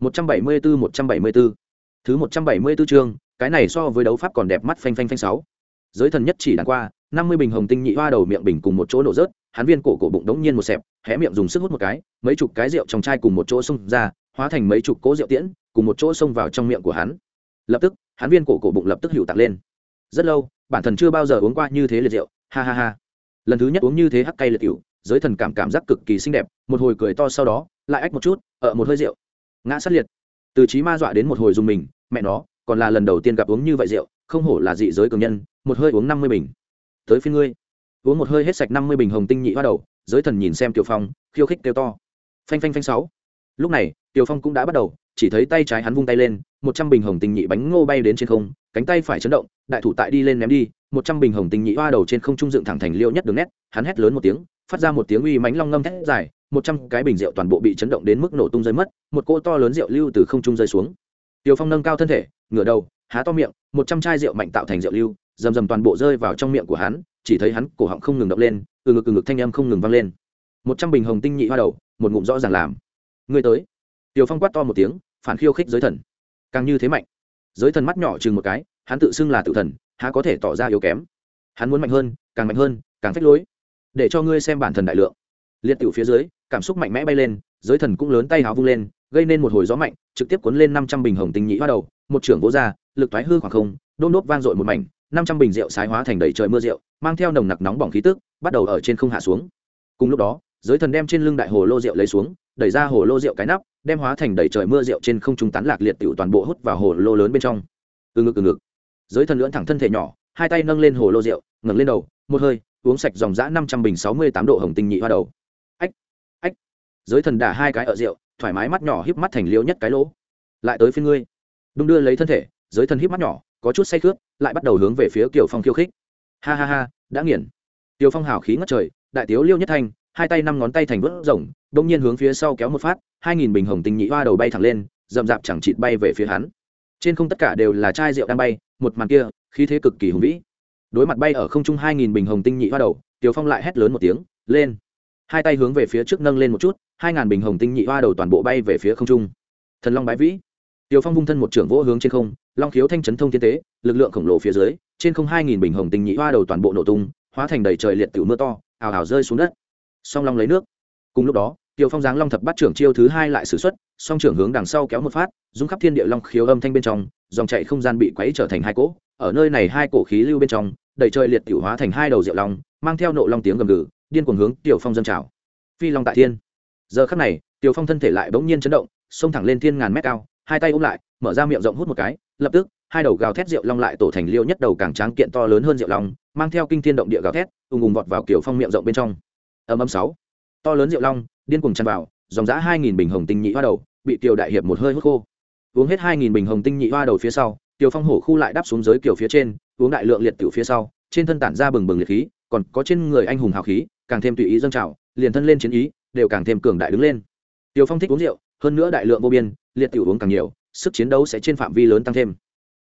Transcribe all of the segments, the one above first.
một trăm bảy mươi bốn một trăm bảy mươi bốn thứ một trăm bảy mươi bốn chương, cái này so với đấu pháp còn đẹp mắt phanh phanh phanh sáu. Giới thần nhất chỉ đàn qua, năm mươi bình hồng tinh nhị hoa đầu miệng bình cùng một chỗ nổ rớt, hắn viên cổ cổ bụng đống nhiên một xẹp, hé miệng dùng sức hút một cái, mấy chục cái rượu trong chai cùng một chỗ xông ra, hóa thành mấy chục cỗ rượu tiễn, cùng một chỗ xông vào trong miệng của hắn. Lập tức, hắn viên cổ cổ bụng lập tức hữu tặng lên. Rất lâu, bản thần chưa bao giờ uống qua như thế liệt rượu, ha ha ha. Lần thứ nhất uống như thế hắc cay liệt rượu, giới thần cảm cảm giác cực kỳ xinh đẹp, một hồi cười to sau đó, lại ách một chút ở một hơi rượu ngã sát liệt. Từ trí ma dọa đến một hồi dùng mình, mẹ nó, còn là lần đầu tiên gặp uống như vậy rượu, không hổ là dị giới cường nhân, một hơi uống năm mươi bình. Tới phía ngươi. Uống một hơi hết sạch năm mươi bình hồng tinh nhị hoa đầu, giới thần nhìn xem tiểu phong, khiêu khích kêu to. Phanh phanh phanh sáu. Lúc này, tiểu phong cũng đã bắt đầu, chỉ thấy tay trái hắn vung tay lên, một trăm bình hồng tinh nhị bánh ngô bay đến trên không, cánh tay phải chấn động, đại thủ tại đi lên ném đi, một trăm bình hồng tinh nhị hoa đầu trên không trung dựng thẳng thành liêu nhất đường nét, hắn hét lớn một tiếng, phát ra một tiếng uy mánh long ngâm thét dài một trăm cái bình rượu toàn bộ bị chấn động đến mức nổ tung rơi mất, một cỗ to lớn rượu lưu từ không trung rơi xuống. Tiểu phong nâng cao thân thể, ngửa đầu, há to miệng, một trăm chai rượu mạnh tạo thành rượu lưu, rầm rầm toàn bộ rơi vào trong miệng của hắn, chỉ thấy hắn cổ họng không ngừng động lên, từ ngực từ ngực thanh âm không ngừng vang lên. Một trăm bình hồng tinh nhị hoa đầu, một ngụm rõ ràng làm. Người tới. Tiểu phong quát to một tiếng, phản khiêu khích giới thần. Càng như thế mạnh. Giới thần mắt nhỏ chừng một cái, hắn tự xưng là tự thần, há có thể tỏ ra yếu kém. Hắn muốn mạnh hơn, càng mạnh hơn, càng phách lối. Để cho ngươi xem bản thần đại lượng. Liệt tiểu phía dưới cảm xúc mạnh mẽ bay lên, giới thần cũng lớn tay háo vung lên, gây nên một hồi gió mạnh, trực tiếp cuốn lên năm trăm bình hồng tinh nhị hoa đầu, một trưởng vỗ ra, lực thoái hư khoảng không, đôn đốt vang dội một mảnh, năm trăm bình rượu sái hóa thành đầy trời mưa rượu, mang theo nồng nặc nóng bỏng khí tức, bắt đầu ở trên không hạ xuống. Cùng lúc đó, giới thần đem trên lưng đại hồ lô rượu lấy xuống, đẩy ra hồ lô rượu cái nắp, đem hóa thành đầy trời mưa rượu trên không trung tán lạc liệt tiểu toàn bộ hút vào hồ lô lớn bên trong. Từ ngực từ ngực. Giới thần lưỡn thẳng thân thể nhỏ, hai tay nâng lên hồ lô rượu, ngẩng lên đầu, một hơi, uống sạch dòng dã năm trăm bình sáu mươi tám độ hồng tinh nhị hoa đầu giới thần đả hai cái ở rượu, thoải mái mắt nhỏ híp mắt thành liêu nhất cái lỗ. Lại tới phía ngươi. Đung đưa lấy thân thể, giới thần híp mắt nhỏ, có chút say khướp lại bắt đầu hướng về phía kiều phong khiêu khích. Ha ha ha, đã nghiền. Kiều phong hào khí ngất trời, đại tiếu liêu nhất thanh, hai tay năm ngón tay thành vớt rồng, đông nhiên hướng phía sau kéo một phát, hai nghìn bình hồng tinh nhị hoa đầu bay thẳng lên, rậm rạp chẳng chịt bay về phía hắn. Trên không tất cả đều là chai rượu đang bay, một màn kia, khí thế cực kỳ hùng vĩ. Đối mặt bay ở không trung hai nghìn bình hồng tinh nhị hoa đầu tiểu phong lại hét lớn một tiếng, lên. Hai tay hướng về phía trước nâng lên một chút hai ngàn bình hồng tinh nhị hoa đầu toàn bộ bay về phía không trung. Thần long bái vĩ. Tiểu phong vung thân một trưởng vỗ hướng trên không, long khiếu thanh chấn thông thiên tế, lực lượng khổng lồ phía dưới, trên không hai nghìn bình hồng tinh nhị hoa đầu toàn bộ nổ tung, hóa thành đầy trời liệt tiểu mưa to, ào ào rơi xuống đất. Song long lấy nước. Cùng lúc đó, tiểu phong giáng long thập bắt trưởng chiêu thứ hai lại sử xuất, song trưởng hướng đằng sau kéo một phát dung khắp thiên địa long khiếu âm thanh bên trong, dòng chạy không gian bị quấy trở thành hai cỗ, ở nơi này hai cổ khí lưu bên trong, đầy trời liệt tiểu hóa thành hai đầu diệu long, mang theo nộ long tiếng gầm gừ, điên cuồng hướng tiểu phong dân trào. Phi long tại thiên giờ khắc này, tiểu phong thân thể lại bỗng nhiên chấn động, xông thẳng lên thiên ngàn mét cao, hai tay ôm lại, mở ra miệng rộng hút một cái, lập tức, hai đầu gào thét rượu long lại tổ thành liêu nhất đầu càng tráng kiện to lớn hơn rượu long, mang theo kinh thiên động địa gào thét, ùng ùng vọt vào kiểu phong miệng rộng bên trong. Âm âm sáu. To lớn rượu long, điên cuồng chăn vào, dòng giã hai nghìn bình hồng tinh nhị hoa đầu, bị tiểu đại hiệp một hơi hút khô. Uống hết hai nghìn bình hồng tinh nhị hoa đầu phía sau tiểu phong hổ khu lại đáp xuống dưới kiểu phía trên, uống đại lượng liệt tiểu phía sau, trên thân tản ra bừng bừng liệt khí, còn có trên người anh hùng hào khí, càng thêm tùy ý dâng trào, liền thân lên chiến ý đều càng thêm cường đại đứng lên. Tiểu phong thích uống rượu, hơn nữa đại lượng vô biên, liệt tiểu uống càng nhiều, sức chiến đấu sẽ trên phạm vi lớn tăng thêm.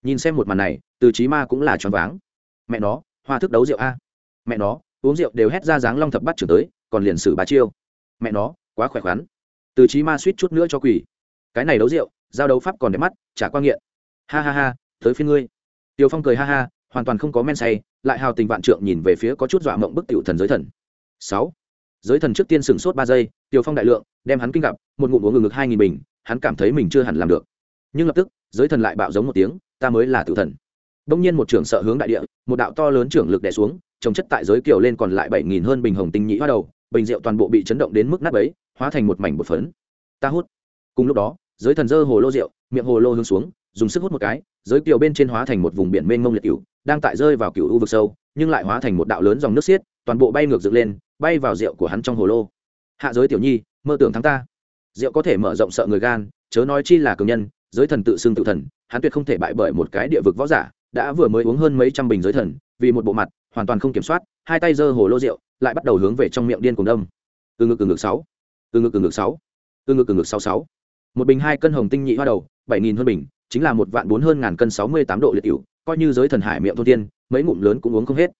Nhìn xem một màn này, từ trí ma cũng là choáng váng. Mẹ nó, hoa thức đấu rượu a. Mẹ nó, uống rượu đều hét ra dáng long thập bắt trưởng tới, còn liền xử bá chiêu. Mẹ nó, quá khỏe khoắn. Từ trí ma suýt chút nữa cho quỷ. Cái này đấu rượu, giao đấu pháp còn đẹp mắt, chả quan nghiện. Ha ha ha, tới phía ngươi. Tiều phong cười ha ha, hoàn toàn không có men say, lại hào tình vạn trượng nhìn về phía có chút dọa mộng bức tiểu thần giới thần. Sáu giới thần trước tiên sửng sốt ba giây tiều phong đại lượng, đem hắn kinh gặp, một ngụm uống ngừng ngực hai nghìn bình, hắn cảm thấy mình chưa hẳn làm được. Nhưng lập tức, giới thần lại bạo giống một tiếng, ta mới là tử thần. Đông nhiên một trưởng sợ hướng đại địa, một đạo to lớn trưởng lực đè xuống, trồng chất tại giới kiều lên còn lại bảy nghìn hơn bình hồng tinh nhĩ hoa đầu, bình rượu toàn bộ bị chấn động đến mức nát ấy hóa thành một mảnh bột phấn. Ta hút. Cùng lúc đó, giới thần dơ hồ lô rượu, miệng hồ lô hướng xuống, dùng sức hút một cái, giới kiều bên trên hóa thành một vùng biển mênh mông liệt cựu đang tại rơi vào cửu u vực sâu, nhưng lại hóa thành một đạo lớn dòng nước xiết, toàn bộ bay ngược dựng lên bay vào rượu của hắn trong hồ lô. Hạ giới tiểu nhi, mơ tưởng thắng ta. Rượu có thể mở rộng sợ người gan, chớ nói chi là cường nhân, giới thần tự xưng tự thần, hắn tuyệt không thể bại bởi một cái địa vực võ giả, đã vừa mới uống hơn mấy trăm bình giới thần, vì một bộ mặt, hoàn toàn không kiểm soát, hai tay giơ hồ lô rượu, lại bắt đầu hướng về trong miệng điên cùng đông từ ngực từ ngực sáu, từ ngực từ ngực sáu, từ ngực từ ngực sáu sáu. Một bình hai cân hồng tinh nhị hoa đầu, bảy nghìn hơn bình, chính là một vạn bốn hơn ngàn cân sáu mươi tám độ liệt cựu coi như giới thần hải miệng thôn tiên mấy ngụm lớn cũng uống không hết.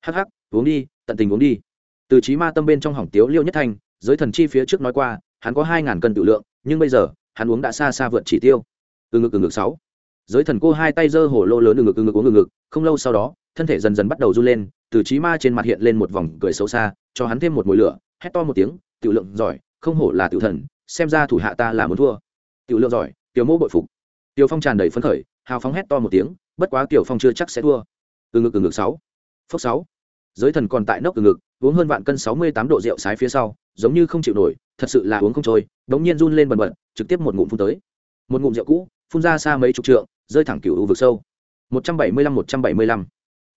Hắc hắc, uống đi, tận tình uống đi từ trí ma tâm bên trong hỏng tiếu liêu nhất thanh, giới thần chi phía trước nói qua, hắn có hai ngàn cân tự lượng, nhưng bây giờ, hắn uống đã xa xa vượt chỉ tiêu. Từ ngực từ ngực sáu. Giới thần cô hai tay giơ hổ lô lớn từ ngực từ ngực uống từ ngực, không lâu sau đó, thân thể dần dần bắt đầu run lên, từ trí ma trên mặt hiện lên một vòng cười xấu xa, cho hắn thêm một mùi lửa, hét to một tiếng, tiểu lượng giỏi, không hổ là tiểu thần, xem ra thủ hạ ta là muốn thua. Tiểu lượng giỏi, tiểu mô bội phục. Tiểu phong tràn đầy phấn khởi, hào phóng hét to một tiếng, bất quá tiểu phong chưa chắc sẽ thua. Từ ngực từ ngực sáu. Phốc sáu. Giới thần còn tại nốc từ ngực uống hơn vạn cân sáu mươi tám độ rượu sái phía sau, giống như không chịu nổi, thật sự là uống không trôi, đống nhiên run lên bần bật, trực tiếp một ngụm phun tới. Một ngụm rượu cũ, phun ra xa mấy chục trượng, rơi thẳng cửu vực sâu. Một trăm bảy mươi lăm, một trăm bảy mươi lăm.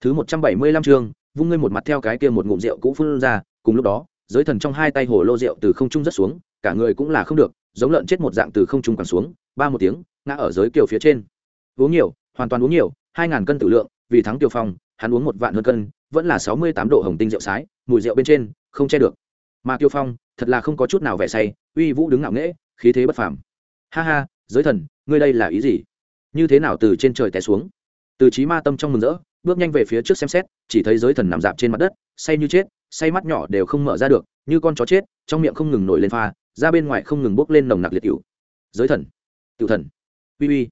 Thứ một trăm bảy mươi lăm chương, vung ngươi một mặt theo cái kia một ngụm rượu cũ phun ra, cùng lúc đó, giới thần trong hai tay hồ lô rượu từ không trung rất xuống, cả người cũng là không được, giống lợn chết một dạng từ không trung quẳng xuống, ba một tiếng, ngã ở giới kiều phía trên. Uống nhiều, hoàn toàn uống nhiều, hai ngàn cân tử lượng, vì thắng tiêu phong hắn uống một vạn hơn cân, vẫn là sáu mươi tám độ hồng tinh rượu sái, mùi rượu bên trên, không che được. Mà tiêu phong, thật là không có chút nào vẻ say, uy vũ đứng ngạo nghễ, khí thế bất phàm. Ha ha, giới thần, ngươi đây là ý gì? Như thế nào từ trên trời té xuống? Từ trí ma tâm trong mừng rỡ, bước nhanh về phía trước xem xét, chỉ thấy giới thần nằm dạp trên mặt đất, say như chết, say mắt nhỏ đều không mở ra được, như con chó chết, trong miệng không ngừng nổi lên pha, ra bên ngoài không ngừng bốc lên nồng nặc liệt cựu giới thần cựu thần, uy uy.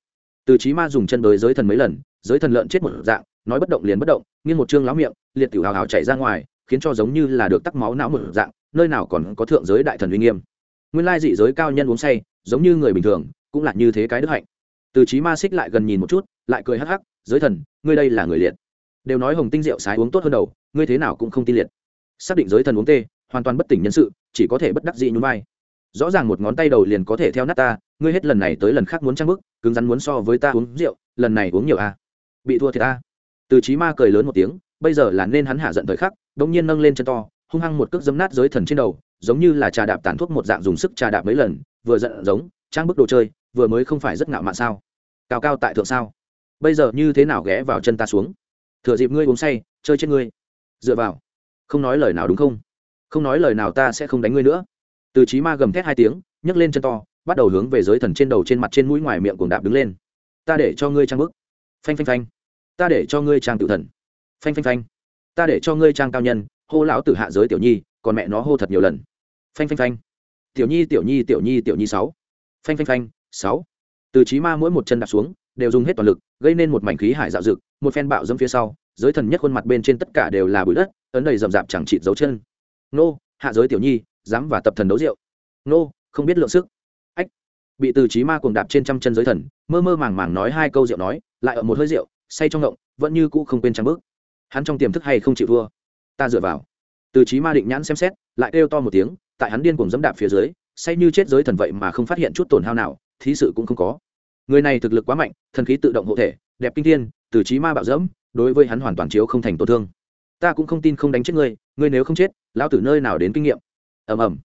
Từ trí ma dùng chân đới giới thần mấy lần, giới thần lợn chết một dạng nói bất động liền bất động, nghiêng một chương láo miệng, liệt tiểu hào hào chảy ra ngoài, khiến cho giống như là được tắc máu não một dạng, nơi nào còn có thượng giới đại thần uy nghiêm. Nguyên lai dị giới cao nhân uống say, giống như người bình thường, cũng là như thế cái đức hạnh. Từ trí ma xích lại gần nhìn một chút, lại cười hắc hắc, giới thần, ngươi đây là người liệt. Đều nói hồng tinh rượu sái uống tốt hơn đầu, ngươi thế nào cũng không tin liệt. Xác định giới thần uống tê, hoàn toàn bất tỉnh nhân sự, chỉ có thể bất đắc dị nhún vai. Rõ ràng một ngón tay đầu liền có thể theo nát ta, ngươi hết lần này tới lần khác muốn trang bức, cứng rắn muốn so với ta uống rượu, lần này uống nhiều a à? bị thua thì ta à từ chí ma cười lớn một tiếng, bây giờ là nên hắn hạ giận thời khắc, đống nhiên nâng lên chân to, hung hăng một cước dấm nát giới thần trên đầu, giống như là trà đạp tàn thuốc một dạng dùng sức trà đạp mấy lần, vừa giận giống, trang bức đồ chơi, vừa mới không phải rất ngạo mạn sao? Cao cao tại thượng sao? Bây giờ như thế nào ghé vào chân ta xuống? Thừa dịp ngươi uống say, chơi chết ngươi. Dựa vào. Không nói lời nào đúng không? Không nói lời nào ta sẽ không đánh ngươi nữa. Từ chí ma gầm thét hai tiếng, nhấc lên chân to, bắt đầu hướng về giới thần trên đầu trên mặt trên mũi ngoài miệng cuồng đạp đứng lên. Ta để cho ngươi trang bức. Phanh phanh phanh ta để cho ngươi trang tự thần. Phanh phanh phanh. Ta để cho ngươi trang cao nhân, hô lão tử hạ giới tiểu nhi, còn mẹ nó hô thật nhiều lần. Phanh phanh phanh. Tiểu nhi tiểu nhi tiểu nhi tiểu nhi sáu. Phanh phanh phanh, sáu. Từ trí ma mỗi một chân đạp xuống, đều dùng hết toàn lực, gây nên một mảnh khí hải dạo dực một phen bạo dâm phía sau, giới thần nhất khuôn mặt bên trên tất cả đều là bụi đất, ấn đầy rậm rạp chẳng chịt dấu chân. Nô, hạ giới tiểu nhi, dám và tập thần đấu rượu. Nô, không biết lượng sức. Ách. Bị từ trí ma cuồng đạp trên trăm chân giới thần, mơ mơ màng màng nói hai câu rượu nói, lại ở một hơi rượu say trong ngộng, vẫn như cũ không quên trắng bước. Hắn trong tiềm thức hay không chịu thua? Ta dựa vào. Từ trí ma định nhãn xem xét, lại kêu to một tiếng, tại hắn điên cuồng dẫm đạp phía dưới, say như chết giới thần vậy mà không phát hiện chút tổn hao nào, thí sự cũng không có. Người này thực lực quá mạnh, thần khí tự động hộ thể, đẹp kinh thiên, từ trí ma bạo dẫm, đối với hắn hoàn toàn chiếu không thành tổn thương. Ta cũng không tin không đánh chết ngươi ngươi nếu không chết, lão tử nơi nào đến kinh nghiệm? Ầm ầm.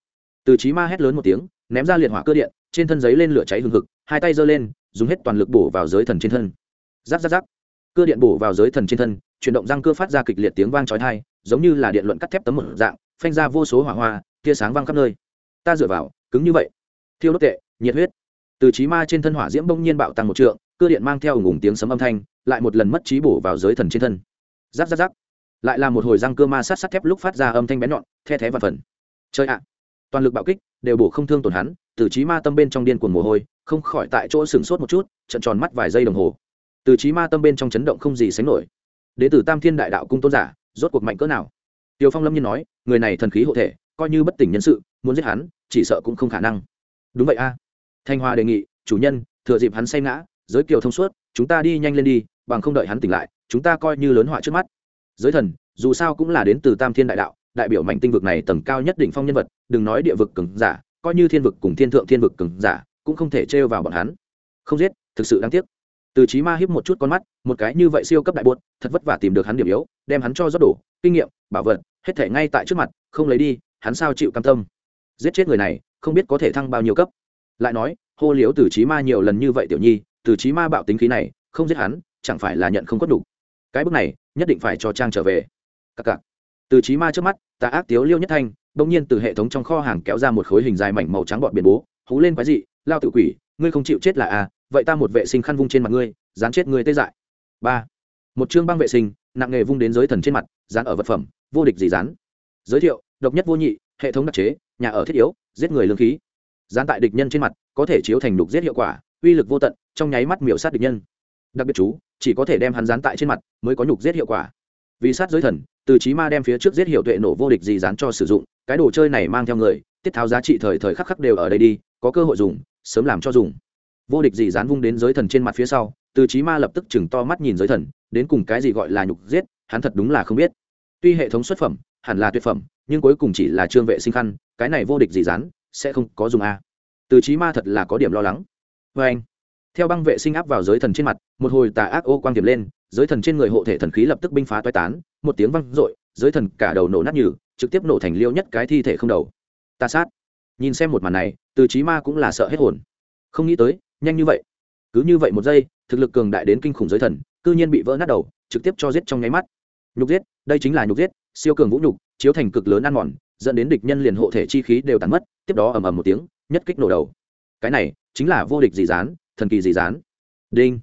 Từ trí ma hét lớn một tiếng, ném ra liệt hỏa cơ điện, trên thân giấy lên lửa cháy hừng hực, hai tay giơ lên, dùng hết toàn lực bổ vào giới thần trên thân. Giáp giáp giáp cưa điện bổ vào giới thần trên thân, chuyển động răng cưa phát ra kịch liệt tiếng vang chói tai, giống như là điện luận cắt thép tấm một dạng, phanh ra vô số hỏa hoa, tia sáng vang khắp nơi. Ta dựa vào, cứng như vậy. Thiêu đốt tệ, nhiệt huyết. Từ trí ma trên thân hỏa diễm bỗng nhiên bạo tăng một trượng, cưa điện mang theo ngùng tiếng sấm âm thanh, lại một lần mất trí bổ vào giới thần trên thân. Giáp giáp giáp lại là một hồi răng cưa ma sát sắt thép lúc phát ra âm thanh bén nhọn, the thé và phần. Chơi ạ. Toàn lực bạo kích, đều bổ không thương tổn hắn, từ trí ma tâm bên trong điên cuồng mồ hôi, không khỏi tại chỗ sửng sốt một chút trận tròn mắt vài giây đồng hồ từ trí ma tâm bên trong chấn động không gì sánh nổi. Đ ế tam thiên đại đạo cung tôn giả, rốt cuộc mạnh cỡ nào? Tiều phong lâm nhiên nói, người này thần khí hộ thể, coi như bất tỉnh nhân sự, muốn giết hắn, chỉ sợ cũng không khả năng. Đúng vậy a. Thanh hoa đề nghị, chủ nhân, thừa dịp hắn say ngã, giới kiều thông suốt, chúng ta đi nhanh lên đi, bằng không đợi hắn tỉnh lại, chúng ta coi như lớn họa trước mắt. Giới thần, dù sao cũng là đến từ tam thiên đại đạo, đại biểu mạnh tinh vực này tầng cao nhất định phong nhân vật, đừng nói địa vực cứng giả, coi như thiên vực cùng thiên thượng thiên vực cứng giả, cũng không thể trêu vào bọn hắn. Không giết, thực sự đáng tiếc từ trí ma hiếp một chút con mắt, một cái như vậy siêu cấp đại buột thật vất vả tìm được hắn điểm yếu, đem hắn cho rót đổ kinh nghiệm, bảo vật, hết thể ngay tại trước mặt, không lấy đi, hắn sao chịu cam tâm? Giết chết người này, không biết có thể thăng bao nhiêu cấp. Lại nói, hô liếu từ trí ma nhiều lần như vậy tiểu nhi, từ trí ma bạo tính khí này, không giết hắn, chẳng phải là nhận không có đủ. Cái bước này, nhất định phải cho trang trở về. Cặc cặc. Từ trí ma trước mắt ta ác tiếu liêu nhất thanh, bỗng nhiên từ hệ thống trong kho hàng kéo ra một khối hình dài mảnh màu trắng bọt biển bố, hú lên quái dị, lao tự quỷ ngươi không chịu chết là à, vậy ta một vệ sinh khăn vung trên mặt ngươi dán chết ngươi tê dại. Ba. Một chương băng vệ sinh nặng nghề vung đến giới thần trên mặt dán ở vật phẩm vô địch gì dán. Giới thiệu độc nhất vô nhị hệ thống đặc chế nhà ở thiết yếu giết người lương khí. Dán tại địch nhân trên mặt có thể chiếu thành đục giết hiệu quả uy lực vô tận trong nháy mắt miểu sát địch nhân. Đặc biệt chú chỉ có thể đem hắn dán tại trên mặt mới có nhục giết hiệu quả. Vì sát giới thần từ trí ma đem phía trước giết hiệu tuệ nổ vô địch gì dán cho sử dụng cái đồ chơi này mang theo người tiết tháo giá trị thời thời khắc khắc đều ở đây đi có cơ hội dùng sớm làm cho dùng. Vô địch gì dán vung đến giới thần trên mặt phía sau từ chí ma lập tức chừng to mắt nhìn giới thần đến cùng cái gì gọi là nhục giết hắn thật đúng là không biết. Tuy hệ thống xuất phẩm hẳn là tuyệt phẩm nhưng cuối cùng chỉ là trương vệ sinh khăn cái này vô địch gì dán sẽ không có dùng a. Từ chí ma thật là có điểm lo lắng. Với anh theo băng vệ sinh áp vào giới thần trên mặt một hồi tà ác ô quang điểm lên giới thần trên người hộ thể thần khí lập tức binh phá toái tán một tiếng vang rội, giới thần cả đầu nổ nát nhừ trực tiếp nổ thành liêu nhất cái thi thể không đầu. Ta sát nhìn xem một màn này, từ trí ma cũng là sợ hết hồn. Không nghĩ tới, nhanh như vậy. Cứ như vậy một giây, thực lực cường đại đến kinh khủng giới thần, cư nhiên bị vỡ nát đầu, trực tiếp cho giết trong nháy mắt. Nhục giết, đây chính là nhục giết, siêu cường vũ nhục, chiếu thành cực lớn ăn mòn, dẫn đến địch nhân liền hộ thể chi khí đều tàn mất, tiếp đó ầm ầm một tiếng, nhất kích nổ đầu. Cái này, chính là vô địch dị dán thần kỳ dị dán đinh.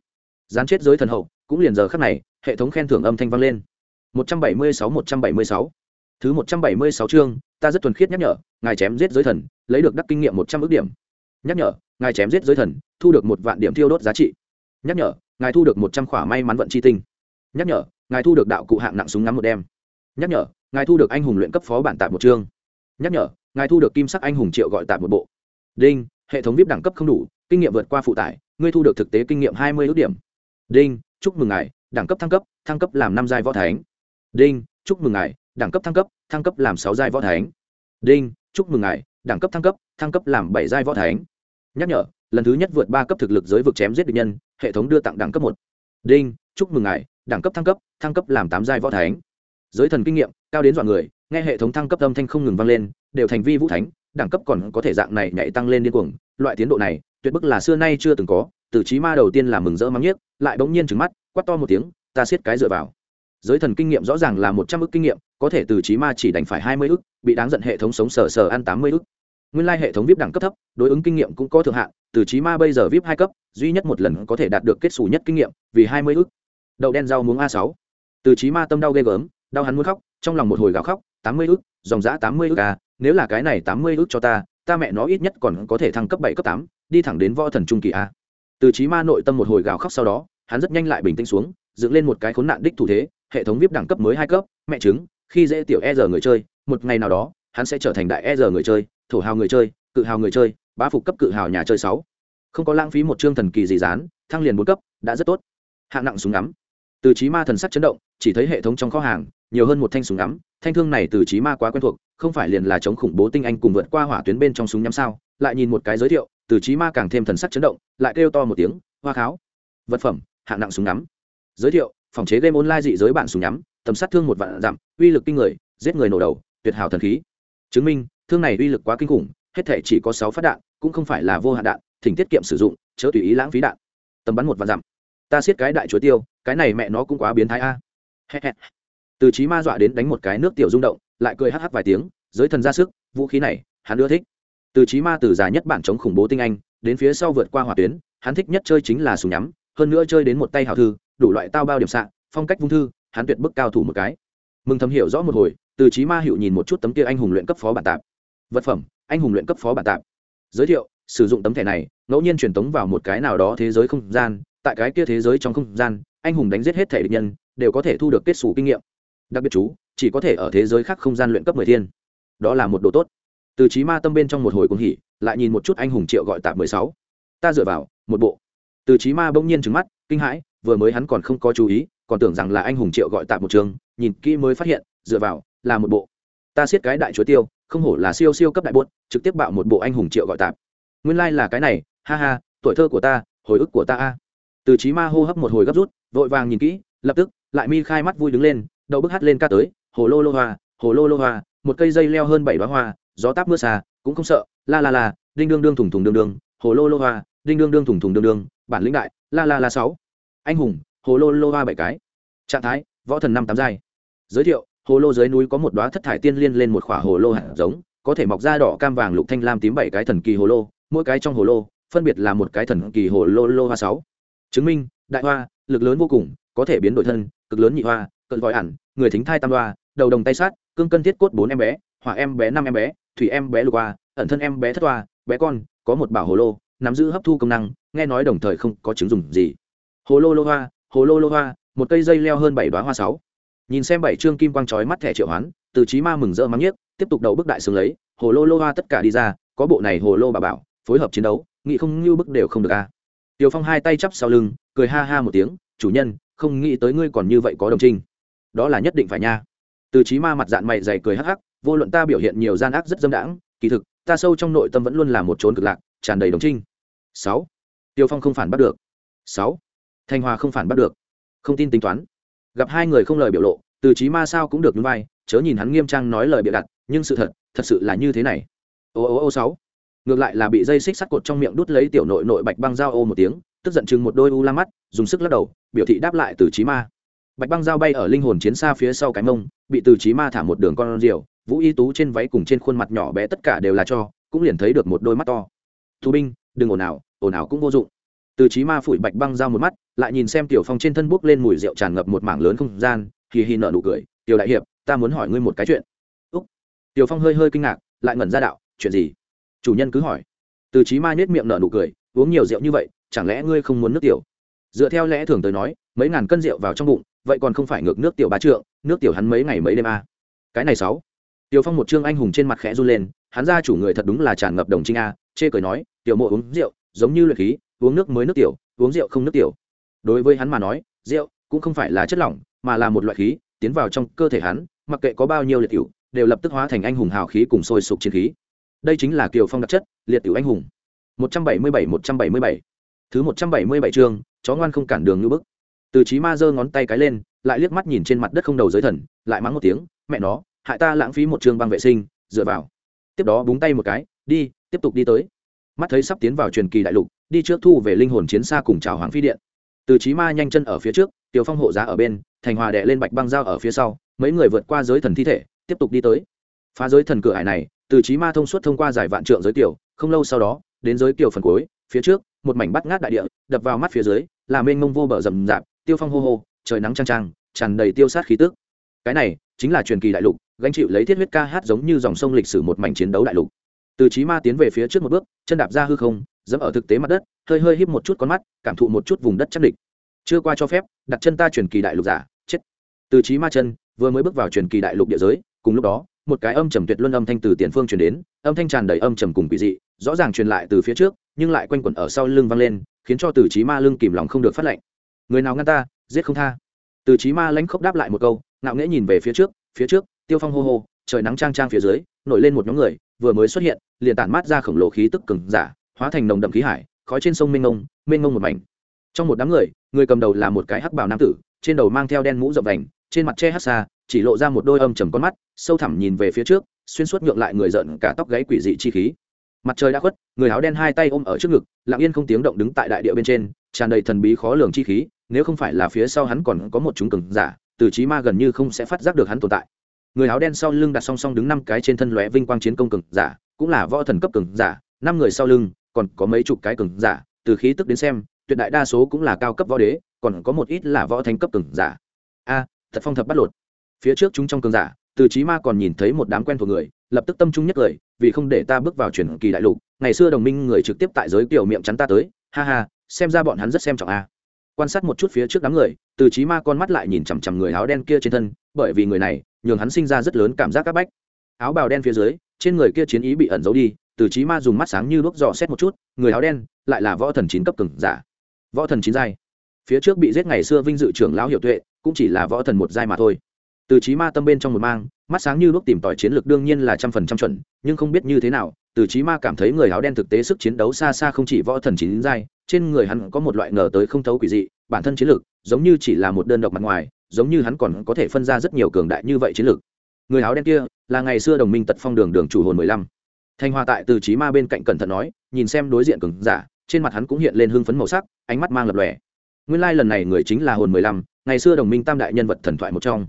Dán chết giới thần hậu, cũng liền giờ khắc này, hệ thống khen thưởng âm thanh vang lên. Một trăm bảy mươi sáu, một trăm bảy mươi sáu thứ một trăm bảy mươi sáu chương, ta rất thuần khiết nhắc nhở, ngài chém giết giới thần, lấy được đắc kinh nghiệm một trăm ước điểm. Nhắc nhở, ngài chém giết giới thần, thu được một vạn điểm thiêu đốt giá trị. Nhắc nhở, ngài thu được một trăm khỏa may mắn vận chi tinh. Nhắc nhở, ngài thu được đạo cụ hạng nặng súng ngắm một đem nhắc nhở, ngài thu được anh hùng luyện cấp phó bản tạp một chương. Nhắc nhở, ngài thu được kim sắc anh hùng triệu gọi tạp một bộ. Đinh, hệ thống vip đẳng cấp không đủ, kinh nghiệm vượt qua phụ tải, ngươi thu được thực tế kinh nghiệm hai mươi ước điểm. Đinh, chúc mừng ngài, đẳng cấp thăng cấp thăng cấp làm năm giai võ thánh. Đinh, chúc mừng ngài đẳng cấp thăng cấp thăng cấp làm sáu giai võ thánh. Đinh, chúc mừng ngài, đẳng cấp thăng cấp thăng cấp làm bảy giai võ thánh. Nhắc nhở, lần thứ nhất vượt ba cấp thực lực giới vực chém giết địch nhân, hệ thống đưa tặng đẳng cấp một. Đinh, chúc mừng ngài, đẳng cấp thăng cấp thăng cấp làm tám giai võ thánh. Giới thần kinh nghiệm, cao đến dọa người, nghe hệ thống thăng cấp âm thanh không ngừng vang lên, đều thành vi vũ thánh, đẳng cấp còn có thể dạng này nhảy tăng lên điên cuồng. Loại tiến độ này, tuyệt bức là xưa nay chưa từng có, từ trí ma đầu tiên là mừng rỡ mắng nhiếc, lại bỗng nhiên trừng mắt, quát to một tiếng, ta siết cái dựa vào giới thần kinh nghiệm rõ ràng là một trăm ước kinh nghiệm, có thể từ trí ma chỉ đành phải hai mươi ước bị đáng giận hệ thống sống sờ sờ ăn tám mươi ước nguyên lai hệ thống vip đẳng cấp thấp, đối ứng kinh nghiệm cũng có thượng hạn, từ trí ma bây giờ vip hai cấp, duy nhất một lần có thể đạt được kết xù nhất kinh nghiệm, vì hai mươi ước đậu đen rau muống a sáu. Từ trí ma tâm đau ghê gớm, đau hắn muốn khóc, trong lòng một hồi gào khóc, tám mươi ước dòng giã tám mươi ước à nếu là cái này tám mươi ước cho ta ta mẹ nó ít nhất còn có thể thăng cấp bảy, cấp tám, đi thẳng đến võ thần trung kỳ a. Từ trí ma nội tâm một hồi gào khóc sau đó, hắn rất nhanh lại bình tĩnh xuống, dựng lên một cái khốn nạn đích thủ thế hệ thống vip đẳng cấp mới hai cấp, mẹ chứng khi dễ tiểu e r người chơi, một ngày nào đó, hắn sẽ trở thành đại e r người chơi, thổ hào người chơi, cự hào người chơi, bá phục cấp cự hào nhà chơi sáu. Không có lãng phí một chương thần kỳ gì dán, thăng liền bốn cấp, đã rất tốt. Hạng nặng súng ngắm. Từ trí ma thần sắc chấn động, chỉ thấy hệ thống trong kho hàng, nhiều hơn một thanh súng ngắm, thanh thương này từ trí ma quá quen thuộc, không phải liền là chống khủng bố tinh anh cùng vượt qua hỏa tuyến bên trong súng nhắm sao? Lại nhìn một cái giới thiệu, từ trí ma càng thêm thần sắc chấn động, lại kêu to một tiếng, hoa kháo. Vật phẩm, hạng nặng súng ngắm. Giới thiệu phòng chế game online dị giới bản súng nhắm, tầm sát thương một vạn dặm, uy lực kinh người, giết người nổ đầu, tuyệt hảo thần khí. Chứng minh, thương này uy lực quá kinh khủng, hết thể chỉ có sáu phát đạn, cũng không phải là vô hạn đạn, thỉnh tiết kiệm sử dụng, chớ tùy ý lãng phí đạn. Tầm bắn một vạn dặm. Ta siết cái đại chuối tiêu, cái này mẹ nó cũng quá biến thái a. Từ trí ma dọa đến đánh một cái nước tiểu rung động, lại cười hắc hắc vài tiếng, giới thần ra sức, vũ khí này, hắn ưa thích. Từ trí ma từ già nhất bản chống khủng bố tinh anh, đến phía sau vượt qua hỏa tuyến, hắn thích nhất chơi chính là súng nhắm, hơn nữa chơi đến một tay hào thư đủ loại tao bao điểm xạ, phong cách vung thư, hắn tuyệt bức cao thủ một cái. Mừng thầm hiểu rõ một hồi, từ trí ma hiệu nhìn một chút tấm kia anh hùng luyện cấp phó bản tạp. Vật phẩm, anh hùng luyện cấp phó bản tạp. Giới thiệu, sử dụng tấm thẻ này, ngẫu nhiên truyền tống vào một cái nào đó thế giới không gian, tại cái kia thế giới trong không gian, anh hùng đánh giết hết thể địch nhân, đều có thể thu được kết xù kinh nghiệm. Đặc biệt chú, chỉ có thể ở thế giới khác không gian luyện cấp mười thiên. Đó là một đồ tốt. Từ trí ma tâm bên trong một hồi cùng hỉ, lại nhìn một chút anh hùng triệu gọi tạp mười sáu. Ta dựa vào, một bộ. Từ trí ma bỗng nhiên trừng mắt, kinh hãi vừa mới hắn còn không có chú ý, còn tưởng rằng là anh hùng triệu gọi tạm một trường, nhìn kỹ mới phát hiện, dựa vào, là một bộ. Ta siết cái đại chuối tiêu, không hổ là siêu siêu cấp đại bốt trực tiếp bạo một bộ anh hùng triệu gọi tạm. nguyên lai、like、là cái này, ha ha, tuổi thơ của ta, hồi ức của ta a. Từ trí ma hô hấp một hồi gấp rút, vội vàng nhìn kỹ, lập tức, lại mi khai mắt vui đứng lên đậu bức hát lên ca tới, hồ lô lô hoa, hồ lô lô hoa, một cây dây leo hơn bảy đoá hoa, gió táp mưa xà, cũng không sợ, la la la, đinh đương đương thủng thủng đương đương, hồ lô lô hoa, đinh đương đương thủng thủng đương đương, bản lĩnh đại, la la la sáu anh hùng, hồ lô lô hoa bảy cái. Trạng thái, võ thần năm tám giai. Giới thiệu, hồ lô dưới núi có một đoá thất thải tiên liên lên một khỏa hồ lô hạt giống, có thể mọc ra đỏ, cam, vàng, lục, thanh, lam, tím bảy cái thần kỳ hồ lô. Mỗi cái trong hồ lô, phân biệt là một cái thần kỳ hồ lô lô hoa sáu. Chứng minh, đại hoa, lực lớn vô cùng, có thể biến đổi thân, cực lớn nhị hoa, cận vòi ẩn, người thính thai tam hoa, đầu đồng tay sát, cương cân thiết cốt bốn em bé, hỏa em bé năm em bé, thủy em bé lục hoa, ẩn thân em bé thất hoa, bé con, có một bảo hồ lô, nắm giữ hấp thu công năng, nghe nói đồng thời không có chứng dùng gì hồ lô lô hoa hồ lô lô hoa một cây dây leo hơn bảy đoá hoa sáu nhìn xem bảy trương kim quang trói mắt thẻ triệu hoán từ trí ma mừng rỡ mắng nhiếc tiếp tục đầu bức đại sướng lấy hồ lô lô hoa tất cả đi ra có bộ này hồ lô bà bảo phối hợp chiến đấu nghĩ không như bức đều không được a à. Tiêu Phong hai tay chắp sau lưng, cười ha ha một tiếng, "Chủ nhân, không nghĩ tới ngươi còn như vậy có đồng trinh." Đó là nhất định phải nha. Từ Chí Ma mặt dạng mày dày cười hắc hắc, vô luận ta biểu hiện nhiều gian ác rất dâm đãng, kỳ thực, ta sâu trong nội tâm vẫn luôn là một chốn cực lạc, tràn đầy đồng trinh. Sáu, Tiêu Phong không phản bắt được. Sáu, Thanh Hòa không phản bắt được. Không tin tính toán. Gặp hai người không lời biểu lộ, Từ Chí Ma sao cũng được núi vai, chớ nhìn hắn nghiêm trang nói lời bịa đặt, nhưng sự thật, thật sự là như thế này. Ô ô ô sáu ngược lại là bị dây xích sắt cột trong miệng đút lấy tiểu nội nội bạch băng dao ô một tiếng tức giận chừng một đôi u la mắt dùng sức lắc đầu biểu thị đáp lại từ trí ma bạch băng dao bay ở linh hồn chiến xa phía sau cái mông bị từ trí ma thả một đường con rìu vũ y tú trên váy cùng trên khuôn mặt nhỏ bé tất cả đều là cho cũng liền thấy được một đôi mắt to thu binh đừng ồn ào ồn ào cũng vô dụng từ trí ma phủi bạch băng ra một mắt, lại nhìn xem tiểu phong trên thân bốc lên mùi rượu tràn ngập một mảng lớn không gian, hì hì nở nụ cười, tiểu đại hiệp, ta muốn hỏi ngươi một cái chuyện. Úc. Tiểu phong hơi hơi kinh ngạc, lại ngẩn ra đạo, chuyện gì? Chủ nhân cứ hỏi. Từ trí ma nết miệng nở nụ cười, uống nhiều rượu như vậy, chẳng lẽ ngươi không muốn nước tiểu? Dựa theo lẽ thường tới nói, mấy ngàn cân rượu vào trong bụng, vậy còn không phải ngược nước tiểu bá trượng, nước tiểu hắn mấy ngày mấy đêm a. À. cái này sáu. Tiểu phong một trương anh hùng trên mặt khẽ run lên, hắn ra chủ người thật đúng là tràn ngập đồng trinh a, chê cười nói, tiểu mộ uống rượu, giống như luyện khí uống nước mới nước tiểu, uống rượu không nước tiểu. Đối với hắn mà nói, rượu cũng không phải là chất lỏng, mà là một loại khí, tiến vào trong cơ thể hắn, mặc kệ có bao nhiêu liệt tiểu, đều lập tức hóa thành anh hùng hào khí cùng sôi sục chiến khí. Đây chính là kiều phong đặc chất, liệt tiểu anh hùng. Một trăm bảy mươi bảy, một trăm bảy mươi bảy. Thứ một trăm bảy mươi bảy chương, chó ngoan không cản đường như bức. Từ trí ma giơ ngón tay cái lên, lại liếc mắt nhìn trên mặt đất không đầu giới thần, lại mắng một tiếng, mẹ nó, hại ta lãng phí một chương băng vệ sinh, dựa vào. Tiếp đó búng tay một cái, đi, tiếp tục đi tới. Mắt thấy sắp tiến vào truyền kỳ đại lục đi trước thu về linh hồn chiến xa cùng chào hoàng phi điện. Từ trí ma nhanh chân ở phía trước, tiểu phong hộ giá ở bên, thành hòa đệ lên bạch băng dao ở phía sau, mấy người vượt qua giới thần thi thể, tiếp tục đi tới. Phá giới thần cửa hải này, từ trí ma thông suốt thông qua giải vạn trượng giới tiểu, không lâu sau đó, đến giới tiểu phần cuối, phía trước, một mảnh bắt ngát đại địa, đập vào mắt phía dưới, là mênh mông vô bờ rầm rạp, tiêu phong hô hô, trời nắng trang trang tràn đầy tiêu sát khí tức. Cái này, chính là truyền kỳ đại lục, gánh chịu lấy thiết huyết ca hát giống như dòng sông lịch sử một mảnh chiến đấu đại lục. Từ trí ma tiến về phía trước một bước, chân đạp ra hư không dẫm ở thực tế mặt đất, hơi hơi híp một chút con mắt, cảm thụ một chút vùng đất chắc địch. Chưa qua cho phép, đặt chân ta truyền kỳ đại lục giả, chết. Từ trí ma chân, vừa mới bước vào truyền kỳ đại lục địa giới, cùng lúc đó, một cái âm trầm tuyệt luân âm thanh từ tiền phương truyền đến, âm thanh tràn đầy âm trầm cùng quỷ dị, rõ ràng truyền lại từ phía trước, nhưng lại quanh quẩn ở sau lưng vang lên, khiến cho từ trí ma lưng kìm lòng không được phát lệnh. Người nào ngăn ta, giết không tha. Từ trí ma lãnh khốc đáp lại một câu, ngạo nghễ nhìn về phía trước phía trước, tiêu phong hô hô, trời nắng trang trang phía dưới, nổi lên một nhóm người, vừa mới xuất hiện, liền tản mát ra khổng lồ khí tức cứng giả hóa thành nồng đậm khí hải, khói trên sông mênh ngông mênh ngông một mảnh. Trong một đám người người cầm đầu là một cái hắc bảo nam tử, trên đầu mang theo đen mũ rộng vành, trên mặt che hắc xa chỉ lộ ra một đôi âm trầm con mắt, sâu thẳm nhìn về phía trước, xuyên suốt nhượng lại người giận cả tóc gáy quỷ dị chi khí. Mặt trời đã khuất, người áo đen hai tay ôm ở trước ngực, lặng yên không tiếng động đứng tại đại địa bên trên, tràn đầy thần bí khó lường chi khí, nếu không phải là phía sau hắn còn có một chúng cường giả, từ trí ma gần như không sẽ phát giác được hắn tồn tại. Người áo đen sau lưng đặt song song đứng năm cái trên thân lóe vinh quang chiến công cường giả, cũng là võ thần cấp cường giả, năm người sau lưng còn có mấy chục cái cường giả, từ khí tức đến xem, tuyệt đại đa số cũng là cao cấp võ đế, còn có một ít là võ thánh cấp cường giả. A, thật phong thập bắt lột. Phía trước chúng trong cường giả, từ chí ma còn nhìn thấy một đám quen thuộc người, lập tức tâm trung nhất cười vì không để ta bước vào truyền kỳ đại lục, ngày xưa đồng minh người trực tiếp tại giới kiểu miệng chắn ta tới, ha ha, xem ra bọn hắn rất xem trọng a. Quan sát một chút phía trước đám người, từ chí ma con mắt lại nhìn chằm chằm người áo đen kia trên thân, bởi vì người này, nhường hắn sinh ra rất lớn cảm giác các bách. Áo bào đen phía dưới, trên người kia chiến ý bị ẩn giấu đi từ chí ma dùng mắt sáng như đuốc dò xét một chút, người áo đen lại là võ thần chín cấp cường giả. Võ thần chín giai. Phía trước bị giết ngày xưa vinh dự trưởng lão hiệu tuệ, cũng chỉ là võ thần một giai mà thôi. Từ trí ma tâm bên trong một mang, mắt sáng như đuốc tìm tòi chiến lược đương nhiên là trăm phần trăm chuẩn, nhưng không biết như thế nào, từ trí ma cảm thấy người áo đen thực tế sức chiến đấu xa xa không chỉ võ thần chín giai, trên người hắn có một loại ngờ tới không thấu quỷ dị, bản thân chiến lược giống như chỉ là một đơn độc mặt ngoài, giống như hắn còn có thể phân ra rất nhiều cường đại như vậy chiến lược. Người áo đen kia là ngày xưa đồng minh tật phong đường đường chủ hồn mười lăm thanh hoa tại từ trí ma bên cạnh cẩn thận nói, nhìn xem đối diện cường giả, trên mặt hắn cũng hiện lên hưng phấn màu sắc, ánh mắt mang lập lòe. Nguyên lai lần này người chính là hồn mười lăm, ngày xưa đồng minh tam đại nhân vật thần thoại một trong.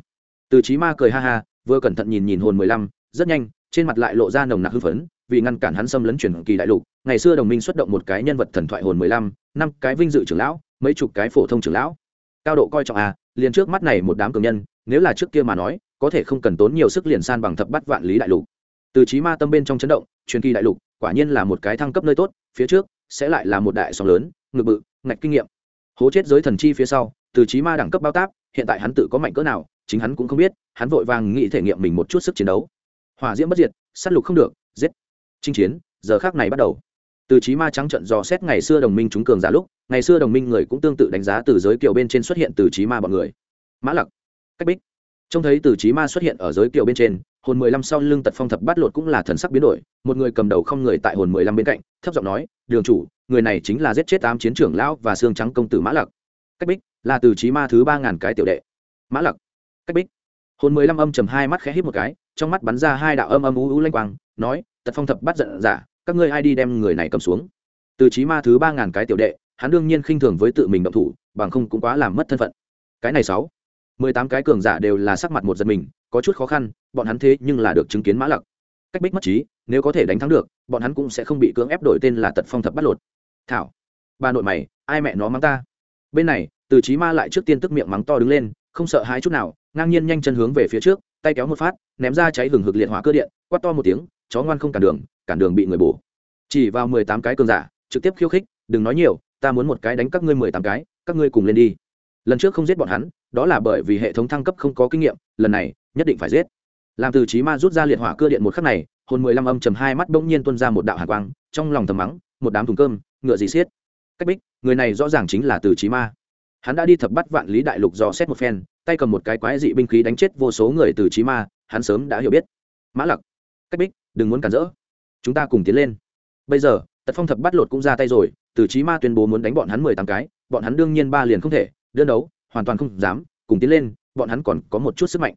Từ trí ma cười ha ha, vừa cẩn thận nhìn nhìn hồn mười lăm, rất nhanh, trên mặt lại lộ ra nồng nặc hưng phấn, vì ngăn cản hắn xâm lấn chuyển kỳ đại lục, ngày xưa đồng minh xuất động một cái nhân vật thần thoại hồn mười lăm, năm cái vinh dự trưởng lão, mấy chục cái phổ thông trưởng lão. Cao độ coi trọng à liền trước mắt này một đám cường nhân, nếu là trước kia mà nói, có thể không cần tốn nhiều sức liền san bằng thập bắt vạn lý đại lục. Từ trí ma tâm bên trong chấn động truyền kỳ đại lục, quả nhiên là một cái thăng cấp nơi tốt, phía trước sẽ lại là một đại sóng lớn, ngực bự, ngạch kinh nghiệm. Hố chết giới thần chi phía sau, từ trí ma đẳng cấp bao táp, hiện tại hắn tự có mạnh cỡ nào, chính hắn cũng không biết, hắn vội vàng nghĩ thể nghiệm mình một chút sức chiến đấu. Hỏa diễm bất diệt s á t lục không được, giết. Chinh chiến, giờ khác này bắt đầu. Từ trí ma trắng trận dò xét ngày xưa đồng minh chúng cường giả lúc, ngày xưa đồng minh người cũng tương tự đánh giá từ giới kiều bên trên xuất hiện từ trí ma bọn người. Mã lặc, cách bích. Trông thấy từ trí ma xuất hiện ở giới kiều bên trên hồn mười lăm sau lưng tật phong thập bát lột cũng là thần sắc biến đổi, một người cầm đầu không người tại hồn mười lăm bên cạnh, thấp giọng nói, đường chủ, người này chính là giết chết tám chiến trưởng lão và xương trắng công tử mã lặc. Cách bích, là từ trí ma thứ ba ngàn cái tiểu đệ. Mã lặc. Cách bích. Hồn mười lăm âm chầm hai mắt khẽ hít một cái, trong mắt bắn ra hai đạo âm âm u u lanh quang, nói, tật phong thập bắt giận giả các ngươi ai đi đem người này cầm xuống? Từ trí ma thứ ba ngàn cái tiểu đệ, hắn đương nhiên khinh thường với tự mình động thủ, bằng không cũng quá làm mất thân phận. Cái này sáu mười tám cái cường giả đều là sắc mặt một giật mình, có chút khó khăn, bọn hắn thế nhưng là được chứng kiến mã lặc. Cách bích mất trí, nếu có thể đánh thắng được, bọn hắn cũng sẽ không bị cưỡng ép đổi tên là tật phong thập bắt lột. Thảo, bà nội mày, ai mẹ nó mắng ta? Bên này, từ trí ma lại trước tiên tức miệng mắng to đứng lên, không sợ hãi chút nào, ngang nhiên nhanh chân hướng về phía trước, tay kéo một phát, ném ra cháy hừng hực liệt hỏa cơ điện, quát to một tiếng, chó ngoan không cản đường cản đường bị người bổ. Chỉ vào mười tám cái cường giả, trực tiếp khiêu khích, đừng nói nhiều, ta muốn một cái đánh các ngươi mười tám cái, các ngươi cùng lên đi lần trước không giết bọn hắn, đó là bởi vì hệ thống thăng cấp không có kinh nghiệm, lần này, nhất định phải giết. Làm từ trí ma rút ra liệt hỏa cơ điện một khắc này, hồn mười lăm âm chầm hai mắt bỗng nhiên tuân ra một đạo hạ quang, trong lòng thầm mắng, một đám thùng cơm, ngựa gì xiết. Cách bích, người này rõ ràng chính là từ trí ma. Hắn đã đi thập bắt vạn lý đại lục dò xét một phen, tay cầm một cái quái dị binh khí đánh chết vô số người từ trí ma, hắn sớm đã hiểu biết. Mã lặc, cách bích, đừng muốn cản rỡ. Chúng ta cùng tiến lên. Bây giờ, tật phong thập bắt lột cũng ra tay rồi, từ trí ma tuyên bố muốn đánh bọn hắn mười tám cái, bọn hắn đương nhiên ba liền không thể đơn đấu, hoàn toàn không dám, cùng tiến lên, bọn hắn còn có một chút sức mạnh.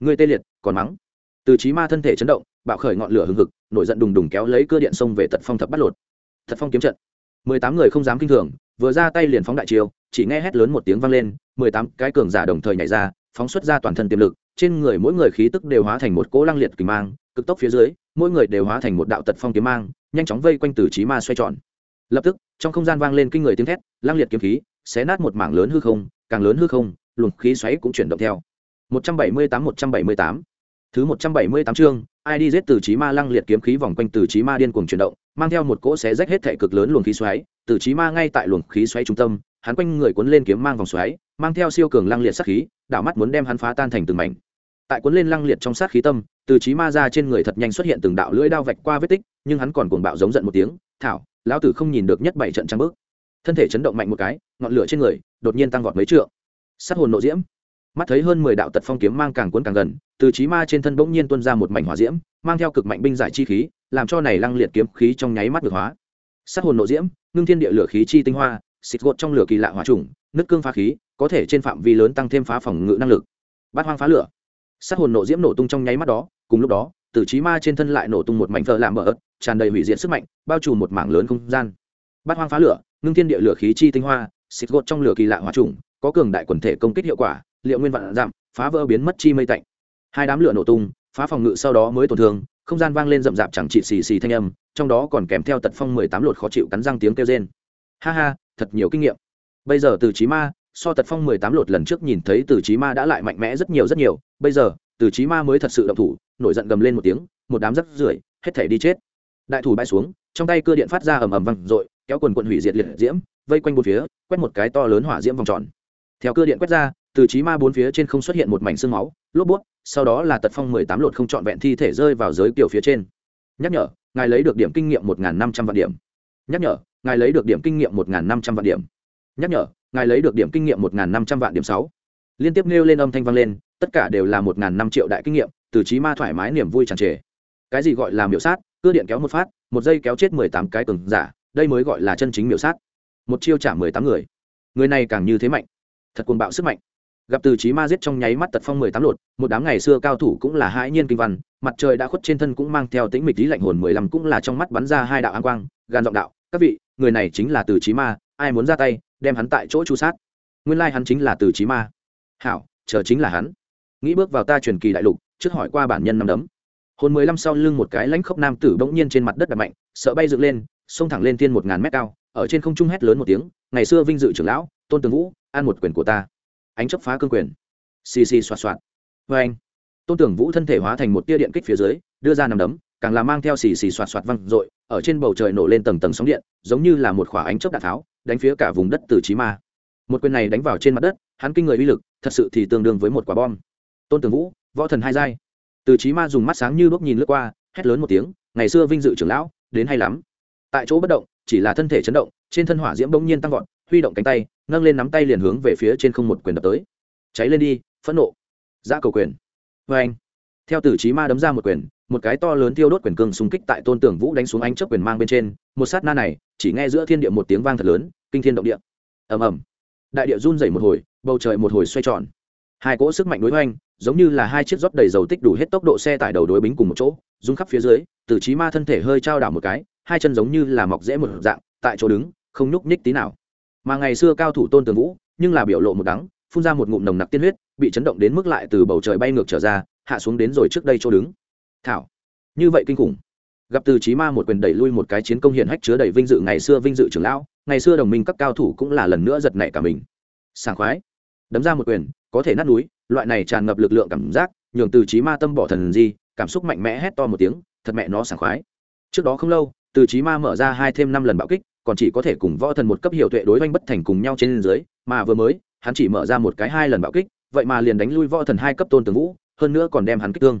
Người tê liệt, còn mắng. Từ trí ma thân thể chấn động, bạo khởi ngọn lửa hừng hực, nổi giận đùng đùng kéo lấy cơ điện sông về tật phong thập bắt lột. Thật phong kiếm trận. Mười tám người không dám kinh thường, vừa ra tay liền phóng đại chiêu, chỉ nghe hét lớn một tiếng vang lên, mười tám cái cường giả đồng thời nhảy ra, phóng xuất ra toàn thân tiềm lực, trên người mỗi người khí tức đều hóa thành một cỗ lăng liệt kỳ mang, cực tốc phía dưới, mỗi người đều hóa thành một đạo tật phong kiếm mang, nhanh chóng vây quanh từ trí ma xoay tròn. Lập tức, trong không gian vang lên kinh người tiếng thét, lăng liệt kiếm khí xé nát một mảng lớn hư không, càng lớn hư không, luồng khí xoáy cũng chuyển động theo. 178 178 thứ 178 chương, ai đi giết từ trí ma lăng liệt kiếm khí vòng quanh từ trí ma điên cuồng chuyển động, mang theo một cỗ xé rách hết thể cực lớn luồng khí xoáy. Từ trí ma ngay tại luồng khí xoáy trung tâm, hắn quanh người cuốn lên kiếm mang vòng xoáy, mang theo siêu cường lăng liệt sát khí, đảo mắt muốn đem hắn phá tan thành từng mảnh. Tại cuốn lên lăng liệt trong sát khí tâm, từ trí ma ra trên người thật nhanh xuất hiện từng đạo lưỡi đao vạch qua vết tích, nhưng hắn còn cuồng bạo giống giận một tiếng, thảo, lão tử không nhìn được nhất bảy trận trăng bước thân thể chấn động mạnh một cái, ngọn lửa trên người đột nhiên tăng vọt mấy trượng. Sát hồn nộ diễm. Mắt thấy hơn mười đạo tật phong kiếm mang càng cuốn càng gần, từ trí ma trên thân bỗng nhiên tuôn ra một mảnh hỏa diễm, mang theo cực mạnh binh giải chi khí, làm cho này lăng liệt kiếm khí trong nháy mắt được hóa. Sát hồn nộ diễm, ngưng thiên địa lửa khí chi tinh hoa, xịt gột trong lửa kỳ lạ hỏa trùng, nứt cương phá khí, có thể trên phạm vi lớn tăng thêm phá phòng ngự năng lực. Bát hoang phá lửa. Sát hồn nộ diễm nổ tung trong nháy mắt đó, cùng lúc đó, từ trí ma trên thân lại nổ tung một mảnh thợ làm mở ớt, tràn đầy hủy diệt sức mạnh, bao trùm một mảng lớn không gian. Bát hoang phá lửa ngưng thiên địa lửa khí chi tinh hoa, xịt gột trong lửa kỳ lạ hóa trùng, có cường đại quần thể công kích hiệu quả, liệu nguyên vạn giảm, phá vỡ biến mất chi mây tạnh. Hai đám lửa nổ tung, phá phòng ngự sau đó mới tổn thương, không gian vang lên rậm rạp chẳng trị xì xì thanh âm, trong đó còn kèm theo tật phong mười tám lột khó chịu cắn răng tiếng kêu rên. Ha ha, thật nhiều kinh nghiệm. Bây giờ từ trí ma, so tật phong mười tám lột lần trước nhìn thấy từ trí ma đã lại mạnh mẽ rất nhiều rất nhiều, bây giờ, từ trí ma mới thật sự động thủ, nổi giận gầm lên một tiếng, một đám rắc rưởi, hết thể đi chết. Đại thủ bay xuống, trong tay cơ điện phát ra ầm ầm văng r kéo quần quận hủy diệt liệt diễm, vây quanh bốn phía, quét một cái to lớn hỏa diễm vòng tròn. Theo cơ điện quét ra, từ trí ma bốn phía trên không xuất hiện một mảnh xương máu, lốp bút, sau đó là tật phong mười tám lột không trọn vẹn thi thể rơi vào giới kiểu phía trên. Nhắc nhở, ngài lấy được điểm kinh nghiệm một năm trăm vạn điểm. Nhắc nhở, ngài lấy được điểm kinh nghiệm một năm trăm vạn điểm. Nhắc nhở, ngài lấy được điểm kinh nghiệm một năm trăm vạn điểm sáu. Liên tiếp nêu lên âm thanh vang lên, tất cả đều là một năm triệu đại kinh nghiệm, từ trí ma thoải mái niềm vui tràn trề. Cái gì gọi là miểu sát, cưa điện kéo một phát, một giây kéo chết mười tám cái từng giả đây mới gọi là chân chính miểu sát. Một chiêu trả mười tám người. Người này càng như thế mạnh. Thật cuồng bạo sức mạnh. Gặp từ trí ma giết trong nháy mắt tật phong mười tám lột, một đám ngày xưa cao thủ cũng là hãi nhiên kinh văn, mặt trời đã khuất trên thân cũng mang theo tĩnh mịch lý lạnh hồn mười lăm cũng là trong mắt bắn ra hai đạo an quang, gan giọng đạo, các vị, người này chính là từ trí ma, ai muốn ra tay, đem hắn tại chỗ chu sát. Nguyên lai hắn chính là từ trí ma. Hảo, chờ chính là hắn. Nghĩ bước vào ta truyền kỳ đại lục, trước hỏi qua bản nhân năm đấm. Hồn mười lăm sau lưng một cái lãnh khốc nam tử bỗng nhiên trên mặt đất đập mạnh, sợ bay dựng lên xông thẳng lên thiên một ngàn mét cao, ở trên không trung hét lớn một tiếng, ngày xưa vinh dự trưởng lão, tôn tường vũ an một quyền của ta. Ánh chấp phá cương quyền. Xì xì xoạt xoạt. Vê anh, tôn tường vũ thân thể hóa thành một tia điện kích phía dưới, đưa ra nằm đấm, càng là mang theo xì xì xoạt xoạt văng r ở trên bầu trời nổ lên tầng tầng sóng điện, giống như là một khỏa ánh chớp đạn tháo, đánh phía cả vùng đất từ trí ma. Một quyền này đánh vào trên mặt đất, hắn kinh người uy lực, thật sự thì tương đương với một quả bom. Tôn tường vũ, võ thần hai giai. Từ trí ma dùng mắt sáng như đuốc nhìn lướt qua, hét lớn một tiếng, ngày xưa vinh dự trưởng lão, đến hay lắm tại chỗ bất động, chỉ là thân thể chấn động, trên thân hỏa diễm bỗng nhiên tăng vọt, huy động cánh tay, nâng lên nắm tay liền hướng về phía trên không một quyền đập tới. Cháy lên đi, phẫn nộ. Ra cầu quyền. Vê anh. Theo tử trí ma đấm ra một quyền, một cái to lớn tiêu đốt quyền cương xung kích tại tôn tưởng vũ đánh xuống ánh chớp quyền mang bên trên, một sát na này, chỉ nghe giữa thiên địa một tiếng vang thật lớn, kinh thiên động địa. Ầm ầm. Đại địa run rẩy một hồi, bầu trời một hồi xoay tròn. Hai cỗ sức mạnh đối hoành, giống như là hai chiếc rót đầy dầu tích đủ hết tốc độ xe tải đầu đối bính cùng một chỗ, rung khắp phía dưới, tử trí ma thân thể hơi trao đảo một cái hai chân giống như là mọc rễ một dạng, tại chỗ đứng, không nhúc nhích tí nào. Mà ngày xưa cao thủ tôn tường vũ, nhưng là biểu lộ một đắng, phun ra một ngụm nồng nặc tiên huyết, bị chấn động đến mức lại từ bầu trời bay ngược trở ra, hạ xuống đến rồi trước đây chỗ đứng. Thảo, như vậy kinh khủng. Gặp từ chí ma một quyền đẩy lui một cái chiến công hiển hách chứa đầy vinh dự ngày xưa vinh dự trưởng lão, ngày xưa đồng minh các cao thủ cũng là lần nữa giật nảy cả mình. Sảng khoái. Đấm ra một quyền, có thể nát núi, loại này tràn ngập lực lượng cảm giác, nhường từ chí ma tâm bỏ thần gì cảm xúc mạnh mẽ hét to một tiếng, thật mẹ nó sảng khoái. Trước đó không lâu từ trí ma mở ra hai thêm năm lần bạo kích, còn chỉ có thể cùng võ thần một cấp hiệu tuệ đối oanh bất thành cùng nhau trên dưới, mà vừa mới, hắn chỉ mở ra một cái hai lần bạo kích, vậy mà liền đánh lui võ thần hai cấp tôn tường vũ, hơn nữa còn đem hắn kích thương.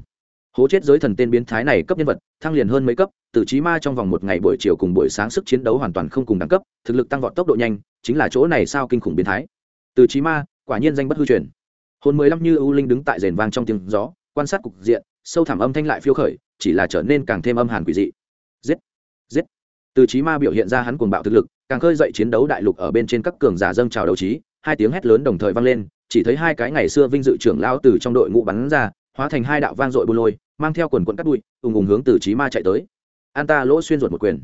Hố chết giới thần tên biến thái này cấp nhân vật, thăng liền hơn mấy cấp, từ trí ma trong vòng một ngày buổi chiều cùng buổi sáng sức chiến đấu hoàn toàn không cùng đẳng cấp, thực lực tăng vọt tốc độ nhanh, chính là chỗ này sao kinh khủng biến thái. Từ trí ma, quả nhiên danh bất hư truyền. Hồn mười lăm như ưu linh đứng tại rền vang trong tiếng gió, quan sát cục diện, sâu thẳm âm thanh lại phiêu khởi, chỉ là trở nên càng thêm âm hàn quỷ dị. Giết! Giết. Từ trí ma biểu hiện ra hắn cuồng bạo thực lực, càng khơi dậy chiến đấu đại lục ở bên trên các cường giả dâng trào đấu trí, hai tiếng hét lớn đồng thời vang lên, chỉ thấy hai cái ngày xưa vinh dự trưởng lão từ trong đội ngũ bắn ra, hóa thành hai đạo vang dội buôn lôi, mang theo quần quận cắt bụi, ùng ùng hướng từ trí ma chạy tới. An ta lỗ xuyên ruột một quyền.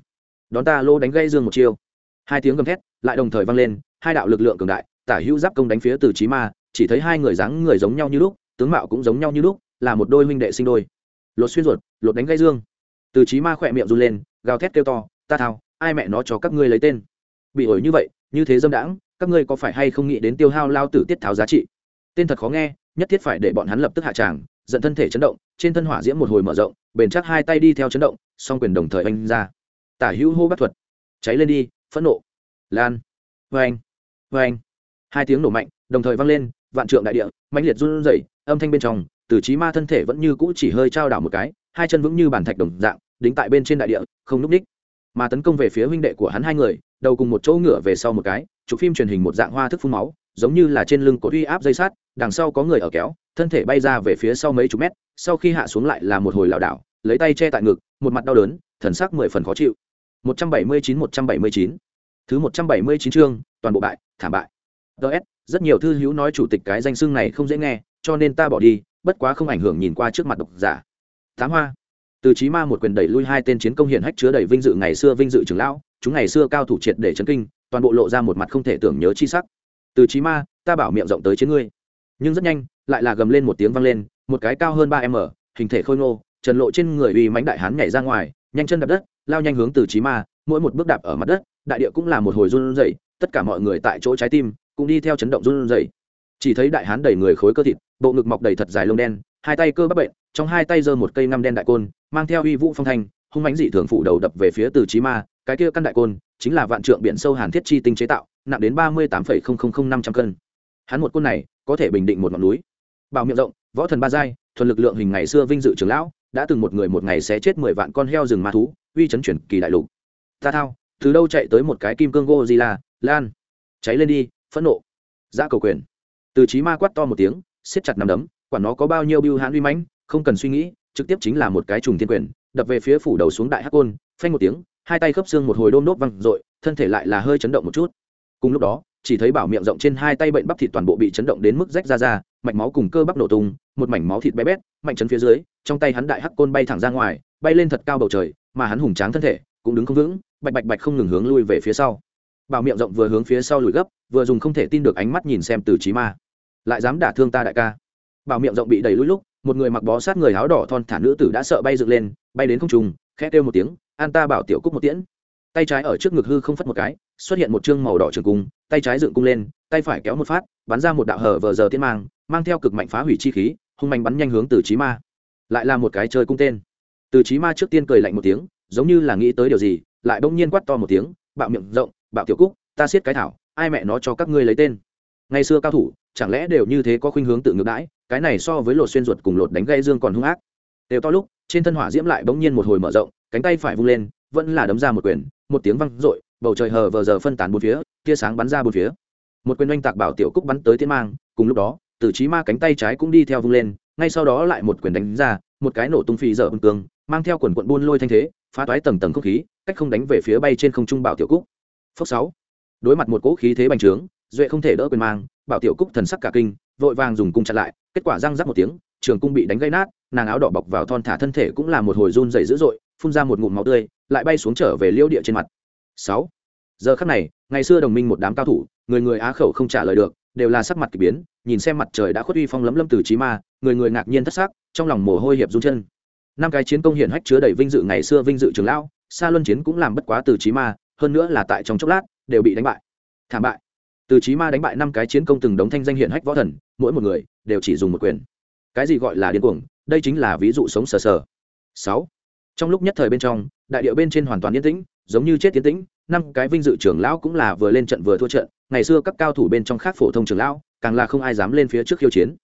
Đón ta lỗ đánh gây dương một chiêu. Hai tiếng gầm thét lại đồng thời vang lên, hai đạo lực lượng cường đại, tả hữu giáp công đánh phía từ trí ma, chỉ thấy hai người dáng người giống nhau như lúc, tướng mạo cũng giống nhau như lúc, là một đôi huynh đệ sinh đôi. Lột xuyên ruột, lột đánh gây dương từ trí ma khỏe miệng run lên, gào thét kêu to, ta thao, ai mẹ nó cho các ngươi lấy tên? Bị ổi như vậy, như thế dâm đãng, các ngươi có phải hay không nghĩ đến tiêu hao lao tử tiết tháo giá trị? Tên thật khó nghe, nhất thiết phải để bọn hắn lập tức hạ tràng dẫn thân thể chấn động, trên thân hỏa diễm một hồi mở rộng, bền chắc hai tay đi theo chấn động, song quyền đồng thời oanh ra. Tả hữu hô bắt thuật. Cháy lên đi, phẫn nộ. Lan. Vê anh vê anh hai tiếng nổ mạnh, đồng thời vang lên, vạn trượng đại địa mạnh liệt run rẩy, âm thanh bên trong, từ trí ma thân thể vẫn như cũ chỉ hơi trao đảo một cái hai chân vững như bàn thạch đồng dạng, đính tại bên trên đại địa, không núp ních mà tấn công về phía huynh đệ của hắn hai người, đầu cùng một chỗ ngựa về sau một cái, chụp phim truyền hình một dạng hoa thức phun máu, giống như là trên lưng có uy áp dây sát, đằng sau có người ở kéo, thân thể bay ra về phía sau mấy chục mét, sau khi hạ xuống lại là một hồi lảo đảo, lấy tay che tại ngực, một mặt đau đớn, thần sắc mười phần khó chịu. Một trăm bảy mươi chín, một trăm bảy mươi chín. Thứ một trăm bảy mươi chín chương, toàn bộ bại, thảm bại. Ts rất nhiều thư hữu nói chủ tịch cái danh xưng này không dễ nghe, cho nên ta bỏ đi, bất quá không ảnh hưởng nhìn qua trước mặt độc giả tám hoa. Từ trí ma một quyền đẩy lui hai tên chiến công hiển hách chứa đầy vinh dự ngày xưa vinh dự trưởng lão, chúng ngày xưa cao thủ triệt để chấn kinh, toàn bộ lộ ra một mặt không thể tưởng nhớ chi sắc. Từ trí ma, ta bảo miệng rộng tới chiến ngươi. Nhưng rất nhanh, lại là gầm lên một tiếng vang lên, một cái cao hơn ba m, hình thể khôi ngô, trần lộ trên người uy mãnh đại hán nhảy ra ngoài, nhanh chân đạp đất, lao nhanh hướng từ trí ma, mỗi một bước đạp ở mặt đất, đại địa cũng là một hồi run rẩy, tất cả mọi người tại chỗ trái tim cũng đi theo chấn động run rẩy. Chỉ thấy đại hán đầy người khối cơ thịt, bộ ngực mọc đầy thật dài lông đen, hai tay cơ bắp bệnh trong hai tay giơ một cây năm đen đại côn, mang theo uy vũ phong thanh, hung mãnh dị thường phủ đầu đập về phía từ chí ma, cái kia căn đại côn chính là vạn trượng biển sâu hàn thiết chi tinh chế tạo, nặng đến ba mươi tám năm trăm cân. Hắn một côn này có thể bình định một ngọn núi. Bảo miệng rộng, võ thần ba giai, thuần lực lượng hình ngày xưa vinh dự trưởng lão, đã từng một người một ngày sẽ chết mười vạn con heo rừng ma thú, uy chấn chuyển kỳ đại lục. Ta thao, từ đâu chạy tới một cái kim cương gozilla lan. Cháy lên đi, phẫn nộ. Ra cầu quyền. Từ chí ma quát to một tiếng, siết chặt nằm đấm, quản nó có bao nhiêu biêu hãn uy mãnh không cần suy nghĩ, trực tiếp chính là một cái trùng thiên quyền, đập về phía phủ đầu xuống đại hắc côn, phanh một tiếng, hai tay khớp xương một hồi đôm nốt văng r thân thể lại là hơi chấn động một chút. Cùng lúc đó, chỉ thấy bảo miệng rộng trên hai tay bệnh bắp thịt toàn bộ bị chấn động đến mức rách ra ra, mạch máu cùng cơ bắp nổ tung, một mảnh máu thịt bé bét, mạnh chấn phía dưới, trong tay hắn đại hắc côn bay thẳng ra ngoài, bay lên thật cao bầu trời, mà hắn hùng tráng thân thể cũng đứng không vững, bạch bạch bạch không ngừng hướng lui về phía sau. Bảo miệng rộng vừa hướng phía sau lùi gấp, vừa dùng không thể tin được ánh mắt nhìn xem từ trí ma. Lại dám đả thương ta đại ca. Bảo miệng rộng bị đẩy lùi lúc một người mặc bó sát người áo đỏ thon thả nữ tử đã sợ bay dựng lên, bay đến không trùng khẽ kêu một tiếng, an ta bảo tiểu cúc một tiễn. Tay trái ở trước ngực hư không phất một cái, xuất hiện một chương màu đỏ trường cung, tay trái dựng cung lên, tay phải kéo một phát, bắn ra một đạo hở vờ giờ tiên mang mang theo cực mạnh phá hủy chi khí, hung mạnh bắn nhanh hướng từ trí ma. Lại là một cái chơi cung tên. Từ trí ma trước tiên cười lạnh một tiếng, giống như là nghĩ tới điều gì, lại bỗng nhiên quát to một tiếng, bạo miệng rộng, bạo tiểu cúc, ta siết cái thảo, ai mẹ nó cho các ngươi lấy tên. Ngày xưa cao thủ, chẳng lẽ đều như thế có khuynh hướng tự ngược đãi cái này so với lột xuyên ruột cùng lột đánh gây dương còn hung ác. Đều to lúc, trên thân hỏa diễm lại bỗng nhiên một hồi mở rộng, cánh tay phải vung lên, vẫn là đấm ra một quyền, một tiếng văng r ộ i bầu trời hờ vờ giờ phân tán bốn phía, tia sáng bắn ra bốn phía. Một quyền oanh tạc bảo tiểu cúc bắn tới thiên mang, cùng lúc đó, tử trí ma cánh tay trái cũng đi theo vung lên, ngay sau đó lại một quyền đánh ra, một cái nổ tung phi dở hưng tương mang theo quần quận buôn lôi thanh thế, phá toái tầng tầng không khí, cách không đánh về phía bay trên không trung bảo tiểu cúc. Phốc sáu. Đối mặt một cỗ khí thế bành trướng, duệ không thể đỡ quyền mang, bảo tiểu cúc thần sắc cả kinh vội vàng dùng cung chặn lại, kết quả răng rắc một tiếng, trường cung bị đánh gây nát, nàng áo đỏ bọc vào thon thả thân thể cũng là một hồi run dày dữ dội, phun ra một ngụm máu tươi, lại bay xuống trở về liêu địa trên mặt. Sáu. Giờ khắc này, ngày xưa đồng minh một đám cao thủ, người người á khẩu không trả lời được, đều là sắc mặt kỳ biến, nhìn xem mặt trời đã khuất uy phong lấm lâm từ trí ma, người người ngạc nhiên thất xác trong lòng mồ hôi hiệp run chân. Năm cái chiến công hiển hách chứa đầy vinh dự ngày xưa vinh dự trường lão xa luân chiến cũng làm bất quá từ trí ma, hơn nữa là tại trong chốc lát, đều bị đánh bại. Thảm bại từ trí ma đánh bại năm cái chiến công từng đống thanh danh hiển hách võ thần, mỗi một người đều chỉ dùng một quyền. Cái gì gọi là điên cuồng, đây chính là ví dụ sống sờ sờ. Sáu. Trong lúc nhất thời bên trong, đại điệu bên trên hoàn toàn yên tĩnh, giống như chết tiến tĩnh, năm cái vinh dự trưởng lão cũng là vừa lên trận vừa thua trận, ngày xưa các cao thủ bên trong khác phổ thông trưởng lão, càng là không ai dám lên phía trước khiêu chiến.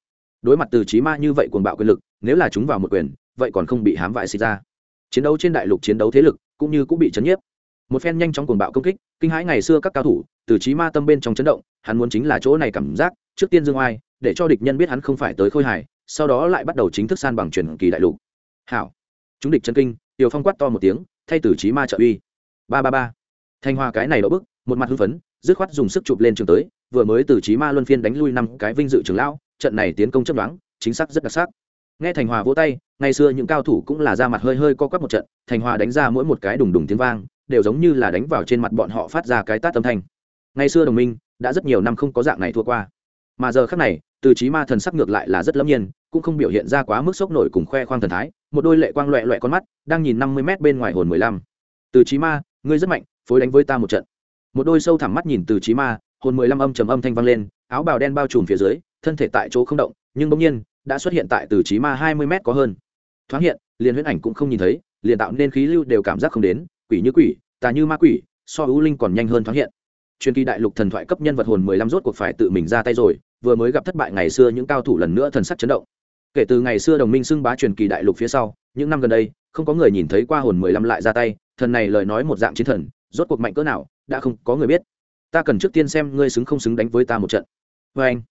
Đối mặt từ trí ma như vậy cuồng bạo quyền lực, nếu là chúng vào một quyền, vậy còn không bị hám vại xịt ra. Chiến đấu trên đại lục chiến đấu thế lực cũng như cũng bị chấn nhiếp. Một phen nhanh chóng cuồng bạo công kích, kinh hãi ngày xưa các cao thủ từ trí ma tâm bên trong chấn động, hắn muốn chính là chỗ này cảm giác, trước tiên dương oai, để cho địch nhân biết hắn không phải tới khôi hài, sau đó lại bắt đầu chính thức san bằng truyền kỳ đại lục. Hảo. Chúng địch chân kinh, tiểu phong quát to một tiếng, thay từ trí ma trợ uy. Ba ba ba. Thanh hoa cái này đỡ bức, một mặt hưng phấn, dứt khoát dùng sức chụp lên trường tới, vừa mới từ trí ma luân phiên đánh lui năm cái vinh dự trường lão, trận này tiến công chấp đoán chính xác rất đặc sắc. Nghe thành hòa vỗ tay, ngày xưa những cao thủ cũng là ra mặt hơi hơi co quắp một trận, thành hòa đánh ra mỗi một cái đùng đùng tiếng vang, đều giống như là đánh vào trên mặt bọn họ phát ra cái tát âm thanh ngày xưa đồng minh, đã rất nhiều năm không có dạng này thua qua. Mà giờ khác này, từ trí ma thần sắc ngược lại là rất lâm nhiên, cũng không biểu hiện ra quá mức sốc nổi cùng khoe khoang thần thái, một đôi lệ quang loẹ loẹ con mắt, đang nhìn năm mươi m bên ngoài hồn mười lăm. Từ trí ma, ngươi rất mạnh, phối đánh với ta một trận. Một đôi sâu thẳm mắt nhìn từ trí ma, hồn mười lăm âm trầm âm thanh vang lên, áo bào đen bao trùm phía dưới, thân thể tại chỗ không động, nhưng bỗng nhiên, đã xuất hiện tại từ trí ma hai mươi m có hơn. Thoáng hiện, liền huyễn ảnh cũng không nhìn thấy, liền tạo nên khí lưu đều cảm giác không đến, quỷ như quỷ, tà như ma quỷ, so ưu linh còn nhanh hơn thoáng hiện truyền kỳ đại lục thần thoại cấp nhân vật hồn mười lăm rốt cuộc phải tự mình ra tay rồi, vừa mới gặp thất bại ngày xưa những cao thủ lần nữa thần sắc chấn động. Kể từ ngày xưa đồng minh xưng bá truyền kỳ đại lục phía sau, những năm gần đây, không có người nhìn thấy qua hồn mười lăm lại ra tay, thần này lời nói một dạng chiến thần, rốt cuộc mạnh cỡ nào, đã không có người biết. Ta cần trước tiên xem ngươi xứng không xứng đánh với ta một trận. Vê anh,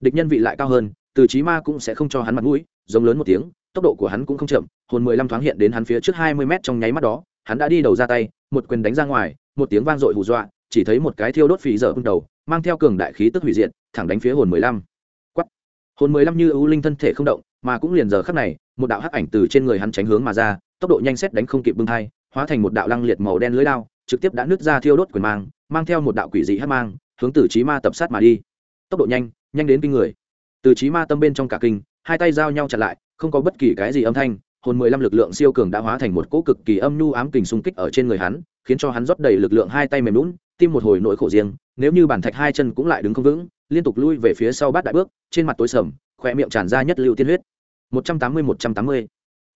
địch nhân vị lại cao hơn, từ chí ma cũng sẽ không cho hắn mặt mũi, giống lớn một tiếng, tốc độ của hắn cũng không chậm, hồn mười lăm thoáng hiện đến hắn phía trước hai mươi mét trong nháy mắt đó, hắn đã đi đầu ra tay, một quyền đánh ra ngoài, một tiếng vang dội hù dọa chỉ thấy một cái thiêu đốt phì dở bưng đầu, mang theo cường đại khí tức hủy diệt, thẳng đánh phía hồn mười lăm. Quắt hồn mười lăm như ưu linh thân thể không động, mà cũng liền giờ khắc này, một đạo hắc ảnh từ trên người hắn tránh hướng mà ra, tốc độ nhanh xét đánh không kịp bưng thai, hóa thành một đạo lăng liệt màu đen lưới lao trực tiếp đã nứt ra thiêu đốt quyền mang mang theo một đạo quỷ dị hắc mang, hướng từ trí ma tập sát mà đi. Tốc độ nhanh nhanh đến kinh người. Từ trí ma tâm bên trong cả kinh, hai tay giao nhau chặt lại, không có bất kỳ cái gì âm thanh, hồn mười lăm lực lượng siêu cường đã hóa thành một cỗ cực kỳ âm nhu ám kình xung kích ở trên người hắn, khiến cho hắn rót đầy lực lượng hai tay mềm lún tim một hồi nỗi khổ riêng, nếu như bản thạch hai chân cũng lại đứng không vững, liên tục lui về phía sau bát đại bước, trên mặt tối sầm khỏe miệng tràn ra nhất lưu tiên huyết. Một trăm tám mươi, một trăm tám mươi.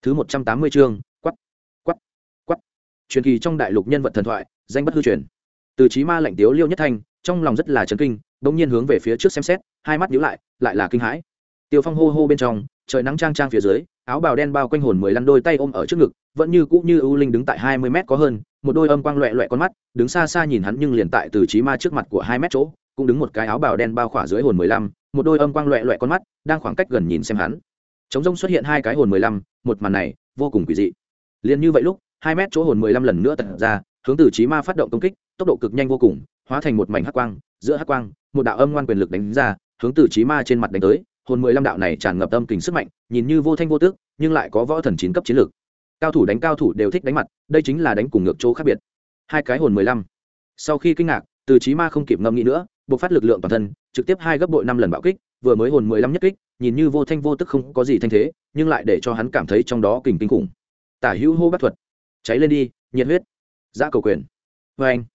Thứ một trăm tám mươi chương quắt quắt quắt truyền kỳ trong đại lục nhân vật thần thoại, danh bất hư truyền. Từ trí ma lạnh tiếu liêu nhất thanh, trong lòng rất là chấn kinh, bỗng nhiên hướng về phía trước xem xét, hai mắt nhíu lại lại là kinh hãi. Tiêu phong hô hô bên trong trời nắng trang trang phía dưới, áo bào đen bao quanh hồn mười lăm đôi tay ôm ở trước ngực, vẫn như cũ như ưu linh đứng tại hai mươi mét có hơn, một đôi âm quang loẹ loẹ con mắt, đứng xa xa nhìn hắn nhưng liền tại từ trí ma trước mặt của hai mét chỗ, cũng đứng một cái áo bào đen bao khỏa dưới hồn mười lăm, một đôi âm quang loẹ loẹ con mắt, đang khoảng cách gần nhìn xem hắn. Chống rông xuất hiện hai cái hồn mười lăm, một màn này, vô cùng quỷ dị. Liền như vậy lúc, hai mét chỗ hồn mười lăm lần nữa tận ra, hướng từ trí ma phát động công kích, tốc độ cực nhanh vô cùng, hóa thành một mảnh hắc quang, giữa hắc quang, một đạo âm ngoan quyền lực đánh ra, hướng từ trí ma trên mặt đánh tới hồn mười lăm đạo này tràn ngập âm kình sức mạnh, nhìn như vô thanh vô tước nhưng lại có võ thần chín cấp chiến lược. Cao thủ đánh cao thủ đều thích đánh mặt, đây chính là đánh cùng ngược chỗ khác biệt. Hai cái hồn mười lăm. Sau khi kinh ngạc, từ trí ma không kịp ngâm nghĩ nữa, buộc phát lực lượng toàn thân, trực tiếp hai gấp bội năm lần bạo kích, vừa mới hồn mười lăm nhất kích, nhìn như vô thanh vô tức không có gì thanh thế, nhưng lại để cho hắn cảm thấy trong đó kình kinh khủng. Tả hữu hô bắt thuật. Cháy lên đi, nhiệt huyết. Giã cầu quyền. Vê anh.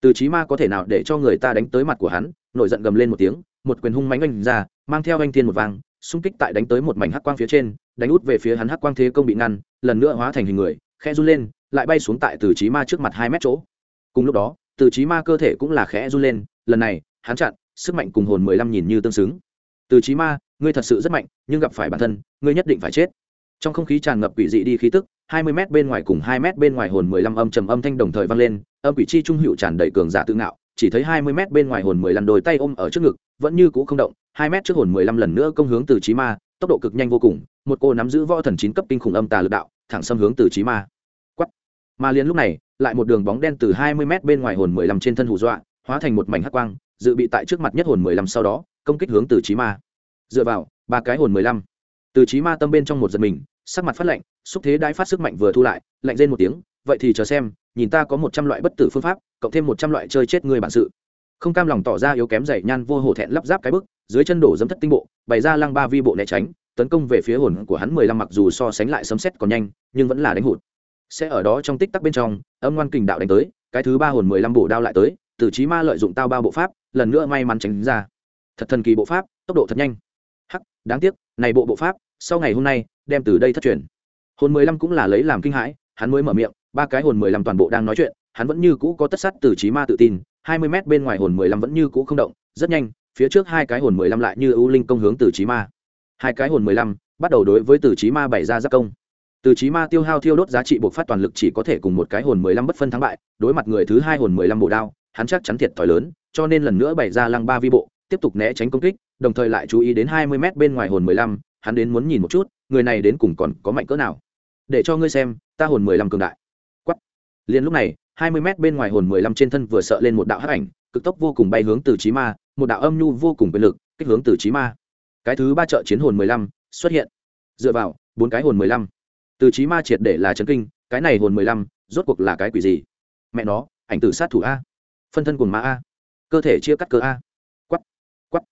Từ trí ma có thể nào để cho người ta đánh tới mặt của hắn, nổi giận gầm lên một tiếng, một quyền hung mánh oanh ra mang theo anh thiên một vang, xung kích tại đánh tới một mảnh hắc quang phía trên, đánh út về phía hắn hắc quang thế công bị ngăn, lần nữa hóa thành hình người, khẽ run lên, lại bay xuống tại từ trí ma trước mặt hai mét chỗ. Cùng lúc đó, từ trí ma cơ thể cũng là khẽ run lên, lần này, hắn chặn, sức mạnh cùng hồn mười lăm nhìn như tương xứng. Từ trí ma, ngươi thật sự rất mạnh, nhưng gặp phải bản thân, ngươi nhất định phải chết. Trong không khí tràn ngập quỷ dị đi khí tức, hai mươi m bên ngoài cùng hai m bên ngoài hồn mười lăm âm trầm âm thanh đồng thời vang lên, âm quỷ chi trung hữu tràn đầy cường giả tự ngạo, chỉ thấy hai mươi m bên ngoài hồn mười lăm đôi tay ôm ở trước ngực, vẫn như cũ không động hai mét trước hồn mười lăm lần nữa công hướng từ trí ma, tốc độ cực nhanh vô cùng, một cô nắm giữ võ thần chín cấp kinh khủng âm tà lực đạo, thẳng xâm hướng từ trí ma. Quắt mà liền lúc này, lại một đường bóng đen từ hai mươi mét bên ngoài hồn mười lăm trên thân hù dọa, hóa thành một mảnh hắc quang, dự bị tại trước mặt nhất hồn mười lăm sau đó, công kích hướng từ trí ma. Dựa vào, ba cái hồn mười lăm. Từ trí ma tâm bên trong một giật mình, sắc mặt phát lạnh, xúc thế đái phát sức mạnh vừa thu lại, lạnh rên một tiếng, vậy thì chờ xem, nhìn ta có một trăm loại bất tử phương pháp, cộng thêm một trăm loại chơi chết người bản sự. Không cam lòng tỏ ra yếu kém dày nhan vô hổ thẹn lắp ráp cái bức dưới chân đổ dấm thất tinh bộ, bày ra lăng ba vi bộ né tránh, tấn công về phía hồn của hắn mười lăm mặc dù so sánh lại sấm xét còn nhanh, nhưng vẫn là đánh hụt. Sẽ ở đó trong tích tắc bên trong, âm ngoan kình đạo đánh tới, cái thứ ba hồn mười lăm bổ đao lại tới, tử trí ma lợi dụng tao bao bộ pháp, lần nữa may mắn tránh ra. Thật thần kỳ bộ pháp, tốc độ thật nhanh. Hắc, đáng tiếc, này bộ bộ pháp, sau ngày hôm nay, đem từ đây thất truyền. Hồn mười lăm cũng là lấy làm kinh hãi, hắn mới mở miệng, ba cái hồn mười lăm toàn bộ đang nói chuyện, hắn vẫn như cũ có tất sắt từ trí ma tự tin, hai mươi m bên ngoài hồn mười lăm vẫn như cũ không động, rất nhanh phía trước hai cái hồn mười lăm lại như ưu linh công hướng từ trí ma. Hai cái hồn mười lăm bắt đầu đối với từ trí ma bày ra giác công. Từ trí ma tiêu hao thiêu đốt giá trị buộc phát toàn lực chỉ có thể cùng một cái hồn mười lăm bất phân thắng bại, đối mặt người thứ hai hồn mười lăm bổ đao, hắn chắc chắn thiệt thòi lớn, cho nên lần nữa bày ra lăng ba vi bộ, tiếp tục né tránh công kích, đồng thời lại chú ý đến hai mươi m bên ngoài hồn mười lăm, hắn đến muốn nhìn một chút, người này đến cùng còn có mạnh cỡ nào. Để cho ngươi xem, ta hồn mười lăm cường đại. Quắt liền lúc này, hai mươi m bên ngoài hồn mười lăm trên thân vừa sợ lên một đạo hắc ảnh, cực tốc vô cùng bay hướng từ trí ma một đạo âm nhu vô cùng quyền lực, kích hướng từ trí ma. Cái thứ ba trợ chiến hồn mười lăm xuất hiện. Dựa vào, bốn cái hồn mười lăm. Từ trí ma triệt để là chấn kinh, cái này hồn mười lăm, rốt cuộc là cái quỷ gì? Mẹ nó, ảnh tử sát thủ a. Phân thân cùng ma a. Cơ thể chia cắt cơ a. Quắp quắp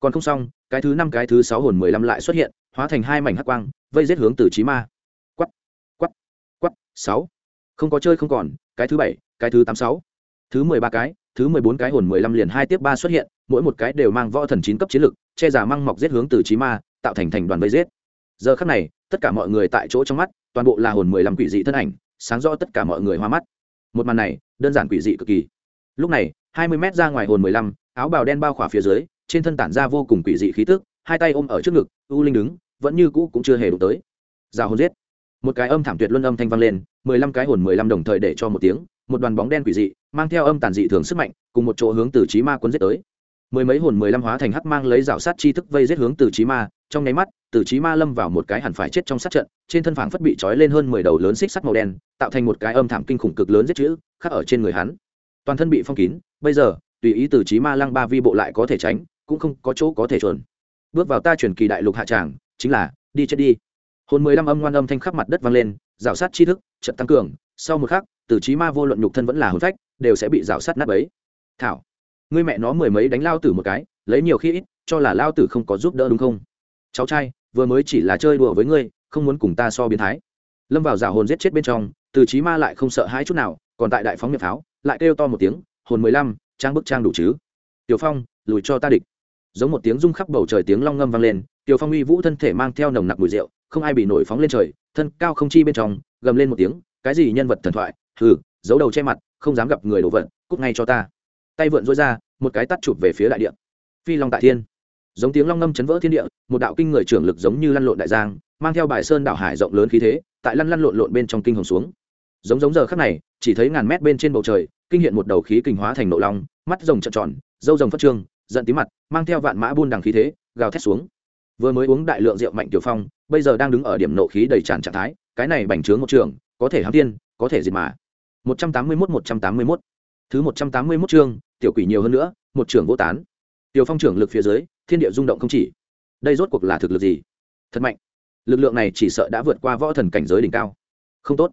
còn không xong, cái thứ năm, cái thứ sáu hồn mười lăm lại xuất hiện, hóa thành hai mảnh hắc quang, vây giết hướng từ trí ma. Quắp quắp quắp sáu. Không có chơi không còn, cái thứ bảy, cái thứ tám sáu. Thứ mười ba cái, thứ mười bốn cái hồn mười lăm liền hai tiếp ba xuất hiện mỗi một cái đều mang võ thần chín cấp chiến lực, che giả măng mọc giết hướng từ trí ma, tạo thành thành đoàn vây giết. Giờ khắc này, tất cả mọi người tại chỗ trong mắt, toàn bộ là hồn mười lăm quỷ dị thân ảnh, sáng rõ tất cả mọi người hoa mắt. Một màn này, đơn giản quỷ dị cực kỳ. Lúc này, hai mươi mét ra ngoài hồn mười lăm, áo bào đen bao khỏa phía dưới, trên thân tản ra vô cùng quỷ dị khí tức, hai tay ôm ở trước ngực, u linh đứng, vẫn như cũ cũng chưa hề đủ tới. Rào hồn giết. Một cái âm thảm tuyệt luân âm thanh vang lên, mười lăm cái hồn mười lăm đồng thời để cho một tiếng, một đoàn bóng đen quỷ dị, mang theo âm tàn dị thường sức mạnh, cùng một chỗ hướng từ trí ma quân giết tới mười mấy hồn mười lăm hóa thành hắc mang lấy rào sát chi thức vây giết hướng từ trí ma. Trong nháy mắt, từ trí ma lâm vào một cái hẳn phải chết trong sát trận, trên thân phảng phất bị trói lên hơn mười đầu lớn xích sắt màu đen, tạo thành một cái âm thảm kinh khủng cực lớn giết chữ, khắc ở trên người hắn. Toàn thân bị phong kín, bây giờ, tùy ý từ trí ma lăng ba vi bộ lại có thể tránh, cũng không có chỗ có thể chuẩn bước vào ta truyền kỳ đại lục hạ tràng, chính là, đi chết đi. Hồn mười lăm âm ngoan âm thanh khắp mặt đất vang lên, rào sát chi thức, trận tăng cường. Sau một khắc, từ trí ma vô luận nhục thân vẫn là hồn phách, đều sẽ bị rào sát nát ấy thảo ngươi mẹ nó mười mấy đánh lao tử một cái, lấy nhiều khi ít, cho là lao tử không có giúp đỡ đúng không? Cháu trai, vừa mới chỉ là chơi đùa với ngươi, không muốn cùng ta so biến thái. Lâm vào giả hồn giết chết bên trong, từ trí ma lại không sợ hãi chút nào, còn tại đại phóng miệng pháo, lại kêu to một tiếng, hồn mười lăm, trang bức trang đủ chứ? Tiểu phong, lùi cho ta địch. Giống một tiếng rung khắp bầu trời tiếng long ngâm vang lên, tiểu phong uy vũ thân thể mang theo nồng nặc mùi rượu, không ai bị nổi phóng lên trời, thân cao không chi bên trong, gầm lên một tiếng, cái gì nhân vật thần thoại? Hừ, giấu đầu che mặt, không dám gặp người đổ vận, cút ngay cho ta tay vượn rối ra, một cái tắt chụp về phía đại địa. Phi long tại thiên. Giống tiếng long ngâm chấn vỡ thiên địa, một đạo kinh người trưởng lực giống như lăn lộn đại giang, mang theo bài sơn đảo hải rộng lớn khí thế, tại lăn lăn lộn lộn bên trong kinh hồng xuống. Giống giống giờ khắc này, chỉ thấy ngàn mét bên trên bầu trời, kinh hiện một đầu khí kinh hóa thành nộ long, mắt rồng trợn tròn dâu rồng phất trương, giận tí mặt, mang theo vạn mã buôn đằng khí thế, gào thét xuống. Vừa mới uống đại lượng rượu mạnh tiểu phong, bây giờ đang đứng ở điểm nộ khí đầy tràn trạng thái, cái này bành trướng một trường, có thể hám tiên có thể diệt mà. Một trăm tám mươi mốt, một trăm tám mươi mốt thứ một trăm tám mươi mốt chương, tiểu quỷ nhiều hơn nữa, một trưởng vô tán. Tiểu phong trưởng lực phía dưới, thiên địa rung động không chỉ. Đây rốt cuộc là thực lực gì? Thật mạnh. Lực lượng này chỉ sợ đã vượt qua võ thần cảnh giới đỉnh cao. Không tốt.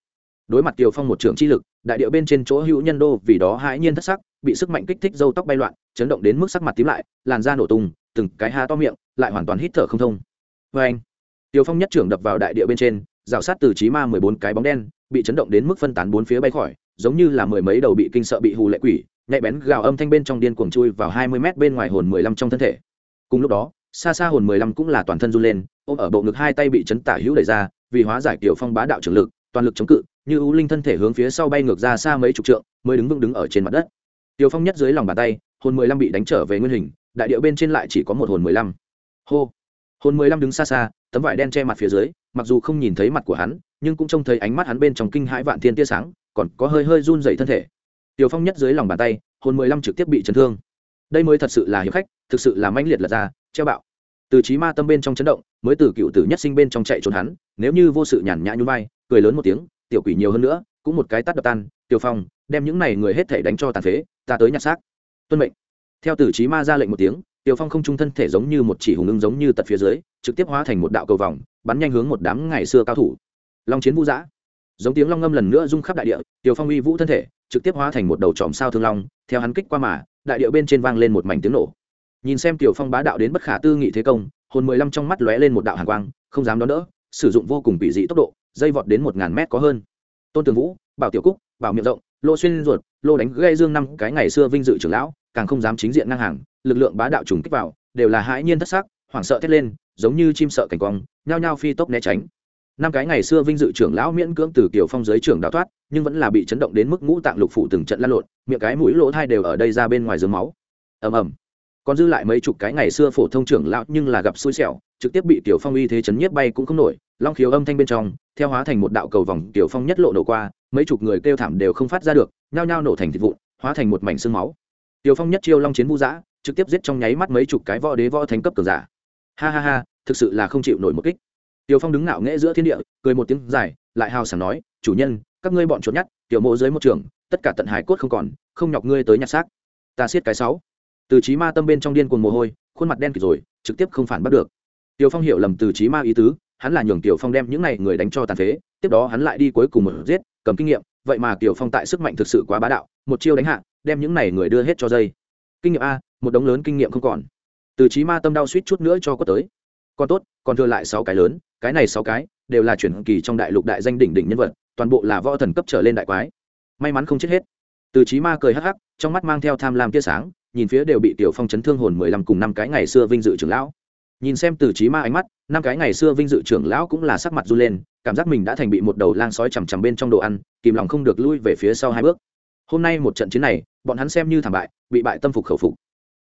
Đối mặt tiểu phong một trưởng chi lực, đại điệu bên trên chỗ hữu nhân đô vì đó hãi nhiên thất sắc, bị sức mạnh kích thích dâu tóc bay loạn, chấn động đến mức sắc mặt tím lại, làn da nổ tung, từng cái ha to miệng, lại hoàn toàn hít thở không thông. Vê anh, tiểu phong nhất trưởng đập vào đại địa bên trên, rào sát từ trí ma mười bốn cái bóng đen, bị chấn động đến mức phân tán bốn phía bay khỏi giống như là mười mấy đầu bị kinh sợ bị hù lệ quỷ, nhạy bén gào âm thanh bên trong điên cuồng chui vào hai mươi mét bên ngoài hồn mười lăm trong thân thể. Cùng lúc đó, xa xa hồn mười lăm cũng là toàn thân run lên, ôm ở bộ ngực hai tay bị chấn tả hữu đẩy ra, vì hóa giải kiểu phong bá đạo trường lực, toàn lực chống cự, như ưu linh thân thể hướng phía sau bay ngược ra xa mấy chục trượng, mới đứng vững đứng ở trên mặt đất. Tiểu phong nhất dưới lòng bàn tay, hồn mười lăm bị đánh trở về nguyên hình, đại điệu bên trên lại chỉ có một hồn mười lăm. Hô! Hồn mười lăm đứng xa xa, tấm vải đen che mặt phía dưới, mặc dù không nhìn thấy mặt của hắn, nhưng cũng trông thấy ánh mắt hắn bên trong kinh hãi vạn thiên tia sáng còn có hơi hơi run dậy thân thể. Tiểu phong nhất dưới lòng bàn tay, hồn mười lăm trực tiếp bị chấn thương. Đây mới thật sự là hiệp khách, thực sự là mãnh liệt lật ra, treo bạo. Từ trí ma tâm bên trong chấn động, mới từ cựu tử nhất sinh bên trong chạy trốn hắn, nếu như vô sự nhàn nhã như vai, cười lớn một tiếng, tiểu quỷ nhiều hơn nữa, cũng một cái tắt đập tan, tiểu phong, đem những này người hết thể đánh cho tàn phế, ta tới nhặt xác. Tuân mệnh. Theo tử trí ma ra lệnh một tiếng, tiểu phong không trung thân thể giống như một chỉ hùng ưng giống như tật phía dưới, trực tiếp hóa thành một đạo cầu vòng, bắn nhanh hướng một đám ngày xưa cao thủ. Long chiến vũ giã giống tiếng long ngâm lần nữa rung khắp đại địa, tiểu phong uy vũ thân thể, trực tiếp hóa thành một đầu tròm sao thương long, theo hắn kích qua mà, đại địa bên trên vang lên một mảnh tiếng nổ. Nhìn xem tiểu phong bá đạo đến bất khả tư nghị thế công, hồn mười lăm trong mắt lóe lên một đạo hàn quang, không dám đón đỡ, sử dụng vô cùng bị dị tốc độ, dây vọt đến một ngàn mét có hơn. Tôn tường vũ, bảo tiểu cúc, bảo miệng rộng, lô xuyên ruột, lô đánh gây dương năm cái ngày xưa vinh dự trưởng lão, càng không dám chính diện ngang hàng, lực lượng bá đạo trùng kích vào, đều là hãi nhiên thất sắc, hoảng sợ thét lên, giống như chim sợ cảnh quang, nhao nhao phi tốc né tránh năm cái ngày xưa vinh dự trưởng lão miễn cưỡng từ kiểu phong giới trưởng đào thoát, nhưng vẫn là bị chấn động đến mức ngũ tạng lục phủ từng trận lăn lộn, miệng cái mũi lỗ thai đều ở đây ra bên ngoài giường máu. Ầm ầm. Còn dư lại mấy chục cái ngày xưa phổ thông trưởng lão nhưng là gặp xui xẻo, trực tiếp bị tiểu phong uy thế chấn nhiếp bay cũng không nổi, long khiếu âm thanh bên trong, theo hóa thành một đạo cầu vòng tiểu phong nhất lộ nổ qua, mấy chục người kêu thảm đều không phát ra được, nhao nhao nổ thành thịt vụn, hóa thành một mảnh xương máu. Tiểu phong nhất chiêu long chiến vũ giã, trực tiếp giết trong nháy mắt mấy chục cái võ đế võ thánh cấp cường giả. Ha ha ha, thực sự là không chịu nổi một kích tiểu phong đứng ngạo nghễ giữa thiên địa, cười một tiếng dài, lại hào sảng nói, chủ nhân, các ngươi bọn chuột nhắt, tiểu mộ dưới một trường, tất cả tận hải cốt không còn, không nhọc ngươi tới nhặt xác. Ta siết cái sáu. Từ chí ma tâm bên trong điên cuồng mồ hôi, khuôn mặt đen kịt rồi, trực tiếp không phản bắt được. Tiểu phong hiểu lầm từ chí ma ý tứ, hắn là nhường tiểu phong đem những này người đánh cho tàn phế, tiếp đó hắn lại đi cuối cùng một giết, cầm kinh nghiệm, vậy mà tiểu phong tại sức mạnh thực sự quá bá đạo, một chiêu đánh hạ, đem những này người đưa hết cho dây. Kinh nghiệm a, một đống lớn kinh nghiệm không còn. Từ chí ma tâm đau suýt chút nữa cho có tới. Còn tốt, còn thừa lại sáu cái lớn cái này sáu cái đều là chuyển kỳ trong đại lục đại danh đỉnh đỉnh nhân vật, toàn bộ là võ thần cấp trở lên đại quái. May mắn không chết hết. Từ trí ma cười hắc hắc, trong mắt mang theo tham lam tia sáng, nhìn phía đều bị tiểu phong chấn thương hồn mười lăm cùng năm cái ngày xưa vinh dự trưởng lão. Nhìn xem từ trí ma ánh mắt, năm cái ngày xưa vinh dự trưởng lão cũng là sắc mặt run lên, cảm giác mình đã thành bị một đầu lang sói chằm chằm bên trong đồ ăn, kìm lòng không được lui về phía sau hai bước. Hôm nay một trận chiến này, bọn hắn xem như thảm bại, bị bại tâm phục khẩu phục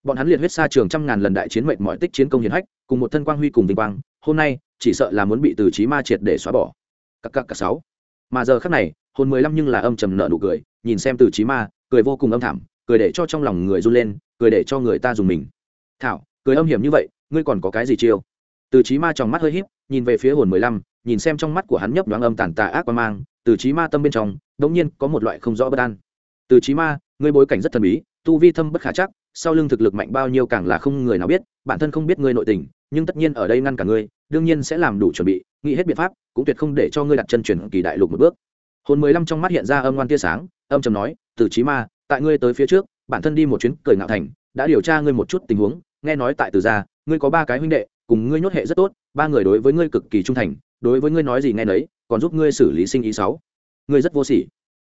bọn hắn liệt huyết xa trường trăm ngàn lần đại chiến mệnh mọi tích chiến công hiển hách, cùng một thân quang huy cùng vinh quang, hôm nay, chỉ sợ là muốn bị từ trí ma triệt để xóa bỏ. Cặc cặc cặc sáu. Mà giờ khắc này, hồn mười lăm nhưng là âm trầm nợ nụ cười, nhìn xem từ trí ma, cười vô cùng âm thảm, cười để cho trong lòng người run lên, cười để cho người ta dùng mình. Thảo, cười âm hiểm như vậy, ngươi còn có cái gì chiêu? Từ trí ma trong mắt hơi híp, nhìn về phía hồn mười lăm, nhìn xem trong mắt của hắn nhấp nhoáng âm tàn tà ác qua mang, từ trí ma tâm bên trong, đống nhiên có một loại không rõ bất an. Từ trí ma, ngươi bối cảnh rất thần bí, tu vi thâm bất khả chắc sau lưng thực lực mạnh bao nhiêu càng là không người nào biết, bản thân không biết ngươi nội tình, nhưng tất nhiên ở đây ngăn cả ngươi, đương nhiên sẽ làm đủ chuẩn bị, nghĩ hết biện pháp, cũng tuyệt không để cho ngươi đặt chân chuyển kỳ đại lục một bước. Hồn mười lăm trong mắt hiện ra âm ngoan tia sáng, âm trầm nói, từ trí ma, tại ngươi tới phía trước, bản thân đi một chuyến cười ngạo thành, đã điều tra ngươi một chút tình huống, nghe nói tại từ gia, ngươi có ba cái huynh đệ, cùng ngươi nhốt hệ rất tốt, ba người đối với ngươi cực kỳ trung thành, đối với ngươi nói gì nghe nấy, còn giúp ngươi xử lý sinh ý sáu. Ngươi rất vô sỉ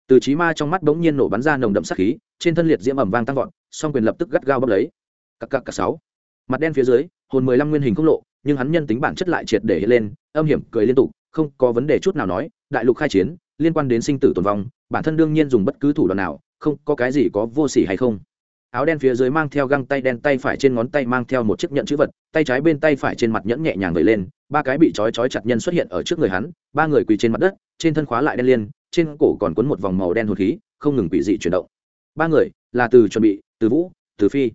từ trí ma trong mắt bỗng nhiên nổ bắn ra nồng đậm sát khí, trên thân liệt diễm ẩm vang tăng vọt, song quyền lập tức gắt gao bấm lấy. Cặp cặp cặc sáu. Mặt đen phía dưới, hồn mười lăm nguyên hình không lộ, nhưng hắn nhân tính bản chất lại triệt để hiện lên, âm hiểm, cười liên tục, không có vấn đề chút nào nói, đại lục khai chiến, liên quan đến sinh tử tồn vong, bản thân đương nhiên dùng bất cứ thủ đoạn nào, không có cái gì có vô sỉ hay không. Áo đen phía dưới mang theo găng tay đen tay phải trên ngón tay mang theo một chiếc nhẫn chữ vật, tay trái bên tay phải trên mặt nhẫn nhẹ nhàng vẩy lên, ba cái bị trói trói chặt nhân xuất hiện ở trước người hắn, ba người quỳ trên mặt đất, trên thân khóa lại đen liên trên cổ còn quấn một vòng màu đen hồn khí, không ngừng bị dị chuyển động. Ba người, là từ chuẩn bị, từ vũ, từ phi.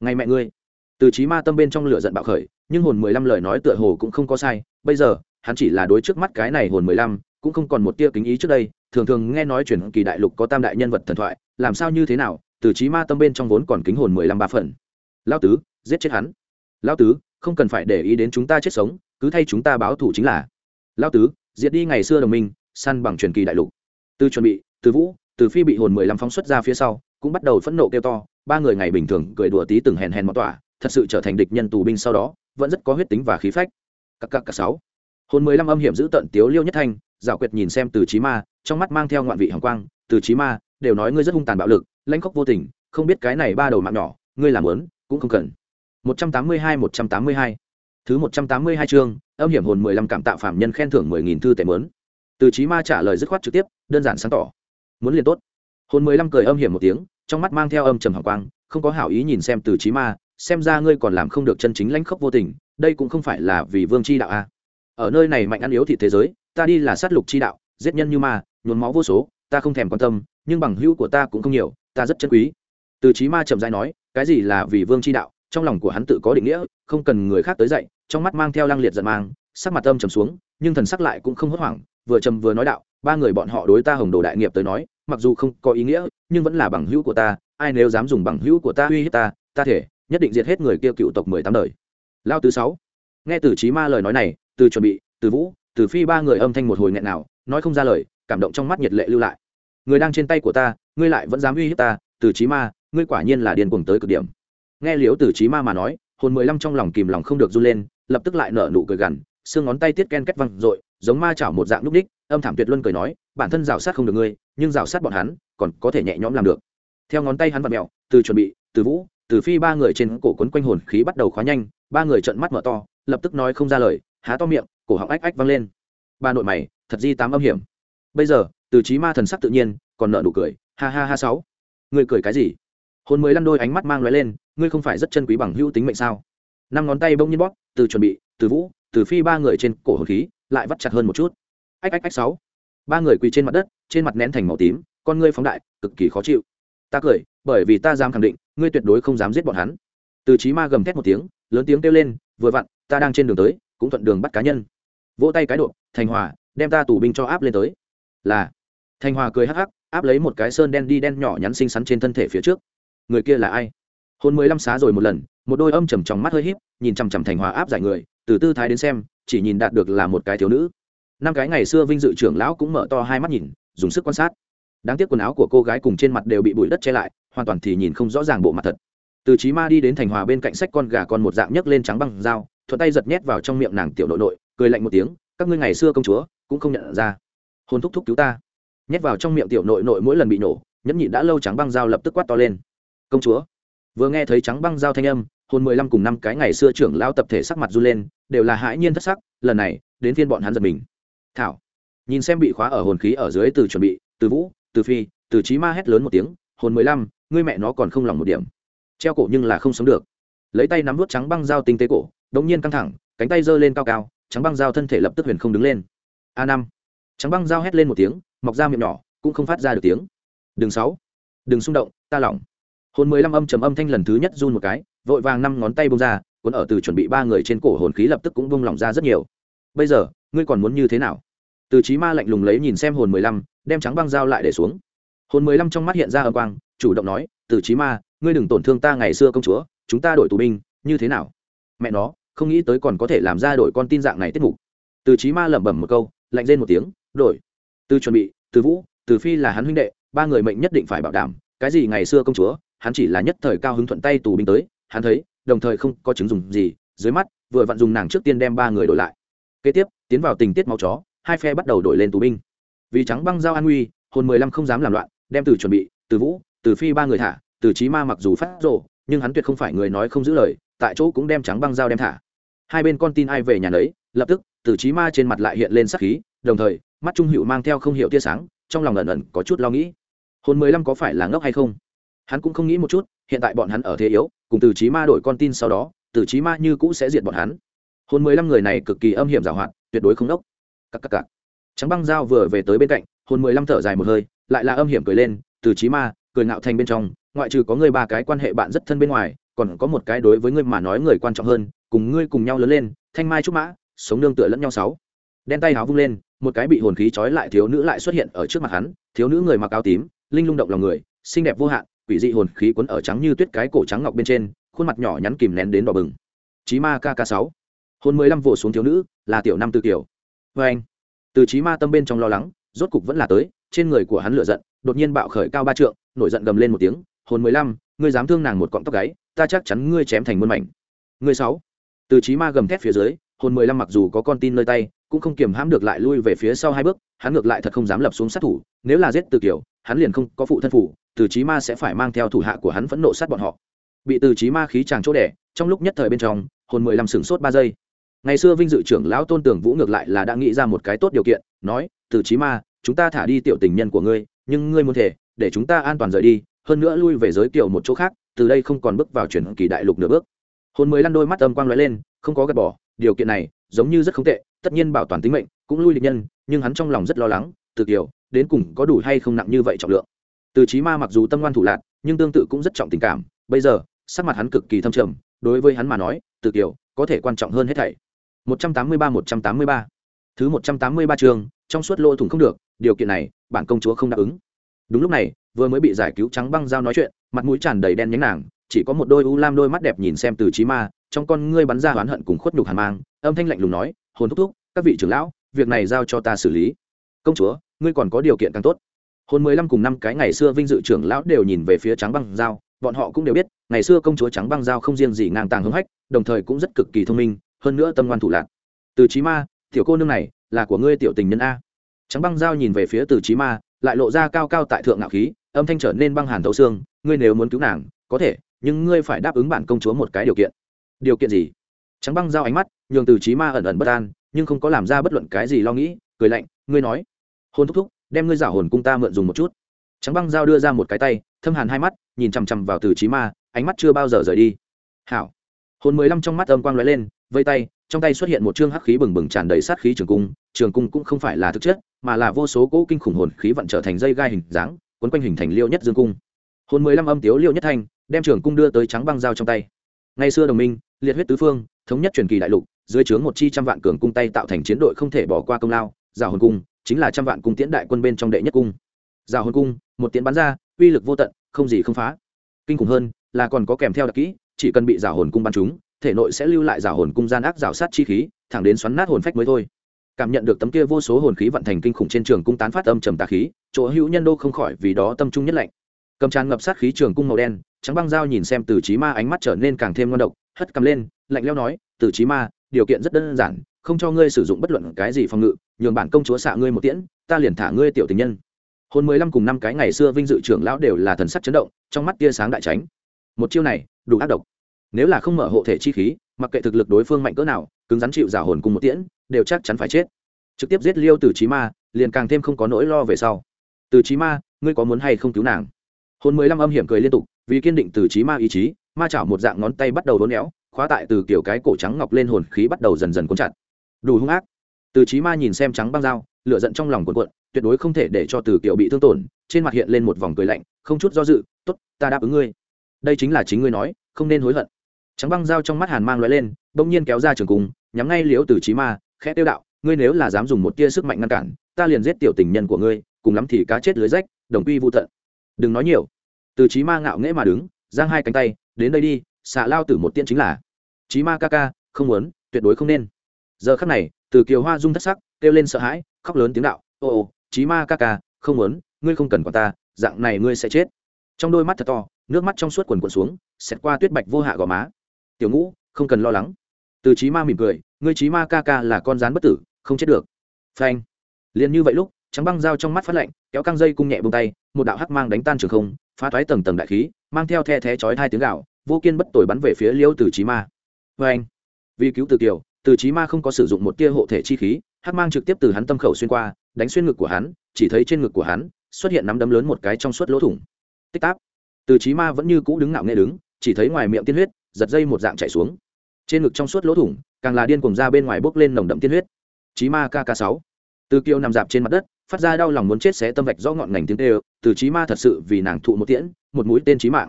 Ngày mẹ ngươi. Từ trí ma tâm bên trong lửa giận bạo khởi, nhưng hồn mười lăm lời nói tựa hồ cũng không có sai. Bây giờ, hắn chỉ là đối trước mắt cái này hồn mười lăm, cũng không còn một tia kính ý trước đây. Thường thường nghe nói chuyển kỳ đại lục có tam đại nhân vật thần thoại, làm sao như thế nào? Từ trí ma tâm bên trong vốn còn kính hồn mười lăm ba phần. Lao tứ, giết chết hắn. Lao tứ, không cần phải để ý đến chúng ta chết sống, cứ thay chúng ta báo thủ chính là. Lao tứ, diệt đi ngày xưa đồng minh, săn bằng truyền kỳ đại lục từ chuẩn bị, từ vũ, từ phi bị hồn mười lăm phóng xuất ra phía sau, cũng bắt đầu phẫn nộ kêu to, ba người ngày bình thường cười đùa tí từng hèn hèn mọt tỏa, thật sự trở thành địch nhân tù binh sau đó, vẫn rất có huyết tính và khí phách. Cặp cặp cả sáu. Hồn mười lăm âm hiểm giữ tận tiếu liêu nhất thanh dạo quyệt nhìn xem từ trí ma, trong mắt mang theo ngoạn vị hồng quang, từ trí ma, đều nói ngươi rất hung tàn bạo lực, lãnh khóc vô tình, không biết cái này ba đầu mạng nhỏ, ngươi làm lớn cũng không cần. 182 182 thứ một trăm tám mươi hai chương, âm hiểm hồn mười lăm cảm tạo phạm nhân khen thưởng mười nghìn thư tệ mớn từ trí ma trả lời dứt khoát trực tiếp đơn giản sáng tỏ. Muốn liền tốt. Hồn mười lăm cười âm hiểm một tiếng trong mắt mang theo âm trầm hào quang không có hảo ý nhìn xem từ trí ma xem ra ngươi còn làm không được chân chính lãnh khốc vô tình đây cũng không phải là vì vương c h i đạo a ở nơi này mạnh ăn yếu thị thế giới ta đi là sát lục chi đạo giết nhân như ma nhuốm máu vô số ta không thèm quan tâm nhưng bằng hữu của ta cũng không nhiều ta rất chân quý. Từ trí ma chậm dãi nói cái gì là vì vương chi đạo trong lòng của hắn tự có định nghĩa không cần người khác tới dạy, trong mắt mang theo lăng liệt giận mang sắc mặt âm trầm xuống nhưng thần sắc lại cũng không hốt hoảng vừa trầm vừa nói đạo ba người bọn họ đối ta hồng đồ đại nghiệp tới nói, mặc dù không có ý nghĩa, nhưng vẫn là bằng hữu của ta, ai nếu dám dùng bằng hữu của ta uy hiếp ta ta thể, nhất định diệt hết người kia cựu tộc mười tám đời. Lao thứ sáu. Nghe từ trí ma lời nói này, từ chuẩn bị, từ vũ, từ phi ba người âm thanh một hồi nghẹn nào, nói không ra lời, cảm động trong mắt nhiệt lệ lưu lại. Người đang trên tay của ta, ngươi lại vẫn dám uy hiếp ta từ trí ma, ngươi quả nhiên là điên cuồng tới cực điểm. Nghe liếu từ trí ma mà nói, hồn mười lăm trong lòng kìm lòng không được run lên, lập tức lại nở nụ cười gằn xương ngón tay tiết ken két văng r giống ma chảo một dạng lúc đích, âm thảm tuyệt luân cười nói, bản thân rào sát không được ngươi, nhưng rào sát bọn hắn, còn có thể nhẹ nhõm làm được. Theo ngón tay hắn vặt mẹo, từ chuẩn bị, từ vũ, từ phi ba người trên cổ quấn quanh hồn khí bắt đầu khóa nhanh, ba người trợn mắt mở to, lập tức nói không ra lời, há to miệng, cổ họng ách ách văng lên. Ba nội mày, thật di tám âm hiểm. Bây giờ, từ trí ma thần sắc tự nhiên, còn nợ nụ cười, ha ha ha sáu. Ngươi cười cái gì? Hồn mới lăn đôi ánh mắt mang lóe lên, ngươi không phải rất chân quý bằng hữu tính mệnh sao? Năm ngón tay bông nhiên bóp, từ chuẩn bị, từ vũ từ phi ba người trên cổ hồn khí lại vắt chặt hơn một chút. Ách ách ách, sáu. Ba người quỳ trên mặt đất, trên mặt nén thành màu tím, con ngươi phóng đại, cực kỳ khó chịu. Ta cười, bởi vì ta dám khẳng định, ngươi tuyệt đối không dám giết bọn hắn. Từ trí ma gầm thét một tiếng, lớn tiếng kêu lên, vừa vặn, ta đang trên đường tới, cũng thuận đường bắt cá nhân. Vỗ tay cái độ, thành hòa, đem ta tù binh cho áp lên tới. Là. Thành hòa cười hắc hắc, áp lấy một cái sơn đen đi đen nhỏ nhắn xinh xắn trên thân thể phía trước. Người kia là ai? Hôn mười lăm xá rồi một lần, một đôi âm trầm trong mắt hơi híp, nhìn chằm chằm thành hòa áp giải người từ tư thái đến xem, chỉ nhìn đạt được là một cái thiếu nữ. Năm cái ngày xưa vinh dự trưởng lão cũng mở to hai mắt nhìn, dùng sức quan sát. Đáng tiếc quần áo của cô gái cùng trên mặt đều bị bụi đất che lại, hoàn toàn thì nhìn không rõ ràng bộ mặt thật. Từ trí ma đi đến thành hòa bên cạnh sách con gà con một dạng nhấc lên trắng băng dao, thuận tay giật nhét vào trong miệng nàng tiểu nội nội, cười lạnh một tiếng, các ngươi ngày xưa công chúa, cũng không nhận ra. Hôn thúc thúc cứu ta. Nhét vào trong miệng tiểu nội nội mỗi lần bị nổ, nhẫn nhịn đã lâu trắng băng dao lập tức quát to lên. Công chúa. Vừa nghe thấy trắng băng dao thanh âm Hồn mười lăm cùng năm cái ngày xưa trưởng lao tập thể sắc mặt run lên, đều là hãi nhiên thất sắc, lần này, đến phiên bọn hắn giật mình. Thảo, nhìn xem bị khóa ở hồn khí ở dưới từ chuẩn bị, từ vũ, từ phi, từ trí ma hét lớn một tiếng, hồn mười lăm, ngươi mẹ nó còn không lòng một điểm. Treo cổ nhưng là không sống được. Lấy tay nắm vút trắng băng dao tinh tế cổ đống nhiên căng thẳng, cánh tay giơ lên cao cao, trắng băng dao thân thể lập tức huyền không đứng lên. A năm, trắng băng dao hét lên một tiếng, mọc ra miệng nhỏ, cũng không phát ra được tiếng. Đường sáu, đừng xung động, ta lỏng hồn mười lăm âm trầm âm thanh lần thứ nhất run một cái, vội vàng năm ngón tay bông ra, cuốn ở từ chuẩn bị ba người trên cổ hồn khí lập tức cũng bông lỏng ra rất nhiều. Bây giờ, ngươi còn muốn như thế nào? Từ trí ma lạnh lùng lấy nhìn xem hồn mười lăm, đem trắng băng dao lại để xuống. Hồn mười lăm trong mắt hiện ra âm quang, chủ động nói, từ trí ma, ngươi đừng tổn thương ta ngày xưa công chúa, chúng ta đổi tù binh, như thế nào? Mẹ nó, không nghĩ tới còn có thể làm ra đổi con tin dạng này tiết mục. Từ trí ma lẩm bẩm một câu, lạnh lên một tiếng, đổi. Từ chuẩn bị, từ vũ, từ phi là hắn huynh đệ, ba người mệnh nhất định phải bảo đảm, cái gì ngày xưa công chúa hắn chỉ là nhất thời cao hứng thuận tay tù binh tới, hắn thấy, đồng thời không có chứng dùng gì, dưới mắt, vừa vặn dùng nàng trước tiên đem ba người đổi lại. Kế tiếp, tiến vào tình tiết máu chó, hai phe bắt đầu đổi lên tù binh. Vì trắng băng giao an nguy, hồn mười lăm không dám làm loạn, đem từ chuẩn bị, từ vũ, từ phi ba người thả, từ trí ma mặc dù phát rộ nhưng hắn tuyệt không phải người nói không giữ lời, tại chỗ cũng đem trắng băng dao đem thả. Hai bên con tin ai về nhà nấy, lập tức, từ trí ma trên mặt lại hiện lên sắc khí, đồng thời, mắt trung hữu mang theo không hiểu tia sáng, trong lòng ẩn ẩn có chút lo nghĩ. Hồn mười lăm có phải là ngốc hay không? Hắn cũng không nghĩ một chút, hiện tại bọn hắn ở thế yếu, cùng từ trí ma đổi con tin sau đó, từ trí ma như cũ sẽ diệt bọn hắn. Hồn mười lăm người này cực kỳ âm hiểm giảo hoạt, tuyệt đối không ngốc cắc cắc cắc trắng băng dao vừa về tới bên cạnh, hồn mười lăm thở dài một hơi, lại là âm hiểm cười lên, từ trí ma, cười ngạo thành bên trong, ngoại trừ có người ba cái quan hệ bạn rất thân bên ngoài, còn có một cái đối với ngươi mà nói người quan trọng hơn, cùng ngươi cùng nhau lớn lên, thanh mai trúc mã, sống nương tựa lẫn nhau sáu. Đen tay áo vung lên, một cái bị hồn khí trói lại thiếu nữ lại xuất hiện ở trước mặt hắn, thiếu nữ người mặc áo tím, linh lung động lòng người, xinh đẹp vô hạn quỷ dị hồn khí cuốn ở trắng như tuyết cái cổ trắng ngọc bên trên, khuôn mặt nhỏ nhắn kìm nén đến đỏ bừng. Chí ma kk sáu. Hồn mười lăm vỗ xuống thiếu nữ, là tiểu năm tư tiểu. Vê anh, từ chí ma tâm bên trong lo lắng, rốt cục vẫn là tới, trên người của hắn lửa giận, đột nhiên bạo khởi cao ba trượng, nổi giận gầm lên một tiếng, hồn mười lăm, ngươi dám thương nàng một cọng tóc gáy, ta chắc chắn ngươi chém thành muôn mảnh. Ngươi sáu. Từ chí ma gầm thét phía dưới, hồn mười lăm mặc dù có con tin nơi tay, cũng không kiềm hãm được lại lui về phía sau hai bước, hắn ngược lại thật không dám lập xuống sát thủ, nếu là giết từ kiểu hắn liền không có phụ thân phủ từ chí ma sẽ phải mang theo thủ hạ của hắn phẫn nộ sát bọn họ. Bị từ chí ma khí chàng chỗ đẻ trong lúc nhất thời bên trong, hồn mười lăm sửng sốt ba giây. Ngày xưa vinh dự trưởng lão tôn tưởng vũ ngược lại là đã nghĩ ra một cái tốt điều kiện, nói, từ chí ma, chúng ta thả đi tiểu tình nhân của ngươi, nhưng ngươi muốn thể, để chúng ta an toàn rời đi, hơn nữa lui về giới kiểu một chỗ khác, từ đây không còn bước vào chuyển kỳ đại lục nửa bước. Hồn mười lăn đôi mắt âm quang lóe lên, không có gạt bỏ, điều kiện này giống như rất không tệ, tất nhiên bảo toàn tính mệnh, cũng lui địch nhân, nhưng hắn trong lòng rất lo lắng, từ kiểu, đến cùng có đủ hay không nặng như vậy trọng lượng từ chí ma mặc dù tâm ngoan thủ lạc, nhưng tương tự cũng rất trọng tình cảm. Bây giờ, sắc mặt hắn cực kỳ thâm trầm, đối với hắn mà nói từ Kiều có thể quan trọng hơn hết thảy. 183 183 thứ 183 chương, trong suốt lỗ thủng không được, điều kiện này, bản công chúa không đáp ứng. Đúng lúc này, vừa mới bị giải cứu trắng băng giao nói chuyện, mặt mũi tràn đầy đen nhánh nàng, chỉ có một đôi u lam đôi mắt đẹp nhìn xem từ chí ma, trong con ngươi bắn ra oán hận cùng khuất nhục hàn mang, âm thanh lạnh lùng nói, hồn thúc thúc, các vị trưởng lão, việc này giao cho ta xử lý. Công chúa, ngươi còn có điều kiện càng tốt hồn mười lăm cùng năm cái ngày xưa vinh dự trưởng lão đều nhìn về phía trắng băng giao, bọn họ cũng đều biết, ngày xưa công chúa trắng băng giao không riêng gì ngang tàng hưng hách, đồng thời cũng rất cực kỳ thông minh, hơn nữa tâm ngoan thủ lạc từ chí ma, tiểu cô nương này, là của ngươi tiểu tình nhân a. Trắng băng giao nhìn về phía từ chí ma, lại lộ ra cao cao tại thượng ngạo khí, âm thanh trở nên băng hàn thấu xương, ngươi nếu muốn cứu nàng, có thể, nhưng ngươi phải đáp ứng bản công chúa một cái điều kiện. Điều kiện gì? Trắng băng giao ánh mắt, nhường từ chí ma ẩn ẩn bất an, nhưng không có làm ra bất luận cái gì lo nghĩ, cười lạnh, ngươi nói. Hôn thúc thúc đem ngươi giả hồn cung ta mượn dùng một chút. Trắng băng giao đưa ra một cái tay, thâm hàn hai mắt, nhìn chằm chằm vào từ trí ma, ánh mắt chưa bao giờ rời đi. Hảo. Hồn mười lăm trong mắt âm quang lóe lên, vây tay, trong tay xuất hiện một chương hắc khí bừng bừng tràn đầy sát khí trường cung trường cung cũng không phải là thực chất, mà là vô số cỗ kinh khủng hồn khí vận trở thành dây gai hình dáng, quấn quanh hình thành liêu nhất dương cung. Hồn mười lăm âm tiếu liêu nhất thanh, đem trường cung đưa tới trắng băng dao trong tay. Ngày xưa đồng minh, liệt huyết tứ phương, thống nhất truyền kỳ đại lục, dưới trướng một chi trăm vạn cường cung tay tạo thành chiến đội không thể bỏ qua công lao, giả hồn cung chính là trăm vạn cung tiễn đại quân bên trong đệ nhất cung. Giả hồn cung, một tiễn bắn ra, uy lực vô tận, không gì không phá. Kinh khủng hơn là còn có kèm theo đặc kỹ, chỉ cần bị giả hồn cung bắn chúng thể nội sẽ lưu lại giả hồn cung gian ác rào sát chi khí, thẳng đến xoắn nát hồn phách mới thôi. Cảm nhận được tấm kia vô số hồn khí vận thành kinh khủng trên trường cung tán phát âm trầm tà khí, chỗ hữu nhân đô không khỏi vì đó tâm trung nhất lạnh. Cầm tràn ngập sát khí trường cung màu đen, trắng băng dao nhìn xem từ trí ma ánh mắt trở nên càng thêm ngon độc, hất cầm lên, lạnh leo nói, từ trí ma, điều kiện rất đơn giản không cho ngươi sử dụng bất luận cái gì phòng ngự, nhường bản công chúa xạ ngươi một tiễn, ta liền thả ngươi tiểu tình nhân. Hồn mười lăm cùng năm cái ngày xưa vinh dự trưởng lão đều là thần sắc chấn động, trong mắt tia sáng đại tránh. Một chiêu này, đủ ác độc. Nếu là không mở hộ thể chi khí, mặc kệ thực lực đối phương mạnh cỡ nào, cứng rắn chịu giả hồn cùng một tiễn, đều chắc chắn phải chết. Trực tiếp giết liêu từ trí ma, liền càng thêm không có nỗi lo về sau. Từ trí ma, ngươi có muốn hay không cứu nàng? Hồn mười lăm âm hiểm cười liên tục, vì kiên định từ trí ma ý chí, ma chảo một dạng ngón tay bắt đầu đốn éo, khóa tại từ kiểu cái cổ trắng ngọc lên hồn khí bắt đầu dần dần cuốn chặt đủ hung ác. Từ trí ma nhìn xem trắng băng dao lửa giận trong lòng cuộn cuộn tuyệt đối không thể để cho từ kiều bị thương tổn trên mặt hiện lên một vòng cười lạnh không chút do dự tốt, ta đáp ứng ngươi. Đây chính là chính ngươi nói không nên hối hận. Trắng băng dao trong mắt hàn mang lóe lên bỗng nhiên kéo ra trường cung nhắm ngay liếu từ trí ma khẽ tiêu đạo ngươi nếu là dám dùng một tia sức mạnh ngăn cản ta liền giết tiểu tình nhân của ngươi cùng lắm thì cá chết lưới rách đồng quy vô tận. Đừng nói nhiều. Từ trí ma ngạo nghễ mà đứng giang hai cánh tay đến đây đi xạ lao tử một tiên chính là. Trí ma ca ca không muốn tuyệt đối không nên giờ khắc này, từ kiều hoa dung thất sắc, kêu lên sợ hãi, khóc lớn tiếng đạo, ô ô, chí ma ca ca, không muốn, ngươi không cần quả ta, dạng này ngươi sẽ chết. Trong đôi mắt thật to, nước mắt trong suốt quần quần xuống, xẹt qua tuyết bạch vô hạ gò má. Tiểu ngũ, không cần lo lắng. Từ chí ma mỉm cười, ngươi chí ma ca ca là con rán bất tử, không chết được. Phanh. Liền như vậy lúc, trắng băng dao trong mắt phát lạnh, kéo căng dây cung nhẹ bông tay, một đạo hắc mang đánh tan trường không, phá thoái tầng tầng đại khí, mang theo the thé chói hai tiếng gạo, vô kiên bất tội bắn về phía liêu từ chí ma. Phanh. Vì cứu từ kiều từ trí ma không có sử dụng một tia hộ thể chi khí, hắc mang trực tiếp từ hắn tâm khẩu xuyên qua, đánh xuyên ngực của hắn, chỉ thấy trên ngực của hắn xuất hiện nắm đấm lớn một cái trong suốt lỗ thủng. Tích tắc từ trí ma vẫn như cũ đứng ngạo nghệ đứng, chỉ thấy ngoài miệng tiên huyết, giật dây một dạng chạy xuống. Trên ngực trong suốt lỗ thủng, càng là điên cùng ra bên ngoài bốc lên nồng đậm tiên huyết. Chí ma kk sáu. Từ kiều nằm dạp trên mặt đất, phát ra đau lòng muốn chết xé tâm vạch do ngọn ngành tiếng tê từ chí ma thật sự vì nàng thụ một tiễn, một mũi tên chí mạng.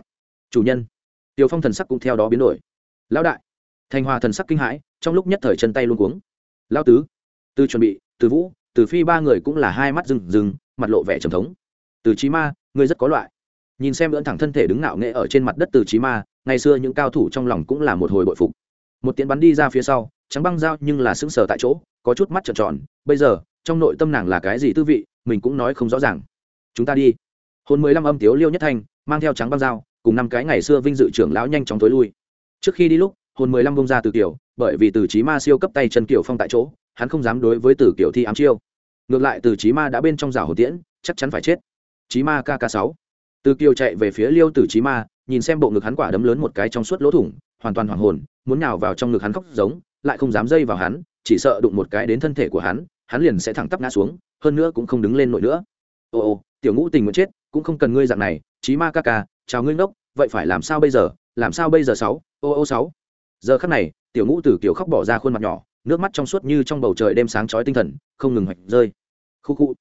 Chủ nhân. Tiêu phong thần sắc cũng theo đó biến đổi. Lão đại thanh hòa thần sắc kinh hãi, trong lúc nhất thời chân tay luôn cuống. Lão tứ, từ chuẩn bị, từ vũ, từ phi ba người cũng là hai mắt rừng rừng, mặt lộ vẻ trầm thống. Từ chí ma, ngươi rất có loại. Nhìn xem lưỡn thẳng thân thể đứng ngạo nghệ ở trên mặt đất từ chí ma, ngày xưa những cao thủ trong lòng cũng là một hồi bội phục. Một tiễn bắn đi ra phía sau, trắng băng dao nhưng là sững sờ tại chỗ, có chút mắt trợn tròn. Bây giờ, trong nội tâm nàng là cái gì tư vị, mình cũng nói không rõ ràng. Chúng ta đi. Hồn mười lăm âm tiếu liêu nhất thanh, mang theo trắng băng dao, cùng năm cái ngày xưa vinh dự trưởng lão nhanh chóng tối lui. Trước khi đi lúc hồn mười lăm bông ra từ kiểu, bởi vì từ trí ma siêu cấp tay chân kiểu phong tại chỗ, hắn không dám đối với từ kiểu thi ám chiêu. Ngược lại, từ trí ma đã bên trong rào hồ tiễn, chắc chắn phải chết. Trí ma kk sáu. Từ kiều chạy về phía liêu tử trí ma, nhìn xem bộ ngực hắn quả đấm lớn một cái trong suốt lỗ thủng, hoàn toàn hoảng hồn, muốn nào vào trong ngực hắn khóc giống, lại không dám dây vào hắn, chỉ sợ đụng một cái đến thân thể của hắn hắn liền sẽ thẳng tắp ngã xuống, hơn nữa cũng không đứng lên nổi nữa. Ồ ồ tiểu ngũ tình muốn chết, cũng không cần ngươi dạng này, chí ma ca ca, chào ngươi ngốc, vậy phải làm sao bây giờ? Làm sao bây giờ sáu? Ô ô sáu giờ khắc này, tiểu ngũ tử kiểu khóc bỏ ra khuôn mặt nhỏ, nước mắt trong suốt như trong bầu trời đêm sáng chói tinh thần, không ngừng hoạch rơi. Khu khu.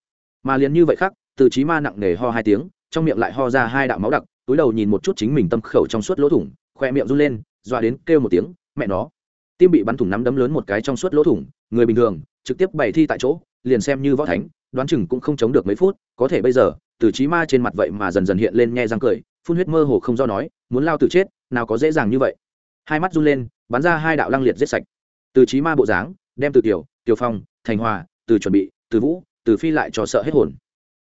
Mà liền như vậy khác, từ trí ma nặng nề ho hai tiếng, trong miệng lại ho ra hai đạo máu đặc, túi đầu nhìn một chút chính mình tâm khẩu trong suốt lỗ thủng, khoe miệng run lên, dọa đến kêu một tiếng, mẹ nó. Tim bị bắn thủng nắm đấm lớn một cái trong suốt lỗ thủng, người bình thường, trực tiếp bày thi tại chỗ, liền xem như võ thánh, đoán chừng cũng không chống được mấy phút, có thể bây giờ, từ trí ma trên mặt vậy mà dần dần hiện lên nghe răng cười, phun huyết mơ hồ không do nói, muốn lao tự chết, nào có dễ dàng như vậy hai mắt run lên, bắn ra hai đạo lăng liệt giết sạch. Từ trí ma bộ dáng, đem từ tiểu tiểu phong, thành hòa, từ chuẩn bị, từ vũ, từ phi lại cho sợ hết hồn.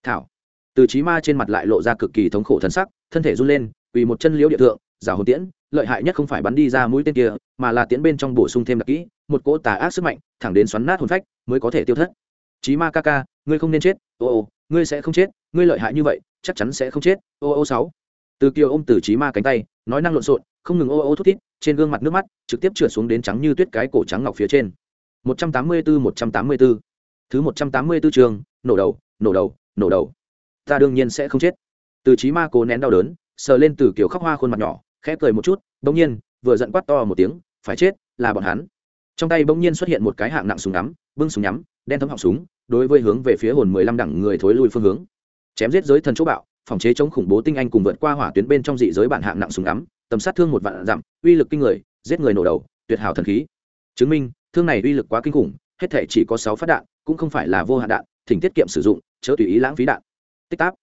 Thảo. Từ trí ma trên mặt lại lộ ra cực kỳ thống khổ thân sắc, thân thể run lên vì một chân liễu địa thượng, giả hồn tiễn, lợi hại nhất không phải bắn đi ra mũi tên kia, mà là tiễn bên trong bổ sung thêm đặc kỹ, một cỗ tà ác sức mạnh, thẳng đến xoắn nát hồn phách, mới có thể tiêu thất. Trí ma ca ca, ngươi không nên chết, ô ô, ngươi sẽ không chết, ngươi lợi hại như vậy, chắc chắn sẽ không chết, ô ô sáu. Từ kiều ôm từ trí ma cánh tay nói năng lộn xộn, không ngừng ô ô thút thít, trên gương mặt nước mắt trực tiếp trượt xuống đến trắng như tuyết cái cổ trắng ngọc phía trên. 184 184 thứ 184 trường, nổ đầu nổ đầu nổ đầu. Ta đương nhiên sẽ không chết. Từ trí ma cố nén đau đớn, sờ lên từ kiểu khóc hoa khuôn mặt nhỏ, khẽ cười một chút, bỗng nhiên, vừa giận quát to một tiếng, phải chết, là bọn hắn. Trong tay bỗng nhiên xuất hiện một cái hạng nặng súng ngắm, bưng súng nhắm đen thấm họng súng, đối với hướng về phía hồn mười lăm đẳng người thối lui phương hướng. Chém giết giới thần chỗ bạo phòng chế chống khủng bố tinh anh cùng vượt qua hỏa tuyến bên trong dị giới bản hạng nặng súng ngắm, tầm sát thương một vạn dặm, uy lực kinh người, giết người nổ đầu, tuyệt hảo thần khí. Chứng minh, thương này uy lực quá kinh khủng, hết thể chỉ có sáu phát đạn, cũng không phải là vô hạn đạn, thỉnh tiết kiệm sử dụng, chớ tùy ý lãng phí đạn. Tích táp.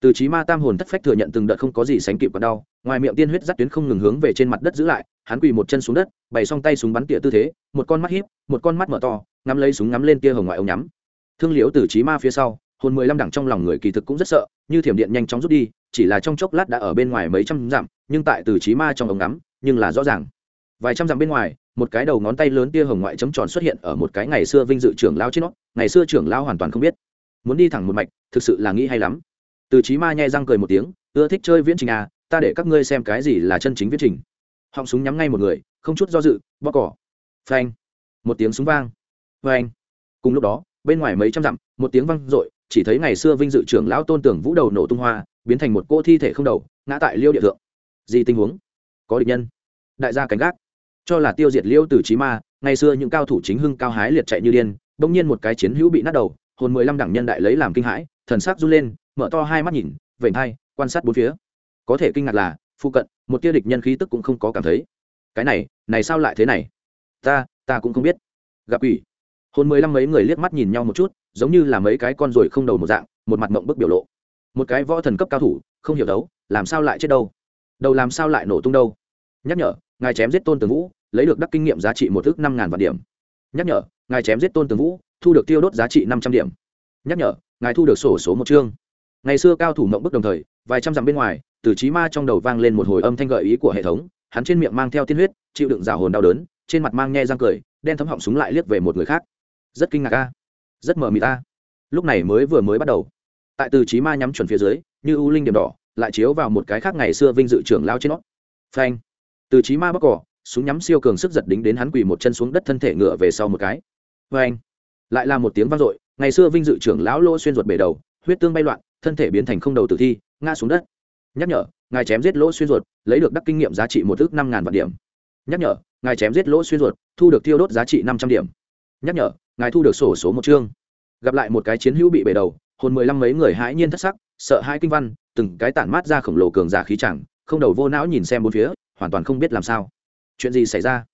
Từ trí ma tam hồn thất phách thừa nhận từng đợt không có gì sánh kịp còn đau, ngoài miệng tiên huyết dắt tuyến không ngừng hướng về trên mặt đất giữ lại, hắn quỳ một chân xuống đất, bày xong tay súng bắn tỉa tư thế, một con mắt hiếp một con mắt mở to, ngắm lấy súng ngắm lên tia hồng ngoại ống nhắm. Thương liễu từ trí ma phía sau hồn mười lăm đẳng trong lòng người kỳ thực cũng rất sợ, như thiểm điện nhanh chóng rút đi, chỉ là trong chốc lát đã ở bên ngoài mấy trăm dặm, nhưng tại từ trí ma trong ống ngắm, nhưng là rõ ràng. Vài trăm dặm bên ngoài, một cái đầu ngón tay lớn tia hồng ngoại chấm tròn xuất hiện ở một cái ngày xưa vinh dự trưởng lao trên nó, ngày xưa trưởng lao hoàn toàn không biết. Muốn đi thẳng một mạch, thực sự là nghĩ hay lắm. Từ trí ma nhai răng cười một tiếng, ưa thích chơi viễn trình à ta để các ngươi xem cái gì là chân chính viễn trình. Họng súng nhắm ngay một người, không chút do dự bóc cỏ. Phanh. Một tiếng súng vang. Phanh. Cùng lúc đó, bên ngoài mấy trăm dặm, một tiếng vang i chỉ thấy ngày xưa vinh dự trưởng lão tôn tưởng vũ đầu nổ tung hoa, biến thành một cô thi thể không đầu, ngã tại liêu địa thượng. Gì tình huống? Có địch nhân. Đại gia cảnh gác. Cho là tiêu diệt liêu từ trí ma, ngày xưa những cao thủ chính hưng cao hái liệt chạy như điên, bỗng nhiên một cái chiến hữu bị nát đầu, hồn mười lăm đẳng nhân đại lấy làm kinh hãi, thần sắc run lên, mở to hai mắt nhìn, vểnh hai quan sát bốn phía. Có thể kinh ngạc là phụ cận, một tia địch nhân khí tức cũng không có cảm thấy. Cái này này sao lại thế này? Ta ta cũng không biết. Gặp ủy hồn mười lăm mấy người liếc mắt nhìn nhau một chút giống như là mấy cái con ruồi không đầu một dạng, một mặt mộng bức biểu lộ. Một cái võ thần cấp cao thủ, không hiểu đấu, làm sao lại chết đâu? Đầu làm sao lại nổ tung đâu? Nhắc nhở, ngài chém giết tôn tường vũ, lấy được đắc kinh nghiệm giá trị một thước năm ngàn vạn điểm. Nhắc nhở, ngài chém giết tôn tường vũ, thu được tiêu đốt giá trị năm trăm điểm. Nhắc nhở, ngài thu được sổ số một chương. Ngày xưa cao thủ mộng bức đồng thời, vài trăm dặm bên ngoài, từ trí ma trong đầu vang lên một hồi âm thanh gợi ý của hệ thống, hắn trên miệng mang theo tiên huyết, chịu đựng rào hồn đau đớn, trên mặt mang nhe răng cười, đen thấm họng súng lại liếc về một người khác. Rất kinh ngạc a rất mờ mịt a lúc này mới vừa mới bắt đầu. Tại từ trí ma nhắm chuẩn phía dưới, như u linh điểm đỏ, lại chiếu vào một cái khác ngày xưa vinh dự trưởng lao trên nó. Phanh. Từ trí ma bắc cỏ, súng nhắm siêu cường sức giật đính đến hắn quỳ một chân xuống đất thân thể ngựa về sau một cái. Phanh. Lại là một tiếng vang dội, ngày xưa vinh dự trưởng lão lỗ xuyên ruột bể đầu, huyết tương bay loạn, thân thể biến thành không đầu tử thi, ngã xuống đất. Nhắc nhở, ngài chém giết lỗ xuyên ruột, lấy được đắc kinh nghiệm giá trị một thước năm ngàn vạn điểm. Nhắc nhở, ngài chém giết lỗ xuyên ruột, thu được tiêu đốt giá trị năm trăm điểm. Nhắc nhở ngài thu được sổ số một chương. Gặp lại một cái chiến hữu bị bể đầu, hồn mười lăm mấy người hãi nhiên thất sắc, sợ hai kinh văn, từng cái tản mát ra khổng lồ cường giả khí chẳng, không đầu vô não nhìn xem bốn phía, hoàn toàn không biết làm sao. Chuyện gì xảy ra?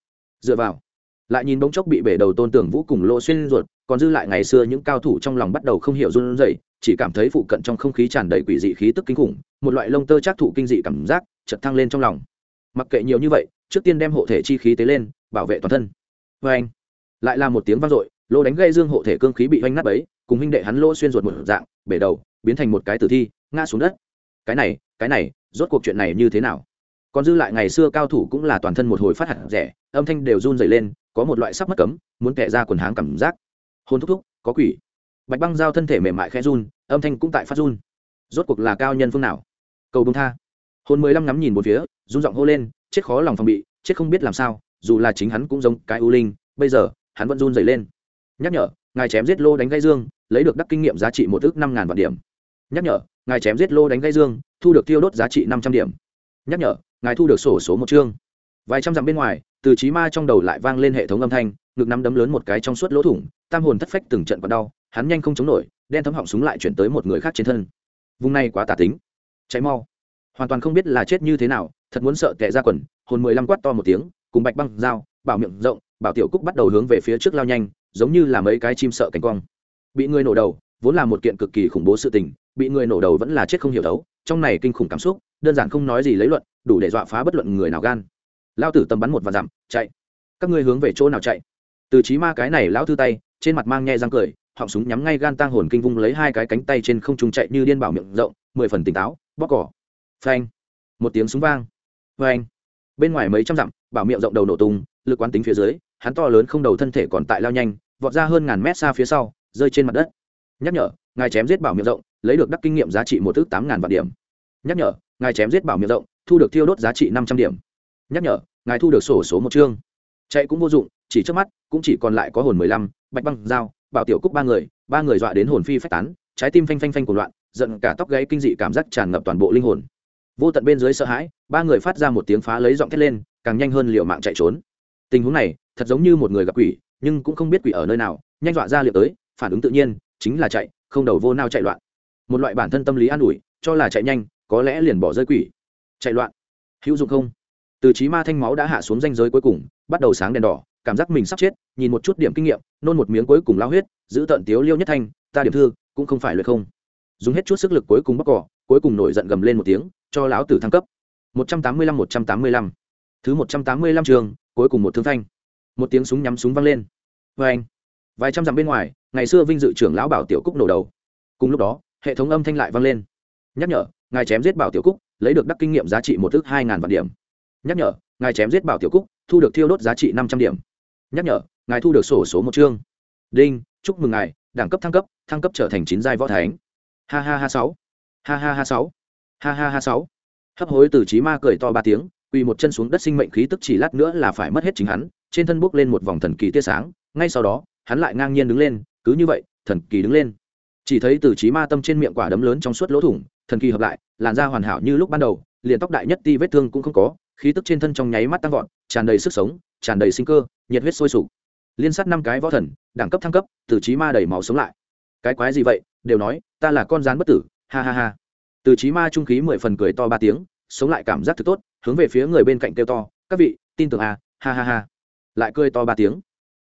Dựa vào, lại nhìn bỗng chốc bị bể đầu tôn tưởng vũ cùng lỗ xuyên ruột, còn dư lại ngày xưa những cao thủ trong lòng bắt đầu không hiểu run rẩy, chỉ cảm thấy phụ cận trong không khí tràn đầy quỷ dị khí tức kinh khủng, một loại lông tơ trác thụ kinh dị cảm giác chật thăng lên trong lòng. Mặc kệ nhiều như vậy, trước tiên đem hộ thể chi khí tế lên, bảo vệ toàn thân. Vê anh lại là một tiếng vang dội lô đánh gây dương hộ thể cương khí bị oanh nát ấy cùng huynh đệ hắn lỗ xuyên ruột một dạng, bể đầu, biến thành một cái tử thi, ngã xuống đất. Cái này cái này, rốt cuộc chuyện này như thế nào? Còn dư lại ngày xưa cao thủ cũng là toàn thân một hồi phát hạt rẻ, âm thanh đều run dày lên, có một loại sắp mất cấm, muốn kẻ ra quần háng cảm giác. Hôn thúc thúc, có quỷ. Bạch băng giao thân thể mềm mại khẽ run, âm thanh cũng tại phát run. Rốt cuộc là cao nhân phương nào? Cầu bông tha. Hôn mười lăm ngắm nhìn một phía, run giọng hô lên, chết khó lòng phòng bị, chết không biết làm sao, dù là chính hắn cũng giống cái u linh, bây giờ, hắn vẫn run dày lên nhắc nhở, ngài chém giết lô đánh gây dương, lấy được đắc kinh nghiệm giá trị một ước năm ngàn vạn điểm. Nhắc nhở, ngài chém giết lô đánh gây dương, thu được tiêu đốt giá trị năm trăm điểm. Nhắc nhở, ngài thu được sổ số một chương. Vài trăm dặm bên ngoài, từ trí ma trong đầu lại vang lên hệ thống âm thanh, ngực nắm đấm lớn một cái trong suốt lỗ thủng, tam hồn thất phách từng trận còn đau, hắn nhanh không chống nổi, đen thấm họng súng lại chuyển tới một người khác trên thân. Vùng này quá tả tính. Cháy mau. Hoàn toàn không biết là chết như thế nào, thật muốn sợ tệ ra quần, hồn mười lăm quát to một tiếng, cùng bạch băng dao bảo miệng rộng, bảo tiểu cúc bắt đầu hướng về phía trước lao nhanh giống như là mấy cái chim sợ cánh cong. Bị người nổ đầu, vốn là một kiện cực kỳ khủng bố sự tình, bị người nổ đầu vẫn là chết không hiểu đấu trong này kinh khủng cảm xúc, đơn giản không nói gì lấy luận, đủ để dọa phá bất luận người nào gan. Lao tử tầm bắn một và dặm, chạy. Các ngươi hướng về chỗ nào chạy? Từ trí ma cái này lão thư tay, trên mặt mang nghe răng cười, họng súng nhắm ngay gan tang hồn kinh vung lấy hai cái cánh tay trên không trung chạy như điên bảo miệng rộng, mười phần tỉnh táo bóc cỏ. Phanh. Một tiếng súng vang. Phanh. Bên ngoài mấy trăm dặm, bảo miệng rộng đầu nổ tung, lực quán tính phía dưới, hắn to lớn không đầu thân thể còn tại lao nhanh vọt ra hơn ngàn mét xa phía sau, rơi trên mặt đất. Nhắc nhở, ngài chém giết bảo miệng rộng, lấy được đắc kinh nghiệm giá trị một thước tám ngàn vạn điểm. Nhắc nhở, ngài chém giết bảo miệng rộng, thu được thiêu đốt giá trị năm trăm điểm. Nhắc nhở, ngài thu được sổ số một chương. Chạy cũng vô dụng, chỉ trước mắt, cũng chỉ còn lại có hồn mười lăm, bạch băng, dao, bảo tiểu cúc ba người ba người dọa đến hồn phi phách tán, trái tim phanh phanh phanh của loạn, giận cả tóc gáy kinh dị cảm giác tràn ngập toàn bộ linh hồn. Vô tận bên dưới sợ hãi, ba người phát ra một tiếng phá lấy giọng thét lên, càng nhanh hơn liệu mạng chạy trốn. Tình huống này, thật giống như một người gặp quỷ nhưng cũng không biết quỷ ở nơi nào, nhanh dọa ra liệu tới, phản ứng tự nhiên, chính là chạy, không đầu vô nao chạy loạn. Một loại bản thân tâm lý an ủi, cho là chạy nhanh, có lẽ liền bỏ rơi quỷ. Chạy loạn. Hữu dụng không? Từ trí ma thanh máu đã hạ xuống danh giới cuối cùng, bắt đầu sáng đèn đỏ, cảm giác mình sắp chết, nhìn một chút điểm kinh nghiệm, nôn một miếng cuối cùng lao huyết, giữ tận tiếu liêu nhất thanh, ta điểm thư, cũng không phải luyện không. Dùng hết chút sức lực cuối cùng bóc cỏ, cuối cùng nổi giận gầm lên một tiếng, cho lão tử thăng cấp. Một trăm tám mươi lăm, một trăm tám mươi lăm. Thứ một trăm tám mươi lăm trường, cuối cùng một thương thanh một tiếng súng nhắm súng vang lên. Vê anh, vài trăm dặm bên ngoài, ngày xưa vinh dự trưởng lão bảo tiểu cúc nổ đầu. Cùng lúc đó, hệ thống âm thanh lại vang lên. Nhắc nhở, ngài chém giết bảo tiểu cúc, lấy được đắc kinh nghiệm giá trị một thước hai ngàn vạn điểm. Nhắc nhở, ngài chém giết bảo tiểu cúc, thu được thiêu đốt giá trị năm trăm điểm. Nhắc nhở, ngài thu được sổ số một chương. Đinh, chúc mừng ngài, đẳng cấp thăng cấp thăng cấp trở thành chín giai võ thánh. Ha ha ha sáu. Ha ha ha sáu. Ha ha ha sáu. Hấp hối từ trí ma cười to ba tiếng, quỳ một chân xuống đất sinh mệnh khí tức chỉ lát nữa là phải mất hết chính hắn trên thân bốc lên một vòng thần kỳ tia sáng, ngay sau đó, hắn lại ngang nhiên đứng lên, cứ như vậy, thần kỳ đứng lên. Chỉ thấy từ trí ma tâm trên miệng quả đấm lớn trong suốt lỗ thủng, thần kỳ hợp lại, làn da hoàn hảo như lúc ban đầu, liền tóc đại nhất ti vết thương cũng không có, khí tức trên thân trong nháy mắt tăng vọt, tràn đầy sức sống, tràn đầy sinh cơ, nhiệt huyết sôi sục. Liên sát năm cái võ thần, đẳng cấp thăng cấp, từ trí ma đầy máu sống lại. Cái quái gì vậy? Đều nói, ta là con rán bất tử, ha ha ha. Từ trí ma trung khí mười phần cười to ba tiếng, sống lại cảm giác thực tốt, hướng về phía người bên cạnh kêu to, các vị, tin tưởng à ha ha ha lại cười to ba tiếng.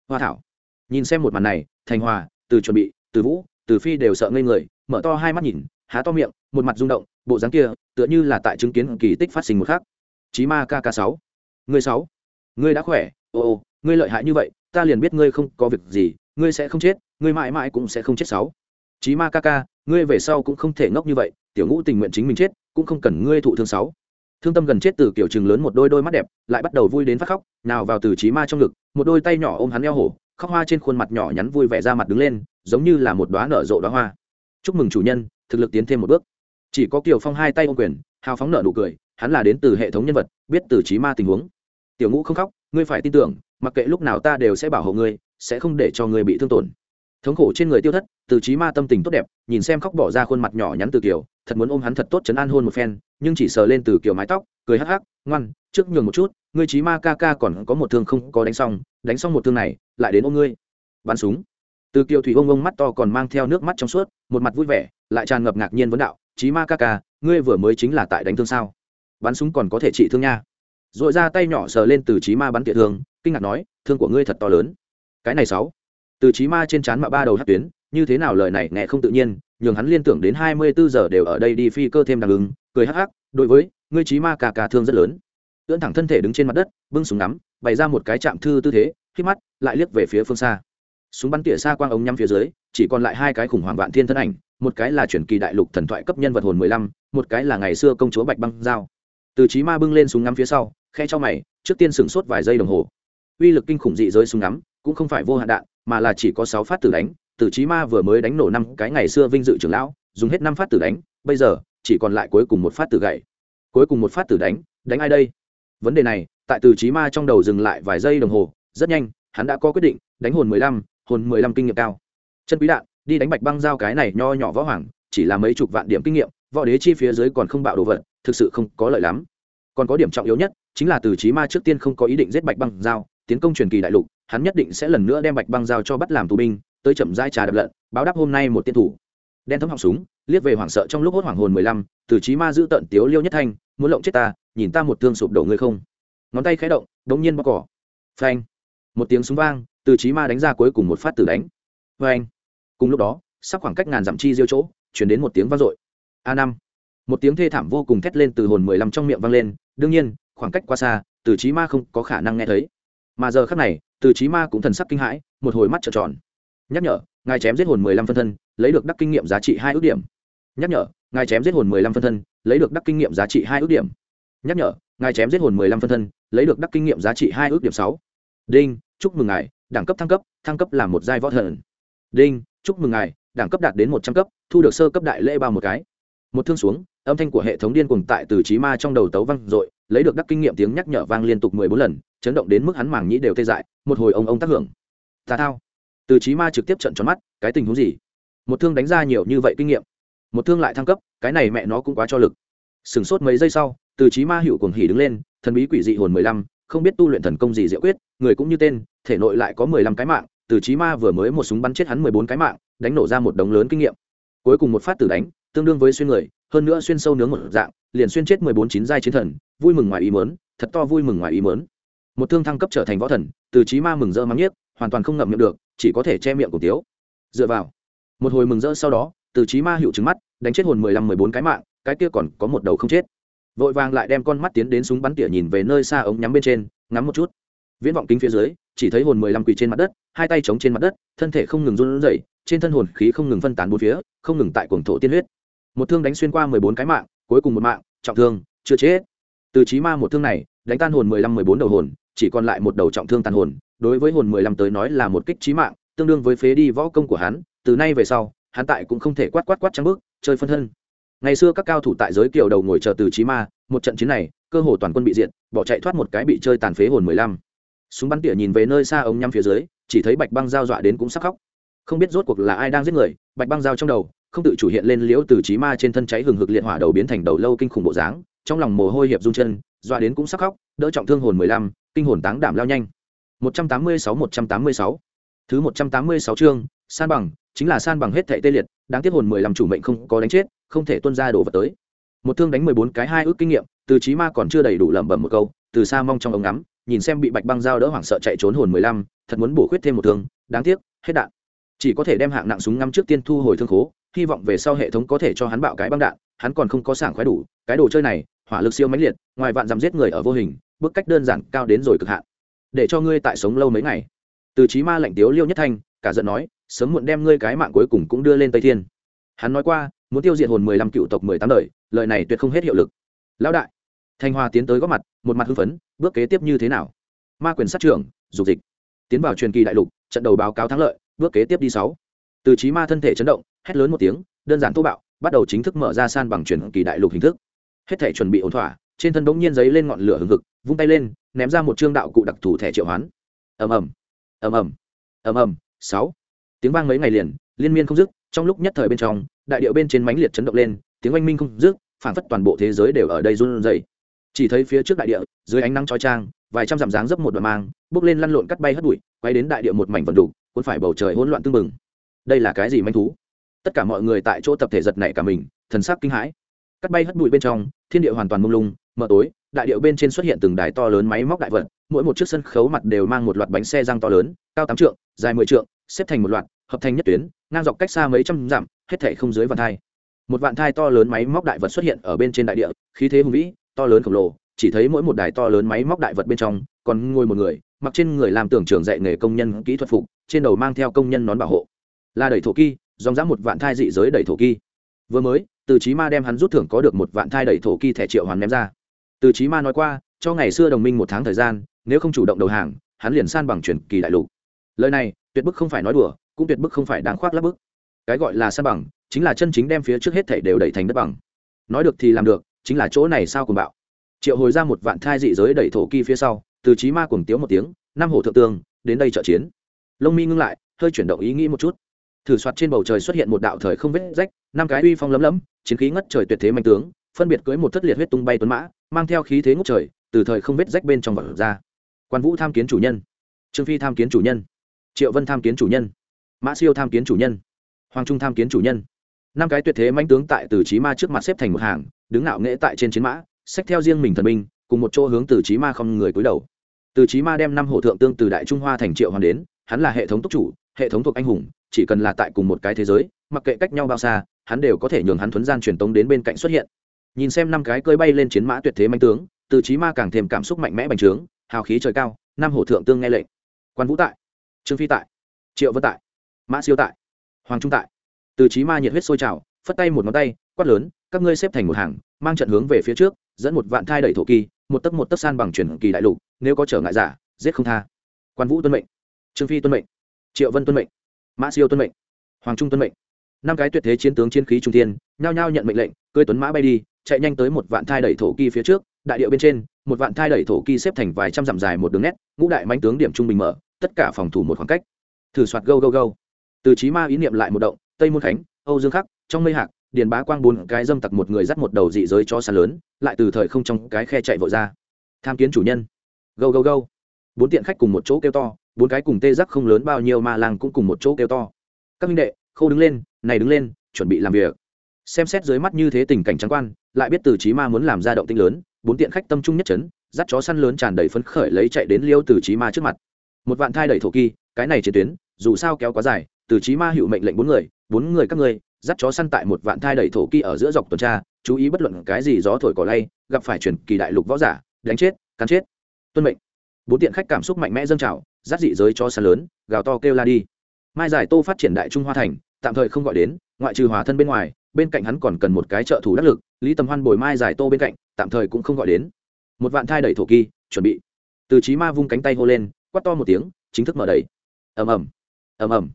Hoa thảo, nhìn xem một màn này, thành hòa, từ chuẩn bị, từ vũ, từ phi đều sợ ngây người, mở to hai mắt nhìn, há to miệng, một mặt rung động, bộ dáng kia, tựa như là tại chứng kiến kỳ tích phát sinh một khác chí ma kk sáu, ngươi sáu, ngươi đã khỏe, ô ô, ngươi lợi hại như vậy, ta liền biết ngươi không có việc gì, ngươi sẽ không chết, ngươi mãi mãi cũng sẽ không chết sáu. Chí ma kk ngươi về sau cũng không thể ngốc như vậy, tiểu ngũ tình nguyện chính mình chết, cũng không cần ngươi thụ thương sáu thương tâm gần chết từ kiểu chừng lớn một đôi đôi mắt đẹp, lại bắt đầu vui đến phát khóc, nào vào từ trí ma trong ngực, một đôi tay nhỏ ôm hắn eo hổ, khóc hoa trên khuôn mặt nhỏ nhắn vui vẻ ra mặt đứng lên, giống như là một đóa nở rộ đóa hoa. Chúc mừng chủ nhân, thực lực tiến thêm một bước. Chỉ có kiều phong hai tay ôm quyền, hào phóng nở nụ cười, hắn là đến từ hệ thống nhân vật, biết từ trí ma tình huống. Tiểu ngũ không khóc, ngươi phải tin tưởng, mặc kệ lúc nào ta đều sẽ bảo hộ ngươi, sẽ không để cho ngươi bị thương tổn. Thống khổ trên người tiêu thất, từ trí ma tâm tình tốt đẹp, nhìn xem khóc bỏ ra khuôn mặt nhỏ nhắn từ kiều, thật muốn ôm hắn thật tốt chấn an hôn một phen nhưng chỉ sờ lên từ kiểu mái tóc, cười hắc hắc, ngoan, trước nhường một chút, ngươi trí ma ca ca còn có một thương không có đánh xong đánh xong một thương này, lại đến ôm ngươi. Bắn súng. Từ kiều thủy ông ông mắt to còn mang theo nước mắt trong suốt, một mặt vui vẻ, lại tràn ngập ngạc nhiên vấn đạo trí ma ca ca, ngươi vừa mới chính là tại đánh thương sao? Bắn súng còn có thể trị thương nha. R ồ i ra tay nhỏ sờ lên từ trí ma bắn tiệ thương, kinh ngạc nói, thương của ngươi thật to lớn. Cái này sáu. Từ trí ma trên trán mạ ba đầu hát tuyến, như thế nào lời này nghe không tự nhiên nhường hắn liên tưởng đến hai mươi bốn giờ đều ở đây đi phi cơ thêm đằng ứng, cười hắc hắc, đối với, ngươi trí ma cà cà thương rất lớn. Ưỡn thẳng thân thể đứng trên mặt đất, bưng súng ngắm, bày ra một cái chạm thư tư thế khi mắt, lại liếc về phía phương xa. Súng bắn tỉa xa quang ống nhắm phía dưới, chỉ còn lại hai cái khủng hoảng vạn thiên thân ảnh, một cái là chuyển kỳ đại lục thần thoại cấp nhân vật hồn mười lăm, một cái là ngày xưa công chúa bạch băng giao. Từ trí ma bưng lên súng ngắm phía sau khe cho mày, trước tiên sửng sốt vài giây đồng hồ. Uy lực kinh khủng dị giới súng ngắm, cũng không phải vô hạn đạn, mà là chỉ có sáu phát tử đánh Tử trí ma vừa mới đánh nổ năm cái ngày xưa vinh dự trưởng lão, dùng hết năm phát tử đánh, bây giờ, chỉ còn lại cuối cùng một phát tử gậy. Cuối cùng một phát tử đánh đánh ai đây? Vấn đề này, tại từ trí ma trong đầu dừng lại vài giây đồng hồ, rất nhanh, hắn đã có quyết định, đánh hồn mười lăm, hồn mười lăm kinh nghiệm cao. Chân quý đạn, đi đánh bạch băng giao cái này nho nhỏ võ hoàng, chỉ là mấy chục vạn điểm kinh nghiệm, võ đế chi phía dưới còn không bạo đồ vật, thực sự không có lợi lắm. Còn có điểm trọng yếu nhất, chính là từ trí ma trước tiên không có ý định giết bạch băng giao, tiến công truyền kỳ đại lục, hắn nhất định sẽ lần nữa đem bạch băng giao cho bắt làm tù binh tới chậm dai trà đập lận, báo đáp hôm nay một tiên thủ. Đen thấm họng súng, liếc về hoảng sợ trong lúc hốt hoảng hồn mười lăm, từ trí ma giữ tận tiếu liêu nhất thanh, muốn lộng chết ta, nhìn ta một thương sụp đổ ngươi không? Ngón tay khẽ động, đống nhiên bóc cỏ. Phanh. Một tiếng súng vang, từ trí ma đánh ra cuối cùng một phát tử đánh. Phanh. Cùng lúc đó, sắp khoảng cách ngàn dặm chi diêu chỗ, chuyển đến một tiếng vang dội. A năm. Một tiếng thê thảm vô cùng thét lên từ hồn mười lăm trong miệng vang lên, đương nhiên, khoảng cách quá xa, từ trí ma không có khả năng nghe thấy. Mà giờ khác này, từ trí ma cũng thần sắc kinh hãi, một hồi mắt trợn tròn nhắc nhở, ngài chém giết hồn mười lăm phân thân, lấy được đắc kinh nghiệm giá trị hai ước điểm. Nhắc nhở, ngài chém giết hồn mười lăm phân thân, lấy được đắc kinh nghiệm giá trị hai ước điểm. Nhắc nhở, ngài chém giết hồn mười lăm phân thân, lấy được đắc kinh nghiệm giá trị hai ước điểm sáu. Đinh, chúc mừng ngài, đẳng cấp thăng cấp thăng cấp là một giai võ thần. Đinh, chúc mừng ngài, đẳng cấp đạt đến một trăm cấp, thu được sơ cấp đại lễ bao một cái. Một thương xuống, âm thanh của hệ thống điên cuồng tại từ trí ma trong đầu tấu văng i lấy được đắc kinh nghiệm tiếng nhắc nhở vang liên tục mười bốn lần, chấn động đến mức hắn màng nhĩ đều tê dại, một hồi ông ông tác hưởng. Tà thao từ trí ma trực tiếp trận tròn mắt, cái tình huống gì? Một thương đánh ra nhiều như vậy kinh nghiệm, một thương lại thăng cấp, cái này mẹ nó cũng quá cho lực. Sửng sốt mấy giây sau, từ trí ma hiệu cuồng hỉ đứng lên, thần bí quỷ dị hồn mười lăm, không biết tu luyện thần công gì diệu quyết, người cũng như tên, thể nội lại có mười lăm cái mạng, từ trí ma vừa mới một súng bắn chết hắn mười bốn cái mạng, đánh nổ ra một đống lớn kinh nghiệm. Cuối cùng một phát tử đánh, tương đương với xuyên người, hơn nữa xuyên sâu nướng một dạng, liền xuyên chết mười bốn chín giai chiến thần, vui mừng ngoài ý mớn thật to vui mừng ngoài ý mớn một thương thăng cấp trở thành võ thần, từ trí ma mừng rỡ mắng nhiếc, hoàn toàn không ngậm miệng được chỉ có thể che miệng của tiếu. Dựa vào. Một hồi mừng rỡ sau đó, từ trí ma hiệu trứng mắt, đánh chết hồn mười lăm mười bốn cái mạng, cái kia còn có một đầu không chết. Vội vàng lại đem con mắt tiến đến súng bắn tỉa nhìn về nơi xa ống nhắm bên trên, ngắm một chút. Viễn vọng kính phía dưới, chỉ thấy hồn mười lăm quỳ trên mặt đất, hai tay chống trên mặt đất, thân thể không ngừng run rẩy, trên thân hồn khí không ngừng phân tán bốn phía, không ngừng tại cuồng thổ tiên huyết. Một thương đánh xuyên qua mười bốn cái mạng, cuối cùng một mạng, trọng thương, chưa chết. Từ trí ma một thương này, đánh tan hồn mười lăm mười bốn đầu hồn, chỉ còn lại một đầu trọng thương tàn hồn đối với hồn mười lăm tới nói là một kích trí mạng, tương đương với phế đi võ công của hắn, từ nay về sau, hắn tại cũng không thể quát quát quát trắng bước, chơi phân thân. Ngày xưa các cao thủ tại giới kiều đầu ngồi chờ từ trí ma, một trận chiến này, cơ hồ toàn quân bị diệt, bỏ chạy thoát một cái bị chơi tàn phế hồn mười lăm. Súng bắn tỉa nhìn về nơi xa ống nhắm phía dưới, chỉ thấy bạch băng giao dọa đến cũng sắc khóc. Không biết rốt cuộc là ai đang giết người, bạch băng giao trong đầu, không tự chủ hiện lên liễu từ trí ma trên thân cháy hừng hực liệt hỏa đầu biến thành đầu lâu kinh khủng bộ dáng, trong lòng mồ hôi hiệp run chân, dọa đến cũng sắc khóc, đỡ trọng thương hồn mười lăm, kinh hồn táng đảm lao nhanh một trăm tám mươi sáu, một trăm tám mươi sáu. Thứ một trăm tám mươi sáu chương, san bằng, chính là san bằng hết thảy tê liệt, đáng tiếc hồn mười lăm chủ mệnh không có đánh chết, không thể tuân ra đổ vật tới. Một thương đánh mười bốn cái hai ước kinh nghiệm, từ chí ma còn chưa đầy đủ lẩm bẩm một câu, từ xa mong trong ống ngắm, nhìn xem bị bạch băng dao đỡ hoảng sợ chạy trốn hồn mười lăm, thật muốn bổ khuyết thêm một thương, đáng tiếc, hết đạn. Chỉ có thể đem hạng nặng súng ngắm trước tiên thu hồi thương khố, hy vọng về sau hệ thống có thể cho hắn bạo cái băng đạn, hắn còn không có sảng khoái đủ, cái đồ chơi này, hỏa lực siêu mãnh liệt, ngoài vạn dằm giết người ở vô hình, bước cách đơn giản cao đến rồi cực hạn để cho ngươi tại sống lâu mấy ngày. Từ trí ma lạnh tiếu liêu nhất thanh, cả giận nói, sớm muộn đem ngươi cái mạng cuối cùng cũng đưa lên tây thiên. Hắn nói qua, muốn tiêu diệt hồn mười lăm cựu tộc mười tám đời, lời này tuyệt không hết hiệu lực. Lão đại, thanh hoa tiến tới góp mặt, một mặt hưng phấn, bước kế tiếp như thế nào? Ma quyền sát trưởng, dục dịch. Tiến vào truyền kỳ đại lục, trận đầu báo cáo thắng lợi, bước kế tiếp đi sáu. Từ trí ma thân thể chấn động, hét lớn một tiếng, đơn giản thô bạo, bắt đầu chính thức mở ra san bằng truyền kỳ đại lục hình thức. Hết thể chuẩn bị ổn thỏa trên thân bỗng nhiên giấy lên ngọn lửa hừng hực, vung tay lên, ném ra một trương đạo cụ đặc thù thẻ triệu hoán. Ầm ầm ầm ầm ầm ầm, sáu. Tiếng vang mấy ngày liền, liên miên không dứt, trong lúc nhất thời bên trong, đại điệu bên trên mánh liệt chấn động lên, tiếng oanh minh không dứt, phản phất toàn bộ thế giới đều ở đây run rẩy. Chỉ thấy phía trước đại địa, dưới ánh nắng chói chang, vài trăm dặm dáng dấp một đoạn mang, bước lên lăn lộn cắt bay hất bụi, quay đến đại địa một mảnh vần đủ cuốn phải bầu trời hỗn loạn tương mừng đây là cái gì manh thú? Tất cả mọi người tại chỗ tập thể giật nảy cả mình, thần sắc kinh hãi cắt bay hất bụi bên trong, thiên địa hoàn toàn mông lung, mờ tối, đại điệu bên trên xuất hiện từng đài to lớn máy móc đại vật, mỗi một chiếc sân khấu mặt đều mang một loạt bánh xe răng to lớn, cao tám trượng, dài mười trượng, xếp thành một loạt, hợp thành nhất tuyến, ngang dọc cách xa mấy trăm dặm, hết thể không dưới vạn thai. Một vạn thai to lớn máy móc đại vật xuất hiện ở bên trên đại địa, khí thế hùng vĩ, to lớn khổng lồ, chỉ thấy mỗi một đài to lớn máy móc đại vật bên trong, còn ngồi một người, mặc trên người làm tưởng trưởng dạy nghề công nhân kỹ thuật phục, trên đầu mang theo công nhân nón bảo hộ. Là đẩy thổ kỳ, dòng dã một vạn thai dị giới đẩy thổ kỳ. Vừa mới từ chí ma đem hắn rút thưởng có được một vạn thai đẩy thổ kỳ thẻ triệu hoàn ném ra. Từ chí ma nói qua, cho ngày xưa đồng minh một tháng thời gian, nếu không chủ động đầu hàng, hắn liền san bằng chuyển kỳ đại lục. Lời này, tuyệt bức không phải nói đùa, cũng tuyệt bức không phải đáng khoác lác bức. Cái gọi là san bằng, chính là chân chính đem phía trước hết thảy đều đẩy thành đất bằng. Nói được thì làm được, chính là chỗ này sao cùng bạo. Triệu hồi ra một vạn thai dị giới đẩy thổ kỳ phía sau, từ chí ma cuồng tiếu một tiếng, năm hổ thượng tương, đến đây trợ chiến. Lông mi ngưng lại, hơi chuyển động ý nghĩ một chút thử soạt trên bầu trời xuất hiện một đạo thời không vết rách, năm cái uy phong lấm lấm, chiến khí ngất trời tuyệt thế mạnh tướng, phân biệt cưới một thất liệt huyết tung bay tuấn mã, mang theo khí thế ngút trời, từ thời không vết rách bên trong vật ra. Quan vũ tham kiến chủ nhân, trương phi tham kiến chủ nhân, triệu vân tham kiến chủ nhân, mã siêu tham kiến chủ nhân, hoàng trung tham kiến chủ nhân. Năm cái tuyệt thế manh tướng tại từ trí ma trước mặt xếp thành một hàng, đứng ngạo nghễ tại trên chiến mã, xách theo riêng mình thần binh, cùng một chỗ hướng từ trí ma không người cúi đầu. Từ trí ma đem năm hổ thượng tương từ đại trung hoa thành triệu hoàng đến, hắn là hệ thống túc chủ, hệ thống thuộc anh hùng chỉ cần là tại cùng một cái thế giới, mặc kệ cách nhau bao xa, hắn đều có thể nhường hắn thuấn gian truyền tống đến bên cạnh xuất hiện. Nhìn xem năm cái cơi bay lên chiến mã tuyệt thế manh tướng, từ trí ma càng thêm cảm xúc mạnh mẽ bành trướng, hào khí trời cao, năm hổ thượng tương nghe lệnh. Quan vũ tại, trương phi tại, triệu vân tại, mã siêu tại, hoàng trung tại. Từ trí ma nhiệt huyết sôi trào, phất tay một ngón tay, quát lớn, các ngươi xếp thành một hàng, mang trận hướng về phía trước, dẫn một vạn thai đẩy thổ kỳ, một tấc một tấc san bằng chuyển kỳ đại lục, nếu có trở ngại giả, giết không tha. Quan vũ tuân mệnh, trương phi tuân mệnh, triệu vân tuân mệnh mã siêu tuân mệnh, hoàng trung tuân mệnh. Năm cái tuyệt thế chiến tướng chiến khí trung tiên nhao nhao nhận mệnh lệnh cưới tuấn mã bay đi, chạy nhanh tới một vạn thai đẩy thổ kỳ phía trước, đại điệu bên trên, một vạn thai đẩy thổ kỳ xếp thành vài trăm dặm dài một đường nét, ngũ đại mánh tướng điểm trung bình mở, tất cả phòng thủ một khoảng cách. Thử soạt gâu gâu gâu. Từ trí ma ý niệm lại một động, tây môn khánh, âu dương khắc, trong mây hạc, điền bá quang bốn cái dâm tặc một người dắt một đầu dị giới cho sàn lớn, lại từ thời không trong cái khe chạy vội ra. Tham kiến chủ nhân. Gâu gâu gâu. Bốn tiện khách cùng một chỗ kêu to bốn cái cùng tê giác không lớn bao nhiêu mà làng cũng cùng một chỗ kêu to. Các minh đệ, khâu đứng lên, này đứng lên, chuẩn bị làm việc. Xem xét dưới mắt như thế tình cảnh trắng quan, lại biết từ trí ma muốn làm ra động tinh lớn, bốn tiện khách tâm trung nhất chấn, dắt chó săn lớn tràn đầy phấn khởi lấy chạy đến liêu từ trí ma trước mặt. Một vạn thai đẩy thổ kỳ, cái này chiến tuyến, dù sao kéo quá dài, từ trí ma hiệu mệnh lệnh bốn người bốn người các ngươi dắt chó săn tại một vạn thai đẩy thổ kỳ ở giữa dọc tuần tra, chú ý bất luận cái gì gió thổi cỏ lay, gặp phải truyền kỳ đại lục võ giả, đánh chết, cắn chết, tuân mệnh. Bốn tiện khách cảm xúc mạnh mẽ dâng trào dắt dị giới cho xa lớn, gào to kêu la đi. Mai giải tô phát triển đại trung hoa thành, tạm thời không gọi đến, ngoại trừ hòa thân bên ngoài, bên cạnh hắn còn cần một cái trợ thủ đắc lực, lý tầm hoan bồi mai giải tô bên cạnh, tạm thời cũng không gọi đến. Một vạn thai đẩy thổ kỳ, chuẩn bị. Từ trí ma vung cánh tay hô lên, quát to một tiếng, chính thức mở đầy ầm ầm ầm ầm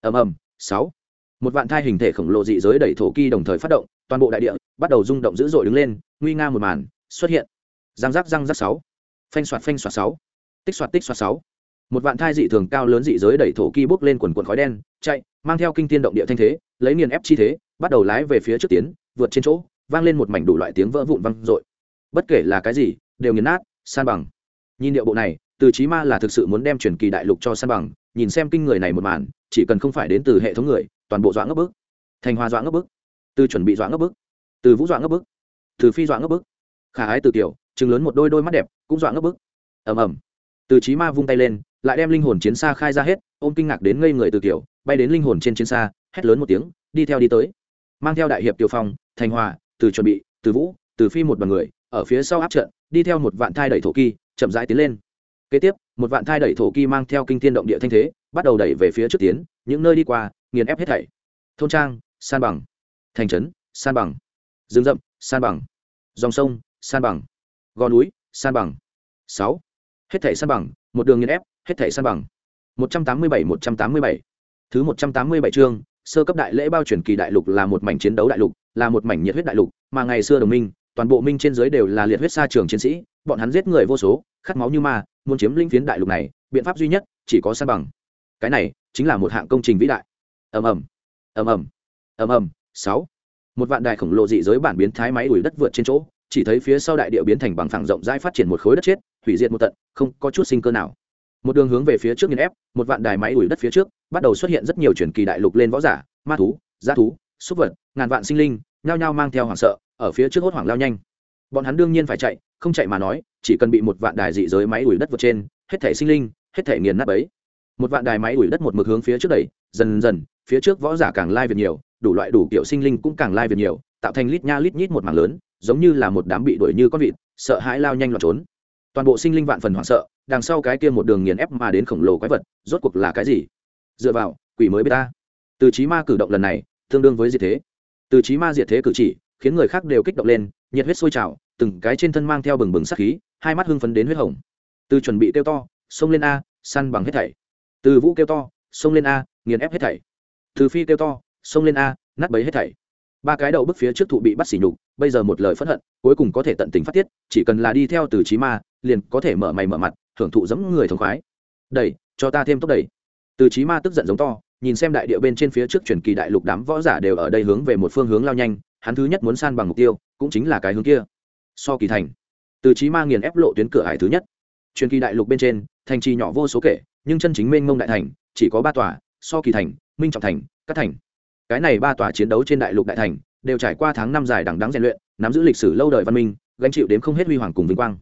ầm ầm, sáu. Một vạn thai hình thể khổng lồ dị giới đẩy thổ kỳ đồng thời phát động, toàn bộ đại địa bắt đầu rung động dữ dội đứng lên, nguy nga một màn, xuất hiện. Răng rắc răng rắc sáu. Phanh soạt phanh soạt sáu. Tích soạt tích soạt sáu một vạn thai dị thường cao lớn dị giới đẩy thổ kỳ bốc lên quần quần khói đen, chạy, mang theo kinh tiên động địa thanh thế, lấy nghiền ép chi thế, bắt đầu lái về phía trước tiến, vượt trên chỗ, vang lên một mảnh đủ loại tiếng vỡ vụn văng dội. Bất kể là cái gì, đều nghiền nát, san bằng. Nhìn điệu bộ này, từ chí ma là thực sự muốn đem truyền kỳ đại lục cho san bằng, nhìn xem kinh người này một màn, chỉ cần không phải đến từ hệ thống người, toàn bộ dọa ngấp bức. Thành hoa dọa ngấp bức. Từ chuẩn bị dọa ngấp bức. Từ vũ dọa ngấp bức. Từ phi dọa ngấp bức. Khả ái từ tiểu chừng lớn một đôi đôi mắt đẹp, cũng dọa ngấp bức. Ầm ầm. Từ chí ma vung tay lên lại đem linh hồn chiến xa khai ra hết, ôm kinh ngạc đến ngây người từ tiểu, bay đến linh hồn trên chiến xa, hét lớn một tiếng, đi theo đi tới. Mang theo đại hiệp tiểu phong, thành hòa, từ chuẩn bị, từ vũ, từ phi một đoàn người, ở phía sau áp trận, đi theo một vạn thai đẩy thổ kỳ, chậm rãi tiến lên. Kế tiếp, một vạn thai đẩy thổ kỳ mang theo kinh thiên động địa thanh thế, bắt đầu đẩy về phía trước tiến, những nơi đi qua, nghiền ép hết thảy. Thôn trang, san bằng. Thành trấn, san bằng. Rừng rậm, san bằng. Dòng sông, san bằng. Gò núi, san bằng. Sáu. Hết thảy san bằng, một đường nghiền ép hết thảy san bằng. một trăm tám mươi bảy, một trăm tám mươi bảy. Thứ một trăm tám mươi bảy chương, sơ cấp đại lễ bao chuyển kỳ đại lục là một mảnh chiến đấu đại lục, là một mảnh nhiệt huyết đại lục, mà ngày xưa đồng minh, toàn bộ minh trên dưới đều là liệt huyết xa trường chiến sĩ, bọn hắn giết người vô số, khát máu như ma, muốn chiếm linh phiến đại lục này, biện pháp duy nhất, chỉ có san bằng. Cái này, chính là một hạng công trình vĩ đại. Ầm ầm ầm ầm ầm ầm, sáu. Một vạn đài khổng lồ dị giới bản biến thái máy đuổi đất vượt trên chỗ, chỉ thấy phía sau đại địa biến thành bằng phẳng rộng rãi phát triển một khối đất chết, hủy diệt một tận, không có chút sinh cơ nào một đường hướng về phía trước nghiền ép, một vạn đài máy đuổi đất phía trước, bắt đầu xuất hiện rất nhiều truyền kỳ đại lục lên võ giả, ma thú g thú, súc vật, ngàn vạn sinh linh, nhao nhao mang theo hoảng sợ, ở phía trước hốt hoảng lao nhanh. Bọn hắn đương nhiên phải chạy, không chạy mà nói, chỉ cần bị một vạn đài dị giới máy đuổi đất vượt trên, hết thể sinh linh, hết thể nghiền nắp ấy một vạn đài máy đuổi đất một mực hướng phía trước đẩy, dần dần, phía trước võ giả càng lai việc nhiều, đủ loại đủ kiểu sinh linh cũng càng lai việc nhiều, tạo thành lít nha lít nhít một mảng lớn, giống như là một đám bị đuổi như con vịt, sợ hãi lao nhanh loạn trốn. Toàn bộ sinh linh vạn phần hoảng sợ đằng sau cái kia một đường nghiền ép mà đến khổng lồ quái vật, rốt cuộc là cái gì? Dựa vào, quỷ mới b ta. Từ trí ma cử động lần này, tương đương với diệt thế. Từ trí ma diệt thế cử chỉ, khiến người khác đều kích động lên, nhiệt huyết sôi trào, từng cái trên thân mang theo bừng bừng sắc khí, hai mắt hưng phấn đến huyết hồng. Từ chuẩn bị kêu to, xông lên a, săn bằng hết thảy. Từ vũ kêu to, xông lên a, nghiền ép hết thảy. Từ phi kêu to, xông lên a, nát bấy hết thảy. Ba cái đầu bức phía trước thụ bị bắt xỉ nhục, bây giờ một lời phẫn hận, cuối cùng có thể tận tình phát tiết, chỉ cần là đi theo từ trí ma, liền có thể mở mày mở mặt hưởng thụ giẫm người thống khoái. Đẩy, cho ta thêm tốc đẩy. Từ chí ma tức giận giống to, nhìn xem đại địa bên trên phía trước truyền kỳ đại lục đám võ giả đều ở đây hướng về một phương hướng lao nhanh, hắn thứ nhất muốn san bằng mục tiêu, cũng chính là cái hướng kia. So kỳ thành. Từ chí ma nghiền ép lộ tuyến cửa hải thứ nhất. Truyền kỳ đại lục bên trên, thành trì nhỏ vô số kể, nhưng chân chính mênh mông đại thành, chỉ có ba tòa, so kỳ thành, minh trọng thành các thành. Cái này ba tòa chiến đấu trên đại lục đại thành, đều trải qua tháng năm dài đằng đắng rèn luyện, nắm giữ lịch sử lâu đời văn minh, gánh chịu đến không hết huy hoàng cùng vinh quang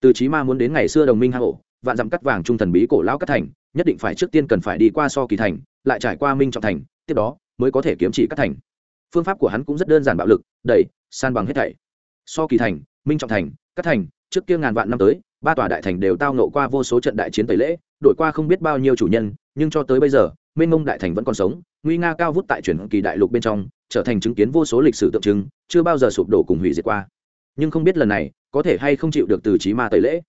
từ trí ma muốn đến ngày xưa đồng minh hạ hộ vạn dặm cắt vàng trung thần bí cổ lão cắt thành, nhất định phải trước tiên cần phải đi qua so kỳ thành, lại trải qua minh trọng thành, tiếp đó mới có thể kiếm chỉ cắt thành. Phương pháp của hắn cũng rất đơn giản bạo lực, đẩy, san bằng hết thảy. So kỳ thành, minh trọng thành, cắt thành, trước kia ngàn vạn năm tới, ba tòa đại thành đều tao nộ qua vô số trận đại chiến tẩy lễ, đổi qua không biết bao nhiêu chủ nhân, nhưng cho tới bây giờ, mênh mông đại thành vẫn còn sống, nguy nga cao vút tại chuyển kỳ đại lục bên trong, trở thành chứng kiến vô số lịch sử tượng trưng, chưa bao giờ sụp đổ cùng hủy diệt qua nhưng không biết lần này có thể hay không chịu được từ trí ma tẩy lễ.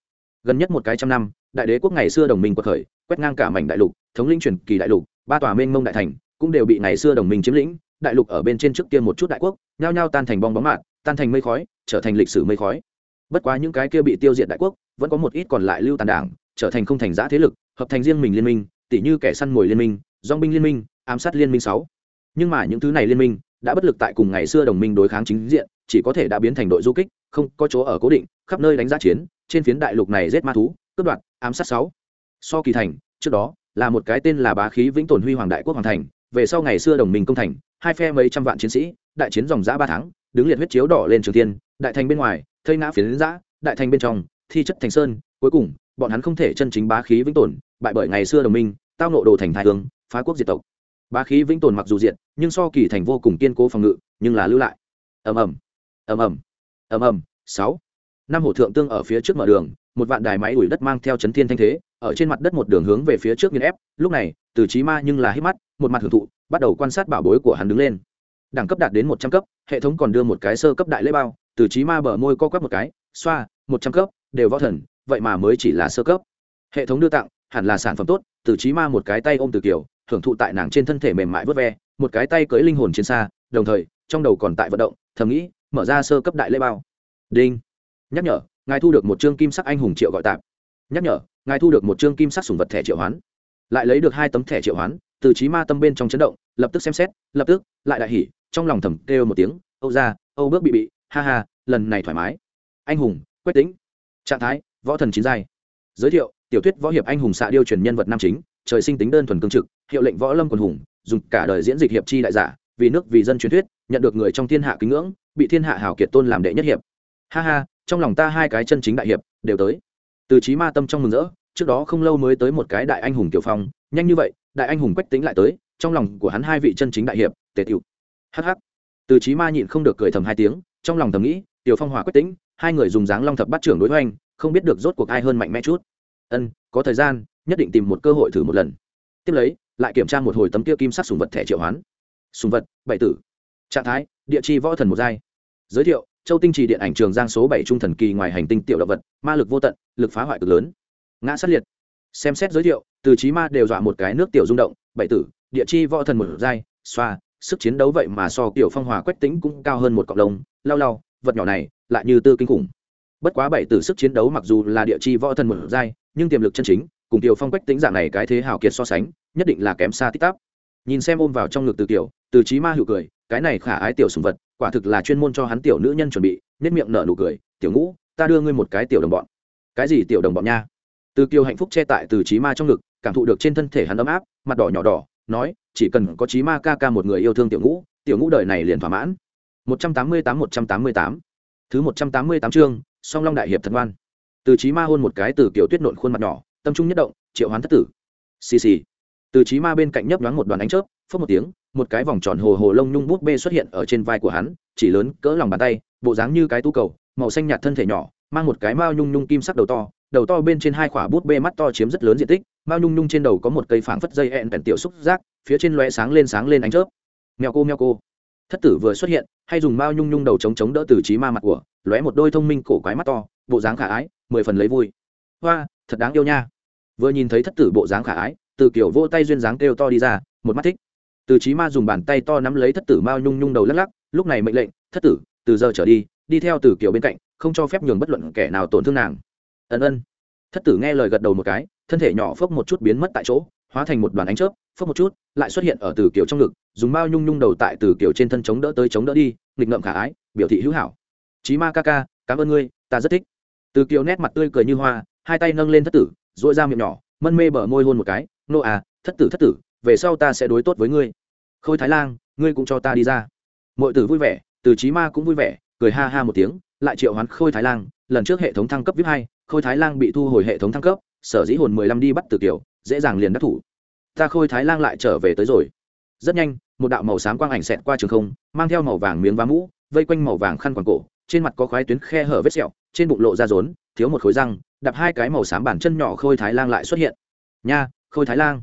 Gần nhất một cái trăm năm, đại đế quốc ngày xưa đồng minh quật khởi, quét ngang cả mảnh đại lục, thống linh truyền kỳ đại lục, ba tòa mênh mông đại thành cũng đều bị ngày xưa đồng minh chiếm lĩnh, đại lục ở bên trên trước kia một chút đại quốc, nhao nhao tan thành bong bóng mạng tan thành mây khói, trở thành lịch sử mây khói. Bất quá những cái kia bị tiêu diệt đại quốc, vẫn có một ít còn lại lưu tàn đảng, trở thành không thành giã thế lực, hợp thành riêng mình liên minh tỷ như kẻ săn mồi liên minh dong binh liên minh, ám sát liên minh sáu. Nhưng mà những thứ này liên minh đã bất lực tại cùng ngày xưa đồng minh đối kháng chính diện, chỉ có thể đã biến thành đội du kích không có chỗ ở cố định, khắp nơi đánh giá chiến, trên phiến đại lục này giết ma thú, cướp đoạt, ám sát sáu. So kỳ thành, trước đó, là một cái tên là bá khí vĩnh tồn huy hoàng đại quốc hoàng thành, về sau ngày xưa đồng minh công thành, hai phe mấy trăm vạn chiến sĩ, đại chiến dòng giã ba tháng, đứng liệt huyết chiếu đỏ lên trường tiên đại thành bên ngoài, thây ngã phiến giã đại thành bên trong, thi chất thành sơn, cuối cùng, bọn hắn không thể chân chính bá khí vĩnh tồn, bại bởi ngày xưa đồng minh, tao nộ đồ thành thái hướng, phá quốc diệt tộc. Bá khí vĩnh tồn mặc dù diệt, nhưng so kỳ thành vô cùng kiên cố phòng ngự, nhưng là lưu lại. Ầm ầm. Ầm ầm ầm ầm, sáu. Năm hổ thượng tương ở phía trước mở đường, một vạn đài máy ủi đất mang theo chấn thiên thanh thế, ở trên mặt đất một đường hướng về phía trước nghiền ép. Lúc này, từ trí ma nhưng là hít mắt, một mặt hưởng thụ, bắt đầu quan sát bảo bối của hắn đứng lên. Đẳng cấp đạt đến một trăm cấp, hệ thống còn đưa một cái sơ cấp đại lễ bao. Từ trí ma bờ môi co quắp một cái, xoa, một trăm cấp, đều võ thần, vậy mà mới chỉ là sơ cấp. Hệ thống đưa tặng, hẳn là sản phẩm tốt. Từ trí ma một cái tay ôm từ kiểu, hưởng thụ tại nàng trên thân thể mềm mại vớt ve, một cái tay cưỡi linh hồn trên xa, đồng thời, trong đầu còn tại vận động, thầm nghĩ mở ra sơ cấp đại lễ bao. Đinh. Nhắc nhở, ngài thu được một chương kim sắc anh hùng triệu gọi tạp. Nhắc nhở, ngài thu được một chương kim sắc sùng vật thẻ triệu hoán. Lại lấy được hai tấm thẻ triệu hoán, từ trí ma tâm bên trong chấn động, lập tức xem xét, lập tức, lại đại hỉ, trong lòng thầm kêu một tiếng, âu ra âu bước bị bị, ha ha, lần này thoải mái. Anh hùng quyết tính trạng thái, võ thần chín giai. Giới thiệu, tiểu thuyết võ hiệp anh hùng xạ điêu truyền nhân vật nam chính, trời sinh tính đơn thuần cương trực, hiệu lệnh võ lâm quần hùng, dùng cả đời diễn dịch hiệp chi đại giả, vì nước vì dân truyền thuyết, nhận được người trong thiên hạ kính ngưỡng bị thiên hạ hào kiệt tôn làm đệ nhất hiệp. Ha ha, trong lòng ta hai cái chân chính đại hiệp đều tới. Từ trí ma tâm trong mừng rỡ, trước đó không lâu mới tới một cái đại anh hùng tiểu phong, nhanh như vậy, đại anh hùng quách tính lại tới, trong lòng của hắn hai vị chân chính đại hiệp, tề tiểu. Hh từ trí ma nhịn không được cười thầm hai tiếng, trong lòng thầm nghĩ, tiểu phong hòa quách tính, hai người dùng dáng long thập bắt trưởng đối hoành, không biết được rốt cuộc ai hơn mạnh mẽ chút. Ân, có thời gian, nhất định tìm một cơ hội thử một lần. Tiếp lấy, lại kiểm tra một hồi tấm tiêu kim sắc sùng vật thẻ triệu hoán. Sùng vật, bảy tử. Trạng thái, địa chi võ thần một giai giới thiệu châu tinh trì điện ảnh trường giang số bảy trung thần kỳ ngoài hành tinh tiểu động vật ma lực vô tận lực phá hoại cực lớn. Ngã sát liệt. Xem xét giới thiệu từ trí ma đều dọa một cái nước tiểu rung động bảy tử địa chi võ thần một giai xoa sức chiến đấu vậy mà so tiểu phong hòa quách tính cũng cao hơn một cọc đồng, lau lau vật nhỏ này lại như tư kinh khủng. Bất quá bảy tử sức chiến đấu mặc dù là địa chi võ thần một giai nhưng tiềm lực chân chính cùng tiểu phong quách tính dạng này cái thế hào kiệt so sánh nhất định là kém xa tích tắp nhìn xem ôm vào trong ngực từ tiểu từ trí ma hữu cười cái này khả ái tiểu sùng vật quả thực là chuyên môn cho hắn tiểu nữ nhân chuẩn bị nết miệng nở nụ cười, tiểu ngũ, ta đưa ngươi một cái tiểu đồng bọn. Cái gì tiểu đồng bọn nha? Từ kiều hạnh phúc che tại từ trí ma trong ngực, cảm thụ được trên thân thể hắn ấm áp, mặt đỏ nhỏ đỏ, nói, chỉ cần có trí ma ca ca một người yêu thương tiểu ngũ tiểu ngũ đời này liền thỏa mãn. Một trăm tám mươi tám, một trăm tám mươi tám. Thứ một trăm tám mươi tám chương, song long đại hiệp thật ngoan từ trí ma hôn một cái từ kiều tuyết nộn khuôn mặt nhỏ, tâm trung nhất động, triệu hoán thất tử. Xì xì từ trí ma bên cạnh nhấp nhoáng một đoàn ánh chớp phớt một tiếng, một cái vòng tròn hồ hồ lông nhung bút bê xuất hiện ở trên vai của hắn, chỉ lớn, cỡ lòng bàn tay, bộ dáng như cái tu cầu, màu xanh nhạt thân thể nhỏ, mang một cái mao nhung nhung kim sắc đầu to đầu to bên trên hai khỏa bút bê mắt to chiếm rất lớn diện tích, mao nhung nhung trên đầu có một cây phảng phất dây hẹn bèn tiểu xúc giác, phía trên lóe sáng lên sáng lên ánh chớp. Mèo cô mèo cô. Thất tử vừa xuất hiện, hay dùng mao nhung nhung đầu chống chống đỡ từ trí ma mặt của, lóe một đôi thông minh cổ quái mắt to, bộ dáng khả ái, mười phần lấy vui. Hoa, thật đáng yêu nha. Vừa nhìn thấy thất tử bộ dáng khả ái từ kiểu vô tay duyên dáng kêu to đi ra, một mắt thích. Từ trí ma dùng bàn tay to nắm lấy thất tử mao nhung nhung đầu lắc lắc, lúc này mệnh lệnh, thất tử, từ giờ trở đi đi theo từ kiểu bên cạnh, không cho phép nhường bất luận kẻ nào tổn thương nàng. Ân ân. Thất tử nghe lời gật đầu một cái, thân thể nhỏ phốc một chút biến mất tại chỗ, hóa thành một đoàn ánh chớp, phốc một chút, lại xuất hiện ở từ kiểu trong ngực, dùng mao nhung nhung đầu tại từ kiểu trên thân chống đỡ tới chống đỡ đi, nghịch ngợm khả ái, biểu thị hữu hảo. Chí ma ca ca, cảm ơn ngươi, ta rất thích. Từ kiểu nét mặt tươi cười như hoa, hai tay nâng lên thất tử dội ra miệng nhỏ, mân mê bờ môi hôn một cái nô à thất tử thất tử, về sau ta sẽ đối tốt với ngươi. Khôi thái lang, ngươi cũng cho ta đi ra. Mọi tử vui vẻ, từ trí ma cũng vui vẻ, cười ha ha một tiếng, lại triệu hoán khôi thái lang. Lần trước hệ thống thăng cấp vip hai, khôi thái lang bị thu hồi hệ thống thăng cấp, sở dĩ hồn mười lăm đi bắt từ kiểu, dễ dàng liền đắc thủ. Ta khôi thái lang lại trở về tới rồi. Rất nhanh, một đạo màu xám quang ảnh xẹt qua trường không, mang theo màu vàng miếng vá mũ, vây quanh màu vàng khăn quàng cổ, trên mặt có khoái tuyến khe hở vết sẹo, trên bụng lộ ra rốn, thiếu một khối răng đập hai cái màu xám bản chân nhỏ khôi thái lang lại xuất hiện. Nha khôi thái lang.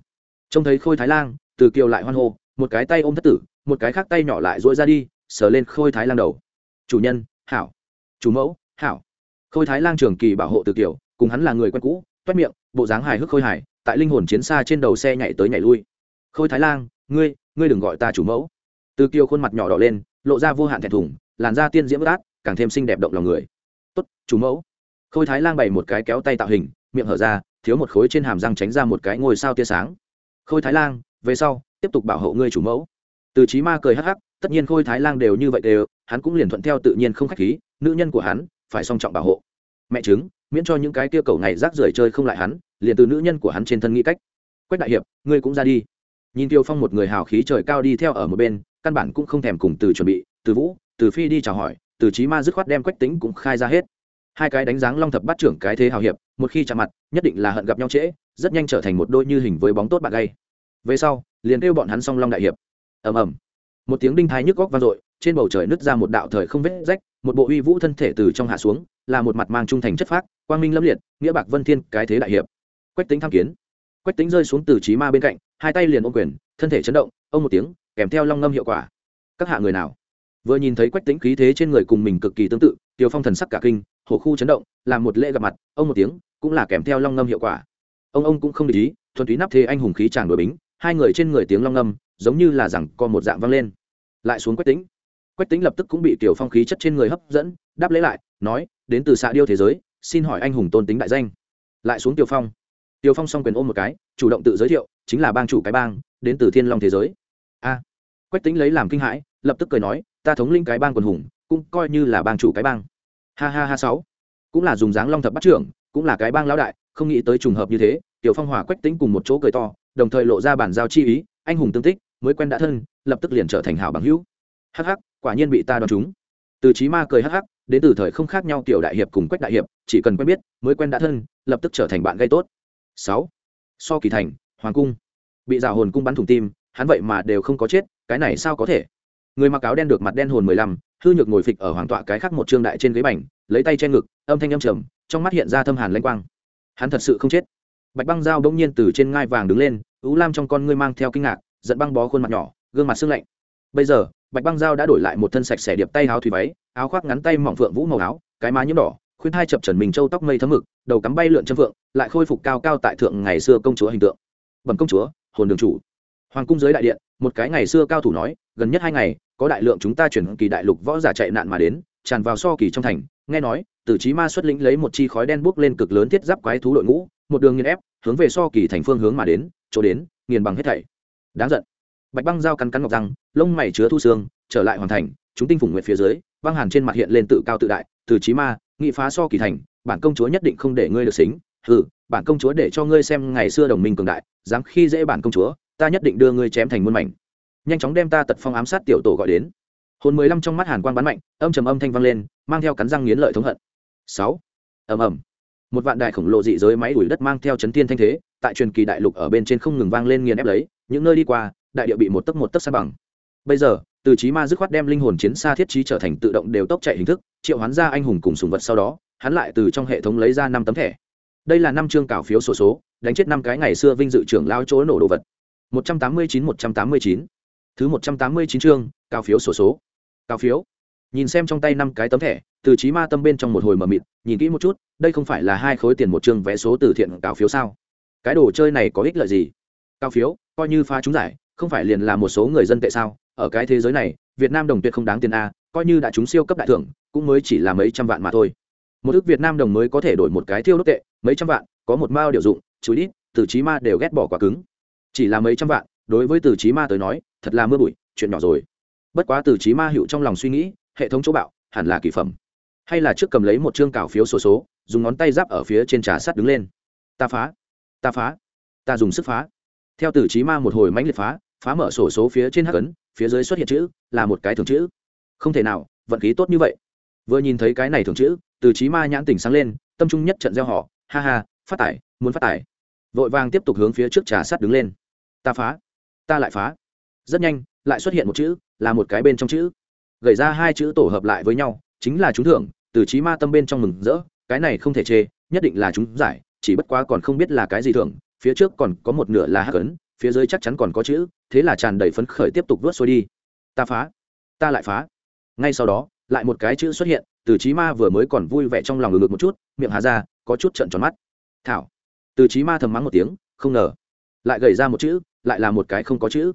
Trông thấy khôi thái lang, từ kiều lại hoan hô, một cái tay ôm thất tử, một cái khác tay nhỏ lại dỗi ra đi, sờ lên khôi thái lang đầu. Chủ nhân, hảo. Chủ mẫu, hảo. Khôi thái lang trường kỳ bảo hộ từ kiều, cùng hắn là người quen cũ, toét miệng, bộ dáng hài hước khôi hài, tại linh hồn chiến xa trên đầu xe nhảy tới nhảy lui. Khôi thái lang, ngươi ngươi đừng gọi ta chủ mẫu. Từ kiều khuôn mặt nhỏ đỏ lên, lộ ra vô hạn thẹn thùng, làn da tiên diễm bất át, càng thêm xinh đẹp động lòng người. Tốt, chủ mẫu. Khôi thái lang bày một cái kéo tay tạo hình miệng hở ra, thiếu một khối trên hàm răng tránh ra một cái ngôi sao tia sáng. Khôi thái lang, về sau, tiếp tục bảo hộ ngươi chủ mẫu. Từ trí ma cười hắc hắc, tất nhiên khôi thái lang đều như vậy đều, hắn cũng liền thuận theo tự nhiên không khách khí, nữ nhân của hắn, phải song trọng bảo hộ. Mẹ chứng miễn cho những cái kia cầu này rác rưởi chơi không lại hắn, liền từ nữ nhân của hắn trên thân nghĩ cách. Quách đại hiệp, ngươi cũng ra đi. Nhìn tiêu phong một người hào khí trời cao đi theo ở một bên, căn bản cũng không thèm cùng từ chuẩn bị, từ vũ, từ phi đi chào hỏi, từ trí ma dứt khoát đem quách tính cũng khai ra hết. Hai cái đánh dáng long thập bắt trưởng cái thế hào hiệp một khi chạm mặt, nhất định là hận gặp nhau trễ, rất nhanh trở thành một đôi như hình với bóng tốt bạn gay. Về sau, liền kêu bọn hắn song long đại hiệp. Ầm ầm. Một tiếng đinh thái nhức góc vang dội, trên bầu trời nứt ra một đạo thời không vết rách, một bộ uy vũ thân thể từ trong hạ xuống, là một mặt mang trung thành chất phác, quang minh lâm liệt, nghĩa bạc vân thiên, cái thế đại hiệp. Quách tính tham kiến. Quách tính rơi xuống từ trí ma bên cạnh, hai tay liền ôm quyền, thân thể chấn động, ông một tiếng, kèm theo long ngâm hiệu quả. Các hạ người nào? Vừa nhìn thấy quách tính khí thế trên người cùng mình cực kỳ tương tự, tiêu phong thần sắc cả kinh hồ khu chấn động, làm một lễ gặp mặt, ông một tiếng, cũng là kèm theo long ngâm hiệu quả. Ông ông cũng không để ý, thuần túy nắp thế anh hùng khí chàng đổi bính, hai người trên người tiếng long ngâm, giống như là rằng co một dạng vang lên. Lại xuống quách tính quách tính lập tức cũng bị tiểu phong khí chất trên người hấp dẫn, đáp lễ lại, nói, đến từ xạ điêu thế giới, xin hỏi anh hùng tôn tính đại danh. Lại xuống tiểu phong. Tiểu phong s quyền ôm một cái, chủ động tự giới thiệu, chính là bang chủ cái bang, đến từ thiên long thế giới. A. Quách tính lấy làm kinh hãi, lập tức cười nói, ta thống linh cái bang quần hùng, cũng coi như là bang chủ cái bang ha ha ha sáu. Cũng là dùng dáng long thập bắt trưởng, cũng là cái bang lão đại, không nghĩ tới trùng hợp như thế, tiểu phong hòa quách tính cùng một chỗ cười to, đồng thời lộ ra bản giao chi ý, anh hùng tương tích, mới quen đã thân, lập tức liền trở thành hảo bằng hữu. Hắc hắc, quả nhiên bị ta đoán chúng từ trí ma cười hắc hắc, đến từ thời không khác nhau tiểu đại hiệp cùng quách đại hiệp, chỉ cần quen biết, mới quen đã thân, lập tức trở thành bạn gây tốt. Sáu. So kỳ thành, hoàng cung, bị rào hồn cung bắn thủng tim, hắn vậy mà đều không có chết, cái này sao có thể? Người mặc áo đen được mặt đen hồn mười lăm, hư nhược ngồi phịch ở hoàng tọa cái khác một trương đại trên ghế bành, lấy tay che ngực, âm thanh âm trầm, trong mắt hiện ra thâm hàn lanh quang. Hắn thật sự không chết. Bạch băng dao bỗng nhiên từ trên ngai vàng đứng lên ú lam trong con ngươi mang theo kinh ngạc, giận băng bó khuôn mặt nhỏ, gương mặt sưng lạnh. Bây giờ, bạch băng dao đã đổi lại một thân sạch xẻ điệp tay áo thủy váy, áo khoác ngắn tay mỏng phượng vũ màu áo, cái má nhiễm đỏ, khuyên hai chập trần mình châu tóc mây thấm mực, đầu cắm bay lượn chân phượng, lại khôi phục cao cao tại thượng ngày xưa công chúa hình tượng. Bẩm công chúa, hồn đường chủ. Hoàng cung giới đại điện, một cái ngày xưa cao thủ nói, gần nhất hai ngày có đại lượng chúng ta chuyển kỳ đại lục võ giả chạy nạn mà đến, tràn vào so kỳ trong thành, nghe nói, tử trí ma xuất lĩnh lấy một chi khói đen bốc lên cực lớn thiết giáp quái thú đội ngũ, một đường nghiền ép, hướng về so kỳ thành phương hướng mà đến, chỗ đến, nghiền bằng hết thảy. Đáng giận. Bạch băng dao cắn cắn ngọc răng, lông mày chứa thu xương, trở lại hoàn thành, chúng tinh phủng nguyện phía dưới, băng hàn trên mặt hiện lên tự cao tự đại từ trí ma, nghị phá so kỳ thành, bản công chúa nhất định không để ngươi được xính, hừ, bản công chúa để cho ngươi xem ngày xưa đồng minh cường đại, dám khi dễ bản công chúa, ta nhất định đưa ngươi chém thành muôn mảnh nhanh chóng đem ta tật phong ám sát tiểu tổ gọi đến. Hồn mười lăm trong mắt hàn quang bắn mạnh âm trầm âm thanh vang lên mang theo cắn răng nghiến lợi thống hận. Sáu. Ầm ầm. Một vạn đại khổng lồ dị giới máy đuổi đất mang theo chấn thiên thanh thế tại truyền kỳ đại lục ở bên trên không ngừng vang lên nghiền ép lấy những nơi đi qua đại địa bị một tấc một tấc sa bằng. Bây giờ từ trí ma dứt khoát đem linh hồn chiến xa thiết trí trở thành tự động đều tốc chạy hình thức triệu hoán ra anh hùng cùng sùng vật sau đó hắn lại từ trong hệ thống lấy ra năm tấm thẻ. Đây là năm chương cào phiếu sổ số, số đánh chết năm cái ngày xưa vinh dự trưởng lao chỗ nổ đồ vật. Một trăm tám mươi chín một trăm tám mươi chín thứ một trăm tám mươi chín chương cao phiếu sổ số, số cao phiếu. Nhìn xem trong tay năm cái tấm thẻ từ trí ma tâm bên trong một hồi mờ mịt nhìn kỹ một chút đây không phải là hai khối tiền một chương vé số từ thiện cao phiếu sao? Cái đồ chơi này có ích lợi gì? Cao phiếu coi như pha trúng giải không phải liền là một số người dân tệ sao? Ở cái thế giới này việt nam đồng tuyệt không đáng tiền a coi như đã trúng siêu cấp đại thưởng cũng mới chỉ là mấy trăm vạn mà thôi. Một ước việt nam đồng mới có thể đổi một cái thiêu đốt tệ mấy trăm vạn có một mao điều dụng chú ít từ trí ma đều ghét bỏ quả cứng. Chỉ là mấy trăm vạn đối với từ trí ma tới nói, thật là mưa bụi, chuyện nhỏ rồi. Bất quá từ trí ma hiệu trong lòng suy nghĩ, hệ thống chỗ bạo, hẳn là kỳ phẩm. Hay là trước cầm lấy một chương cào phiếu số số, dùng ngón tay giáp ở phía trên trà sắt đứng lên. Ta phá ta phá, ta dùng sức phá. Theo từ trí ma một hồi mãnh liệt phá phá mở sổ số phía trên hắc ấn, phía dưới xuất hiện chữ, là một cái thường chữ. Không thể nào, vận khí tốt như vậy. Vừa nhìn thấy cái này thường chữ, từ trí ma nhãn tỉnh sáng lên, tâm trung nhất trận gieo họ, ha ha, phát tải, muốn phát tải. Vội vàng tiếp tục hướng phía trước trà sắt đứng lên. Ta phá ta lại phá. Rất nhanh, lại xuất hiện một chữ, là một cái bên trong chữ. Gầy ra hai chữ tổ hợp lại với nhau, chính là chúng thưởng, từ trí ma tâm bên trong mừng rỡ, cái này không thể chê, nhất định là chúng giải, chỉ bất quá còn không biết là cái gì thưởng, phía trước còn có một nửa là hắc ấn, phía dưới chắc chắn còn có chữ, thế là tràn đầy phấn khởi tiếp tục vớt xuôi đi. Ta phá, ta lại phá. Ngay sau đó, lại một cái chữ xuất hiện, từ trí ma vừa mới còn vui vẻ trong lòng ngực ngực một chút, miệng hà ra, có chút trận tròn mắt. Thảo. Từ trí ma thầm mắng một tiếng, không ngờ. Lại gầy ra một chữ lại là một cái không có chữ.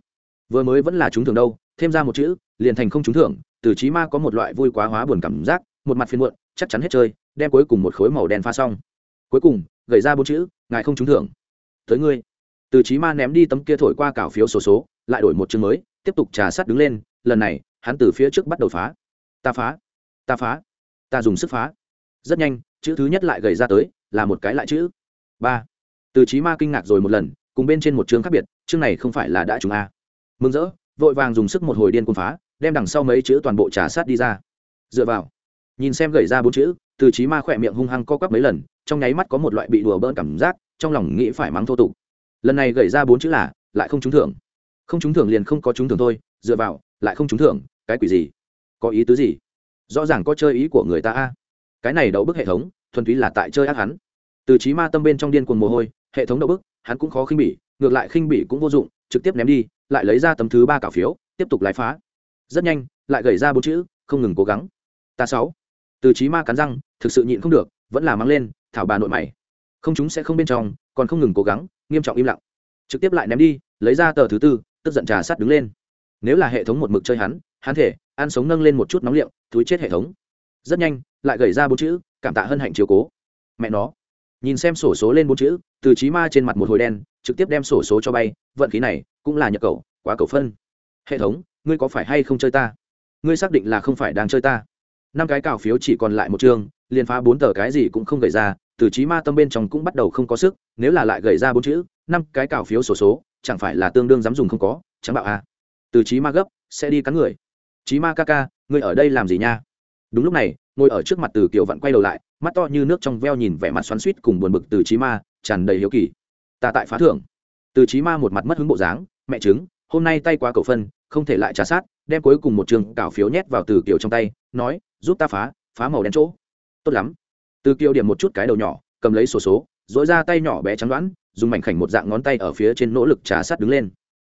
Vừa mới vẫn là chúng thưởng đâu thêm ra một chữ liền thành không trúng thưởng từ trí ma có một loại vui quá hóa buồn cảm giác một mặt phiền muộn chắc chắn hết chơi đem cuối cùng một khối màu đen pha xong. Cuối cùng gầy ra bốn chữ ngài không trúng thưởng. Tới ngươi. Từ trí ma ném đi tấm kia thổi qua cảo phiếu sổ số, số lại đổi một chương mới tiếp tục trà sát đứng lên lần này hắn từ phía trước bắt đầu phá. Ta phá. Ta phá. Ta dùng sức phá. Rất nhanh chữ thứ nhất lại gầy ra tới là một cái lại chữ. Ba. Từ trí ma kinh ngạc rồi một lần cùng bên trên một chương khác biệt chương này không phải là đã chúng a. Mừng rỡ, vội vàng dùng sức một hồi điên cuồng phá, đem đằng sau mấy chữ toàn bộ trà sát đi ra. Dựa vào, nhìn xem gầy ra bốn chữ, từ trí ma khỏe miệng hung hăng co quắp mấy lần, trong nháy mắt có một loại bị đùa bỡn cảm giác, trong lòng nghĩ phải mắng thô tục. Lần này gầy ra bốn chữ là, lại không trúng thưởng. Không trúng thưởng liền không có trúng thưởng thôi, dựa vào, lại không trúng thưởng, cái quỷ gì? Có ý tứ gì? Rõ ràng có chơi ý của người ta a. Cái này đậu bức hệ thống, thuần túy là tại chơi ác hắn. Từ trí ma tâm bên trong điên cuồng mồ hôi, hệ thống đậu bức, hắn cũng khó khinh bỉ ngược lại khinh bỉ cũng vô dụng, trực tiếp ném đi, lại lấy ra tấm thứ ba cảo phiếu, tiếp tục lái phá. Rất nhanh, lại gầy ra bốn chữ, không ngừng cố gắng. Ta sáu. Từ trí ma cắn răng, thực sự nhịn không được, vẫn là mang lên, thảo bà nội mày. Không chúng sẽ không bên trong, còn không ngừng cố gắng, nghiêm trọng im lặng. Trực tiếp lại ném đi, lấy ra tờ thứ tư, tức giận trà sát đứng lên. Nếu là hệ thống một mực chơi hắn hắn thể, ăn sống nâng lên một chút nóng liệu túi chết hệ thống. Rất nhanh, lại gầy ra bốn chữ, cảm tạ hân hạnh chiều cố. Mẹ nó nhìn xem sổ số lên bốn chữ, từ trí ma trên mặt một hồi đen, trực tiếp đem sổ số cho bay, vận khí này cũng là nhập cầu, quá cầu phân. Hệ thống, ngươi có phải hay không chơi ta? Ngươi xác định là không phải đang chơi ta. Năm cái cào phiếu chỉ còn lại một chương liền phá bốn tờ cái gì cũng không gầy ra, từ trí ma tâm bên trong cũng bắt đầu không có sức, nếu là lại gầy ra bốn chữ, năm cái cào phiếu sổ số, chẳng phải là tương đương dám dùng không có, chẳng bạo à. từ trí ma gấp, sẽ đi cắn người. Trí ma ca ca, ngươi ở đây làm gì nha? Đúng lúc này, ngồi ở trước mặt từ kiều vặn quay đầu lại mắt to như nước trong veo nhìn vẻ mặt xoắn suýt cùng buồn bực từ trí ma tràn đầy hiếu kỳ. Ta tại phá thưởng. Từ trí ma một mặt mất hứng bộ dáng mẹ chứng hôm nay tay quá cầu phân không thể lại trả sát đem cuối cùng một trường cào phiếu nhét vào từ kiều trong tay nói giúp ta phá phá màu đen chỗ. Tốt lắm. Từ kiều điểm một chút cái đầu nhỏ cầm lấy sổ số, số dỗi ra tay nhỏ bé trắng đoán dùng mảnh khảnh một dạng ngón tay ở phía trên nỗ lực trà sát đứng lên.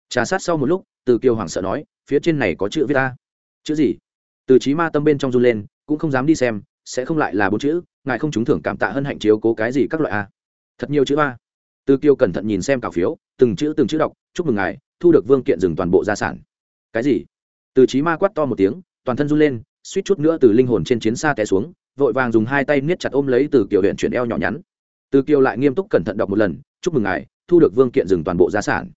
Trà sát sau một lúc từ kiều hoảng sợ nói phía trên này có chữ viết ta chữ gì? Từ trí ma tâm bên trong run lên cũng không dám đi xem sẽ không lại là bốn chữ ngài không trúng thưởng cảm tạ hân hạnh chiếu cố cái gì các loại a? Thật nhiều chữ a. Từ Kiêu cẩn thận nhìn xem cào phiếu, từng chữ từng chữ đọc, chúc mừng ngài, thu được vương kiện dừng toàn bộ gia sản. Cái gì? Từ trí ma quát to một tiếng, toàn thân run lên, suýt chút nữa từ linh hồn trên chiến xa té xuống, vội vàng dùng hai tay niết chặt ôm lấy từ kiều huyện chuyển eo nhỏ nhắn. Từ kiều lại nghiêm túc cẩn thận đọc một lần, chúc mừng ngài, thu được vương kiện dừng toàn bộ gia sản.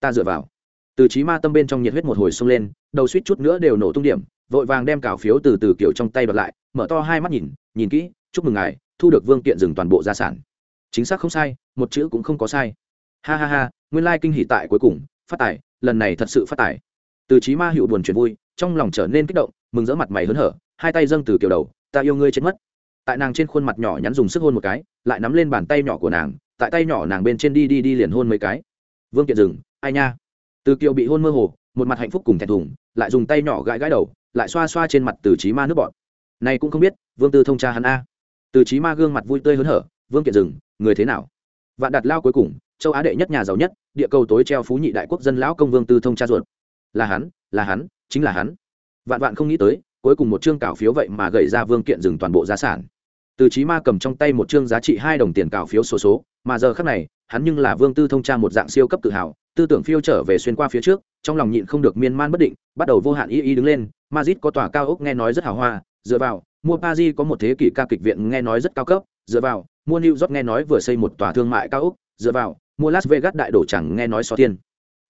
Ta dựa vào. Từ trí ma tâm bên trong nhiệt huyết một hồi xông lên, đầu suýt chút nữa đều nổ tung điểm, vội vàng đem cào phiếu từ từ kiểu trong tay bật lại mở to hai mắt nhìn nhìn kỹ, chúc mừng ngài, thu được vương kiện dừng toàn bộ gia sản. Chính xác không sai, một chữ cũng không có sai. Ha ha ha, nguyên lai kinh hỷ tại cuối cùng, phát tài, lần này thật sự phát tài. Từ trí ma hiệu buồn chuyển vui, trong lòng trở nên kích động, mừng rỡ mặt mày hớn hở, hai tay dâng từ kiểu đầu, ta yêu ngươi chết mất. Tại nàng trên khuôn mặt nhỏ nhắn dùng sức hôn một cái, lại nắm lên bàn tay nhỏ của nàng, tại tay nhỏ nàng bên trên đi đi đi liền hôn mấy cái. Vương kiện dừng, ai nha? Từ kiều bị hôn mơ hồ, một mặt hạnh phúc cùng thẹn thùng, lại dùng tay nhỏ gãi gãi đầu, lại xoa xoa trên mặt từ trí ma nước bọn nay cũng không biết, vương tư thông cha hắn a. Từ trí ma gương mặt vui tươi hớn hở, vương kiện rừng người thế nào? Vạn đạt lao cuối cùng, châu á đệ nhất nhà giàu nhất, địa cầu tối treo phú nhị đại quốc dân lão công vương tư thông cha ruột. Là hắn là hắn, chính là hắn. Vạn vạn không nghĩ tới, cuối cùng một chương cào phiếu vậy mà gậy ra vương kiện dừng toàn bộ gia sản. Từ trí ma cầm trong tay một chương giá trị hai đồng tiền cào phiếu số số, mà giờ khác này, hắn nhưng là vương tư thông cha một dạng siêu cấp tự hào, tư tưởng phiêu trở về xuyên qua phía trước, trong lòng nhịn không được miên man bất định, bắt đầu vô hạn y y đứng lên mazit có tòa cao ốc nghe nói rất hào hoa dựa vào, mua Paris có một thế kỷ ca kịch viện nghe nói rất cao cấp, dựa vào, mua New York nghe nói vừa xây một tòa thương mại cao ốc dựa vào, mua las vegas đại đổ chẳng nghe nói so thiên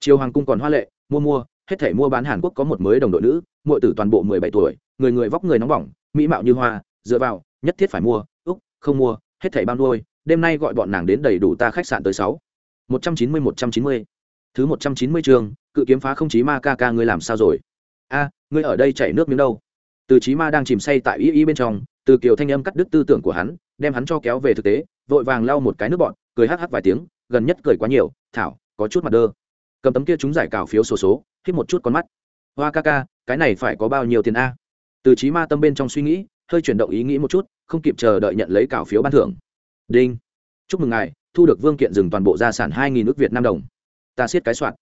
chiều hoàng cung còn hoa lệ, mua mua, hết thể mua bán hàn quốc có một mới đồng đội nữ, muội tử toàn bộ mười bảy tuổi, người người vóc người nóng bỏng, mỹ mạo như hoa, dựa vào, nhất thiết phải mua, úc, không mua, hết thảy bao nuôi, đêm nay gọi bọn nàng đến đầy đủ ta khách sạn tới sáu. Một trăm chín mươi, một trăm chín mươi. Thứ một trăm chín mươi chương, cự kiếm phá không chí ma ca ca ngươi làm sao rồi? A, ngươi ở đây chảy nước miếng đâu? Từ chí ma đang chìm say tại y y bên trong, từ kiều thanh âm cắt đứt tư tưởng của hắn, đem hắn cho kéo về thực tế, vội vàng lau một cái nước bọn, cười hắc hắc vài tiếng, gần nhất cười quá nhiều, thảo, có chút mặt đơ. Cầm tấm kia chúng giải cào phiếu số số, hít một chút con mắt. Hoa ca ca, cái này phải có bao nhiêu tiền a? Từ chí ma tâm bên trong suy nghĩ, hơi chuyển động ý nghĩ một chút, không kịp chờ đợi nhận lấy cào phiếu ban thưởng. Đinh. Chúc mừng ngài, thu được vương kiện dừng toàn bộ gia sản hai nghìn nước việt nam đồng. Ta siết cái soạn.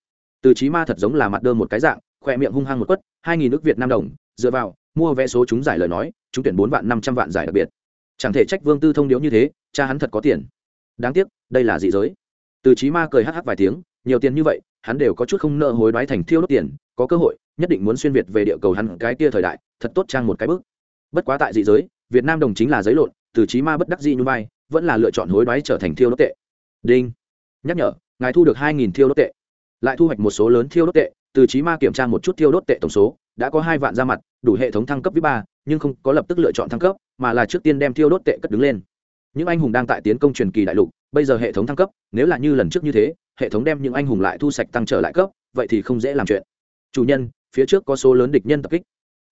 Từ chí ma thật giống là mặt đơ một cái dạng, khoe miệng hung hăng một quất, hai nghìn nước việt nam đồng, dựa vào mua vé số chúng giải lời nói, chúng tuyển bốn vạn năm trăm vạn giải đặc biệt. Chẳng thể trách vương tư thông điếu như thế, cha hắn thật có tiền. Đáng tiếc, đây là dị giới. Từ chí ma cười hắc hắc vài tiếng, nhiều tiền như vậy, hắn đều có chút không nợ hối đoái thành thiêu đốt tiền, có cơ hội, nhất định muốn xuyên việt về địa cầu hắn cái kia thời đại, thật tốt trang một cái bước. Bất quá tại dị giới, việt nam đồng chính là giấy lộn, từ chí ma bất đắc dĩ như vai, vẫn là lựa chọn hối đoái trở thành thiêu đốt tệ. Đinh. Nhắc nhở, ngài thu được hai nghìn thiêu đốt tệ. Lại thu hoạch một số lớn thiêu đốt tệ, từ chí ma kiểm tra một chút thiêu đốt tệ tổng số đã có hai vạn ra mặt, đủ hệ thống thăng cấp vip ba, nhưng không có lập tức lựa chọn thăng cấp, mà là trước tiên đem thiêu đốt tệ cất đứng lên. Những anh hùng đang tại tiến công truyền kỳ đại lục, bây giờ hệ thống thăng cấp, nếu là như lần trước như thế, hệ thống đem những anh hùng lại thu sạch tăng trở lại cấp, vậy thì không dễ làm chuyện. Chủ nhân, phía trước có số lớn địch nhân tập kích.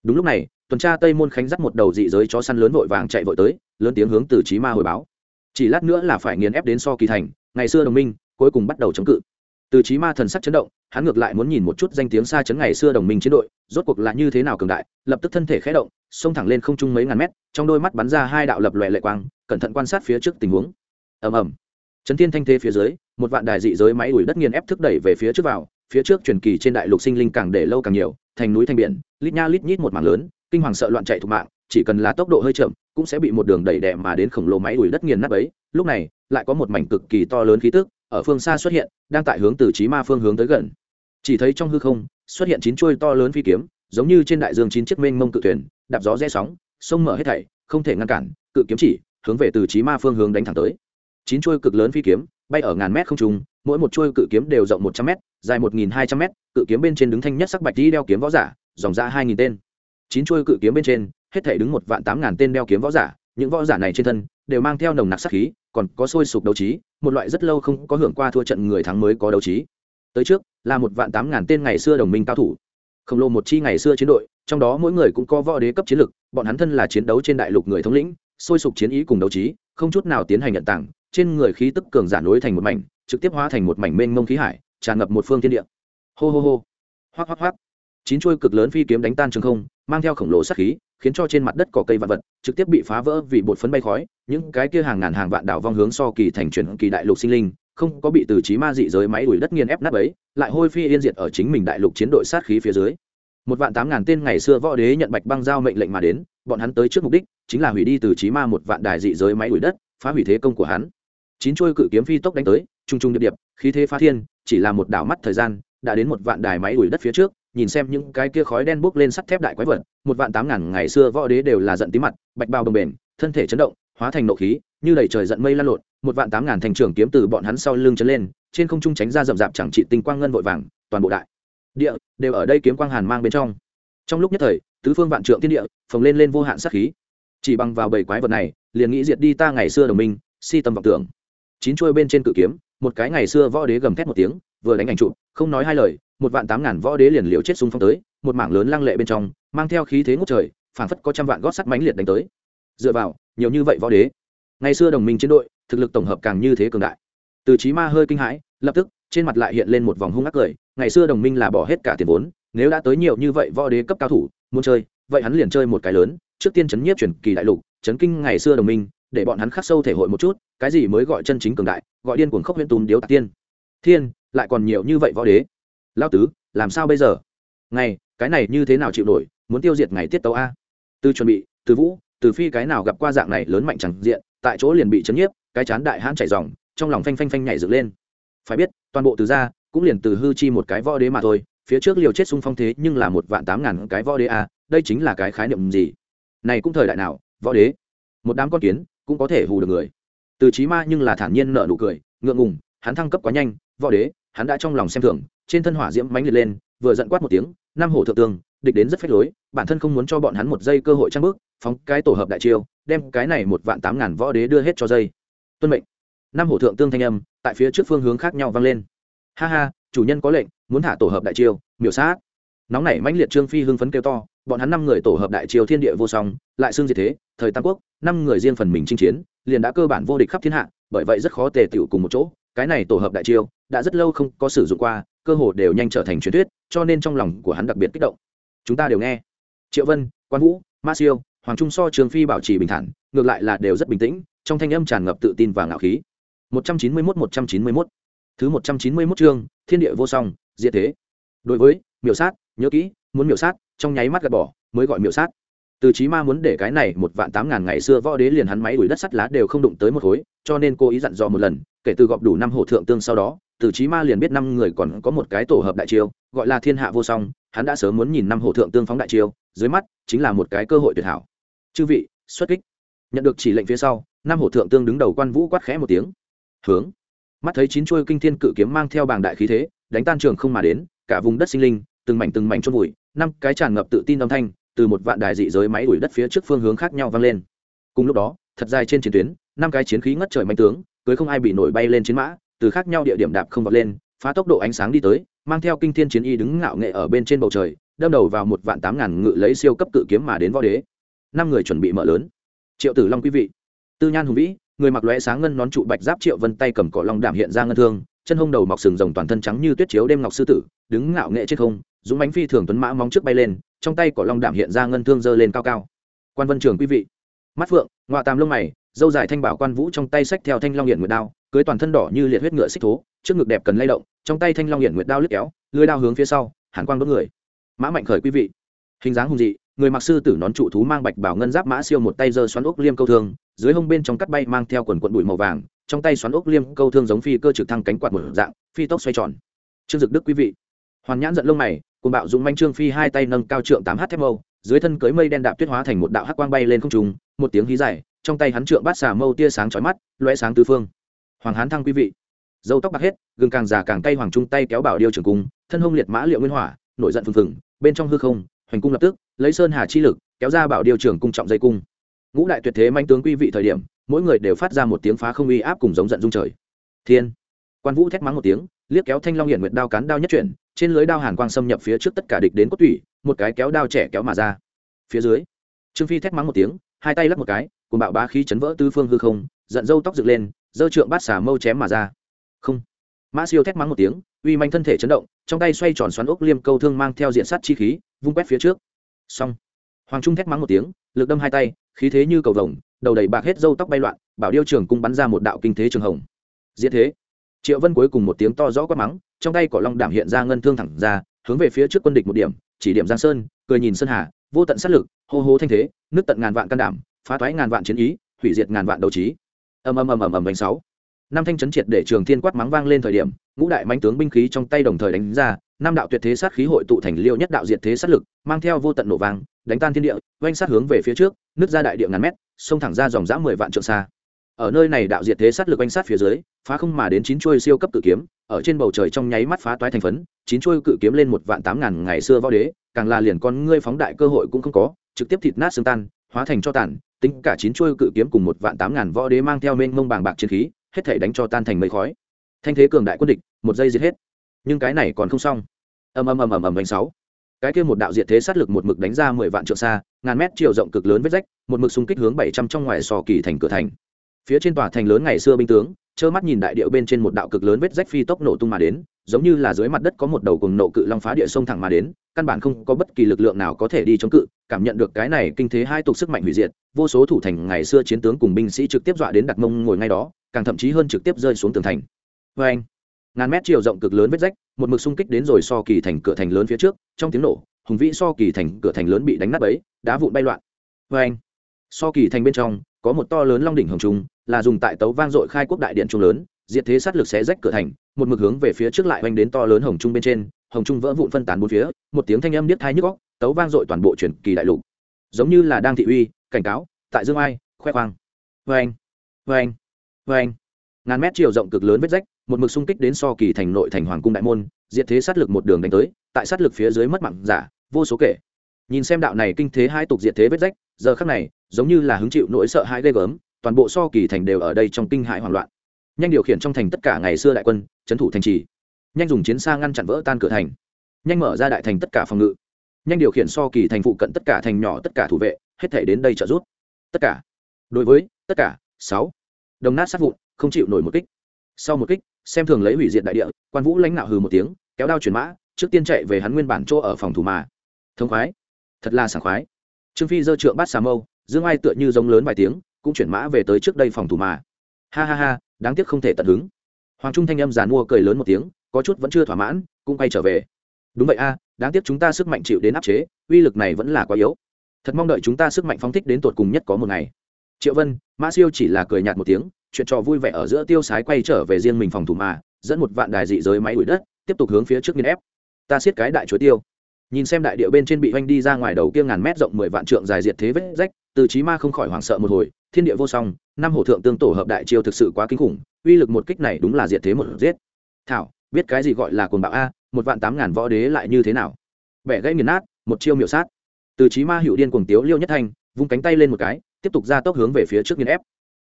Đúng lúc này, tuần tra tây môn khánh dắt một đầu dị giới chó săn lớn vội vàng chạy vội tới, lớn tiếng hướng từ trí ma hồi báo. Chỉ lát nữa là phải nghiền ép đến so kỳ thành, ngày xưa đồng minh, cuối cùng bắt đầu chống cự từ trí ma thần sắc chấn động, hắn ngược lại muốn nhìn một chút danh tiếng xa chấn ngày xưa đồng minh chiến đội, rốt cuộc là như thế nào cường đại, lập tức thân thể khé động, xông thẳng lên không trung mấy ngàn mét, trong đôi mắt bắn ra hai đạo lập lòe lệ quang, cẩn thận quan sát phía trước tình huống. Ầm ầm. Chấn thiên thanh thế phía dưới, một vạn đài dị giới máy ủi đất nghiền ép thức đẩy về phía trước vào, phía trước truyền kỳ trên đại lục sinh linh càng để lâu càng nhiều, thành núi thành biển, lít nha lít nhít một mảng lớn, kinh hoàng sợ loạn chạy thục mạng, chỉ cần là tốc độ hơi chậm, cũng sẽ bị một đường đẩy đè mà đến khổng lồ máy ủi đất nghiền nát ấy lúc này, lại có một mảnh cực kỳ to lớn khí tức ở phương xa xuất hiện, đang tại hướng từ trí ma phương hướng tới gần. Chỉ thấy trong hư không, xuất hiện chín chuôi to lớn phi kiếm, giống như trên đại dương chín chiếc mênh mông cự thuyền, đạp gió rẽ sóng, sông mở hết thảy, không thể ngăn cản, cự kiếm chỉ, hướng về từ trí ma phương hướng đánh thẳng tới. Chín chuôi cực lớn phi kiếm, bay ở ngàn mét không trung, mỗi một chuôi cự kiếm đều rộng một trăm mét, dài một nghìn hai trăm mét, cự kiếm bên trên đứng thanh nhất sắc bạch đi đeo kiếm võ giả, dòng ra hai nghìn tên. Chín chuôi cự kiếm bên trên, hết thể đứng một vạn tám ngàn tên đeo kiếm võ giả, những võ giả này trên thân, đều mang theo nồng nặc sắc khí, còn có sôi sục đấu trí một loại rất lâu không có hưởng qua thua trận người thắng mới có đấu trí. Tới trước, là một vạn tám ngàn tên ngày xưa đồng minh cao thủ. Khổng lồ một chi ngày xưa chiến đội, trong đó mỗi người cũng có võ đế cấp chiến lực, bọn hắn thân là chiến đấu trên đại lục người thống lĩnh, sôi sục chiến ý cùng đấu trí, không chút nào tiến hành nhận tảng, trên người khí tức cường giả nối thành một mảnh, trực tiếp hóa thành một mảnh mênh mông khí hải, tràn ngập một phương thiên địa. Hô hô hô. Hoác hoác hoác chín chuôi cực lớn phi kiếm đánh tan trường không, mang theo khổng lồ sát khí, khiến cho trên mặt đất cỏ cây vạn vật trực tiếp bị phá vỡ vì bột phấn bay khói. Những cái kia hàng ngàn hàng vạn đảo vong hướng so kỳ thành chuyển kỳ đại lục sinh linh, không có bị từ trí ma dị giới máy đuổi đất nghiền ép nát ấy lại hôi phi yên diệt ở chính mình đại lục chiến đội sát khí phía dưới. Một vạn tám ngàn tên ngày xưa võ đế nhận bạch băng giao mệnh lệnh mà đến, bọn hắn tới trước mục đích chính là hủy đi từ trí ma một vạn đài dị giới máy đuổi đất, phá hủy thế công của hắn. Chín chuôi cự kiếm phi tốc đánh tới, trung trung điệp điệp, khí thế phá thiên, chỉ là một đảo mắt thời gian, đã đến một vạn đài máy đuổi đất phía trước nhìn xem những cái kia khói đen bốc lên sắt thép đại quái vật, một vạn tám ngàn ngày xưa võ đế đều là giận tí mặt, bạch bao đồng bền, thân thể chấn động, hóa thành nộ khí, như đầy trời giận mây lan lộn, một vạn tám ngàn thành trưởng kiếm từ bọn hắn sau lưng chấn lên, trên không trung tránh ra rậm rạp chẳng trị tinh quang ngân vội vàng, toàn bộ đại địa đều ở đây kiếm quang hàn mang bên trong. Trong lúc nhất thời, tứ phương vạn trượng thiên địa phồng lên lên vô hạn sát khí. Chỉ bằng vào bảy quái vật này, liền nghĩ diệt đi ta ngày xưa đồng minh, si tâm vọng tưởng. Chín chuôi bên trên cự kiếm, một cái ngày xưa võ đế gầm thét một tiếng, vừa đánh ảnh trụ không nói hai lời một vạn tám ngàn võ đế liền liều chết xung phong tới, một mảng lớn lăng lệ bên trong, mang theo khí thế ngút trời, phảng phất có trăm vạn gót sắt mãnh liệt đánh tới. Dựa vào, nhiều như vậy võ đế. Ngày xưa đồng minh chiến đội, thực lực tổng hợp càng như thế cường đại. Từ chí ma hơi kinh hãi, lập tức, trên mặt lại hiện lên một vòng hung ác cười, ngày xưa đồng minh là bỏ hết cả tiền vốn, nếu đã tới nhiều như vậy võ đế cấp cao thủ, muốn chơi, vậy hắn liền chơi một cái lớn, trước tiên chấn nhiếp truyền kỳ đại lục, chấn kinh ngày xưa đồng minh, để bọn hắn khắc sâu thể hội một chút, cái gì mới gọi chân chính cường đại, gọi điên cuồng khốc huyễn tùm điếu tạc tiên. Thiên, lại còn nhiều như vậy võ đế lao tứ, làm sao bây giờ? Ngày, cái này như thế nào chịu nổi, muốn tiêu diệt ngày tiết tấu a? Từ chuẩn bị, từ vũ, từ phi cái nào gặp qua dạng này lớn mạnh chẳng diện, tại chỗ liền bị chấn nhiếp, cái chán đại hãn chảy dòng trong lòng phanh phanh phanh nhảy dựng lên. Phải biết, toàn bộ từ ra, cũng liền từ hư chi một cái võ đế mà thôi, phía trước liều chết xung phong thế nhưng là một vạn tám ngàn cái võ đế a, đây chính là cái khái niệm gì? Này cũng thời đại nào, võ đế? Một đám con kiến, cũng có thể hù được người. Từ trí ma nhưng là thản nhiên nở nụ cười, ngượng ngùng, hắn thăng cấp quá nhanh, võ đế, hắn đã trong lòng xem thường trên thân hỏa diễm mánh liệt lên, vừa giận quát một tiếng, năm hổ thượng tương địch đến rất phách lối, bản thân không muốn cho bọn hắn một giây cơ hội trang bước, phóng cái tổ hợp đại chiêu, đem cái này một vạn tám ngàn võ đế đưa hết cho dây. Tuân mệnh. Năm hổ thượng tương thanh âm, tại phía trước phương hướng khác nhau vang lên. Ha ha, chủ nhân có lệnh, muốn thả tổ hợp đại chiêu, miểu sát. Nóng nảy mãnh liệt trương phi hưng phấn kêu to, bọn hắn năm người tổ hợp đại chiêu thiên địa vô song, lại xương diệt thế, thời tam quốc, năm người riêng phần mình chinh chiến, liền đã cơ bản vô địch khắp thiên hạ, bởi vậy rất khó tề tựu cùng một chỗ, cái này tổ hợp đại chiêu, đã rất lâu không có sử dụng qua cơ hồ đều nhanh trở thành truyền thuyết, cho nên trong lòng của hắn đặc biệt kích động. Chúng ta đều nghe. Triệu vân, quan vũ, ma siêu, hoàng trung so trường phi bảo trì bình thản, ngược lại là đều rất bình tĩnh, trong thanh âm tràn ngập tự tin và ngạo khí. 191 191 thứ 191 chương, thiên địa vô song, diệt thế. Đối với, miểu sát, nhớ kỹ, muốn miểu sát, trong nháy mắt gạt bỏ, mới gọi miểu sát. Từ chí ma muốn để cái này một vạn tám ngàn ngày xưa võ đế liền hắn máy đuổi đất sắt lá đều không đụng tới một khối, cho nên cô ý dặn dò một lần, kể từ gọp đủ năm hổ thượng tương sau đó từ chí ma liền biết năm người còn có một cái tổ hợp đại chiêu, gọi là thiên hạ vô song, hắn đã sớm muốn nhìn năm hổ thượng tương phóng đại chiêu, dưới mắt chính là một cái cơ hội tuyệt hảo. Chư vị, xuất kích. Nhận được chỉ lệnh phía sau, năm hổ thượng tương đứng đầu quan vũ quát khẽ một tiếng. Hướng. Mắt thấy chín chuôi kinh thiên cự kiếm mang theo bàng đại khí thế, đánh tan trường không mà đến, cả vùng đất sinh linh, từng mảnh từng mảnh chôn vùi, năm cái tràn ngập tự tin âm thanh, từ một vạn đài dị giới máy đuổi đất phía trước phương hướng khác nhau vang lên. Cùng lúc đó, thật dài trên chiến tuyến, năm cái chiến khí ngất trời mạnh tướng, cưới không ai bị nổi bay lên chiến mã từ khác nhau địa điểm đạp không vọt lên, phá tốc độ ánh sáng đi tới, mang theo kinh thiên chiến y đứng ngạo nghệ ở bên trên bầu trời, đâm đầu vào một vạn tám ngàn ngự lấy siêu cấp cự kiếm mà đến võ đế. Năm người chuẩn bị mở lớn. Triệu tử long quý vị, tư nhan hùng vĩ, người mặc lóe sáng ngân nón trụ bạch giáp triệu vân tay cầm cỏ long đảm hiện ra ngân thương, chân hông đầu mọc sừng rồng toàn thân trắng như tuyết chiếu đêm ngọc sư tử, đứng ngạo nghệ trên không, dũng bánh phi thường tuấn mã móng trước bay lên, trong tay cỏ long đảm hiện ra ngân thương giơ lên cao cao. Quan vân trường quý vị, mắt phượng ngoại tam lông mày, dâu dài thanh bảo quan vũ trong tay sách theo thanh long hiện nguyệt đao cưới toàn thân đỏ như liệt huyết ngựa xích thố, trước ngực đẹp cần lay động, trong tay thanh long hiển nguyệt đao lướt kéo, lưới đao hướng phía sau, hàn quang đốt người. Mã mạnh khởi quý vị. Hình dáng hùng dị, người mặc sư tử nón trụ thú mang bạch bảo ngân giáp mã siêu một tay giơ xoắn ốc liêm câu thương, dưới hông bên trong cắt bay mang theo quần quận bụi màu vàng, trong tay xoắn ốc liêm câu thương giống phi cơ trực thăng cánh quạt một dạng, phi tốc xoay tròn. Trương dực đức quý vị. Hoàn nhãn giận lông mày cùng bạo dũng manh trương phi hai tay nâng cao trượng tám h thép mâu, dưới thân cưới mây đen đạp tuyết hóa thành một đạo hắc quang bay lên không trùng một tiếng hí dài, trong tay hắn trượng bát xà mâu tia sáng chói mắt loe sáng tứ phương hoàng hán thăng quý vị. Dâu tóc bạc hết, gừng càng già càng tay hoàng trung tay kéo bảo điêu trường cung, thân hông liệt mã liệu nguyên hỏa, nổi giận phừng phừng, bên trong hư không, hoành cung lập tức, lấy sơn hà chi lực, kéo ra bảo điêu trường cung trọng dây cung. Ngũ đại tuyệt thế manh tướng quý vị thời điểm, mỗi người đều phát ra một tiếng phá không uy áp cùng giống giận dung trời. Thiên. Quan vũ thét mắng một tiếng, liếc kéo thanh long hiển nguyệt đao cán đao nhất chuyển, trên lưới đao hàn quang xâm nhập phía trước tất cả địch đến cốt tủy, một cái kéo đao trẻ kéo mà ra. Phía dưới, trương phi thét mắng một tiếng, hai tay lắc một cái, cùng bạo bá khí chấn vỡ tư phương hư không, giận dâu tóc dựng lên dơ trượng bát xả mâu chém mà ra. Không. Mã siêu thét mắng một tiếng, uy manh thân thể chấn động, trong tay xoay tròn xoắn ốc liêm câu thương mang theo diện sắt chi khí, vung quét phía trước. Xong. Hoàng trung thét mắng một tiếng, lực đâm hai tay, khí thế như cầu vồng, đầu đầy bạc hết râu tóc bay loạn, bảo điêu trường cung bắn ra một đạo kinh thế trường hồng. Diễn thế. Triệu vân cuối cùng một tiếng to rõ quát mắng, trong tay cỏ long đảm hiện ra ngân thương thẳng ra, hướng về phía trước quân địch một điểm, chỉ điểm giang sơn, cười nhìn sơn hà, vô tận sát lực, hô hô thanh thế nước tận ngàn vạn can đảm, phá thoái ngàn vạn chiến ý, hủy diệt ngàn vạn đấu trí ầm ầm ầm ầm ầm bánh sáu. Năm thanh chấn triệt để trường thiên quát mắng vang lên thời điểm, ngũ đại mãnh tướng binh khí trong tay đồng thời đánh ra, năm đạo tuyệt thế sát khí hội tụ thành liêu nhất đạo diệt thế sát lực, mang theo vô tận nổ vang, đánh tan thiên địa, oanh sát hướng về phía trước nước ra đại địa ngàn mét, xông thẳng ra dòng dã mười vạn trượng xa. Ở nơi này đạo diệt thế sát lực oanh sát phía dưới, phá không mà đến chín chuôi siêu cấp cự kiếm, ở trên bầu trời trong nháy mắt phá toái thành phấn, chín chuôi cự kiếm lên một vạn tám ngàn ngày xưa võ đế, càng là liền con ngươi phóng đại cơ hội cũng không có, trực tiếp thịt nát xương tan hóa thành cho tàn, tính cả chín chuôi cự kiếm cùng một vạn tám ngàn võ đế mang theo mênh mông bàng bạc chiến khí, hết thể đánh cho tan thành mây khói. Thanh thế cường đại quân địch, một giây giết hết. Nhưng cái này còn không xong. Ầm ầm ầm ầm ầm bánh sáu. Cái kia một đạo diệt thế sát lực một mực đánh ra mười vạn trượng xa, ngàn mét chiều rộng cực lớn vết rách, một mực xung kích hướng bảy trăm trong ngoài sò kỳ thành cửa thành. Phía trên tòa thành lớn ngày xưa binh tướng, trơ mắt nhìn đại điệu bên trên một đạo cực lớn vết rách phi tốc nổ tung mà đến giống như là dưới mặt đất có một đầu cùng nộ cự long phá địa sông thẳng mà đến, căn bản không có bất kỳ lực lượng nào có thể đi chống cự, cảm nhận được cái này kinh thế hai tục sức mạnh hủy diệt, vô số thủ thành ngày xưa chiến tướng cùng binh sĩ trực tiếp dọa đến đặt mông ngồi ngay đó, càng thậm chí hơn trực tiếp rơi xuống tường thành. Vê anh, ngàn mét chiều rộng cực lớn vết rách, một mực xung kích đến rồi so kỳ thành cửa thành lớn phía trước, trong tiếng nổ, hùng vĩ so kỳ thành cửa thành lớn bị đánh nát ấy đá vụn bay loạn. Vê anh, so kỳ thành bên trong, có một to lớn long đỉnh hồng trung, là dùng tại tấu vang dội khai quốc đại điện trung lớn, diệt thế sát lực xé rách cửa thành một mực hướng về phía trước lại oanh đến to lớn hồng trung bên trên, hồng trung vỡ vụn phân tán bốn phía, một tiếng thanh âm điếc thai nhức góc tấu vang dội toàn bộ truyền kỳ đại lục. Giống như là đang thị uy, cảnh cáo, tại dương ai, khoe khoang. Vê anh vê anh vê anh ngàn mét chiều rộng cực lớn vết rách, một mực xung kích đến so kỳ thành nội thành hoàng cung đại môn, diệt thế sát lực một đường đánh tới, tại sát lực phía dưới mất mạng giả, vô số kể. Nhìn xem đạo này kinh thế hai tục diệt thế vết rách, giờ khắc này, giống như là hứng chịu nỗi sợ hãi ghê gớm, toàn bộ so kỳ thành đều ở đây trong kinh hãi hoảng loạn nhanh điều khiển trong thành tất cả ngày xưa đại quân trấn thủ thành trì. Nhanh dùng chiến xa ngăn chặn vỡ tan cửa thành. Nhanh mở ra đại thành tất cả phòng ngự. Nhanh điều khiển so kỳ thành phụ cận tất cả thành nhỏ, tất cả thủ vệ, hết thể đến đây trợ giúp. Tất cả. Đối với, tất cả, sáu. Đồng nát sát vụn, không chịu nổi một kích. Sau một kích, xem thường lấy hủy diệt đại địa, quan vũ lãnh nạo hừ một tiếng, kéo đao chuyển mã, trước tiên chạy về hắn nguyên bản chỗ ở phòng thủ mà. Thông khoái. Thật là sảng khoái. Trương phi dơ trượng bát xà mâu, dương ai tựa như giống lớn vài tiếng, cũng chuyển mã về tới trước đây phòng thủ mà. Ha ha ha đáng tiếc không thể tận hứng. Hoàng trung thanh âm giàn mua cười lớn một tiếng, có chút vẫn chưa thỏa mãn, cũng quay trở về. Đúng vậy a, đáng tiếc chúng ta sức mạnh chịu đến áp chế, uy lực này vẫn là quá yếu. Thật mong đợi chúng ta sức mạnh phóng thích đến tột cùng nhất có một ngày. Triệu vân mã siêu chỉ là cười nhạt một tiếng, chuyện trò vui vẻ ở giữa tiêu sái quay trở về riêng mình phòng thủ mà, dẫn một vạn đài dị giới máy đuổi đất, tiếp tục hướng phía trước nghiên ép. Ta siết cái đại chuối tiêu nhìn xem đại địa bên trên bị oanh đi ra ngoài đầu kia ngàn mét rộng mười vạn trượng dài diệt thế vết rách, từ trí ma không khỏi hoảng sợ một hồi, thiên địa vô song, năm hổ thượng tương tổ hợp đại chiêu thực sự quá kinh khủng, uy lực một kích này đúng là diệt thế một giết. Thảo, biết cái gì gọi là cồn bạo a, một vạn tám ngàn võ đế lại như thế nào? Bẻ gãy nghiền nát, một chiêu miểu sát. Từ trí ma hiệu điên cuồng tiếu liêu nhất thanh, vung cánh tay lên một cái, tiếp tục ra tốc hướng về phía trước nghiền ép.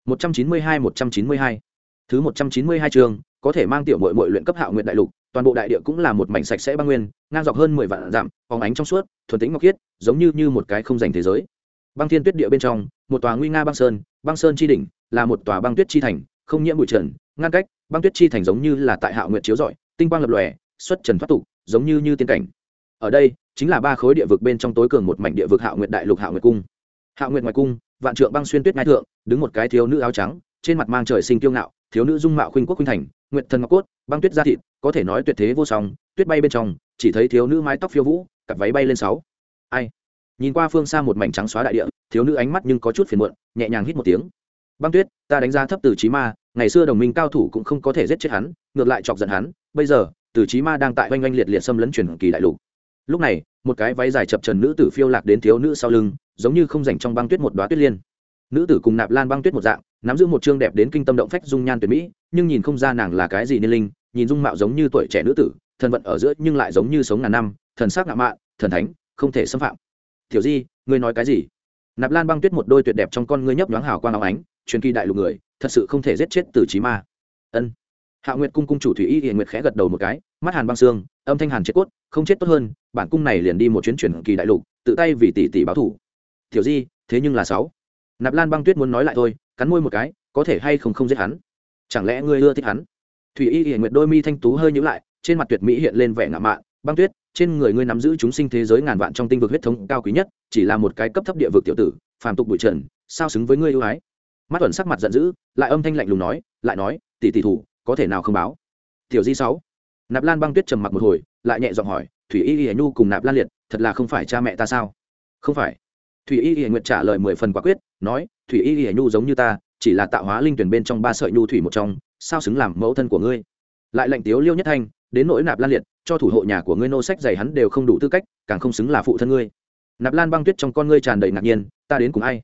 Một trăm chín mươi hai, một trăm chín mươi hai. Thứ một trăm chín mươi hai chương, có thể mang tiểu mội mội luyện cấp hạo nguyện đại lục toàn bộ đại địa cũng là một mảnh sạch sẽ băng nguyên, ngang dọc hơn mười vạn dặm, phóng ánh trong suốt, thuần tính ngọc khiết, giống như như một cái không dành thế giới. Băng thiên tuyết địa bên trong, một tòa nguy nga băng sơn băng sơn chi đỉnh, là một tòa băng tuyết chi thành, không nhiễm bụi trần ngăn cách, băng tuyết chi thành giống như là tại hạo nguyện chiếu rọi, tinh quang lập lòe, xuất trần thoát tục, giống như như tiên cảnh. Ở đây, chính là ba khối địa vực bên trong tối cường một mảnh địa vực hạo nguyện đại lục hạo nguyện cung. Hạo nguyện ngoài cung, vạn trượng băng xuyên tuyết ngai thượng, đứng một cái thiếu nữ áo trắng trên mặt mang trời sinh kiêu ngạo, thiếu nữ dung mạo khuynh quốc khuynh thành nguyện thần ngọc cốt, băng tuyết da thịt, có thể nói tuyệt thế vô song, tuyết bay bên trong, chỉ thấy thiếu nữ mái tóc phiêu vũ, cặp váy bay lên sáu. Ai? Nhìn qua phương xa một mảnh trắng xóa đại địa, thiếu nữ ánh mắt nhưng có chút phiền muộn, nhẹ nhàng hít một tiếng. Băng tuyết, ta đánh giá thấp từ trí ma, ngày xưa đồng minh cao thủ cũng không có thể giết chết hắn, ngược lại chọc giận hắn, bây giờ, từ trí ma đang tại oanh oanh liệt liệt xâm lấn truyền kỳ đại lục. Lúc này, một cái váy dài chập trần nữ tử phiêu lạc đến thiếu nữ sau lưng, giống như không dành trong băng tuyết một đoá tuyết liên. Nữ tử cùng nạp lan băng tuyết một dạng nắm giữ một chương đẹp đến kinh tâm động phách dung nhan tuyệt mỹ, nhưng nhìn không ra nàng là cái gì niên linh, nhìn dung mạo giống như tuổi trẻ nữ tử thần vận ở giữa nhưng lại giống như sống ngàn năm, thần sắc ngạo mạn, thần thánh, không thể xâm phạm. Tiểu di, ngươi nói cái gì? Nạp lan băng tuyết một đôi tuyệt đẹp trong con ngươi nhấp nhoáng hào quang áo ánh, truyền kỳ đại lục người, thật sự không thể giết chết từ trí ma. Ân. Hạ nguyệt cung cung chủ thủy y hiện nguyệt khẽ gật đầu một cái, mắt hàn băng xương âm thanh hàn chết cốt, không chết tốt hơn, bản cung này liền đi một chuyến truyền kỳ đại lục, tự tay vì tỷ tỷ báo thủ. Tiểu di, thế nhưng là sáu nạp lan băng tuyết muốn nói lại thôi, cắn môi một cái, có thể hay không không giết hắn? Chẳng lẽ ngươi ưa thích hắn? Thủy y hiện nguyệt đôi mi thanh tú hơi nhữ lại, trên mặt tuyệt mỹ hiện lên vẻ ngạo mạn, băng tuyết, trên người ngươi nắm giữ chúng sinh thế giới ngàn vạn trong tinh vực huyết thống cao quý nhất, chỉ là một cái cấp thấp địa vực tiểu tử, phàm tục bụi trần, sao xứng với ngươi ưu ái? Mắt tuần sắc mặt giận dữ, lại âm thanh lạnh lùng nói, lại nói, tỷ tỷ thủ, có thể nào không báo? Tiểu di sáu. Nạp lan băng tuyết trầm mặc một hồi, lại nhẹ giọng hỏi, thủy y hiển nhu cùng nạp lan liệt, thật là không phải cha mẹ ta sao? Không phải thủy y hiển nguyệt trả lời mười phần quả quyết, nói, thủy y hiển nhu giống như ta, chỉ là tạo hóa linh tuyển bên trong ba sợi nhu thủy một trong, sao xứng làm mẫu thân của ngươi? Lại lệnh tiếu liêu nhất thanh, đến nỗi nạp lan liệt, cho thủ hộ nhà của ngươi nô sách dày hắn đều không đủ tư cách, càng không xứng là phụ thân ngươi. Nạp lan băng tuyết trong con ngươi tràn đầy ngạc nhiên, ta đến cùng ai?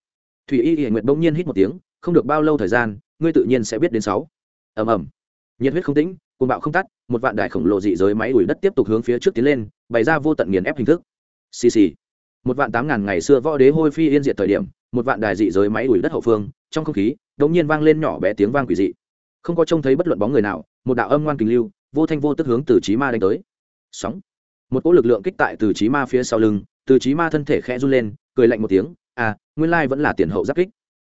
Thủy y hiển nguyệt bỗng nhiên hít một tiếng, không được bao lâu thời gian, ngươi tự nhiên sẽ biết đến sáu. Ầm ầm. Nhiệt huyết không tĩnh côn bạo không tắt, một vạn đại khổng lồ dị giới máy đuổi đất tiếp tục hướng phía trước tiến lên, bày ra vô tận nghiền ép hình thức. Xì xì một vạn tám ngàn ngày xưa võ đế hôi phi yên diệt thời điểm, một vạn đài dị giới máy đuổi đất hậu phương, trong không khí đống nhiên vang lên nhỏ bé tiếng vang quỷ dị. Không có trông thấy bất luận bóng người nào, một đạo âm ngoan kình lưu, vô thanh vô tức hướng từ trí ma đánh tới. Sóng. Một cỗ lực lượng kích tại từ trí ma phía sau lưng, từ trí ma thân thể khẽ run lên, cười lạnh một tiếng à nguyên lai vẫn là tiền hậu giáp kích.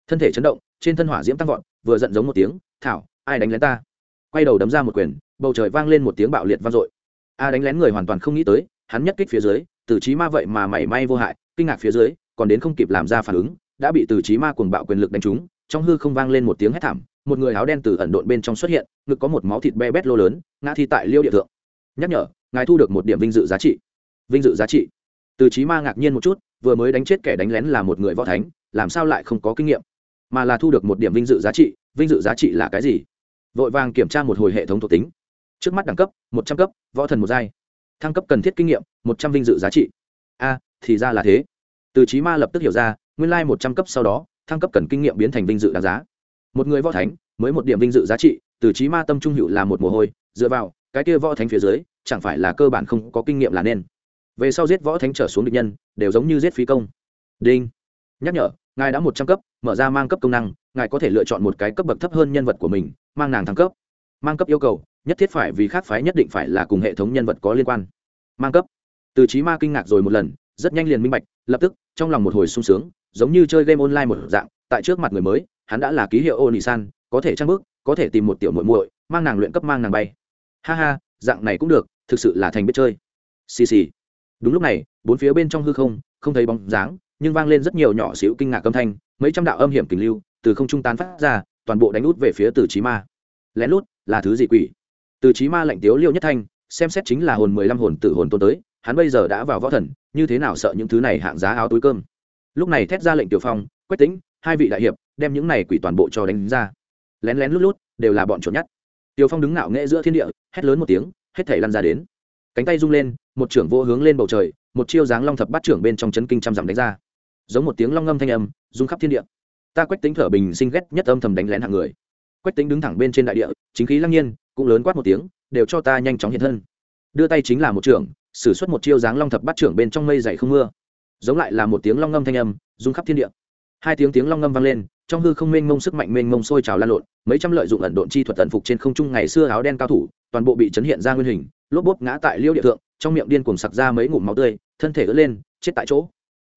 Thân thể chấn động, trên thân hỏa diễm tăng vọt, vừa giận giống một tiếng, thảo, ai đánh lén ta? Quay đầu đấm ra một quyền, bầu trời vang lên một tiếng bạo liệt vang dội. A đánh lén người hoàn toàn không nghĩ tới, hắn nhất kích phía dưới từ trí ma vậy mà mảy may vô hại, kinh ngạc phía dưới, còn đến không kịp làm ra phản ứng, đã bị từ trí ma cuồng bạo quyền lực đánh trúng, trong hư không vang lên một tiếng hét thảm, một người áo đen từ ẩn độn bên trong xuất hiện, ngực có một máu thịt be bét lô lớn, ngã thi tại liêu địa thượng. Nhắc nhở, ngài thu được một điểm vinh dự giá trị. Vinh dự giá trị. Từ trí ma ngạc nhiên một chút, vừa mới đánh chết kẻ đánh lén là một người võ thánh, làm sao lại không có kinh nghiệm? Mà là thu được một điểm vinh dự giá trị, vinh dự giá trị là cái gì? Vội vàng kiểm tra một hồi hệ thống thuộc tính. Trước mắt đẳng cấp, một trăm cấp, võ thần một giai thăng cấp cần thiết kinh nghiệm, một trăm vinh dự giá trị. A, thì ra là thế. Từ trí ma lập tức hiểu ra, nguyên lai một trăm cấp sau đó, thăng cấp cần kinh nghiệm biến thành vinh dự đáng giá. Một người võ thánh, mới một điểm vinh dự giá trị, từ trí ma tâm trung hữu là một mồ hôi, dựa vào, cái kia võ thánh phía dưới, chẳng phải là cơ bản không có kinh nghiệm là nên. Về sau giết võ thánh trở xuống địch nhân, đều giống như giết phí công. Đinh. Nhắc nhở, ngài đã một trăm cấp, mở ra mang cấp công năng, ngài có thể lựa chọn một cái cấp bậc thấp hơn nhân vật của mình, mang nàng thăng cấp mang cấp yêu cầu, nhất thiết phải vì khác phái nhất định phải là cùng hệ thống nhân vật có liên quan. Mang cấp. Từ trí ma kinh ngạc rồi một lần, rất nhanh liền minh bạch, lập tức, trong lòng một hồi sung sướng, giống như chơi game online một dạng, tại trước mặt người mới, hắn đã là ký hiệu ô nị san có thể trang bước có thể tìm một tiểu muội muội, mang nàng luyện cấp mang nàng bay. Ha ha, dạng này cũng được, thực sự là thành biết chơi. Xì xì. Đúng lúc này, bốn phía bên trong hư không không thấy bóng dáng, nhưng vang lên rất nhiều nhỏ xíu kinh ngạc âm thanh, mấy trăm đạo âm hiểm kình lưu, từ không trung tán phát ra, toàn bộ đánh út về phía từ trí ma. Lén lút là thứ gì quỷ? Từ trí ma lạnh tiếu liêu nhất thanh, xem xét chính là hồn mười lăm hồn tử hồn tôn tới, hắn bây giờ đã vào võ thần, như thế nào sợ những thứ này hạng giá áo túi cơm? Lúc này thét ra lệnh tiểu phong, quách tính hai vị đại hiệp, đem những này quỷ toàn bộ cho đánh ra. Lén lén lút lút, đều là bọn trộm nhất. Tiểu phong đứng ngạo nghễ giữa thiên địa, hét lớn một tiếng, hết thể lăn ra đến. Cánh tay rung lên, một trưởng vô hướng lên bầu trời, một chiêu dáng long thập bắt trưởng bên trong chấn kinh trăm dặm đánh ra. Giống một tiếng long ngâm thanh âm, rung khắp thiên địa. Ta quách tính thở bình sinh ghét nhất âm thầm đánh lén hạng người quách tính đứng thẳng bên trên đại địa, chính khí lăng nhiên, cũng lớn quát một tiếng, đều cho ta nhanh chóng hiện thân. Đưa tay chính là một trưởng, sử xuất một chiêu dáng long thập bắt trưởng bên trong mây dày không mưa. Giống lại là một tiếng long ngâm thanh âm, rung khắp thiên địa. Hai tiếng tiếng long ngâm vang lên, trong hư không mênh mông sức mạnh mênh mông sôi trào lan lộn, mấy trăm lợi dụng ẩn độn chi thuật tận phục trên không trung ngày xưa áo đen cao thủ, toàn bộ bị chấn hiện ra nguyên hình, lốp bốp ngã tại liêu địa thượng, trong miệng điên cuồng sặc ra mấy ngụm máu tươi, thân thể ớt lên, chết tại chỗ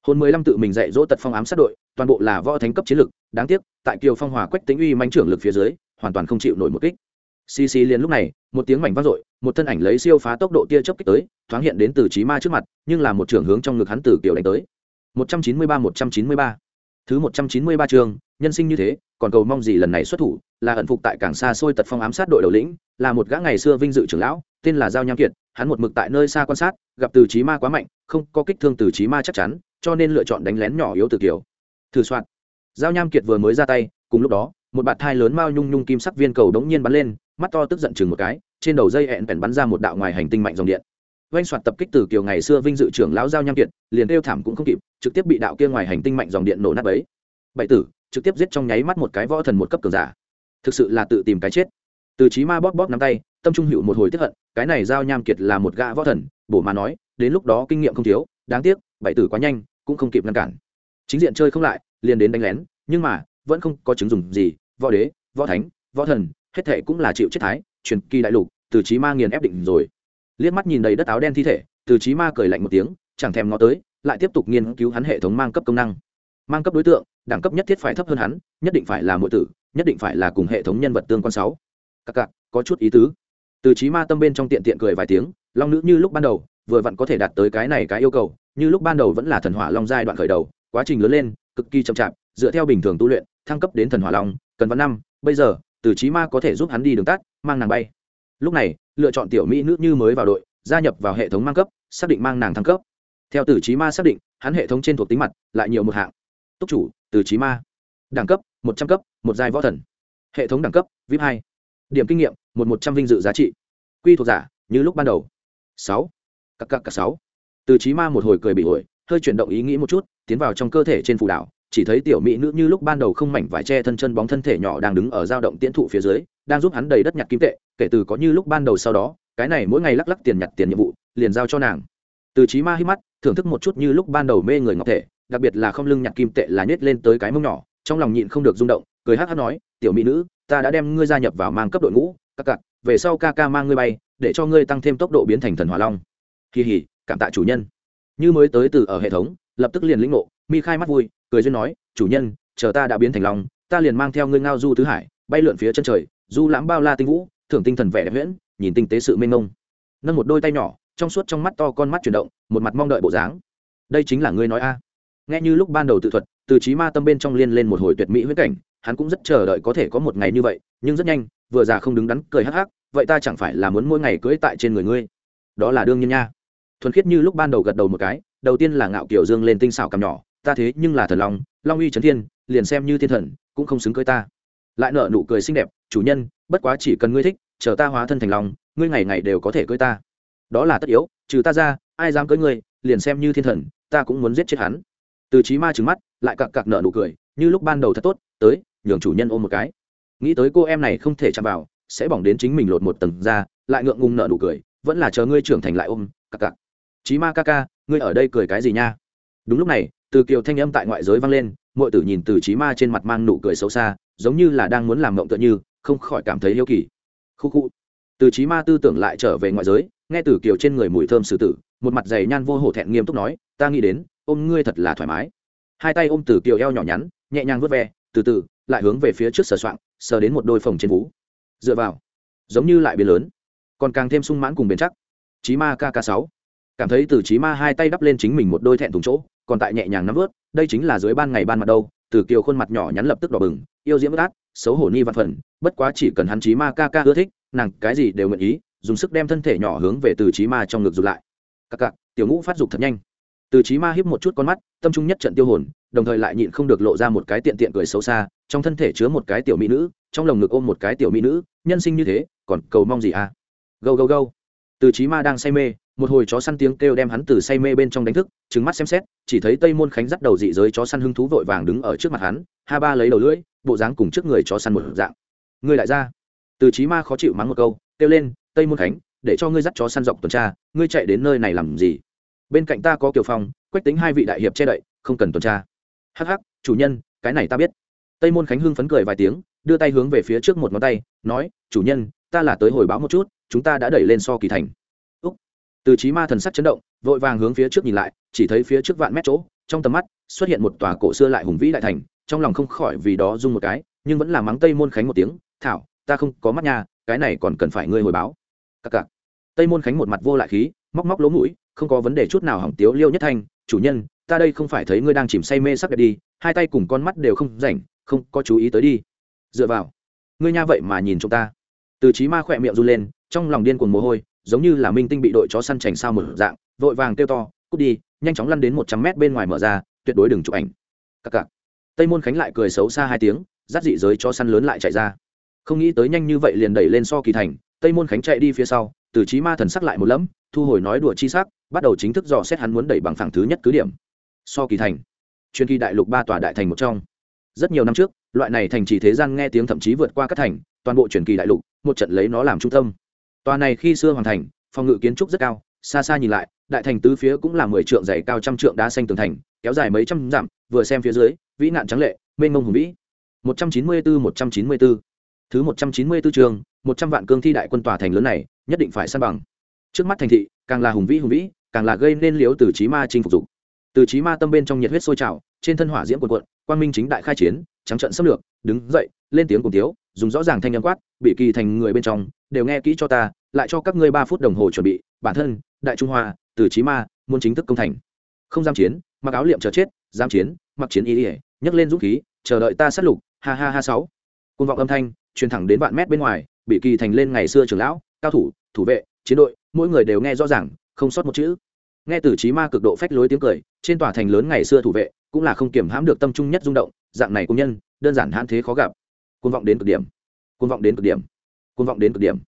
hồn mười lăm tự mình dạy dỗ tật phong ám sát đội, toàn bộ là võ thánh cấp chiến lực, đáng tiếc, tại kiều phong hòa quách tính uy manh trưởng lực phía dưới, hoàn toàn không chịu nổi một kích. Xì xì liền lúc này, một tiếng mảnh vang dội một thân ảnh lấy siêu phá tốc độ tia chớp kích tới, thoáng hiện đến từ trí ma trước mặt, nhưng là một trưởng hướng trong ngực hắn từ kiều đánh tới. Một trăm chín mươi ba, một trăm chín mươi ba. Thứ một trăm chín mươi ba chương nhân sinh như thế, còn cầu mong gì lần này xuất thủ, là ẩn phục tại cảng xa xôi tật phong ám sát đội đầu lĩnh, là một gã ngày xưa vinh dự trưởng lão, tên là giao nham kiệt, hắn một mực tại nơi xa quan sát, gặp từ trí ma quá mạnh, không có kích thương từ trí ma chắc chắn cho nên lựa chọn đánh lén nhỏ yếu từ tiểu, thử soạn. Giao nham kiệt vừa mới ra tay cùng lúc đó một bạt thai lớn mao nhung nhung kim sắc viên cầu đống nhiên bắn lên mắt to tức giận chừng một cái trên đầu dây hẹn bèn bắn ra một đạo ngoài hành tinh mạnh dòng điện. Oanh soạt tập kích từ kiều ngày xưa vinh dự trưởng lão giao nham kiệt liền kêu thảm cũng không kịp trực tiếp bị đạo kia ngoài hành tinh mạnh dòng điện nổ nát bấy. bảy tử trực tiếp giết trong nháy mắt một cái võ thần một cấp cường giả. Thực sự là tự tìm cái chết. Từ trí ma bóp bóp nắm tay tâm trung hữu một hồi tiếp hận cái này giao nham kiệt là một gã võ thần bổ mà nói đến lúc đó kinh nghiệm không thiếu đáng tiếc bảy tử quá nhanh cũng không kịp ngăn cản. Chính diện chơi không lại, liền đến đánh lén, nhưng mà, vẫn không có chứng dùng gì, võ đế, võ thánh, võ thần, hết thệ cũng là chịu chết thái, truyền kỳ đại lục, từ trí ma nghiền ép định rồi. Liếc mắt nhìn đầy đất áo đen thi thể, từ trí ma cười lạnh một tiếng, chẳng thèm ngó tới, lại tiếp tục nghiên cứu hắn hệ thống mang cấp công năng. Mang cấp đối tượng, đẳng cấp nhất thiết phải thấp hơn hắn, nhất định phải là mỗi tử, nhất định phải là cùng hệ thống nhân vật tương quan sáu. Các cặc có chút ý tứ. Từ trí ma tâm bên trong tiện tiện cười vài tiếng, long nữ như lúc ban đầu vừa vặn có thể đạt tới cái này cái yêu cầu, như lúc ban đầu vẫn là thần hỏa long giai đoạn khởi đầu, quá trình lớn lên, cực kỳ chậm chạp, dựa theo bình thường tu luyện, thăng cấp đến thần hỏa long, cần văn năm, bây giờ, từ trí ma có thể giúp hắn đi đường tắt, mang nàng bay. Lúc này, lựa chọn tiểu mỹ nữ như mới vào đội, gia nhập vào hệ thống mang cấp, xác định mang nàng thăng cấp. Theo từ trí ma xác định, hắn hệ thống trên thuộc tính mặt lại nhiều một hạng. Túc chủ, từ trí ma. Đẳng cấp, một trăm cấp, một giai võ thần. Hệ thống đẳng cấp vip hai. Điểm kinh nghiệm, một một trăm vinh dự giá trị. Quy thuộc giả, như lúc ban đầu. Sáu cặc cặc cặc sáu. Từ trí ma một hồi cười bị ổi, hơi chuyển động ý nghĩ một chút, tiến vào trong cơ thể trên phù đảo, chỉ thấy tiểu mỹ nữ như lúc ban đầu không mảnh vải che thân chân bóng thân thể nhỏ đang đứng ở dao động tiễn thụ phía dưới, đang giúp hắn đầy đất nhặt kim tệ, kể từ có như lúc ban đầu sau đó, cái này mỗi ngày lắc lắc tiền nhặt tiền nhiệm vụ, liền giao cho nàng. Từ trí ma hít mắt, thưởng thức một chút như lúc ban đầu mê người ngọc thể, đặc biệt là không lưng nhặt kim tệ là nhét lên tới cái mông nhỏ, trong lòng nhịn không được rung động, cười hát hát nói, tiểu mỹ nữ, ta đã đem ngươi gia nhập vào mang cấp đội ngũ các cặc, về sau ca ca mang ngươi bay, để cho ngươi tăng thêm tốc độ biến thành thần hỏa long kỳ hỉ cảm tạ chủ nhân. Như mới tới từ ở hệ thống lập tức liền lĩnh ngộ mi khai mắt vui cười duyên nói chủ nhân chờ ta đã biến thành lòng, ta liền mang theo ngươi ngao du tứ hải bay lượn phía chân trời du lãm bao la tinh vũ thưởng tinh thần vẻ đẹp nguyễn, nhìn tinh tế sự mênh mông. Nâng một đôi tay nhỏ trong suốt trong mắt to con mắt chuyển động một mặt mong đợi bộ dáng. Đây chính là ngươi nói a. Nghe như lúc ban đầu tự thuật từ trí ma tâm bên trong liên lên một hồi tuyệt mỹ huyết cảnh hắn cũng rất chờ đợi có thể có một ngày như vậy nhưng rất nhanh vừa già không đứng đắn cười hắc hắc vậy ta chẳng phải là muốn mỗi ngày cưỡi tại trên người ngươi. Đó là đương nhiên nha thuần khiết như lúc ban đầu gật đầu một cái, đầu tiên là ngạo kiểu dương lên tinh xảo cằm nhỏ, ta thế nhưng là thần long long uy trấn thiên, liền xem như thiên thần, cũng không xứng cưới ta. Lại nợ nụ cười xinh đẹp, chủ nhân, bất quá chỉ cần ngươi thích, chờ ta hóa thân thành long, ngươi ngày ngày đều có thể cưới ta. Đó là tất yếu, trừ ta ra, ai dám cưới ngươi, liền xem như thiên thần, ta cũng muốn giết chết hắn. Từ trí ma trừng mắt, lại cặc cặc nợ nụ cười, như lúc ban đầu thật tốt, tới, nhường chủ nhân ôm một cái. Nghĩ tới cô em này không thể chạm vào, sẽ bỏng đến chính mình lột một tầng ra, lại ngượng ngùng nợ nụ cười, vẫn là chờ ngươi trưởng thành lại ôm, cặc cặc chí ma ca ca, ngươi ở đây cười cái gì nha? Đúng lúc này, từ kiều thanh âm tại ngoại giới vang lên mọi tử nhìn từ chí ma trên mặt mang nụ cười xấu xa, giống như là đang muốn làm mộng tựa như, không khỏi cảm thấy hiếu kỳ. Khu khu. Từ chí ma tư tưởng lại trở về ngoại giới, nghe từ kiều trên người mùi thơm sử tử, một mặt dày nhan vô hổ thẹn nghiêm túc nói, ta nghĩ đến, ôm ngươi thật là thoải mái. Hai tay ôm từ kiều eo nhỏ nhắn, nhẹ nhàng vớt ve, từ từ, lại hướng về phía trước sờ soạng, sờ đến một đôi phòng trên vú. Dựa vào, giống như lại biến lớn, còn càng thêm sung mãn cùng bền chắc. Chí ma kk sáu cảm thấy từ chí ma hai tay đắp lên chính mình một đôi thẹn thùng chỗ, còn tại nhẹ nhàng nắm vớt, đây chính là dưới ban ngày ban mặt đâu, từ kiều khuôn mặt nhỏ nhắn lập tức đỏ bừng, yêu diễm bất át xấu hổ ni văn phần, bất quá chỉ cần hắn chí ma ca ca ưa thích, nàng cái gì đều nguyện ý, dùng sức đem thân thể nhỏ hướng về từ chí ma trong ngực dục lại. Ca cặc, tiểu ngũ phát dục thật nhanh. Từ chí ma híp một chút con mắt, tâm trung nhất trận tiêu hồn, đồng thời lại nhịn không được lộ ra một cái tiện tiện cười xấu xa, trong thân thể chứa một cái tiểu mỹ nữ, trong lồng ngực ôm một cái tiểu mỹ nữ, nhân sinh như thế, còn cầu mong gì à? Gâu gâu gâu. Từ chí ma đang say mê một hồi chó săn tiếng kêu đem hắn từ say mê bên trong đánh thức, trừng mắt xem xét, chỉ thấy tây môn khánh dắt đầu dị giới chó săn hưng thú vội vàng đứng ở trước mặt hắn, ha ba lấy đầu lưỡi, bộ dáng cùng trước người chó săn một dạng. Ngươi lại ra. Từ chí ma khó chịu mắng một câu, kêu lên, tây môn khánh, để cho ngươi dắt chó săn dọc tuần tra, ngươi chạy đến nơi này làm gì? Bên cạnh ta có kiều phong, quách tính hai vị đại hiệp che đậy, không cần tuần tra. Hắc hắc, chủ nhân, cái này ta biết. Tây môn khánh hưng phấn cười vài tiếng, đưa tay hướng về phía trước một ngón tay, nói, chủ nhân, ta là tới hồi báo một chút, chúng ta đã đẩy lên so kỳ thành từ trí ma thần sắc chấn động, vội vàng hướng phía trước nhìn lại, chỉ thấy phía trước vạn mét chỗ, trong tầm mắt, xuất hiện một tòa cổ xưa lại hùng vĩ đại thành, trong lòng không khỏi vì đó rung một cái, nhưng vẫn là mắng tây môn khánh một tiếng, thảo, ta không có mắt nha, cái này còn cần phải ngươi hồi báo. Cặc cặc tây môn khánh một mặt vô lại khí, móc móc lỗ mũi, không có vấn đề chút nào hỏng tiếu liêu nhất thanh, chủ nhân, ta đây không phải thấy ngươi đang chìm say mê sắc đẹp đi, hai tay cùng con mắt đều không rảnh, không có chú ý tới đi. Dựa vào. Ngươi nha vậy mà nhìn chúng ta. Từ trí ma khỏe miệng run lên, trong lòng điên cuồng mồ hôi giống như là minh tinh bị đội chó săn chành sao một dạng, vội vàng kêu to, cút đi, nhanh chóng lăn đến một trăm mét bên ngoài mở ra, tuyệt đối đừng chụp ảnh. Cặc cặc. Tây môn khánh lại cười xấu xa hai tiếng dắt dị giới cho săn lớn lại chạy ra. Không nghĩ tới nhanh như vậy liền đẩy lên so kỳ thành, tây môn khánh chạy đi phía sau, từ trí ma thần sắc lại một lẫm, thu hồi nói đùa chi sắc, bắt đầu chính thức dò xét hắn muốn đẩy bằng phẳng thứ nhất cứ điểm. So kỳ thành. Chuyên kỳ đại lục ba tòa đại thành một trong. Rất nhiều năm trước, loại này thành chỉ thế gian nghe tiếng thậm chí vượt qua các thành, toàn bộ truyền kỳ đại lục, một trận lấy nó làm trung tâm tòa này khi xưa hoàn thành, phòng ngự kiến trúc rất cao, xa xa nhìn lại, đại thành tứ phía cũng là mười trượng dày cao trăm trượng đá xanh tường thành, kéo dài mấy trăm dặm, vừa xem phía dưới, vĩ nạn trắng lệ, mênh mông hùng vĩ. Một trăm chín mươi bốn một trăm chín mươi bốn thứ một trăm chín mươi bốn trường, một trăm vạn cương thi đại quân tòa thành lớn này, nhất định phải săn bằng. Trước mắt thành thị, càng là hùng vĩ hùng vĩ, càng là gây nên liếu từ trí ma chinh phục dục. Từ trí ma tâm bên trong nhiệt huyết sôi trào trên thân hỏa diễm cuộn cuộn, quang minh chính đại khai chiến trắng trận xâm lược đứng dậy lên tiếng cùng tiếu dùng rõ ràng thanh âm quát bị kỳ thành người bên trong đều nghe kỹ cho ta lại cho các ngươi ba phút đồng hồ chuẩn bị bản thân đại trung hoa từ trí ma muốn chính thức công thành. Không giam chiến mặc áo liệm chờ chết giam chiến mặc chiến ý ỉa nhấc lên dũng khí chờ đợi ta sát lục ha ha ha sáu. Côn vọng âm thanh truyền thẳng đến vạn mét bên ngoài bị kỳ thành lên ngày xưa trưởng lão cao thủ thủ vệ chiến đội mỗi người đều nghe rõ ràng không sót một chữ. Nghe từ trí ma cực độ phách lối tiếng cười trên tòa thành lớn ngày xưa thủ vệ cũng là không kiểm hãm được tâm trung nhất rung động, dạng này công nhân, đơn giản hãn thế khó gặp. Côn vọng đến cực điểm. Côn vọng đến cực điểm. Côn vọng đến cực điểm.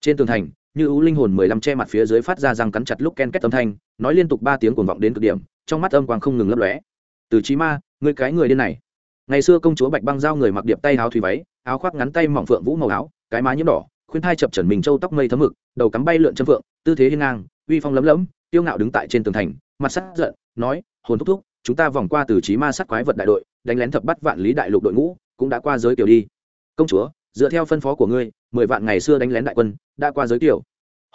Trên tường thành, như ưu linh hồn mười lăm che mặt phía dưới phát ra răng cắn chặt lúc ken két âm thanh, nói liên tục ba tiếng cuồng vọng đến cực điểm, trong mắt âm quang không ngừng lấp lóe. Từ trí ma người cái người điên này. Ngày xưa công chúa bạch băng giao người mặc điệp tay áo thủy váy, áo khoác ngắn tay mỏng phượng vũ màu áo, cái má nhiễm đỏ, khuyên thai chập trần mình châu tóc mây thấm mực, đầu cắm bay lượn chân phượng, tư thế hiên ngang, uy phong lấm lấm tiêu ngạo đứng tại trên tường thành, mặt sắc giận, nói, hồn thúc thúc chúng ta vòng qua từ trí ma sát quái vật đại đội, đánh lén thập bắt vạn lý đại lục đội ngũ, cũng đã qua giới tiểu đi. Công chúa, dựa theo phân phó của ngươi, mười vạn ngày xưa đánh lén đại quân, đã qua giới tiểu.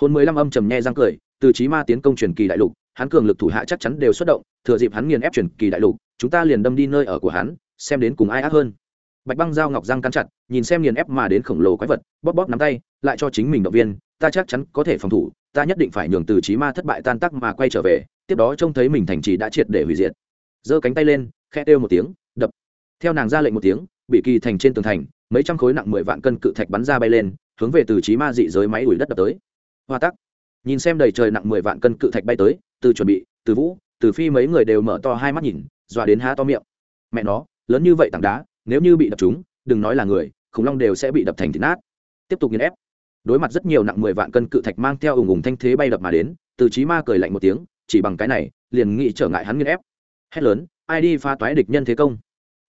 Hồn mười lăm âm trầm nhe răng cười, từ trí ma tiến công truyền kỳ đại lục, hắn cường lực thủ hạ chắc chắn đều xuất động, thừa dịp hắn nghiền ép truyền kỳ đại lục, chúng ta liền đâm đi nơi ở của hắn, xem đến cùng ai ác hơn. Bạch băng dao ngọc răng cắn chặt, nhìn xem nghiền ép mà đến khổng lồ quái vật, bóp bóp nắm tay, lại cho chính mình động viên, ta chắc chắn có thể phòng thủ, ta nhất định phải nhường từ trí ma thất bại tan tắc mà quay trở về, tiếp đó trông thấy mình thành trì đã triệt để hủy diệt giơ cánh tay lên khe kêu một tiếng, đập. Theo nàng ra lệnh một tiếng, bị kỳ thành trên tường thành, mấy trăm khối nặng mười vạn cân cự thạch bắn ra bay lên, hướng về từ trí ma dị giới máy ủi đất đập tới. Hoa tắc. Nhìn xem đầy trời nặng mười vạn cân cự thạch bay tới, từ chuẩn bị, từ vũ, từ phi mấy người đều mở to hai mắt nhìn, dọa đến há to miệng. Mẹ nó, lớn như vậy tảng đá, nếu như bị đập chúng, đừng nói là người, khủng long đều sẽ bị đập thành thịt nát. Tiếp tục nghiền ép. Đối mặt rất nhiều nặng mười vạn cân cự thạch mang theo ủng ủng thanh thế bay đập mà đến, từ trí ma cười lạnh một tiếng, chỉ bằng cái này, liền nghĩ trở ngại hắn nghiền ép hét lớn, ai đi phá toái địch nhân thế công?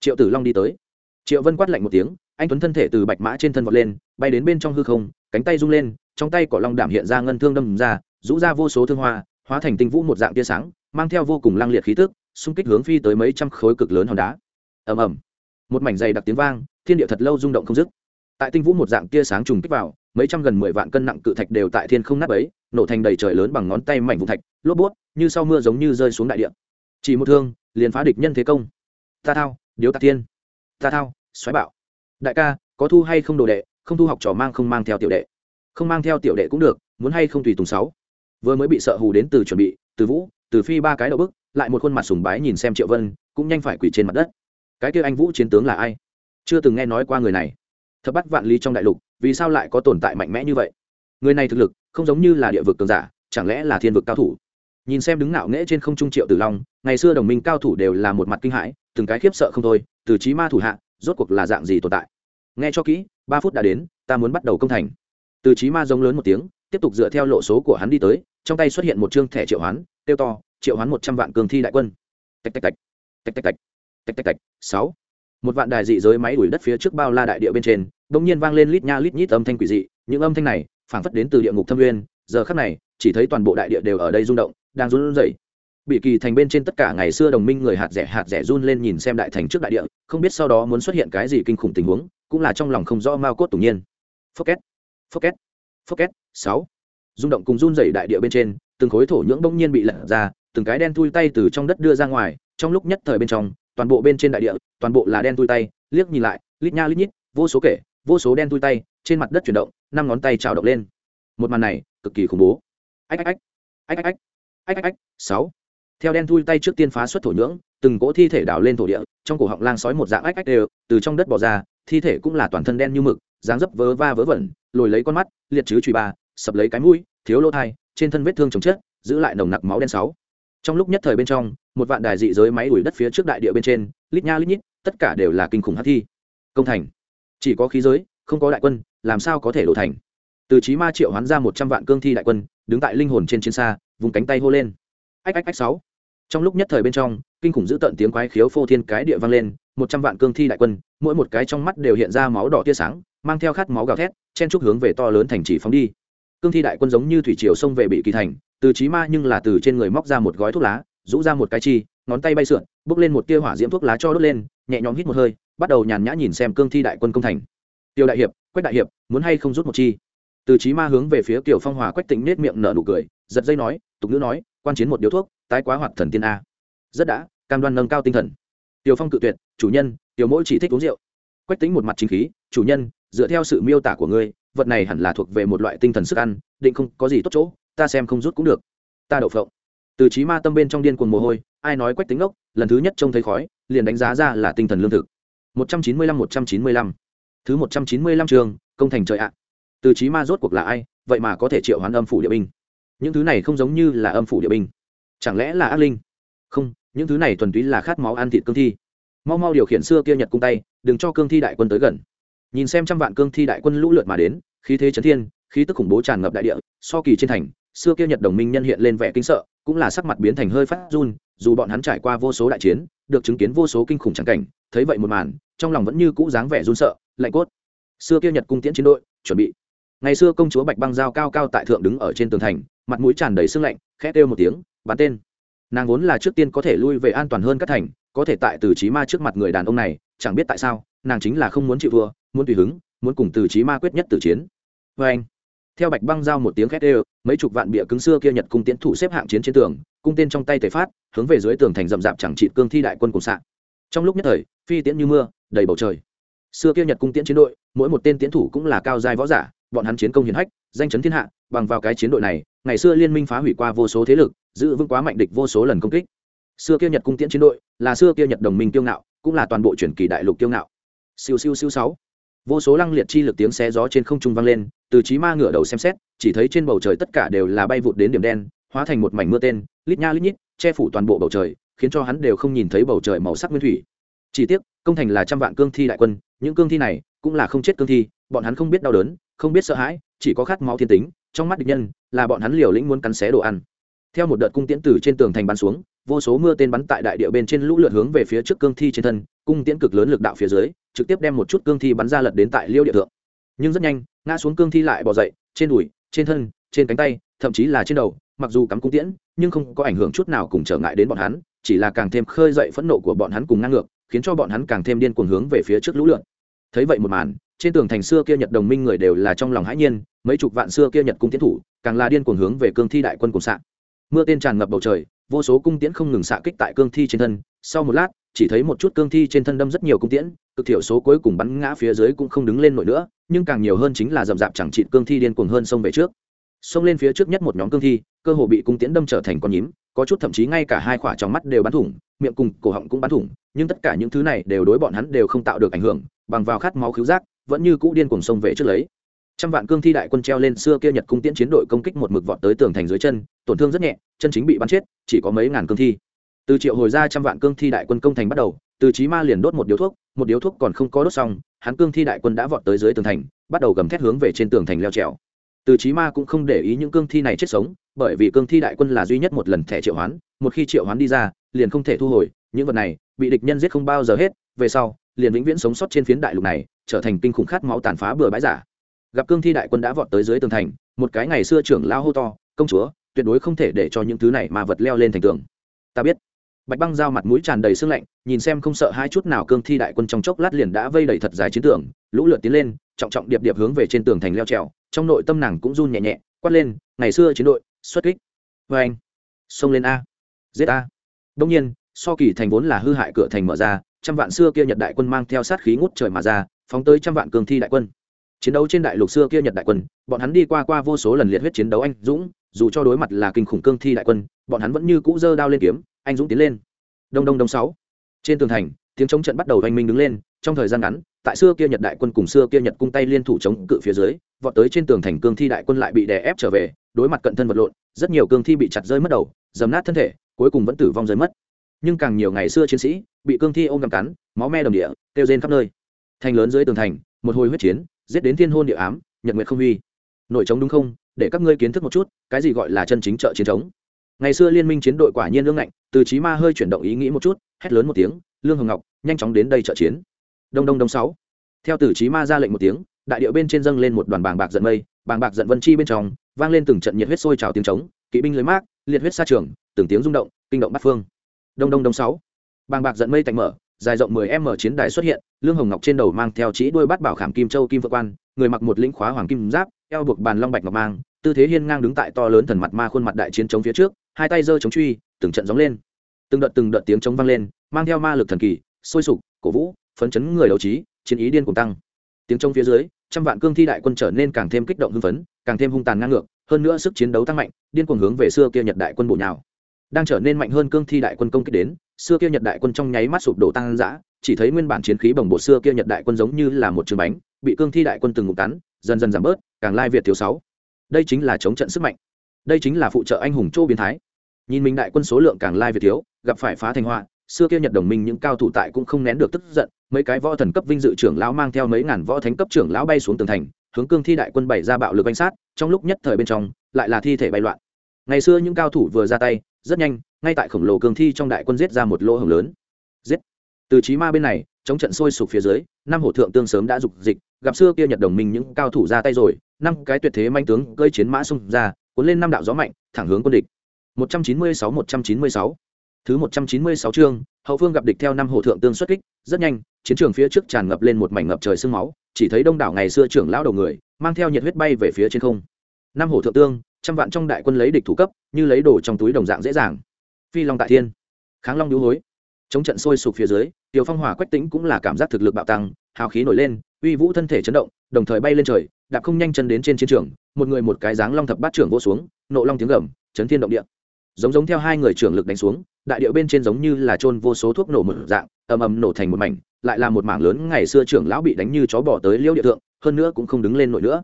Triệu tử long đi tới. Triệu vân quát lạnh một tiếng, anh tuấn thân thể từ bạch mã trên thân vọt lên, bay đến bên trong hư không, cánh tay rung lên, trong tay cỏ long đảm hiện ra ngân thương đâm ra, rũ ra vô số thương hoa, hóa thành tinh vũ một dạng tia sáng, mang theo vô cùng lăng liệt khí tức, xung kích hướng phi tới mấy trăm khối cực lớn hòn đá. Ầm ầm. Một mảnh dày đặc tiếng vang, thiên địa thật lâu rung động không dứt. Tại tinh vũ một dạng tia sáng trùng kích vào, mấy trăm gần mười vạn cân nặng cự thạch đều tại thiên không nát ấy nổ thành đầy trời lớn bằng ngón tay mảnh vụ thạch, lốp bút, như sau mưa giống như rơi xuống đại địa chỉ một thương, liền phá địch nhân thế công. Ta thao, điếu tạc thiên. Ta thao xoáy bạo. Đại ca, có thu hay không đồ đệ, không thu học trò mang không mang theo tiểu đệ. Không mang theo tiểu đệ cũng được, muốn hay không tùy tùng sáu. Vừa mới bị sợ hù đến từ chuẩn bị, từ vũ, từ phi ba cái đầu bức, lại một khuôn mặt sùng bái nhìn xem triệu vân, cũng nhanh phải quỳ trên mặt đất. Cái kia anh vũ chiến tướng là ai? Chưa từng nghe nói qua người này. Thập bắt vạn ly trong đại lục, vì sao lại có tồn tại mạnh mẽ như vậy? Người này thực lực, không giống như là địa vực cường giả, chẳng lẽ là thiên vực cao thủ? Nhìn xem đứng ngạo nghễ trên không trung triệu tử long, ngày xưa đồng minh cao thủ đều là một mặt kinh hãi, từng cái khiếp sợ không thôi, từ trí ma thủ hạ, rốt cuộc là dạng gì tồn tại? Nghe cho kỹ, ba phút đã đến, ta muốn bắt đầu công thành. Từ trí ma giống lớn một tiếng, tiếp tục dựa theo lộ số của hắn đi tới, trong tay xuất hiện một chương thẻ triệu hoán tiêu to, triệu hoán một trăm vạn cường thi đại quân. Tạch tạch tạch. Tạch tạch tạch. Tạch tạch tạch. Sáu. Một vạn đài dị giới máy đuổi đất phía trước bao la đại địa bên trên bỗng nhiên vang lên lít nha lít nhít âm thanh quỷ dị, những âm thanh này phảng phất đến từ địa ngục thâm nguyên giờ khắc này, chỉ thấy toàn bộ đại địa đều ở đây rung động, đang run rẩy. Bị kỳ thành bên trên tất cả ngày xưa đồng minh người hạt rẻ hạt rẻ run lên nhìn xem đại thành trước đại địa, không biết sau đó muốn xuất hiện cái gì kinh khủng tình huống, cũng là trong lòng không rõ mao cốt tủng nhiên. Phốc két phốc két phốc két, sáu. Rung động cùng run rẩy đại địa bên trên, từng khối thổ nhưỡng bỗng nhiên bị lật ra, từng cái đen thui tay từ trong đất đưa ra ngoài, trong lúc nhất thời bên trong, toàn bộ bên trên đại địa, toàn bộ là đen thui tay, liếc nhìn lại, lít nha lít nhít, vô số kể, vô số đen thui tay, trên mặt đất chuyển động, năm ngón tay trào động lên. Một màn này cực kỳ khủng bố. Ách ách ách ách ách ách ách ách ách sáu. Theo đen thui tay trước tiên phá xuất thổ nhưỡng, từng cỗ thi thể đào lên thổ địa, trong cổ họng lang sói một dạng ách ách đều, từ trong đất bỏ ra, thi thể cũng là toàn thân đen như mực, dáng dấp vớ va vớ vẩn, lồi lấy con mắt, liệt chứ chùy ba, sập lấy cái mũi, thiếu lỗ thai, trên thân vết thương chồng chết, giữ lại nồng nặc máu đen sáu. Trong lúc nhất thời bên trong, một vạn đài dị giới máy đuổi đất phía trước đại địa bên trên, lít nha lít nhít, tất cả đều là kinh khủng hát thi. Công thành. Chỉ có khí giới, không có đại quân, làm sao có thể đổ thành? Từ trí ma triệu hoán ra một trăm vạn cương thi đại quân, đứng tại linh hồn trên chiến xa, vùng cánh tay hô lên. Ách ách ách, sáu. Trong lúc nhất thời bên trong, kinh khủng giữ tận tiếng quái khiếu phô thiên cái địa vang lên, một trăm vạn cương thi đại quân, mỗi một cái trong mắt đều hiện ra máu đỏ tia sáng, mang theo khát máu gào thét, chen trúc hướng về to lớn thành trì phóng đi. Cương thi đại quân giống như thủy triều xông về bị kỳ thành, từ trí ma nhưng là từ trên người móc ra một gói thuốc lá, rũ ra một cái chi, ngón tay bay sượn bước lên một tia hỏa diễm thuốc lá cho đốt lên, nhẹ nhõm hít một hơi, bắt đầu nhàn nhã nhìn xem cương thi đại quân công thành. Tiêu đại hiệp, quách đại hiệp, muốn hay không rút một chi? Từ trí ma hướng về phía tiểu phong hòa quách tĩnh nết miệng nở nụ cười, giật dây nói, tục ngữ nói, quan chiến một điếu thuốc, tái quá hoạt thần tiên a. Rất đã, cam đoan nâng cao tinh thần. Tiểu phong cự tuyệt, chủ nhân tiểu mỗi chỉ thích uống rượu. Quách tĩnh một mặt chính khí, chủ nhân, dựa theo sự miêu tả của ngươi, vật này hẳn là thuộc về một loại tinh thần sức ăn, định không có gì tốt chỗ, ta xem không rút cũng được. Ta đậu phộng. Từ trí ma tâm bên trong điên cuồng mồ hôi, ai nói quách tính ngốc, lần thứ nhất trông thấy khói, liền đánh giá ra là tinh thần lương thực. Một trăm chín mươi lăm, một trăm chín mươi lăm. Thứ một trăm chín mươi lăm trường, công thành trời ạ từ trí ma rốt cuộc là ai, vậy mà có thể triệu hoán âm phủ địa binh? Những thứ này không giống như là âm phủ địa binh. Chẳng lẽ là ác linh? Không, những thứ này thuần túy là khát máu ăn thịt cương thi. Mau mau điều khiển xưa kia nhật cung tay, đừng cho cương thi đại quân tới gần. Nhìn xem trăm vạn cương thi đại quân lũ lượt mà đến, khí thế chấn thiên, khí tức khủng bố tràn ngập đại địa, so kỳ trên thành, xưa kia nhật đồng minh nhân hiện lên vẻ kinh sợ, cũng là sắc mặt biến thành hơi phát run, dù bọn hắn trải qua vô số đại chiến, được chứng kiến vô số kinh khủng trắng cảnh, thấy vậy một màn, trong lòng vẫn như cũ dáng vẻ run sợ, lạnh cốt. Xưa kia nhật cung tiễn chiến đội, chuẩn bị ngày xưa công chúa bạch băng dao cao cao tại thượng đứng ở trên tường thành, mặt mũi tràn đầy sưng lạnh, khẽ kêu một tiếng, bắn tên. Nàng vốn là trước tiên có thể lui về an toàn hơn các thành, có thể tại từ trí ma trước mặt người đàn ông này, chẳng biết tại sao, nàng chính là không muốn chịu vừa muốn tùy hứng, muốn cùng từ trí ma quyết nhất tử chiến. Vê anh, theo bạch băng giao một tiếng khét ê mấy chục vạn bịa cứng xưa kia nhật cung tiến thủ xếp hạng chiến trên tường, cung tên trong tay tề phát, hướng về dưới tường thành rậm rạp chẳng trị cương thi đại quân cùng sạn. Trong lúc nhất thời, phi tiễn như mưa, đầy bầu trời. Xưa kia nhật cung tiễn chiến đội, mỗi một tên tiến thủ cũng là cao giai võ giả bọn hắn chiến công hiển hách, danh chấn thiên hạ, bằng vào cái chiến đội này, ngày xưa liên minh phá hủy qua vô số thế lực, giữ vững quá mạnh địch vô số lần công kích. Xưa kia nhật cung tiễn chiến đội, là xưa kia nhật đồng minh kiêu ngạo, cũng là toàn bộ truyền kỳ đại lục kiêu ngạo. Siêu siêu siêu sáu. Vô số lăng liệt chi lực tiếng xé gió trên không trung vang lên, từ trí ma ngửa đầu xem xét, chỉ thấy trên bầu trời tất cả đều là bay vụt đến điểm đen, hóa thành một mảnh mưa tên, lít nha lít nhít, che phủ toàn bộ bầu trời, khiến cho hắn đều không nhìn thấy bầu trời màu sắc nguyên thủy. Chỉ tiếc, công thành là trăm vạn cương thi đại quân, những cương thi này cũng là không chết cương thi, bọn hắn không biết đau đớn không biết sợ hãi, chỉ có khát máu thiên tính, trong mắt địch nhân là bọn hắn liều lĩnh muốn cắn xé đồ ăn. Theo một đợt cung tiễn từ trên tường thành bắn xuống, vô số mưa tên bắn tại đại địa bên trên lũ lượt hướng về phía trước cương thi trên thân, cung tiễn cực lớn lực đạo phía dưới, trực tiếp đem một chút cương thi bắn ra lật đến tại liêu địa thượng. Nhưng rất nhanh, ngã xuống cương thi lại bỏ dậy, trên đùi, trên thân, trên cánh tay, thậm chí là trên đầu, mặc dù cắm cung tiễn, nhưng không có ảnh hưởng chút nào cùng trở ngại đến bọn hắn, chỉ là càng thêm khơi dậy phẫn nộ của bọn hắn cùng ngang ngược, khiến cho bọn hắn càng thêm điên cuồng hướng về phía trước lũ lượt. Thấy vậy một màn trên tường thành xưa kia nhật đồng minh người đều là trong lòng hãi nhiên, mấy chục vạn xưa kia nhật cung tiến thủ, càng là điên cuồng hướng về cương thi đại quân cùng xạ. Mưa tên tràn ngập bầu trời, vô số cung tiễn không ngừng xạ kích tại cương thi trên thân, sau một lát, chỉ thấy một chút cương thi trên thân đâm rất nhiều cung tiễn, cực thiểu số cuối cùng bắn ngã phía dưới cũng không đứng lên nổi nữa, nhưng càng nhiều hơn chính là dầm dạp chẳng trị cương thi điên cuồng hơn xông về trước. Xông lên phía trước nhất một nhóm cương thi, cơ hồ bị cung tiễn đâm trở thành con nhím, có chút thậm chí ngay cả hai khỏa trong mắt đều bắn thủng, miệng cùng cổ họng cũng bắn thủng, nhưng tất cả những thứ này đều đối bọn hắn đều không tạo được ảnh hưởng, bằng vào khát máu cứu giác vẫn như cũ điên cuồng xông về trước lấy. Trăm vạn cương thi đại quân treo lên xưa kia nhật cung tiễn chiến đội công kích một mực vọt tới tường thành dưới chân, tổn thương rất nhẹ, chân chính bị bắn chết, chỉ có mấy ngàn cương thi. Từ triệu hồi ra trăm vạn cương thi đại quân công thành bắt đầu, từ chí ma liền đốt một điếu thuốc, một điếu thuốc còn không có đốt xong, hắn cương thi đại quân đã vọt tới dưới tường thành, bắt đầu gầm thét hướng về trên tường thành leo trèo. Từ chí ma cũng không để ý những cương thi này chết sống, bởi vì cương thi đại quân là duy nhất một lần thẻ triệu hoán, một khi triệu hoán đi ra, liền không thể thu hồi, những vật này, bị địch nhân giết không bao giờ hết, về sau, liền vĩnh viễn sống sót trên phiến đại lục này trở thành kinh khủng khát máu tàn phá bừa bãi giả. Gặp cương thi đại quân đã vọt tới dưới tường thành, một cái ngày xưa trưởng lao hô to, công chúa, tuyệt đối không thể để cho những thứ này mà vật leo lên thành tường. Ta biết. Bạch băng giao mặt mũi tràn đầy sương lạnh, nhìn xem không sợ hai chút nào cương thi đại quân trong chốc lát liền đã vây đầy thật dài chiến tường, lũ lượt tiến lên, trọng trọng điệp điệp hướng về trên tường thành leo trèo, trong nội tâm nàng cũng run nhẹ nhẹ, quát lên, ngày xưa chiến đội, xuất kích. Vê anh, xông lên a. Giết a. Đông nhiên, so kỳ thành vốn là hư hại cửa thành mở ra, trăm vạn xưa kia nhật đại quân mang theo sát khí ngút trời mà ra phóng tới trăm vạn cường thi đại quân. Chiến đấu trên đại lục xưa kia nhật đại quân, bọn hắn đi qua qua vô số lần liệt huyết chiến đấu anh dũng, dù cho đối mặt là kinh khủng cương thi đại quân, bọn hắn vẫn như cũ dơ đao lên kiếm, anh dũng tiến lên. Đông đông đông sáu. Trên tường thành, tiếng chống trận bắt đầu oanh minh đứng lên, trong thời gian ngắn, tại xưa kia nhật đại quân cùng xưa kia nhật cung tay liên thủ chống cự phía dưới, vọt tới trên tường thành cương thi đại quân lại bị đè ép trở về, đối mặt cận thân vật lộn, rất nhiều cương thi bị chặt rơi mất đầu, dầm nát thân thể, cuối cùng vẫn tử vong rơi mất. Nhưng càng nhiều ngày xưa chiến sĩ, bị cương thi ôm cầm cắn, máu me đồng địa, kêu rên khắp nơi thành lớn dưới tường thành, một hồi huyết chiến, giết đến thiên hôn địa ám, nhật nguyệt không huy. Nội chống đúng không? Để các ngươi kiến thức một chút, cái gì gọi là chân chính trợ chiến chống. Ngày xưa liên minh chiến đội quả nhiên lương ngạnh, từ trí ma hơi chuyển động ý nghĩ một chút, hét lớn một tiếng, lương hồng ngọc, nhanh chóng đến đây trợ chiến. Đông đông đông sáu. Theo từ trí ma ra lệnh một tiếng, đại điệu bên trên dâng lên một đoàn bàng bạc giận mây, bàng bạc giận vân chi bên trong, vang lên từng trận nhiệt huyết sôi trào tiếng trống, kỵ binh lưới mát liệt huyết xa trường, từng tiếng rung động, kinh động bát phương. Đông đông đông sáu. Bàng bạc giận mây tạnh mở dài rộng 10 m chiến đài xuất hiện, lương hồng ngọc trên đầu mang theo chỉ đuôi bát bảo khảm kim châu kim vượng quan, người mặc một lĩnh khóa hoàng kim giáp, eo buộc bàn long bạch ngọc mang, tư thế hiên ngang đứng tại to lớn thần mặt ma khuôn mặt đại chiến chống phía trước, hai tay giơ chống truy, từng trận gióng lên. Từng đợt từng đợt tiếng chống vang lên, mang theo ma lực thần kỳ, sôi sục, cổ vũ, phấn chấn người đấu trí, chiến ý điên cuồng tăng. Tiếng chống phía dưới, trăm vạn cương thi đại quân trở nên càng thêm kích động hưng phấn, càng thêm hung tàn ngang ngược, hơn nữa sức chiến đấu tăng mạnh, điên cuồng hướng về xưa kia nhật đại quân bộ nhào. Đang trở nên mạnh hơn cương thi đại quân công kích đến xưa kia nhật đại quân trong nháy mắt sụp đổ tăng dã, chỉ thấy nguyên bản chiến khí bồng bộ xưa kia nhật đại quân giống như là một trường bánh, bị cương thi đại quân từng ngụm cắn, dần dần giảm bớt, càng lai việt thiếu sáu. Đây chính là chống trận sức mạnh. Đây chính là phụ trợ anh hùng châu biến thái. Nhìn mình đại quân số lượng càng lai việt thiếu, gặp phải phá thành họa, xưa kia nhật đồng minh những cao thủ tại cũng không nén được tức giận, mấy cái võ thần cấp vinh dự trưởng lão mang theo mấy ngàn võ thánh cấp trưởng lão bay xuống tường thành, hướng cương thi đại quân bày ra bạo lực bánh sát, trong lúc nhất thời bên trong, lại là thi thể bay loạn. Ngày xưa những cao thủ vừa ra tay, rất nhanh ngay tại khổng lồ cường thi trong đại quân giết ra một lỗ hồng lớn giết từ trí ma bên này chống trận sôi sục phía dưới năm hổ thượng tương sớm đã dục dịch gặp xưa kia nhật đồng minh những cao thủ ra tay rồi năm cái tuyệt thế manh tướng gây chiến mã xung ra cuốn lên năm đạo gió mạnh thẳng hướng quân địch 196 196 Thứ 196 chương, hậu phương gặp địch theo năm hổ thượng tương xuất kích, rất nhanh, chiến trường phía trước tràn ngập lên một mảnh ngập trời sương máu, chỉ thấy đông đảo ngày xưa trưởng lão đầu người, mang theo nhiệt huyết bay về phía trên không. Năm hổ thượng tương, trăm vạn trong đại quân lấy địch thủ cấp, như lấy đồ trong túi đồng dạng dễ dàng. Phi long tại thiên, kháng long điếu hối. Chống trận sôi sục phía dưới, Tiểu Phong Hỏa Quách Tĩnh cũng là cảm giác thực lực bạo tăng, hào khí nổi lên, uy vũ thân thể chấn động, đồng thời bay lên trời, đạp không nhanh chân đến trên chiến trường, một người một cái dáng long thập bát trưởng vô xuống, nộ long tiếng gầm, chấn thiên động địa. Giống giống theo hai người trưởng lực đánh xuống, đại điệu bên trên giống như là trôn vô số thuốc nổ một dạng ầm ầm nổ thành một mảnh lại là một mảng lớn ngày xưa trưởng lão bị đánh như chó bỏ tới liêu địa thượng hơn nữa cũng không đứng lên nổi nữa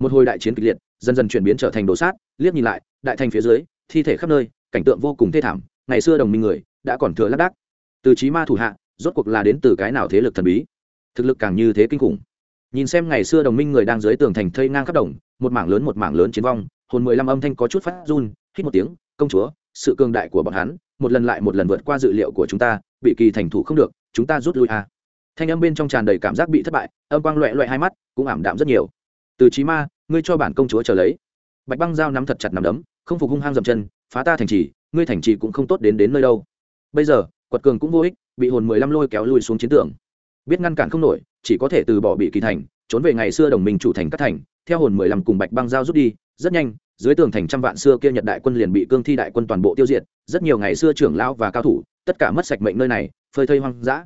một hồi đại chiến kịch liệt dần dần chuyển biến trở thành đồ sát liếc nhìn lại đại thành phía dưới thi thể khắp nơi cảnh tượng vô cùng thê thảm ngày xưa đồng minh người đã còn thừa lác đác. Từ trí ma thủ hạ, rốt cuộc là đến từ cái nào thế lực thần bí? Thực lực càng như thế kinh khủng. Nhìn xem ngày xưa đồng minh người đang dưới tường thành thây ngang khắp đồng, một mảng lớn một mảng lớn chiến vong, hồn mười lăm âm thanh có chút phát run, hít một tiếng, công chúa, sự cường đại của bọn hắn, một lần lại một lần vượt qua dự liệu của chúng ta, bị kỳ thành thủ không được, chúng ta rút lui à. Thanh âm bên trong tràn đầy cảm giác bị thất bại, âm quang loẹ loẹ hai mắt, cũng ảm đạm rất nhiều. Từ trí ma, ngươi cho bản công chúa chờ lấy. Bạch băng dao nắm thật chặt nắm đấm, không phục hung hăng dầm chân phá ta thành trì, ngươi thành trì cũng không tốt đến đến nơi đâu. Bây giờ, quật cường cũng vô ích, bị hồn mười lăm lôi kéo lui xuống chiến tường. Biết ngăn cản không nổi, chỉ có thể từ bỏ bị kỳ thành, trốn về ngày xưa đồng minh chủ thành các thành, theo hồn mười lăm cùng bạch băng giao rút đi, rất nhanh, dưới tường thành trăm vạn xưa kia nhật đại quân liền bị cương thi đại quân toàn bộ tiêu diệt, rất nhiều ngày xưa trưởng lão và cao thủ, tất cả mất sạch mệnh nơi này, phơi thây hoang dã.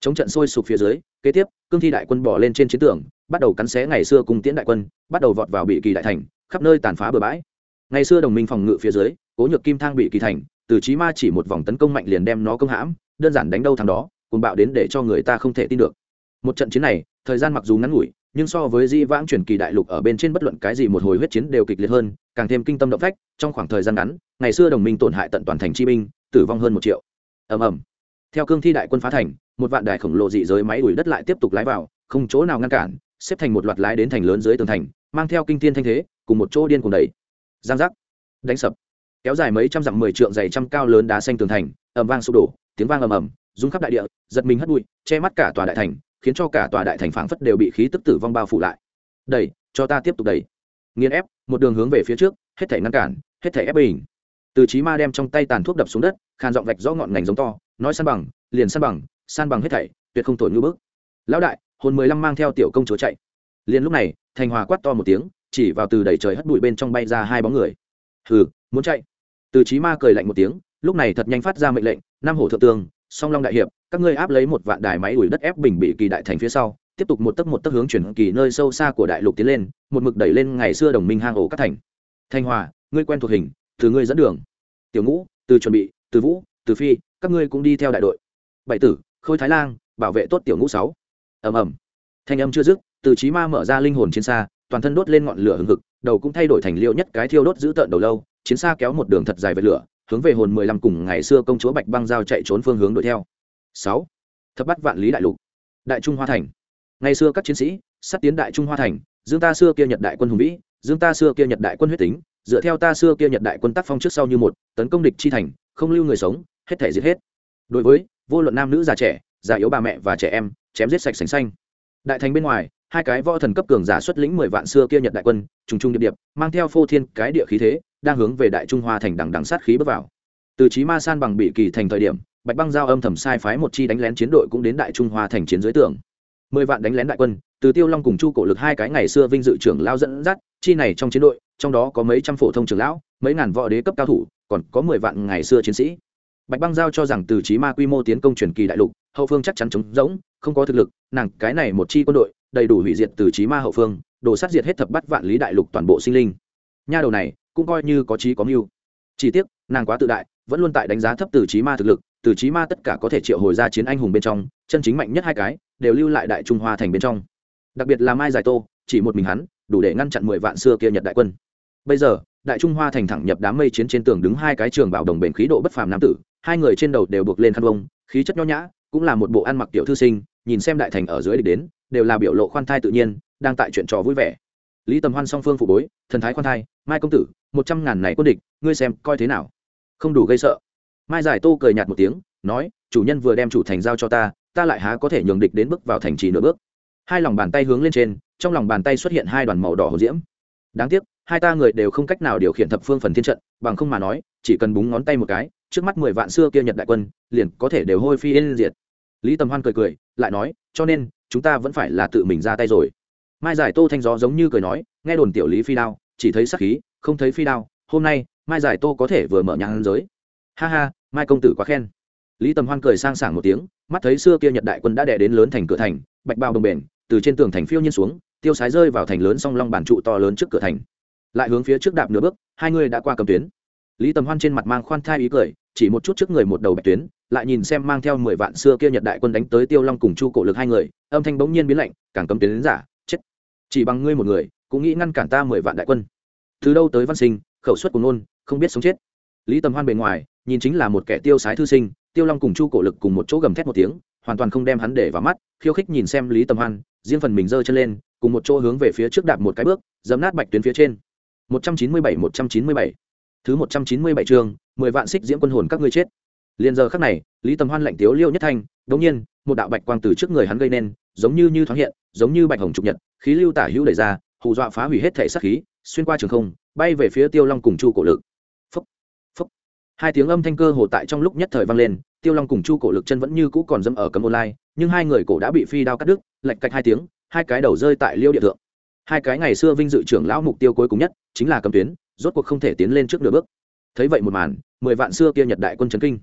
Chống trận sôi sụp phía dưới, kế tiếp, cương thi đại quân bỏ lên trên chiến tường, bắt đầu cắn xé ngày xưa cùng tiễn đại quân, bắt đầu vọt vào bị kỳ đại thành, khắp nơi tàn phá bừa bãi. Ngày xưa đồng minh phòng ngự phía dưới cố nhược kim thang bị kỳ thành từ chí ma chỉ một vòng tấn công mạnh liền đem nó công hãm đơn giản đánh đâu thằng đó cùng bạo đến để cho người ta không thể tin được. Một trận chiến này thời gian mặc dù ngắn ngủi nhưng so với di vãng truyền kỳ đại lục ở bên trên bất luận cái gì một hồi huyết chiến đều kịch liệt hơn càng thêm kinh tâm động phách trong khoảng thời gian ngắn ngày xưa đồng minh tổn hại tận toàn thành chi binh tử vong hơn một triệu. Ầm ầm. Theo cương thi đại quân phá thành một vạn đài khổng lồ dị giới máy đuổi đất lại tiếp tục lái vào không chỗ nào ngăn cản xếp thành một loạt lái đến thành lớn dưới tường thành mang theo kinh thiên thanh thế cùng một chỗ điên cùng đẩy, giang giác. Đánh sập kéo dài mấy trăm dặm mười trượng dày trăm cao lớn đá xanh tường thành, ầm vang sụp đổ, tiếng vang ầm ầm, rung khắp đại địa, giật mình hất bụi, che mắt cả tòa đại thành, khiến cho cả tòa đại thành phảng phất đều bị khí tức tử vong bao phủ lại. Đẩy, cho ta tiếp tục đẩy. Nghiền ép, một đường hướng về phía trước, hết thể ngăn cản, hết thể ép bình. Từ chí ma đem trong tay tàn thuốc đập xuống đất, khàn giọng vạch rõ ngọn ngành giống to, nói san bằng, liền san bằng san bằng hết thảy, tuyệt không thổi ngư bước lão đại, hồn mười lăm mang theo tiểu công chúa chạy. Liền lúc này, thành hòa quát to một tiếng, chỉ vào từ đầy trời hất bụi bên trong bay ra hai bóng người. Hừ, muốn chạy từ chí ma cười lạnh một tiếng, lúc này thật nhanh phát ra mệnh lệnh, Nam hổ thượng tương song long đại hiệp, các ngươi áp lấy một vạn đài máy ủi đất ép bình bị kỳ đại thành phía sau, tiếp tục một tấc một tấc hướng chuyển kỳ nơi sâu xa của đại lục tiến lên, một mực đẩy lên ngày xưa đồng minh hang ổ các thành. Thanh hòa, ngươi quen thuộc hình, từ ngươi dẫn đường. Tiểu ngũ, từ chuẩn bị, từ vũ, từ phi, các ngươi cũng đi theo đại đội. Bảy tử, khôi thái lang, bảo vệ tốt tiểu ngũ sáu. Ầm ầm. Thanh âm chưa dứt, từ chí ma mở ra linh hồn chiến xa, toàn thân đốt lên ngọn lửa hừng hực, đầu cũng thay đổi thành liêu nhất cái thiêu đốt giữ tợn đầu lâu chiến xa kéo một đường thật dài về lửa, hướng về hồn mười lăm cùng ngày xưa công chúa bạch băng giao chạy trốn phương hướng đuổi theo. Sáu, thập bắt vạn lý đại lục, đại trung hoa thành. Ngày xưa các chiến sĩ, sắp tiến đại trung hoa thành, dương ta xưa kia nhật đại quân hùng vĩ, dương ta xưa kia nhật đại quân huyết tính, dựa theo ta xưa kia nhật đại quân tác phong trước sau như một, tấn công địch chi thành, không lưu người sống, hết thể giết hết. Đối với vô luận nam nữ già trẻ, già yếu bà mẹ và trẻ em, chém giết sạch sành xanh. Đại thành bên ngoài, hai cái võ thần cấp cường giả xuất lĩnh mười vạn xưa kia nhật đại quân, trùng trùng điệp điệp, mang theo phô thiên cái địa khí thế đang hướng về đại trung hoa thành đằng đằng sát khí bước vào. Từ trí ma san bằng bị kỳ thành thời điểm, bạch băng giao âm thầm sai phái một chi đánh lén chiến đội cũng đến đại trung hoa thành chiến dưới tường mười vạn đánh lén đại quân, từ tiêu long cùng chu cổ lực hai cái ngày xưa vinh dự trưởng lao dẫn dắt, chi này trong chiến đội, trong đó có mấy trăm phổ thông trưởng lão, mấy ngàn võ đế cấp cao thủ, còn có mười vạn ngày xưa chiến sĩ. Bạch băng giao cho rằng từ trí ma quy mô tiến công truyền kỳ đại lục, hậu phương chắc chắn chống rỗng, không có thực lực, nàng cái này một chi quân đội, đầy đủ hủy diệt từ trí ma hậu phương đổ sát diệt hết thập bắt vạn lý đại lục toàn bộ sinh linh. Nha đầu này cũng coi như có trí có mưu. Chỉ tiếc, nàng quá tự đại, vẫn luôn tại đánh giá thấp từ trí ma thực lực, từ trí ma tất cả có thể triệu hồi ra chiến anh hùng bên trong, chân chính mạnh nhất hai cái, đều lưu lại đại trung hoa thành bên trong. Đặc biệt là mai giải tô, chỉ một mình hắn, đủ để ngăn chặn mười vạn xưa kia nhật đại quân. Bây giờ, đại trung hoa thành thẳng nhập đám mây chiến trên tường đứng hai cái trường bảo đồng bền khí độ bất phàm nam tử, hai người trên đầu đều buộc lên khăn vông, khí chất nho nhã, cũng là một bộ ăn mặc tiểu thư sinh, nhìn xem đại thành ở dưới địch đến, đều là biểu lộ khoan thai tự nhiên, đang tại chuyện trò vui vẻ lý tầm hoan song phương phụ bối, thần thái khoan thai, mai công tử, một trăm ngàn này quân địch, ngươi xem coi thế nào? Không đủ gây sợ. Mai giải tô cười nhạt một tiếng, nói, chủ nhân vừa đem chủ thành giao cho ta ta lại há có thể nhường địch đến bước vào thành trì nửa bước. Hai lòng bàn tay hướng lên trên, trong lòng bàn tay xuất hiện hai đoàn màu đỏ hồ diễm. Đáng tiếc, hai ta người đều không cách nào điều khiển thập phương phần thiên trận, bằng không mà nói, chỉ cần búng ngón tay một cái, trước mắt mười vạn xưa kia nhật đại quân, liền có thể đều hôi phi yên diệt. Lý tầm hoan cười cười, lại nói, cho nên, chúng ta vẫn phải là tự mình ra tay rồi mai giải tô thanh gió giống như cười nói, nghe đồn tiểu lý phi đao, chỉ thấy sắc khí, không thấy phi đao, hôm nay, mai giải tô có thể vừa mở nhang giới. Ha ha, mai công tử quá khen. Lý tầm hoan cười sang sảng một tiếng, mắt thấy xưa kia nhật đại quân đã đẻ đến lớn thành cửa thành, bạch bao đồng bền, từ trên tường thành phiêu nhiên xuống, tiêu sái rơi vào thành lớn song long bản trụ to lớn trước cửa thành. Lại hướng phía trước đạp nửa bước, hai người đã qua cầm tuyến. Lý tầm hoan trên mặt mang khoan thai ý cười, chỉ một chút trước người một đầu bạch tuyến, lại nhìn xem mang theo mười vạn xưa kia nhật đại quân đánh tới tiêu long cùng chu cổ lực hai người, âm thanh bỗng nhiên biến lạnh, càng cấm tuyến đến giả chỉ bằng ngươi một người, cũng nghĩ ngăn cản ta mười vạn đại quân. Từ đâu tới văn sinh, khẩu suất của nôn không biết sống chết. Lý tầm hoan bề ngoài, nhìn chính là một kẻ tiêu sái thư sinh, tiêu long cùng chu cổ lực cùng một chỗ gầm thét một tiếng, hoàn toàn không đem hắn để vào mắt, khiêu khích nhìn xem lý tầm hoan, riêng phần mình giơ chân lên, cùng một chỗ hướng về phía trước đạp một cái bước dấm nát bạch tuyến phía trên. 197 197 thứ 197 chương 10 vạn xích diễm quân hồn các ngươi chết. Liền giờ khắc này, lý tầm hoan lạnh tiếu liêu nhất thanh, đống nhiên, một đạo bạch quang từ trước người hắn gây nên, giống như như thoáng hiện, giống như bạch hồng trục nhật khí lưu tả hữu đẩy ra, hù dọa phá hủy hết thể sát khí, xuyên qua trường không, bay về phía tiêu long cùng chu cổ lực. Phúc phúc hai tiếng âm thanh cơ hồ tại trong lúc nhất thời vang lên, tiêu long cùng chu cổ lực chân vẫn như cũ còn dâm ở cấm online, nhưng hai người cổ đã bị phi đao cắt đứt lạch cạch hai tiếng, hai cái đầu rơi tại liêu địa thượng. Hai cái ngày xưa vinh dự trưởng lão mục tiêu cuối cùng nhất chính là cầm tuyến, rốt cuộc không thể tiến lên trước nửa bước. Thấy vậy một màn, mười vạn xưa kia nhật đại quân trấn kinh.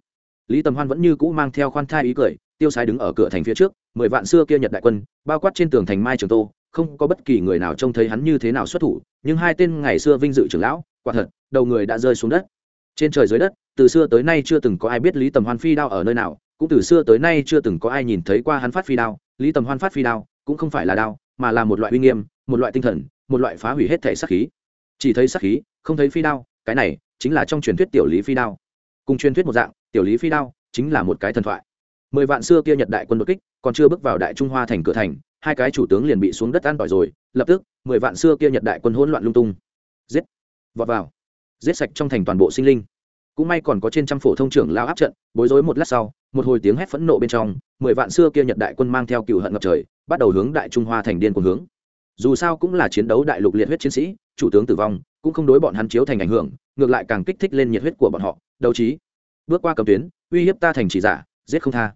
Lý tầm hoan vẫn như cũ mang theo khoan thai ý cười, tiêu sái đứng ở cửa thành phía trước, mười vạn xưa kia nhật đại quân, bao quát trên tường thành mai trường tô không có bất kỳ người nào trông thấy hắn như thế nào xuất thủ, nhưng hai tên ngày xưa vinh dự trưởng lão, quả thật, đầu người đã rơi xuống đất. Trên trời dưới đất, từ xưa tới nay chưa từng có ai biết lý tầm hoan phi đao ở nơi nào, cũng từ xưa tới nay chưa từng có ai nhìn thấy qua hắn phát phi đao. Lý tầm hoan phát phi đao, cũng không phải là đao, mà là một loại uy nghiêm, một loại tinh thần, một loại phá hủy hết thể sắc khí. Chỉ thấy sắc khí, không thấy phi đao, cái này chính là trong truyền thuyết tiểu lý phi đao. Cùng truyền thuyết một dạng, tiểu lý phi đao chính là một cái thần thoại. Mười vạn xưa kia nhật đại quân đột kích, còn chưa bước vào đại trung hoa thành cửa thành hai cái chủ tướng liền bị xuống đất an tỏi rồi, lập tức, mười vạn xưa kia nhật đại quân hỗn loạn lung tung. Giết! Vọt vào. Giết sạch trong thành toàn bộ sinh linh. Cũng may còn có trên trăm phổ thông trưởng lao áp trận, bối rối một lát sau, một hồi tiếng hét phẫn nộ bên trong, mười vạn xưa kia nhật đại quân mang theo cựu hận ngập trời, bắt đầu hướng đại trung hoa thành điên cuồng hướng. Dù sao cũng là chiến đấu đại lục liệt huyết chiến sĩ, chủ tướng tử vong, cũng không đối bọn hắn chiếu thành ảnh hưởng, ngược lại càng kích thích lên nhiệt huyết của bọn họ. Đấu trí. Bước qua cầm tuyến, uy hiếp ta thành chỉ giả, giết không tha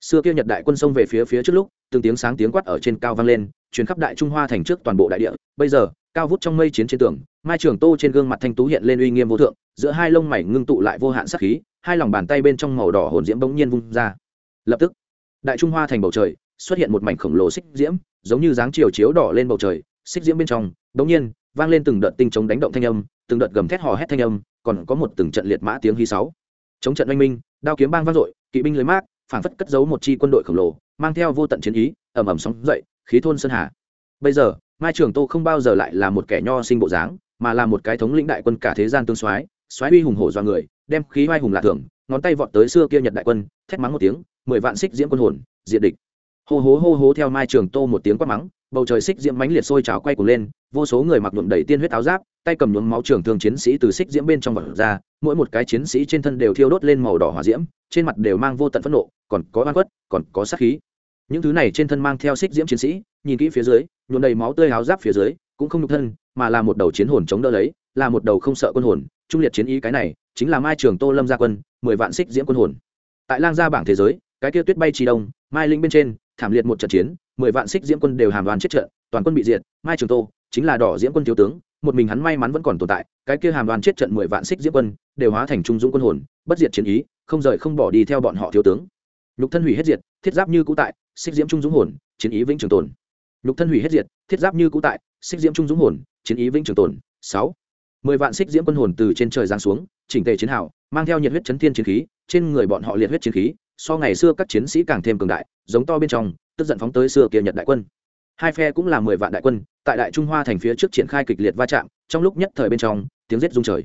xưa kia nhật đại quân xông về phía phía trước lúc, từng tiếng sáng tiếng quát ở trên cao vang lên chuyến khắp đại trung hoa thành trước toàn bộ đại địa. Bây giờ, cao vút trong mây chiến trên tường, mai trường tô trên gương mặt thanh tú hiện lên uy nghiêm vô thượng, giữa hai lông mày ngưng tụ lại vô hạn sắc khí, hai lòng bàn tay bên trong màu đỏ hồn diễm bỗng nhiên vung ra. Lập tức, đại trung hoa thành bầu trời, xuất hiện một mảnh khổng lồ xích diễm, giống như dáng chiều chiếu đỏ lên bầu trời, xích diễm bên trong bỗng nhiên, vang lên từng đợt tinh chống đánh động thanh âm, từng đợt gầm thét hò hét thanh âm, còn có một từng trận liệt mã tiếng hí sáu chống trận oanh minh, đao kiếm bang vang dội, kỵ binh lưới mát phảng phất cất giấu một chi quân đội khổng lồ mang theo vô tận chiến ý ẩm ẩm sóng dậy khí thôn sơn hà. Bây giờ mai trường tô không bao giờ lại là một kẻ nho sinh bộ dáng mà là một cái thống lĩnh đại quân cả thế gian tương soái soái uy hùng hổ do người đem khí oai hùng lạ thường, ngón tay vọt tới xưa kia nhật đại quân thét mắng một tiếng mười vạn xích diễm quân hồn diện địch. Hô hố hô hố theo mai trường tô một tiếng quát mắng bầu trời xích diễm mánh liệt sôi trào quay cuồng lên vô số người mặc nhuộm đầy tiên huyết áo giáp tay cầm nhuốm máu trường thương chiến sĩ từ xích diễm bên trong vật ra mỗi một cái chiến sĩ trên thân đều thiêu đốt lên màu đỏ hỏa diễm, trên mặt đều mang vô tận phẫn nộ, còn có oan khuất, còn có sát khí. Những thứ này trên thân mang theo xích diễm chiến sĩ, nhìn kỹ phía dưới, nhuộm đầy máu tươi áo giáp phía dưới, cũng không nhục thân, mà là một đầu chiến hồn chống đỡ lấy, là một đầu không sợ quân hồn. Trung liệt chiến ý cái này, chính là mai trường tô lâm gia quân, mười vạn xích diễm quân hồn. Tại lang gia bảng thế giới, cái kia tuyết bay trì đông, mai linh bên trên, thảm liệt một trận chiến, mười vạn xích diễm quân đều hàm đoàn chết trận, toàn quân bị diệt. Mai trường tô chính là đỏ diễm quân thiếu tướng một mình hắn may mắn vẫn còn tồn tại, cái kia hàm đoàn chết trận mười vạn xích diễm quân, đều hóa thành trung dũng quân hồn, bất diệt chiến ý, không rời không bỏ đi theo bọn họ thiếu tướng. Nhục thân hủy hết diệt, thiết giáp như cũ tại, xích diễm trung dũng hồn, chiến ý vĩnh trường tồn. Nhục thân hủy hết diệt, thiết giáp như cũ tại, xích diễm trung dũng hồn, chiến ý vĩnh trường tồn. Sáu. Mười vạn xích diễm quân hồn từ trên trời giáng xuống, chỉnh tề chiến hào, mang theo nhiệt huyết chấn thiên chiến khí, trên người bọn họ liệt huyết chiến khí, so ngày xưa các chiến sĩ càng thêm cường đại, giống to bên trong, tức giận phóng tới xưa kia nhật đại quân hai phe cũng là mười vạn đại quân, tại đại trung hoa thành phía trước triển khai kịch liệt va chạm, trong lúc nhất thời bên trong, tiếng rết rung trời.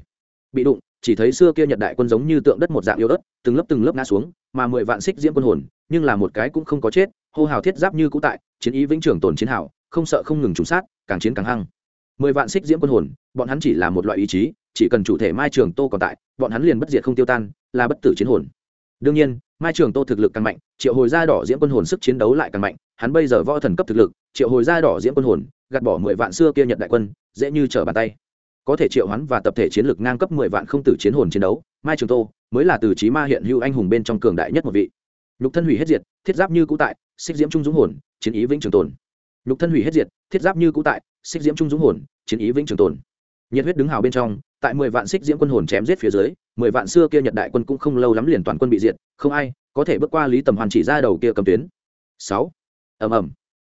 Bị đụng, chỉ thấy xưa kia nhật đại quân giống như tượng đất một dạng yếu ớt, từng lớp từng lớp ngã xuống, mà mười vạn xích diễm quân hồn, nhưng là một cái cũng không có chết, hô hào thiết giáp như cũ tại, chiến ý vĩnh trường tồn chiến hào, không sợ không ngừng trúng sát, càng chiến càng hăng. Mười vạn xích diễm quân hồn, bọn hắn chỉ là một loại ý chí, chỉ cần chủ thể mai trường tô còn tại, bọn hắn liền bất diệt không tiêu tan, là bất tử chiến hồn đương nhiên, mai trường tô thực lực càng mạnh, triệu hồi gia đỏ diễm quân hồn sức chiến đấu lại càng mạnh, hắn bây giờ võ thần cấp thực lực, triệu hồi gia đỏ diễm quân hồn, gạt bỏ mười vạn xưa kia nhật đại quân, dễ như trở bàn tay. Có thể triệu hắn và tập thể chiến lược ngang cấp mười vạn không tử chiến hồn chiến đấu, mai trường tô mới là từ trí ma hiện hữu anh hùng bên trong cường đại nhất một vị. Nhục thân hủy hết diệt, thiết giáp như cũ tại, xích diễm trung dũng hồn, chiến ý vĩnh trường tồn. Nhục thân hủy hết diệt, thiết giáp như cũ tại, xích diễm trung dũng hồn, chiến ý vĩnh trường tồn nhiệt huyết đứng hào bên trong, tại mười vạn xích diễm quân hồn chém giết phía dưới, mười vạn xưa kia nhật đại quân cũng không lâu lắm liền toàn quân bị diệt, không ai có thể bước qua lý tầm hoàn chỉ ra đầu kia cầm tuyến. Sáu. Ầm ầm.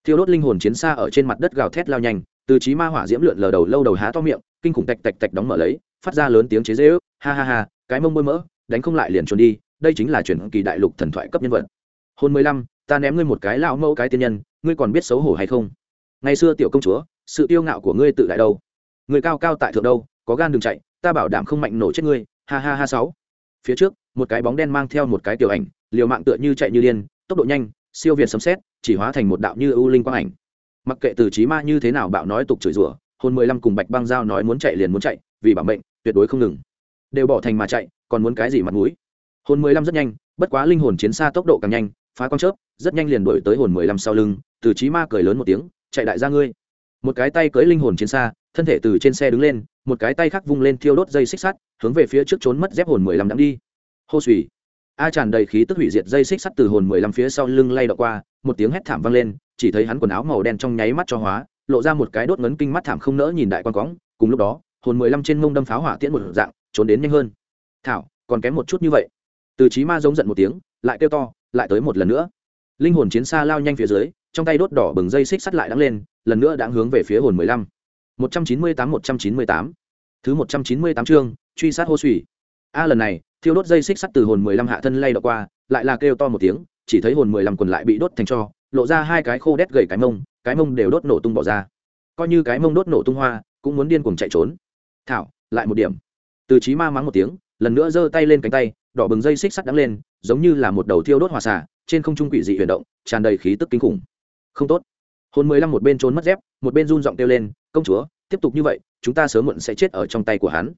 Thiêu đốt linh hồn chiến xa ở trên mặt đất gào thét lao nhanh, từ trí ma hỏa diễm lượn lờ đầu lâu đầu há to miệng, kinh khủng tạch tạch tạch đóng mở lấy, phát ra lớn tiếng chế dễ ước ha ha ha, cái mông bôi mỡ, đánh không lại liền trốn đi, đây chính là chuyển kỳ đại lục thần thoại cấp nhân vật. Hôn mười lăm, ta ném ngươi một cái lão mẫu cái tiên nhân, ngươi còn biết xấu hổ hay không? Ngày xưa tiểu công chúa, sự yêu ngạo của ngươi tự đại đâu? Người cao cao tại thượng đâu, có gan đừng chạy, ta bảo đảm không mạnh nổ chết ngươi, ha ha ha sáu. Phía trước, một cái bóng đen mang theo một cái tiểu ảnh, liều mạng tựa như chạy như điên, tốc độ nhanh, siêu việt sấm xét chỉ hóa thành một đạo như ưu linh quang ảnh. Mặc kệ từ trí ma như thế nào bạo nói tục chửi rủa, hồn mười lăm cùng bạch băng giao nói muốn chạy liền muốn chạy, vì bảo mệnh, tuyệt đối không ngừng. Đều bỏ thành mà chạy, còn muốn cái gì mặt mũi? Hồn mười lăm rất nhanh, bất quá linh hồn chiến xa tốc độ càng nhanh, phá con chớp, rất nhanh liền đuổi tới hồn mười lăm sau lưng, từ trí ma cười lớn một tiếng, chạy đại ra ngươi. Một cái tay cưới linh hồn chiến xa thân thể từ trên xe đứng lên, một cái tay khác vung lên thiêu đốt dây xích sắt, hướng về phía trước trốn mất dép hồn mười lăm đắm đi. Hô suy a tràn đầy khí tức hủy diệt dây xích sắt từ hồn mười lăm phía sau lưng lay đọc qua, một tiếng hét thảm vang lên, chỉ thấy hắn quần áo màu đen trong nháy mắt cho hóa, lộ ra một cái đốt ngấn kinh mắt thảm không nỡ nhìn đại quan cóng. Cùng lúc đó, hồn mười lăm trên mông đâm pháo hỏa tiễn một dạng, trốn đến nhanh hơn. Thảo, còn kém một chút như vậy. Từ trí ma giống giận một tiếng, lại kêu to, lại tới một lần nữa. Linh hồn chiến xa lao nhanh phía dưới, trong tay đốt đỏ bừng dây xích sắt lại đắng lên, lần nữa đã hướng về phía hồn mười lăm một trăm chín mươi tám, một trăm chín mươi tám. Thứ một trăm chín mươi tám chương, truy sát hô sủy a, lần này, thiêu đốt dây xích sắt từ hồn mười lăm hạ thân lay đọc qua, lại là kêu to một tiếng, chỉ thấy hồn mười lăm quần lại bị đốt thành cho, lộ ra hai cái khô đét gầy cái mông cái mông đều đốt nổ tung bỏ ra. Coi như cái mông đốt nổ tung hoa, cũng muốn điên cuồng chạy trốn. Thảo, lại một điểm. Từ chí ma mắng một tiếng, lần nữa giơ tay lên cánh tay, đỏ bừng dây xích sắt đắng lên, giống như là một đầu thiêu đốt hỏa xả trên không trung quỷ dị huyền động, tràn đầy khí tức kinh khủng. Không tốt. Hồn mười lăm một bên trốn mất dép, một bên run giọng kêu lên công chúa, tiếp tục như vậy, chúng ta sớm muộn sẽ chết ở trong tay của hắn.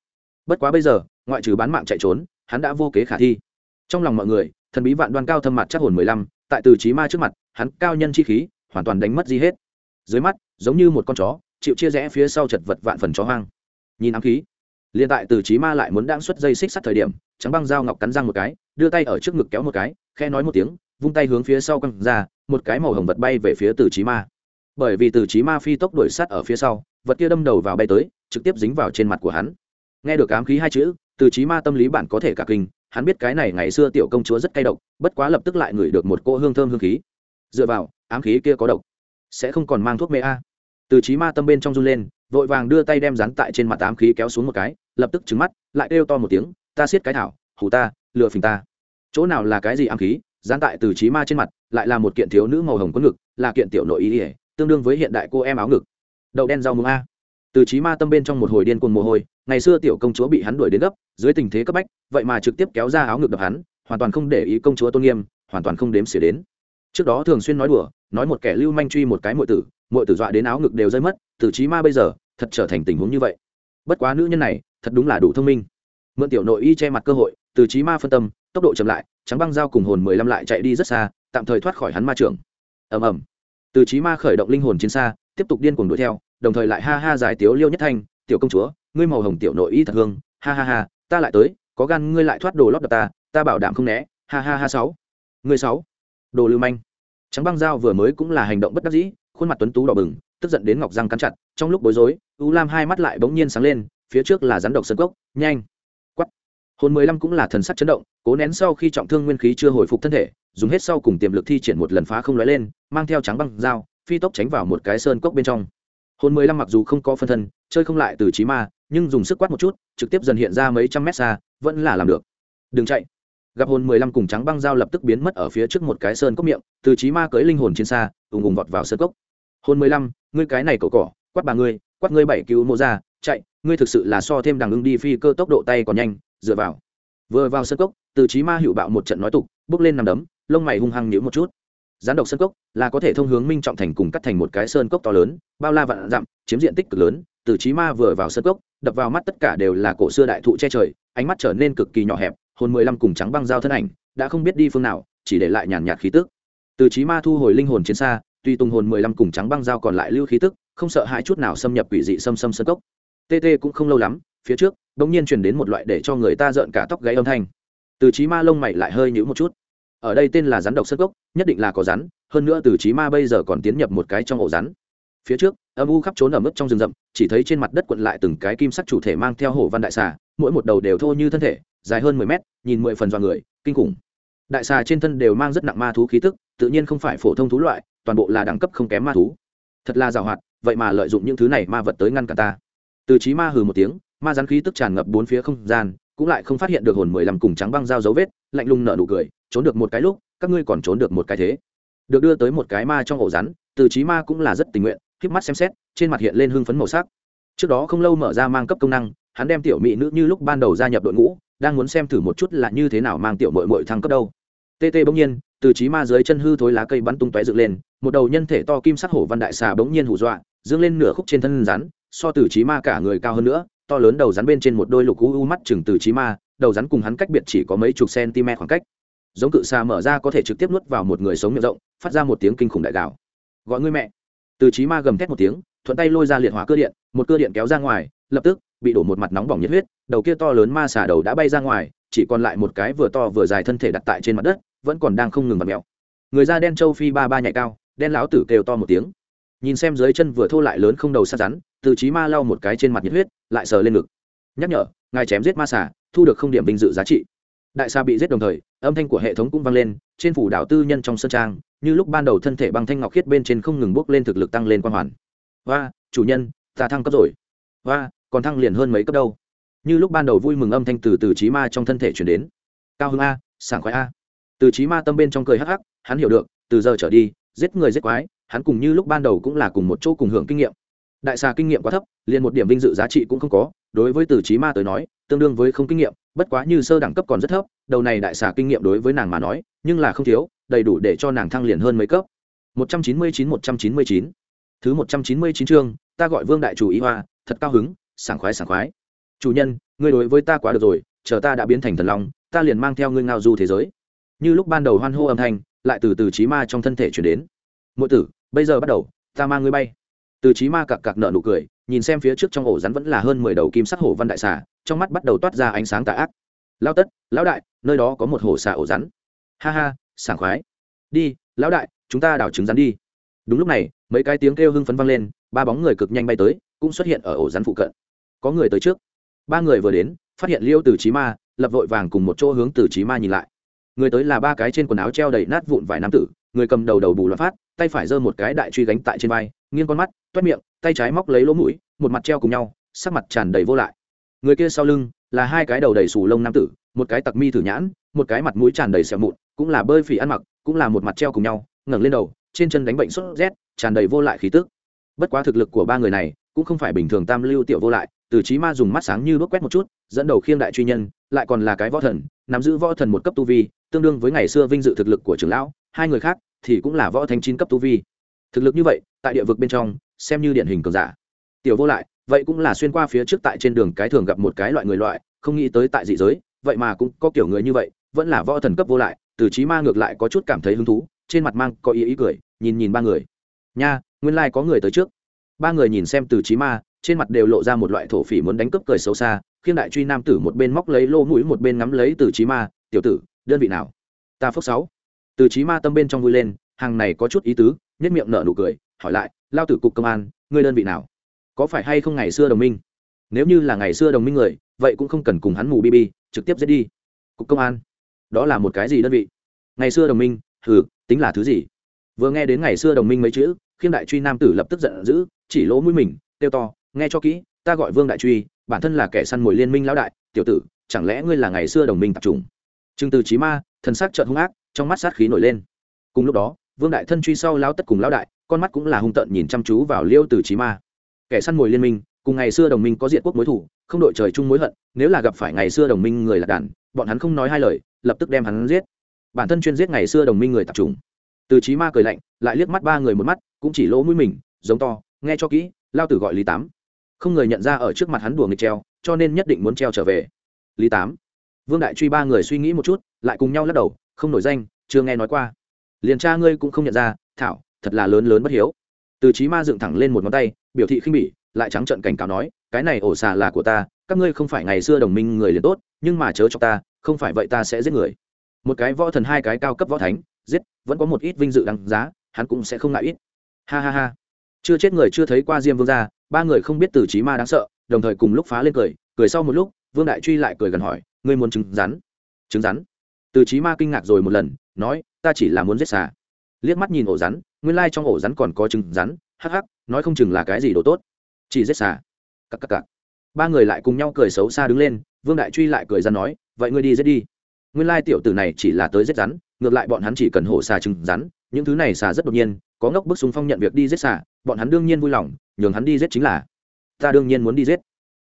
Bất quá bây giờ, ngoại trừ bán mạng chạy trốn, hắn đã vô kế khả thi. Trong lòng mọi người, thần bí vạn đoan cao thâm mặt chắc hồn mười lăm, tại từ trí ma trước mặt, hắn cao nhân chi khí, hoàn toàn đánh mất gì hết. Dưới mắt, giống như một con chó, chịu chia rẽ phía sau chật vật vạn phần chó hoang. Nhìn ám khí, liền tại từ trí ma lại muốn đang xuất dây xích sắt thời điểm, trắng băng dao ngọc cắn răng một cái, đưa tay ở trước ngực kéo một cái khe nói một tiếng, vung tay hướng phía sau căng ra, một cái màu hồng vật bay về phía từ trí ma. Bởi vì từ trí ma phi tốc đuổi sát ở phía sau vật kia đâm đầu vào bay tới, trực tiếp dính vào trên mặt của hắn. Nghe được ám khí hai chữ, từ trí ma tâm lý bản có thể cả kinh, hắn biết cái này ngày xưa tiểu công chúa rất cay độc, bất quá lập tức lại ngửi được một cỗ hương thơm hương khí. Dựa vào, ám khí kia có độc, sẽ không còn mang thuốc mê a. Từ trí ma tâm bên trong run lên, vội vàng đưa tay đem rắn tại trên mặt ám khí kéo xuống một cái, lập tức trứng mắt, lại kêu to một tiếng, ta siết cái thảo, hù ta, lừa phình ta. Chỗ nào là cái gì ám khí? Dán tại từ trí ma trên mặt, lại là một kiện thiếu nữ màu hồng có ngực, là kiện tiểu nội ý ỉa tương đương với hiện đại cô em áo ngực đậu đen rau muống a. Từ trí ma tâm bên trong một hồi điên cuồng mồ hôi, ngày xưa tiểu công chúa bị hắn đuổi đến gấp, dưới tình thế cấp bách, vậy mà trực tiếp kéo ra áo ngực đập hắn, hoàn toàn không để ý công chúa tôn nghiêm, hoàn toàn không đếm xỉa đến. Trước đó thường xuyên nói đùa, nói một kẻ lưu manh truy một cái muội tử muội tử dọa đến áo ngực đều rơi mất, từ trí ma bây giờ, thật trở thành tình huống như vậy. Bất quá nữ nhân này, thật đúng là đủ thông minh. Mượn tiểu nội y che mặt cơ hội, từ trí ma phân tâm, tốc độ chậm lại, trắng băng dao cùng hồn mười lăm lại chạy đi rất xa, tạm thời thoát khỏi hắn ma trưởng. Ầm ầm. Từ trí ma khởi động linh hồn chiến xa, tiếp tục điên cuồng đuổi theo đồng thời lại ha ha giải tiếu liêu nhất thanh, tiểu công chúa, ngươi màu hồng tiểu nội y thật hương, ha ha ha, ta lại tới, có gan ngươi lại thoát đồ lót đập ta ta bảo đảm không né, ha ha ha sáu. Ngươi sáu. Đồ lưu manh. Trắng băng dao vừa mới cũng là hành động bất đắc dĩ, khuôn mặt tuấn tú đỏ bừng, tức giận đến ngọc răng cắn chặt, trong lúc bối rối, u lam hai mắt lại bỗng nhiên sáng lên, phía trước là rắn độc sân cốc, nhanh quắt hồn mười lăm cũng là thần sắc chấn động, cố nén sau khi trọng thương nguyên khí chưa hồi phục thân thể, dùng hết sau cùng tiềm lực thi triển một lần phá không lóe lên, mang theo trắng băng dao, phi tốc tránh vào một cái sơn cốc bên trong hồn mười lăm mặc dù không có phân thân, chơi không lại từ trí ma, nhưng dùng sức quát một chút, trực tiếp dần hiện ra mấy trăm mét xa, vẫn là làm được. Đừng chạy. Gặp hồn mười lăm cùng trắng băng dao lập tức biến mất ở phía trước một cái sơn cốc miệng, từ trí ma cưỡi linh hồn trên xa, ùng ùng vọt vào sơn cốc. Hồn mười lăm, ngươi cái này cậu cỏ, quát bà ngươi, quát ngươi bảy cứu mộ ra, chạy, ngươi thực sự là so thêm đằng ưng đi phi cơ tốc độ tay còn nhanh, dựa vào. Vừa vào sân cốc, từ trí ma hiệu bạo một trận nói tục, bước lên nằm đấm, lông mày hung hăng nhíu một chút gián độc sơn cốc là có thể thông hướng minh trọng thành cùng cắt thành một cái sơn cốc to lớn, bao la vạn dặm, chiếm diện tích cực lớn, từ trí ma vừa vào sơn cốc, đập vào mắt tất cả đều là cổ xưa đại thụ che trời, ánh mắt trở nên cực kỳ nhỏ hẹp, hồn mười lăm cùng trắng băng giao thân ảnh, đã không biết đi phương nào, chỉ để lại nhàn nhạt khí tức. Từ trí ma thu hồi linh hồn chiến xa, tuy tung hồn mười lăm cùng trắng băng giao còn lại lưu khí tức, không sợ hãi chút nào xâm nhập quỷ dị xâm xâm sơn cốc. Tt cũng không lâu lắm, phía trước đ ỗ n g nhiên truyền đến một loại để cho người ta rợn cả tóc gáy âm thanh. Từ trí ma lông mày lại hơi nhữ một chút ở đây tên là rắn độc sơn cốc, nhất định là có rắn, hơn nữa từ trí ma bây giờ còn tiến nhập một cái trong ổ rắn. Phía trước, âm u khắp trốn ở mức trong rừng rậm, chỉ thấy trên mặt đất quận lại từng cái kim sắc chủ thể mang theo hổ văn đại xà, mỗi một đầu đều thô như thân thể, dài hơn mười mét, nhìn mười phần dọa người, kinh khủng. Đại xà trên thân đều mang rất nặng ma thú khí tức, tự nhiên không phải phổ thông thú loại, toàn bộ là đẳng cấp không kém ma thú. Thật là giàu hoạt, vậy mà lợi dụng những thứ này ma vật tới ngăn cả ta. Từ trí ma hừ một tiếng, ma rắn khí tức tràn ngập bốn phía không gian, cũng lại không phát hiện được hồn mười lăm cùng trắng băng dao dấu vết, lạnh lùng nở nụ cười trốn được một cái lúc, các ngươi còn trốn được một cái thế. Được đưa tới một cái ma trong ổ rắn, từ trí ma cũng là rất tình nguyện, híp mắt xem xét, trên mặt hiện lên hưng phấn màu sắc. Trước đó không lâu mở ra mang cấp công năng, hắn đem tiểu mỹ nữ như lúc ban đầu gia nhập đội ngũ, đang muốn xem thử một chút là như thế nào mang tiểu mội mội thăng cấp đâu. Tê tê bỗng nhiên, từ trí ma dưới chân hư thối lá cây bắn tung tóe dựng lên, một đầu nhân thể to kim sắc hổ văn đại xà bỗng nhiên hù dọa, dương lên nửa khúc trên thân rắn, so từ trí ma cả người cao hơn nữa, to lớn đầu rắn bên trên một đôi lục u u mắt chừng từ trí ma, đầu rắn cùng hắn cách biệt chỉ có mấy chục cm khoảng cách giống cự xà mở ra có thể trực tiếp nuốt vào một người sống miệng rộng, phát ra một tiếng kinh khủng đại gạo gọi ngươi mẹ. Từ trí ma gầm thét một tiếng, thuận tay lôi ra liệt hỏa cơ điện, một cơ điện kéo ra ngoài, lập tức, bị đổ một mặt nóng bỏng nhiệt huyết, đầu kia to lớn ma xà đầu đã bay ra ngoài, chỉ còn lại một cái vừa to vừa dài thân thể đặt tại trên mặt đất, vẫn còn đang không ngừng vặt mẹo người da đen châu phi ba ba nhảy cao, đen láo tử kêu to một tiếng. Nhìn xem dưới chân vừa thô lại lớn không đầu sát rắn, từ trí ma lau một cái trên mặt nhiệt huyết, lại sờ lên ngực. Nhắc nhở, ngài chém giết ma xà, thu được không điểm vinh dự giá trị đại sa bị giết đồng thời, âm thanh của hệ thống cũng vang lên, trên phủ đảo tư nhân trong sân trang, như lúc ban đầu thân thể băng thanh ngọc khiết bên trên không ngừng bốc lên thực lực tăng lên quan hoàn. Và chủ nhân, ta thăng cấp rồi. Và còn thăng liền hơn mấy cấp đâu. Như lúc ban đầu vui mừng âm thanh từ từ trí ma trong thân thể chuyển đến. Cao hưng a, sảng khoái a. Từ trí ma tâm bên trong cười hắc hắc, hắn hiểu được, từ giờ trở đi, giết người giết quái, hắn cùng như lúc ban đầu cũng là cùng một chỗ cùng hưởng kinh nghiệm đại xà kinh nghiệm quá thấp, liền một điểm vinh dự giá trị cũng không có, đối với từ trí ma tới nói, tương đương với không kinh nghiệm, bất quá như sơ đẳng cấp còn rất thấp, đầu này đại xà kinh nghiệm đối với nàng mà nói, nhưng là không thiếu, đầy đủ để cho nàng thăng liền hơn mấy cấp. 199-199 thứ 199 chương, ta gọi vương đại chủ ý hoa, thật cao hứng, sảng khoái sảng khoái. Chủ nhân, ngươi đối với ta quá được rồi, chờ ta đã biến thành thần long, ta liền mang theo ngươi ngao du thế giới. Như lúc ban đầu hoan hô âm thanh, lại từ từ trí ma trong thân thể chuyển đến. Mỗi tử, bây giờ bắt đầu, ta mang ngươi bay từ trí ma cặc cặc nợ nụ cười, nhìn xem phía trước trong ổ rắn vẫn là hơn mười đầu kim sắc hổ văn đại xà, trong mắt bắt đầu toát ra ánh sáng tà ác. Lao tất, lão đại, nơi đó có một hổ xà ổ rắn. Ha ha, sảng khoái. Đi, lão đại, chúng ta đào trứng rắn đi. Đúng lúc này, mấy cái tiếng kêu hưng phấn vang lên, ba bóng người cực nhanh bay tới, cũng xuất hiện ở ổ rắn phụ cận. Có người tới trước. Ba người vừa đến, phát hiện liêu từ trí ma, lập vội vàng cùng một chỗ hướng từ trí ma nhìn lại. Người tới là ba cái trên quần áo treo đầy nát vụn vài nam tử, người cầm đầu đầu bù loạn phát, tay phải giơ một cái đại truy gánh tại trên vai nghiêng con mắt, toét miệng, tay trái móc lấy lỗ mũi, một mặt treo cùng nhau, sắc mặt tràn đầy vô lại. Người kia sau lưng là hai cái đầu đầy sù lông nam tử, một cái tặc mi thử nhãn, một cái mặt mũi tràn đầy sẹo mụn, cũng là bơi phỉ ăn mặc, cũng là một mặt treo cùng nhau, ngẩng lên đầu, trên chân đánh bệnh sốt rét, tràn đầy vô lại khí tức. Bất quá thực lực của ba người này cũng không phải bình thường tam lưu tiểu vô lại, từ trí ma dùng mắt sáng như bước quét một chút, dẫn đầu khiêng đại truy nhân, lại còn là cái võ thần, nắm giữ võ thần một cấp tu vi, tương đương với ngày xưa vinh dự thực lực của trưởng lão, hai người khác thì cũng là võ thánh chín cấp tu vi thực lực như vậy, tại địa vực bên trong, xem như điển hình cường giả. Tiểu vô lại, vậy cũng là xuyên qua phía trước tại trên đường cái thường gặp một cái loại người loại, không nghĩ tới tại dị giới, vậy mà cũng có kiểu người như vậy, vẫn là võ thần cấp vô lại, từ trí ma ngược lại có chút cảm thấy hứng thú, trên mặt mang có ý ý cười, nhìn nhìn ba người. Nha, nguyên lai、like、có người tới trước. Ba người nhìn xem từ trí ma, trên mặt đều lộ ra một loại thổ phỉ muốn đánh cướp cười xấu xa, khiêng đại truy nam tử một bên móc lấy lô mũi một bên ngắm lấy từ trí ma, tiểu tử, đơn vị nào? Ta phước sáu. Từ trí ma tâm bên trong vui lên, hàng này có chút ý tứ nhất miệng nở nụ cười, hỏi lại, lao tử cục công an, ngươi đơn vị nào? Có phải hay không ngày xưa đồng minh? Nếu như là ngày xưa đồng minh người, vậy cũng không cần cùng hắn mù bb trực tiếp giết đi. Cục công an, đó là một cái gì đơn vị? Ngày xưa đồng minh, hừ, tính là thứ gì? Vừa nghe đến ngày xưa đồng minh mấy chữ, khiêm đại truy nam tử lập tức giận dữ, chỉ lỗ mũi mình têu to, nghe cho kỹ, ta gọi vương đại truy, bản thân là kẻ săn mồi liên minh lão đại, tiểu tử, chẳng lẽ ngươi là ngày xưa đồng minh tập trung trương từ trí ma, thần sắc trợn hung ác, trong mắt sát khí nổi lên. Cùng lúc đó vương đại thân truy sau lao tất cùng lão đại, con mắt cũng là hung tợn nhìn chăm chú vào liêu từ trí ma. Kẻ săn mồi liên minh, cùng ngày xưa đồng minh có diện quốc mối thủ, không đội trời chung mối hận, nếu là gặp phải ngày xưa đồng minh người lạc đàn, bọn hắn không nói hai lời, lập tức đem hắn giết. Bản thân chuyên giết ngày xưa đồng minh người tập trung từ trí ma cười lạnh, lại liếc mắt ba người một mắt, cũng chỉ lỗ mũi mình, giống to, nghe cho kỹ, lao tử gọi lý tám. Không người nhận ra ở trước mặt hắn đùa nghịch treo, cho nên nhất định muốn treo trở về. Lý tám. Vương đại truy ba người suy nghĩ một chút, lại cùng nhau lắc đầu, không nổi danh, chưa nghe nói qua liền cha ngươi cũng không nhận ra, thảo, thật là lớn lớn bất hiếu. Từ trí ma dựng thẳng lên một ngón tay, biểu thị khinh bỉ, lại trắng trợn cảnh cáo nói, cái này ổ xà là của ta, các ngươi không phải ngày xưa đồng minh người liền tốt, nhưng mà chớ cho ta, không phải vậy ta sẽ giết người. Một cái võ thần hai cái cao cấp võ thánh, giết, vẫn có một ít vinh dự đáng giá, hắn cũng sẽ không ngại ít. Ha ha ha. Chưa chết người chưa thấy qua diêm vương gia, ba người không biết từ trí ma đáng sợ, đồng thời cùng lúc phá lên cười cười sau một lúc, vương đại truy lại cười gần hỏi, ngươi muốn trứng rắn trứng rắn từ trí ma kinh ngạc rồi một lần nói, ta chỉ là muốn giết xà. Liếc mắt nhìn ổ rắn, nguyên lai trong ổ rắn còn có trứng rắn, hắc hắc, nói không chừng là cái gì đồ tốt. Chỉ giết xà. Cặp cặp cặp ba người lại cùng nhau cười xấu xa đứng lên, vương đại truy lại cười ra nói, vậy ngươi đi giết đi. Nguyên lai tiểu tử này chỉ là tới giết rắn, ngược lại bọn hắn chỉ cần hổ xà trứng rắn, những thứ này xà rất đột nhiên, có ngốc bức súng phong nhận việc đi giết xà, bọn hắn đương nhiên vui lòng, nhường hắn đi giết chính là, ta đương nhiên muốn đi giết.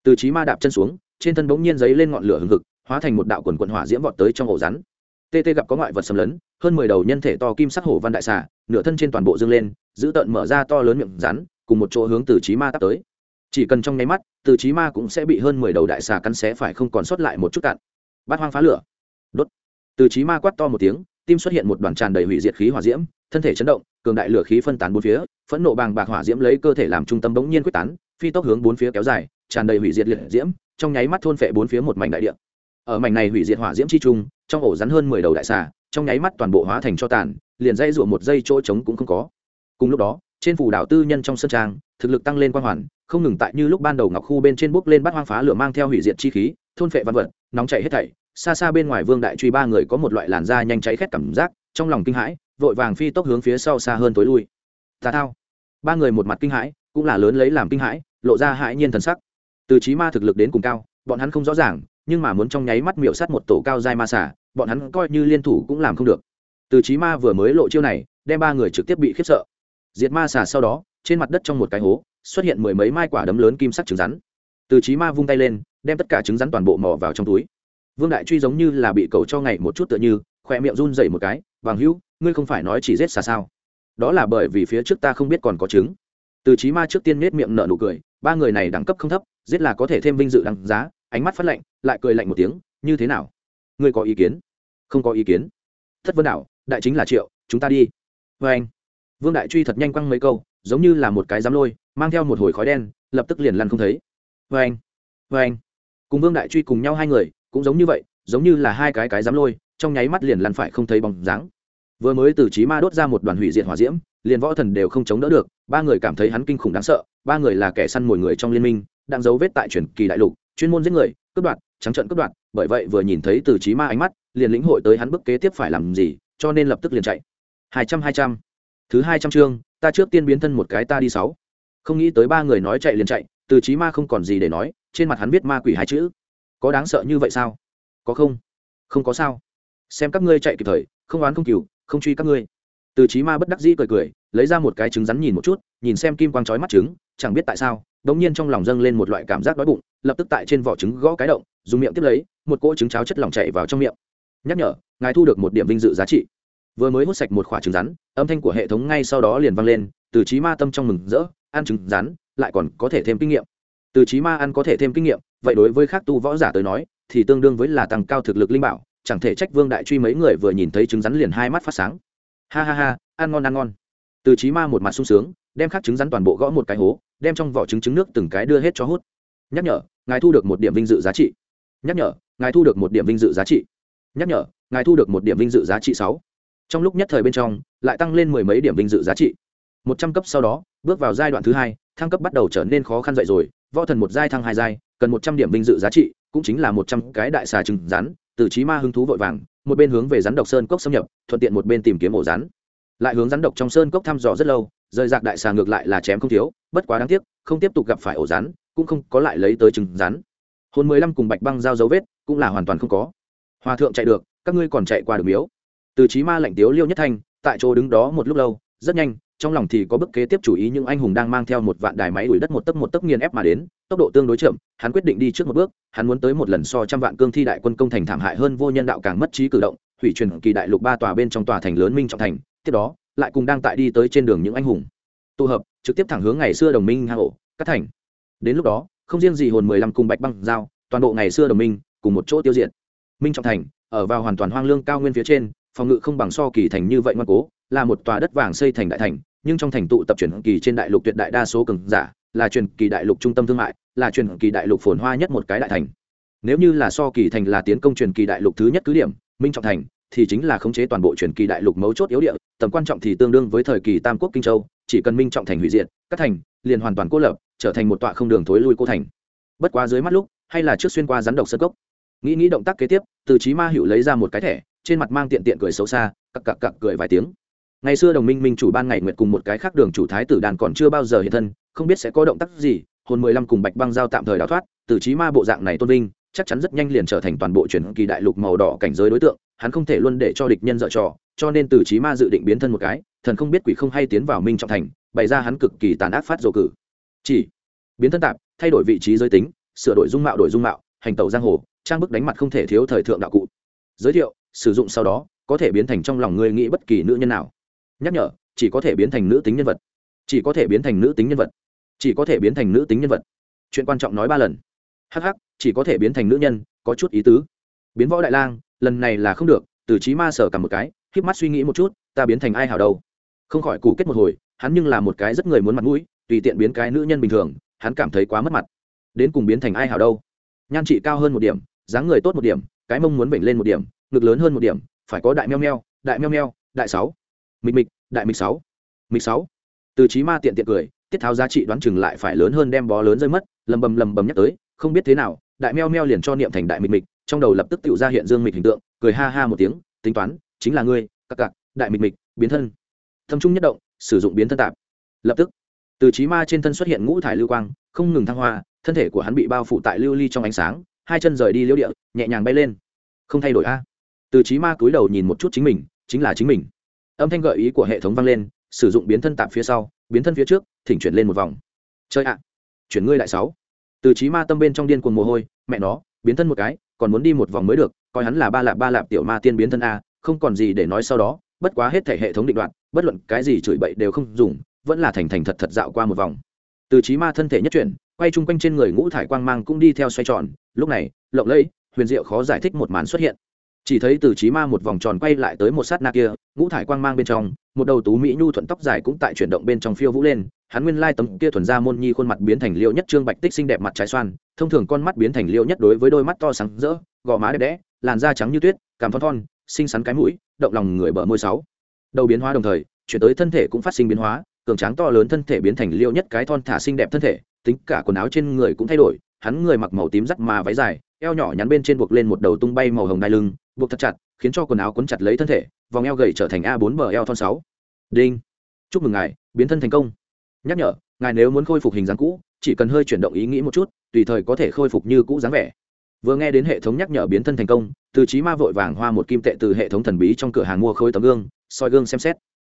Từ trí ma đạp chân xuống, trên thân bỗng nhiên giấy lên ngọn lửa hừng hực, hóa thành một đạo quần quần hỏa diễm vọt tới trong ổ rắn tê tê gặp có ngoại vật xâm lấn, hơn mười đầu nhân thể to kim sắc hổ văn đại xà, nửa thân trên toàn bộ dương lên, giữ tợn mở ra to lớn miệng rắn, cùng một chỗ hướng từ trí ma tắt tới. Chỉ cần trong nháy mắt, từ trí ma cũng sẽ bị hơn mười đầu đại xà cắn xé phải không còn sót lại một chút cạn. Bát hoang phá lửa. Đốt. Từ trí ma quát to một tiếng, tim xuất hiện một đoàn tràn đầy hủy diệt khí hỏa diễm, thân thể chấn động, cường đại lửa khí phân tán bốn phía, phẫn nộ bàng bạc hỏa diễm lấy cơ thể làm trung tâm bỗng nhiên quyết tán, phi tốc hướng bốn phía kéo dài, tràn đầy hủy diệt liệt diễm, trong nháy mắt thôn phệ bốn phía một mảnh đại địa. Ở mảnh này hủy diệt hỏa diễm chi trung trong ổ rắn hơn mười đầu đại xà, trong nháy mắt toàn bộ hóa thành cho tàn, liền dây rụa một dây chỗ trống cũng không có. Cùng lúc đó, trên phủ đảo tư nhân trong sân trang, thực lực tăng lên quan hoàn, không ngừng tại như lúc ban đầu ngọc khu bên trên bốc lên bắt hoang phá lửa mang theo hủy diệt chi khí, thôn phệ văn vật, nóng chảy hết thảy. Xa xa bên ngoài vương đại truy ba người có một loại làn da nhanh cháy khét cảm giác, trong lòng kinh hãi, vội vàng phi tốc hướng phía sau xa hơn tối lui. Tà thao. Ba người một mặt kinh hãi, cũng là lớn lấy làm kinh hãi, lộ ra hãi nhiên thần sắc. Từ trí ma thực lực đến cùng cao, bọn hắn không rõ ràng, nhưng mà muốn trong nháy mắt miệu sát một tổ cao dai ma xả bọn hắn coi như liên thủ cũng làm không được. Từ trí ma vừa mới lộ chiêu này, đem ba người trực tiếp bị khiếp sợ. Diệt ma xả sau đó, trên mặt đất trong một cái hố, xuất hiện mười mấy mai quả đấm lớn kim sắc trứng rắn. Từ trí ma vung tay lên, đem tất cả trứng rắn toàn bộ mò vào trong túi. Vương đại truy giống như là bị cầu cho ngày một chút tựa như, khỏe miệng run rẩy một cái, vàng hữu, ngươi không phải nói chỉ rết xà sao? Đó là bởi vì phía trước ta không biết còn có trứng. Từ trí ma trước tiên nết miệng nở nụ cười, ba người này đẳng cấp không thấp, giết là có thể thêm vinh dự đằng giá. Ánh mắt phát lạnh, lại cười lạnh một tiếng, như thế nào? Ngươi có ý kiến? Không có ý kiến. Thất vân đảo đại chính là triệu, chúng ta đi. Vê anh, vương đại truy thật nhanh quăng mấy câu, giống như là một cái giám lôi, mang theo một hồi khói đen, lập tức liền lăn không thấy. Vê anh vê anh, cùng vương đại truy cùng nhau hai người, cũng giống như vậy, giống như là hai cái cái giám lôi, trong nháy mắt liền lăn phải không thấy bóng dáng. Vừa mới từ trí ma đốt ra một đoàn hủy diệt hỏa diễm, liền võ thần đều không chống đỡ được, ba người cảm thấy hắn kinh khủng đáng sợ, ba người là kẻ săn mồi người trong liên minh, đang dấu vết tại truyền kỳ đại lục, chuyên môn giết người, cướp đoạt trắng trận cướp đoạt, bởi vậy vừa nhìn thấy từ trí ma ánh mắt, liền lĩnh hội tới hắn bước kế tiếp phải làm gì, cho nên lập tức liền chạy. Hai trăm hai trăm. Thứ hai trăm chương, ta trước tiên biến thân một cái ta đi sáu. Không nghĩ tới ba người nói chạy liền chạy, từ trí ma không còn gì để nói, trên mặt hắn biết ma quỷ hai chữ. Có đáng sợ như vậy sao? Có không? Không có sao. Xem các ngươi chạy kịp thời, không oán không cừu, không truy các ngươi. Từ trí ma bất đắc dĩ cười cười, lấy ra một cái trứng rắn nhìn một chút, nhìn xem kim quang trói mắt trứng, chẳng biết tại sao, đống nhiên trong lòng dâng lên một loại cảm giác đói bụng, lập tức tại trên vỏ trứng gõ cái động dùng miệng tiếp lấy, một cỗ trứng cháo chất lỏng chảy vào trong miệng. Nhắc nhở, ngài thu được một điểm vinh dự giá trị. Vừa mới hút sạch một khoả trứng rắn, âm thanh của hệ thống ngay sau đó liền vang lên, từ trí ma tâm trong mừng rỡ, ăn trứng rắn, lại còn có thể thêm kinh nghiệm. Từ trí ma ăn có thể thêm kinh nghiệm, vậy đối với khác tu võ giả tới nói, thì tương đương với là tăng cao thực lực linh bảo, chẳng thể trách vương đại truy mấy người vừa nhìn thấy trứng rắn liền hai mắt phát sáng. Ha ha ha, ăn ngon ăn ngon. Từ trí ma một mặt sung sướng, đem khắc trứng rắn toàn bộ gõ một cái hố, đem trong vỏ trứng trứng nước từng cái đưa hết cho hút. Nhắc nhở, ngài thu được một điểm vinh dự giá trị nhắc nhở, ngài thu được một điểm vinh dự giá trị. Nhắc nhở, ngài thu được một điểm vinh dự giá trị sáu. Trong lúc nhất thời bên trong, lại tăng lên mười mấy điểm vinh dự giá trị. Một trăm cấp sau đó, bước vào giai đoạn thứ hai, thăng cấp bắt đầu trở nên khó khăn dậy rồi. Võ thần một giai thăng hai giai, cần một trăm điểm vinh dự giá trị, cũng chính là một trăm cái đại xà trứng rắn, từ trí ma hứng thú vội vàng, một bên hướng về rắn độc sơn cốc xâm nhập, thuận tiện một bên tìm kiếm ổ rắn. Lại hướng rắn độc trong sơn cốc thăm dò rất lâu, rời rạc đại xà ngược lại là chém không thiếu, bất quá đáng tiếc, không tiếp tục gặp phải ổ rắn, cũng không có lại lấy tới trứng rắn hồn mười lăm cùng bạch băng giao dấu vết cũng là hoàn toàn không có. Hòa thượng chạy được, các ngươi còn chạy qua được miếu. Từ trí ma lạnh tiếu liêu nhất thanh, tại chỗ đứng đó một lúc lâu, rất nhanh, trong lòng thì có bức kế tiếp chủ ý những anh hùng đang mang theo một vạn đài máy đuổi đất một tấc một tấc nghiền ép mà đến, tốc độ tương đối chậm, hắn quyết định đi trước một bước, hắn muốn tới một lần so trăm vạn cương thi đại quân công thành thảm hại hơn vô nhân đạo càng mất trí cử động, hủy truyền kỳ đại lục ba tòa bên trong tòa thành lớn minh trọng thành, tiếp đó, lại cùng đang tại đi tới trên đường những anh hùng. Tụ hợp, trực tiếp thẳng hướng ngày xưa đồng minh hà hộ cắt thành. Đến lúc đó không riêng gì hồn mười lăm cùng bạch băng giao, toàn bộ ngày xưa đồng minh, cùng một chỗ tiêu diệt. Minh trọng thành, ở vào hoàn toàn hoang lương cao nguyên phía trên, phòng ngự không bằng so kỳ thành như vậy ngoan cố, là một tòa đất vàng xây thành đại thành, nhưng trong thành tụ tập truyền kỳ trên đại lục tuyệt đại đa số cường giả, là truyền kỳ đại lục trung tâm thương mại, là truyền kỳ đại lục phồn hoa nhất một cái đại thành. Nếu như là so kỳ thành là tiến công truyền kỳ đại lục thứ nhất cứ điểm, minh trọng thành thì chính là khống chế toàn bộ truyền kỳ đại lục mấu chốt yếu địa, tầm quan trọng thì tương đương với thời kỳ tam quốc kinh châu, chỉ cần minh trọng thành hủy diệt các thành liền hoàn toàn cô lập, trở thành một tọa không đường thối lui cô thành. Bất quá dưới mắt lúc, hay là trước xuyên qua rắn độc sơ cốc. Nghĩ nghĩ động tác kế tiếp, từ trí ma hữu lấy ra một cái thẻ, trên mặt mang tiện tiện cười xấu xa, cặc cặc cặc cười vài tiếng. Ngày xưa đồng minh minh chủ ban ngày nguyệt cùng một cái khác đường chủ thái tử đàn còn chưa bao giờ hiện thân, không biết sẽ có động tác gì, hồn mười lăm cùng bạch băng giao tạm thời đào thoát, từ trí ma bộ dạng này tôn vinh, chắc chắn rất nhanh liền trở thành toàn bộ truyền kỳ đại lục màu đỏ cảnh giới đối tượng, hắn không thể luôn để cho địch nhân dợ trò, cho nên từ trí ma dự định biến thân một cái, thần không biết quỷ không hay tiến vào minh trọng thành bày ra hắn cực kỳ tàn ác phát dầu cử. Chỉ biến thân tạp, thay đổi vị trí giới tính, sửa đổi dung mạo đổi dung mạo, hành tẩu giang hồ, trang bức đánh mặt không thể thiếu thời thượng đạo cụ. Giới thiệu, sử dụng sau đó, có thể biến thành trong lòng ngươi nghĩ bất kỳ nữ nhân nào. Nhắc nhở, chỉ có thể biến thành nữ tính nhân vật. Chỉ có thể biến thành nữ tính nhân vật. Chỉ có thể biến thành nữ tính nhân vật. Chuyện quan trọng nói ba lần. Hh chỉ có thể biến thành nữ nhân, có chút ý tứ. Biến võ đại lang, lần này là không được, từ trí ma sở cầm một cái, híp mắt suy nghĩ một chút, ta biến thành ai hảo đâu? Không khỏi củ kết một hồi hắn nhưng là một cái rất người muốn mặt mũi, tùy tiện biến cái nữ nhân bình thường, hắn cảm thấy quá mất mặt. Đến cùng biến thành ai hảo đâu? Nhan trị cao hơn một điểm, dáng người tốt một điểm, cái mông muốn bệnh lên một điểm, ngực lớn hơn một điểm, phải có đại meo meo, đại meo meo, đại sáu. Mịch mịch, đại mịch sáu. Mịch sáu. Từ trí ma tiện tiện cười, tiết tháo giá trị đoán chừng lại phải lớn hơn đem bó lớn rơi mất, lầm bầm lầm bầm nhắc tới, không biết thế nào, đại meo meo liền cho niệm thành đại mịch mịch, trong đầu lập tức tự ra hiện dương mịch hình tượng, cười ha ha một tiếng, tính toán, chính là ngươi cặc cặc đại mịch mịch, biến thân. Thâm trung nhất động sử dụng biến thân tạp. Lập tức, từ trí ma trên thân xuất hiện ngũ thải lưu quang, không ngừng thăng hoa, thân thể của hắn bị bao phủ tại lưu ly trong ánh sáng, hai chân rời đi liễu địa, nhẹ nhàng bay lên. Không thay đổi a. Từ trí ma cúi đầu nhìn một chút chính mình, chính là chính mình. Âm thanh gợi ý của hệ thống vang lên, sử dụng biến thân tạp phía sau, biến thân phía trước, thỉnh chuyển lên một vòng. Chơi ạ. Chuyển ngươi lại sáu. Từ trí ma tâm bên trong điên cuồng mồ hôi, mẹ nó, biến thân một cái, còn muốn đi một vòng mới được, coi hắn là ba lạp ba lạp tiểu ma tiên biến thân a, không còn gì để nói sau đó bất quá hết thể hệ thống định đoạn bất luận cái gì chửi bậy đều không dùng, vẫn là thành thành thật thật dạo qua một vòng. Từ trí ma thân thể nhất chuyển, quay chung quanh trên người ngũ thải quang mang cũng đi theo xoay tròn. Lúc này, lộng lẫy, huyền diệu khó giải thích một màn xuất hiện. Chỉ thấy từ trí ma một vòng tròn quay lại tới một sát na kia, ngũ thải quang mang bên trong, một đầu tú mỹ nhu thuận tóc dài cũng tại chuyển động bên trong phiêu vũ lên. Hắn nguyên lai tấm kia thuần ra môn nhi khuôn mặt biến thành liêu nhất trương bạch tích xinh đẹp mặt trái xoan, thông thường con mắt biến thành liêu nhất đối với đôi mắt to sáng rỡ, gò má đẹp đẽ, làn da trắng như tuyết cảm thon thon, xinh xắn cái mũi động lòng người bờ môi sáu. Đầu biến hóa đồng thời, chuyển tới thân thể cũng phát sinh biến hóa, cường tráng to lớn thân thể biến thành liêu nhất cái thon thả xinh đẹp thân thể, tính cả quần áo trên người cũng thay đổi, hắn người mặc màu tím rắt mà váy dài, eo nhỏ nhắn bên trên buộc lên một đầu tung bay màu hồng đai lưng, buộc thật chặt, khiến cho quần áo quấn chặt lấy thân thể, vòng eo gầy trở thành a 4 bờ eo thon sáu. Đinh. Chúc mừng ngài, biến thân thành công. Nhắc nhở, ngài nếu muốn khôi phục hình dáng cũ, chỉ cần hơi chuyển động ý nghĩ một chút, tùy thời có thể khôi phục như cũ dáng vẻ vừa nghe đến hệ thống nhắc nhở biến thân thành công, từ trí ma vội vàng hoa một kim tệ từ hệ thống thần bí trong cửa hàng mua khối tấm gương, soi gương xem xét.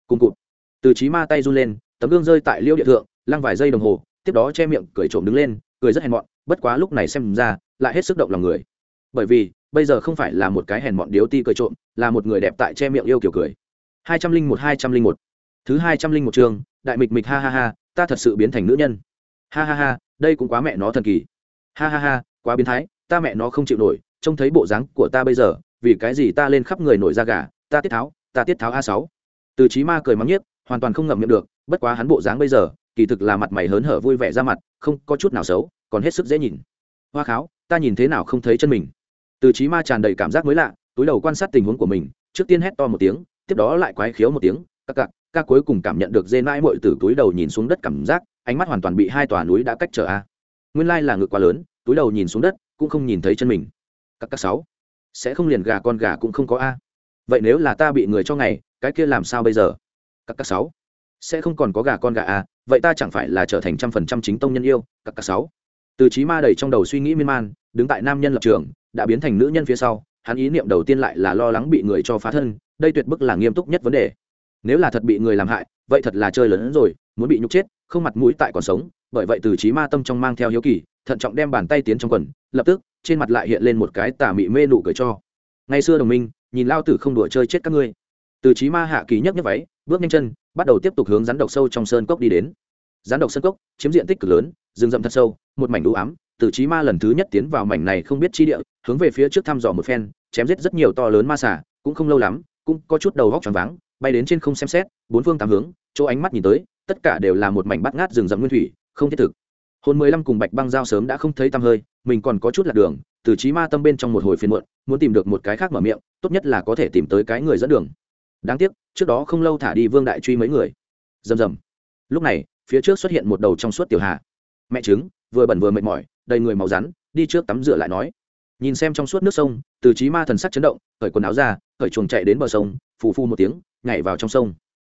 Cùng cụt. Từ trí ma tay run lên, tấm gương rơi tại liêu địa thượng, lăng vài giây đồng hồ, tiếp đó che miệng, cười trộm đứng lên, cười rất hèn mọn, bất quá lúc này xem ra, lại hết sức động lòng người. Bởi vì, bây giờ không phải là một cái hèn mọn điếu ti cười trộm, là một người đẹp tại che miệng yêu kiểu cười. hai trăm linh một, hai trăm linh một. Thứ hai trăm linh một chương, đại mịch mịch ha ha ha, ta thật sự biến thành nữ nhân. Ha ha ha, đây cũng quá mẹ nó thần kỳ. Ha ha ha, quá biến thái ta mẹ nó không chịu nổi, trông thấy bộ dáng của ta bây giờ, vì cái gì ta lên khắp người nổi da gà, ta tiết tháo, ta tiết tháo a sáu. Từ trí ma cười mắng nhiếc, hoàn toàn không ngậm miệng được, bất quá hắn bộ dáng bây giờ, kỳ thực là mặt mày hớn hở vui vẻ ra mặt, không có chút nào xấu, còn hết sức dễ nhìn. Hoa kháo, ta nhìn thế nào không thấy chân mình? Từ trí ma tràn đầy cảm giác mới lạ, túi đầu quan sát tình huống của mình, trước tiên hét to một tiếng, tiếp đó lại quái khiếu một tiếng, các cặc, ca cuối cùng cảm nhận được dê mãi mội từ túi đầu nhìn xuống đất cảm giác, ánh mắt hoàn toàn bị hai tòa núi đã cách trở a. Nguyên lai là ngực quá lớn, túi đầu nhìn xuống đất cũng không nhìn thấy chân mình. Các các sáu, sẽ không liền gà con gà cũng không có a. Vậy nếu là ta bị người cho ngày, cái kia làm sao bây giờ? Các các sáu, sẽ không còn có gà con gà a, vậy ta chẳng phải là trở thành trăm phần trăm chính tông nhân yêu? Các các sáu, từ trí ma đầy trong đầu suy nghĩ miên man, đứng tại nam nhân lập trường, đã biến thành nữ nhân phía sau, hắn ý niệm đầu tiên lại là lo lắng bị người cho phá thân, đây tuyệt bức là nghiêm túc nhất vấn đề. Nếu là thật bị người làm hại, vậy thật là chơi lớn hơn rồi, muốn bị nhục chết, không mặt mũi tại còn sống, bởi vậy từ trí ma tâm trong mang theo hiếu kỳ thận trọng đem bàn tay tiến trong quần, lập tức, trên mặt lại hiện lên một cái tà mị mê nụ cười cho. Ngày xưa đồng minh, nhìn lao tử không đùa chơi chết các ngươi. Từ trí ma hạ kỳ nhấc nhấc váy, bước nhanh chân, bắt đầu tiếp tục hướng rắn độc sâu trong sơn cốc đi đến. Rắn độc sơn cốc, chiếm diện tích cực lớn, rừng rậm thật sâu, một mảnh đủ ám. Từ trí ma lần thứ nhất tiến vào mảnh này không biết chi địa, hướng về phía trước thăm dò một phen, chém giết rất nhiều to lớn ma xả cũng không lâu lắm, cũng có chút đầu góc tròn váng, bay đến trên không xem xét, bốn phương tám hướng, chỗ ánh mắt nhìn tới, tất cả đều là một mảnh bắt ngát rừng rậm nguyên thủy, không thiết thực hồn mười lăm cùng bạch băng giao sớm đã không thấy tăm hơi, mình còn có chút lạc đường, từ trí ma tâm bên trong một hồi phiền muộn, muốn tìm được một cái khác mở miệng, tốt nhất là có thể tìm tới cái người dẫn đường. Đáng tiếc, trước đó không lâu thả đi vương đại truy mấy người. Rầm rầm. Lúc này, phía trước xuất hiện một đầu trong suốt tiểu hà. Mẹ trứng, vừa bẩn vừa mệt mỏi, đầy người màu rắn, đi trước tắm rửa lại nói. Nhìn xem trong suốt nước sông, từ trí ma thần sắc chấn động khởi quần áo ra khởi chuồng chạy đến bờ sông, phù phu một tiếng, nhảy vào trong sông.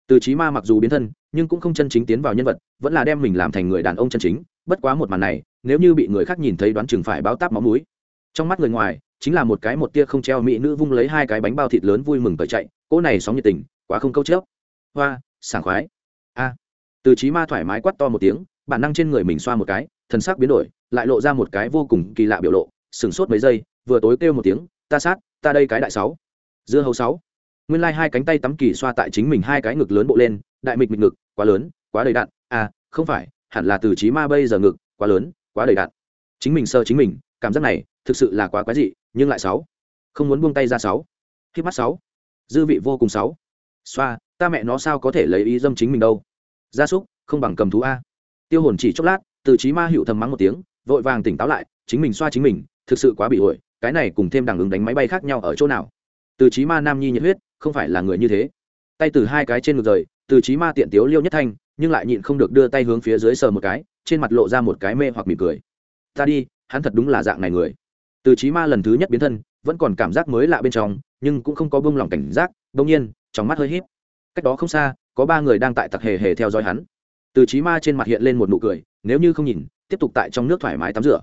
Từ trí ma mặc dù biến thân, nhưng cũng không chân chính tiến vào nhân vật, vẫn là đem mình làm thành người đàn ông chân chính bất quá một màn này, nếu như bị người khác nhìn thấy đoán chừng phải báo táp máu mũi. Trong mắt người ngoài, chính là một cái một tia không treo mỹ nữ vung lấy hai cái bánh bao thịt lớn vui mừng tới chạy, cỗ này sóng nhiệt tình, quá không câu chớp. Hoa, sảng khoái. A. Từ trí ma thoải mái quát to một tiếng, bản năng trên người mình xoa một cái, thần sắc biến đổi, lại lộ ra một cái vô cùng kỳ lạ biểu lộ sừng sốt mấy giây, vừa tối kêu một tiếng, ta sát, ta đây cái đại sáu. Dưa hấu sáu. Nguyên lai hai cánh tay tắm kỳ xoa tại chính mình hai cái ngực lớn bộ lên, đại mịch mịch ngực, quá lớn, quá đầy đạn à không phải hẳn là từ trí ma bây giờ ngực, quá lớn, quá đầy đạn chính mình sơ chính mình, cảm giác này, thực sự là quá quái dị, nhưng lại sáu. Không muốn buông tay ra sáu. Khi mắt sáu. Dư vị vô cùng sáu. Xoa, ta mẹ nó sao có thể lấy ý dâm chính mình đâu? Gia súc, không bằng cầm thú a. Tiêu hồn chỉ chốc lát, từ trí ma hiệu thầm mắng một tiếng, vội vàng tỉnh táo lại, chính mình xoa chính mình, thực sự quá bị ổi, cái này cùng thêm đằng ứng đánh máy bay khác nhau ở chỗ nào? Từ trí ma nam nhi nhiệt huyết, không phải là người như thế. Tay từ hai cái trên ngực rời, từ trí ma tiện tiếu liêu nhất thanh nhưng lại nhịn không được đưa tay hướng phía dưới sờ một cái, trên mặt lộ ra một cái mê hoặc mỉm cười. Ta đi, hắn thật đúng là dạng này người. Từ trí ma lần thứ nhất biến thân, vẫn còn cảm giác mới lạ bên trong, nhưng cũng không có bông lòng cảnh giác đông nhiên, trong mắt hơi híp. Cách đó không xa, có ba người đang tại tặc hề hề theo dõi hắn. Từ trí ma trên mặt hiện lên một nụ cười, nếu như không nhìn, tiếp tục tại trong nước thoải mái tắm rửa.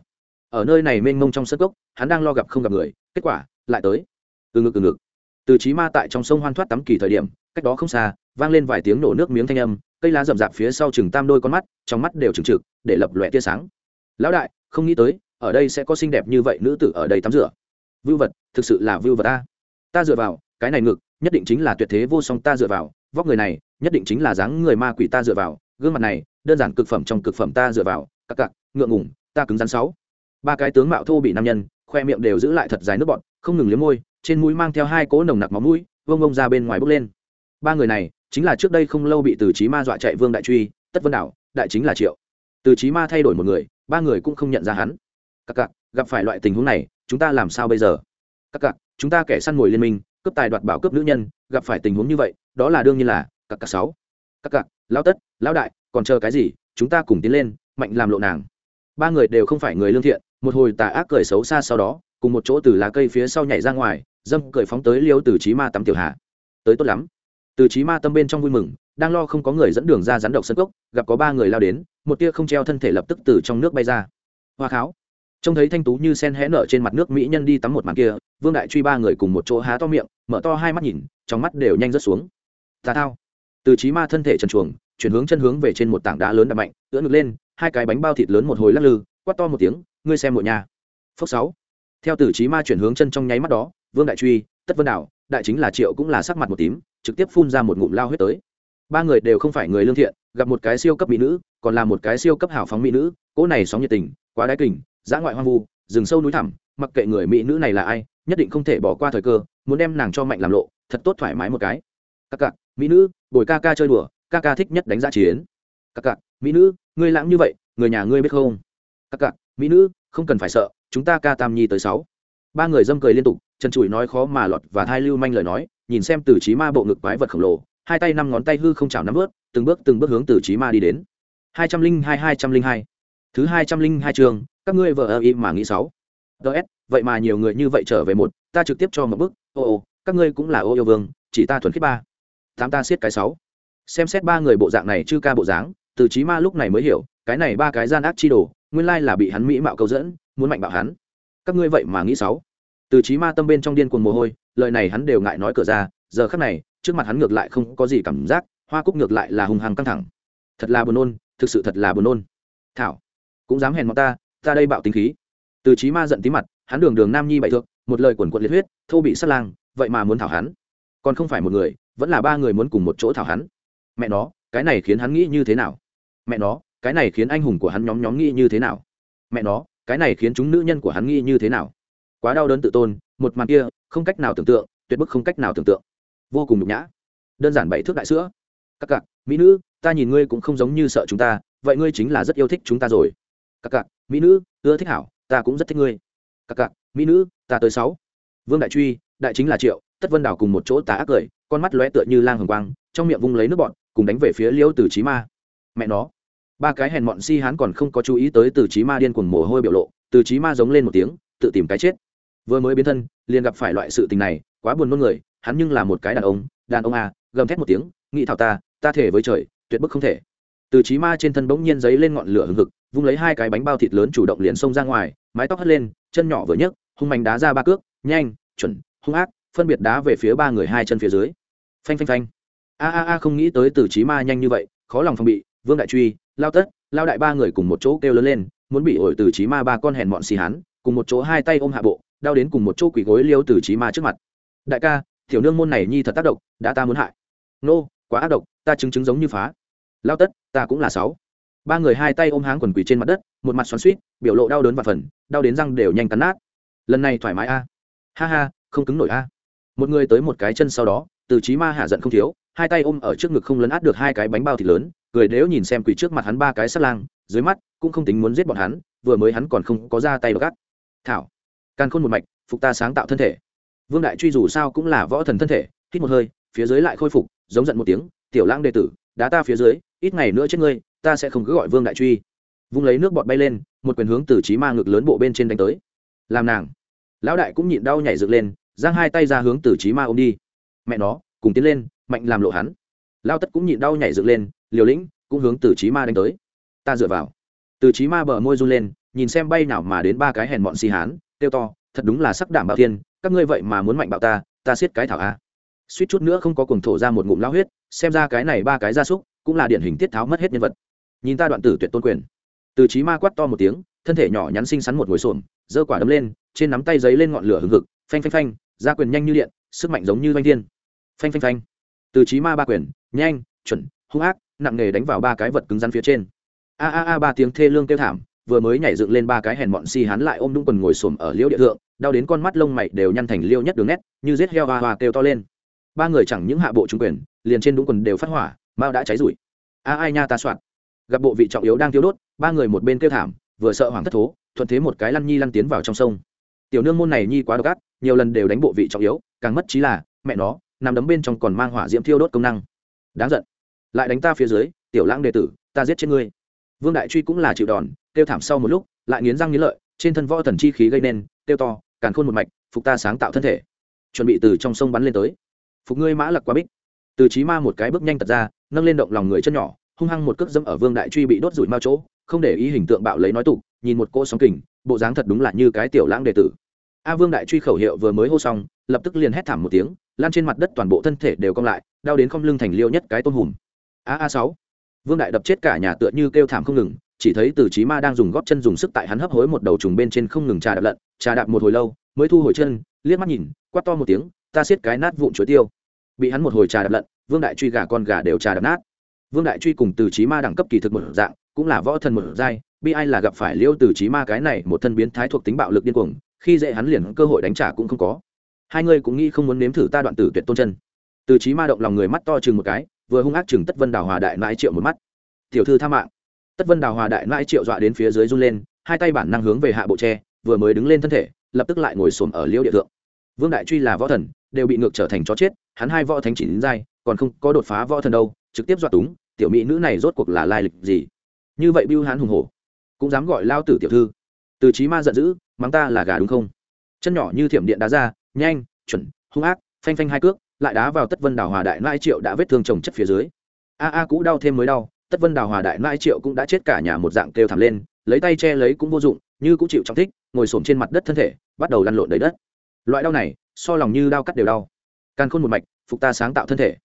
Ở nơi này mênh mông trong sân gốc hắn đang lo gặp không gặp người, kết quả, lại tới. Từ ngực từ ngực. Từ trí ma tại trong sông hoan thoát tắm kỳ thời điểm, cách đó không xa, vang lên vài tiếng nổ nước miếng thanh âm cây lá rậm rạp phía sau chừng tam đôi con mắt, trong mắt đều trừng trực, để lập lòe tia sáng. Lão đại, không nghĩ tới, ở đây sẽ có xinh đẹp như vậy nữ tử ở đây tắm rửa. Vưu vật, thực sự là vưu vật ta ta dựa vào, cái này ngực, nhất định chính là tuyệt thế vô song ta dựa vào. Vóc người này, nhất định chính là dáng người ma quỷ ta dựa vào. Gương mặt này, đơn giản cực phẩm trong cực phẩm ta dựa vào. Cặc cặc, ngượng ngủng ta cứng rắn sáu. Ba cái tướng mạo thô bị nam nhân, khoe miệng đều giữ lại thật dài nước bọn không ngừng liếm môi, trên mũi mang theo hai cỗ nồng nặc máu mũi, vông vông ra bên ngoài bốc lên. Ba người này chính là trước đây không lâu bị từ trí ma dọa chạy vương đại truy, tất vân đảo, đại chính là triệu. Từ trí ma thay đổi một người, ba người cũng không nhận ra hắn. Các cặc, gặp phải loại tình huống này, chúng ta làm sao bây giờ? Các cặc, chúng ta kẻ săn mồi liên minh, cướp tài đoạt bảo cướp nữ nhân, gặp phải tình huống như vậy, đó là đương nhiên là, các cặc sáu. Các cặc lao tất lao đại, còn chờ cái gì? Chúng ta cùng tiến lên, mạnh làm lộ nàng. Ba người đều không phải người lương thiện, một hồi tà ác cười xấu xa sau đó, cùng một chỗ từ lá cây phía sau nhảy ra ngoài dâm cười phóng tới liêu từ trí ma tắm tiểu hạ tới tốt lắm từ trí ma tâm bên trong vui mừng, đang lo không có người dẫn đường ra rắn độc sân cốc, gặp có ba người lao đến, một tia không treo thân thể lập tức từ trong nước bay ra. Hoa kháo. Trông thấy thanh tú như sen hé nở trên mặt nước mỹ nhân đi tắm một màn kia, vương đại truy ba người cùng một chỗ há to miệng, mở to hai mắt nhìn, trong mắt đều nhanh rớt xuống. Tà thao. Từ trí ma thân thể trần chuồng chuyển hướng chân hướng về trên một tảng đá lớn đập mạnh ưỡn ngực lên, hai cái bánh bao thịt lớn một hồi lắc lư, quát to một tiếng, ngươi xem một nhà phốc sáu. Theo từ trí ma chuyển hướng chân trong nháy mắt đó, vương đại truy, tất vân đảo, đại chính là triệu cũng là sắc mặt một tím trực tiếp phun ra một ngụm lao huyết tới. Ba người đều không phải người lương thiện, gặp một cái siêu cấp mỹ nữ, còn là một cái siêu cấp hảo phóng mỹ nữ, cỗ này sóng nhiệt tình, quá đáy kình, dã ngoại hoang vu, rừng sâu núi thẳm, mặc kệ người mỹ nữ này là ai, nhất định không thể bỏ qua thời cơ, muốn đem nàng cho mạnh làm lộ, thật tốt thoải mái một cái. Các cặc mỹ nữ, bồi ca ca chơi đùa, ca ca thích nhất đánh giá chiến. Các cặc mỹ nữ, ngươi lãng như vậy, người nhà ngươi biết không? Các cặc mỹ nữ, không cần phải sợ, chúng ta ca tam nhi tới sáu. Ba người dâm cười liên tục, trần trụi nói khó mà lọt và thai lưu manh lời nói nhìn xem từ trí ma bộ ngực quái vật khổng lồ, hai tay năm ngón tay hư không chảo nắm vớt, từng bước từng bước hướng từ trí ma đi đến. hai trăm linh hai hai trăm linh hai. Thứ hai trăm linh hai chương, các ngươi vợ ơ im mà nghĩ sáu. Ts vậy mà nhiều người như vậy trở về một, ta trực tiếp cho một bức, ô ô, các ngươi cũng là ô yêu vương, chỉ ta thuần khiết ba. Tám ta siết cái sáu. Xem xét ba người bộ dạng này chưa ca bộ dáng, từ trí ma lúc này mới hiểu, cái này ba cái gian ác chi đồ, nguyên lai là bị hắn mỹ mạo câu dẫn, muốn mạnh bạo hắn. Các ngươi vậy mà nghĩ sáu. Từ trí ma tâm bên trong điên cuồng mồ hôi lời này hắn đều ngại nói cửa ra, giờ khắc này, trước mặt hắn ngược lại không có gì cảm giác, hoa cúc ngược lại là hung hăng căng thẳng. Thật là buồn nôn, thực sự thật là buồn nôn. Thảo, cũng dám hèn mọc ta ta đây bạo tính khí. Từ trí ma giận tí mặt, hắn đường đường nam nhi bại thượng, một lời quần quận liệt huyết, thô bị sát lang, vậy mà muốn thảo hắn. Còn không phải một người, vẫn là ba người muốn cùng một chỗ thảo hắn. Mẹ nó, cái này khiến hắn nghĩ như thế nào? Mẹ nó, cái này khiến anh hùng của hắn nhóm nhóm nghĩ như thế nào? Mẹ nó, cái này khiến chúng nữ nhân của hắn nghĩ như thế nào? Quá đau đớn tự tôn, một màn kia không cách nào tưởng tượng, tuyệt bức không cách nào tưởng tượng. Vô cùng nhục nhã. Đơn giản bảy thước đại sữa. Các cặc mỹ nữ, ta nhìn ngươi cũng không giống như sợ chúng ta, vậy ngươi chính là rất yêu thích chúng ta rồi. Các cặc mỹ nữ, ưa thích hảo, ta cũng rất thích ngươi. Các cặc mỹ nữ, ta tới sáu. Vương đại truy, đại chính là triệu, tất vân đảo cùng một chỗ tá ác cười, con mắt lóe tựa như lang hồng quang, trong miệng vung lấy nước bọn cùng đánh về phía liêu từ trí ma. Mẹ nó. Ba cái hèn mọn si hán còn không có chú ý tới từ trí ma điên cuồng mồ hôi biểu lộ từ trí ma giống lên một tiếng, tự tìm cái chết vừa mới biến thân, liền gặp phải loại sự tình này, quá buồn nôn người, hắn nhưng là một cái đàn ông đàn ông à gầm thét một tiếng, nghĩ thảo ta ta thể với trời, tuyệt bức không thể. Từ trí ma trên thân bỗng nhiên giấy lên ngọn lửa hừng hực, vung lấy hai cái bánh bao thịt lớn chủ động liền xông ra ngoài, mái tóc hất lên, chân nhỏ vừa nhấc, hung mạnh đá ra ba cước, nhanh, chuẩn, hung ác, phân biệt đá về phía ba người hai chân phía dưới. Phanh phanh phanh. A a a, không nghĩ tới từ trí ma nhanh như vậy, khó lòng phòng bị, vương đại truy, lao tất, lao đại ba người cùng một chỗ kêu lớn lên, muốn bị ổi từ trí ma ba con hèn mọn xì hán cùng một chỗ hai tay ôm hạ bộ đau đến cùng một chỗ quỷ gối liêu từ trí ma trước mặt. Đại ca, tiểu nương môn này nhi thật tác động đã ta muốn hại. Nô, quá ác độc, ta chứng chứng giống như phá. Lao tất, ta cũng là sáu. Ba người hai tay ôm háng quần quỷ trên mặt đất, một mặt xoắn suýt biểu lộ đau đớn và phần, đau đến răng đều nhanh cắn nát. Lần này thoải mái a. Ha ha, không cứng nổi a. Một người tới một cái chân sau đó, từ trí ma hạ giận không thiếu, hai tay ôm ở trước ngực không lấn át được hai cái bánh bao thịt lớn, cười nếu nhìn xem quỷ trước mặt hắn ba cái sắt lang, dưới mắt cũng không tính muốn giết bọn hắn, vừa mới hắn còn không có ra tay gắt thảo càn khôn một mạch, phục ta sáng tạo thân thể. Vương đại truy dù sao cũng là võ thần thân thể, hít một hơi, phía dưới lại khôi phục, giống giận một tiếng, tiểu lãng đệ tử, đá ta phía dưới, ít ngày nữa chết ngươi, ta sẽ không cứ gọi vương đại truy. Vung lấy nước bọt bay lên, một quyền hướng từ trí ma ngực lớn bộ bên trên đánh tới. Làm nàng. Lão đại cũng nhịn đau nhảy dựng lên, giang hai tay ra hướng từ trí ma ôm đi. Mẹ nó, cùng tiến lên, mạnh làm lộ hắn. Lao tất cũng nhịn đau nhảy dựng lên, liều lĩnh, cũng hướng từ trí ma đánh tới. Ta dựa vào. Từ trí ma bờ môi run lên, nhìn xem bay nào mà đến ba cái hèn bọn xì hán kêu to, thật đúng là sắc đảm bảo thiên, các ngươi vậy mà muốn mạnh bạo ta ta siết cái thảo a. Suýt chút nữa không có cùng thổ ra một ngụm lao huyết, xem ra cái này ba cái gia súc cũng là điển hình tiết tháo mất hết nhân vật. Nhìn ta đoạn tử tuyệt tôn quyền. Từ trí ma quát to một tiếng, thân thể nhỏ nhắn xinh xắn một ngồi xổm, giơ quả đấm lên, trên nắm tay giấy lên ngọn lửa hừng hực, phanh phanh phanh, ra quyền nhanh như điện, sức mạnh giống như doanh thiên. Phanh phanh phanh. Từ trí ma ba quyền, nhanh, chuẩn, hung ác, nặng nề đánh vào ba cái vật cứng rắn phía trên. A a a ba tiếng thê lương kêu thảm vừa mới nhảy dựng lên ba cái hèn mọn si hắn lại ôm đúng quần ngồi xổm ở liễu địa thượng, đau đến con mắt lông mày đều nhăn thành liêu nhất đường nét, như giết heo hoa hoa kêu to lên. Ba người chẳng những hạ bộ trung quyền, liền trên đúng quần đều phát hỏa mao đã cháy rủi a ai nha ta soạn. Gặp bộ vị trọng yếu đang tiêu đốt, ba người một bên kêu thảm, vừa sợ hoàng thất thố, thuận thế một cái lăn nhi lăn tiến vào trong sông. Tiểu nương môn này nhi quá độc ác, nhiều lần đều đánh bộ vị trọng yếu, càng mất trí là, mẹ nó, nằm đấm bên trong còn mang hỏa diễm thiêu đốt công năng. Đáng giận. Lại đánh ta phía dưới, tiểu lãng đệ tử, ta giết chết ngươi. Vương đại truy cũng là chịu đòn kêu thảm sau một lúc, lại nghiến răng nghiến lợi, trên thân võ thần chi khí gây nên, kêu to, càn khôn một mạch, phục ta sáng tạo thân thể. Chuẩn bị từ trong sông bắn lên tới. Phục ngươi mã lặc qua bích. Từ trí ma một cái bước nhanh tật ra, nâng lên động lòng người chân nhỏ, hung hăng một cước dẫm ở vương đại truy bị đốt rủi mao chỗ, không để ý hình tượng bạo lấy nói tục, nhìn một cô sóng kình, bộ dáng thật đúng là như cái tiểu lãng đệ tử. A vương đại truy khẩu hiệu vừa mới hô xong, lập tức liền hét thảm một tiếng, lan trên mặt đất toàn bộ thân thể đều cong lại, đau đến không lưng thành liêu nhất cái tôn hùm. A a sáu. Vương đại đập chết cả nhà tựa như kêu thảm không ngừng chỉ thấy từ trí ma đang dùng góp chân dùng sức tại hắn hấp hối một đầu trùng bên trên không ngừng trà đạp lận, trà đạp một hồi lâu, mới thu hồi chân, liếc mắt nhìn, quát to một tiếng, ta siết cái nát vụn chuối tiêu. Bị hắn một hồi trà đạp lận, vương đại truy gà con gà đều trà đạp nát. Vương đại truy cùng từ trí ma đẳng cấp kỳ thực một dạng, cũng là võ thần một giai, bi ai là gặp phải liêu từ trí ma cái này một thân biến thái thuộc tính bạo lực điên cuồng, khi dễ hắn liền cơ hội đánh trả cũng không có. Hai người cũng nghĩ không muốn nếm thử ta đoạn tử tuyệt tôn chân. Từ trí ma động lòng người mắt to chừng một cái, vừa hung ác chừng tất vân đào hòa đại mãi triệu một mắt. Tiểu thư tha mạng tất vân đào hòa đại mãi triệu dọa đến phía dưới run lên, hai tay bản năng hướng về hạ bộ tre vừa mới đứng lên thân thể, lập tức lại ngồi xổm ở liêu địa thượng. Vương đại truy là võ thần, đều bị ngược trở thành chó chết, hắn hai võ thánh chỉ đến dai, còn không có đột phá võ thần đâu, trực tiếp dọa túng, tiểu mỹ nữ này rốt cuộc là lai lịch gì? Như vậy bưu hán hùng hổ, cũng dám gọi lao tử tiểu thư. Từ trí ma giận dữ, mắng ta là gà đúng không? Chân nhỏ như thiểm điện đá ra, nhanh, chuẩn, hung ác, phanh phanh hai cước, lại đá vào tất vân đào hòa đại mãi triệu đã vết thương trồng chất phía dưới. A a cũ đau thêm mới đau tất vân đào hòa đại mai triệu cũng đã chết cả nhà một dạng kêu thảm lên, lấy tay che lấy cũng vô dụng, như cũng chịu trọng thích, ngồi xổm trên mặt đất thân thể, bắt đầu lăn lộn đầy đất. Loại đau này, so lòng như đau cắt đều đau. Càn khôn một mạch, phục ta sáng tạo thân thể.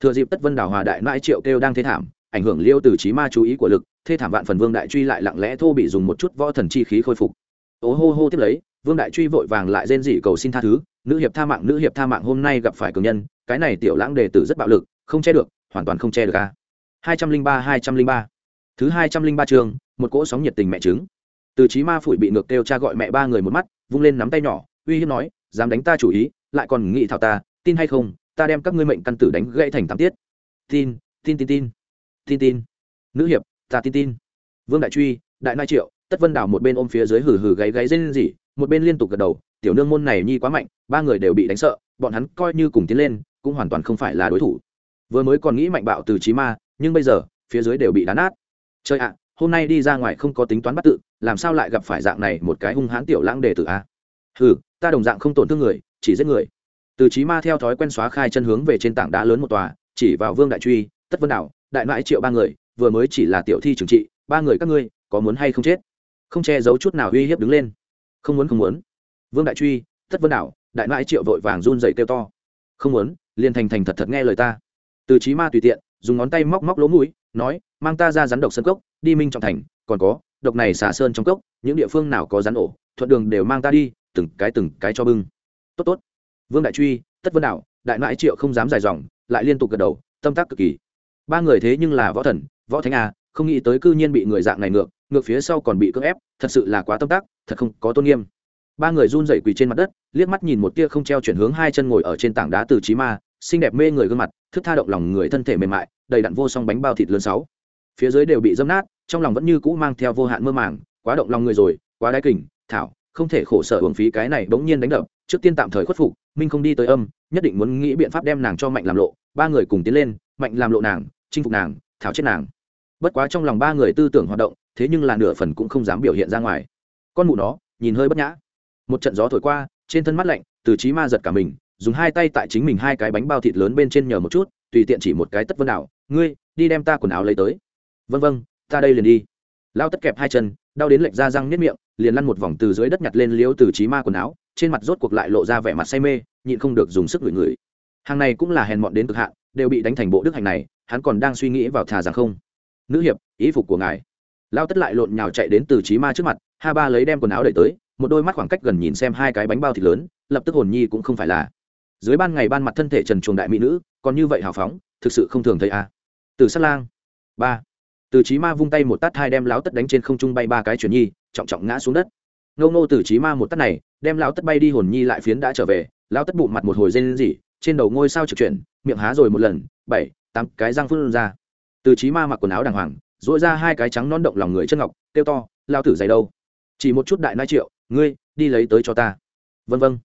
Thừa dịp tất vân đào hòa đại mai triệu kêu đang thế thảm, ảnh hưởng liêu từ trí ma chú ý của lực, thê thảm vạn phần vương đại truy lại lặng lẽ thô bị dùng một chút võ thần chi khí khôi phục. Ố hô hô tiếp lấy, vương đại truy vội vàng lại rên dị cầu xin tha thứ, nữ hiệp tha mạng, nữ hiệp tha mạng, hôm nay gặp phải cường nhân, cái này tiểu lãng đề tử rất bạo lực, không che được, hoàn toàn không che được a hai trăm linh ba, hai trăm linh ba. Thứ hai trăm linh ba chương một cỗ sóng nhiệt tình mẹ trứng. Từ trí ma phủi bị ngược kêu cha gọi mẹ ba người một mắt, vung lên nắm tay nhỏ, uy hiếp nói, dám đánh ta chủ ý, lại còn nghĩ thảo ta, tin hay không, ta đem các ngươi mệnh căn tử đánh gãy thành tám tiết. Tin tin tin tin. Tin tin. Nữ hiệp, ta tin tin. Vương đại truy, đại nai triệu, tất vân đảo một bên ôm phía dưới hừ hừ gáy gáy rên rỉ, một bên liên tục gật đầu, tiểu nương môn này nhi quá mạnh, ba người đều bị đánh sợ, bọn hắn coi như cùng tiến lên, cũng hoàn toàn không phải là đối thủ. Vừa mới còn nghĩ mạnh bạo từ trí ma nhưng bây giờ, phía dưới đều bị đá nát. Chơi ạ, hôm nay đi ra ngoài không có tính toán bắt tự, làm sao lại gặp phải dạng này một cái hung hãn tiểu lãng đề tử a? Hừ, ta đồng dạng không tổn thương người, chỉ giết người. Từ trí ma theo thói quen xóa khai chân hướng về trên tảng đá lớn một tòa, chỉ vào vương đại truy, tất vân đảo, đại mãi triệu ba người, vừa mới chỉ là tiểu thi trừng trị, ba người các ngươi, có muốn hay không chết? Không che giấu chút nào uy hiếp đứng lên. Không muốn không muốn. Vương đại truy, tất vân đảo, đại mãi triệu vội vàng run dậy kêu to. Không muốn, liền thành thành thật thật nghe lời ta. Từ trí ma tùy tiện dùng ngón tay móc móc lỗ mũi, nói, mang ta ra rắn độc sân cốc, đi minh trọng thành, còn có, độc này xả sơn trong cốc, những địa phương nào có rắn ổ, thuận đường đều mang ta đi, từng cái từng cái cho bưng. Tốt tốt. Vương đại truy, tất vân đảo đại mãi triệu không dám dài dòng, lại liên tục gật đầu, tâm tác cực kỳ. Ba người thế nhưng là võ thần, võ thánh a không nghĩ tới cư nhiên bị người dạng này ngược ngược phía sau còn bị cưỡng ép, thật sự là quá tâm tác thật không có tôn nghiêm. Ba người run rẩy quỳ trên mặt đất, liếc mắt nhìn một tia không treo chuyển hướng hai chân ngồi ở trên tảng đá từ trí ma xinh đẹp mê người gương mặt, thức tha động lòng người thân thể mềm mại, đầy đặn vô song bánh bao thịt lớn sáu. Phía dưới đều bị dâm nát, trong lòng vẫn như cũ mang theo vô hạn mơ màng, quá động lòng người rồi, quá đái kình, thảo, không thể khổ sở hưởng phí cái này bỗng nhiên đánh đập, trước tiên tạm thời khuất phục, minh không đi tới âm, nhất định muốn nghĩ biện pháp đem nàng cho mạnh làm lộ, ba người cùng tiến lên, mạnh làm lộ nàng, chinh phục nàng, thảo chết nàng. Bất quá trong lòng ba người tư tưởng hoạt động, thế nhưng là nửa phần cũng không dám biểu hiện ra ngoài. Con mụ nó, nhìn hơi bất nhã. Một trận gió thổi qua, trên thân mắt lạnh, từ trí ma giật cả mình dùng hai tay tại chính mình hai cái bánh bao thịt lớn bên trên nhờ một chút, tùy tiện chỉ một cái tất vân đảo ngươi, đi đem ta quần áo lấy tới. Vân vân, ta đây liền đi. Lao tất kẹp hai chân, đau đến lệch ra răng nếp miệng, liền lăn một vòng từ dưới đất nhặt lên liếu từ trí ma quần áo, trên mặt rốt cuộc lại lộ ra vẻ mặt say mê, nhịn không được dùng sức ngửi ngửi. Hàng này cũng là hèn mọn đến cực hạn, đều bị đánh thành bộ đức hành này, hắn còn đang suy nghĩ vào thà rằng không. Nữ hiệp, ý phục của ngài. Lao tất lại lộn nhào chạy đến từ trí ma trước mặt, ha ba lấy đem quần áo đẩy tới, một đôi mắt khoảng cách gần nhìn xem hai cái bánh bao thịt lớn, lập tức hồn nhi cũng không phải là dưới ban ngày ban mặt thân thể trần chuồng đại mỹ nữ, còn như vậy hào phóng, thực sự không thường thấy à. từ sát lang. Ba. Từ trí ma vung tay một tát hai đem láo tất đánh trên không trung bay ba cái chuyển nhi, trọng trọng ngã xuống đất. Ngâu nô từ trí ma một tát này, đem láo tất bay đi hồn nhi lại phiến đã trở về, láo tất bụng mặt một hồi dây gì trên đầu ngôi sao trực chuyển, miệng há rồi một lần, bảy, tám cái răng phun ra. Từ trí ma mặc quần áo đàng hoàng dội ra hai cái trắng non động lòng người chân ngọc, kêu to, lao tử dày đâu? Chỉ một chút đại nai triệu, ngươi, đi lấy tới cho ta. Vân vân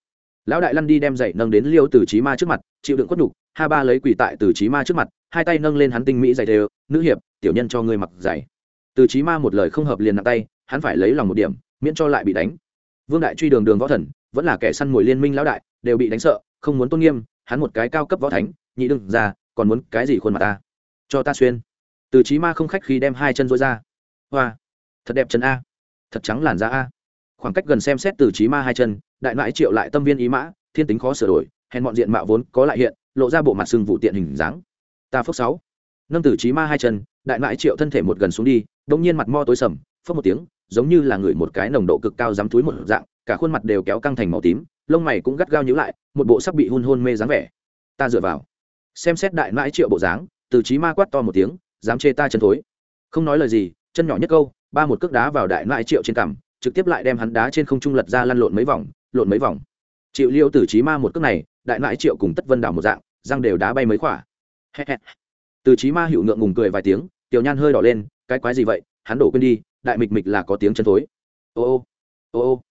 lão đại lăn đi đem dậy nâng đến liêu từ trí ma trước mặt, chịu đựng quất nhục, ha ba lấy quỳ tại từ trí ma trước mặt, hai tay nâng lên hắn tinh mỹ dày đều, nữ hiệp, tiểu nhân cho ngươi mặc giày. Từ trí ma một lời không hợp liền nặng tay, hắn phải lấy lòng một điểm, miễn cho lại bị đánh. Vương đại truy đường đường võ thần, vẫn là kẻ săn mồi liên minh lão đại, đều bị đánh sợ, không muốn tôn nghiêm, hắn một cái cao cấp võ thánh, nhị đừng ra, còn muốn cái gì khuôn mặt ta? Cho ta xuyên. Từ trí ma không khách khi đem hai chân dối ra. Hoa, thật đẹp chân a, thật trắng làn da a. Khoảng cách gần xem xét từ trí ma hai chân đại mãi triệu lại tâm viên ý mã, thiên tính khó sửa đổi, hèn bọn diện mạo vốn có lại hiện, lộ ra bộ mặt sưng vụ tiện hình dáng. Ta phước sáu. Nâng tử trí ma hai chân, đại mãi triệu thân thể một gần xuống đi, đông nhiên mặt mo tối sầm phớt một tiếng, giống như là người một cái nồng độ cực cao dám túi một dạng, cả khuôn mặt đều kéo căng thành màu tím, lông mày cũng gắt gao nhíu lại, một bộ sắc bị hôn hôn mê dáng vẻ. Ta dựa vào. Xem xét đại mãi triệu bộ dáng từ trí ma quát to một tiếng, dám chê ta chân thối. Không nói lời gì, chân nhỏ nhất câu, ba một cước đá vào đại mãi triệu trên cằm, trực tiếp lại đem hắn đá trên không trung lật ra lăn lộn mấy vòng lộn mấy vòng. Chịu liêu tử trí ma một cước này, đại nãi triệu cùng tất vân đảo một dạng, răng đều đá bay mấy khỏa. Từ trí ma hiệu ngượng ngùng cười vài tiếng, tiểu nhan hơi đỏ lên, cái quái gì vậy, hắn đổ quên đi, đại mịch mịch là có tiếng chân thối. Ô ô ô ô.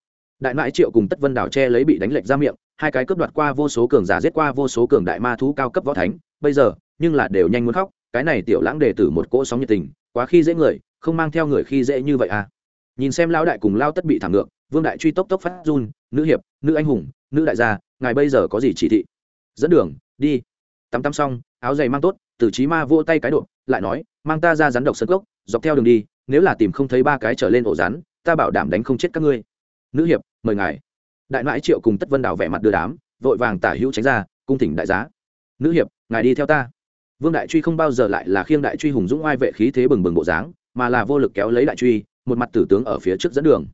Đại nãi triệu cùng tất vân đảo che lấy bị đánh lệch ra miệng, hai cái cướp đoạt qua vô số cường giả giết qua vô số cường đại ma thú cao cấp võ thánh, bây giờ, nhưng là đều nhanh muốn khóc, cái này tiểu lãng đề tử một cỗ sóng nhiệt tình, quá khi dễ người, không mang theo người khi dễ như vậy à. Nhìn xem lão đại cùng lao tất bị thẳng ngược, vương đại truy tốc tốc phát run nữ hiệp, nữ anh hùng, nữ đại gia, ngài bây giờ có gì chỉ thị? Dẫn đường, đi. Tắm tắm xong, áo giày mang tốt từ trí ma vô tay cái độ, lại nói, mang ta ra rắn độc sân gốc dọc theo đường đi, nếu là tìm không thấy ba cái trở lên ổ rắn, ta bảo đảm đánh không chết các ngươi. Nữ hiệp, mời ngài. Đại mãi triệu cùng tất vân đào vẻ mặt đưa đám, vội vàng tả hữu tránh ra, cung thỉnh đại giá. Nữ hiệp, ngài đi theo ta. Vương đại truy không bao giờ lại là khiêng đại truy hùng dũng oai vệ khí thế bừng bừng bộ dáng, mà là vô lực kéo lấy đại truy, một mặt tử tướng ở phía trước dẫn đường.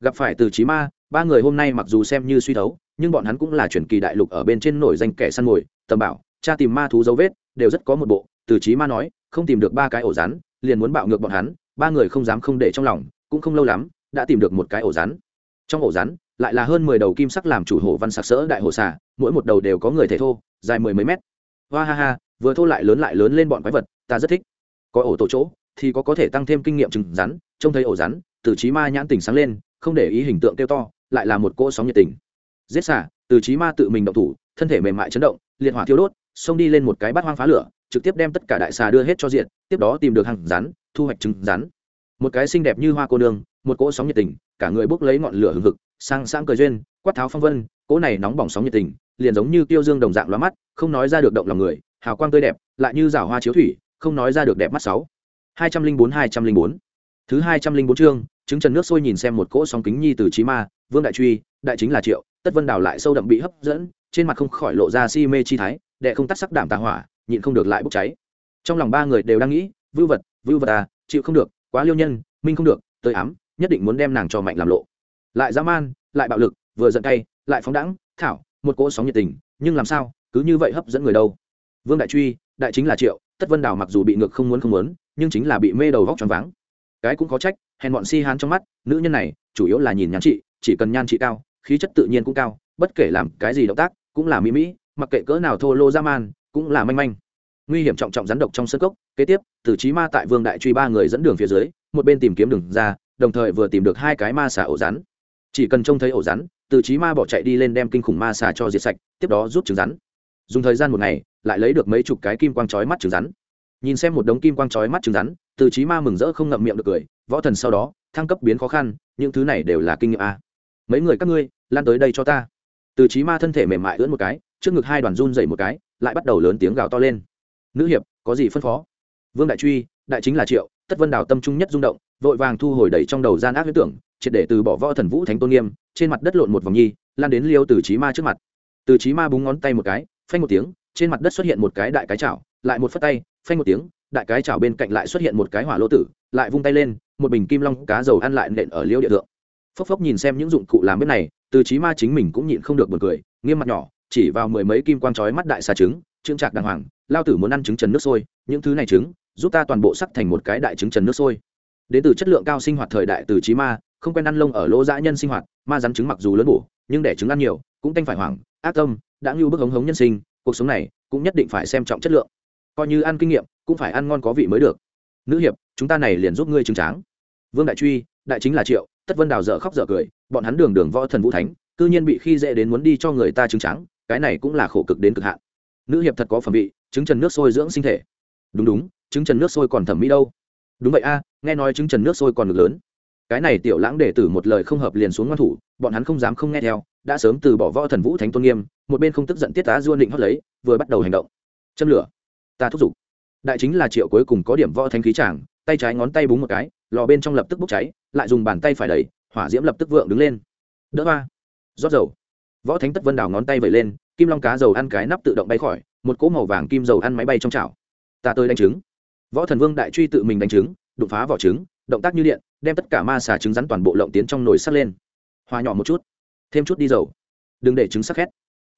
Gặp phải từ trí ma ba người hôm nay mặc dù xem như suy thấu, nhưng bọn hắn cũng là truyền kỳ đại lục ở bên trên nổi danh kẻ săn mồi, tầm bảo cha tìm ma thú dấu vết, đều rất có một bộ. Từ trí ma nói, không tìm được ba cái ổ rắn, liền muốn bạo ngược bọn hắn, ba người không dám không để trong lòng, cũng không lâu lắm, đã tìm được một cái ổ rắn. Trong ổ rắn, lại là hơn mười đầu kim sắc làm chủ hổ văn sặc sỡ đại hồ xà, mỗi một đầu đều có người thể thô, dài mười mấy mét. Hoa ha ha, vừa thô lại lớn lại lớn lên bọn quái vật, ta rất thích. Có ổ tổ chỗ, thì có có thể tăng thêm kinh nghiệm chừng rắn, trông thấy ổ rắn, từ trí ma nhãn tình sáng lên, không để ý hình tượng kêu to lại là một cỗ sóng nhiệt tình. Giết xả, từ trí ma tự mình động thủ, thân thể mềm mại chấn động, liệt hỏa thiêu đốt, xông đi lên một cái bát hoang phá lửa, trực tiếp đem tất cả đại xà đưa hết cho diện tiếp đó tìm được hàng rắn, thu hoạch trứng rắn. Một cái xinh đẹp như hoa cô nương, một cỗ sóng nhiệt tình, cả người bốc lấy ngọn lửa hừng hực, sang sang cười duyên, quát tháo phong vân, cỗ này nóng bỏng sóng nhiệt tình, liền giống như tiêu dương đồng dạng lóa mắt, không nói ra được động lòng người, hào quang tươi đẹp, lại như rảo hoa chiếu thủy, không nói ra được đẹp mắt sáu. Hai trăm linh bốn, hai trăm linh bốn. Thứ hai trăm linh bốn chương chứng trần nước sôi nhìn xem một cỗ sóng kính nhi từ trí ma, vương đại truy, đại chính là triệu, tất vân đào lại sâu đậm bị hấp dẫn, trên mặt không khỏi lộ ra si mê chi thái, đệ không tắt sắc đảm tà hỏa, nhịn không được lại bốc cháy. Trong lòng ba người đều đang nghĩ, vưu vật vưu vật à chịu không được, quá liêu nhân, minh không được, tới ám, nhất định muốn đem nàng cho mạnh làm lộ. Lại dã man, lại bạo lực, vừa giận cay, lại phóng đẳng thảo, một cỗ sóng nhiệt tình, nhưng làm sao, cứ như vậy hấp dẫn người đâu. Vương đại truy, đại chính là triệu, tất vân đào mặc dù bị ngược không muốn không muốn, nhưng chính là bị mê đầu vóc choáng váng. Cái cũng có trách hèn bọn si hán trong mắt, nữ nhân này, chủ yếu là nhìn nhan trị chỉ cần nhan trị cao, khí chất tự nhiên cũng cao, bất kể làm cái gì động tác, cũng là mỹ mỹ, mặc kệ cỡ nào thô lô ra man, cũng là manh manh. Nguy hiểm trọng trọng rắn độc trong sân cốc, kế tiếp, từ trí ma tại vương đại truy ba người dẫn đường phía dưới, một bên tìm kiếm đường ra, đồng thời vừa tìm được hai cái ma xà ổ rắn. Chỉ cần trông thấy ổ rắn, từ trí ma bỏ chạy đi lên đem kinh khủng ma xà cho diệt sạch, tiếp đó rút trứng rắn. Dùng thời gian một ngày, lại lấy được mấy chục cái kim quang chói mắt trứng rắn. Nhìn xem một đống kim quang chói mắt trứng rắn từ trí ma mừng rỡ không ngậm miệng được cười, võ thần sau đó, thăng cấp biến khó khăn, những thứ này đều là kinh nghiệm a. Mấy người các ngươi, lan tới đây cho ta. Từ trí ma thân thể mềm mại ưỡn một cái, trước ngực hai đoàn run dậy một cái, lại bắt đầu lớn tiếng gào to lên. Nữ hiệp, có gì phân phó? Vương đại truy, đại chính là triệu, tất vân đào tâm trung nhất rung động, vội vàng thu hồi đầy trong đầu gian ác huyết tưởng, triệt để từ bỏ võ thần vũ thánh tôn nghiêm, trên mặt đất lộn một vòng nhi, lan đến liêu từ trí ma trước mặt. Từ trí ma búng ngón tay một cái, phanh một tiếng, trên mặt đất xuất hiện một cái đại cái chảo, lại một phất tay, phanh một tiếng đại cái chảo bên cạnh lại xuất hiện một cái hỏa lô tử, lại vung tay lên, một bình kim long cá dầu ăn lại nện ở liêu địa thượng. Phốc phốc nhìn xem những dụng cụ làm bếp này, từ Chí ma chính mình cũng nhịn không được bật cười, nghiêm mặt nhỏ, chỉ vào mười mấy kim quang chói mắt đại xà trứng, trương trạc đàng hoàng, lao tử muốn ăn trứng trần nước sôi, những thứ này trứng, giúp ta toàn bộ sắc thành một cái đại trứng trần nước sôi. Đến từ chất lượng cao sinh hoạt thời đại từ Chí ma, không quen ăn lông ở lỗ dã nhân sinh hoạt, ma rắn trứng mặc dù lớn bổ, nhưng để trứng ăn nhiều, cũng tanh phải hoảng, ác tâm, đã ngưu bức hống hống nhân sinh, cuộc sống này cũng nhất định phải xem trọng chất lượng coi như ăn kinh nghiệm, cũng phải ăn ngon có vị mới được. Nữ hiệp, chúng ta này liền giúp ngươi trừng tráng. Vương đại truy, đại chính là triệu, tất vân đào dở khóc dở cười, bọn hắn đường đường võ thần vũ thánh, cư nhiên bị khi dễ đến muốn đi cho người ta trứng trắng cái này cũng là khổ cực đến cực hạn. Nữ hiệp thật có phẩm vị, trứng trần nước sôi dưỡng sinh thể. Đúng đúng, trứng trần nước sôi còn thẩm mỹ đâu. Đúng vậy a, nghe nói trứng trần nước sôi còn ngực lớn. Cái này tiểu lãng để tử một lời không hợp liền xuống ngoan thủ, bọn hắn không dám không nghe theo, đã sớm từ bỏ võ thần vũ thánh tôn nghiêm, một bên không tức giận tiết tá duôn định hót lấy, vừa bắt đầu hành động. Châm lửa ta thúc giục. Đại chính là triệu cuối cùng có điểm võ thánh khí tràng tay trái ngón tay búng một cái, lò bên trong lập tức bốc cháy, lại dùng bàn tay phải đẩy, hỏa diễm lập tức vượng đứng lên. Đỡ ba rót dầu. Võ thánh tất vân đào ngón tay vẩy lên, kim long cá dầu ăn cái nắp tự động bay khỏi, một cỗ màu vàng kim dầu ăn máy bay trong chảo. Ta tới đánh trứng. Võ thần vương đại truy tự mình đánh trứng, đụng phá vỏ trứng, động tác như điện, đem tất cả ma xà trứng rắn toàn bộ lộng tiến trong nồi sắt lên. Hòa nhỏ một chút. Thêm chút đi dầu. Đừng để trứng sắc khét.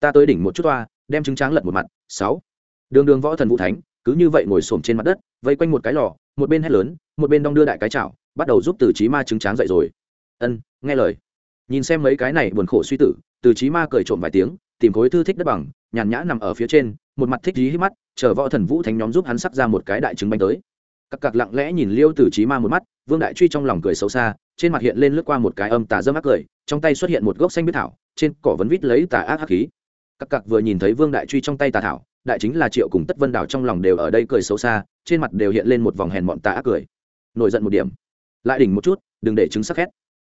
Ta tới đỉnh một chút toa đem trứng tráng lật một mặt. Sáu đường đường võ thần vũ thánh, cứ như vậy ngồi xổm trên mặt đất, vây quanh một cái lò, một bên hét lớn, một bên đong đưa đại cái chảo, bắt đầu giúp từ trí ma trứng tráng dậy rồi. Ân, nghe lời. Nhìn xem mấy cái này buồn khổ suy tử, từ trí ma cười trộm vài tiếng, tìm khối thư thích đất bằng, nhàn nhã nằm ở phía trên, một mặt thích dí hít mắt, chờ võ thần vũ thánh nhóm giúp hắn sắc ra một cái đại trứng bánh tới. Cặc cặc lặng lẽ nhìn liêu từ trí ma một mắt, vương đại truy trong lòng cười xấu xa, trên mặt hiện lên lướt qua một cái âm tà dâm ác cười, trong tay xuất hiện một gốc xanh biết thảo, trên cỏ vấn vít lấy tà ác hắc khí. Cặc cặc vừa nhìn thấy vương đại truy trong tay tà thảo đại chính là triệu cùng tất vân đảo trong lòng đều ở đây cười xấu xa, trên mặt đều hiện lên một vòng hèn mọn tà ác cười. Nổi giận một điểm. Lại đỉnh một chút, đừng để chứng sắc khét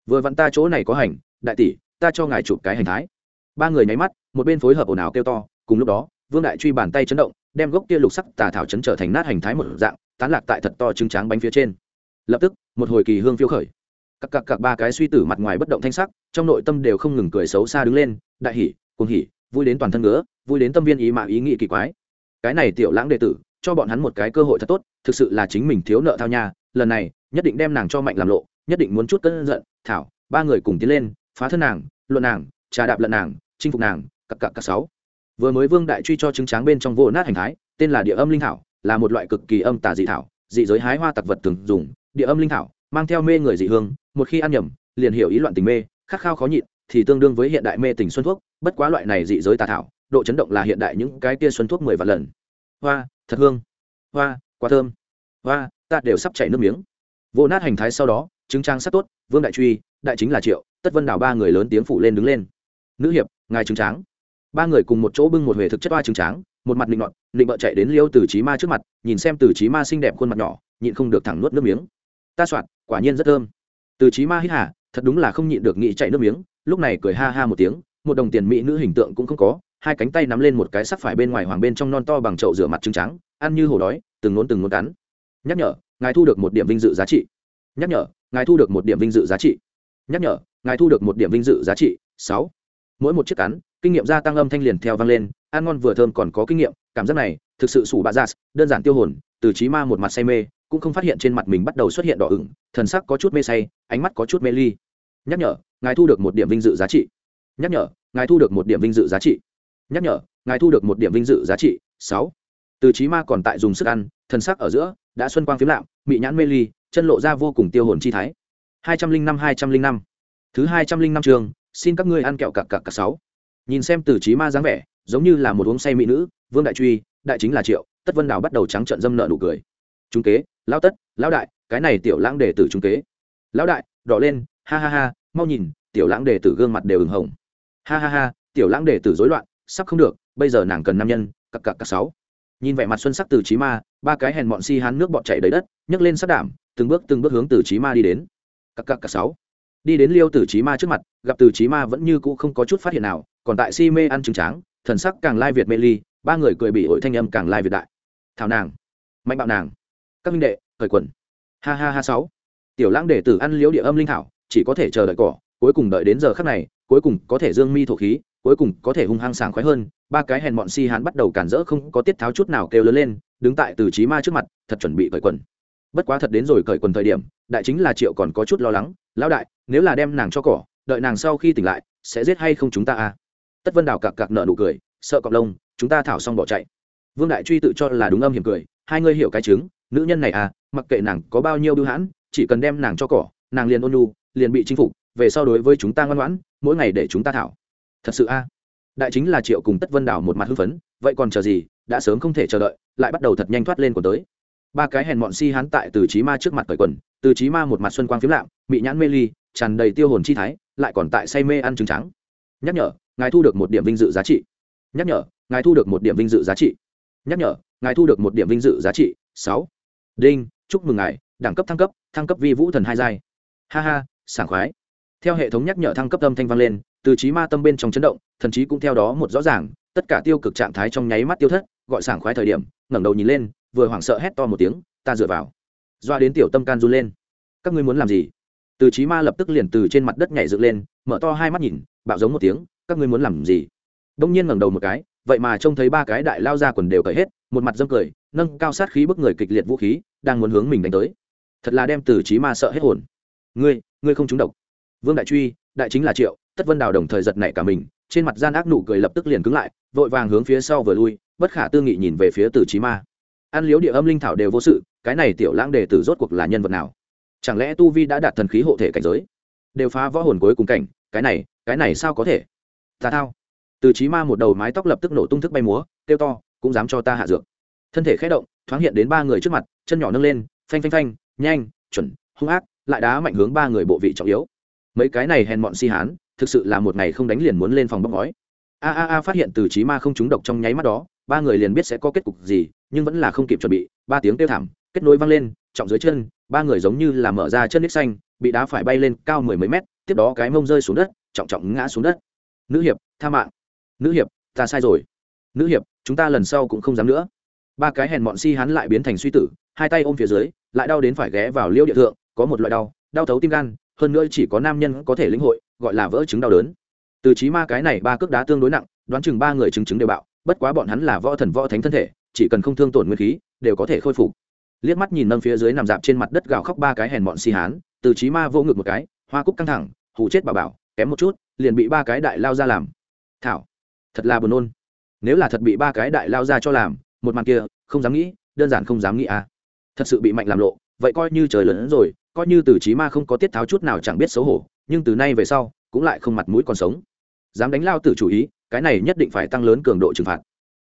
vừa vặn ta chỗ này có hành, đại tỷ, ta cho ngài chụp cái hành thái. Ba người nháy mắt, một bên phối hợp ồn ào kêu to, cùng lúc đó, vương đại truy bàn tay chấn động, đem gốc kia lục sắc tà thảo chấn trở thành nát hành thái một dạng, tán lạc tại thật to trứng tráng bánh phía trên. Lập tức, một hồi kỳ hương phiêu khởi. Các các các ba cái suy tử mặt ngoài bất động thanh sắc, trong nội tâm đều không ngừng cười xấu xa đứng lên, đại hỉ, cuồng hỉ, vui đến toàn thân nữa vui đến tâm viên ý mạ ý nghĩ kỳ quái. Cái này tiểu lãng đệ tử, cho bọn hắn một cái cơ hội thật tốt, thực sự là chính mình thiếu nợ thao nha, lần này, nhất định đem nàng cho mạnh làm lộ, nhất định muốn chút cân giận, thảo, ba người cùng tiến lên, phá thân nàng, luận nàng, trà đạp lận nàng, chinh phục nàng cặp cặp cặc sáu. Vừa mới vương đại truy cho trứng tráng bên trong vô nát hành thái, tên là địa âm linh thảo, là một loại cực kỳ âm tà dị thảo, dị giới hái hoa tặc vật thường dùng. Địa âm linh thảo, mang theo mê người dị hương, một khi ăn nhầm, liền hiểu ý loạn tình mê, khát khao khó nhịn, thì tương đương với hiện đại mê tình xuân thuốc, bất quá loại này dị giới tà thảo độ chấn động là hiện đại những cái tia xuân thuốc mười vạn lần. Hoa, thật hương. Hoa, quá thơm. Hoa, ta đều sắp chảy nước miếng. Vô nát hành thái sau đó, chứng trang sắc tốt, vương đại truy, đại chính là triệu, tất vân đào ba người lớn tiếng phủ lên đứng lên. Nữ hiệp, ngài chứng tráng. Ba người cùng một chỗ bưng một huệ thực chất oa chứng tráng, một mặt định nọt định bợ chạy đến liêu từ trí ma trước mặt, nhìn xem từ trí ma xinh đẹp khuôn mặt nhỏ, nhịn không được thẳng nuốt nước miếng. Ta soạn, quả nhiên rất thơm. Từ trí ma hít hà, thật đúng là không nhịn được nghĩ chạy nước miếng, lúc này cười ha ha một tiếng, một đồng tiền mỹ nữ hình tượng cũng không có hai cánh tay nắm lên một cái sắc phải bên ngoài hoàng bên trong non to bằng chậu rửa mặt trứng trắng, ăn như hổ đói, từng nốn từng nốn cắn. Nhắc nhở, ngài thu được một điểm vinh dự giá trị. Nhắc nhở, ngài thu được một điểm vinh dự giá trị. Nhắc nhở, ngài thu được một điểm vinh dự giá trị. Sáu. Mỗi một chiếc cắn, kinh nghiệm gia tăng âm thanh liền theo vang lên, ăn ngon vừa thơm còn có kinh nghiệm, cảm giác này, thực sự sủ bạ giả đơn giản tiêu hồn, từ trí ma một mặt say mê, cũng không phát hiện trên mặt mình bắt đầu xuất hiện đỏ ửng, thần sắc có chút mê say, ánh mắt có chút mê ly. Nhắc nhở, ngài thu được một điểm vinh dự giá trị. Nhắc nhở, ngài thu được một điểm vinh dự giá trị nhắc nhở, ngài thu được một điểm vinh dự giá trị, sáu. Từ trí ma còn tại dùng sức ăn thân sắc ở giữa đã xuân quang phiếm lạm bị nhãn mê ly, chân lộ ra vô cùng tiêu hồn chi thái. Hai trăm linh năm, hai trăm linh năm. Thứ hai trăm linh năm trường, xin các ngươi ăn kẹo cặc cặc cặc sáu. Nhìn xem từ trí ma dáng vẻ, giống như là một uống say mỹ nữ, vương đại truy, đại chính là triệu, tất vân đào bắt đầu trắng trợn dâm nợ nụ cười. Trung kế, lão tất, lão đại, cái này tiểu lãng đệ tử trung kế. Lão đại, đỏ lên, ha ha ha, mau nhìn, tiểu lãng đệ tử gương mặt đều ửng hồng. Ha ha ha, tiểu lãng đệ tử rối loạn sắp không được, bây giờ nàng cần nam nhân, cặc cặc cặc sáu. Nhìn vẻ mặt xuân sắc từ trí ma, ba cái hèn bọn si hán nước bọt chảy đầy đất, nhấc lên sắc đảm, từng bước từng bước hướng từ trí ma đi đến. Cặc cặc cặc sáu. Đi đến liêu từ trí ma trước mặt, gặp từ trí ma vẫn như cũ không có chút phát hiện nào, còn tại si mê ăn trứng tráng, thần sắc càng lai việt mê ly, ba người cười bị ổi thanh âm càng lai việt đại. Thảo nàng. Mạnh bạo nàng. Các minh đệ thời quần. Ha ha ha sáu. Tiểu lãng đệ tử ăn liễu địa âm linh thảo, chỉ có thể chờ đợi cỏ, cuối cùng đợi đến giờ khắc này, cuối cùng có thể dương mi thổ khí cuối cùng có thể hung hăng sảng khoái hơn, ba cái hèn bọn si hán bắt đầu cản rỡ không có tiết tháo chút nào kêu lớn lên, đứng tại từ trí ma trước mặt, thật chuẩn bị cởi quần. Bất quá thật đến rồi cởi quần thời điểm, đại chính là triệu còn có chút lo lắng, lão đại, nếu là đem nàng cho cỏ, đợi nàng sau khi tỉnh lại, sẽ giết hay không chúng ta à tất vân đào cặc cặc nợ nụ cười, sợ cọc lông, chúng ta thảo xong bỏ chạy. Vương đại truy tự cho là đúng âm hiểm cười, hai ngươi hiểu cái chứng, nữ nhân này à mặc kệ nàng có bao nhiêu bưu hãn, chỉ cần đem nàng cho cỏ, nàng liền ôn nhu, liền bị chinh phục, về sau đối với chúng ta ngoan ngoãn, mỗi ngày để chúng ta thảo thật sự a. À? Đại chính là triệu cùng tất vân đảo một mặt hưng phấn, vậy còn chờ gì, đã sớm không thể chờ đợi, lại bắt đầu thật nhanh thoát lên của tới. Ba cái hèn mọn si hán tại từ trí ma trước mặt cởi quần, từ trí ma một mặt xuân quang phiếm lạm bị nhãn mê ly, tràn đầy tiêu hồn chi thái, lại còn tại say mê ăn trứng trắng. Nhắc nhở, ngài thu được một điểm vinh dự giá trị. Nhắc nhở, ngài thu được một điểm vinh dự giá trị. Nhắc nhở, ngài thu được một điểm vinh dự giá trị. Sáu. Đinh, chúc mừng ngài, đẳng cấp thăng cấp thăng cấp vi vũ thần hai giai. Ha ha, sảng khoái. Theo hệ thống nhắc nhở thăng cấp âm thanh vang lên từ trí ma tâm bên trong chấn động, thần trí cũng theo đó một rõ ràng, tất cả tiêu cực trạng thái trong nháy mắt tiêu thất, gọi sảng khoái thời điểm, ngẩng đầu nhìn lên, vừa hoảng sợ hét to một tiếng, ta dựa vào. Doa đến tiểu tâm can run lên. Các ngươi muốn làm gì? Từ trí ma lập tức liền từ trên mặt đất nhảy dựng lên, mở to hai mắt nhìn, bạo giống một tiếng, các ngươi muốn làm gì? Đông nhiên ngẩng đầu một cái, vậy mà trông thấy ba cái đại lao ra quần đều cởi hết, một mặt dâm cười, nâng cao sát khí bức người kịch liệt vũ khí, đang muốn hướng mình đánh tới. Thật là đem từ trí ma sợ hết hồn. Ngươi ngươi không trúng độc. Vương đại truy, đại chính là triệu tất vân đào đồng thời giật nảy cả mình, trên mặt gian ác nụ cười lập tức liền cứng lại, vội vàng hướng phía sau vừa lui, bất khả tư nghị nhìn về phía từ trí ma. Ăn liếu địa âm linh thảo đều vô sự, cái này tiểu lãng đề tử rốt cuộc là nhân vật nào? Chẳng lẽ tu vi đã đạt thần khí hộ thể cảnh giới? Đều phá võ hồn cuối cùng cảnh, cái này cái này sao có thể? Ta thao. Từ trí ma một đầu mái tóc lập tức nổ tung thức bay múa, kêu to, cũng dám cho ta hạ dược. Thân thể khé động, thoáng hiện đến ba người trước mặt, chân nhỏ nâng lên, phanh phanh phanh, nhanh, chuẩn, hung ác, lại đá mạnh hướng ba người bộ vị trọng yếu. Mấy cái này hèn mọn si hán thực sự là một ngày không đánh liền muốn lên phòng bóc ngói. A a a phát hiện từ trí ma không trúng độc trong nháy mắt đó, ba người liền biết sẽ có kết cục gì, nhưng vẫn là không kịp chuẩn bị, ba tiếng kêu thảm, kết nối văng lên, trọng dưới chân, ba người giống như là mở ra chân nít xanh, bị đá phải bay lên cao mười mấy mét, tiếp đó cái mông rơi xuống đất, trọng trọng ngã xuống đất. Nữ hiệp, tha mạng. Nữ hiệp, ta sai rồi. Nữ hiệp, chúng ta lần sau cũng không dám nữa. Ba cái hèn mọn si hắn lại biến thành suy tử, hai tay ôm phía dưới, lại đau đến phải ghé vào liêu địa thượng, có một loại đau đau thấu tim gan, hơn nữa chỉ có nam nhân có thể lĩnh hội gọi là vỡ trứng đau đớn. Từ trí ma cái này ba cước đá tương đối nặng, đoán chừng ba người chứng chứng đều bạo, bất quá bọn hắn là võ thần võ thánh thân thể, chỉ cần không thương tổn nguyên khí, đều có thể khôi phục. Liếc mắt nhìn nâng phía dưới nằm dạp trên mặt đất gào khóc ba cái hèn mọn si hán, từ trí ma vô ngực một cái, hoa cúc căng thẳng, hù chết bà bảo, kém một chút, liền bị ba cái đại lao ra làm. Thảo, thật là buồn nôn. Nếu là thật bị ba cái đại lao ra cho làm, một màn kia, không dám nghĩ, đơn giản không dám nghĩ à. Thật sự bị mạnh làm lộ, vậy coi như trời lớn rồi, coi như từ trí ma không có tiết tháo chút nào chẳng biết xấu hổ nhưng từ nay về sau, cũng lại không mặt mũi còn sống. Dám đánh lao tử chủ ý, cái này nhất định phải tăng lớn cường độ trừng phạt.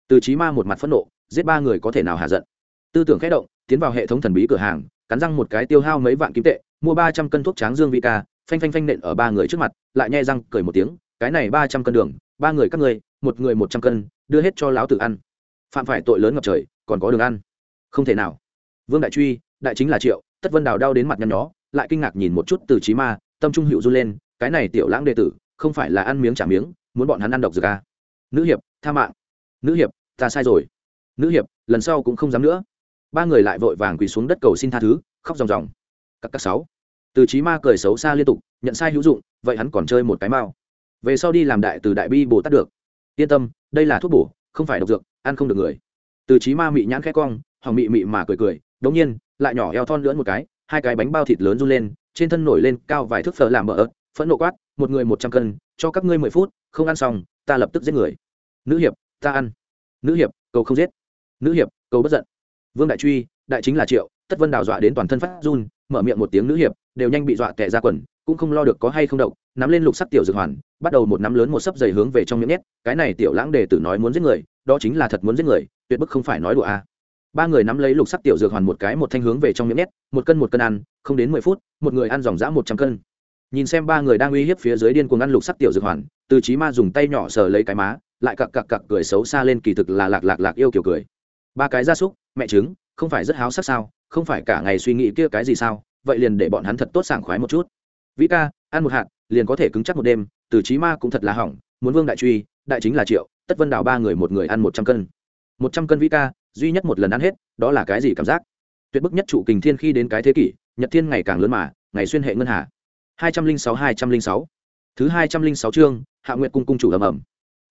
Từ trí ma một mặt phẫn nộ, giết ba người có thể nào hạ giận? Tư tưởng khẽ động, tiến vào hệ thống thần bí cửa hàng, cắn răng một cái tiêu hao mấy vạn kim tệ, mua ba trăm cân thuốc tráng dương vị ca, phanh phanh phanh nện ở ba người trước mặt, lại nhai răng cười một tiếng, cái này ba trăm cân đường, ba người các người một người một trăm cân, đưa hết cho lão tử ăn. Phạm phải tội lớn ngập trời, còn có đường ăn. Không thể nào. Vương đại truy, đại chính là triệu, tất vân đào đau đến mặt nhăn nhó, lại kinh ngạc nhìn một chút từ trí ma tâm trung hữu run lên, cái này tiểu lãng đệ tử, không phải là ăn miếng trả miếng, muốn bọn hắn ăn độc dược à. nữ hiệp, tha mạng. Nữ hiệp, ta sai rồi. Nữ hiệp, lần sau cũng không dám nữa. Ba người lại vội vàng quỳ xuống đất cầu xin tha thứ, khóc ròng ròng. Các các sáu. Từ trí ma cười xấu xa liên tục, nhận sai hữu dụng, vậy hắn còn chơi một cái mao. Về sau đi làm đại từ đại bi bồ tát được. Yên tâm, đây là thuốc bổ, không phải độc dược, ăn không được người. Từ trí ma mị nhãn khẽ cong hoàng mị mị mà cười cười, đống nhiên, lại nhỏ eo thon lưỡn một cái, hai cái bánh bao thịt lớn run lên trên thân nổi lên cao vài thước phở làm bờ ớt, phẫn nộ quát, một người một trăm cân, cho các ngươi mười phút, không ăn xong, ta lập tức giết người. Nữ hiệp, ta ăn. Nữ hiệp, cầu không giết. Nữ hiệp, cầu bất giận. Vương đại truy, đại chính là triệu, tất vân đào dọa đến toàn thân phát run, mở miệng một tiếng nữ hiệp đều nhanh bị dọa tẻ ra quần, cũng không lo được có hay không động nắm lên lục sắc tiểu dược hoàn, bắt đầu một nắm lớn một sấp dày hướng về trong miệng nhét, cái này tiểu lãng đề tử nói muốn giết người, đó chính là thật muốn giết người, tuyệt bức không phải nói đùa à ba người nắm lấy lục sắc tiểu dược hoàn một cái, một thanh hướng về trong miệng nhét, một cân một cân ăn, không đến mười phút, một người ăn dòng dã một trăm cân. Nhìn xem ba người đang uy hiếp phía dưới điên cuồng ăn lục sắc tiểu dược hoàn, từ trí ma dùng tay nhỏ sờ lấy cái má, lại cặc cặc cặc cười xấu xa lên, kỳ thực là lạc lạc lạc yêu kiểu cười. Ba cái gia súc, mẹ trứng, không phải rất háo sắc sao, không phải cả ngày suy nghĩ kia cái gì sao, vậy liền để bọn hắn thật tốt sảng khoái một chút. Vĩ ca, ăn một hạt, liền có thể cứng chắc một đêm, từ trí ma cũng thật là hỏng, muốn vương đại truy, đại chính là triệu, tất vân đào ba người một người ăn một trăm cân. Một trăm cân vĩ ca duy nhất một lần ăn hết, đó là cái gì cảm giác? Tuyệt bức nhất trụ kình thiên khi đến cái thế kỷ, nhật thiên ngày càng lớn mà, ngày xuyên hệ ngân hà. hai trăm linh sáu hai trăm linh sáu. Thứ hai trăm linh sáu chương, hạ nguyện cung cung chủ ầm ầm.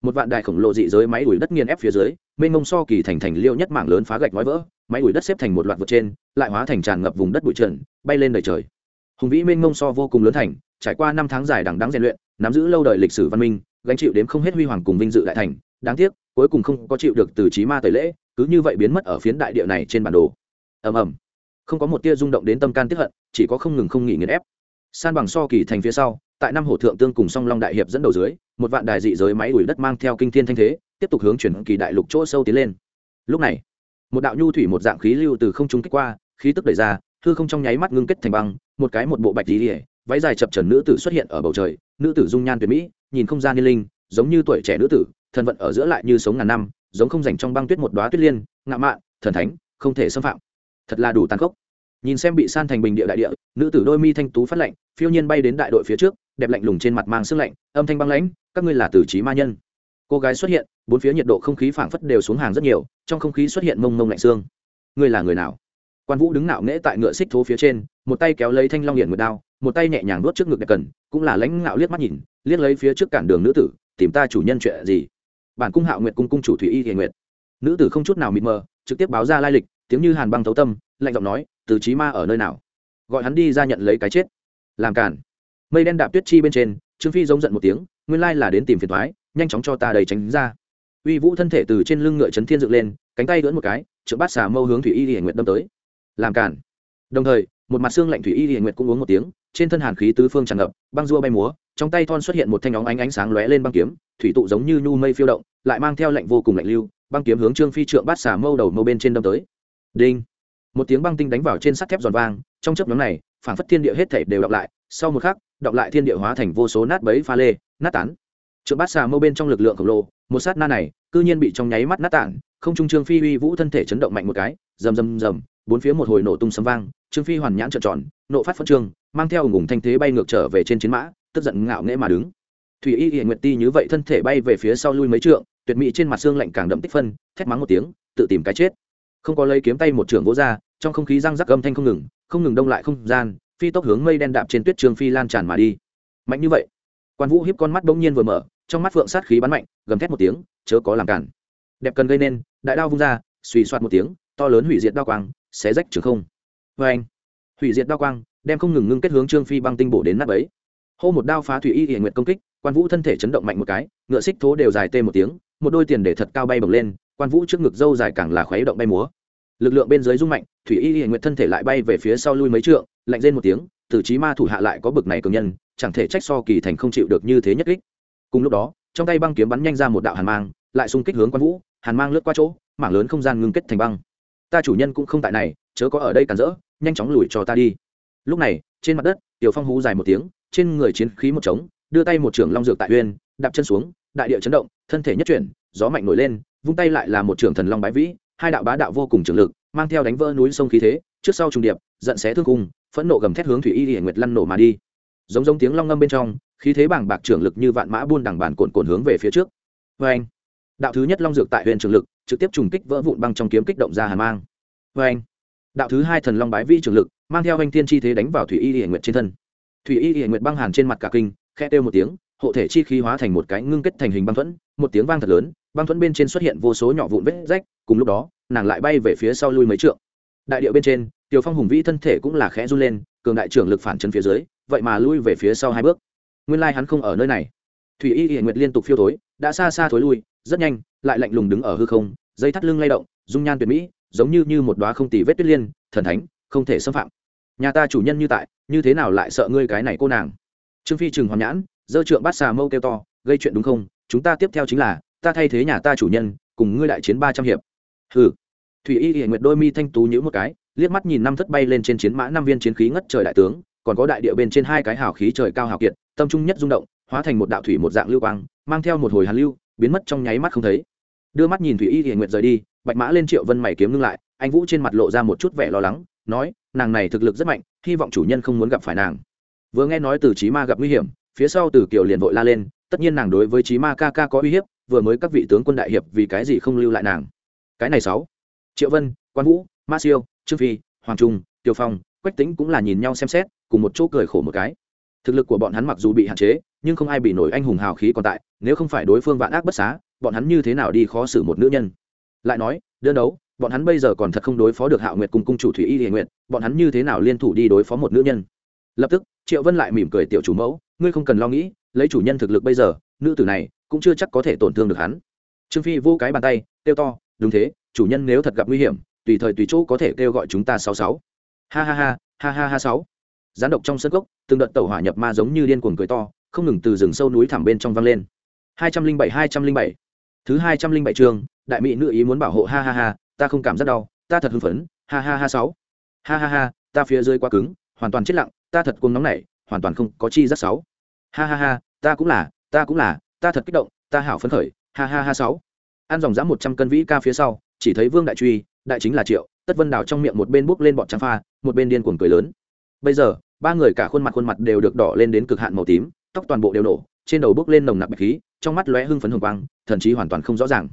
Một vạn đại khổng lồ dị giới máy đuổi đất nghiền ép phía dưới, mênh mông so kỳ thành thành liêu nhất mảng lớn phá gạch nói vỡ, máy đuổi đất xếp thành một loạt vượt trên, lại hóa thành tràn ngập vùng đất bụi trần, bay lên đời trời. Hùng vĩ mênh mông so vô cùng lớn thành, trải qua năm tháng dài đằng đáng rèn luyện, nắm giữ lâu đời lịch sử văn minh, gánh chịu đến không hết huy hoàng cùng vinh dự đại thành, đáng tiếc, cuối cùng không có chịu được từ trí ma tẩy lễ cứ như vậy biến mất ở phiến đại địa này trên bản đồ. Ầm ầm. Không có một tia rung động đến tâm can tiếp hận, chỉ có không ngừng không nghỉ nghiền ép. San bằng so kỳ thành phía sau, tại năm hổ thượng tương cùng song long đại hiệp dẫn đầu dưới, một vạn đài dị giới máy đuổi đất mang theo kinh thiên thanh thế, tiếp tục hướng chuyển kỳ đại lục chỗ sâu tiến lên. Lúc này, một đạo nhu thủy một dạng khí lưu từ không trung kích qua, khí tức đẩy ra, hư không trong nháy mắt ngưng kết thành băng, một cái một bộ bạch lý lìa, váy dài chập trần nữ tử xuất hiện ở bầu trời, nữ tử dung nhan tuyệt mỹ, nhìn không gian niên linh, giống như tuổi trẻ nữ tử thần vận ở giữa lại như sống ngàn năm giống không dành trong băng tuyết một đoá tuyết liên ngạo mạn, thần thánh, không thể xâm phạm. Thật là đủ tàn khốc. Nhìn xem bị san thành bình địa đại địa, nữ tử đôi mi thanh tú phát lạnh, phiêu nhiên bay đến đại đội phía trước, đẹp lạnh lùng trên mặt mang sức lạnh, âm thanh băng lãnh, các ngươi là tử trí ma nhân. Cô gái xuất hiện, bốn phía nhiệt độ không khí phảng phất đều xuống hàng rất nhiều, trong không khí xuất hiện mông mông lạnh xương. Ngươi là người nào? Quan vũ đứng nạo nghễ tại ngựa xích thố phía trên, một tay kéo lấy thanh long hiển nguyệt đao, một tay nhẹ nhàng nuốt trước ngực đẹp cần, cũng là lãnh ngạo liếc mắt nhìn, liếc lấy phía trước cản đường nữ tử, tìm ta chủ nhân chuyện gì? Bản cung hạo nguyệt cung cung chủ thủy y hiền nguyệt. Nữ tử không chút nào mịt mờ, trực tiếp báo ra lai lịch, tiếng như hàn băng thấu tâm, lạnh giọng nói, từ trí ma ở nơi nào? Gọi hắn đi ra nhận lấy cái chết. Làm cản mây đen đạp tuyết chi bên trên, trương phi giống giận một tiếng, nguyên lai là đến tìm phiền thoái nhanh chóng cho ta đầy tránh ra. Uy vũ thân thể từ trên lưng ngựa trấn thiên dựng lên, cánh tay lưỡn một cái, trượng bát xà mâu hướng thủy y hiển nguyệt đâm tới. Làm cản đồng thời, một mặt xương lạnh thủy y hiển nguyệt cũng uống một tiếng, trên thân hàn khí tứ phương tràn ngập, băng dua bay múa trong tay thon xuất hiện một thanh óng ánh ánh sáng lóe lên băng kiếm, thủy tụ giống như nhu mây phiêu động, lại mang theo lạnh vô cùng lạnh lưu, băng kiếm hướng trương phi trượng bát xà mâu đầu mâu bên trên đâm tới. Đinh! Một tiếng băng tinh đánh vào trên sắt thép giòn vang, trong chớp nhóm này phản phất thiên địa hết thể đều đọc lại, sau một khắc, đọc lại thiên địa hóa thành vô số nát bấy pha lê, nát tán. Trượng bát xà mâu bên trong lực lượng khổng lồ, một sát na này, cư nhiên bị trong nháy mắt nát tản, không trung trương phi uy vũ thân thể chấn động mạnh một cái, rầm rầm rầm, bốn phía một hồi nổ tung sấm vang, trương phi hoàn nhãn trợn tròn, nộ phát phân trương mang theo ủng ủng thanh thế bay ngược trở về trên chiến mã tức giận ngạo nghễ mà đứng. Thủy y hiện nguyệt ti như vậy thân thể bay về phía sau lui mấy trượng, tuyệt mỹ trên mặt xương lạnh càng đậm tích phân, thét mắng một tiếng, tự tìm cái chết. Không có lấy kiếm tay một trường vỗ ra, trong không khí răng rắc âm thanh không ngừng không ngừng đông lại không gian, phi tốc hướng mây đen đạp trên tuyết trường phi lan tràn mà đi. Mạnh như vậy, quan vũ hiếp con mắt bỗng nhiên vừa mở, trong mắt phượng sát khí bắn mạnh, gầm thét một tiếng, chớ có làm cản. Đẹp cần gây nên, đại đao vung ra, suy soạt một tiếng, to lớn hủy diệt đao quang, xé rách trường không. Vê anh hủy diệt đao quang, đem không ngừng ngưng kết hướng trương phi băng tinh bổ đến nắp ấy hô một đao phá thủy y hiển nguyệt công kích, quan vũ thân thể chấn động mạnh một cái, ngựa xích thố đều dài tê một tiếng, một đôi tiền để thật cao bay bồng lên, quan vũ trước ngực dâu dài càng là khuấy động bay múa. Lực lượng bên dưới rung mạnh, thủy y hiển nguyệt thân thể lại bay về phía sau lui mấy trượng, lạnh rên một tiếng, từ trí ma thủ hạ lại có bực này cường nhân, chẳng thể trách so kỳ thành không chịu được như thế nhất kích. Cùng lúc đó, trong tay băng kiếm bắn nhanh ra một đạo hàn mang, lại xung kích hướng quan vũ, hàn mang lướt qua chỗ, mảng lớn không gian ngưng kết thành băng. Ta chủ nhân cũng không tại này, chớ có ở đây cản rỡ, nhanh chóng lùi cho ta đi. Lúc này, trên mặt đất, tiểu phong hú dài một tiếng trên người chiến khí một trống, đưa tay một trưởng long dược tại uyên, đạp chân xuống, đại địa chấn động, thân thể nhất chuyển, gió mạnh nổi lên, vung tay lại là một trưởng thần long bái vĩ, hai đạo bá đạo vô cùng trường lực, mang theo đánh vỡ núi sông khí thế, trước sau trùng điệp, giận xé thương cung phẫn nộ gầm thét hướng thủy y hiển nguyệt lăn nổ mà đi. Giống giống tiếng long ngâm bên trong, khí thế bảng bạc trưởng lực như vạn mã buôn đằng bản cồn cồn hướng về phía trước. Vê anh đạo thứ nhất long dược tại huyện trường lực, trực tiếp trùng kích vỡ vụn băng trong kiếm kích động ra hàn mang. Vê anh đạo thứ hai thần long bái vi trường lực, mang theo anh thiên chi thế đánh vào thủy y hiển nguyệt trên thân thủy y hiện nguyệt băng hàn trên mặt cả kinh khe kêu một tiếng, hộ thể chi khí hóa thành một cái ngưng kết thành hình băng thuẫn, một tiếng vang thật lớn, băng thuẫn bên trên xuất hiện vô số nhỏ vụn vết rách, cùng lúc đó, nàng lại bay về phía sau lui mấy trượng. Đại điệu bên trên, tiểu phong hùng vĩ thân thể cũng là khẽ run lên, cường đại trưởng lực phản chân phía dưới, vậy mà lui về phía sau hai bước. Nguyên lai hắn không ở nơi này. Thủy y hiện nguyệt liên tục phiêu thối, đã xa xa thối lui, rất nhanh, lại lạnh lùng đứng ở hư không, dây thắt lưng lay động, dung nhan tuyệt mỹ, giống như như một đóa không tì vết tuyết liên, thần thánh, không thể xâm phạm nhà ta chủ nhân như tại, như thế nào lại sợ ngươi cái này cô nàng? Trương phi trừng hoàn nhãn dơ trượng bát xà mâu kêu to, gây chuyện đúng không? Chúng ta tiếp theo chính là, ta thay thế nhà ta chủ nhân, cùng ngươi đại chiến ba trăm hiệp. Hừ. Thủy y hiện nguyệt đôi mi thanh tú nhữ một cái, liếc mắt nhìn năm thất bay lên trên chiến mã năm viên chiến khí ngất trời đại tướng, còn có đại địa bên trên hai cái hào khí trời cao hào kiệt, tâm trung nhất rung động, hóa thành một đạo thủy một dạng lưu quang, mang theo một hồi hàn lưu, biến mất trong nháy mắt không thấy. Đưa mắt nhìn thủy y hiện nguyệt rời đi, bạch mã lên triệu vân mày kiếm ngưng lại, anh vũ trên mặt lộ ra một chút vẻ lo lắng, nói nàng này thực lực rất mạnh, hy vọng chủ nhân không muốn gặp phải nàng. Vừa nghe nói từ trí ma gặp nguy hiểm, phía sau từ kiều liền vội la lên, tất nhiên nàng đối với trí ma ca ca có uy hiếp, vừa mới các vị tướng quân đại hiệp vì cái gì không lưu lại nàng. Cái này sáu, triệu vân, quan vũ, ma siêu, trương phi, hoàng trung tiêu phong, quách tính cũng là nhìn nhau xem xét, cùng một chỗ cười khổ một cái. Thực lực của bọn hắn mặc dù bị hạn chế, nhưng không ai bị nổi anh hùng hào khí còn tại, nếu không phải đối phương vạn ác bất xá, bọn hắn như thế nào đi khó xử một nữ nhân? Lại nói, đơn đấu bọn hắn bây giờ còn thật không đối phó được hạo nguyệt cùng cung chủ thủy y địa nguyện bọn hắn như thế nào liên thủ đi đối phó một nữ nhân? Lập tức, triệu vân lại mỉm cười, tiểu chủ mẫu, ngươi không cần lo nghĩ, lấy chủ nhân thực lực bây giờ, nữ tử này cũng chưa chắc có thể tổn thương được hắn. Trương phi vô cái bàn tay, kêu to, đúng thế, chủ nhân nếu thật gặp nguy hiểm, tùy thời tùy chỗ có thể kêu gọi chúng ta sáu sáu. Ha ha ha ha ha ha sáu. Gián độc trong sân gốc, từng đợt tẩu hỏa nhập ma giống như điên cuồng cười to, không ngừng từ rừng sâu núi thẳm bên trong vang lên. Hai trăm linh bảy, hai trăm linh bảy. Thứ hai trăm linh bảy chương, đại mỹ nữ ý muốn bảo hộ, ha ha ha ta không cảm giác đau, ta thật hưng phấn, ha ha ha sáu. Ha ha ha, ta phía dưới quá cứng, hoàn toàn chết lặng, ta thật cuồng nóng nảy, hoàn toàn không có chi rất sáu. Ha ha ha, ta cũng là, ta cũng là, ta thật kích động, ta hảo phấn khởi, ha ha ha sáu. Ăn dòng dã một trăm cân vĩ ca phía sau, chỉ thấy vương đại truy, đại chính là triệu, tất vân đào trong miệng một bên bốc lên bọn trắng pha, một bên điên cuồng cười lớn. Bây giờ, ba người cả khuôn mặt khuôn mặt đều được đỏ lên đến cực hạn màu tím, tóc toàn bộ đều nổ, trên đầu bốc lên nồng nặc bạch khí, trong mắt lóe hưng phấn hồng quang, thần chí hoàn toàn không rõ ràng.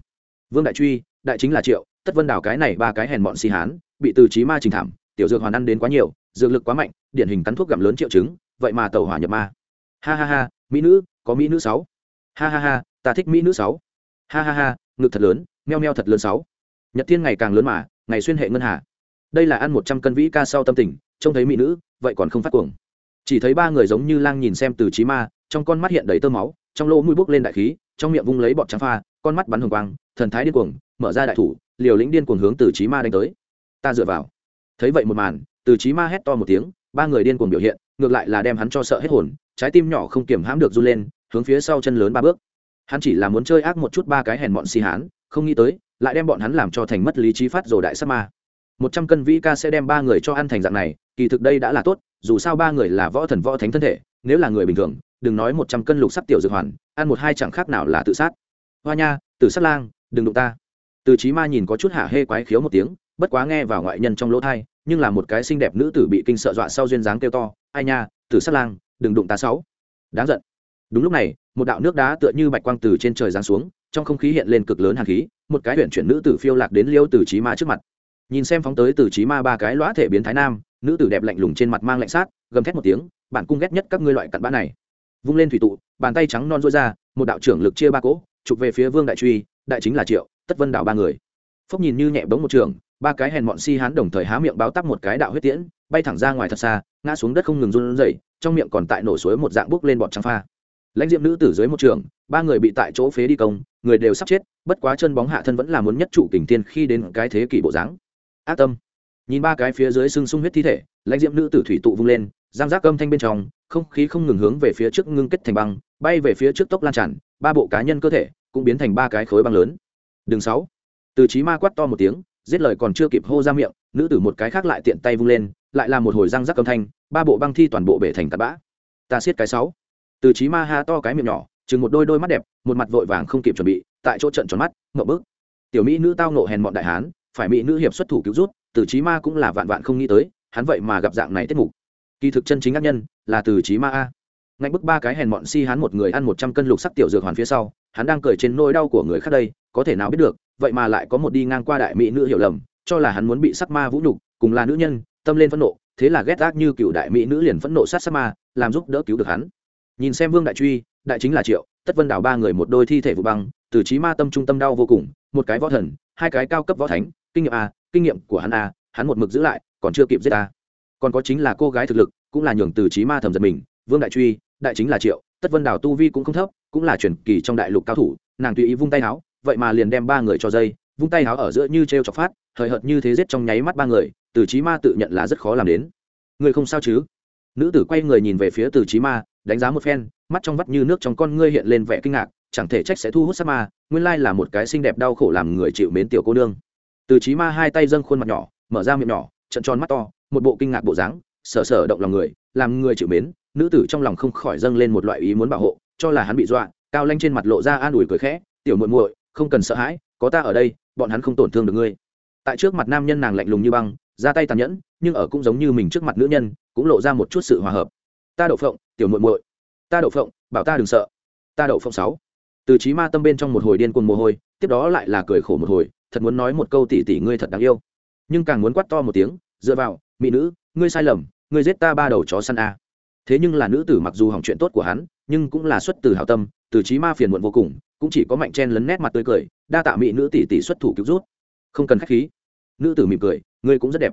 Vương đại truy, đại chính là triệu tất vân đảo cái này ba cái hèn bọn si hán, bị từ trí ma trình thảm, tiểu dược hoàn ăn đến quá nhiều, dược lực quá mạnh, điển hình cắn thuốc gặm lớn triệu chứng, vậy mà tàu hỏa nhập ma. Ha ha ha, mỹ nữ, có mỹ nữ sáu. Ha ha ha, ta thích mỹ nữ sáu. Ha ha ha, ngực thật lớn, meo meo thật lớn sáu. Nhật thiên ngày càng lớn mà, ngày xuyên hệ ngân hà. Đây là ăn một trăm cân vĩ ca sau tâm tình, trông thấy mỹ nữ, vậy còn không phát cuồng. Chỉ thấy ba người giống như lang nhìn xem từ trí ma, trong con mắt hiện đầy tơ máu, trong lỗ mũi bốc lên đại khí, trong miệng vung lấy bọt trắng pha con mắt bắn hồng quang, thần thái điên cuồng, mở ra đại thủ, liều lĩnh điên cuồng hướng từ trí ma đánh tới. Ta dựa vào. Thấy vậy một màn, từ trí ma hét to một tiếng, ba người điên cuồng biểu hiện, ngược lại là đem hắn cho sợ hết hồn, trái tim nhỏ không kiểm hãm được run lên, hướng phía sau chân lớn ba bước. Hắn chỉ là muốn chơi ác một chút ba cái hèn bọn si hán, không nghĩ tới, lại đem bọn hắn làm cho thành mất lý trí phát rồi đại sắc ma. Một trăm cân vĩ ca sẽ đem ba người cho ăn thành dạng này, kỳ thực đây đã là tốt, dù sao ba người là võ thần võ thánh thân thể, nếu là người bình thường, đừng nói một trăm cân lục sắc tiểu dược hoàn, ăn một hai chẳng khác nào là tự sát hoa nha, tử sát lang, đừng đụng ta. Từ trí ma nhìn có chút hạ hê quái khiếu một tiếng, bất quá nghe vào ngoại nhân trong lỗ thai, nhưng là một cái xinh đẹp nữ tử bị kinh sợ dọa sau duyên dáng kêu to, ai nha, tử sát lang, đừng đụng ta sáu. Đáng giận. Đúng lúc này, một đạo nước đá tựa như bạch quang từ trên trời giáng xuống, trong không khí hiện lên cực lớn hàn khí, một cái huyện chuyển nữ tử phiêu lạc đến liêu từ trí ma trước mặt. Nhìn xem phóng tới từ trí ma ba cái lõa thể biến thái nam, nữ tử đẹp lạnh lùng trên mặt mang lạnh sát, gầm thét một tiếng bản cung ghét nhất các ngươi loại cặn bã này. Vung lên thủy tụ, bàn tay trắng non rối ra, một đạo trưởng lực chia ba cỗ chụp về phía vương đại truy, đại chính là triệu, tất vân đảo ba người. Phốc nhìn như nhẹ bóng một trường, ba cái hèn mọn si hán đồng thời há miệng báo tắp một cái đạo huyết tiễn, bay thẳng ra ngoài thật xa, ngã xuống đất không ngừng run rẩy, trong miệng còn tại nổ suối một dạng bốc lên bọt trắng pha. Lãnh diệm nữ tử dưới một trường, ba người bị tại chỗ phế đi công, người đều sắp chết, bất quá chân bóng hạ thân vẫn là muốn nhất trụ kình tiên khi đến cái thế kỷ bộ dáng. Ác tâm. Nhìn ba cái phía dưới sưng sung huyết thi thể, lãnh diệm nữ tử thủy tụ vung lên, giang giác âm thanh bên trong, không khí không ngừng hướng về phía trước ngưng kết thành băng, bay về phía trước tốc lan tràn ba bộ cá nhân cơ thể cũng biến thành ba cái khối băng lớn. Đường sáu. Từ trí ma quát to một tiếng, giết lời còn chưa kịp hô ra miệng, nữ tử một cái khác lại tiện tay vung lên, lại là một hồi răng rắc âm thanh, ba bộ băng thi toàn bộ bể thành tạt bã. Ta siết cái sáu. Từ trí ma ha to cái miệng nhỏ, chừng một đôi đôi mắt đẹp, một mặt vội vàng không kịp chuẩn bị, tại chỗ trận tròn mắt, ngậm bức tiểu mỹ nữ tao nộ hèn bọn đại hán, phải mỹ nữ hiệp xuất thủ cứu rút, từ trí ma cũng là vạn vạn không nghĩ tới, hắn vậy mà gặp dạng này tiết mục. Kỳ thực chân chính ác nhân là từ trí ma a ngạnh bức ba cái hèn mọn, si hắn một người ăn một trăm cân lục sắc tiểu dược hoàn phía sau hắn đang cười trên nỗi đau của người khác đây có thể nào biết được vậy mà lại có một đi ngang qua đại mỹ nữ hiểu lầm cho là hắn muốn bị sắc ma vũ nhục cùng là nữ nhân tâm lên phẫn nộ thế là ghét ác như cựu đại mỹ nữ liền phẫn nộ sát sắc ma làm giúp đỡ cứu được hắn. Nhìn xem vương đại truy đại chính là triệu tất vân đảo ba người một đôi thi thể vụ băng từ trí ma tâm trung tâm đau vô cùng một cái võ thần hai cái cao cấp võ thánh kinh nghiệm a kinh nghiệm của hắn a hắn một mực giữ lại còn chưa kịp giết a. Còn có chính là cô gái thực lực cũng là nhường từ trí ma thầm giật mình vương đại truy đại chính là triệu tất vân Đào tu vi cũng không thấp cũng là truyền kỳ trong đại lục cao thủ nàng tùy ý vung tay háo, vậy mà liền đem ba người cho dây vung tay háo ở giữa như t r e o chọc phát hời hợt như thế giết trong nháy mắt ba người từ trí ma tự nhận là rất khó làm đến. Người không sao chứ? Nữ tử quay người nhìn về phía từ trí ma đánh giá một phen mắt trong vắt như nước trong con ngươi hiện lên vẻ kinh ngạc chẳng thể trách sẽ thu hút sát ma nguyên lai là một cái xinh đẹp đau khổ làm người chịu mến tiểu cô nương. Từ trí ma hai tay dâng khuôn mặt nhỏ mở ra miệng nhỏ trận tròn mắt to một bộ kinh ngạc bộ dáng sở sở động lòng người làm người chịu mến nữ tử trong lòng không khỏi dâng lên một loại ý muốn bảo hộ, cho là hắn bị dọa, cao lanh trên mặt lộ ra an ủi cười khẽ, tiểu muội muội, không cần sợ hãi, có ta ở đây, bọn hắn không tổn thương được ngươi. Tại trước mặt nam nhân nàng lạnh lùng như băng, ra tay tàn nhẫn, nhưng ở cũng giống như mình trước mặt nữ nhân, cũng lộ ra một chút sự hòa hợp. Ta đậu phộng, tiểu muội muội, ta đậu phộng, bảo ta đừng sợ, ta đậu phộng sáu. Từ trí ma tâm bên trong một hồi điên cuồng mồ hôi, tiếp đó lại là cười khổ một hồi, thật muốn nói một câu tỷ tỷ ngươi thật đáng yêu. Nhưng càng muốn quát to một tiếng, dựa vào, mỹ nữ, ngươi sai lầm, ngươi giết ta ba đầu chó săn a thế nhưng là nữ tử mặc dù hỏng chuyện tốt của hắn, nhưng cũng là xuất từ hảo tâm, từ trí ma phiền muộn vô cùng, cũng chỉ có mạnh chen lấn nét mặt tươi cười, đa tạ mỹ nữ tỷ tỷ xuất thủ cứu rút không cần khách khí. Nữ tử mỉm cười, ngươi cũng rất đẹp.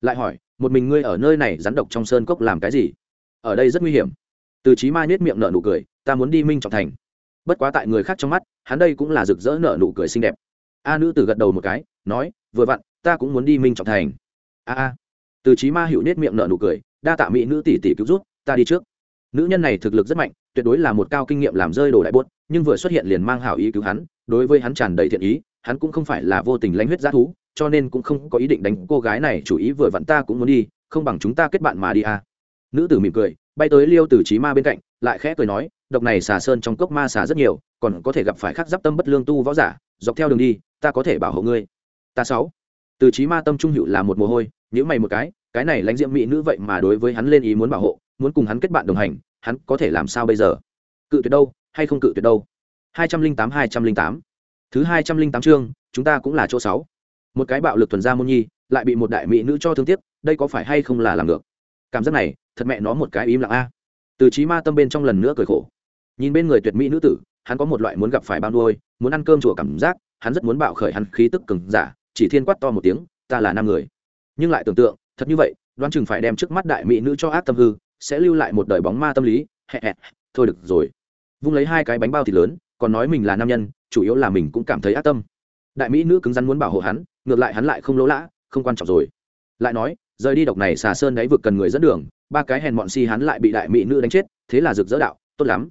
Lại hỏi, một mình ngươi ở nơi này rắn độc trong sơn cốc làm cái gì? Ở đây rất nguy hiểm. Từ trí ma nhếch miệng nở nụ cười, ta muốn đi minh trọng thành. Bất quá tại người khác trong mắt, hắn đây cũng là rực rỡ nở nụ cười xinh đẹp. A nữ tử gật đầu một cái, nói, vừa vặn, ta cũng muốn đi minh trọng thành. A a. Từ trí ma hiệu nết miệng nở nụ cười, đa tạ mỹ nữ tỷ tỷ cứu rút ta đi trước. Nữ nhân này thực lực rất mạnh, tuyệt đối là một cao kinh nghiệm làm rơi đồ đại bốt, nhưng vừa xuất hiện liền mang hảo ý cứu hắn, đối với hắn tràn đầy thiện ý, hắn cũng không phải là vô tình lãnh huyết g thú, cho nên cũng không có ý định đánh cô gái này, chủ ý vừa vặn ta cũng muốn đi, không bằng chúng ta kết bạn mà đi à. nữ tử mỉm cười, bay tới liêu tử trí ma bên cạnh, lại khẽ cười nói, độc này xà sơn trong cốc ma xà rất nhiều, còn có thể gặp phải khắc giáp tâm bất lương tu võ giả, dọc theo đường đi, ta có thể bảo hộ ngươi. Ta sáu. Từ trí ma tâm trung hữu là một mồ hôi nhữ mày một cái cái này lãnh diễm mỹ nữ vậy mà đối với hắn lên ý muốn bảo hộ muốn cùng hắn kết bạn đồng hành, hắn có thể làm sao bây giờ? Cự tuyệt đâu, hay không cự tuyệt đâu? hai trăm linh tám, hai trăm linh tám. Thứ hai trăm linh tám chương, chúng ta cũng là chỗ sáu. Một cái bạo lực thuần gia môn nhi, lại bị một đại mỹ nữ cho thương tiếc, đây có phải hay không là làm được cảm giác này, thật mẹ nó một cái im lặng a. Từ trí ma tâm bên trong lần nữa cười khổ. Nhìn bên người tuyệt mỹ nữ tử, hắn có một loại muốn gặp phải bao nuôi, muốn ăn cơm chùa cảm giác, hắn rất muốn bạo khởi hắn khí tức cứng giả, chỉ thiên quát to một tiếng, ta là nam người. Nhưng lại tưởng tượng, thật như vậy, đoán chừng phải đem trước mắt đại mỹ nữ cho ác tâm hư sẽ lưu lại một đời bóng ma tâm lý hẹ hẹ thôi được rồi. Vung lấy hai cái bánh bao thịt lớn, còn nói mình là nam nhân, chủ yếu là mình cũng cảm thấy ác tâm. Đại mỹ nữ cứng rắn muốn bảo hộ hắn, ngược lại hắn lại không lỗ lã, không quan trọng rồi. Lại nói, rời đi độc này xà sơn đáy vực cần người dẫn đường, ba cái hèn bọn si hắn lại bị đại mỹ nữ đánh chết, thế là rực rỡ đạo, tốt lắm.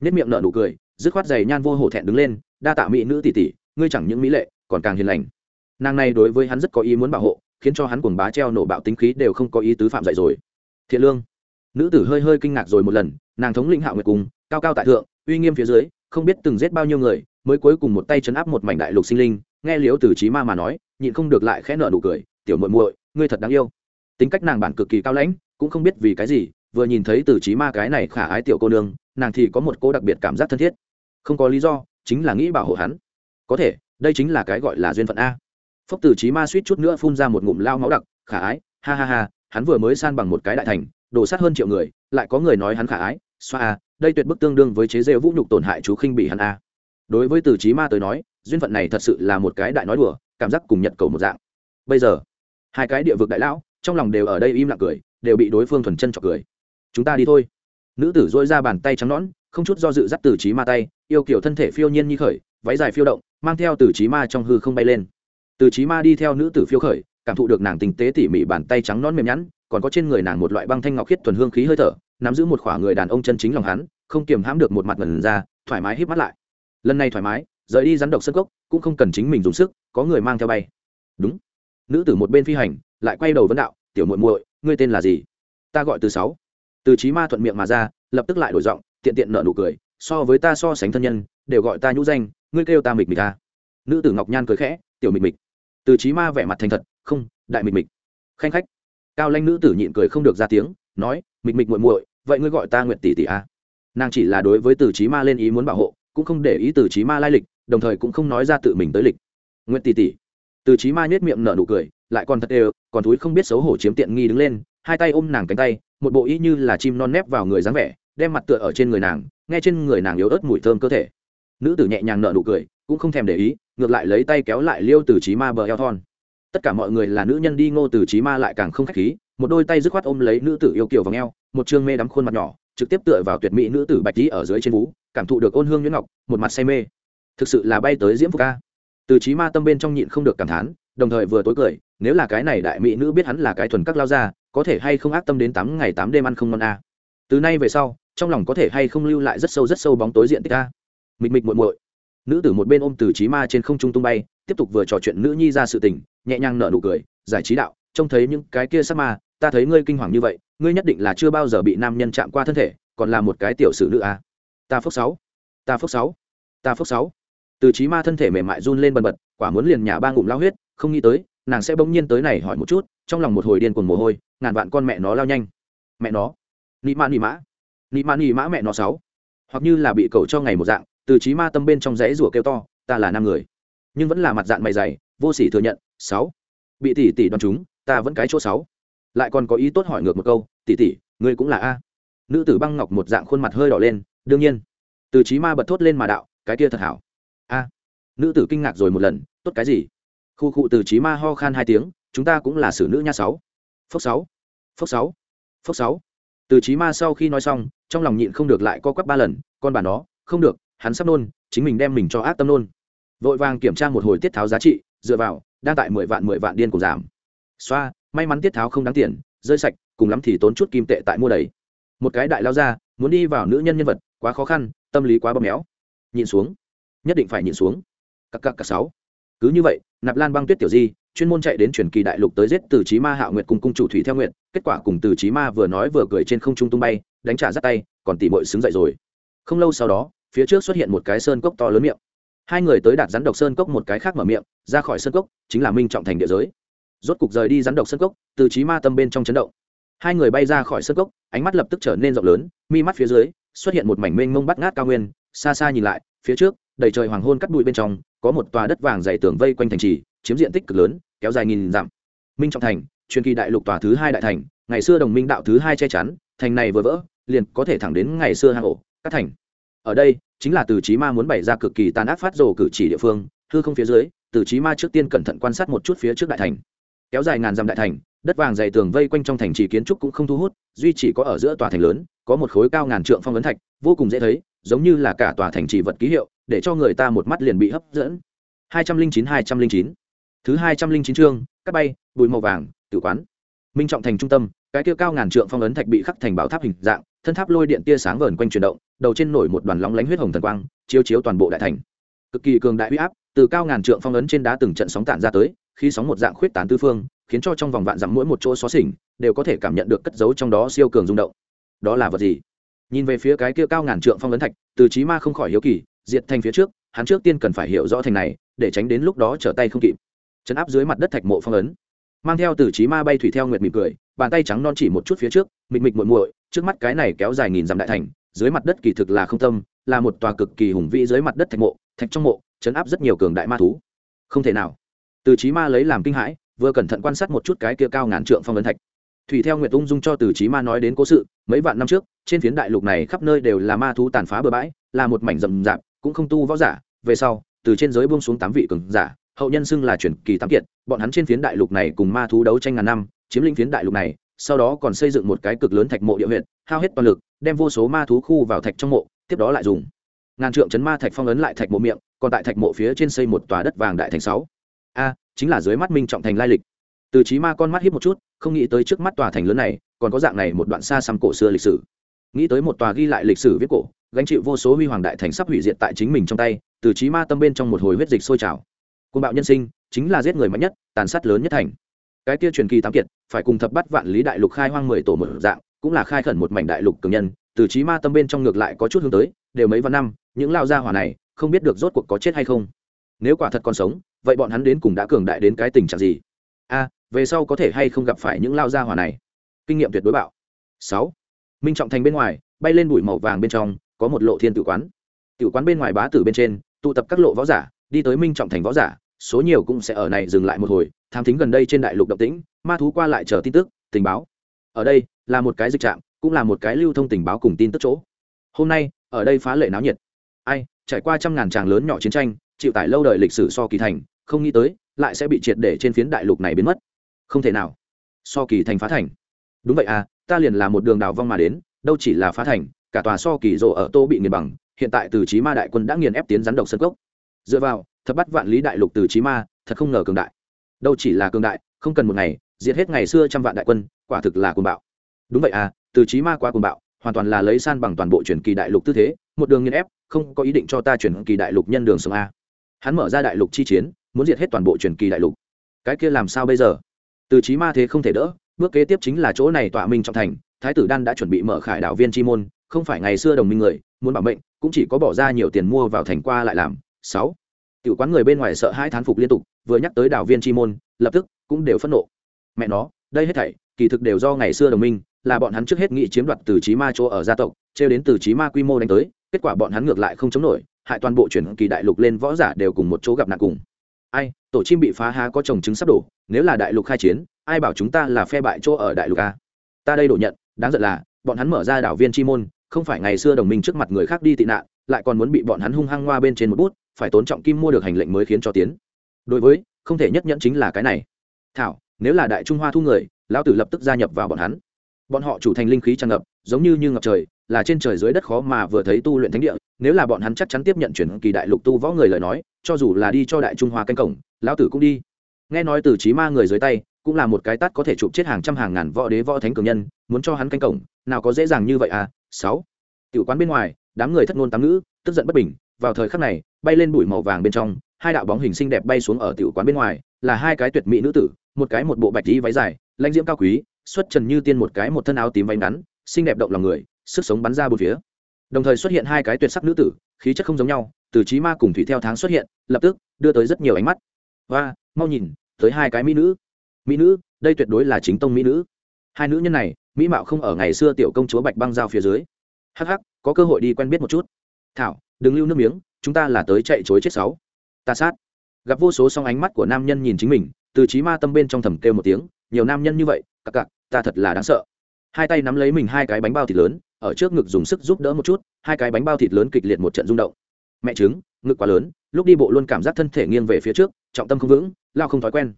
Nhất miệng nở nụ cười, dứt khoát giày nhan vô hổ thẹn đứng lên, đa tạ mỹ nữ tỷ tỷ, ngươi chẳng những mỹ lệ, còn càng hiền lành. Nàng này đối với hắn rất có ý muốn bảo hộ, khiến cho hắn cuồng bá treo nổ bạo tính khí đều không có ý tứ phạm dạy rồi. Thiện lương nữ tử hơi hơi kinh ngạc rồi một lần, nàng thống lĩnh hạo nguyệt cùng cao cao tại thượng, uy nghiêm phía dưới, không biết từng giết bao nhiêu người, mới cuối cùng một tay chấn áp một mảnh đại lục sinh linh, nghe liếu từ trí ma mà nói, nhịn không được lại khẽ nợ nụ cười, tiểu muội muội, ngươi thật đáng yêu. Tính cách nàng bản cực kỳ cao lãnh, cũng không biết vì cái gì, vừa nhìn thấy từ trí ma cái này khả ái tiểu cô nương, nàng thì có một cô đặc biệt cảm giác thân thiết. Không có lý do, chính là nghĩ bảo hộ hắn. Có thể, đây chính là cái gọi là duyên phận a. Phốc từ trí ma suýt chút nữa phun ra một ngụm lao máu đặc, khả ái, ha ha ha hắn vừa mới san bằng một cái đại thành đổ sát hơn triệu người, lại có người nói hắn khả ái, xoa a, đây tuyệt bức tương đương với chế rêu vũ nhục tổn hại chú khinh bị hắn a. Đối với từ trí ma tới nói, duyên phận này thật sự là một cái đại nói đùa, cảm giác cùng nhật cầu một dạng. Bây giờ, hai cái địa vực đại lão, trong lòng đều ở đây im lặng cười, đều bị đối phương thuần chân trọc cười. Chúng ta đi thôi. Nữ tử dỗi ra bàn tay trắng nõn, không chút do dự dắt từ trí ma tay, yêu kiểu thân thể phiêu nhiên như khởi, váy dài phiêu động, mang theo từ trí ma trong hư không bay lên. Từ trí ma đi theo nữ tử phiêu khởi cảm thụ được nàng tinh tế tỉ mỉ bàn tay trắng non mềm nhẵn, còn có trên người nàng một loại băng thanh ngọc khiết thuần hương khí hơi thở, nắm giữ một khỏa người đàn ông chân chính lòng hắn, không kiềm hãm được một mặt ngần ra, thoải mái hít mắt lại. Lần này thoải mái, rời đi rắn độc sân cốc, cũng không cần chính mình dùng sức, có người mang theo bay. Đúng. Nữ tử một bên phi hành, lại quay đầu vấn đạo, tiểu muội muội, ngươi tên là gì? Ta gọi từ sáu. Từ trí ma thuận miệng mà ra, lập tức lại đổi giọng, tiện tiện nở nụ cười, so với ta so sánh thân nhân, đều gọi ta nhũ danh, ngươi kêu ta mịch mịch ta. Nữ tử ngọc nhan cười khẽ, tiểu mịch mịch. Từ trí ma vẻ mặt thành thật không, đại mịch mịch. Khanh khách. Cao lanh nữ tử nhịn cười không được ra tiếng, nói, mịch mịch muội muội, vậy ngươi gọi ta nguyện tỷ tỷ a nàng chỉ là đối với từ trí ma lên ý muốn bảo hộ, cũng không để ý từ trí ma lai lịch, đồng thời cũng không nói ra tự mình tới lịch. Nguyện tỷ tỷ. Từ trí ma nhếch miệng nở nụ cười, lại còn thật đều, còn thúi không biết xấu hổ chiếm tiện nghi đứng lên, hai tay ôm nàng cánh tay, một bộ ý như là chim non nép vào người dáng vẻ, đem mặt tựa ở trên người nàng, nghe trên người nàng yếu ớt mùi thơm cơ thể. Nữ tử nhẹ nhàng nở nụ cười, cũng không thèm để ý, ngược lại lấy tay kéo lại liêu từ trí ma bờ eo thon tất cả mọi người là nữ nhân đi ngô từ trí ma lại càng không khách khí, một đôi tay dứt khoát ôm lấy nữ tử yêu kiều và ngheo một chương mê đắm khuôn mặt nhỏ, trực tiếp tựa vào tuyệt mỹ nữ tử bạch tí ở dưới trên vú cảm thụ được ôn hương nhuyễn ngọc, một mặt say mê. Thực sự là bay tới diễm phúc ca. Từ trí ma tâm bên trong nhịn không được cảm thán, đồng thời vừa tối cười, nếu là cái này đại mỹ nữ biết hắn là cái thuần các lao ra có thể hay không ác tâm đến tám ngày tám đêm ăn không ngon a từ nay về sau, trong lòng có thể hay không lưu lại rất sâu rất sâu bóng tối diện tích a mịch mịch muội muội. Nữ tử một bên ôm từ trí ma trên không trung tung bay tiếp tục vừa trò chuyện nữ nhi ra sự tình, nhẹ nhàng nở nụ cười, giải trí đạo, trông thấy những cái kia sắc ma, ta thấy ngươi kinh hoàng như vậy, ngươi nhất định là chưa bao giờ bị nam nhân chạm qua thân thể, còn là một cái tiểu sử nữ a ta phước sáu, ta phước sáu, ta phước sáu. Từ trí ma thân thể mềm mại run lên bần bật, quả muốn liền nhà ba ngụm lao huyết, không nghĩ tới, nàng sẽ bỗng nhiên tới này hỏi một chút, trong lòng một hồi điên cuồng mồ hôi, ngàn vạn con mẹ nó lao nhanh. Mẹ nó. Nị mã nị mã. Nị mã nị mã mẹ nó sáu. Hoặc như là bị cầu cho ngày một dạng, từ trí ma tâm bên trong rẽ rủa kêu to, ta là nam người nhưng vẫn là mặt dạng mày dày, vô sỉ thừa nhận, sáu. Bị tỷ tỷ đoán chúng, ta vẫn cái chỗ sáu. Lại còn có ý tốt hỏi ngược một câu, tỷ tỷ, ngươi cũng là a. Nữ tử băng ngọc một dạng khuôn mặt hơi đỏ lên, đương nhiên. Từ trí ma bật thốt lên mà đạo, cái kia thật hảo. A. Nữ tử kinh ngạc rồi một lần, tốt cái gì? Khu khu từ trí ma ho khan hai tiếng, chúng ta cũng là xử nữ nha sáu. Phốc sáu. Phốc sáu. Phốc sáu. Từ trí ma sau khi nói xong, trong lòng nhịn không được lại co quắp ba lần, con bà nó, không được, hắn sắp nôn, chính mình đem mình cho ác tâm nôn vội vàng kiểm tra một hồi tiết tháo giá trị, dựa vào, đang tại mười vạn mười vạn điên cùng giảm. Xoa, may mắn tiết tháo không đáng tiền, rơi sạch, cùng lắm thì tốn chút kim tệ tại mua đấy một cái đại lao ra, muốn đi vào nữ nhân nhân vật, quá khó khăn, tâm lý quá bóp méo. Nhìn xuống. Nhất định phải nhìn xuống. Cặp cặp cặp sáu. Cứ như vậy, nạp lan băng tuyết tiểu di, chuyên môn chạy đến truyền kỳ đại lục tới giết từ trí ma hạo nguyệt cùng cung chủ thủy theo nguyện kết quả cùng từ trí ma vừa nói vừa cười trên không trung tung bay, đánh trả giắt tay, còn tỉ mội xứng dậy rồi. Không lâu sau đó, phía trước xuất hiện một cái sơn cốc to lớn miệng hai người tới đạt rắn độc sơn cốc một cái khác mở miệng, ra khỏi sơn cốc, chính là minh trọng thành địa giới. Rốt cục rời đi rắn độc sơn cốc, từ trí ma tâm bên trong chấn động. Hai người bay ra khỏi sơn cốc, ánh mắt lập tức trở nên rộng lớn, mi mắt phía dưới, xuất hiện một mảnh mênh mông bắt ngát cao nguyên, xa xa nhìn lại, phía trước, đầy trời hoàng hôn cắt bụi bên trong, có một tòa đất vàng dày tường vây quanh thành trì, chiếm diện tích cực lớn, kéo dài nghìn dặm. Minh trọng thành, truyền kỳ đại lục tòa thứ hai đại thành, ngày xưa đồng minh đạo thứ hai che chắn, thành này vừa vỡ, liền có thể thẳng đến ngày xưa hang ổ các thành. Ở đây chính là từ trí ma muốn bày ra cực kỳ tàn ác phát rồ cử chỉ địa phương, hư không phía dưới, từ trí ma trước tiên cẩn thận quan sát một chút phía trước đại thành. Kéo dài ngàn dặm đại thành, đất vàng dày tường vây quanh trong thành trì kiến trúc cũng không thu hút, duy chỉ có ở giữa tòa thành lớn, có một khối cao ngàn trượng phong ấn thạch, vô cùng dễ thấy, giống như là cả tòa thành trì vật ký hiệu, để cho người ta một mắt liền bị hấp dẫn. hai trăm linh chín, hai trăm linh chín. Thứ hai trăm linh chín chương cắt bay, bụi màu vàng, tử quán. Minh trọng thành trung tâm cái kia cao ngàn trượng phong ấn thạch bị khắc thành bảo tháp hình dạng, thân tháp lôi điện tia sáng vờn quanh chuyển động, đầu trên nổi một đoàn lóng lánh huyết hồng thần quang, chiếu chiếu toàn bộ đại thành. Cực kỳ cường đại huy áp, từ cao ngàn trượng phong ấn trên đá từng trận sóng tản ra tới khi sóng một dạng khuyết tán tư phương, khiến cho trong vòng vạn dặm mỗi một chỗ xó xỉnh, đều có thể cảm nhận được cất giấu trong đó siêu cường rung động. Đó là vật gì? Nhìn về phía cái kia cao ngàn trượng phong ấn thạch, từ trí ma không khỏi hiếu kỳ, diệt thành phía trước, hắn trước tiên cần phải hiểu rõ thành này, để tránh đến lúc đó trở tay không kịp. Chấn áp dưới mặt đất thạch mộ phong ấn. Mang theo từ trí ma bay thủy theo nguyệt mỉm cười bàn tay trắng non chỉ một chút phía trước, mịt mịt muội muội, trước mắt cái này kéo dài nghìn dặm đại thành, dưới mặt đất kỳ thực là không tâm, là một tòa cực kỳ hùng vĩ dưới mặt đất thạch mộ, thạch trong mộ, chấn áp rất nhiều cường đại ma thú. Không thể nào. Từ trí ma lấy làm kinh hãi, vừa cẩn thận quan sát một chút cái kia cao ngàn trượng phong ấn thạch. Thủy theo nguyệt ung dung cho từ trí ma nói đến cố sự, mấy vạn năm trước, trên phiến đại lục này khắp nơi đều là ma thú tàn phá bừa bãi, là một mảnh rậm rạp, cũng không tu võ giả. Về sau, từ trên giới buông xuống tám vị cường giả, hậu nhân xưng là truyền kỳ tám kiệt, bọn hắn trên phiến đại lục này cùng ma thú đấu tranh ngàn năm chiếm lĩnh phiến đại lục này, sau đó còn xây dựng một cái cực lớn thạch mộ địa huyện, hao hết toàn lực, đem vô số ma thú khu vào thạch trong mộ, tiếp đó lại dùng. Ngàn trượng chấn ma thạch phong ấn lại thạch mộ miệng, còn tại thạch mộ phía trên xây một tòa đất vàng đại thành sáu. A, chính là dưới mắt minh trọng thành lai lịch. Từ trí ma con mắt híp một chút, không nghĩ tới trước mắt tòa thành lớn này, còn có dạng này một đoạn xa xăm cổ xưa lịch sử. Nghĩ tới một tòa ghi lại lịch sử viết cổ, gánh chịu vô số huy hoàng đại thành sắp hủy diệt tại chính mình trong tay, từ trí ma tâm bên trong một hồi huyết dịch sôi trào. Côn bạo nhân sinh, chính là giết người mạnh nhất, tàn sát lớn nhất thành cái kia truyền kỳ tám kiệt, phải cùng thập bắt vạn lý đại lục khai hoang mười tổ một dạng, cũng là khai khẩn một mảnh đại lục cường nhân, từ trí ma tâm bên trong ngược lại có chút hướng tới, đều mấy vạn năm, những lao gia hỏa này, không biết được rốt cuộc có chết hay không. Nếu quả thật còn sống, vậy bọn hắn đến cùng đã cường đại đến cái tình trạng gì? A, về sau có thể hay không gặp phải những lao gia hỏa này? Kinh nghiệm tuyệt đối bạo. Sáu, minh trọng thành bên ngoài, bay lên bụi màu vàng bên trong, có một lộ thiên tử quán. Tử quán bên ngoài bá tử bên trên, tụ tập các lộ võ giả, đi tới minh trọng thành võ giả, số nhiều cũng sẽ ở này dừng lại một hồi tham thính gần đây trên đại lục động tĩnh, ma thú qua lại chờ tin tức, tình báo. Ở đây, là một cái dịch trạm, cũng là một cái lưu thông tình báo cùng tin tức chỗ. Hôm nay, ở đây phá lệ náo nhiệt. Ai, trải qua trăm ngàn tràng lớn nhỏ chiến tranh, chịu tải lâu đời lịch sử so kỳ thành, không nghĩ tới, lại sẽ bị triệt để trên phiến đại lục này biến mất. Không thể nào. So kỳ thành phá thành. Đúng vậy à ta liền là một đường đào vong mà đến, đâu chỉ là phá thành, cả tòa so kỳ rộ ở tô bị nghiền bằng, hiện tại từ trí ma đại quân đã nghiền ép tiến rắn độc sân cốc. Dựa vào, thật bắt vạn lý đại lục từ trí ma, thật không ngờ cường đại đâu chỉ là cường đại, không cần một ngày, diệt hết ngày xưa trăm vạn đại quân, quả thực là cuồng bạo. Đúng vậy à từ trí ma quá cuồng bạo, hoàn toàn là lấy san bằng toàn bộ truyền kỳ đại lục tư thế, một đường nghiên ép, không có ý định cho ta truyền kỳ đại lục nhân đường sông a. Hắn mở ra đại lục chi chiến, muốn diệt hết toàn bộ truyền kỳ đại lục. Cái kia làm sao bây giờ? Từ trí ma thế không thể đỡ, bước kế tiếp chính là chỗ này tọa minh trọng thành, thái tử đan đã chuẩn bị mở khải đạo viên chi môn, không phải ngày xưa đồng minh người, muốn bảo mệnh, cũng chỉ có bỏ ra nhiều tiền mua vào thành qua lại làm. Sáu tiểu quán người bên ngoài sợ hai thán phục liên tục, vừa nhắc tới đảo viên chi môn, lập tức cũng đều phẫn nộ. Mẹ nó, đây hết thảy, kỳ thực đều do ngày xưa đồng minh, là bọn hắn trước hết nghị chiếm đoạt từ trí ma chỗ ở gia tộc, trêu đến từ trí ma quy mô đánh tới, kết quả bọn hắn ngược lại không chống nổi, hại toàn bộ chuyển kỳ đại lục lên võ giả đều cùng một chỗ gặp nạn cùng. Ai, tổ chim bị phá há có trồng trứng sắp đổ, nếu là đại lục khai chiến, ai bảo chúng ta là phe bại chỗ ở đại lục a? Ta đây đổ nhận, đáng giận là, bọn hắn mở ra đảo viên chi môn, không phải ngày xưa đồng minh trước mặt người khác đi tị nạn, lại còn muốn bị bọn hắn hung hăng hoa bên trên một bút phải tốn trọng kim mua được hành lệnh mới khiến cho tiến. Đối với, không thể nhất nhẫn chính là cái này. Thảo, nếu là đại trung hoa thu người, lão tử lập tức gia nhập vào bọn hắn. Bọn họ chủ thành linh khí tràn ngập, giống như như ngập trời, là trên trời dưới đất khó mà vừa thấy tu luyện thánh địa. Nếu là bọn hắn chắc chắn tiếp nhận chuyển kỳ đại lục tu võ người lời nói, cho dù là đi cho đại trung hoa canh cổng, lão tử cũng đi. Nghe nói từ trí ma người dưới tay, cũng là một cái tát có thể chụp chết hàng trăm hàng ngàn võ đế võ thánh cường nhân, muốn cho hắn canh cổng, nào có dễ dàng như vậy à? Sáu. Tiểu quán bên ngoài, đám người thất ngôn tám ngữ, tức giận bất bình, vào thời khắc này bay lên bụi màu vàng bên trong, hai đạo bóng hình xinh đẹp bay xuống ở tiểu quán bên ngoài, là hai cái tuyệt mỹ nữ tử, một cái một bộ bạch y váy dài, lãnh diễm cao quý, xuất trần như tiên một cái một thân áo tím váy ngắn, xinh đẹp động lòng người, sức sống bắn ra bốn phía. Đồng thời xuất hiện hai cái tuyệt sắc nữ tử, khí chất không giống nhau, từ trí ma cùng thủy theo tháng xuất hiện, lập tức đưa tới rất nhiều ánh mắt. Và mau nhìn, tới hai cái mỹ nữ. Mỹ nữ, đây tuyệt đối là chính tông mỹ nữ. Hai nữ nhân này, mỹ mạo không ở ngày xưa tiểu công chúa bạch băng giao phía dưới. Hh có cơ hội đi quen biết một chút. Thảo, đừng lưu nước miếng chúng ta là tới chạy chối chết sáu. Ta sát. Gặp vô số song ánh mắt của nam nhân nhìn chính mình, từ trí ma tâm bên trong thầm kêu một tiếng, nhiều nam nhân như vậy, cặc cặc, ta thật là đáng sợ. Hai tay nắm lấy mình hai cái bánh bao thịt lớn, ở trước ngực dùng sức giúp đỡ một chút, hai cái bánh bao thịt lớn kịch liệt một trận rung động. Mẹ trứng, ngực quá lớn, lúc đi bộ luôn cảm giác thân thể nghiêng về phía trước, trọng tâm không vững, lao không thói quen.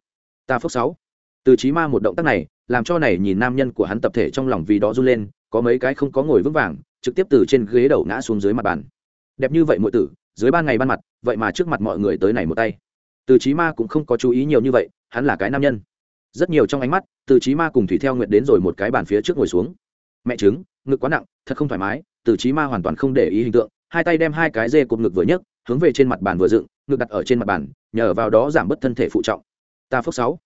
Ta phước sáu. Từ trí ma một động tác này, làm cho này nhìn nam nhân của hắn tập thể trong lòng vì đó run lên, có mấy cái không có ngồi vững vàng, trực tiếp từ trên ghế đầu ngã xuống dưới mặt bàn. Đẹp như vậy muội tử dưới ban ngày ban mặt, vậy mà trước mặt mọi người tới này một tay. Từ trí ma cũng không có chú ý nhiều như vậy, hắn là cái nam nhân. Rất nhiều trong ánh mắt, từ trí ma cùng thủy theo nguyện đến rồi một cái bàn phía trước ngồi xuống. Mẹ chứng ngực quá nặng, thật không thoải mái, từ trí ma hoàn toàn không để ý hình tượng, hai tay đem hai cái dê cột ngực vừa nhấc, hướng về trên mặt bàn vừa dựng, ngực đặt ở trên mặt bàn, nhờ vào đó giảm bớt thân thể phụ trọng. Ta phước sáu.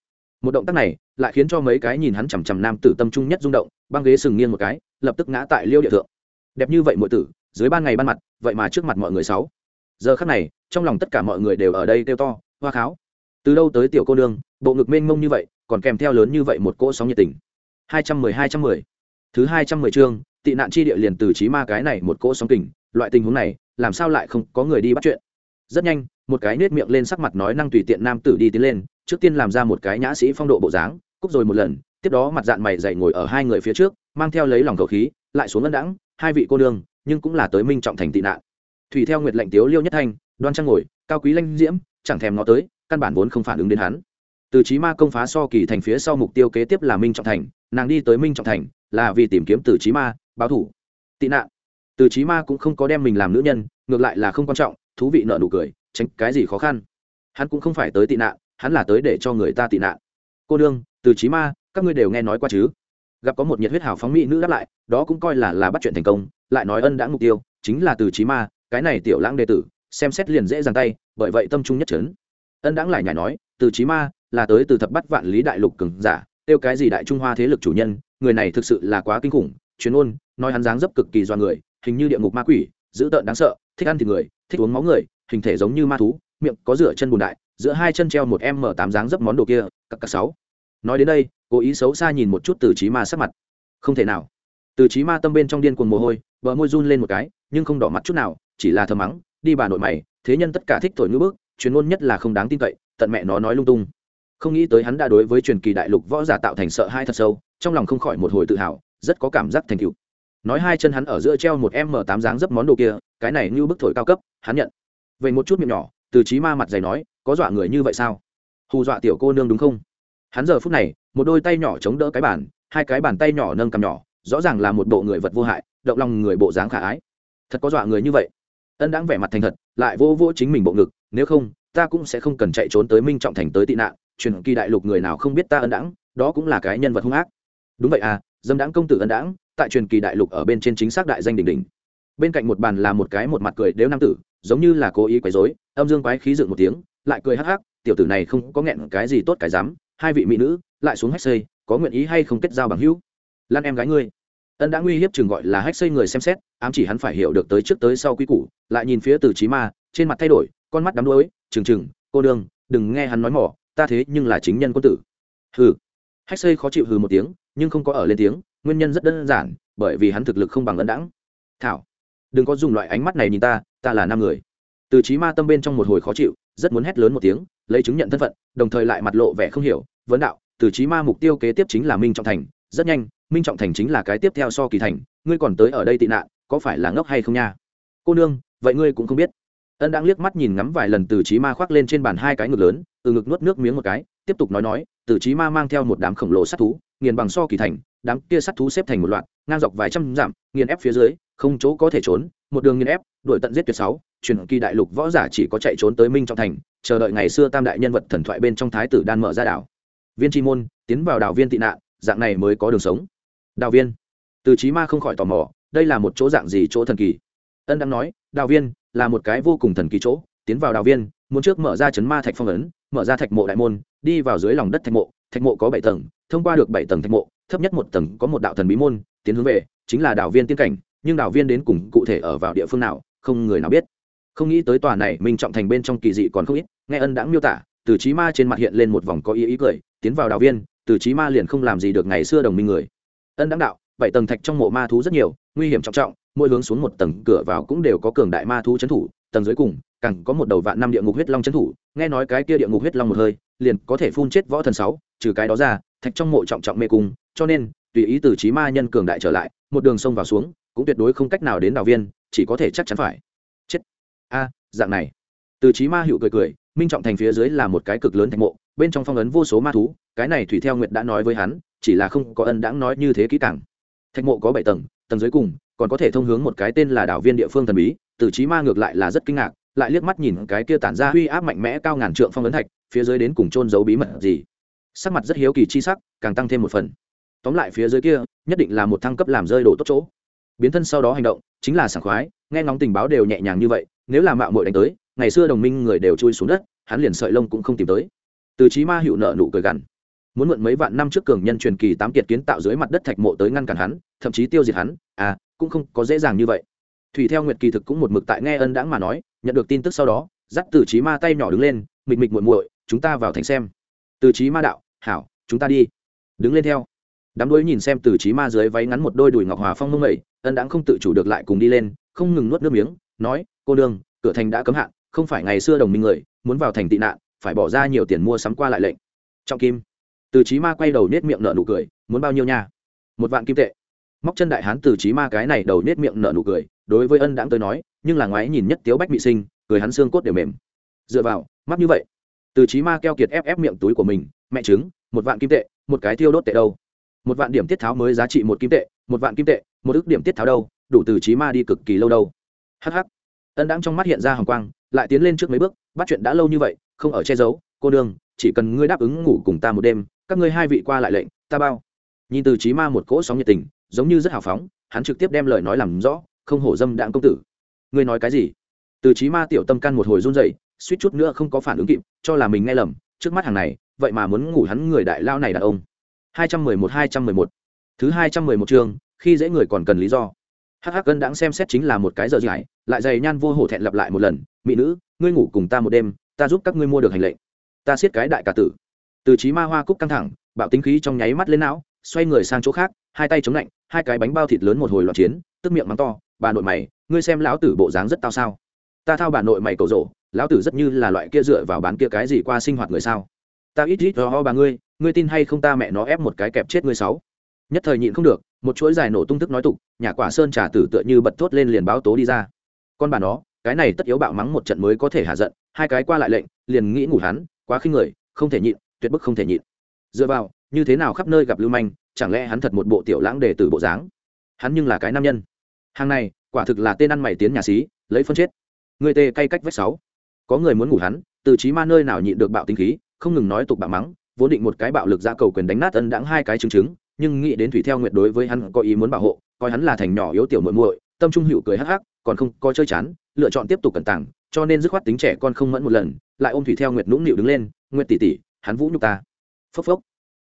Một động tác này lại khiến cho mấy cái nhìn hắn chằm chằm nam tử tâm trung nhất rung động, băng ghế sừng nghiêng một cái, lập tức ngã tại liêu địa thượng. Đẹp như vậy mọi tử, dưới ban ngày ban mặt, vậy mà trước mặt mọi người sáu giờ khắc này, trong lòng tất cả mọi người đều ở đây kêu to, hoa kháo. Từ đâu tới tiểu cô nương, bộ ngực mênh mông như vậy, còn kèm theo lớn như vậy một cỗ sóng nhiệt tình. Hai trăm mười, hai trăm mười. Thứ hai trăm mười chương, tị nạn chi địa liền từ trí ma cái này một cỗ sóng kình, loại tình huống này, làm sao lại không có người đi bắt chuyện? Rất nhanh, một cái nết miệng lên sắc mặt nói năng tùy tiện nam tử đi tiến lên, trước tiên làm ra một cái nhã sĩ phong độ bộ dáng cúc rồi một lần, tiếp đó mặt dạng mày dậy ngồi ở hai người phía trước, mang theo lấy lòng cầu khí, lại xuống ngân đãng, hai vị cô nương, nhưng cũng là tới minh trọng thành tị nạn thủy theo nguyệt lệnh tiếu liêu nhất thanh, đoan trang ngồi, cao quý lanh diễm, chẳng thèm ngó tới, căn bản vốn không phản ứng đến hắn. Từ trí ma công phá so kỳ thành phía sau mục tiêu kế tiếp là minh trọng thành, nàng đi tới minh trọng thành, là vì tìm kiếm từ trí ma, báo thủ. Tị nạn. Từ trí ma cũng không có đem mình làm nữ nhân, ngược lại là không quan trọng, thú vị nợ nụ cười, tránh cái gì khó khăn. Hắn cũng không phải tới tị nạn, hắn là tới để cho người ta tị nạn. Cô đương từ trí ma, các ngươi đều nghe nói qua chứ? Gặp có một nhiệt huyết hào phóng mỹ nữ đáp lại, đó cũng coi là là bắt chuyện thành công, lại nói ân đã mục tiêu, chính là từ trí ma cái này tiểu lãng đệ tử, xem xét liền dễ dàng tay, bởi vậy tâm trung nhất trấn ân đãng lại nhảy nói, từ trí ma, là tới từ thập bắt vạn lý đại lục cường giả, tiêu cái gì đại trung hoa thế lực chủ nhân, người này thực sự là quá kinh khủng chuyến ôn nói hắn dáng dấp cực kỳ do người, hình như địa ngục ma quỷ dữ tợn đáng sợ, thích ăn thịt người, thích uống máu người, hình thể giống như ma thú, miệng có rửa chân bùn đại, giữa hai chân treo một m tám dáng dấp món đồ kia cặp cặp sáu. Nói đến đây, cố ý xấu xa nhìn một chút từ trí ma sắc mặt. Không thể nào. Từ trí ma tâm bên trong điên cuồng mồ hôi, bờ môi run lên một cái, nhưng không đỏ mặt chút nào chỉ là thờ mắng, đi bà nội mày, thế nhân tất cả thích thổi ngữ bước chuyên môn nhất là không đáng tin cậy, tận mẹ nó nói lung tung. Không nghĩ tới hắn đã đối với truyền kỳ đại lục võ giả tạo thành sợ hai thật sâu, trong lòng không khỏi một hồi tự hào, rất có cảm giác thành cựu nói hai chân hắn ở giữa treo một m tám dáng dấp món đồ kia, cái này như bức thổi cao cấp, hắn nhận. Vậy một chút miệng nhỏ, từ trí ma mặt dày nói, có dọa người như vậy sao? Hù dọa tiểu cô nương đúng không? Hắn giờ phút này, một đôi tay nhỏ chống đỡ cái bàn, hai cái bàn tay nhỏ nâng cầm nhỏ, rõ ràng là một bộ người vật vô hại, động lòng người bộ dáng khả ái. Thật có dọa người như vậy? Ân đáng vẻ mặt thành thật, lại vô vô chính mình bộ ngực, nếu không, ta cũng sẽ không cần chạy trốn tới minh trọng thành tới tị nạn, truyền kỳ đại lục người nào không biết ta ân đáng đó cũng là cái nhân vật hung ác. Đúng vậy à dâm đáng công tử ân đáng tại truyền kỳ đại lục ở bên trên chính xác đại danh đỉnh đỉnh. Bên cạnh một bàn là một cái một mặt cười đếu nam tử, giống như là cố ý quấy rối, âm dương quái khí dựng một tiếng, lại cười hắc hắc, tiểu tử này không có nghẹn cái gì tốt cái dám, hai vị mỹ nữ, lại xuống hách xây, có nguyện ý hay không kết giao bằng hữu? Lan em gái ngươi ân đã nguy hiếp chừng gọi là hách xây người xem xét, ám chỉ hắn phải hiểu được tới trước tới sau quy củ, lại nhìn phía từ trí ma, trên mặt thay đổi, con mắt đắm đuối, chừng chừng, cô đương, đừng nghe hắn nói mỏ, ta thế nhưng là chính nhân quân tử. Hừ. Hách xây khó chịu hừ một tiếng, nhưng không có ở lên tiếng, nguyên nhân rất đơn giản, bởi vì hắn thực lực không bằng ấn Đãng. thảo, đừng có dùng loại ánh mắt này nhìn ta ta là nam người. Từ trí ma tâm bên trong một hồi khó chịu, rất muốn hét lớn một tiếng, lấy chứng nhận thân phận, đồng thời lại mặt lộ vẻ không hiểu, vấn đạo, từ trí ma mục tiêu kế tiếp chính là minh trọng thành rất nhanh, minh trọng thành chính là cái tiếp theo so kỳ thành, ngươi còn tới ở đây tị nạn, có phải là ngốc hay không nha? Cô nương, vậy ngươi cũng không biết. Ân đang liếc mắt nhìn ngắm vài lần từ trí ma khoác lên trên bàn hai cái ngực lớn, từ ngực nuốt nước miếng một cái, tiếp tục nói nói, từ trí ma mang theo một đám khổng lồ sát thú, nghiền bằng so kỳ thành, đám kia sát thú xếp thành một loạt, ngang dọc vài trăm dặm, nghiền ép phía dưới, không chỗ có thể trốn, một đường nghiền ép, đuổi tận giết tuyệt sáu, truyền kỳ đại lục võ giả chỉ có chạy trốn tới minh trọng thành, chờ đợi ngày xưa tam đại nhân vật thần thoại bên trong thái tử đan mở ra đảo. Viên tri môn, tiến vào đảo viên tị nạn dạng này mới có đường sống. Đào viên. Từ trí ma không khỏi tò mò, đây là một chỗ dạng gì chỗ thần kỳ? Ân đang nói, đào viên là một cái vô cùng thần kỳ chỗ. Tiến vào đào viên, muốn trước mở ra chấn ma thạch phong ấn, mở ra thạch mộ đại môn, đi vào dưới lòng đất thạch mộ. Thạch mộ có bảy tầng, thông qua được bảy tầng thạch mộ, thấp nhất một tầng có một đạo thần bí môn, tiến hướng về, chính là đào viên tiên cảnh, nhưng đào viên đến cùng cụ thể ở vào địa phương nào, không người nào biết. Không nghĩ tới tòa này minh trọng thành bên trong kỳ dị còn không ít, nghe ân đã miêu tả, từ trí ma trên mặt hiện lên một vòng có ý ý cười, tiến vào đào viên từ trí ma liền không làm gì được ngày xưa đồng minh người. Ân đáng đạo, bảy tầng thạch trong mộ ma thú rất nhiều, nguy hiểm trọng trọng, mỗi hướng xuống một tầng cửa vào cũng đều có cường đại ma thú trấn thủ, tầng dưới cùng, càng có một đầu vạn năm địa ngục huyết long trấn thủ, nghe nói cái kia địa ngục huyết long một hơi, liền có thể phun chết võ thần sáu, trừ cái đó ra, thạch trong mộ trọng trọng mê cung, cho nên, tùy ý từ trí ma nhân cường đại trở lại, một đường sông vào xuống, cũng tuyệt đối không cách nào đến đào viên, chỉ có thể chắc chắn phải. Chết. A, dạng này. Từ trí ma hữu cười cười, minh trọng thành phía dưới là một cái cực lớn thạch mộ, bên trong phong ấn vô số ma thú cái này thủy theo nguyệt đã nói với hắn, chỉ là không có ân đãng nói như thế kỹ càng. Thạch mộ có bảy tầng tầng dưới cùng, còn có thể thông hướng một cái tên là đảo viên địa phương thần bí, từ trí ma ngược lại là rất kinh ngạc, lại liếc mắt nhìn cái kia tản ra uy áp mạnh mẽ cao ngàn trượng phong ấn thạch, phía dưới đến cùng trôn giấu bí mật gì. Sắc mặt rất hiếu kỳ chi sắc, càng tăng thêm một phần. Tóm lại phía dưới kia, nhất định là một thăng cấp làm rơi đổ tốt chỗ. Biến thân sau đó hành động, chính là sảng khoái, nghe ngóng tình báo đều nhẹ nhàng như vậy, nếu là mạo muội đánh tới, ngày xưa đồng minh người đều chui xuống đất, hắn liền sợi lông cũng không tìm tới. Từ trí ma hiệu nợ nụ cười gằn muốn mượn mấy vạn năm trước cường nhân truyền kỳ tám kiệt kiến tạo dưới mặt đất thạch mộ tới ngăn cản hắn, thậm chí tiêu diệt hắn à cũng không có dễ dàng như vậy. Thủy theo nguyệt kỳ thực cũng một mực tại nghe ân đãng mà nói, nhận được tin tức sau đó, dắt từ trí ma tay nhỏ đứng lên mịch mịch muội muội, chúng ta vào thành xem. Từ trí ma đạo, hảo, chúng ta đi. Đứng lên theo. Đám đuối nhìn xem từ trí ma dưới váy ngắn một đôi đùi ngọc hòa phong mông mẩy ân đãng không tự chủ được lại cùng đi lên, không ngừng nuốt nước miếng, nói, cô đương cửa thành đã cấm hạn, không phải ngày xưa đồng minh người, muốn vào thành tị nạn, phải bỏ ra nhiều tiền mua sắm qua lại lệnh. Trọng kim từ trí ma quay đầu nết miệng nở nụ cười, muốn bao nhiêu nha? Một vạn kim tệ. Móc chân đại hán từ trí ma cái này đầu nết miệng nở nụ cười, đối với ân đãng tới nói, nhưng là ngoái nhìn nhất tiếu bách bị sinh, cười hắn xương cốt đều mềm. Dựa vào mắt như vậy. Từ trí ma keo kiệt ép ép miệng túi của mình, mẹ chứng một vạn kim tệ, một cái thiêu đốt tệ đâu? Một vạn điểm tiết tháo mới giá trị một kim tệ, một vạn kim tệ, một ước điểm tiết tháo đâu? Đủ từ trí ma đi cực kỳ lâu đâu. Hh ân đãng trong mắt hiện ra hồng quang, lại tiến lên trước mấy bước, bắt chuyện đã lâu như vậy, không ở che giấu, cô đương chỉ cần ngươi đáp ứng ngủ cùng ta một đêm các ngươi hai vị qua lại lệnh, ta bao. Nhìn từ trí ma một cỗ sóng nhiệt tình, giống như rất hào phóng, hắn trực tiếp đem lời nói làm rõ, không hổ dâm đạn công tử. Ngươi nói cái gì? Từ trí ma tiểu tâm căn một hồi run dậy suýt chút nữa không có phản ứng kịp, cho là mình nghe lầm, trước mắt hàng này, vậy mà muốn ngủ hắn người đại lao này đàn ông. Hai trăm mười một, hai trăm mười một. Thứ hai trăm mười một chương, khi dễ người còn cần lý do. Hắc hắc cân đãng xem xét chính là một cái giờ dài, lại dày nhan vô hổ thẹn lặp lại một lần, mỹ nữ, ngươi ngủ cùng ta một đêm, ta giúp các ngươi mua được hành lệnh. Ta siết cái đại cả tử từ trí ma hoa cúc căng thẳng, bạo tính khí trong nháy mắt lên não, xoay người sang chỗ khác, hai tay chống lạnh, hai cái bánh bao thịt lớn một hồi loạn chiến, tức miệng mắng to, bà nội mày, ngươi xem lão tử bộ dáng rất tao sao? Ta thao bà nội mày cầu rộ lão tử rất như là loại kia dựa vào bán kia cái gì qua sinh hoạt người sao? Ta ít ít ho bà ngươi ngươi tin hay không ta mẹ nó ép một cái kẹp chết ngươi sáu? Nhất thời nhịn không được, một chuỗi dài nổ tung thức nói tục, nhà quả sơn trà tử tựa như bật thốt lên liền báo tố đi ra. Con bà nó, cái này tất yếu bạo mắng một trận mới có thể hạ giận, hai cái qua lại lệnh, liền nghĩ ngủ hắn, quá khinh người, không thể nhịn tuyệt bức không thể nhịn. Dựa vào, như thế nào khắp nơi gặp lưu manh, chẳng lẽ hắn thật một bộ tiểu lãng để từ bộ dáng? Hắn nhưng là cái nam nhân. Hàng này, quả thực là tên ăn mày tiến nhà xí, lấy phân chết. Người tê cay cách vách sáu. Có người muốn ngủ hắn, từ trí ma nơi nào nhịn được bạo tinh khí, không ngừng nói tục bạo mắng, vốn định một cái bạo lực ra cầu quyền đánh nát ân đãng hai cái chứng chứng, nhưng nghĩ đến thủy theo nguyện đối với hắn có ý muốn bảo hộ, coi hắn là thành nhỏ yếu tiểu muội muội, tâm trung hữu cười hắc hắc, còn không, có chơi chán, lựa chọn tiếp tục cẩn tàng, cho nên dứt khoát tính trẻ con không mẫn một lần, lại ôm thủy theo nguyệt nũng nịu đứng lên, nguyệt tỷ tỷ hắn vũ nhục ta. Phốc phốc.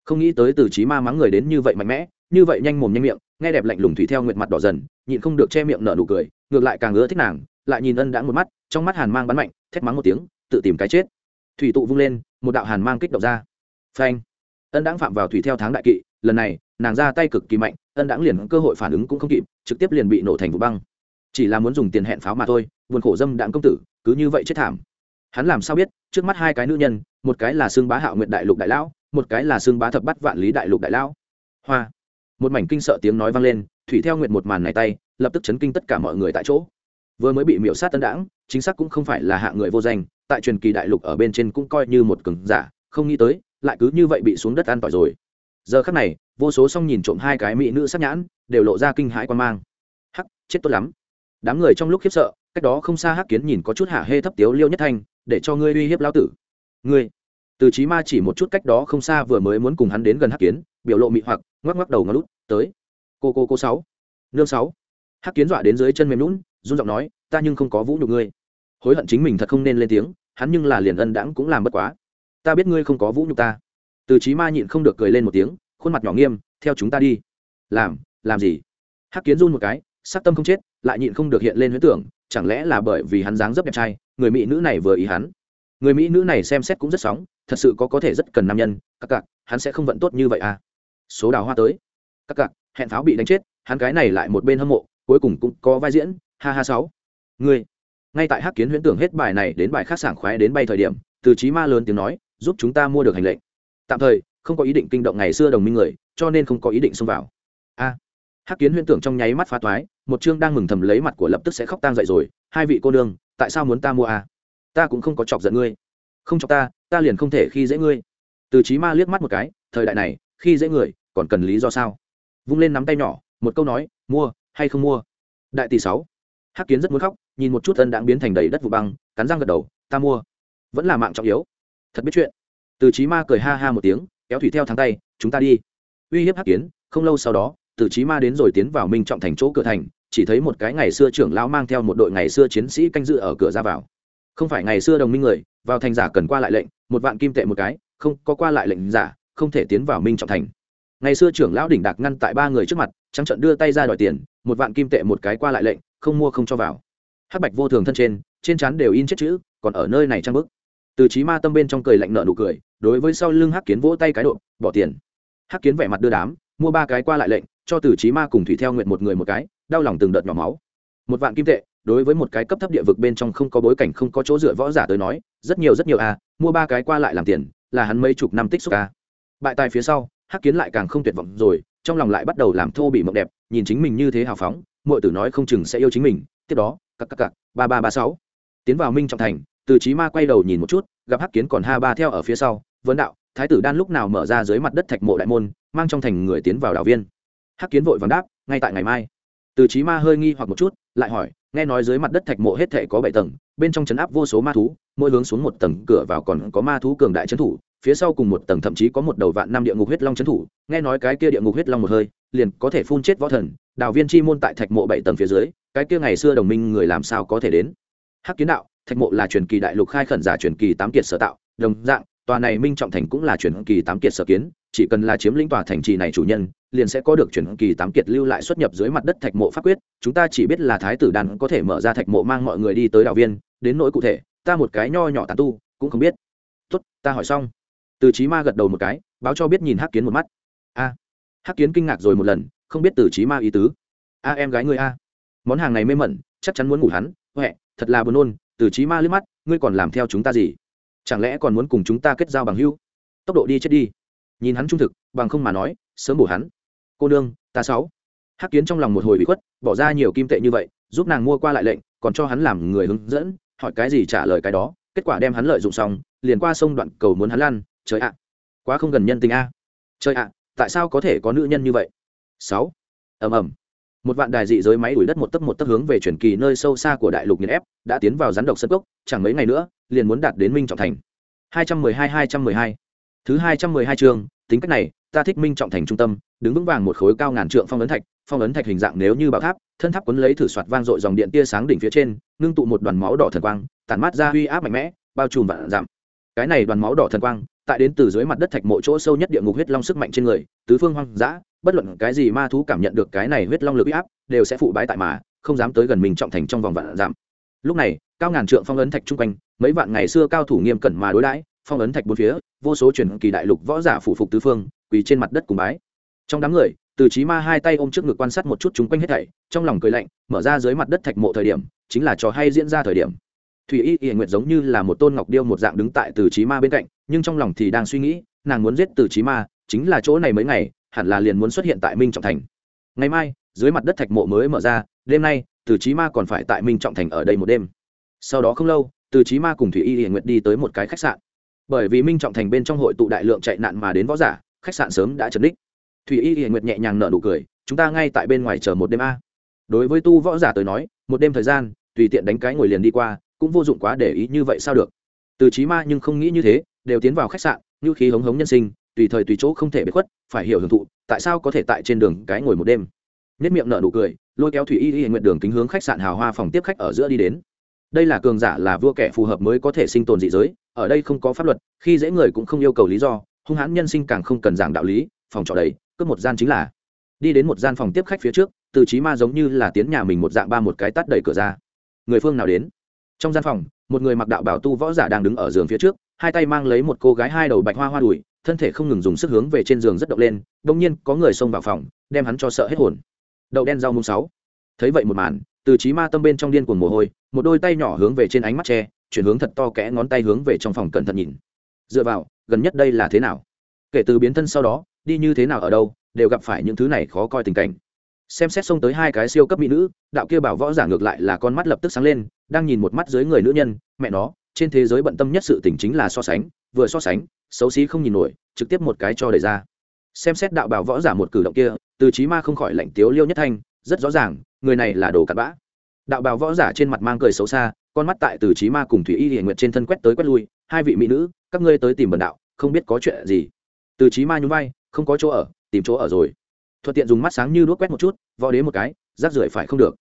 Không nghĩ tới từ trí ma mắng người đến như vậy mạnh mẽ, như vậy nhanh mồm nhanh miệng, nghe đẹp lạnh lùng thủy theo nguyệt mặt đỏ dần, nhịn không được che miệng nở nụ cười, ngược lại càng ngứa thích nàng, lại nhìn ân đã một mắt, trong mắt hàn mang bắn mạnh, thét mắng một tiếng, tự tìm cái chết. Thủy tụ vung lên, một đạo hàn mang kích động ra. Phanh. Ân đãng phạm vào thủy theo tháng đại kỵ, lần này, nàng ra tay cực kỳ mạnh, ân đãng liền cơ hội phản ứng cũng không kịp, trực tiếp liền bị nổ thành vụ băng. Chỉ là muốn dùng tiền hẹn pháo mà thôi, buồn khổ dâm đãng công tử, cứ như vậy chết thảm hắn làm sao biết, trước mắt hai cái nữ nhân, một cái là xương bá hạo nguyện đại lục đại lão, một cái là xương bá thập bắt vạn lý đại lục đại lão. Hoa. Một mảnh kinh sợ tiếng nói vang lên, thủy theo nguyện một màn này tay, lập tức chấn kinh tất cả mọi người tại chỗ. Vừa mới bị miễu sát tân đãng, chính xác cũng không phải là hạ người vô danh, tại truyền kỳ đại lục ở bên trên cũng coi như một cường giả, không nghĩ tới, lại cứ như vậy bị xuống đất an tỏi rồi. Giờ khắc này, vô số song nhìn trộm hai cái mỹ nữ sắc nhãn, đều lộ ra kinh hãi quan mang. Hắc, chết tốt lắm. Đám người trong lúc khiếp sợ, cách đó không xa hắc kiến nhìn có chút hạ hê thấp tiếu liêu nhất thanh để cho ngươi uy hiếp lão tử. Ngươi, từ Chí ma chỉ một chút cách đó không xa vừa mới muốn cùng hắn đến gần hắc kiến, biểu lộ mị hoặc, ngoắc ngoắc đầu ngó lút, tới. Cô cô cô sáu, nương sáu. Hắc kiến dọa đến dưới chân mềm lún run giọng nói, ta nhưng không có vũ nhục ngươi. Hối hận chính mình thật không nên lên tiếng, hắn nhưng là liền ân đãng cũng làm bất quá. Ta biết ngươi không có vũ nhục ta. Từ Chí ma nhịn không được cười lên một tiếng, khuôn mặt nhỏ nghiêm, theo chúng ta đi. Làm làm gì? Hắc kiến run một cái, sắc tâm không chết, lại nhịn không được hiện lên huyễn tưởng chẳng lẽ là bởi vì hắn dáng dấp đẹp trai, người mỹ nữ này vừa ý hắn. Người mỹ nữ này xem xét cũng rất sóng, thật sự có có thể rất cần nam nhân, các cặc hắn sẽ không vận tốt như vậy à? Số đào hoa tới. Các cặc hẹn pháo bị đánh chết, hắn cái này lại một bên hâm mộ, cuối cùng cũng có vai diễn, ha ha sáu. Người ngay tại hắc kiến huyễn tưởng hết bài này đến bài khác sảng khoái đến bay thời điểm, từ trí ma lớn tiếng nói, giúp chúng ta mua được hành lệnh. Tạm thời, không có ý định kinh động ngày xưa đồng minh người, cho nên không có ý định xông vào. A hắc kiến huyễn tưởng trong nháy mắt phá toái, một chương đang mừng thầm lấy mặt của lập tức sẽ khóc tang dậy rồi, hai vị cô nương, tại sao muốn ta mua à? ta cũng không có chọc giận ngươi. Không chọc ta ta liền không thể khi dễ ngươi. Từ Chí ma liếc mắt một cái, thời đại này, khi dễ người, còn cần lý do sao? Vung lên nắm tay nhỏ, một câu nói, mua hay không mua? Đại tỷ sáu. Hắc kiến rất muốn khóc, nhìn một chút ân đãng biến thành đầy đất vụ băng, cắn răng gật đầu, ta mua. Vẫn là mạng trọng yếu. Thật biết chuyện. Từ Chí ma cười ha ha một tiếng, kéo thủy theo thắng tay, chúng ta đi. Uy hiếp hắc kiến, không lâu sau đó từ trí ma đến rồi tiến vào minh trọng thành chỗ cửa thành, chỉ thấy một cái ngày xưa trưởng lão mang theo một đội ngày xưa chiến sĩ canh dự ở cửa ra vào. Không phải ngày xưa đồng minh người, vào thành giả cần qua lại lệnh, một vạn kim tệ một cái, không, có qua lại lệnh giả, không thể tiến vào minh trọng thành. Ngày xưa trưởng lão đỉnh đạc ngăn tại ba người trước mặt, trắng trận đưa tay ra đòi tiền, một vạn kim tệ một cái qua lại lệnh, không mua không cho vào. Hắc bạch vô thường thân trên trên chắn đều in chết chữ, còn ở nơi này trang bức. Từ trí ma tâm bên trong cười lạnh nợ nụ cười, đối với sau lưng hắc kiến vỗ tay cái độ, bỏ tiền. Hắc kiến vẻ mặt đưa đám mua ba cái qua lại lệnh cho từ trí ma cùng thủy theo nguyện một người một cái đau lòng từng đợt nhỏ máu một vạn kim tệ đối với một cái cấp thấp địa vực bên trong không có bối cảnh không có chỗ dựa võ giả tới nói rất nhiều rất nhiều a à, mua ba cái qua lại làm tiền là hắn mấy chục năm tích xúc à. bại tài phía sau hắc kiến lại càng không tuyệt vọng rồi trong lòng lại bắt đầu làm thô bị mộng đẹp nhìn chính mình như thế hào phóng mọi tử nói không chừng sẽ yêu chính mình tiếp đó cặp cặp cặp ba ba ba sáu tiến vào minh trọng thành từ trí ma quay đầu nhìn một chút gặp hắc kiến còn ha ba theo ở phía sau vấn đạo thái tử đan lúc nào mở ra dưới mặt đất thạch mộ đại môn, mang trong thành người tiến vào đảo viên. Hắc kiến vội vàng đáp, ngay tại ngày mai. Từ trí ma hơi nghi hoặc một chút, lại hỏi, nghe nói dưới mặt đất thạch mộ hết thể có bảy tầng, bên trong chấn áp vô số ma thú, mỗi hướng xuống một tầng cửa vào còn có ma thú cường đại trấn thủ, phía sau cùng một tầng thậm chí có một đầu vạn năm địa ngục huyết long trấn thủ. Nghe nói cái kia địa ngục huyết long một hơi, liền có thể phun chết võ thần đào viên chi môn tại thạch mộ bảy tầng phía dưới, cái kia ngày xưa đồng minh người làm sao có thể đến? Hắc kiến đạo, thạch mộ là truyền kỳ đại lục khai khẩn giả truyền kỳ tám kiệt sở tạo, đồng dạng tòa này minh trọng thành cũng là truyền kỳ tám kiệt sở kiến, chỉ cần là chiếm lĩnh tòa thành trì này chủ nhân, liền sẽ có được truyền kỳ tám kiệt lưu lại xuất nhập dưới mặt đất thạch mộ pháp quyết. Chúng ta chỉ biết là thái tử đàn có thể mở ra thạch mộ mang mọi người đi tới đạo viên, đến nỗi cụ thể, ta một cái nho nhỏ tàn tu, cũng không biết. Tốt, ta hỏi xong. Từ trí ma gật đầu một cái, báo cho biết nhìn hắc kiến một mắt. A, hắc kiến kinh ngạc rồi một lần, không biết từ trí ma ý tứ. A, em gái ngươi a. Món hàng này mê mẩn, chắc chắn muốn ngủ hắn. Huệ, thật là buồn nôn. Từ trí ma liếc mắt, ngươi còn làm theo chúng ta gì? Chẳng lẽ còn muốn cùng chúng ta kết giao bằng hữu? Tốc độ đi chết đi. Nhìn hắn trung thực, bằng không mà nói, sớm bổ hắn. Cô nương, ta sáu. Hắc kiến trong lòng một hồi bị khuất, bỏ ra nhiều kim tệ như vậy, giúp nàng mua qua lại lệnh, còn cho hắn làm người hướng dẫn, hỏi cái gì trả lời cái đó. Kết quả đem hắn lợi dụng xong, liền qua sông đoạn cầu muốn hắn lăn. Trời ạ, quá không gần nhân tình a. Trời ạ, tại sao có thể có nữ nhân như vậy? Sáu. Ầm ầm một vạn đài dị giới máy đuổi đất một tấc một tấc hướng về chuyển kỳ nơi sâu xa của đại lục nghiền ép, đã tiến vào rắn độc sân cốc, chẳng mấy ngày nữa, liền muốn đạt đến minh trọng thành. 212 212 thứ 212 chương, tính cách này, ta thích minh trọng thành trung tâm, đứng vững vàng một khối cao ngàn trượng phong ấn thạch, phong ấn thạch hình dạng nếu như bảo tháp, thân tháp quấn lấy thử soạt vang dội dòng điện tia sáng đỉnh phía trên, ngưng tụ một đoàn máu đỏ thần quang, tản mát ra uy áp mạnh mẽ, bao trùm vạn giảm cái này đoàn máu đỏ thần quang, tại đến từ dưới mặt đất thạch mộ chỗ sâu nhất địa ngục huyết long sức mạnh trên người, tứ phương hoang dã bất luận cái gì ma thú cảm nhận được cái này huyết long lực uy áp, đều sẽ phụ bái tại mà, không dám tới gần mình trọng thành trong vòng vạn giảm. Lúc này, cao ngàn trượng phong ấn thạch chung quanh, mấy vạn ngày xưa cao thủ nghiêm cẩn mà đối đãi, phong ấn thạch bốn phía, vô số truyền kỳ đại lục võ giả phủ phục tứ phương, quỳ trên mặt đất cùng bái. Trong đám người, từ trí ma hai tay ôm trước ngực quan sát một chút chúng quanh hết thảy, trong lòng cười lạnh, mở ra dưới mặt đất thạch mộ thời điểm, chính là trò hay diễn ra thời điểm. Thủy y y nguyệt giống như là một tôn ngọc điêu một dạng đứng tại từ trí ma bên cạnh, nhưng trong lòng thì đang suy nghĩ, nàng muốn giết từ trí ma, chính là chỗ này mấy ngày hẳn là liền muốn xuất hiện tại minh trọng thành. Ngày mai, dưới mặt đất thạch mộ mới mở ra, đêm nay, từ chí ma còn phải tại minh trọng thành ở đây một đêm. Sau đó không lâu, từ chí ma cùng thủy y hiển nguyệt đi tới một cái khách sạn. Bởi vì minh trọng thành bên trong hội tụ đại lượng chạy nạn mà đến võ giả, khách sạn sớm đã chấn đích. Thủy y hiển nguyệt nhẹ nhàng nở nụ cười, chúng ta ngay tại bên ngoài chờ một đêm a. Đối với tu võ giả tới nói, một đêm thời gian, tùy tiện đánh cái ngồi liền đi qua, cũng vô dụng quá để ý như vậy sao được. Từ chí ma nhưng không nghĩ như thế, đều tiến vào khách sạn như khí hống hống nhân sinh tùy thời tùy chỗ không thể bị khuất, phải hiểu hưởng thụ, tại sao có thể tại trên đường cái ngồi một đêm. Nết miệng nở nụ cười, lôi kéo thủy y y nguyện đường kính hướng khách sạn hào hoa phòng tiếp khách ở giữa đi đến. Đây là cường giả là vua kẻ phù hợp mới có thể sinh tồn dị giới, ở đây không có pháp luật, khi dễ người cũng không yêu cầu lý do, hung hãn nhân sinh càng không cần giảng đạo lý, phòng trọ đấy cướp một gian chính là. Đi đến một gian phòng tiếp khách phía trước, từ trí ma giống như là tiến nhà mình một dạng ba một cái tắt đẩy cửa ra. Người phương nào đến? Trong gian phòng, một người mặc đạo bảo tu võ giả đang đứng ở giường phía trước, hai tay mang lấy một cô gái hai đầu bạch hoa hoa đùi thân thể không ngừng dùng sức hướng về trên giường rất động lên đông nhiên có người xông vào phòng, đem hắn cho sợ hết hồn. Đậu đen rau mùng sáu. Thấy vậy một màn, từ trí ma tâm bên trong điên cuồng mồ hôi, một đôi tay nhỏ hướng về trên ánh mắt tre chuyển hướng thật to kẽ ngón tay hướng về trong phòng cẩn thận nhìn. Dựa vào, gần nhất đây là thế nào? Kể từ biến thân sau đó, đi như thế nào ở đâu, đều gặp phải những thứ này khó coi tình cảnh. Xem xét xông tới hai cái siêu cấp mỹ nữ, đạo kia bảo võ giả ngược lại là con mắt lập tức sáng lên, đang nhìn một mắt dưới người nữ nhân, mẹ nó, trên thế giới bận tâm nhất sự tình chính là so sánh vừa so sánh, xấu xí không nhìn nổi, trực tiếp một cái cho đẩy ra. Xem xét đạo bảo võ giả một cử động kia, từ trí ma không khỏi lạnh tiếu liêu nhất thanh, rất rõ ràng, người này là đồ cặn bã. Đạo bảo võ giả trên mặt mang cười xấu xa, con mắt tại từ trí ma cùng thủy y hiển nguyện trên thân quét tới quét lui, hai vị mỹ nữ, các ngươi tới tìm bần đạo, không biết có chuyện gì. Từ trí ma nhún vai, không có chỗ ở, tìm chỗ ở rồi. Thuận tiện dùng mắt sáng như đuốc quét một chút, võ đế một cái, rác rưởi phải không được.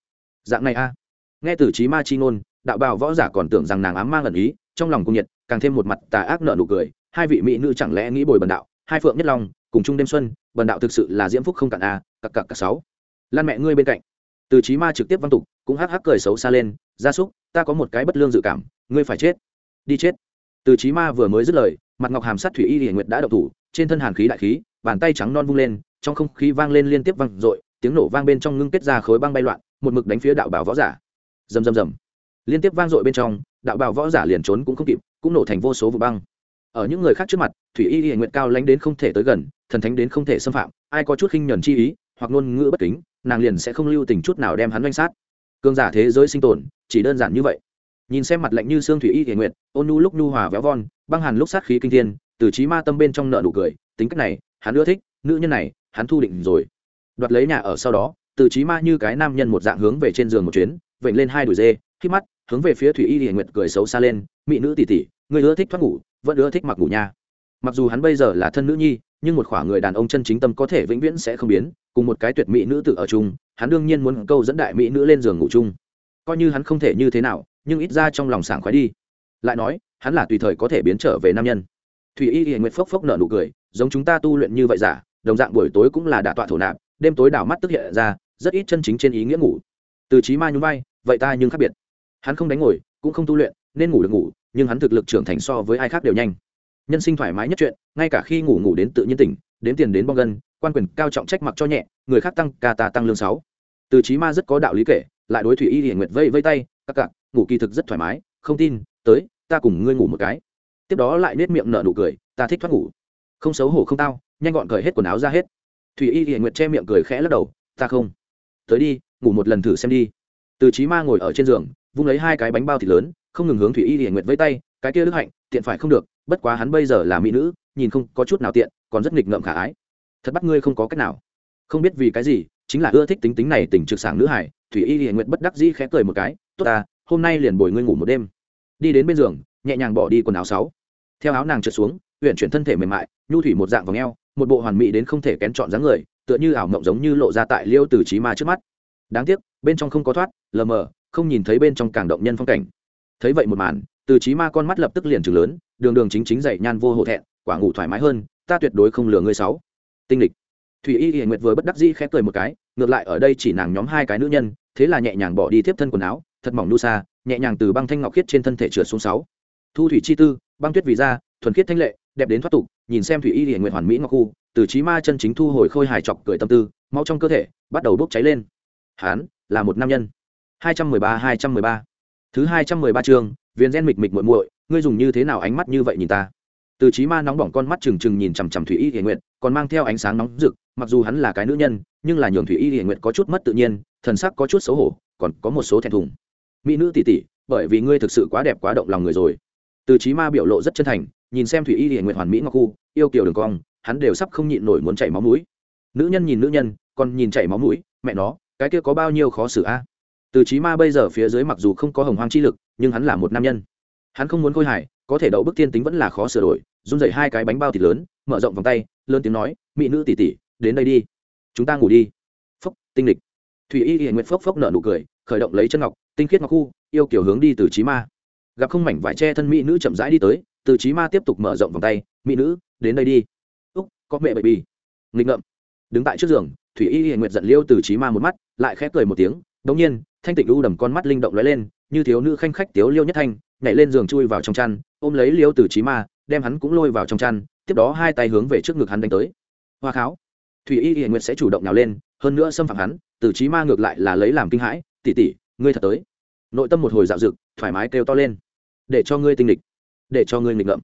Dạng này a. Nghe từ trí ma chi ngôn, đạo bào võ giả còn tưởng rằng nàng ám mang ẩn ý, trong lòng cung nhiệt càng thêm một mặt tà ác nợ nụ cười, hai vị mỹ nữ chẳng lẽ nghĩ bồi bần đạo, hai phượng nhất long, cùng chung đêm xuân, bần đạo thực sự là diễm phúc không cạn a, cặc cặc cặc sáu. Lan mẹ ngươi bên cạnh. Từ trí ma trực tiếp văn tục, cũng hắc hắc cười xấu xa lên, gia súc, ta có một cái bất lương dự cảm, ngươi phải chết. Đi chết. Từ trí ma vừa mới dứt lời, mặt ngọc hàm sát thủy y hiển nguyệt đã động thủ, trên thân hàn khí đại khí, bàn tay trắng non vung lên, trong không khí vang lên liên tiếp vang dội, tiếng nổ vang bên trong ngưng kết ra khối băng bay loạn, một mực đánh phía đạo bảo võ giả. Rầm rầm rầm. Liên tiếp vang dội bên trong, đạo bảo võ giả liền trốn cũng không kịp cũng nổ thành vô số vụ băng. Ở những người khác trước mặt, thủy y y nguyện cao lánh đến không thể tới gần, thần thánh đến không thể xâm phạm, ai có chút khinh nhuần chi ý, hoặc ngôn ngữ bất kính, nàng liền sẽ không lưu tình chút nào đem hắn doanh sát. Cương giả thế giới sinh tồn, chỉ đơn giản như vậy. Nhìn xem mặt lạnh như xương thủy y y nguyện ôn nu lúc nu hòa véo von, băng hàn lúc sát khí kinh thiên, từ trí ma tâm bên trong nợ nụ cười, tính cách này, hắn ưa thích, nữ nhân này, hắn thu định rồi. Đoạt lấy nhà ở sau đó, từ trí ma như cái nam nhân một dạng hướng về trên giường một chuyến, vểnh lên hai đùi dê khi mắt, hướng về phía thủy y hiền nguyệt cười xấu xa lên mỹ nữ tỷ tỷ người ưa thích thoát ngủ, vẫn ưa thích mặc ngủ nha. Mặc dù hắn bây giờ là thân nữ nhi, nhưng một khoảng người đàn ông chân chính tâm có thể vĩnh viễn sẽ không biến, cùng một cái tuyệt mỹ nữ tự ở chung, hắn đương nhiên muốn câu dẫn đại mỹ nữ lên giường ngủ chung. Coi như hắn không thể như thế nào, nhưng ít ra trong lòng sảng khoái đi. Lại nói, hắn là tùy thời có thể biến trở về nam nhân. Thủy y hiện nguyệt phốc phốc nở nụ cười, giống chúng ta tu luyện như vậy giả, đồng dạng buổi tối cũng là đả tọa thổ nạp, đêm tối đảo mắt tức hiện ra, rất ít chân chính trên ý nghĩa ngủ. Từ trí ma nhún vai, vậy ta nhưng khác biệt. Hắn không đánh ngồi, cũng không tu luyện, nên ngủ được ngủ nhưng hắn thực lực trưởng thành so với ai khác đều nhanh. Nhân sinh thoải mái nhất chuyện, ngay cả khi ngủ ngủ đến tự nhiên tỉnh, đến tiền đến bong gân, quan quyền cao trọng trách mặc cho nhẹ, người khác tăng ca ta tăng lương sáu. Từ trí ma rất có đạo lý kể, lại đối thủy y hiển nguyệt vây vây tay, các cạn ngủ kỳ thực rất thoải mái, không tin, tới, ta cùng ngươi ngủ một cái. Tiếp đó lại nết miệng nở nụ cười, ta thích thoát ngủ. Không xấu hổ không tao, nhanh gọn cởi hết quần áo ra hết. Thủy y hiển nguyệt che miệng cười khẽ lắc đầu, ta không. Tới đi, ngủ một lần thử xem đi. Từ trí ma ngồi ở trên giường, vung lấy hai cái bánh bao thịt lớn không ngừng hướng thủy y hiển nguyệt với tay, cái kia đức hạnh, tiện phải không được, bất quá hắn bây giờ là mỹ nữ, nhìn không có chút nào tiện, còn rất nghịch ngợm khả ái. Thật bắt ngươi không có cách nào. Không biết vì cái gì, chính là ưa thích tính tính này tỉnh trực sảng nữ hải, thủy y hiển nguyệt bất đắc dĩ khẽ cười một cái, tốt ta, hôm nay liền bồi ngươi ngủ một đêm. Đi đến bên giường, nhẹ nhàng bỏ đi quần áo sáu. Theo áo nàng trượt xuống huyện chuyển thân thể mềm mại, nhu thủy một dạng vòng eo, một bộ hoàn mỹ đến không thể kén chọn dáng người, tựa như ảo mộng giống như lộ ra tại liêu từ trí ma trước mắt. Đáng tiếc, bên trong không có thoát, lờ mờ, không nhìn thấy bên trong càng động nhân phong cảnh thấy vậy một màn, từ trí ma con mắt lập tức liền trừng lớn, đường đường chính chính dậy nhan vô hộ thẹn, quả ngủ thoải mái hơn, ta tuyệt đối không lừa ngươi sáu. Tinh lịch. Thủy y hiển nguyệt vừa bất đắc dĩ khẽ cười một cái, ngược lại ở đây chỉ nàng nhóm hai cái nữ nhân, thế là nhẹ nhàng bỏ đi tiếp thân quần áo, thật mỏng nu xa nhẹ nhàng từ băng thanh ngọc khiết trên thân thể trượt xuống sáu. Thu thủy chi tư, băng tuyết vì da, thuần khiết thanh lệ, đẹp đến thoát tục, nhìn xem thủy y hiển nguyệt hoàn mỹ ngọc khu, từ trí ma chân chính thu hồi khôi hài chọc cười tâm tư máu trong cơ thể, bắt đầu bốc cháy lên. Hán, là một nam nhân. 213 213 thứ 213 chương, viên gen mịch mịch muội muội, ngươi dùng như thế nào ánh mắt như vậy nhìn ta? Từ trí ma nóng bỏng con mắt trừng trừng nhìn chằm chằm thủy y hiển nguyệt, còn mang theo ánh sáng nóng rực, mặc dù hắn là cái nữ nhân, nhưng là nhường thủy y hiển nguyệt có chút mất tự nhiên, thần sắc có chút xấu hổ, còn có một số thẹn thùng. Mỹ nữ tỷ tỷ, bởi vì ngươi thực sự quá đẹp quá động lòng người rồi. Từ trí ma biểu lộ rất chân thành, nhìn xem thủy y hiển nguyệt hoàn mỹ ngọc khu, yêu kiều đường cong, hắn đều sắp không nhịn nổi muốn chảy máu mũi. Nữ nhân nhìn nữ nhân, còn nhìn chảy máu mũi, mẹ nó, cái kia có bao nhiêu khó xử a? Từ trí ma bây giờ phía dưới mặc dù không có hồng hoang chi lực, nhưng hắn là một nam nhân. Hắn không muốn khôi hài, có thể đậu bức tiên tính vẫn là khó sửa đổi, run dậy hai cái bánh bao thịt lớn, mở rộng vòng tay, lớn tiếng nói, mỹ nữ tỷ tỷ, đến đây đi. Chúng ta ngủ đi. Phốc tinh lịch. Thủy y hiện nguyệt phốc phốc nở nụ cười, khởi động lấy chân ngọc, tinh khiết ngọc khu, yêu kiểu hướng đi từ trí ma. Gặp không mảnh vải che thân mỹ nữ chậm rãi đi tới, từ trí ma tiếp tục mở rộng vòng tay, mỹ nữ, đến đây đi. Úc, có mẹ bậy bì nghịch ngợm. Đứng tại trước giường, thủy y hiện nguyệt giận liêu từ trí ma một mắt, lại khép cười một tiếng đống nhiên, thanh tịnh u đầm con mắt linh động lóe lên, như thiếu nữ khanh khách tiếu liêu nhất thanh, nhảy lên giường chui vào trong chăn, ôm lấy liêu từ trí ma, đem hắn cũng lôi vào trong chăn, tiếp đó hai tay hướng về trước ngực hắn đánh tới. Hoa kháo, thủy y hiền nguyệt sẽ chủ động nào lên, hơn nữa xâm phạm hắn từ trí ma ngược lại là lấy làm kinh hãi tỉ tỉ ngươi thật tới. Nội tâm một hồi dạo dực, thoải mái kêu to lên. Để cho ngươi tinh địch để cho ngươi nghịch ngợm.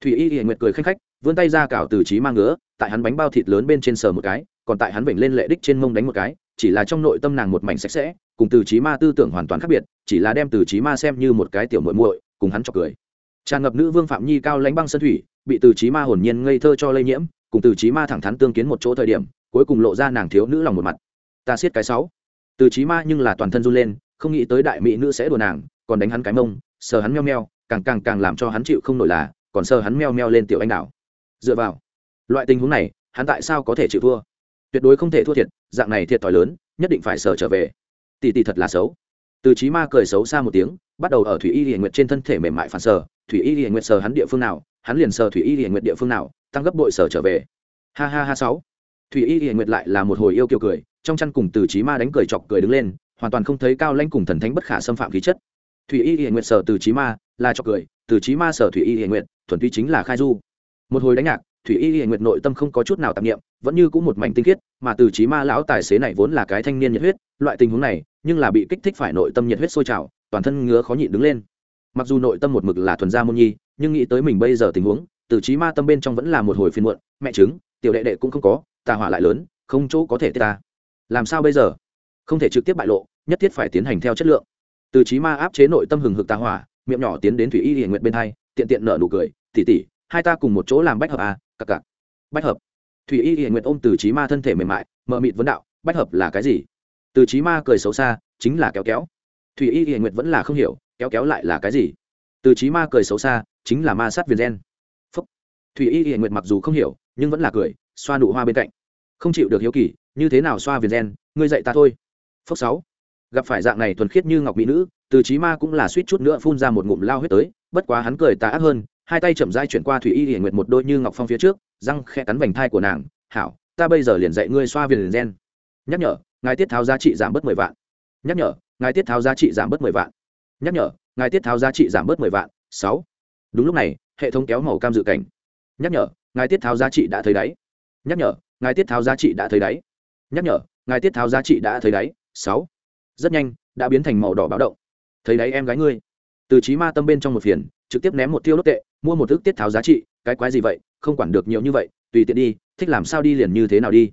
Thủy y hiền nguyệt cười khanh khách, vươn tay ra cào từ trí ma ngứa, tại hắn bánh bao thịt lớn bên trên sờ một cái, còn tại hắn vểnh lên lệ đích trên mông đánh một cái chỉ là trong nội tâm nàng một mảnh sạch sẽ, cùng từ trí ma tư tưởng hoàn toàn khác biệt, chỉ là đem từ trí ma xem như một cái tiểu muội muội, cùng hắn chọc cười. Tràn ngập nữ vương phạm nhi cao lãnh băng sân thủy, bị từ trí ma hồn nhiên ngây thơ cho lây nhiễm, cùng từ trí ma thẳng thắn tương kiến một chỗ thời điểm, cuối cùng lộ ra nàng thiếu nữ lòng một mặt. Ta siết cái sáu. Từ trí ma nhưng là toàn thân run lên, không nghĩ tới đại mỹ nữ sẽ đùa nàng, còn đánh hắn cái mông, sờ hắn meo meo, càng càng càng làm cho hắn chịu không nổi là, còn sờ hắn meo meo lên tiểu anh đảo. Dựa vào. Loại tình huống này, hắn tại sao có thể chịu thua? Tuyệt đối không thể thua thiệt dạng này thiệt thòi lớn, nhất định phải sờ trở về. Tỷ tỷ thật là xấu. Từ trí ma cười xấu xa một tiếng, bắt đầu ở thủy y liền nguyệt trên thân thể mềm mại phản sờ. Thủy y liền nguyệt sờ hắn địa phương nào, hắn liền sờ thủy y liền nguyệt địa phương nào, tăng gấp bội sờ trở về. Ha ha ha sáu. Thủy y liền nguyệt lại là một hồi yêu kiều cười, trong chăn cùng từ trí ma đánh cười chọc cười đứng lên, hoàn toàn không thấy cao lãnh cùng thần thánh bất khả xâm phạm khí chất. Thủy y liền nguyệt sờ từ trí ma, là chọc cười, từ trí ma sờ thủy y liền nguyệt, thuần túy chính là khai du. Một hồi đánh nhạc, thủy y liền nguyệt nội tâm không có chút nào tạp niệm vẫn như cũng một mảnh tinh khiết, mà từ trí ma lão tài xế này vốn là cái thanh niên nhiệt huyết, loại tình huống này, nhưng là bị kích thích phải nội tâm nhiệt huyết sôi trào, toàn thân ngứa khó nhịn đứng lên. Mặc dù nội tâm một mực là thuần gia môn nhi, nhưng nghĩ tới mình bây giờ tình huống, từ trí ma tâm bên trong vẫn là một hồi phiên muộn, mẹ chứng tiểu đệ đệ cũng không có, tà hỏa lại lớn, không chỗ có thể tiết ta. Làm sao bây giờ? Không thể trực tiếp bại lộ, nhất thiết phải tiến hành theo chất lượng. Từ trí ma áp chế nội tâm hừng hực tà hỏa, miệng nhỏ tiến đến thủy y hiển nguyện bên hai, tiện tiện nở nụ cười tỉ tỉ hai ta cùng một chỗ làm bách hợp à cặc cặc. Bách hợp? Thủy y hiện nguyện ôm từ trí ma thân thể mềm mại, mờ mịt vấn đạo, bách hợp là cái gì? Từ trí ma cười xấu xa, chính là kéo kéo. Thủy y hiện nguyệt vẫn là không hiểu, kéo kéo lại là cái gì? Từ trí ma cười xấu xa, chính là ma sát viền gen. Phúc. thủy y hiện nguyệt mặc dù không hiểu, nhưng vẫn là cười, xoa nụ hoa bên cạnh. Không chịu được hiếu kỳ, như thế nào xoa viền gen? Ngươi dạy ta thôi. Phúc sáu. Gặp phải dạng này thuần khiết như ngọc mỹ nữ, từ trí ma cũng là suýt chút nữa phun ra một ngụm lao huyết tới, bất quá hắn cười tà ác hơn hai tay chậm dai chuyển qua thủy y hiển nguyệt một đôi như ngọc phong phía trước, răng khe cắn vành thai của nàng, hảo, ta bây giờ liền dạy ngươi xoa viền gen. Nhắc nhở, ngài tiết tháo giá trị giảm bớt mười vạn. Nhắc nhở, ngài tiết tháo giá trị giảm bớt mười vạn. Nhắc nhở, ngài tiết tháo giá trị giảm bớt mười vạn. Sáu. Đúng lúc này, hệ thống kéo màu cam dự cảnh. Nhắc nhở, ngài tiết tháo giá trị đã thấy đáy. Nhắc nhở, ngài tiết tháo giá trị đã thấy đáy. Nhắc nhở, ngài tiết tháo giá trị đã thấy đáy. Sáu. Rất nhanh, đã biến thành màu đỏ báo động. Thấy đáy em gái ngươi. Từ trí ma tâm bên trong một phiền, trực tiếp ném một tiêu đốt tệ mua một thức tiết tháo giá trị, cái quái gì vậy, không quản được nhiều như vậy, tùy tiện đi, thích làm sao đi liền như thế nào đi.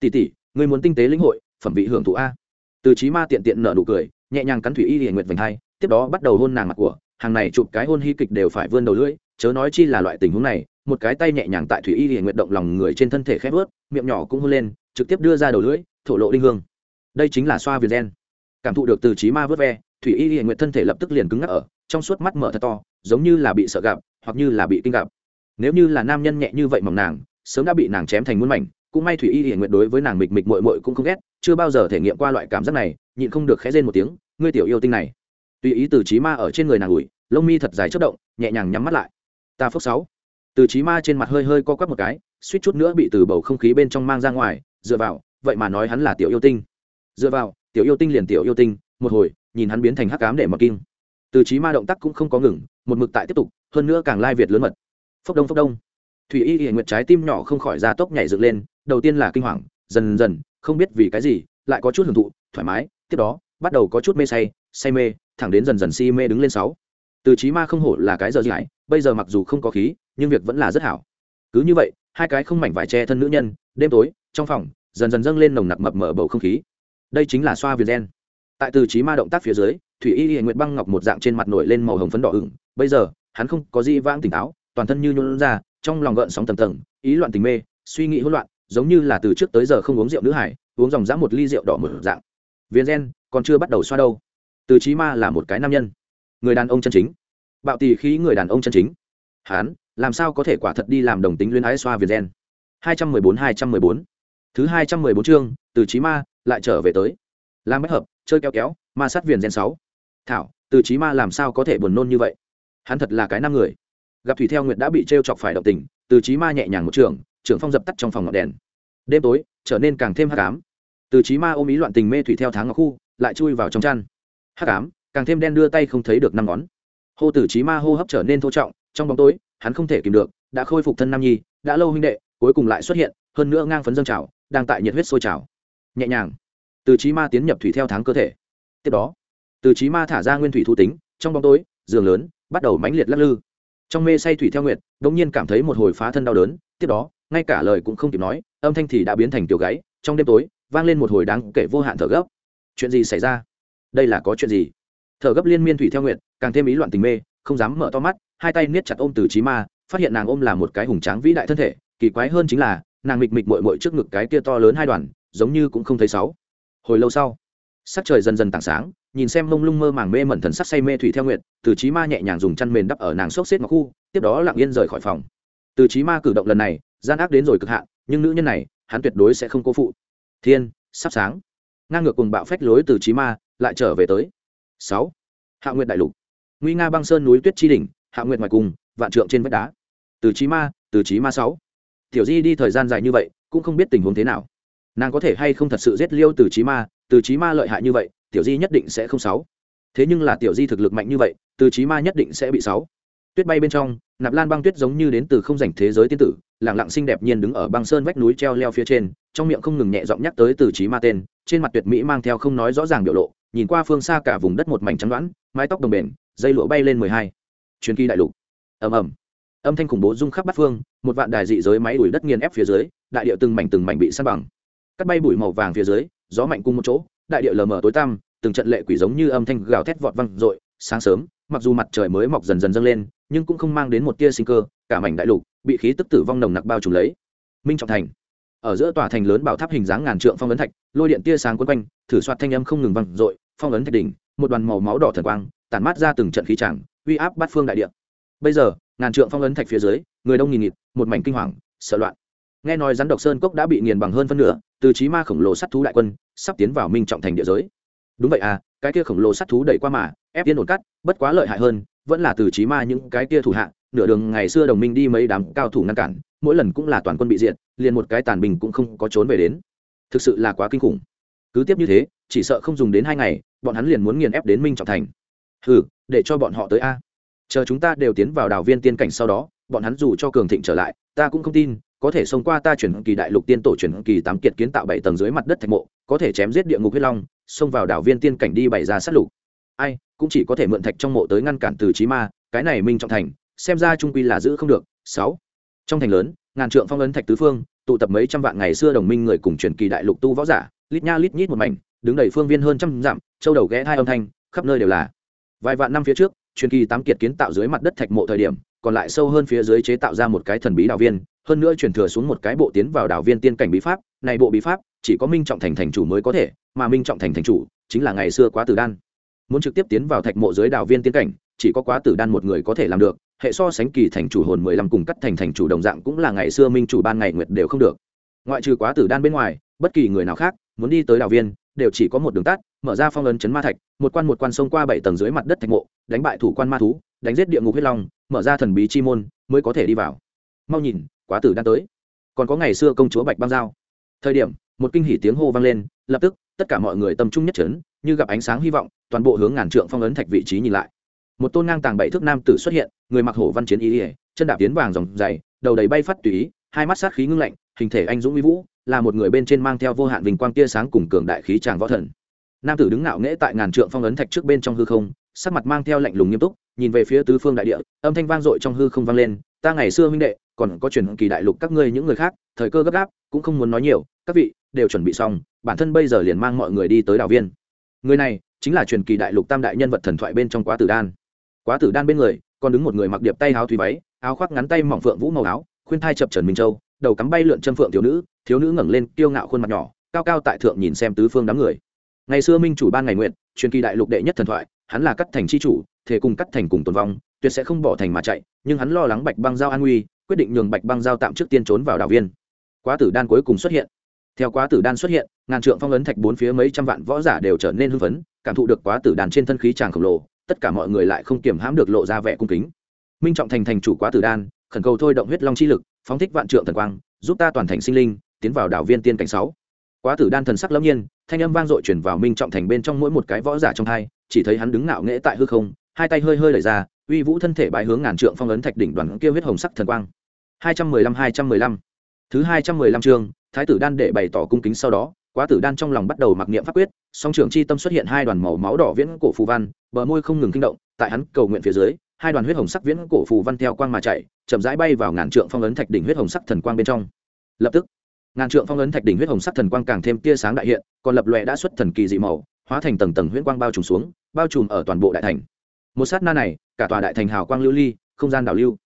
Tỷ tỷ, ngươi muốn tinh tế lĩnh hội, phẩm vị hưởng thụ a. Từ trí ma tiện tiện nở nụ cười, nhẹ nhàng cắn thủy y hiển nguyệt vành hai, tiếp đó bắt đầu hôn nàng mặt của, hàng này chụp cái hôn hy kịch đều phải vươn đầu lưỡi, chớ nói chi là loại tình huống này, một cái tay nhẹ nhàng tại thủy y hiển nguyệt động lòng người trên thân thể khép vớt, miệng nhỏ cũng hôn lên, trực tiếp đưa ra đầu lưỡi, thổ lộ đinh hương. Đây chính là xoa viền gen. Cảm thụ được từ trí ma vớt ve, thủy y hiển nguyệt thân thể lập tức liền cứng ngắc ở, trong suốt mắt mở thật to, giống như là bị sợ gặp hoặc như là bị kinh gặp. Nếu như là nam nhân nhẹ như vậy mỏng nàng, sớm đã bị nàng chém thành muôn mảnh, cũng may thủy y hiện nguyện đối với nàng mịch mịch mội mội cũng không ghét, chưa bao giờ thể nghiệm qua loại cảm giác này, nhịn không được khẽ rên một tiếng, ngươi tiểu yêu tinh này. Tùy ý từ trí ma ở trên người nàng ủi, lông mi thật dài chất động, nhẹ nhàng nhắm mắt lại. Ta phước sáu. Từ trí ma trên mặt hơi hơi co quắp một cái, suýt chút nữa bị từ bầu không khí bên trong mang ra ngoài, dựa vào, vậy mà nói hắn là tiểu yêu tinh. Dựa vào, tiểu yêu tinh liền tiểu yêu tinh, một hồi, nhìn hắn biến thành hắc cám để mặc kim từ trí ma động tác cũng không có ngừng, một mực tại tiếp tục hơn nữa càng lai việt lớn mật. Phốc đông phốc đông. Thủy y hiện nguyệt trái tim nhỏ không khỏi ra tốc nhảy dựng lên, đầu tiên là kinh hoàng, dần dần, không biết vì cái gì, lại có chút hưởng thụ, thoải mái, tiếp đó, bắt đầu có chút mê say say mê, thẳng đến dần dần si mê đứng lên sáu. Từ trí ma không hổ là cái giờ dài bây giờ mặc dù không có khí, nhưng việc vẫn là rất hảo. Cứ như vậy, hai cái không mảnh vải che thân nữ nhân, đêm tối, trong phòng, dần dần dâng lên nồng nặc mập mở bầu không khí. Đây chính là xoa viền gen. Tại từ trí ma động tác phía dưới, thủy y hiện nguyệt băng ngọc một dạng trên mặt nổi lên màu hồng phấn đỏ ửng, bây giờ hắn không có gì vãng tỉnh táo, toàn thân như nhuôn ra, trong lòng gợn sóng tầm tầng, ý loạn tình mê, suy nghĩ hỗn loạn, giống như là từ trước tới giờ không uống rượu nữ hải, uống dòng dã một ly rượu đỏ mở dạng. Viên gen còn chưa bắt đầu xoa đâu. Từ trí ma là một cái nam nhân, người đàn ông chân chính. Bạo tỳ khí người đàn ông chân chính. Hắn, làm sao có thể quả thật đi làm đồng tính luyến ái xoa viên gen? Hai trăm mười bốn, hai trăm mười bốn. Thứ hai trăm mười bốn chương, từ trí ma lại trở về tới. Làm bách hợp, chơi kéo kéo, ma sát viền gen sáu. Thảo, từ trí ma làm sao có thể buồn nôn như vậy? Hắn thật là cái năm người. Gặp thủy theo nguyệt đã bị t r e o chọc phải động tình, từ trí ma nhẹ nhàng một trường, trưởng phong dập tắt trong phòng ngọn đèn. Đêm tối, trở nên càng thêm hắc ám. Từ trí ma ôm ý loạn tình mê thủy theo tháng ngọc khu, lại chui vào trong chăn. Hắc ám, càng thêm đen đưa tay không thấy được năm ngón. Hô từ trí ma hô hấp trở nên thô trọng, trong bóng tối, hắn không thể kìm được, đã khôi phục thân nam nhi, đã lâu huynh đệ, cuối cùng lại xuất hiện, hơn nữa ngang phấn dâng trào, đang tại nhiệt huyết sôi trào. Nhẹ nhàng, từ trí ma tiến nhập thủy theo tháng cơ thể. Tiếp đó, từ trí ma thả ra nguyên thủy thu tính, trong bóng tối, giường lớn bắt đầu mãnh liệt lắc lư. Trong mê say thủy theo nguyệt đ ỗ n g nhiên cảm thấy một hồi phá thân đau đớn, tiếp đó, ngay cả lời cũng không kịp nói, âm thanh thì đã biến thành tiểu gáy trong đêm tối, vang lên một hồi đáng kể vô hạn thở gấp. Chuyện gì xảy ra? Đây là có chuyện gì? Thở gấp liên miên thủy theo nguyệt, càng thêm ý loạn tình mê, không dám mở to mắt, hai tay niết chặt ôm từ trí ma, phát hiện nàng ôm là một cái hùng tráng vĩ đại thân thể, kỳ quái hơn chính là, nàng mịch mịch mội mội trước ngực cái kia to lớn hai đoàn, giống như cũng không thấy sáu. Hồi lâu sau, sắc trời dần dần tảng sáng nhìn xem mông lung mơ màng mê mẩn thần sắc say mê thủy theo nguyện từ trí ma nhẹ nhàng dùng chăn mền đắp ở nàng xốc xếp ngọc khu, tiếp đó lặng yên rời khỏi phòng. Từ trí ma cử động lần này, gian ác đến rồi cực hạn, nhưng nữ nhân này, hắn tuyệt đối sẽ không cố phụ. Thiên, sắp sáng. Ngang ngược cùng bạo phách lối từ trí ma, lại trở về tới. Sáu. Hạ nguyện đại lục. Nguy nga băng sơn núi tuyết chi đỉnh, hạ nguyện ngoài cùng, vạn trượng trên vách đá. Từ trí ma, từ trí ma sáu. Tiểu di đi thời gian dài như vậy, cũng không biết tình huống thế nào. Nàng có thể hay không thật sự giết liêu từ trí ma từ trí ma lợi hại như vậy, tiểu di nhất định sẽ không sáu. Thế nhưng là tiểu di thực lực mạnh như vậy, từ trí ma nhất định sẽ bị sáu. Tuyết bay bên trong, nạp lan băng tuyết giống như đến từ không rảnh thế giới tiên tử lẳng lặng xinh đẹp nhiên đứng ở băng sơn vách núi treo leo phía trên, trong miệng không ngừng nhẹ giọng nhắc tới từ trí ma tên, trên mặt tuyệt mỹ mang theo không nói rõ ràng biểu lộ, nhìn qua phương xa cả vùng đất một mảnh trắng đoán, mái tóc đồng bền, dây lụa bay lên mười hai. Truyền kỳ đại lục. Ầm ầm. Âm thanh khủng bố rung khắp bát phương, một vạn đài dị giới máy đuổi đất nghiền ép phía dưới, đại địa từng mảnh từng mảnh bị san bằng. Cắt bay bụi màu vàng phía dưới gió mạnh cùng một chỗ, đại địa lờ mờ tối tăm, từng trận lệ quỷ giống như âm thanh gào thét vọt văng rội. sáng sớm, mặc dù mặt trời mới mọc dần dần dâng lên, nhưng cũng không mang đến một tia sinh cơ, cả mảnh đại lục bị khí tức tử vong nồng nặc bao trùm lấy minh trọng thành ở giữa tòa thành lớn bảo tháp hình dáng ngàn trượng phong ấn thạch, lôi điện tia sáng quấn quanh, thử soạt thanh âm không ngừng văng rội. phong ấn thạch đỉnh, một đoàn màu máu đỏ thần quang, tản mát ra từng trận khí tràng, uy áp bát phương đại địa bây giờ, ngàn trượng phong ấn thạch phía dưới, người đông nghìn nghịt, một mảnh kinh hoàng, sợ loạn nghe nói rắn độc sơn cốc đã bị nghiền bằng hơn phân nửa từ trí ma khổng lồ sát thú đại quân sắp tiến vào minh trọng thành địa giới. Đúng vậy à cái kia khổng lồ sát thú đẩy qua mà, ép tiên ổn cắt bất quá lợi hại hơn, vẫn là từ trí ma những cái kia thủ hạ, nửa đường ngày xưa đồng minh đi mấy đám cao thủ ngăn cản, mỗi lần cũng là toàn quân bị diệt, liền một cái tàn bình cũng không có trốn về đến. Thực sự là quá kinh khủng. Cứ tiếp như thế, chỉ sợ không dùng đến hai ngày, bọn hắn liền muốn nghiền ép đến minh trọng thành. Ừ để cho bọn họ tới a. Chờ chúng ta đều tiến vào đào viên tiên cảnh sau đó, bọn hắn dù cho cường thịnh trở lại, ta cũng không tin có thể xông qua ta chuyển kỳ đại lục tiên tổ chuyển kỳ tám kiệt kiến tạo bảy tầng dưới mặt đất thạch mộ, có thể chém giết địa ngục huyết long, xông vào đảo viên tiên cảnh đi bày ra sát lục. Ai, cũng chỉ có thể mượn thạch trong mộ tới ngăn cản từ trí ma, cái này minh trọng thành, xem ra trung quy là giữ không được. Sáu, trong thành lớn, ngàn trượng phong ấn thạch tứ phương, tụ tập mấy trăm vạn ngày xưa đồng minh người cùng truyền kỳ đại lục tu võ giả, lít nha lít nhít một mảnh, đứng đầy phương viên hơn trăm dặm, châu đầu ghé hai âm thanh, khắp nơi đều là. Vài vạn năm phía trước truyền kỳ tám kiệt kiến tạo dưới mặt đất thạch mộ thời điểm còn lại sâu hơn phía dưới chế tạo ra một cái thần bí đạo viên, hơn nữa chuyển thừa xuống một cái bộ tiến vào đạo viên tiên cảnh bí pháp. Này bộ bí pháp, chỉ có minh trọng thành thành chủ mới có thể, mà minh trọng thành thành chủ chính là ngày xưa quá tử đan. Muốn trực tiếp tiến vào thạch mộ dưới đạo viên tiên cảnh, chỉ có quá tử đan một người có thể làm được, hệ so sánh kỳ thành chủ hồn mười lăm cùng cắt thành thành chủ đồng dạng cũng là ngày xưa minh chủ ban ngày nguyệt đều không được. Ngoại trừ quá tử đan bên ngoài, bất kỳ người nào khác muốn đi tới đạo viên, đều chỉ có một đường tắt, mở ra phong ấn chấn ma thạch, một quan một quan sông qua bảy tầng dưới mặt đất thạch mộ, đánh bại thủ quan ma thú, đánh giết địa ngục huyết long mở ra thần bí chi môn, mới có thể đi vào. Mau nhìn, quá tử đang tới. Còn có ngày xưa công chúa bạch băng giao. Thời điểm, một kinh hỉ tiếng hô vang lên, lập tức, tất cả mọi người tâm trung nhất trấn như gặp ánh sáng hy vọng, toàn bộ hướng ngàn trượng phong ấn thạch vị trí nhìn lại. Một tôn ngang tàng bảy thước nam tử xuất hiện, người mặc hổ văn chiến ý ỉa chân đạp tiến vàng dòng dày, đầu đầy bay phát tùy ý, hai mắt sát khí ngưng lạnh, hình thể anh dũng uy vũ, là một người bên trên mang theo vô hạn vinh quang tia sáng cùng cường đại khí tràng võ thần. Nam tử đứng ngạo nghễ tại ngàn trượng phong ấn thạch trước bên trong hư không sắc mặt mang theo lạnh lùng nghiêm túc, nhìn về phía tứ phương đại địa, âm thanh vang dội trong hư không vang lên, ta ngày xưa huynh đệ, còn có truyền kỳ đại lục các ngươi những người khác, thời cơ gấp gáp, cũng không muốn nói nhiều, các vị đều chuẩn bị xong, bản thân bây giờ liền mang mọi người đi tới đảo viên. Người này chính là truyền kỳ đại lục tam đại nhân vật thần thoại bên trong quá tử đan. Quá tử đan bên người, còn đứng một người mặc điệp tay áo thủy váy, áo khoác ngắn tay mỏng phượng vũ màu áo, khuyên thai chập trần minh châu, đầu cắm bay lượn chân phượng thiếu nữ thiếu nữ ngẩng lên, kiêu ngạo khuôn mặt nhỏ, cao cao tại thượng nhìn xem tứ phương đám người. Ngày xưa minh chủ ban ngày nguyện, truyền kỳ đại lục đệ nhất thần thoại hắn là cắt thành chi chủ, thể cùng cắt thành cùng tồn vong, tuyệt sẽ không bỏ thành mà chạy, nhưng hắn lo lắng bạch băng giao an nguy, quyết định nhường bạch băng giao tạm trước tiên trốn vào đảo viên. Quá tử đan cuối cùng xuất hiện. Theo quá tử đan xuất hiện, ngàn trượng phong ấn thạch bốn phía mấy trăm vạn võ giả đều trở nên hưng phấn, cảm thụ được quá tử đàn trên thân khí tràng khổng lồ, tất cả mọi người lại không kiềm hãm được lộ ra vẻ cung kính. Minh trọng thành thành chủ quá tử đan, khẩn cầu thôi động huyết long chi lực, phóng thích vạn trượng thần quang, giúp ta toàn thành sinh linh, tiến vào đảo viên tiên cảnh sáu. Quá tử đan thần sắc lâm nhiên, thanh âm vang dội chuyển vào minh trọng thành bên trong mỗi một cái võ giả trong hai chỉ thấy hắn đứng ngạo nghễ tại hư không, hai tay hơi hơi đẩy ra, uy vũ thân thể bãi hướng ngàn trượng phong ấn thạch đỉnh đoàn kia huyết hồng sắc thần quang. Hai trăm mười lăm, hai trăm mười lăm. Thứ hai trăm mười lăm chương, thái tử đan để bày tỏ cung kính sau đó, quá tử đan trong lòng bắt đầu mặc niệm pháp quyết, song trưởng chi tâm xuất hiện hai đoàn màu máu đỏ viễn cổ phù văn, bờ môi không ngừng kinh động, tại hắn cầu nguyện phía dưới, hai đoàn huyết hồng sắc viễn cổ phù văn theo quang mà chạy, chậm rãi bay vào ngàn trượng phong ấn thạch đỉnh huyết hồng sắc thần quang bên trong. Lập tức, ngàn trượng phong ấn thạch đỉnh huyết hồng sắc thần quang càng thêm tia sáng đại hiện, còn lập lòe đã xuất thần kỳ dị màu, hóa thành tầng tầng huyễn quang bao trùm xuống bao trùm ở toàn bộ đại thành. Một sát na này, cả tòa đại thành hào quang lưu ly, không gian đảo lưu.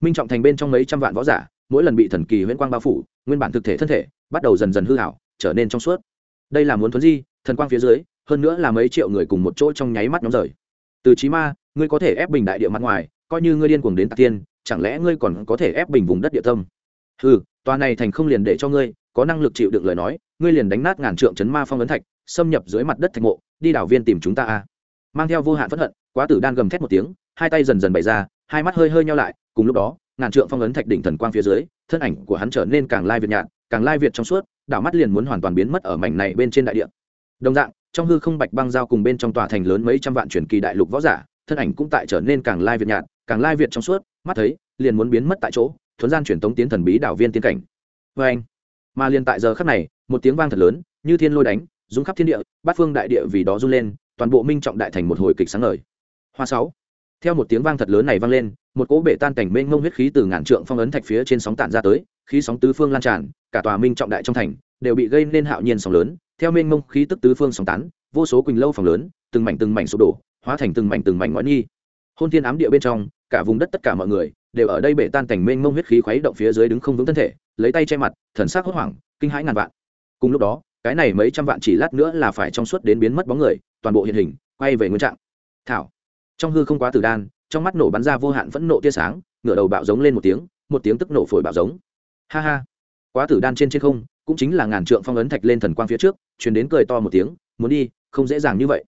Minh trọng thành bên trong mấy trăm vạn võ giả, mỗi lần bị thần kỳ huyễn quang bao phủ, nguyên bản thực thể thân thể, bắt đầu dần dần hư hảo, trở nên trong suốt. Đây là muốn thuấn di, thần quang phía dưới, hơn nữa là mấy triệu người cùng một chỗ trong nháy mắt nhóm rời. Từ trí ma, ngươi có thể ép bình đại địa mặt ngoài, coi như ngươi điên cuồng đến tạc tiên, chẳng lẽ ngươi còn có thể ép bình vùng đất địa tâm? Ừ tòa này thành không liền để cho ngươi, có năng lực chịu đựng lời nói, ngươi liền đánh nát ngàn trượng chấn ma phong ấn thạch, xâm nhập dưới mặt đất thạch mộ, đi đảo viên tìm chúng ta a mang theo vô hạn phẫn hận, quá tử đan gầm thét một tiếng, hai tay dần dần bày ra, hai mắt hơi hơi nhau lại, cùng lúc đó, ngàn trượng phong ấn thạch đỉnh thần quang phía dưới, thân ảnh của hắn trở nên càng lai việt nhạt, càng lai việt trong suốt, đảo mắt liền muốn hoàn toàn biến mất ở mảnh này bên trên đại địa. Đồng dạng, trong hư không bạch băng giao cùng bên trong tòa thành lớn mấy trăm vạn truyền kỳ đại lục võ giả, thân ảnh cũng tại trở nên càng lai việt nhạt, càng lai việt trong suốt, mắt thấy, liền muốn biến mất tại chỗ, thuấn gian chuyển tống tiến thần bí đảo viên tiên cảnh. Vê anh, mà liền tại giờ khắc này, một tiếng vang thật lớn, như thiên lôi đánh, rung khắp thiên địa, bát phương đại địa vì đó run lên toàn bộ minh trọng đại thành một hồi kịch sáng ngời. Hoa sáu. Theo một tiếng vang thật lớn này vang lên, một cỗ bể tan cảnh mênh mông huyết khí từ ngàn trượng phong ấn thạch phía trên sóng tản ra tới, khí sóng tứ phương lan tràn, cả tòa minh trọng đại trong thành đều bị gây nên hạo nhiên sóng lớn. Theo mênh mông khí tức tứ phương sóng tán, vô số quỳnh lâu phòng lớn, từng mảnh từng mảnh sụp đổ, hóa thành từng mảnh từng mảnh ngõi nghi hôn thiên ám địa bên trong, cả vùng đất tất cả mọi người đều ở đây bể tan cảnh mênh mông huyết khí khuấy động phía dưới đứng không vững thân thể, lấy tay che mặt, thần sắc hốt hoảng, kinh hãi ngàn vạn. Cùng lúc đó cái này mấy trăm vạn chỉ lát nữa là phải trong suốt đến biến mất bóng người, toàn bộ hiện hình, quay về nguyên trạng. Thảo. Trong hư không quá tử đan, trong mắt nổ bắn ra vô hạn phẫn nộ tia sáng, ngửa đầu bạo giống lên một tiếng một tiếng tức nổ phổi bạo giống. Ha ha. Quá tử đan trên trên không, cũng chính là ngàn trượng phong ấn thạch lên thần quang phía trước chuyển đến cười to một tiếng, muốn đi, không dễ dàng như vậy.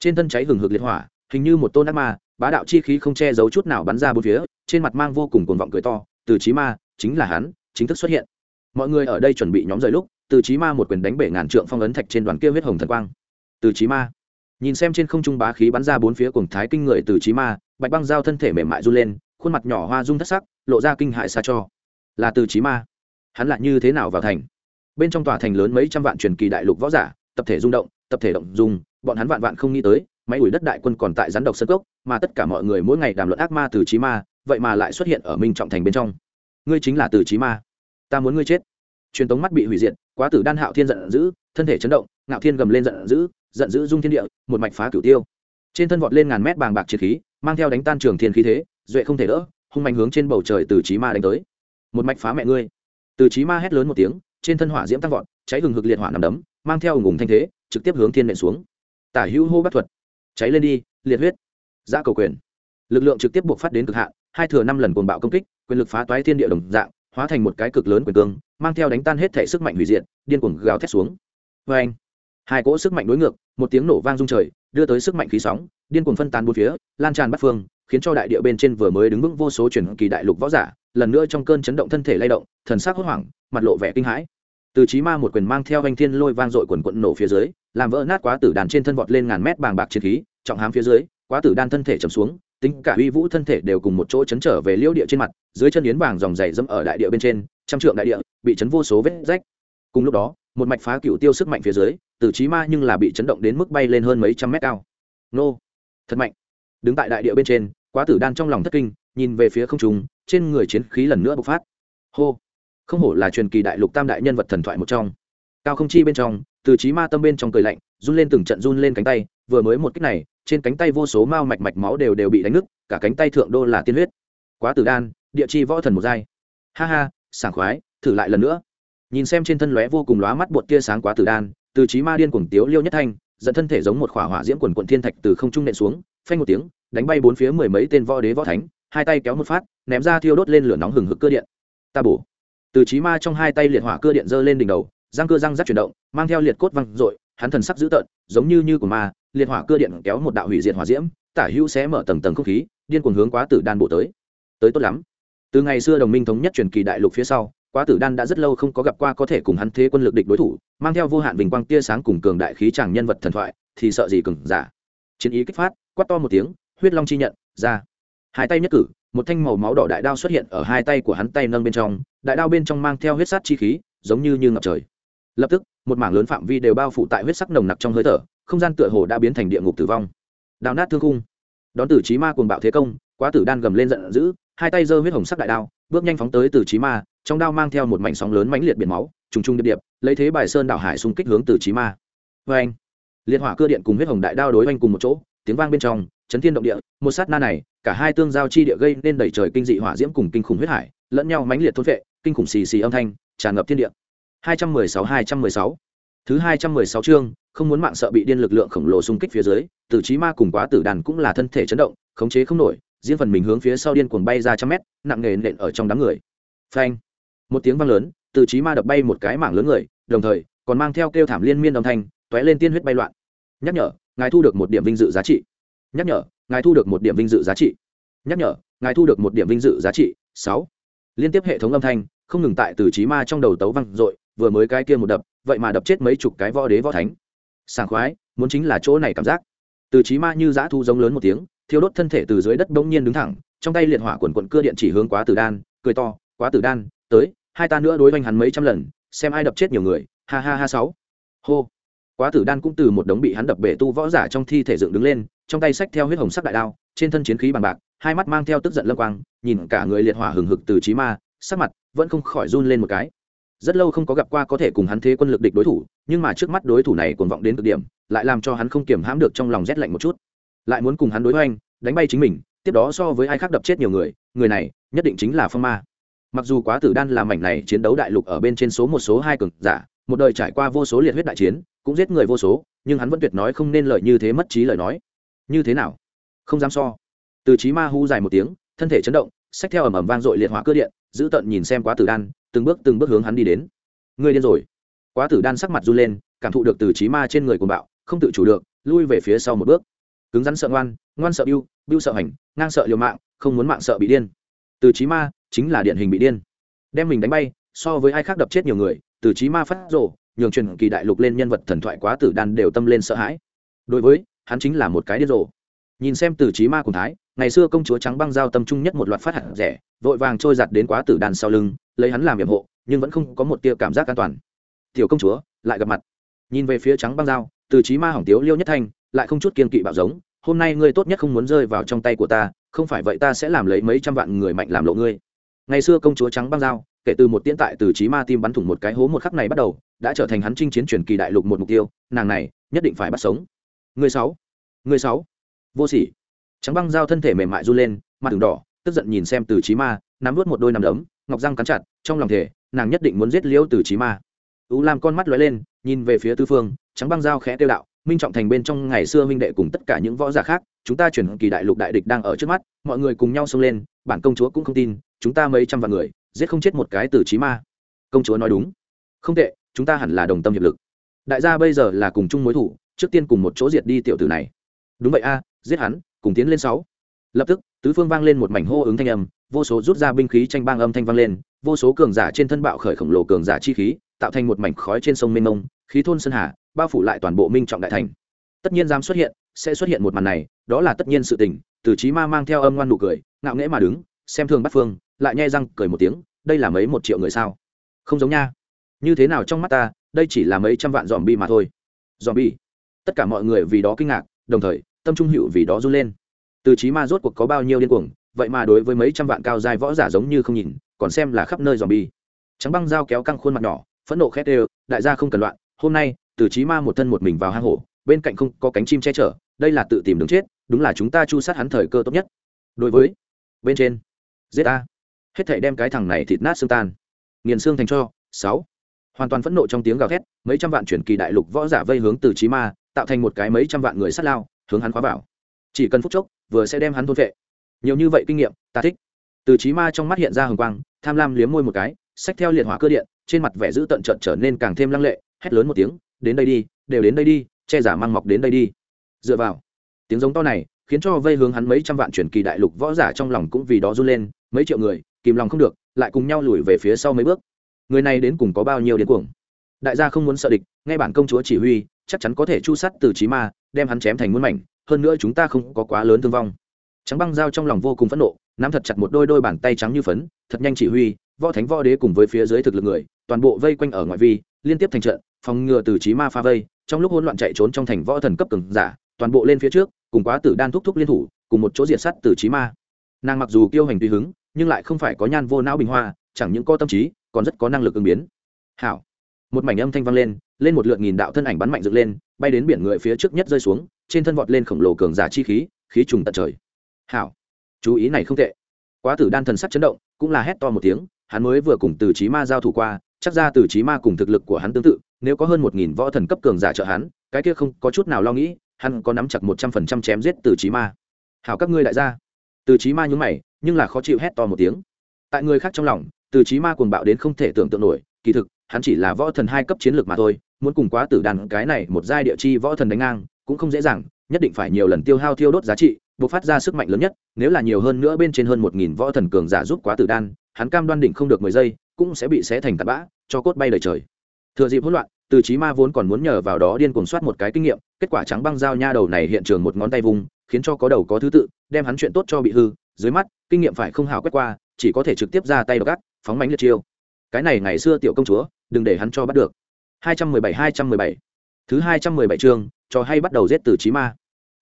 Trên thân cháy hừng hực liệt hỏa, hình như một tôn ác ma, bá đạo chi khí không che giấu chút nào bắn ra bốn phía, trên mặt mang vô cùng cuồng vọng cười to, từ chí ma, chính là hắn, chính thức xuất hiện. Mọi người ở đây chuẩn bị nhóm rời lúc từ chí ma một quyền đánh bể ngàn trượng phong ấn thạch trên đoàn kia huyết hồng thần quang. Từ chí ma. Nhìn xem trên không trung bá khí bắn ra bốn phía cùng thái kinh người từ chí ma, bạch băng giao thân thể mềm mại run lên, khuôn mặt nhỏ hoa rung thất sắc, lộ ra kinh hại xa cho. Là từ chí ma. Hắn lại như thế nào vào thành? Bên trong tòa thành lớn mấy trăm vạn truyền kỳ đại lục võ giả, tập thể rung động, tập thể động dung, bọn hắn vạn vạn không nghĩ tới, máy ủi đất đại quân còn tại rắn độc sân cốc, mà tất cả mọi người mỗi ngày đàm luận ác ma từ chí ma, vậy mà lại xuất hiện ở minh trọng thành bên trong. Ngươi chính là từ chí ma. Ta muốn ngươi chết truyền tống mắt bị hủy diệt, quá tử đan hạo thiên giận dữ, thân thể chấn động, ngạo thiên gầm lên giận dữ giận dữ dung thiên địa, một mạch phá cửu tiêu. Trên thân vọt lên ngàn mét bàng bạc triệt khí, mang theo đánh tan trường thiên khí thế, duệ không thể đỡ, hung mạnh hướng trên bầu trời từ chí ma đánh tới. Một mạch phá mẹ ngươi. Từ chí ma hét lớn một tiếng, trên thân hỏa diễm tăng vọt, cháy hừng hực liệt hỏa nằm đấm, mang theo ủng thanh thế, trực tiếp hướng thiên nện xuống. Tả hữu hô bắt thuật. Cháy lên đi, liệt huyết. Giã cầu quyền. Lực lượng trực tiếp buộc phát đến cực hạn, hai thừa năm lần cuồng bạo công kích, quyền lực phá toái thiên địa đồng dạng, hóa thành một cái cực lớn quyền cương mang theo đánh tan hết thể sức mạnh hủy diệt, điên cuồng gào thét xuống. Vê anh, hai cỗ sức mạnh đối ngược, một tiếng nổ vang rung trời, đưa tới sức mạnh khí sóng, điên cuồng phân tán bốn phía, lan tràn bắt phương, khiến cho đại địa bên trên vừa mới đứng vững vô số truyền kỳ đại lục võ giả, lần nữa trong cơn chấn động thân thể lay động, thần sắc hốt hoảng, mặt lộ vẻ kinh hãi. Từ chí ma một quyền mang theo anh thiên lôi vang dội quần quận nổ phía dưới, làm vỡ nát quá tử đàn trên thân vọt lên ngàn mét bàng bạc chiến khí, trọng hám phía dưới, quá tử đan thân thể trầm xuống, tính cả uy vũ thân thể đều cùng một chỗ chấn trở về liêu địa trên mặt, dưới chân yến vàng dòng dày dẫm ở đại địa bên trên trăm trượng đại địa, bị chấn vô số vết rách. Cùng lúc đó, một mạch phá cựu tiêu sức mạnh phía dưới từ trí ma nhưng là bị chấn động đến mức bay lên hơn mấy trăm mét cao. Nô, thật mạnh. Đứng tại đại địa bên trên, quá tử đan trong lòng thất kinh, nhìn về phía không trung, trên người chiến khí lần nữa bộc phát. Hô, không hổ là truyền kỳ đại lục tam đại nhân vật thần thoại một trong. Cao không chi bên trong từ trí ma tâm bên trong cười lạnh, run lên từng trận run lên cánh tay, vừa mới một cách này, trên cánh tay vô số mao mạch mạch máu đều đều bị đánh nứt, cả cánh tay thượng đô là tiên huyết. Quá tử đan, địa chi võ thần một giai. Ha ha sảng khoái, thử lại lần nữa. Nhìn xem trên thân lóe vô cùng lóa mắt bột kia sáng quá tử đan, từ trí ma điên cuồng tiếu liêu nhất thanh, dẫn thân thể giống một khỏa hỏa diễm quần quận thiên thạch từ không trung nện xuống, phanh một tiếng, đánh bay bốn phía mười mấy tên võ đế võ thánh, hai tay kéo một phát, ném ra thiêu đốt lên lửa nóng hừng hực cơ điện. Ta bổ. Từ trí ma trong hai tay liệt hỏa cơ điện giơ lên đỉnh đầu, răng cơ răng rắc chuyển động, mang theo liệt cốt văng r hắn thần sắc dữ tợn, giống như như của ma, liệt hỏa cơ điện kéo một đạo hủy diệt hỏa diễm, tả hữu sẽ mở tầng tầng không khí, điên cuồng hướng quá tử đan bộ tới. Tới tốt lắm từ ngày xưa đồng minh thống nhất truyền kỳ đại lục phía sau, quá tử đan đã rất lâu không có gặp qua có thể cùng hắn thế quân lực địch đối thủ, mang theo vô hạn bình quang tia sáng cùng cường đại khí chàng nhân vật thần thoại, thì sợ gì cường giả. Chiến ý kích phát, quát to một tiếng, huyết long chi nhận, ra. Hai tay nhất cử, một thanh màu máu đỏ đại đao xuất hiện ở hai tay của hắn tay nâng bên trong, đại đao bên trong mang theo huyết sát chi khí, giống như như ngập trời. Lập tức, một mảng lớn phạm vi đều bao phủ tại huyết sắc nồng nặc trong hơi thở, không gian tựa hồ đã biến thành địa ngục tử vong. Đào nát thương khung. Đón tử trí ma cuồng bạo thế công, quá tử đan gầm lên giận dữ hai tay giơ huyết hồng sắc đại đao, bước nhanh phóng tới tử trí ma, trong đao mang theo một mảnh sóng lớn mãnh liệt biển máu, trùng trùng điệp điệp, lấy thế bài sơn đảo hải xung kích hướng tử trí ma. Vê anh hỏa cưa điện cùng huyết hồng đại đao đối oanh cùng một chỗ, tiếng vang bên trong, chấn thiên động địa, một sát na này, cả hai tương giao chi địa gây nên đẩy trời kinh dị hỏa diễm cùng kinh khủng huyết hải, lẫn nhau mãnh liệt thôn vệ kinh khủng xì xì âm thanh, tràn ngập thiên địa. 216 216 thứ 216 chương, không muốn mạng sợ bị điên lực lượng khổng lồ xung kích phía dưới tử trí ma cùng quá tử đàn cũng là thân thể chấn động, khống chế không nổi riêng phần mình hướng phía sau điên cuồng bay ra trăm mét, nặng nề nện ở trong đám người. Phanh! Một tiếng vang lớn, từ trí ma đập bay một cái mảng lớn người, đồng thời, còn mang theo kêu thảm liên miên âm thanh, tóe lên tiên huyết bay loạn. Nhắc nhở, ngài thu được một điểm vinh dự giá trị. Nhắc nhở, ngài thu được một điểm vinh dự giá trị. Nhắc nhở, ngài thu được một điểm vinh dự giá trị. Sáu. Liên tiếp hệ thống âm thanh, không ngừng tại từ trí ma trong đầu tấu văng r vừa mới cái kia một đập, vậy mà đập chết mấy chục cái võ đế võ thánh. Sảng khoái, muốn chính là chỗ này cảm giác. Từ trí ma như dã thu giống lớn một tiếng thiếu đốt thân thể từ dưới đất bỗng nhiên đứng thẳng, trong tay liệt hỏa quần quận cưa điện chỉ hướng quá tử đan, cười to, quá tử đan, tới, hai ta nữa đối với hắn mấy trăm lần, xem ai đập chết nhiều người, ha ha ha sáu. Hô. Quá tử đan cũng từ một đống bị hắn đập bể tu võ giả trong thi thể dựng đứng lên, trong tay sách theo huyết hồng sắc đại đao, trên thân chiến khí bằng bạc, hai mắt mang theo tức giận lâm quang, nhìn cả người liệt hỏa hừng hực từ trí ma, sắc mặt vẫn không khỏi run lên một cái. Rất lâu không có gặp qua có thể cùng hắn thế quân lực địch đối thủ, nhưng mà trước mắt đối thủ này cuồng vọng đến cực điểm, lại làm cho hắn không kiềm hãm được trong lòng rét lạnh một chút lại muốn cùng hắn đối hoành, đánh bay chính mình, tiếp đó so với ai khác đập chết nhiều người người này nhất định chính là phong ma. Mặc dù quá tử đan làm mảnh này chiến đấu đại lục ở bên trên số một, số hai cường giả, một đời trải qua vô số liệt huyết đại chiến, cũng giết người vô số, nhưng hắn vẫn tuyệt nói không nên lời như thế mất trí lời nói. Như thế nào? Không dám so. Từ trí ma hu dài một tiếng, thân thể chấn động, xách theo ầm ầm vang dội liệt hỏa cơ điện, giữ tận nhìn xem quá tử đan, từng bước từng bước hướng hắn đi đến. Người điên rồi. Quá tử đan sắc mặt run lên, cảm thụ được từ trí ma trên người của bạo, không tự chủ được, lui về phía sau một bước cứng rắn sợ ngoan ngoan sợ biêu biêu sợ hành ngang sợ liều mạng không muốn mạng sợ bị điên. Từ trí ma chính là điển hình bị điên. Đem mình đánh bay so với ai khác đập chết nhiều người từ trí ma phát rồ nhường truyền kỳ đại lục lên nhân vật thần thoại quá tử đan đều tâm lên sợ hãi. Đối với hắn chính là một cái điên rồ. Nhìn xem từ trí ma cùng thái ngày xưa công chúa trắng băng giao tâm trung nhất một loạt phát hạt rẻ vội vàng trôi giặt đến quá tử đàn sau lưng lấy hắn làm nhiệm hộ nhưng vẫn không có một tia cảm giác an toàn. Tiểu công chúa lại gặp mặt. Nhìn về phía trắng băng giao, từ trí ma hỏng tiếu liêu nhất thanh lại không chút kiên kỵ bạo giống, hôm nay ngươi tốt nhất không muốn rơi vào trong tay của ta, không phải vậy ta sẽ làm lấy mấy trăm vạn người mạnh làm lộ ngươi. Ngày xưa công chúa trắng băng dao, kể từ một tiễn tại từ trí ma tim bắn thủng một cái hố một khắc này bắt đầu, đã trở thành hắn chinh chiến truyền kỳ đại lục một mục tiêu, nàng này, nhất định phải bắt sống. Người sáu người sáu. Vô sỉ. Trắng băng dao thân thể mềm mại run lên, mặt đường đỏ, tức giận nhìn xem từ trí ma, nắm vớt một đôi nằm đấm, ngọc răng cắn chặt, trong lòng thể nàng nhất định muốn giết liễu từ trí ma. U lam con mắt lóe lên, nhìn về phía tư phương, trắng băng dao khẽ tiêu đạo minh trọng thành bên trong ngày xưa minh đệ cùng tất cả những võ giả khác, chúng ta chuyển kỳ đại lục đại địch đang ở trước mắt, mọi người cùng nhau xông lên, bản công chúa cũng không tin, chúng ta mấy trăm vạn người, giết không chết một cái từ trí ma. Công chúa nói đúng. Không tệ, chúng ta hẳn là đồng tâm hiệp lực. Đại gia bây giờ là cùng chung mối thủ, trước tiên cùng một chỗ diệt đi tiểu tử này. Đúng vậy a, giết hắn, cùng tiến lên sáu. Lập tức, tứ phương vang lên một mảnh hô ứng thanh âm vô số rút ra binh khí tranh bang âm thanh vang lên, vô số cường giả trên thân bạo khởi khổng lồ cường giả chi khí, tạo thành một mảnh khói trên sông mênh mông, khí thôn sơn hà, bao phủ lại toàn bộ minh trọng đại thành. Tất nhiên dám xuất hiện, sẽ xuất hiện một màn này, đó là tất nhiên sự tình, từ chí ma mang theo âm ngoan nụ cười, ngạo nghễ mà đứng, xem thường bắt phương, lại nhai răng cười một tiếng, đây là mấy một triệu người sao? Không giống nha. Như thế nào trong mắt ta, đây chỉ là mấy trăm vạn dòm bi mà thôi. Dòm bi tất cả mọi người vì đó kinh ngạc, đồng thời, tâm trung hữu vì đó run lên. Từ chí ma rốt cuộc có bao nhiêu điên cuồng vậy mà đối với mấy trăm vạn cao dài võ giả giống như không nhìn, còn xem là khắp nơi dòm bi trắng băng dao kéo căng khuôn mặt nhỏ, phẫn nộ khét đều, đại gia không cần loạn, hôm nay, từ trí ma một thân một mình vào hang hổ, bên cạnh không có cánh chim che chở, đây là tự tìm đường chết, đúng là chúng ta chu sát hắn thời cơ tốt nhất. Đối với, bên trên giết ta hết thảy đem cái thằng này thịt nát xương tan. Nghiền xương thành cho, sáu. Hoàn toàn phẫn nộ trong tiếng gào thét, mấy trăm vạn chuyển kỳ đại lục võ giả vây hướng từ trí ma, tạo thành một cái mấy trăm vạn người sát lao, hướng hắn khóa vào. Chỉ cần phút chốc, vừa sẽ đem hắn thôn vệ nhiều như vậy kinh nghiệm, ta thích. Từ trí ma trong mắt hiện ra hừng quang, tham lam liếm môi một cái, xách theo liệt hỏa cơ điện, trên mặt vẻ giữ tận trận trở nên càng thêm lăng lệ, hét lớn một tiếng, đến đây đi, đều đến đây đi, che giả mang mọc đến đây đi. Dựa vào, tiếng giống to này, khiến cho vây hướng hắn mấy trăm vạn truyền kỳ đại lục võ giả trong lòng cũng vì đó run lên, mấy triệu người, kìm lòng không được, lại cùng nhau lùi về phía sau mấy bước. Người này đến cùng có bao nhiêu điên cuồng? Đại gia không muốn sợ địch ngay bản công chúa chỉ huy, chắc chắn có thể chu sắt từ trí ma, đem hắn chém thành muôn mảnh, hơn nữa chúng ta không có quá lớn thương vong trắng băng dao trong lòng vô cùng phẫn nộ, nắm thật chặt một đôi đôi bàn tay trắng như phấn, thật nhanh chỉ huy, võ thánh võ đế cùng với phía dưới thực lực người, toàn bộ vây quanh ở ngoại vi, liên tiếp thành trận, phòng ngừa từ trí ma pha vây, trong lúc hỗn loạn chạy trốn trong thành võ thần cấp cường giả, toàn bộ lên phía trước, cùng quá tử đan thúc thúc liên thủ, cùng một chỗ diệt sắt từ trí ma. Nàng mặc dù kiêu hành tùy hứng, nhưng lại không phải có nhan vô não bình hoa, chẳng những có tâm trí, còn rất có năng lực ứng biến. Hảo. Một mảnh âm thanh vang lên lên một lượt nghìn đạo thân ảnh bắn mạnh dựng lên, bay đến biển người phía trước nhất rơi xuống, trên thân vọt lên khổng lồ cường giả chi khí khí trùng tận trời hảo. Chú ý này không tệ. Quá tử đan thần sắc chấn động, cũng là hét to một tiếng, hắn mới vừa cùng từ trí ma giao thủ qua, chắc ra từ trí ma cùng thực lực của hắn tương tự, nếu có hơn một nghìn võ thần cấp cường giả trợ hắn, cái kia không có chút nào lo nghĩ, hắn có nắm chặt một trăm phần trăm chém giết từ trí ma. Hảo các ngươi đại gia. Từ trí ma nhúng mày, nhưng là khó chịu hét to một tiếng. Tại người khác trong lòng, từ trí ma cuồng bạo đến không thể tưởng tượng nổi, kỳ thực, hắn chỉ là võ thần hai cấp chiến lược mà thôi, muốn cùng quá tử đàn cái này một giai địa chi võ thần đánh ngang, cũng không dễ dàng, nhất định phải nhiều lần tiêu hao thiêu đốt giá trị buộc phát ra sức mạnh lớn nhất, nếu là nhiều hơn nữa bên trên hơn một nghìn võ thần cường giả giúp quá tử đan, hắn cam đoan đỉnh không được mười giây, cũng sẽ bị xé thành tạt bã, cho cốt bay lời trời. Thừa dịp hỗn loạn, từ trí ma vốn còn muốn nhờ vào đó điên cuồng soát một cái kinh nghiệm, kết quả trắng băng dao nha đầu này hiện trường một ngón tay vùng, khiến cho có đầu có thứ tự, đem hắn chuyện tốt cho bị hư, dưới mắt, kinh nghiệm phải không hào quét qua, chỉ có thể trực tiếp ra tay gắt phóng mánh liệt chiêu. Cái này ngày xưa tiểu công chúa, đừng để hắn cho bắt được. 217 217 thứ 217 chương, cho hay bắt đầu giết từ trí ma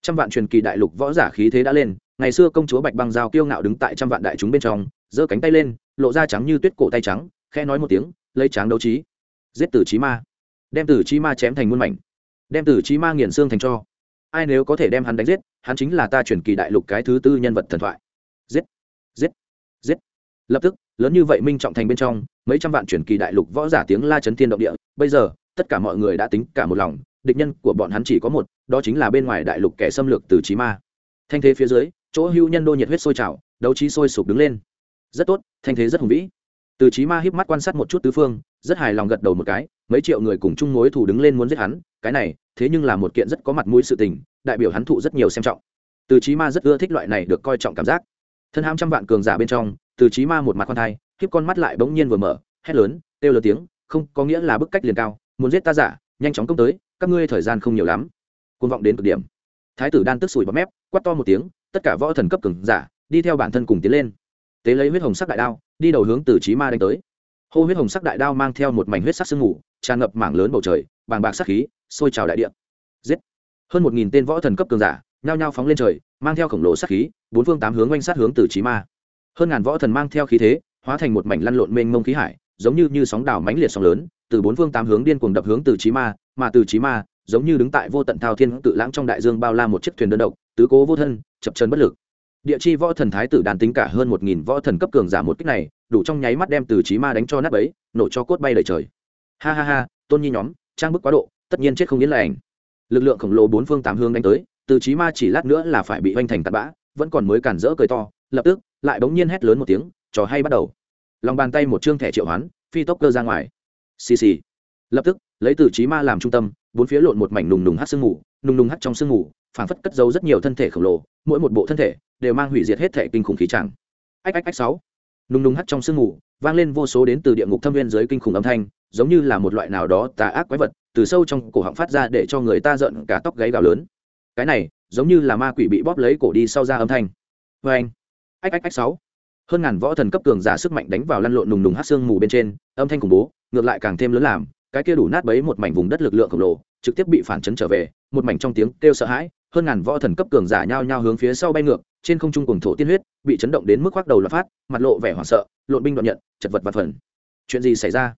trăm vạn truyền kỳ đại lục võ giả khí thế đã lên, ngày xưa công chúa bạch băng giao kiêu ngạo đứng tại trăm vạn đại chúng bên trong, giơ cánh tay lên, lộ ra trắng như tuyết cổ tay trắng, khẽ nói một tiếng, lấy tráng đấu trí. Giết tử trí ma. Đem tử trí ma chém thành muôn mảnh. Đem tử trí ma nghiền xương thành cho. Ai nếu có thể đem hắn đánh giết, hắn chính là ta truyền kỳ đại lục cái thứ tư nhân vật thần thoại. Giết. Giết. Giết. Lập tức, lớn như vậy minh trọng thành bên trong, mấy trăm vạn truyền kỳ đại lục võ giả tiếng la chấn thiên động địa, bây giờ, tất cả mọi người đã tính cả một lòng địch nhân của bọn hắn chỉ có một, đó chính là bên ngoài đại lục kẻ xâm lược từ trí ma. Thanh thế phía dưới, chỗ hưu nhân đô nhiệt huyết sôi trào, đấu trí sôi sục đứng lên. Rất tốt, thanh thế rất hùng vĩ. Từ trí ma híp mắt quan sát một chút tứ phương, rất hài lòng gật đầu một cái, mấy triệu người cùng chung mối thủ đứng lên muốn giết hắn, cái này, thế nhưng là một kiện rất có mặt mũi sự tình, đại biểu hắn thụ rất nhiều xem trọng. Từ trí ma rất ưa thích loại này được coi trọng cảm giác. Thân ham trăm vạn cường giả bên trong, từ trí ma một mặt con thai, híp con mắt lại bỗng nhiên vừa mở, hét lớn, kêu lớn tiếng, không có nghĩa là bức cách liền cao, muốn giết ta giả nhanh chóng công tới, các ngươi thời gian không nhiều lắm. Côn vọng đến cực điểm. Thái tử đan tức sùi bọt mép quắt to một tiếng, tất cả võ thần cấp cường giả, đi theo bản thân cùng tiến lên. Tế lấy huyết hồng sắc đại đao, đi đầu hướng từ trí ma đánh tới. Hô huyết hồng sắc đại đao mang theo một mảnh huyết sắc sương mù, tràn ngập mảng lớn bầu trời, bàng bạc sắc khí, sôi trào đại địa. Giết! Hơn một nghìn tên võ thần cấp cường giả, nhao nhao phóng lên trời, mang theo khổng lồ sắc khí, bốn phương tám hướng oanh sát hướng từ trí ma. Hơn ngàn võ thần mang theo khí thế, hóa thành một mảnh lăn lộn mênh mông khí hải, giống như như sóng đảo mãnh liệt sóng lớn từ bốn phương tám hướng điên cuồng đập hướng từ chí ma, mà từ chí ma giống như đứng tại vô tận thao thiên tự lãng trong đại dương bao la một chiếc thuyền đơn độc, tứ cố vô thân, chập chân bất lực. Địa chi võ thần thái tử đàn tính cả hơn một nghìn võ thần cấp cường giả một kích này, đủ trong nháy mắt đem từ chí ma đánh cho nát ấy nổ cho cốt bay lời trời. Ha ha ha, tôn nhi nhóm, trang bức quá độ, tất nhiên chết không yên là ảnh lực lượng khổng lồ bốn phương tám hướng đánh tới, từ chí ma chỉ lát nữa là phải bị hoành thành tạt bã, vẫn còn mới cản rỡ cười to, lập tức, lại bỗng nhiên hét lớn một tiếng, trò hay bắt đầu. Lòng bàn tay một chương thẻ triệu hoán, phi tốc cơ ra ngoài xì xì. Lập tức lấy từ trí ma làm trung tâm bốn phía lộn một mảnh nùng nùng hát sương ngủ, nùng nùng hát trong sương ngủ, phảng phất cất giấu rất nhiều thân thể khổng lồ mỗi một bộ thân thể đều mang hủy diệt hết thể kinh khủng khí chẳng. Ách ách ách sáu. Nùng nùng hát trong sương ngủ vang lên vô số đến từ địa ngục thâm viên dưới kinh khủng âm thanh giống như là một loại nào đó tà ác quái vật từ sâu trong cổ họng phát ra để cho người ta giận cả tóc gáy gào lớn. Cái này giống như là ma quỷ bị bóp lấy cổ đi sau ra âm thanh. Vê anh. Ách ách ách sáu. Hơn ngàn võ thần cấp cường giả sức mạnh đánh vào lăn lộn nùng nùng hát xương mù bên trên âm thanh khủng bố ngược lại càng thêm lớn làm, cái kia đủ nát bấy một mảnh vùng đất lực lượng khổng lồ, trực tiếp bị phản chấn trở về, một mảnh trong tiếng kêu sợ hãi, hơn ngàn võ thần cấp cường giả nhao nhao hướng phía sau bay ngược, trên không trung cùng thổ tiên huyết, bị chấn động đến mức khoác đầu là phát, mặt lộ vẻ hoảng sợ, lộn binh đoạn nhận, chật vật vật phần. Chuyện gì xảy ra?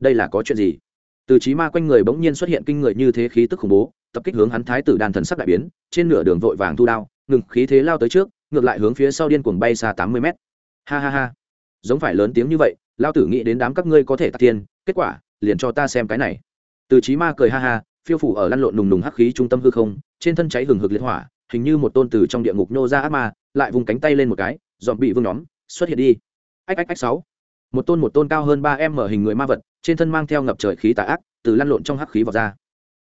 Đây là có chuyện gì? Từ trí ma quanh người bỗng nhiên xuất hiện kinh người như thế khí tức khủng bố, tập kích hướng hắn thái tử đàn thần sắc đại biến, trên nửa đường vội vàng thu đao, ngừng khí thế lao tới trước, ngược lại hướng phía sau điên cuồng bay xa tám mươi mét. Ha ha ha. Giống phải lớn tiếng như vậy lao tử nghĩ đến đám các ngươi có thể tạc tiên, kết quả, liền cho ta xem cái này. Từ trí ma cười ha ha, phiêu phủ ở lăn lộn nùng nùng hắc khí trung tâm hư không, trên thân cháy hừng hực liệt hỏa, hình như một tôn từ trong địa ngục nô ra ác ma, lại vùng cánh tay lên một cái dọn bị vương nhóm, xuất hiện đi. Ách ách ách, sáu. Một tôn một tôn cao hơn ba em mở hình người ma vật, trên thân mang theo ngập trời khí tà ác, từ lăn lộn trong hắc khí vào ra.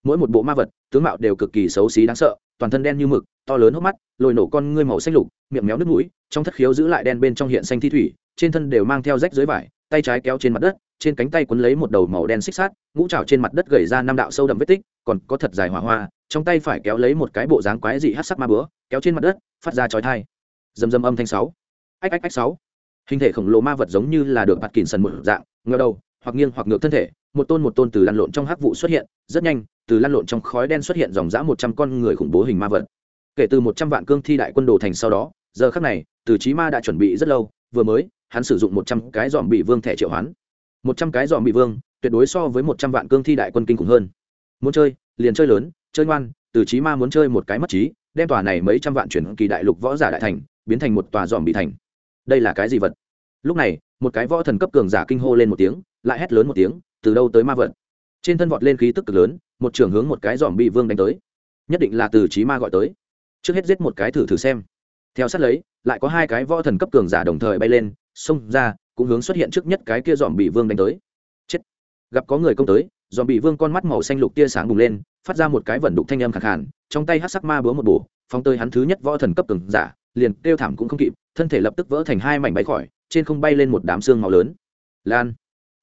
Mỗi một bộ ma vật, tướng mạo đều cực kỳ xấu xí đáng sợ, toàn thân đen như mực, to lớn hốc mắt, lồi nổ con ngươi màu xanh lục, miệng méo nước mũi, trong thất khiếu giữ lại đen bên trong hiện xanh thi thủy, trên thân đều mang theo rách dưới vải tay trái kéo trên mặt đất, trên cánh tay quấn lấy một đầu màu đen xích sát ngũ trào trên mặt đất gầy ra năm đạo sâu đậm vết tích, còn có thật dài hỏa hoa, trong tay phải kéo lấy một cái bộ dáng quái dị hát sắc ma bữa kéo trên mặt đất, phát ra chói thai dầm dầm âm thanh sáu. Ách ách ách, sáu. Hình thể khổng lồ ma vật giống như là được bạt kìn sần một dạng ngờ đầu, hoặc nghiêng hoặc ngược thân thể, một tôn một tôn từ lăn lộn trong hắc vụ xuất hiện, rất nhanh, từ lăn lộn trong khói đen xuất hiện dòng dã một trăm con người khủng bố hình ma vật. Kể từ một trăm vạn cương thi đại quân đồ thành sau đó, giờ khắc này, từ trí ma đã chuẩn bị rất lâu, vừa mới hắn sử dụng một trăm cái dòm bị vương thẻ triệu hoán. Một trăm cái dòm bị vương, tuyệt đối so với một trăm vạn cương thi đại quân kinh khủng hơn. Muốn chơi, liền chơi lớn, chơi ngoan, từ chí ma muốn chơi một cái mất trí, đem tòa này mấy trăm vạn chuyển kỳ đại lục võ giả đại thành, biến thành một tòa dòm bị thành. Đây là cái gì vật? Lúc này, một cái võ thần cấp cường giả kinh hô lên một tiếng, lại hét lớn một tiếng, từ đâu tới ma vật? Trên thân vọt lên khí tức cực lớn, một trường hướng một cái dòm bị vương đánh tới. Nhất định là từ trí ma gọi tới. Trước hết giết một cái thử thử xem. Theo sát lấy, lại có hai cái võ thần cấp cường giả đồng thời bay lên xông ra, cũng hướng xuất hiện trước nhất cái kia dòm bị vương đánh tới. Chết! Gặp có người công tới, dòm bị vương con mắt màu xanh lục tia sáng bùng lên, phát ra một cái vẩn đục thanh âm khẳng hẳn trong tay hát sắc ma búa một bổ, phóng tới hắn thứ nhất võ thần cấp cường giả, liền kêu thảm cũng không kịp, thân thể lập tức vỡ thành hai mảnh bay khỏi, trên không bay lên một đám xương màu lớn. Lan!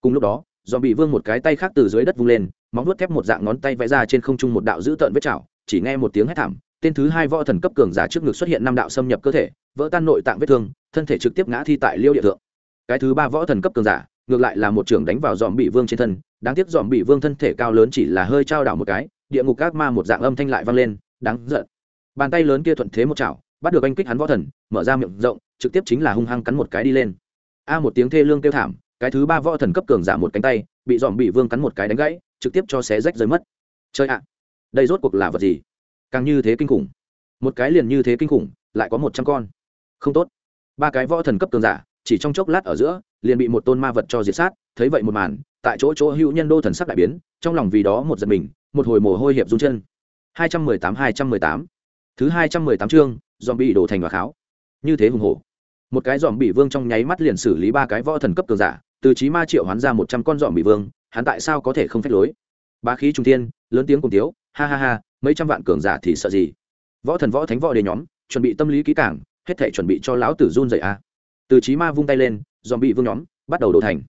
Cùng lúc đó do bị vương một cái tay khác từ dưới đất vung lên, móng vuốt thép một dạng ngón tay vẽ ra trên không trung một đạo dữ tợn vết chảo, chỉ nghe một tiếng hét thảm, tên thứ hai võ thần cấp cường giả trước ngực xuất hiện năm đạo xâm nhập cơ thể, vỡ tan nội tạng vết thương thân thể trực tiếp ngã thi tại liêu địa thượng. Cái thứ ba võ thần cấp cường giả, ngược lại là một trưởng đánh vào dòm bị vương trên thân, đáng tiếc dòm bị vương thân thể cao lớn chỉ là hơi trao đảo một cái, địa ngục các ma một dạng âm thanh lại vang lên, đáng giận. Bàn tay lớn kia thuận thế một chảo, bắt được anh kích hắn võ thần, mở ra miệng rộng, trực tiếp chính là hung hăng cắn một cái đi lên. A một tiếng thê lương kêu thảm, cái thứ ba võ thần cấp cường giả một cánh tay, bị dòm bị vương cắn một cái đánh gãy, trực tiếp cho xé rách rơi mất. Chơi ạ, đây rốt cuộc là vật gì? Càng như thế kinh khủng. Một cái liền như thế kinh khủng, lại có một trăm con. Không tốt ba cái võ thần cấp cường giả, chỉ trong chốc lát ở giữa, liền bị một tôn ma vật cho diệt sát, thấy vậy một màn, tại chỗ chỗ hữu nhân đô thần sắc đại biến, trong lòng vì đó một giật mình, một hồi mồ hôi hiệp run chân. hai trăm mười tám, hai trăm mười tám. Thứ hai trăm mười tám chương dòm bị đổ thành và kháo. Như thế hùng hổ. Một cái dòm bị vương trong nháy mắt liền xử lý ba cái võ thần cấp cường giả, từ trí ma triệu hoán ra một trăm con dòm bị vương, hắn tại sao có thể không phép lối? Ba khí trung thiên, lớn tiếng cùng tiếu, ha ha ha, mấy trăm vạn cường giả thì sợ gì? Võ thần võ thánh võ đề nhóm, chuẩn bị tâm lý kỹ cảng hết thể chuẩn bị cho lão tử run dậy a à. từ trí ma vung tay lên dòm bị vương nhóm bắt đầu đổ thành.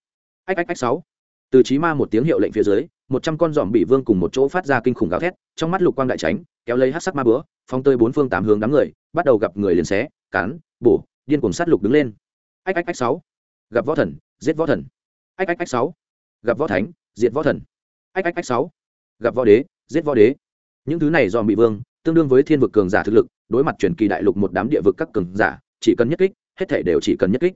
Ách ách ách, sáu. Từ trí ma một tiếng hiệu lệnh phía dưới, một trăm con dòm bị vương cùng một chỗ phát ra kinh khủng gào thét, trong mắt lục quang đại tránh, kéo lấy hát sắc ma bữa phong tơi bốn phương tám hướng đám người, bắt đầu gặp người liền xé, cán, bổ, điên cuồng sát lục đứng lên. Ách ách ách, sáu. Gặp võ thần, giết võ thần. Ách ách ách, sáu. Gặp võ thánh, diệt võ thần. Ách ách ách, sáu. Gặp võ đế, giết võ đế. Những thứ này dòm bị vương tương đương với thiên vực cường giả thực lực, đối mặt truyền kỳ đại lục một đám địa vực các cường giả, chỉ cần nhất kích, hết thể đều chỉ cần nhất kích.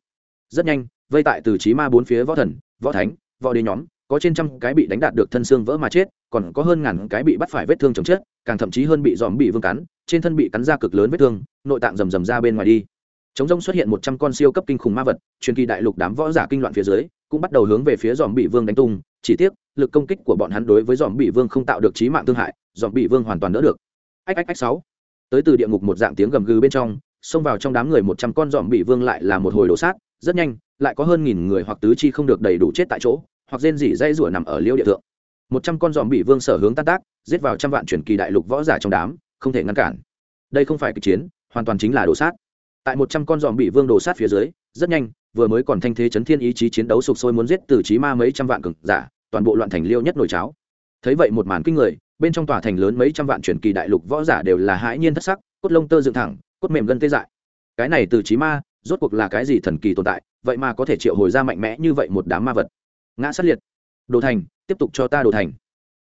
Rất nhanh, vây tại từ trí ma bốn phía võ thần, võ thánh, võ đế nhóm, có trên trăm cái bị đánh đạt được thân xương vỡ mà chết, còn có hơn ngàn cái bị bắt phải vết thương chồng chết, càng thậm chí hơn bị dòm bị vương cắn, trên thân bị cắn ra cực lớn vết thương, nội tạng rầm rầm ra bên ngoài đi. Chống rông xuất hiện một trăm con siêu cấp kinh khủng ma vật, truyền kỳ đại lục đám võ giả kinh loạn phía dưới, cũng bắt đầu hướng về phía dòm bị vương đánh tung, chỉ tiếc, lực công kích của bọn hắn đối với dòm bị vương không tạo được trí mạng thương hại, dòm bị vương hoàn toàn đỡ được ách ách ách, sáu. Tới từ địa ngục một dạng tiếng gầm gừ bên trong, xông vào trong đám người một trăm con dòm bị vương lại là một hồi đổ sát, rất nhanh, lại có hơn nghìn người hoặc tứ chi không được đầy đủ chết tại chỗ, hoặc rên rỉ dây rủa nằm ở liêu địa thượng. Một trăm con dòm bị vương sở hướng tan tác, giết vào trăm vạn truyền kỳ đại lục võ giả trong đám, không thể ngăn cản. Đây không phải kịch chiến, hoàn toàn chính là đổ sát. Tại một trăm con dòm bị vương đổ sát phía dưới, rất nhanh, vừa mới còn thanh thế chấn thiên ý chí chiến đấu sục sôi muốn giết từ chí ma mấy trăm vạn cường giả, toàn bộ loạn thành liêu nhất nổi cháo. Thấy vậy một màn kinh người bên trong tòa thành lớn mấy trăm vạn truyền kỳ đại lục võ giả đều là hãi nhiên thất sắc, cốt lông tơ dựng thẳng, cốt mềm gân tê dại. Cái này từ chí ma, rốt cuộc là cái gì thần kỳ tồn tại, vậy mà có thể triệu hồi ra mạnh mẽ như vậy một đám ma vật. Ngã sát liệt. Đồ thành, tiếp tục cho ta đồ thành.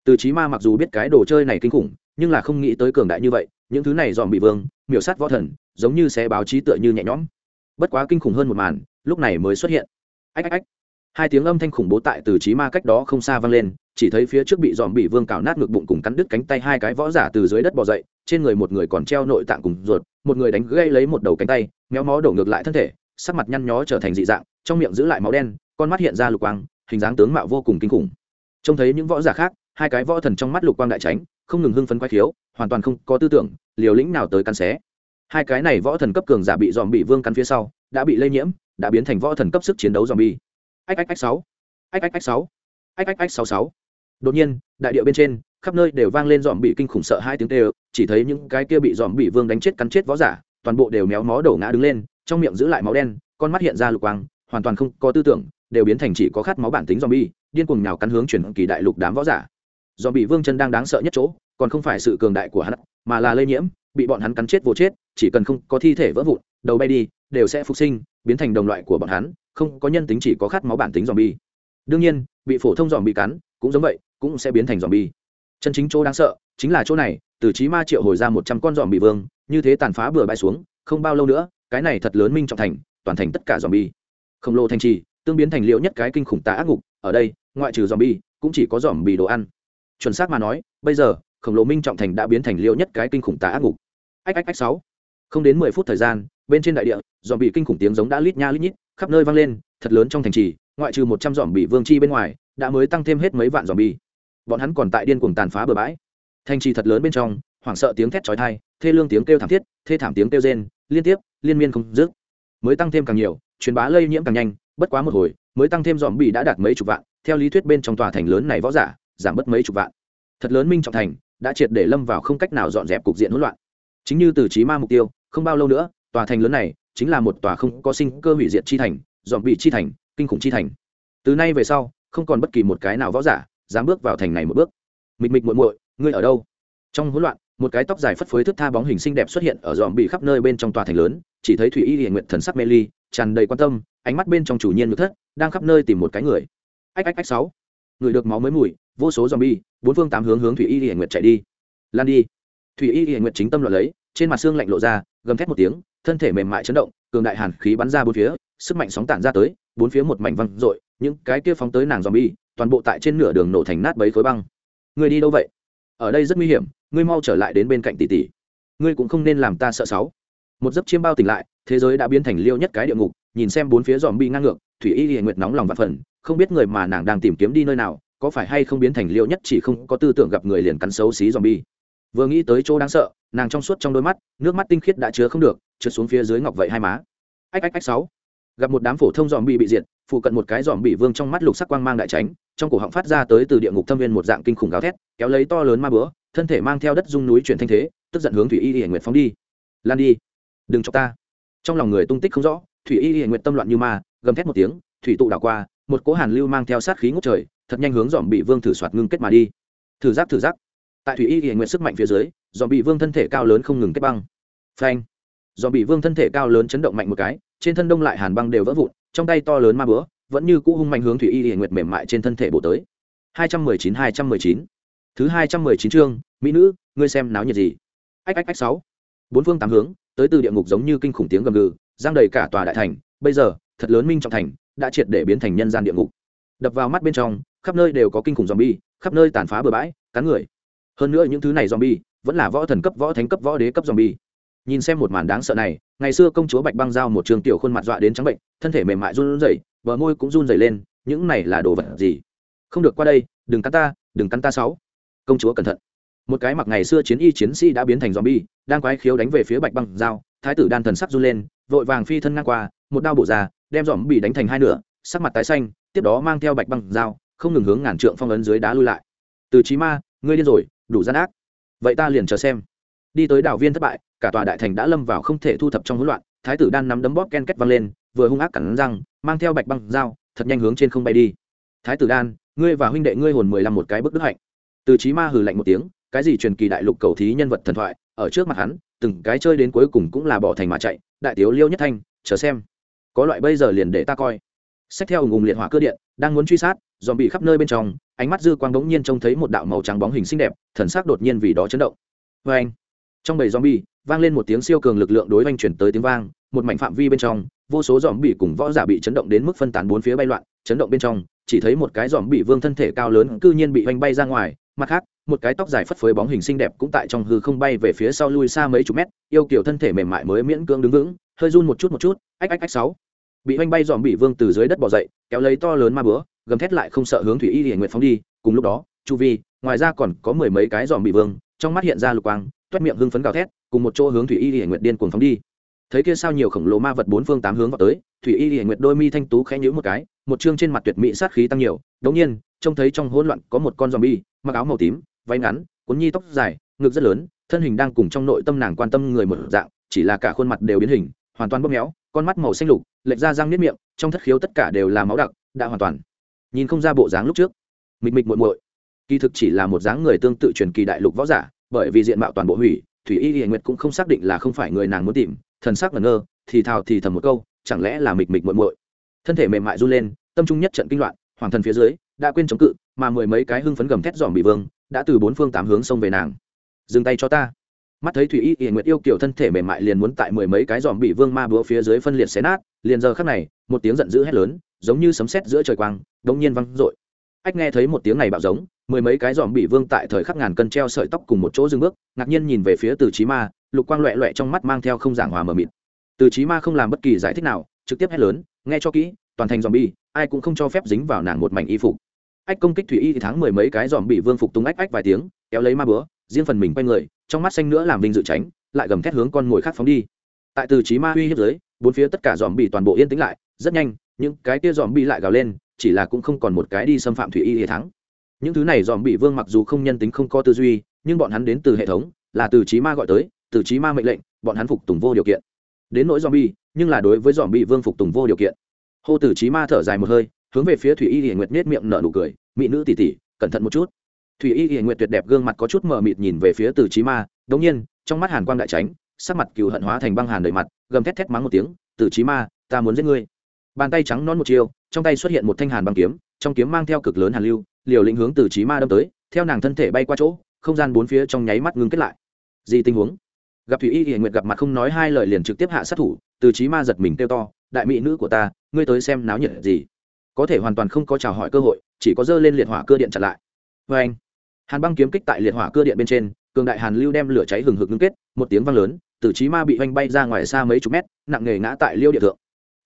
Từ chí ma mặc dù biết cái đồ chơi này kinh khủng, nhưng là không nghĩ tới cường đại như vậy, những thứ này dòm bị vương, miểu sát võ thần, giống như sẽ báo chí tựa như nhẹ nhõm. Bất quá kinh khủng hơn một màn, lúc này mới xuất hiện. Ách ách ách hai tiếng âm thanh khủng bố tại từ trí ma cách đó không xa vang lên, chỉ thấy phía trước bị dòm bị vương cào nát ngực bụng cùng cắn đứt cánh tay hai cái võ giả từ dưới đất bò dậy, trên người một người còn treo nội tạng cùng ruột, một người đánh gây lấy một đầu cánh tay, méo mó đổ ngược lại thân thể, sắc mặt nhăn nhó trở thành dị dạng, trong miệng giữ lại máu đen, con mắt hiện ra lục quang, hình dáng tướng mạo vô cùng kinh khủng. Trông thấy những võ giả khác, hai cái võ thần trong mắt lục quang đại tránh, không ngừng hưng phấn quay khiếu, hoàn toàn không có tư tưởng, liều lĩnh nào tới cắn xé. Hai cái này võ thần cấp cường giả bị dòm bị vương cắn phía sau, đã bị lây nhiễm, đã biến thành võ thần cấp sức chiến đấu dòm bi ách ách ách sáu. Ách ách ách sáu. Ách ách ách sáu sáu. Đột nhiên, đại địa bên trên, khắp nơi đều vang lên dòm bị kinh khủng sợ hai tiếng tê chỉ thấy những cái kia bị dòm bị vương đánh chết cắn chết võ giả, toàn bộ đều méo mó đổ ngã đứng lên, trong miệng giữ lại máu đen, con mắt hiện ra lục quang, hoàn toàn không có tư tưởng, đều biến thành chỉ có khát máu bản tính dòm bi điên cuồng nhào cắn hướng chuyển kỳ đại lục đám võ giả. Dòm bị vương chân đang đáng sợ nhất chỗ, còn không phải sự cường đại của hắn, mà là lây nhiễm, bị bọn hắn cắn chết vô chết chỉ cần không có thi thể vỡ vụn, đầu bay đi, đều sẽ phục sinh, biến thành đồng loại của bọn hắn, không có nhân tính chỉ có khát máu bản tính dòm bi đương nhiên, bị phổ thông dòm bị cắn, cũng giống vậy, cũng sẽ biến thành dòm bi chân chính chỗ đáng sợ, chính là chỗ này, từ trí ma triệu hồi ra một trăm con dòm bị vương, như thế tàn phá bừa bãi xuống, không bao lâu nữa, cái này thật lớn minh trọng thành, toàn thành tất cả dòm bi khổng lồ thành trì, tương biến thành liệu nhất cái kinh khủng tà ác ngục, ở đây, ngoại trừ dòm bi cũng chỉ có dòm bị đồ ăn. Chuẩn xác mà nói, bây giờ, khổng lồ minh trọng thành đã biến thành liệu nhất cái kinh khủng tà ác ngục. Ách ách ách, sáu không đến mười phút thời gian, bên trên đại địa dòm bị kinh khủng tiếng giống đã lít nha lít nhít, khắp nơi vang lên, thật lớn trong thành trì, ngoại trừ một trăm dòm bị vương chi bên ngoài, đã mới tăng thêm hết mấy vạn dòm bị bọn hắn còn tại điên cuồng tàn phá bừa bãi. Thành trì thật lớn bên trong, hoảng sợ tiếng thét chói tai, thê lương tiếng kêu thảm thiết, thê thảm tiếng kêu rên, liên tiếp, liên miên không dứt. Mới tăng thêm càng nhiều, truyền bá lây nhiễm càng nhanh, bất quá một hồi, mới tăng thêm dòm bị đã đạt mấy chục vạn, theo lý thuyết bên trong tòa thành lớn này võ giả, giảm bớt mấy chục vạn. Thật lớn minh trọng thành, đã triệt để lâm vào không cách nào dọn dẹp cục diện hỗn loạn. Chính như từ trí ma mục tiêu không bao lâu nữa, tòa thành lớn này chính là một tòa không có sinh cơ hủy diệt chi thành dọn bị chi thành, kinh khủng chi thành. Từ nay về sau, không còn bất kỳ một cái nào võ giả dám bước vào thành này một bước. Mịch mịch muội muội, ngươi ở đâu? Trong hỗn loạn, một cái tóc dài phất phới thức tha bóng hình xinh đẹp xuất hiện ở dọn bị khắp nơi bên trong tòa thành lớn, chỉ thấy thủy y hiện nguyện thần sắc mê ly, tràn đầy quan tâm, ánh mắt bên trong chủ nhiên ngực thất, đang khắp nơi tìm một cái người. Ách ách ách, sáu. Người được máu mới mùi, vô số dòm bi bốn phương tám hướng hướng thủy y hiện nguyệt chạy đi. Lan đi. Thủy y hiện nguyệt chính tâm loạn lấy, trên mặt xương lạnh lộ ra gầm thét một tiếng, thân thể mềm mại chấn động, cường đại hàn khí bắn ra bốn phía, sức mạnh sóng tản ra tới, bốn phía một mảnh văng rội, những cái kia phóng tới nàng zombie, toàn bộ tại trên nửa đường nổ thành nát bấy khối băng. Người đi đâu vậy? Ở đây rất nguy hiểm, ngươi mau trở lại đến bên cạnh tỷ tỷ. Ngươi cũng không nên làm ta sợ sáu. Một giấc chiêm bao tỉnh lại, thế giới đã biến thành liêu nhất cái địa ngục, nhìn xem bốn phía dòm bi ngang ngược, thủy y hiền nguyệt nóng lòng và phần không biết người mà nàng đang tìm kiếm đi nơi nào, có phải hay không biến thành liêu nhất chỉ không có tư tưởng gặp người liền cắn xấu xí dòm bi vừa nghĩ tới chỗ đáng sợ, nàng trong suốt trong đôi mắt, nước mắt tinh khiết đã chứa không được, trượt xuống phía dưới ngọc vậy hai má. Ách ách ách, sáu. Gặp một đám phổ thông dòm bị bị diệt, phụ cận một cái dòm bị vương trong mắt lục sắc quang mang đại tránh, trong cổ họng phát ra tới từ địa ngục thâm viên một dạng kinh khủng gáo thét, kéo lấy to lớn ma bữa thân thể mang theo đất dung núi chuyển thanh thế, tức giận hướng thủy y hiển nguyệt phóng đi. Lan đi, đừng cho ta. Trong lòng người tung tích không rõ, thủy y hiển nguyệt tâm loạn như ma, gầm thét một tiếng, thủy tụ đảo qua, một cỗ hàn lưu mang theo sát khí ngút trời, thật nhanh hướng dòm bị vương thử soạt ngưng kết mà đi. Thử giác thử giác tại thủy y hiển Nguyện sức mạnh phía dưới, dòm bị vương thân thể cao lớn không ngừng kết băng. Phanh. Dòm bị vương thân thể cao lớn chấn động mạnh một cái, trên thân đông lại hàn băng đều vỡ vụn, trong tay to lớn ma bữa vẫn như cũ hung mạnh hướng thủy y hiển Nguyện mềm mại trên thân thể bổ tới. hai trăm mười chín, hai trăm mười chín. Thứ hai trăm mười chín chương, mỹ nữ, ngươi xem náo nhiệt gì? Ách ách ách, sáu. Bốn phương tám hướng, tới từ địa ngục giống như kinh khủng tiếng gầm gừ, giang đầy cả tòa đại thành, bây giờ, thật lớn minh trọng thành, đã triệt để biến thành nhân gian địa ngục. Đập vào mắt bên trong, khắp nơi đều có kinh khủng zombie, khắp nơi tàn phá bừa bãi, cắn người hơn nữa những thứ này zombie vẫn là võ thần cấp, võ thánh cấp, võ đế cấp zombie. Nhìn xem một màn đáng sợ này, ngày xưa công chúa bạch băng giao một trường tiểu khuôn mặt dọa đến trắng bệnh, thân thể mềm mại run rẩy, bờ môi cũng run rẩy lên, những này là đồ vật gì? Không được qua đây, đừng cắn ta, đừng cắn ta sáu. Công chúa cẩn thận. Một cái mặc ngày xưa chiến y chiến sĩ đã biến thành zombie, đang quái khiếu đánh về phía bạch băng dao thái tử đan thần sắc run lên, vội vàng phi thân ngang qua, một đao bổ ra, đem dòm bị đánh thành hai nửa, sắc mặt tái xanh, tiếp đó mang theo bạch băng dao không ngừng hướng ngàn trượng phong ấn dưới đá lui lại. Từ trí ma, ngươi điên rồi đủ gian ác. Vậy ta liền chờ xem. Đi tới đảo viên thất bại, cả tòa đại thành đã lâm vào không thể thu thập trong hỗn loạn, thái tử đan nắm đấm bóp ken két văng lên, vừa hung ác cắn răng, mang theo bạch băng dao, thật nhanh hướng trên không bay đi. Thái tử đan, ngươi và huynh đệ ngươi hồn mười lăm một cái bức đức hạnh. Từ trí ma hừ lạnh một tiếng, cái gì truyền kỳ đại lục cầu thí nhân vật thần thoại, ở trước mặt hắn, từng cái chơi đến cuối cùng cũng là bỏ thành mà chạy, đại tiếu liêu nhất thanh, chờ xem. Có loại bây giờ liền để ta coi. Xét theo ùng ùng liệt hỏa cơ điện, đang muốn truy sát dòm bị khắp nơi bên trong ánh mắt dư quang bỗng nhiên trông thấy một đạo màu trắng bóng hình xinh đẹp, thần sắc đột nhiên vì đó chấn động. Vê anh, trong bầy zombie, vang lên một tiếng siêu cường lực lượng đối oanh chuyển tới tiếng vang, một mảnh phạm vi bên trong, vô số dòm bị cùng võ giả bị chấn động đến mức phân tán bốn phía bay loạn, chấn động bên trong, chỉ thấy một cái dòm bị vương thân thể cao lớn cư nhiên bị oanh bay ra ngoài, mặt khác, một cái tóc dài phất phới bóng hình xinh đẹp cũng tại trong hư không bay về phía sau lui xa mấy chục mét, yêu kiểu thân thể mềm mại mới miễn cưỡng đứng vững, hơi run một chút một chút, ách ách ách sáu, bị oanh bay dòm bị vương từ dưới đất bỏ dậy, kéo lấy to lớn ma búa gầm thét lại không sợ hướng thủy y hiển nguyện phóng đi, cùng lúc đó, chu vi, ngoài ra còn có mười mấy cái dòm bị vương, trong mắt hiện ra lục quang, toét miệng hưng phấn gào thét, cùng một chỗ hướng thủy y hiển nguyện điên cuồng phóng đi. Thấy kia sao nhiều khổng lồ ma vật bốn phương tám hướng vào tới, thủy y hiển nguyện đôi mi thanh tú khẽ nhíu một cái, một chương trên mặt tuyệt mỹ sát khí tăng nhiều, đống nhiên, trông thấy trong hỗn loạn có một con zombie mặc áo màu tím, váy ngắn, cuốn nhi tóc dài, ngực rất lớn, thân hình đang cùng trong nội tâm nàng quan tâm người một dạng, chỉ là cả khuôn mặt đều biến hình, hoàn toàn bóp méo, con mắt màu xanh lục, lệch ra răng niết miệng, trong thất khiếu tất cả đều là máu đặc, đã hoàn toàn nhìn không ra bộ dáng lúc trước. Mịch mịch muội muội. Kỳ thực chỉ là một dáng người tương tự truyền kỳ đại lục võ giả, bởi vì diện mạo toàn bộ hủy, thủy y hiền nguyệt cũng không xác định là không phải người nàng muốn tìm, thần sắc ngẩn ngơ, thì thào thì thầm một câu, chẳng lẽ là mịch mịch muội muội? Thân thể mềm mại run lên, tâm trung nhất trận kinh loạn, hoàng thần phía dưới, đã quên chống cự, mà mười mấy cái hưng phấn gầm thét dòm bị vương, đã từ bốn phương tám hướng xông về nàng. Dừng tay cho ta. Mắt thấy thủy y hiền nguyệt yêu kiểu thân thể mềm mại liền muốn tại mười mấy cái dòm bị vương ma búa phía dưới phân liệt xé nát, liền giờ khắc này, một tiếng giận dữ hét lớn giống như sấm sét giữa trời quang đống nhiên văng rội ách nghe thấy một tiếng này bạo giống, mười mấy cái dòm bị vương tại thời khắc ngàn cân treo sợi tóc cùng một chỗ dừng bước, ngạc nhiên nhìn về phía từ trí ma, lục quang loẹ loẹ trong mắt mang theo không giảng hòa mờ mịt. Từ trí ma không làm bất kỳ giải thích nào, trực tiếp hét lớn, nghe cho kỹ, toàn thành dòm bi ai cũng không cho phép dính vào nàng một mảnh y phục. Ách công kích thủy y thì thắng mười mấy cái dòm bị vương phục tung ách ách vài tiếng, kéo lấy ma bữa riêng phần mình quay người, trong mắt xanh nữa làm vinh dự tránh, lại gầm thét hướng con mồi khác phóng đi. Tại từ trí ma uy hiếp dưới bốn phía tất cả dòm bị toàn bộ yên tĩnh lại, rất nhanh những cái kia dòm bị lại gào lên, chỉ là cũng không còn một cái đi xâm phạm thủy y hệ thắng. Những thứ này dòm bị vương mặc dù không nhân tính không có tư duy, nhưng bọn hắn đến từ hệ thống, là từ trí ma gọi tới, từ trí ma mệnh lệnh, bọn hắn phục tùng vô điều kiện. Đến nỗi dòm bi nhưng là đối với dòm bị vương phục tùng vô điều kiện. Hô từ trí ma thở dài một hơi, hướng về phía thủy y hiển nguyệt nết miệng nở nụ cười mỹ nữ tỉ tỉ cẩn thận một chút. Thủy y hiển nguyệt tuyệt đẹp gương mặt có chút mờ mịt nhìn về phía từ trí ma, đống nhiên, trong mắt hàn quang đại tránh sắc mặt cừu hận hóa thành băng hàn đầy mặt, gầm thét thét mắng một tiếng, từ trí ma, ta muốn giết ngươi bàn tay trắng non một chiều, trong tay xuất hiện một thanh hàn băng kiếm, trong kiếm mang theo cực lớn hàn lưu, liều lĩnh hướng từ trí ma đâm tới, theo nàng thân thể bay qua chỗ, không gian bốn phía trong nháy mắt ngưng kết lại. Gì tình huống? Gặp thủy y hiển nguyệt gặp mặt không nói hai lời liền trực tiếp hạ sát thủ, từ trí ma giật mình kêu to, đại mỹ nữ của ta, ngươi tới xem náo nhiệt gì? Có thể hoàn toàn không có chào hỏi cơ hội, chỉ có dơ lên liệt hỏa cơ điện chặn lại. Vê anh, hàn băng kiếm kích tại liệt hỏa cơ điện bên trên, cường đại hàn lưu đem lửa cháy hừng hực ngưng kết, một tiếng vang lớn, từ trí ma bị oanh bay ra ngoài xa mấy chục mét, nặng nề ngã tại liêu địa thượng.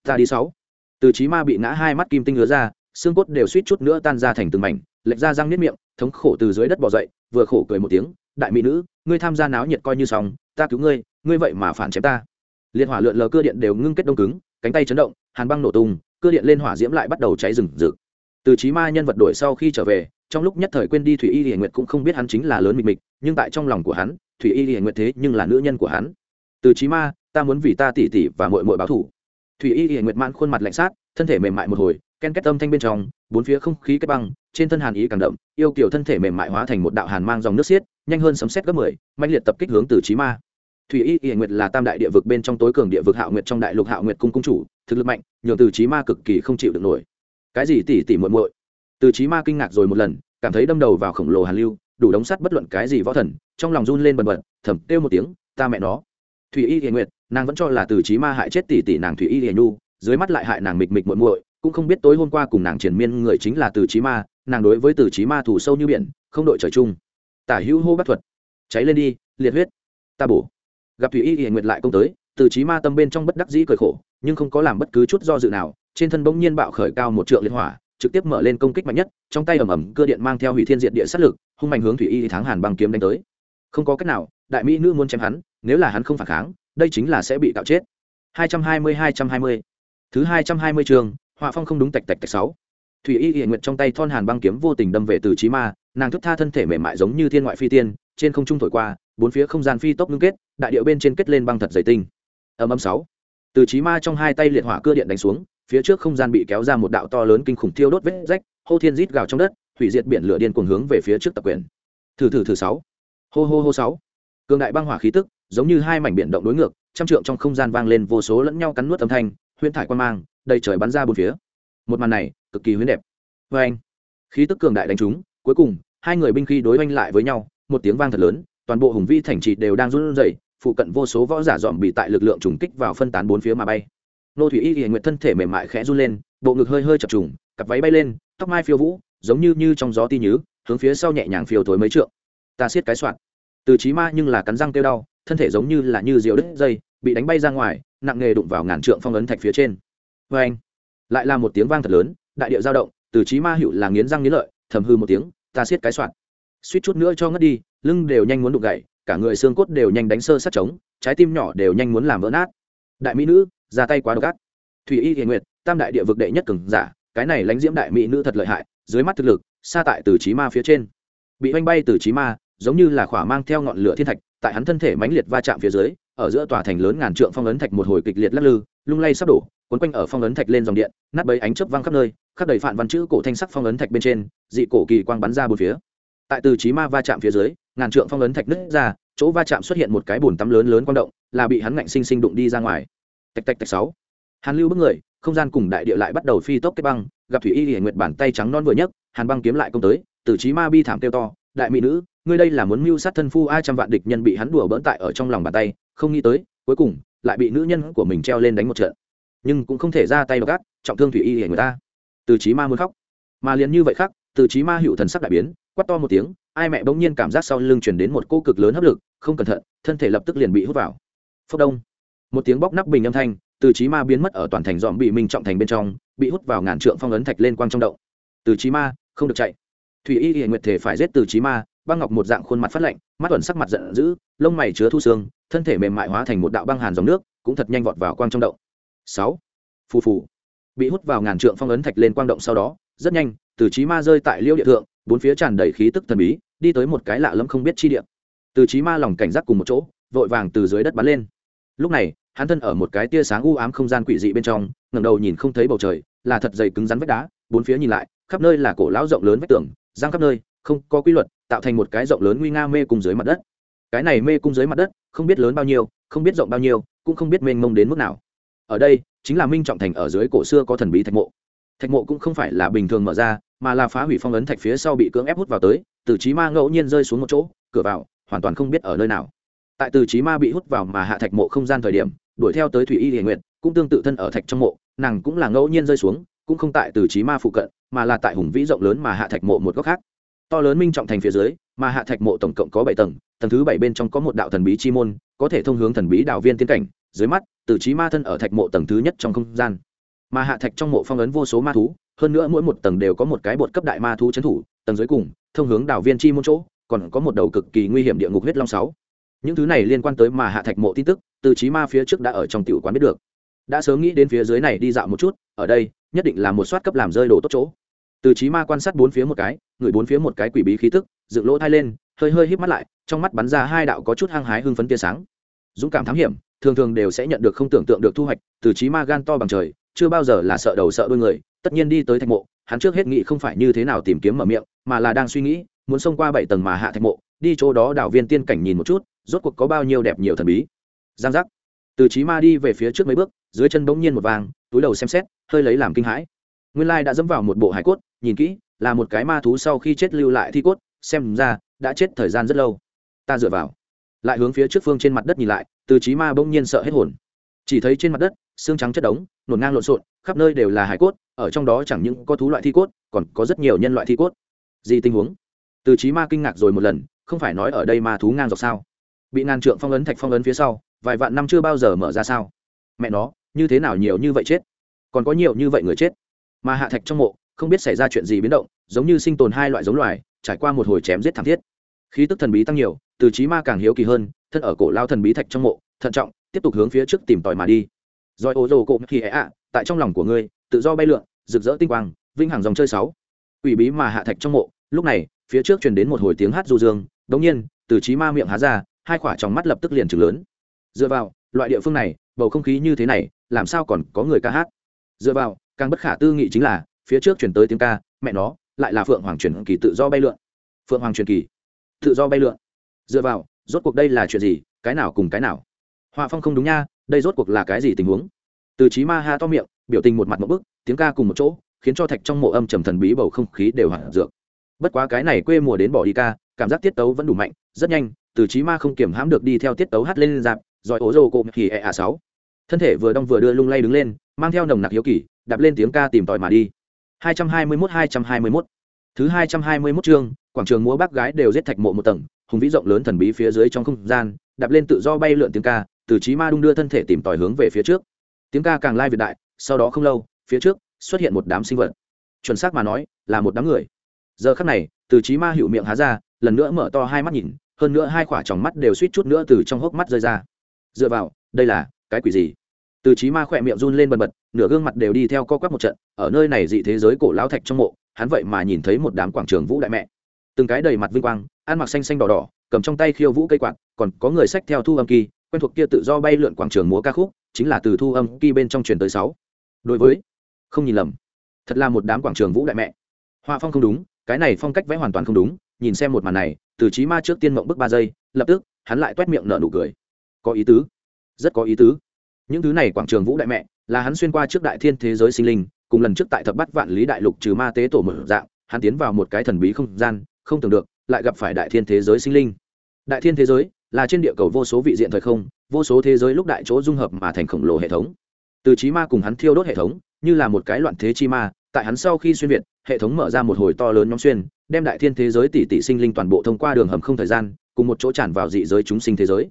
Ta đi sáu từ trí ma bị ngã hai mắt kim tinh ngứa ra, xương cốt đều suýt chút nữa tan ra thành từng mảnh, lệch ra răng niết miệng, thống khổ từ dưới đất bỏ dậy, vừa khổ cười một tiếng, đại mỹ nữ, ngươi tham gia náo nhiệt coi như sóng ta cứu ngươi ngươi vậy mà phản chém ta. Liên hỏa lượn lờ cơ điện đều ngưng kết đông cứng, cánh tay chấn động, hàn băng nổ tung, cơ điện lên hỏa diễm lại bắt đầu cháy rừng rực. Từ trí ma nhân vật đổi sau khi trở về, trong lúc nhất thời quên đi thủy y hiển nguyệt cũng không biết hắn chính là lớn mịch mịch, nhưng tại trong lòng của hắn, thủy y hiển nguyệt thế nhưng là nữ nhân của hắn. Từ trí ma, ta muốn vì ta tỉ tỉ và mội mội báo thủ thủy y hiển nguyệt mãn khuôn mặt lạnh sát, thân thể mềm mại một hồi, ken kết âm thanh bên trong, bốn phía không khí kết băng, trên thân hàn ý càng đậm, yêu kiểu thân thể mềm mại hóa thành một đạo hàn mang dòng nước xiết, nhanh hơn sấm xét gấp mười mạnh liệt tập kích hướng từ trí ma. Thủy y y nguyệt là tam đại địa vực bên trong tối cường địa vực hạo nguyệt trong đại lục hạo nguyệt cung cung chủ, thực lực mạnh, nhường từ trí ma cực kỳ không chịu được nổi. Cái gì tỉ tỉ muội muội? Từ trí ma kinh ngạc rồi một lần, cảm thấy đâm đầu vào khổng lồ hàn lưu, đủ đóng sắt bất luận cái gì võ thần, trong lòng run lên bần bật, thầm kêu một tiếng, ta mẹ nó thủy y hiền nguyệt, nàng vẫn cho là từ trí ma hại chết tỷ tỷ nàng thủy y hiền nhu, dưới mắt lại hại nàng mịch mịch muội muội, cũng không biết tối hôm qua cùng nàng triển miên người chính là từ trí ma, nàng đối với từ trí ma thủ sâu như biển, không đội trời chung. Tả hữu hô bắt thuật. Cháy lên đi, liệt huyết. Ta bổ. Gặp thủy y hiền nguyệt lại công tới, từ trí ma tâm bên trong bất đắc dĩ cười khổ, nhưng không có làm bất cứ chút do dự nào, trên thân bỗng nhiên bạo khởi cao một trượng liệt hỏa, trực tiếp mở lên công kích mạnh nhất, trong tay ẩm ẩm cơ điện mang theo hủy thiên diện địa sát lực, hung mạnh hướng thủy y thắng hàn băng kiếm đánh tới. Không có cách nào đại mỹ nữ muốn chém hắn, nếu là hắn không phản kháng, đây chính là sẽ bị tạo chết. 220-220 thứ 220 trường, họa phong không đúng tạch tạch tạch sáu. Thủy y hiện nguyện trong tay thon hàn băng kiếm vô tình đâm về từ trí ma, nàng thức tha thân thể mềm mại giống như thiên ngoại phi tiên, trên không trung thổi qua, bốn phía không gian phi tốc ngưng kết, đại điệu bên trên kết lên băng thật dày tinh. Âm âm sáu. Từ trí ma trong hai tay liệt hỏa cưa điện đánh xuống, phía trước không gian bị kéo ra một đạo to lớn kinh khủng thiêu đốt vết rách, hô thiên rít gào trong đất, hủy diệt biển lửa điên cuồng hướng về phía trước tập quyền. Thử thử thử sáu. Hô hô hô sáu cường đại băng hỏa khí tức, giống như hai mảnh biển động đối ngược, trăm trượng trong không gian vang lên vô số lẫn nhau cắn nuốt âm thanh, huyễn thải quan mang, đầy trời bắn ra bốn phía. Một màn này, cực kỳ huyễn đẹp. Vê anh, khí tức cường đại đánh trúng, cuối cùng, hai người binh khí đối oanh lại với nhau, một tiếng vang thật lớn, toàn bộ hùng vi thành trì đều đang run rẩy, phụ cận vô số võ giả dòm bị tại lực lượng trùng kích vào phân tán bốn phía mà bay. Nô thủy y hiện nguyện thân thể mềm mại khẽ run lên, bộ ngực hơi hơi chập trùng, cặp váy bay lên, tóc mai phiêu vũ, giống như như trong gió ti nhứ, hướng phía sau nhẹ nhàng phiêu thối mấy trượng. Ta siết cái soạn từ trí ma nhưng là cắn răng kêu đau, thân thể giống như là như diều đứt dây, bị đánh bay ra ngoài, nặng nghề đụng vào ngàn trượng phong ấn thạch phía trên. Vê anh, lại là một tiếng vang thật lớn, đại điệu dao động, từ trí ma hữu là nghiến răng nghiến lợi, thầm hư một tiếng, ta siết cái soạn. Suýt chút nữa cho ngất đi, lưng đều nhanh muốn đụng gậy cả người xương cốt đều nhanh đánh sơ sát trống, trái tim nhỏ đều nhanh muốn làm vỡ nát. Đại mỹ nữ, ra tay quá độc ác. Thủy y hiền nguyệt, tam đại địa vực đệ nhất cường giả, cái này lánh diễm đại mỹ nữ thật lợi hại, dưới mắt thực lực xa tại từ trí ma phía trên. Bị oanh bay từ trí ma giống như là khỏa mang theo ngọn lửa thiên thạch, tại hắn thân thể mãnh liệt va chạm phía dưới, ở giữa tòa thành lớn ngàn trượng phong ấn thạch một hồi kịch liệt lắc lư, lung lay sắp đổ quấn quanh ở phong ấn thạch lên dòng điện, nát bấy ánh chớp văng khắp nơi, khắp đầy phản văn chữ cổ thanh sắc phong ấn thạch bên trên, dị cổ kỳ quang bắn ra bốn phía. Tại từ trí ma va chạm phía dưới, ngàn trượng phong ấn thạch nứt ra, chỗ va chạm xuất hiện một cái bồn tắm lớn lớn quang động, là bị hắn ngạnh sinh sinh đụng đi ra ngoài. Tạch tạch tạch sáu. Hàn lưu bước người, không gian cùng đại địa lại bắt đầu phi tốc kết băng, gặp thủy y hiển nguyệt bàn tay trắng non vừa nhấc, hàn băng kiếm lại công tới, từ trí ma bi thảm kêu to, đại mỹ nữ ngươi đây là muốn mưu sát thân phu ai trăm vạn địch nhân bị hắn đùa bỡn tại ở trong lòng bàn tay, không nghĩ tới, cuối cùng, lại bị nữ nhân của mình treo lên đánh một trận. Nhưng cũng không thể ra tay gác trọng thương thủy y hiển người ta. Từ trí ma muốn khóc. Mà liền như vậy khác, từ trí ma hữu thần sắc đại biến, quát to một tiếng, ai mẹ bỗng nhiên cảm giác sau lưng chuyển đến một cô cực lớn hấp lực, không cẩn thận, thân thể lập tức liền bị hút vào. Phốc đông. Một tiếng bóc nắp bình âm thanh, từ trí ma biến mất ở toàn thành dọn bị minh trọng thành bên trong, bị hút vào ngàn trượng phong ấn thạch lên quang trong động. Từ trí ma, không được chạy. Thủy y hiện nguyệt thể phải giết từ trí ma băng ngọc một dạng khuôn mặt phát lạnh, mắt tuần sắc mặt giận dữ, lông mày chứa thu xương, thân thể mềm mại hóa thành một đạo băng hàn dòng nước, cũng thật nhanh vọt vào quang trong động. Sáu. Phù phù. Bị hút vào ngàn trượng phong ấn thạch lên quang động sau đó, rất nhanh, từ trí ma rơi tại liêu địa thượng, bốn phía tràn đầy khí tức thần bí, đi tới một cái lạ lẫm không biết chi địa. Từ trí ma lòng cảnh giác cùng một chỗ, vội vàng từ dưới đất bắn lên. Lúc này, hắn thân ở một cái tia sáng u ám không gian quỷ dị bên trong, ngẩng đầu nhìn không thấy bầu trời, là thật dày cứng rắn vách đá, bốn phía nhìn lại, khắp nơi là cổ lão rộng lớn vách tường giang khắp nơi không có quy luật, tạo thành một cái rộng lớn nguy nga mê cung dưới mặt đất. Cái này mê cung dưới mặt đất, không biết lớn bao nhiêu, không biết rộng bao nhiêu, cũng không biết mênh mông đến mức nào. Ở đây, chính là minh trọng thành ở dưới cổ xưa có thần bí thạch mộ. Thạch mộ cũng không phải là bình thường mở ra, mà là phá hủy phong ấn thạch phía sau bị cưỡng ép hút vào tới, từ trí ma ngẫu nhiên rơi xuống một chỗ, cửa vào, hoàn toàn không biết ở nơi nào. Tại từ trí ma bị hút vào mà hạ thạch mộ không gian thời điểm, đuổi theo tới thủy y hiền nguyện cũng tương tự thân ở thạch trong mộ, nàng cũng là ngẫu nhiên rơi xuống, cũng không tại từ trí ma phụ cận, mà là tại hùng vĩ rộng lớn mà hạ thạch mộ một góc khác to lớn minh trọng thành phía dưới, mà hạ thạch mộ tổng cộng có bảy tầng tầng thứ bảy bên trong có một đạo thần bí chi môn, có thể thông hướng thần bí đạo viên tiến cảnh, dưới mắt từ trí ma thân ở thạch mộ tầng thứ nhất trong không gian. Mà hạ thạch trong mộ phong ấn vô số ma thú, hơn nữa mỗi một tầng đều có một cái bột cấp đại ma thú trấn thủ, tầng dưới cùng, thông hướng đạo viên chi môn chỗ, còn có một đầu cực kỳ nguy hiểm địa ngục huyết long sáu. Những thứ này liên quan tới mà hạ thạch mộ tin tức từ trí ma phía trước đã ở trong tiểu quán biết được. Đã sớm nghĩ đến phía dưới này đi dạo một chút, ở đây, nhất định là một soát cấp làm rơi đồ tốt chỗ từ trí ma quan sát bốn phía một cái ngửi bốn phía một cái quỷ bí khí tức, dựng lỗ thai lên, hơi hơi híp mắt lại, trong mắt bắn ra hai đạo có chút hăng hái hưng phấn tia sáng. Dũng cảm thám hiểm, thường thường đều sẽ nhận được không tưởng tượng được thu hoạch, từ trí ma gan to bằng trời, chưa bao giờ là sợ đầu sợ đuôi người, tất nhiên đi tới thạch mộ, hắn trước hết nghĩ không phải như thế nào tìm kiếm mở miệng, mà là đang suy nghĩ, muốn xông qua bảy tầng mà hạ thạch mộ, đi chỗ đó đảo viên tiên cảnh nhìn một chút, rốt cuộc có bao nhiêu đẹp nhiều thần bí. Giang giác. Từ trí ma đi về phía trước mấy bước, dưới chân bỗng nhiên một vàng, túi đầu xem xét, hơi lấy làm kinh hãi nguyên lai đã dẫm vào một bộ hải cốt, nhìn kỹ, là một cái ma thú sau khi chết lưu lại thi cốt, xem ra đã chết thời gian rất lâu. Ta dựa vào. Lại hướng phía trước phương trên mặt đất nhìn lại, từ trí ma bỗng nhiên sợ hết hồn. Chỉ thấy trên mặt đất, xương trắng chất đống, nổn ngang lộn xộn, khắp nơi đều là hải cốt, ở trong đó chẳng những có thú loại thi cốt, còn có rất nhiều nhân loại thi cốt. Gì tình huống? Từ trí ma kinh ngạc rồi một lần, không phải nói ở đây ma thú ngang dọc sao? Bị ngàn trượng phong ấn thạch phong ấn phía sau, vài vạn năm chưa bao giờ mở ra sao? Mẹ nó, như thế nào nhiều như vậy chết? Còn có nhiều như vậy người chết? Mà hạ thạch trong mộ, không biết xảy ra chuyện gì biến động, giống như sinh tồn hai loại giống loài, trải qua một hồi chém giết thảm thiết. Khí tức thần bí tăng nhiều, từ trí ma càng hiếu kỳ hơn, thân ở cổ lao thần bí thạch trong mộ, thận trọng, tiếp tục hướng phía trước tìm tòi mà đi. Rồi ô rồ cộ khi ạ, tại trong lòng của ngươi, tự do bay lượn, rực rỡ tinh quang vinh hàng dòng chơi sáu. Ủy bí mà hạ thạch trong mộ, lúc này, phía trước truyền đến một hồi tiếng hát du dương, đống nhiên, từ trí ma miệng há ra, hai quả trong mắt lập tức liền trừng lớn. Dựa vào, loại địa phương này, bầu không khí như thế này, làm sao còn có người ca hát? Dựa vào càng bất khả tư nghị chính là, phía trước chuyển tới tiếng ca, mẹ nó, lại là phượng hoàng truyền kỳ tự do bay lượn. Phượng hoàng truyền kỳ, tự do bay lượn. Dựa vào, rốt cuộc đây là chuyện gì, cái nào cùng cái nào? Họa phong không đúng nha, đây rốt cuộc là cái gì tình huống? Từ trí ma ha to miệng, biểu tình một mặt một bức, tiếng ca cùng một chỗ, khiến cho thạch trong mộ âm trầm thần bí bầu không khí đều hẳn dược. Bất quá cái này quê mùa đến bỏ đi ca, cảm giác tiết tấu vẫn đủ mạnh, rất nhanh, từ trí ma không kiểm hãm được đi theo tiết tấu hát lên dạp, rồi ố rô cộm kỳ e a sáu. Thân thể vừa đong vừa đưa lung lay đứng lên, mang theo nồng nặc hiếu kỳ đạp lên tiếng ca tìm tòi mà đi. 221 221 thứ 221 chương, quảng trường múa bác gái đều giết thạch mộ một tầng, hùng vĩ rộng lớn thần bí phía dưới trong không gian, đạp lên tự do bay lượn tiếng ca, từ trí ma đung đưa thân thể tìm tòi hướng về phía trước. Tiếng ca càng lai việt đại, sau đó không lâu, phía trước xuất hiện một đám sinh vật. Chuẩn xác mà nói, là một đám người. Giờ khắc này, từ trí ma hữu miệng há ra, lần nữa mở to hai mắt nhìn, hơn nữa hai quả tròng mắt đều suýt chút nữa từ trong hốc mắt rơi ra. Dựa vào, đây là cái quỷ gì? Từ trí ma khỏe miệng run lên bần bật, nửa gương mặt đều đi theo co quắp một trận, ở nơi này dị thế giới cổ lão thạch trong mộ, hắn vậy mà nhìn thấy một đám quảng trường vũ đại mẹ. Từng cái đầy mặt vinh quang, ăn mặc xanh xanh đỏ đỏ, cầm trong tay khiêu vũ cây quạt, còn có người sách theo thu âm kỳ, quen thuộc kia tự do bay lượn quảng trường múa ca khúc, chính là từ thu âm kỳ bên trong truyền tới sáu. Đối với, không nhìn lầm, thật là một đám quảng trường vũ đại mẹ. Họa phong không đúng, cái này phong cách vẽ hoàn toàn không đúng, nhìn xem một màn này, từ trí ma trước tiên mộng bức ba giây, lập tức, hắn lại toét miệng nở nụ cười. Có ý tứ, rất có ý tứ những thứ này quảng trường vũ đại mẹ, là hắn xuyên qua trước đại thiên thế giới sinh linh, cùng lần trước tại thập bắt vạn lý đại lục trừ ma tế tổ mở dạng, hắn tiến vào một cái thần bí không gian, không tưởng được, lại gặp phải đại thiên thế giới sinh linh. Đại thiên thế giới là trên địa cầu vô số vị diện thời không, vô số thế giới lúc đại chỗ dung hợp mà thành khổng lồ hệ thống. Từ trí ma cùng hắn thiêu đốt hệ thống, như là một cái loạn thế chi ma, tại hắn sau khi xuyên việt, hệ thống mở ra một hồi to lớn nhóm xuyên, đem đại thiên thế giới tỷ tỷ sinh linh toàn bộ thông qua đường hầm không thời gian, cùng một chỗ tràn vào dị giới chúng sinh thế giới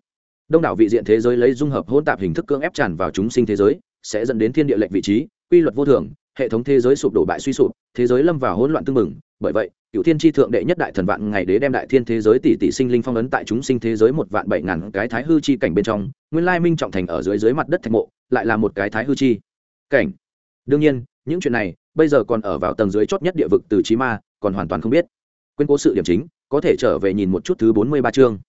đông đảo vị diện thế giới lấy dung hợp hỗn tạp hình thức cưỡng ép tràn vào chúng sinh thế giới, sẽ dẫn đến thiên địa lệnh vị trí, quy luật vô thường, hệ thống thế giới sụp đổ bại suy sụp, thế giới lâm vào hỗn loạn tương mừng bởi vậy cựu thiên tri thượng đệ nhất đại thần vạn ngày đế đem đại thiên thế giới tỷ tỷ sinh linh phong ấn tại chúng sinh thế giới một vạn bảy ngàn cái thái hư chi cảnh bên trong, nguyên lai minh trọng thành ở dưới dưới mặt đất thạch mộ, lại là một cái thái hư chi cảnh. Đương nhiên, những chuyện này bây giờ còn ở vào tầng dưới chót nhất địa vực từ trí ma, còn hoàn toàn không biết. Quên cố sự điểm chính, có thể trở về nhìn một chút thứ bốn mươi ba chương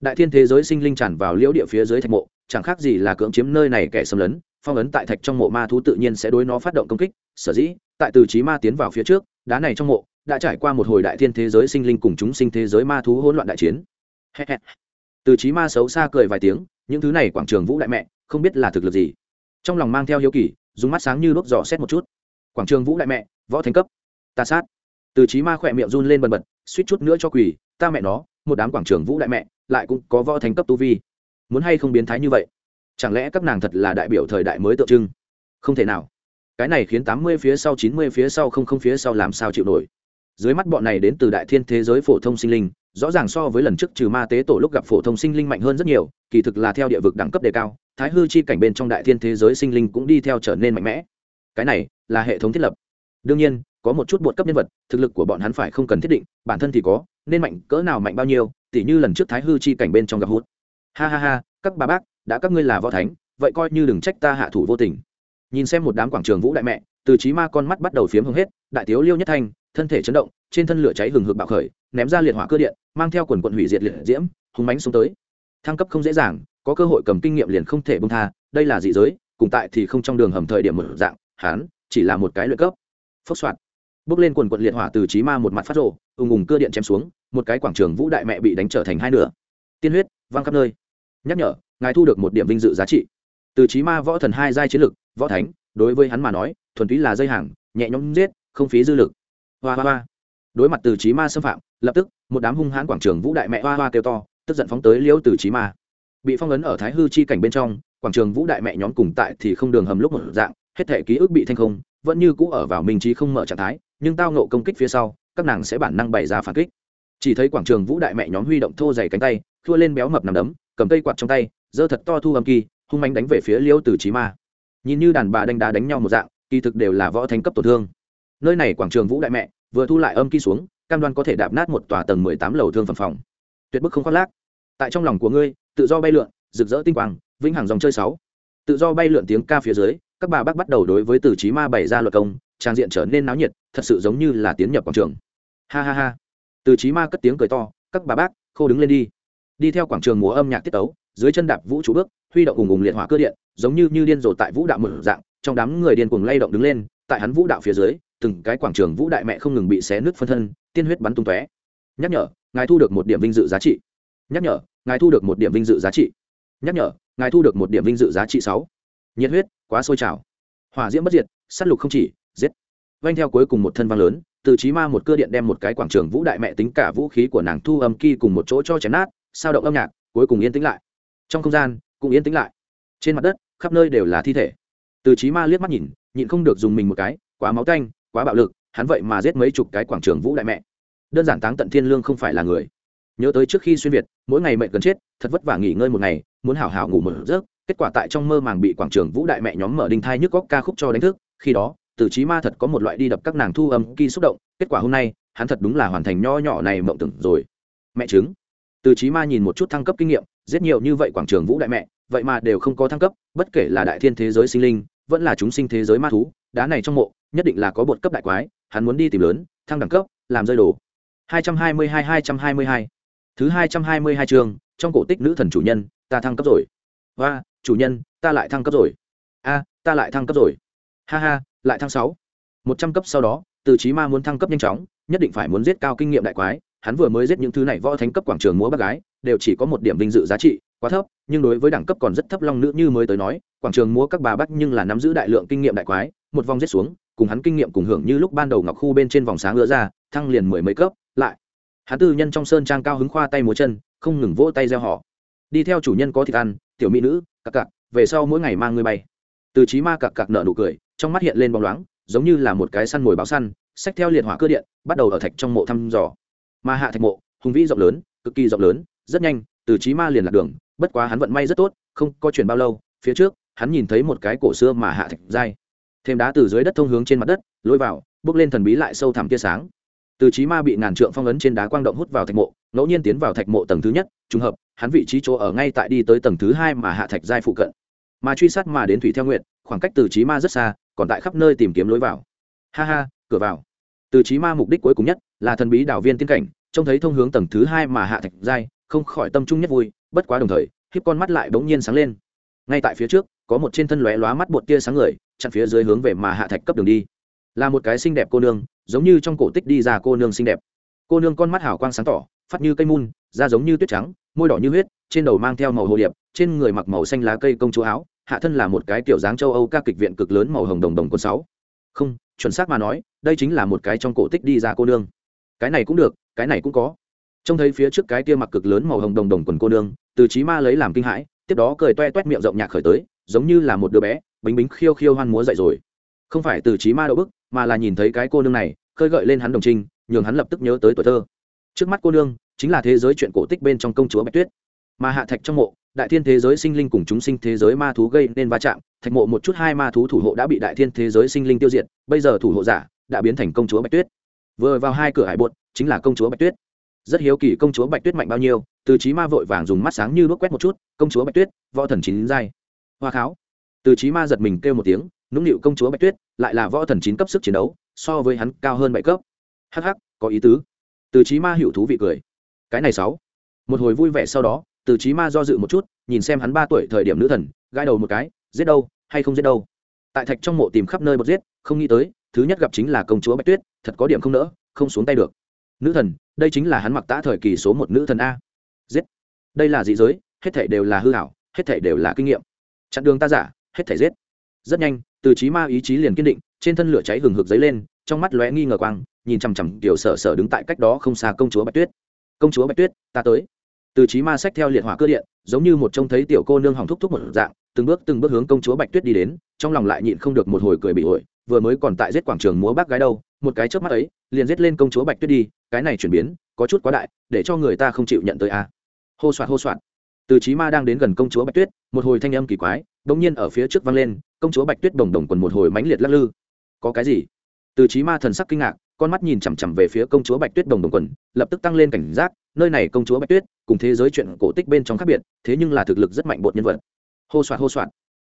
đại thiên thế giới sinh linh tràn vào liễu địa phía dưới thạch mộ, chẳng khác gì là cưỡng chiếm nơi này kẻ xâm lấn, phong ấn tại thạch trong mộ ma thú tự nhiên sẽ đối nó phát động công kích, sở dĩ, tại từ trí ma tiến vào phía trước, đá này trong mộ, đã trải qua một hồi đại thiên thế giới sinh linh cùng chúng sinh thế giới ma thú hỗn loạn đại chiến. Từ trí ma xấu xa cười vài tiếng, những thứ này quảng trường vũ đại mẹ, không biết là thực lực gì. Trong lòng mang theo hiếu kỳ, dùng mắt sáng như đốt giỏ xét một chút. Quảng trường vũ đại mẹ, võ thánh cấp. Ta sát. Từ trí ma khỏe miệng run lên bần bật, suýt chút nữa cho quỳ, ta mẹ nó một đám quảng trường vũ đại mẹ lại cũng có võ thành cấp tu vi. Muốn hay không biến thái như vậy? Chẳng lẽ các nàng thật là đại biểu thời đại mới tượng trưng? Không thể nào. Cái này khiến tám mươi phía sau, chín mươi phía sau, không không phía sau làm sao chịu nổi. Dưới mắt bọn này đến từ đại thiên thế giới phổ thông sinh linh, rõ ràng so với lần trước trừ ma tế tổ lúc gặp phổ thông sinh linh mạnh hơn rất nhiều, kỳ thực là theo địa vực đẳng cấp đề cao, thái hư chi cảnh bên trong đại thiên thế giới sinh linh cũng đi theo trở nên mạnh mẽ. Cái này là hệ thống thiết lập. Đương nhiên có một chút bột cấp nhân vật, thực lực của bọn hắn phải không cần thiết định, bản thân thì có, nên mạnh cỡ nào mạnh bao nhiêu, tỉ như lần trước thái hư chi cảnh bên trong gặp hút ha ha ha, các bà bác, đã các ngươi là võ thánh, vậy coi như đừng trách ta hạ thủ vô tình. Nhìn xem một đám quảng trường vũ đại mẹ, từ trí ma con mắt bắt đầu phiếm hưng hết, đại tiếu liêu nhất thanh, thân thể chấn động, trên thân lửa cháy hừng hực bạo khởi, ném ra liệt hỏa cơ điện, mang theo quần quận hủy diệt liệt diễm hùng mánh xuống tới. Thăng cấp không dễ dàng, có cơ hội cầm kinh nghiệm liền không thể bông tha, đây là dị giới, cùng tại thì không trong đường hầm thời điểm mở dạng hán chỉ là một cái luyện cấp. Phốc soạt bước lên quần quận liệt hỏa từ trí ma một mặt phát rộ ùng ùng cơ điện chém xuống, một cái quảng trường vũ đại mẹ bị đánh trở thành hai nửa. Tiên huyết văng khắp nơi. Nhắc nhở, ngài thu được một điểm vinh dự giá trị. Từ trí ma võ thần hai giai chiến lực, võ thánh, đối với hắn mà nói, thuần túy là dây hàng, nhẹ nhõm giết, không phí dư lực. Hoa hoa hoa. Đối mặt từ trí ma xâm phạm, lập tức, một đám hung hãn quảng trường vũ đại mẹ hoa hoa kêu to, tức giận phóng tới liễu từ trí ma. Bị phong ấn ở thái hư chi cảnh bên trong, quảng trường vũ đại mẹ nhóm cùng tại thì không đường hầm lúc một dạng, hết thể ký ức bị thanh không vẫn như cũ ở vào minh trí không mở trạng thái, nhưng tao nộ công kích phía sau, các nàng sẽ bản năng bày ra phản kích. Chỉ thấy quảng trường vũ đại mẹ nhóm huy động thô dày cánh tay, thua lên béo mập nằm đấm, cầm cây quạt trong tay, giơ thật to thu âm kỳ, hung mánh đánh về phía liêu từ trí ma. Nhìn như đàn bà đánh đá đánh nhau một dạng, kỳ thực đều là võ thành cấp tổn thương. Nơi này quảng trường vũ đại mẹ, vừa thu lại âm kỳ xuống, cam đoan có thể đạp nát một tòa tầng mười tám lầu thương phẩm phòng. Tuyệt bức không khoác lác. Tại trong lòng của ngươi, tự do bay lượn, rực rỡ tinh quang, vĩnh hằng dòng chơi sáu. Tự do bay lượn tiếng ca phía dưới các bà bác bắt đầu đối với từ trí ma bày ra luật công, trang diện trở nên náo nhiệt, thật sự giống như là tiến nhập quảng trường. Ha ha ha. Từ trí ma cất tiếng cười to, các bà bác, khô đứng lên đi. Đi theo quảng trường múa âm nhạc tiết tấu, dưới chân đạp vũ trụ bước, huy động cùng cùng liệt hỏa cơ điện, giống như như điên rồ tại vũ đạo mở dạng, trong đám người điên cuồng lay động đứng lên, tại hắn vũ đạo phía dưới, từng cái quảng trường vũ đại mẹ không ngừng bị xé nứt phân thân, tiên huyết bắn tung tóe. Nhắc nhở, ngài thu được một điểm vinh dự giá trị. Nhắc nhở, ngài thu được một điểm vinh dự giá trị. Nhắc nhở, ngài thu được một điểm vinh dự giá trị sáu nhiệt huyết quá sôi trào. Hỏa diễm bất diệt s á t lục không chỉ, giết. Vanh theo cuối cùng một thân vang lớn, từ trí ma một cơ điện đem một cái quảng trường vũ đại mẹ tính cả vũ khí của nàng thu âm kỳ cùng một chỗ cho chém nát, sao động âm nhạc, cuối cùng yên tĩnh lại. Trong không gian, cũng yên tĩnh lại. Trên mặt đất, khắp nơi đều là thi thể. Từ trí ma liếc mắt nhìn, nhịn không được dùng mình một cái, quá máu tanh, quá bạo lực, hắn vậy mà giết mấy chục cái quảng trường vũ đại mẹ. Đơn giản táng tận thiên lương không phải là người. Nhớ tới trước khi xuyên việt, mỗi ngày mệnh gần chết, thật vất vả nghỉ ngơi một ngày, muốn hảo hảo ngủ một giấc kết quả tại trong mơ màng bị quảng trường vũ đại mẹ nhóm mở đinh thai nhức góc ca khúc cho đánh thức, khi đó, từ trí ma thật có một loại đi đập các nàng thu âm kỳ xúc động, kết quả hôm nay, hắn thật đúng là hoàn thành nho nhỏ này mộng tưởng rồi. Mẹ chứng. Từ trí ma nhìn một chút thăng cấp kinh nghiệm rất nhiều như vậy quảng trường vũ đại mẹ, vậy mà đều không có thăng cấp, bất kể là đại thiên thế giới sinh linh, vẫn là chúng sinh thế giới ma thú, đá này trong mộ, nhất định là có bột cấp đại quái, hắn muốn đi tìm lớn, thăng đẳng cấp, làm rơi đồ. 222 222 thứ 222 chương, trong cổ tích nữ thần chủ nhân, ta thăng cấp rồi và chủ nhân, ta lại thăng cấp rồi. A, ta lại thăng cấp rồi. Ha ha, lại thăng sáu. Một trăm cấp sau đó, từ trí ma muốn thăng cấp nhanh chóng, nhất định phải muốn giết cao kinh nghiệm đại quái. Hắn vừa mới giết những thứ này võ thánh cấp quảng trường múa bác gái, đều chỉ có một điểm vinh dự giá trị, quá thấp, nhưng đối với đẳng cấp còn rất thấp long nữ như mới tới nói, quảng trường múa các bà bắc nhưng là nắm giữ đại lượng kinh nghiệm đại quái, một vòng giết xuống, cùng hắn kinh nghiệm cùng hưởng như lúc ban đầu ngọc khu bên trên vòng sáng ngựa ra, thăng liền mười mấy cấp, lại. Hắn tư nhân trong sơn trang cao hứng khoa tay múa chân, không ngừng vỗ tay gieo họ đi theo chủ nhân có thịt ăn, tiểu mỹ nữ, cặc cặc, về sau mỗi ngày mang ngươi bay. Từ trí ma cặc cặc nợ nụ cười, trong mắt hiện lên bóng loáng, giống như là một cái săn mồi báo săn, xách theo liệt hỏa cơ điện, bắt đầu ở thạch trong mộ thăm dò. Ma hạ thạch mộ, hùng vĩ rộng lớn, cực kỳ rộng lớn, rất nhanh, từ trí ma liền lạc đường, bất quá hắn vận may rất tốt, không có chuyển bao lâu, phía trước, hắn nhìn thấy một cái cổ xưa mà hạ thạch dai thêm đá từ dưới đất thông hướng trên mặt đất, lôi vào, bước lên thần bí lại sâu thẳm tia sáng. Từ trí ma bị ngàn trượng phong ấn trên đá quang động hút vào thạch mộ, ngẫu nhiên tiến vào thạch mộ tầng thứ nhất, trùng hợp hắn vị trí chỗ ở ngay tại đi tới tầng thứ hai mà hạ thạch giai phụ cận. Mà truy sát mà đến thủy theo nguyện, khoảng cách từ trí ma rất xa, còn tại khắp nơi tìm kiếm lối vào. Ha ha, cửa vào. Từ trí ma mục đích cuối cùng nhất là thần bí đảo viên tiên cảnh, trông thấy thông hướng tầng thứ hai mà hạ thạch giai, không khỏi tâm trung nhất vui, bất quá đồng thời, híp con mắt lại bỗng nhiên sáng lên. Ngay tại phía trước, có một trên thân lóe lóa mắt bột tia sáng người, chặn phía dưới hướng về mà hạ thạch cấp đường đi. Là một cái xinh đẹp cô nương, giống như trong cổ tích đi ra cô nương xinh đẹp. Cô nương con mắt hào quang sáng tỏ phát như cây mun, da giống như tuyết trắng, môi đỏ như huyết, trên đầu mang theo màu hồ điệp, trên người mặc màu xanh lá cây công chúa áo, hạ thân là một cái kiểu dáng châu âu ca kịch viện cực lớn màu hồng đồng đồng quân sáu. Không, chuẩn xác mà nói, đây chính là một cái trong cổ tích đi ra cô nương. Cái này cũng được, cái này cũng có. Trông thấy phía trước cái kia mặc cực lớn màu hồng đồng đồng quần cô nương, từ trí ma lấy làm kinh hãi, tiếp đó cười toe toét miệng rộng nhạc khởi tới, giống như là một đứa bé, bính bính khiêu khiêu hoan múa dậy rồi. Không phải từ trí ma đậu bức, mà là nhìn thấy cái cô nương này, khơi gợi lên hắn đồng trinh, nhường hắn lập tức nhớ tới tuổi thơ trước mắt cô nương chính là thế giới chuyện cổ tích bên trong công chúa bạch tuyết. Mà hạ thạch trong mộ, đại thiên thế giới sinh linh cùng chúng sinh thế giới ma thú gây nên va chạm, thạch mộ một chút hai ma thú thủ hộ đã bị đại thiên thế giới sinh linh tiêu diệt, bây giờ thủ hộ giả đã biến thành công chúa bạch tuyết. Vừa vào hai cửa hải bột, chính là công chúa bạch tuyết. Rất hiếu kỳ công chúa bạch tuyết mạnh bao nhiêu, từ trí ma vội vàng dùng mắt sáng như bước quét một chút, công chúa bạch tuyết, võ thần chín giai. Hoa kháo. Từ trí ma giật mình kêu một tiếng, nũng nịu công chúa bạch tuyết, lại là võ thần chín cấp sức chiến đấu, so với hắn cao hơn bảy cấp. Hh có ý tứ từ Chí ma hữu thú vị cười. Cái này sáu. Một hồi vui vẻ sau đó, từ Chí ma do dự một chút, nhìn xem hắn ba tuổi thời điểm nữ thần, gãi đầu một cái, giết đâu, hay không giết đâu. Tại thạch trong mộ tìm khắp nơi bật giết, không nghĩ tới, thứ nhất gặp chính là công chúa bạch tuyết, thật có điểm không nỡ, không xuống tay được. Nữ thần, đây chính là hắn mặc tã thời kỳ số một nữ thần a. Giết. Đây là dị giới, hết thể đều là hư hảo hết thể đều là kinh nghiệm. Chặn đường ta giả, hết thể giết. Rất nhanh, từ Chí ma ý chí liền kiên định, trên thân lửa cháy hừng hực dấy lên trong mắt lóe nghi ngờ quang, nhìn chằm chằm tiểu sở sở đứng tại cách đó không xa công chúa bạch tuyết. Công chúa bạch tuyết, ta tới. Từ trí ma sách theo liệt hỏa cơ điện, giống như một trông thấy tiểu cô nương hỏng thúc thúc một dạng, từng bước từng bước hướng công chúa bạch tuyết đi đến, trong lòng lại nhịn không được một hồi cười bị ổi, vừa mới còn tại giết quảng trường múa bác gái đâu, một cái trước mắt ấy, liền giết lên công chúa bạch tuyết đi, cái này chuyển biến, có chút quá đại, để cho người ta không chịu nhận tới a. Hô soạt hô soạt. Từ trí ma đang đến gần công chúa bạch tuyết, một hồi thanh âm kỳ quái đ ỗ n g nhiên ở phía trước vang lên, công chúa bạch tuyết đồng đồng quần một hồi mãnh liệt lắc lư. Có cái gì? Từ trí ma thần sắc kinh ngạc, con mắt nhìn chằm chằm về phía công chúa bạch tuyết đồng đồng quần, lập tức tăng lên cảnh giác, nơi này công chúa bạch tuyết, cùng thế giới chuyện cổ tích bên trong khác biệt, thế nhưng là thực lực rất mạnh bột nhân vật. Hô soạt hô soạt.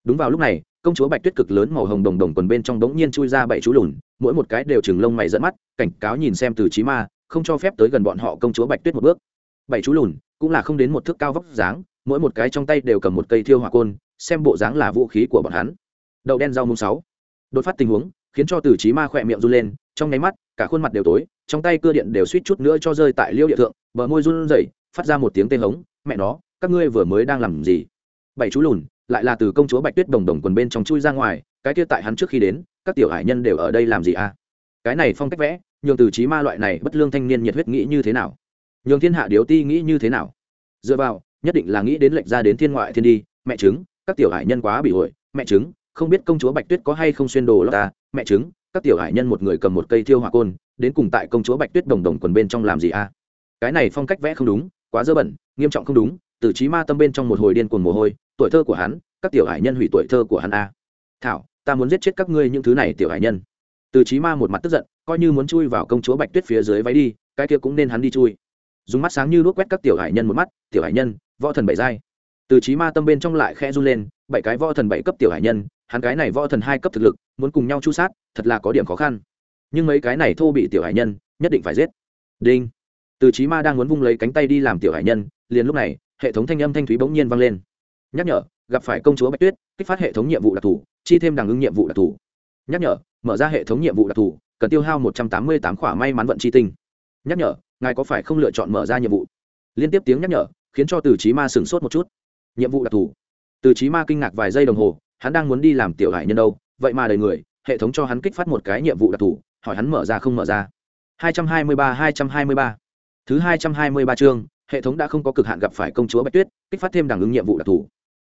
Đúng vào lúc này, công chúa bạch tuyết cực lớn màu hồng đồng đồng quần bên trong đống nhiên chui ra bảy chú lùn, mỗi một cái đều chừng lông mày dẫn mắt, cảnh cáo nhìn xem từ trí ma, không cho phép tới gần bọn họ công chúa bạch tuyết một bước. Bảy chú lùn, cũng là không đến một thước cao vóc dáng, mỗi một cái trong tay đều cầm một cây thiêu hỏa côn, xem bộ dáng là vũ khí của bọn hắn. Đậu đen rau mùng sáu. Đột phát tình huống khiến cho từ trí ma khỏe miệng run lên, trong nháy mắt, cả khuôn mặt đều tối, trong tay cưa điện đều suýt chút nữa cho rơi tại liêu địa thượng, bờ môi run rẩy, phát ra một tiếng tê hống, mẹ nó, các ngươi vừa mới đang làm gì? Bảy chú lùn, lại là từ công chúa bạch tuyết đồng đồng quần bên trong chui ra ngoài, cái kia tại hắn trước khi đến, các tiểu hải nhân đều ở đây làm gì à? Cái này phong cách vẽ, nhường từ trí ma loại này bất lương thanh niên nhiệt huyết nghĩ như thế nào? Nhường thiên hạ điếu ti nghĩ như thế nào? Dựa vào, nhất định là nghĩ đến lệnh ra đến thiên ngoại thiên đi, mẹ chứng các tiểu hải nhân quá bị hội, mẹ chứng không biết công chúa bạch tuyết có hay không xuyên đồ lót ta, mẹ chứng, các tiểu hải nhân một người cầm một cây thiêu hỏa côn, đến cùng tại công chúa bạch tuyết đồng đồng quần bên trong làm gì a? Cái này phong cách vẽ không đúng, quá dơ bẩn, nghiêm trọng không đúng, từ trí ma tâm bên trong một hồi điên cuồng mồ hôi, tuổi thơ của hắn, các tiểu hải nhân hủy tuổi thơ của hắn a. Thảo, ta muốn giết chết các ngươi những thứ này tiểu hải nhân. Từ trí ma một mặt tức giận, coi như muốn chui vào công chúa bạch tuyết phía dưới váy đi, cái kia cũng nên hắn đi chui. Dùng mắt sáng như đuốc quét các tiểu hải nhân một mắt, tiểu hải nhân, võ thần bảy giai. Từ trí ma tâm bên trong lại khẽ run lên, bảy cái võ thần bảy cấp tiểu hải nhân hắn cái này võ thần hai cấp thực lực, muốn cùng nhau chu sát, thật là có điểm khó khăn. Nhưng mấy cái này thô bị tiểu hải nhân, nhất định phải giết. Đinh. Từ trí ma đang muốn vung lấy cánh tay đi làm tiểu hải nhân, liền lúc này, hệ thống thanh âm thanh thúy bỗng nhiên vang lên. Nhắc nhở, gặp phải công chúa bạch tuyết, kích phát hệ thống nhiệm vụ đặc thù, chi thêm đằng ứng nhiệm vụ đặc thù. Nhắc nhở, mở ra hệ thống nhiệm vụ đặc thù, cần tiêu hao một trăm tám mươi tám khỏa may mắn vận chi tinh. Nhắc nhở, ngài có phải không lựa chọn mở ra nhiệm vụ? Liên tiếp tiếng nhắc nhở, khiến cho từ trí ma sửng sốt một chút. Nhiệm vụ đặc thù. Từ trí ma kinh ngạc vài giây đồng hồ hắn đang muốn đi làm tiểu hải nhân đâu, vậy mà đời người, hệ thống cho hắn kích phát một cái nhiệm vụ đặc thù, hỏi hắn mở ra không mở ra. 223 223 thứ 223 chương, hệ thống đã không có cực hạn gặp phải công chúa bạch tuyết, kích phát thêm đẳng ứng nhiệm vụ đặc thù.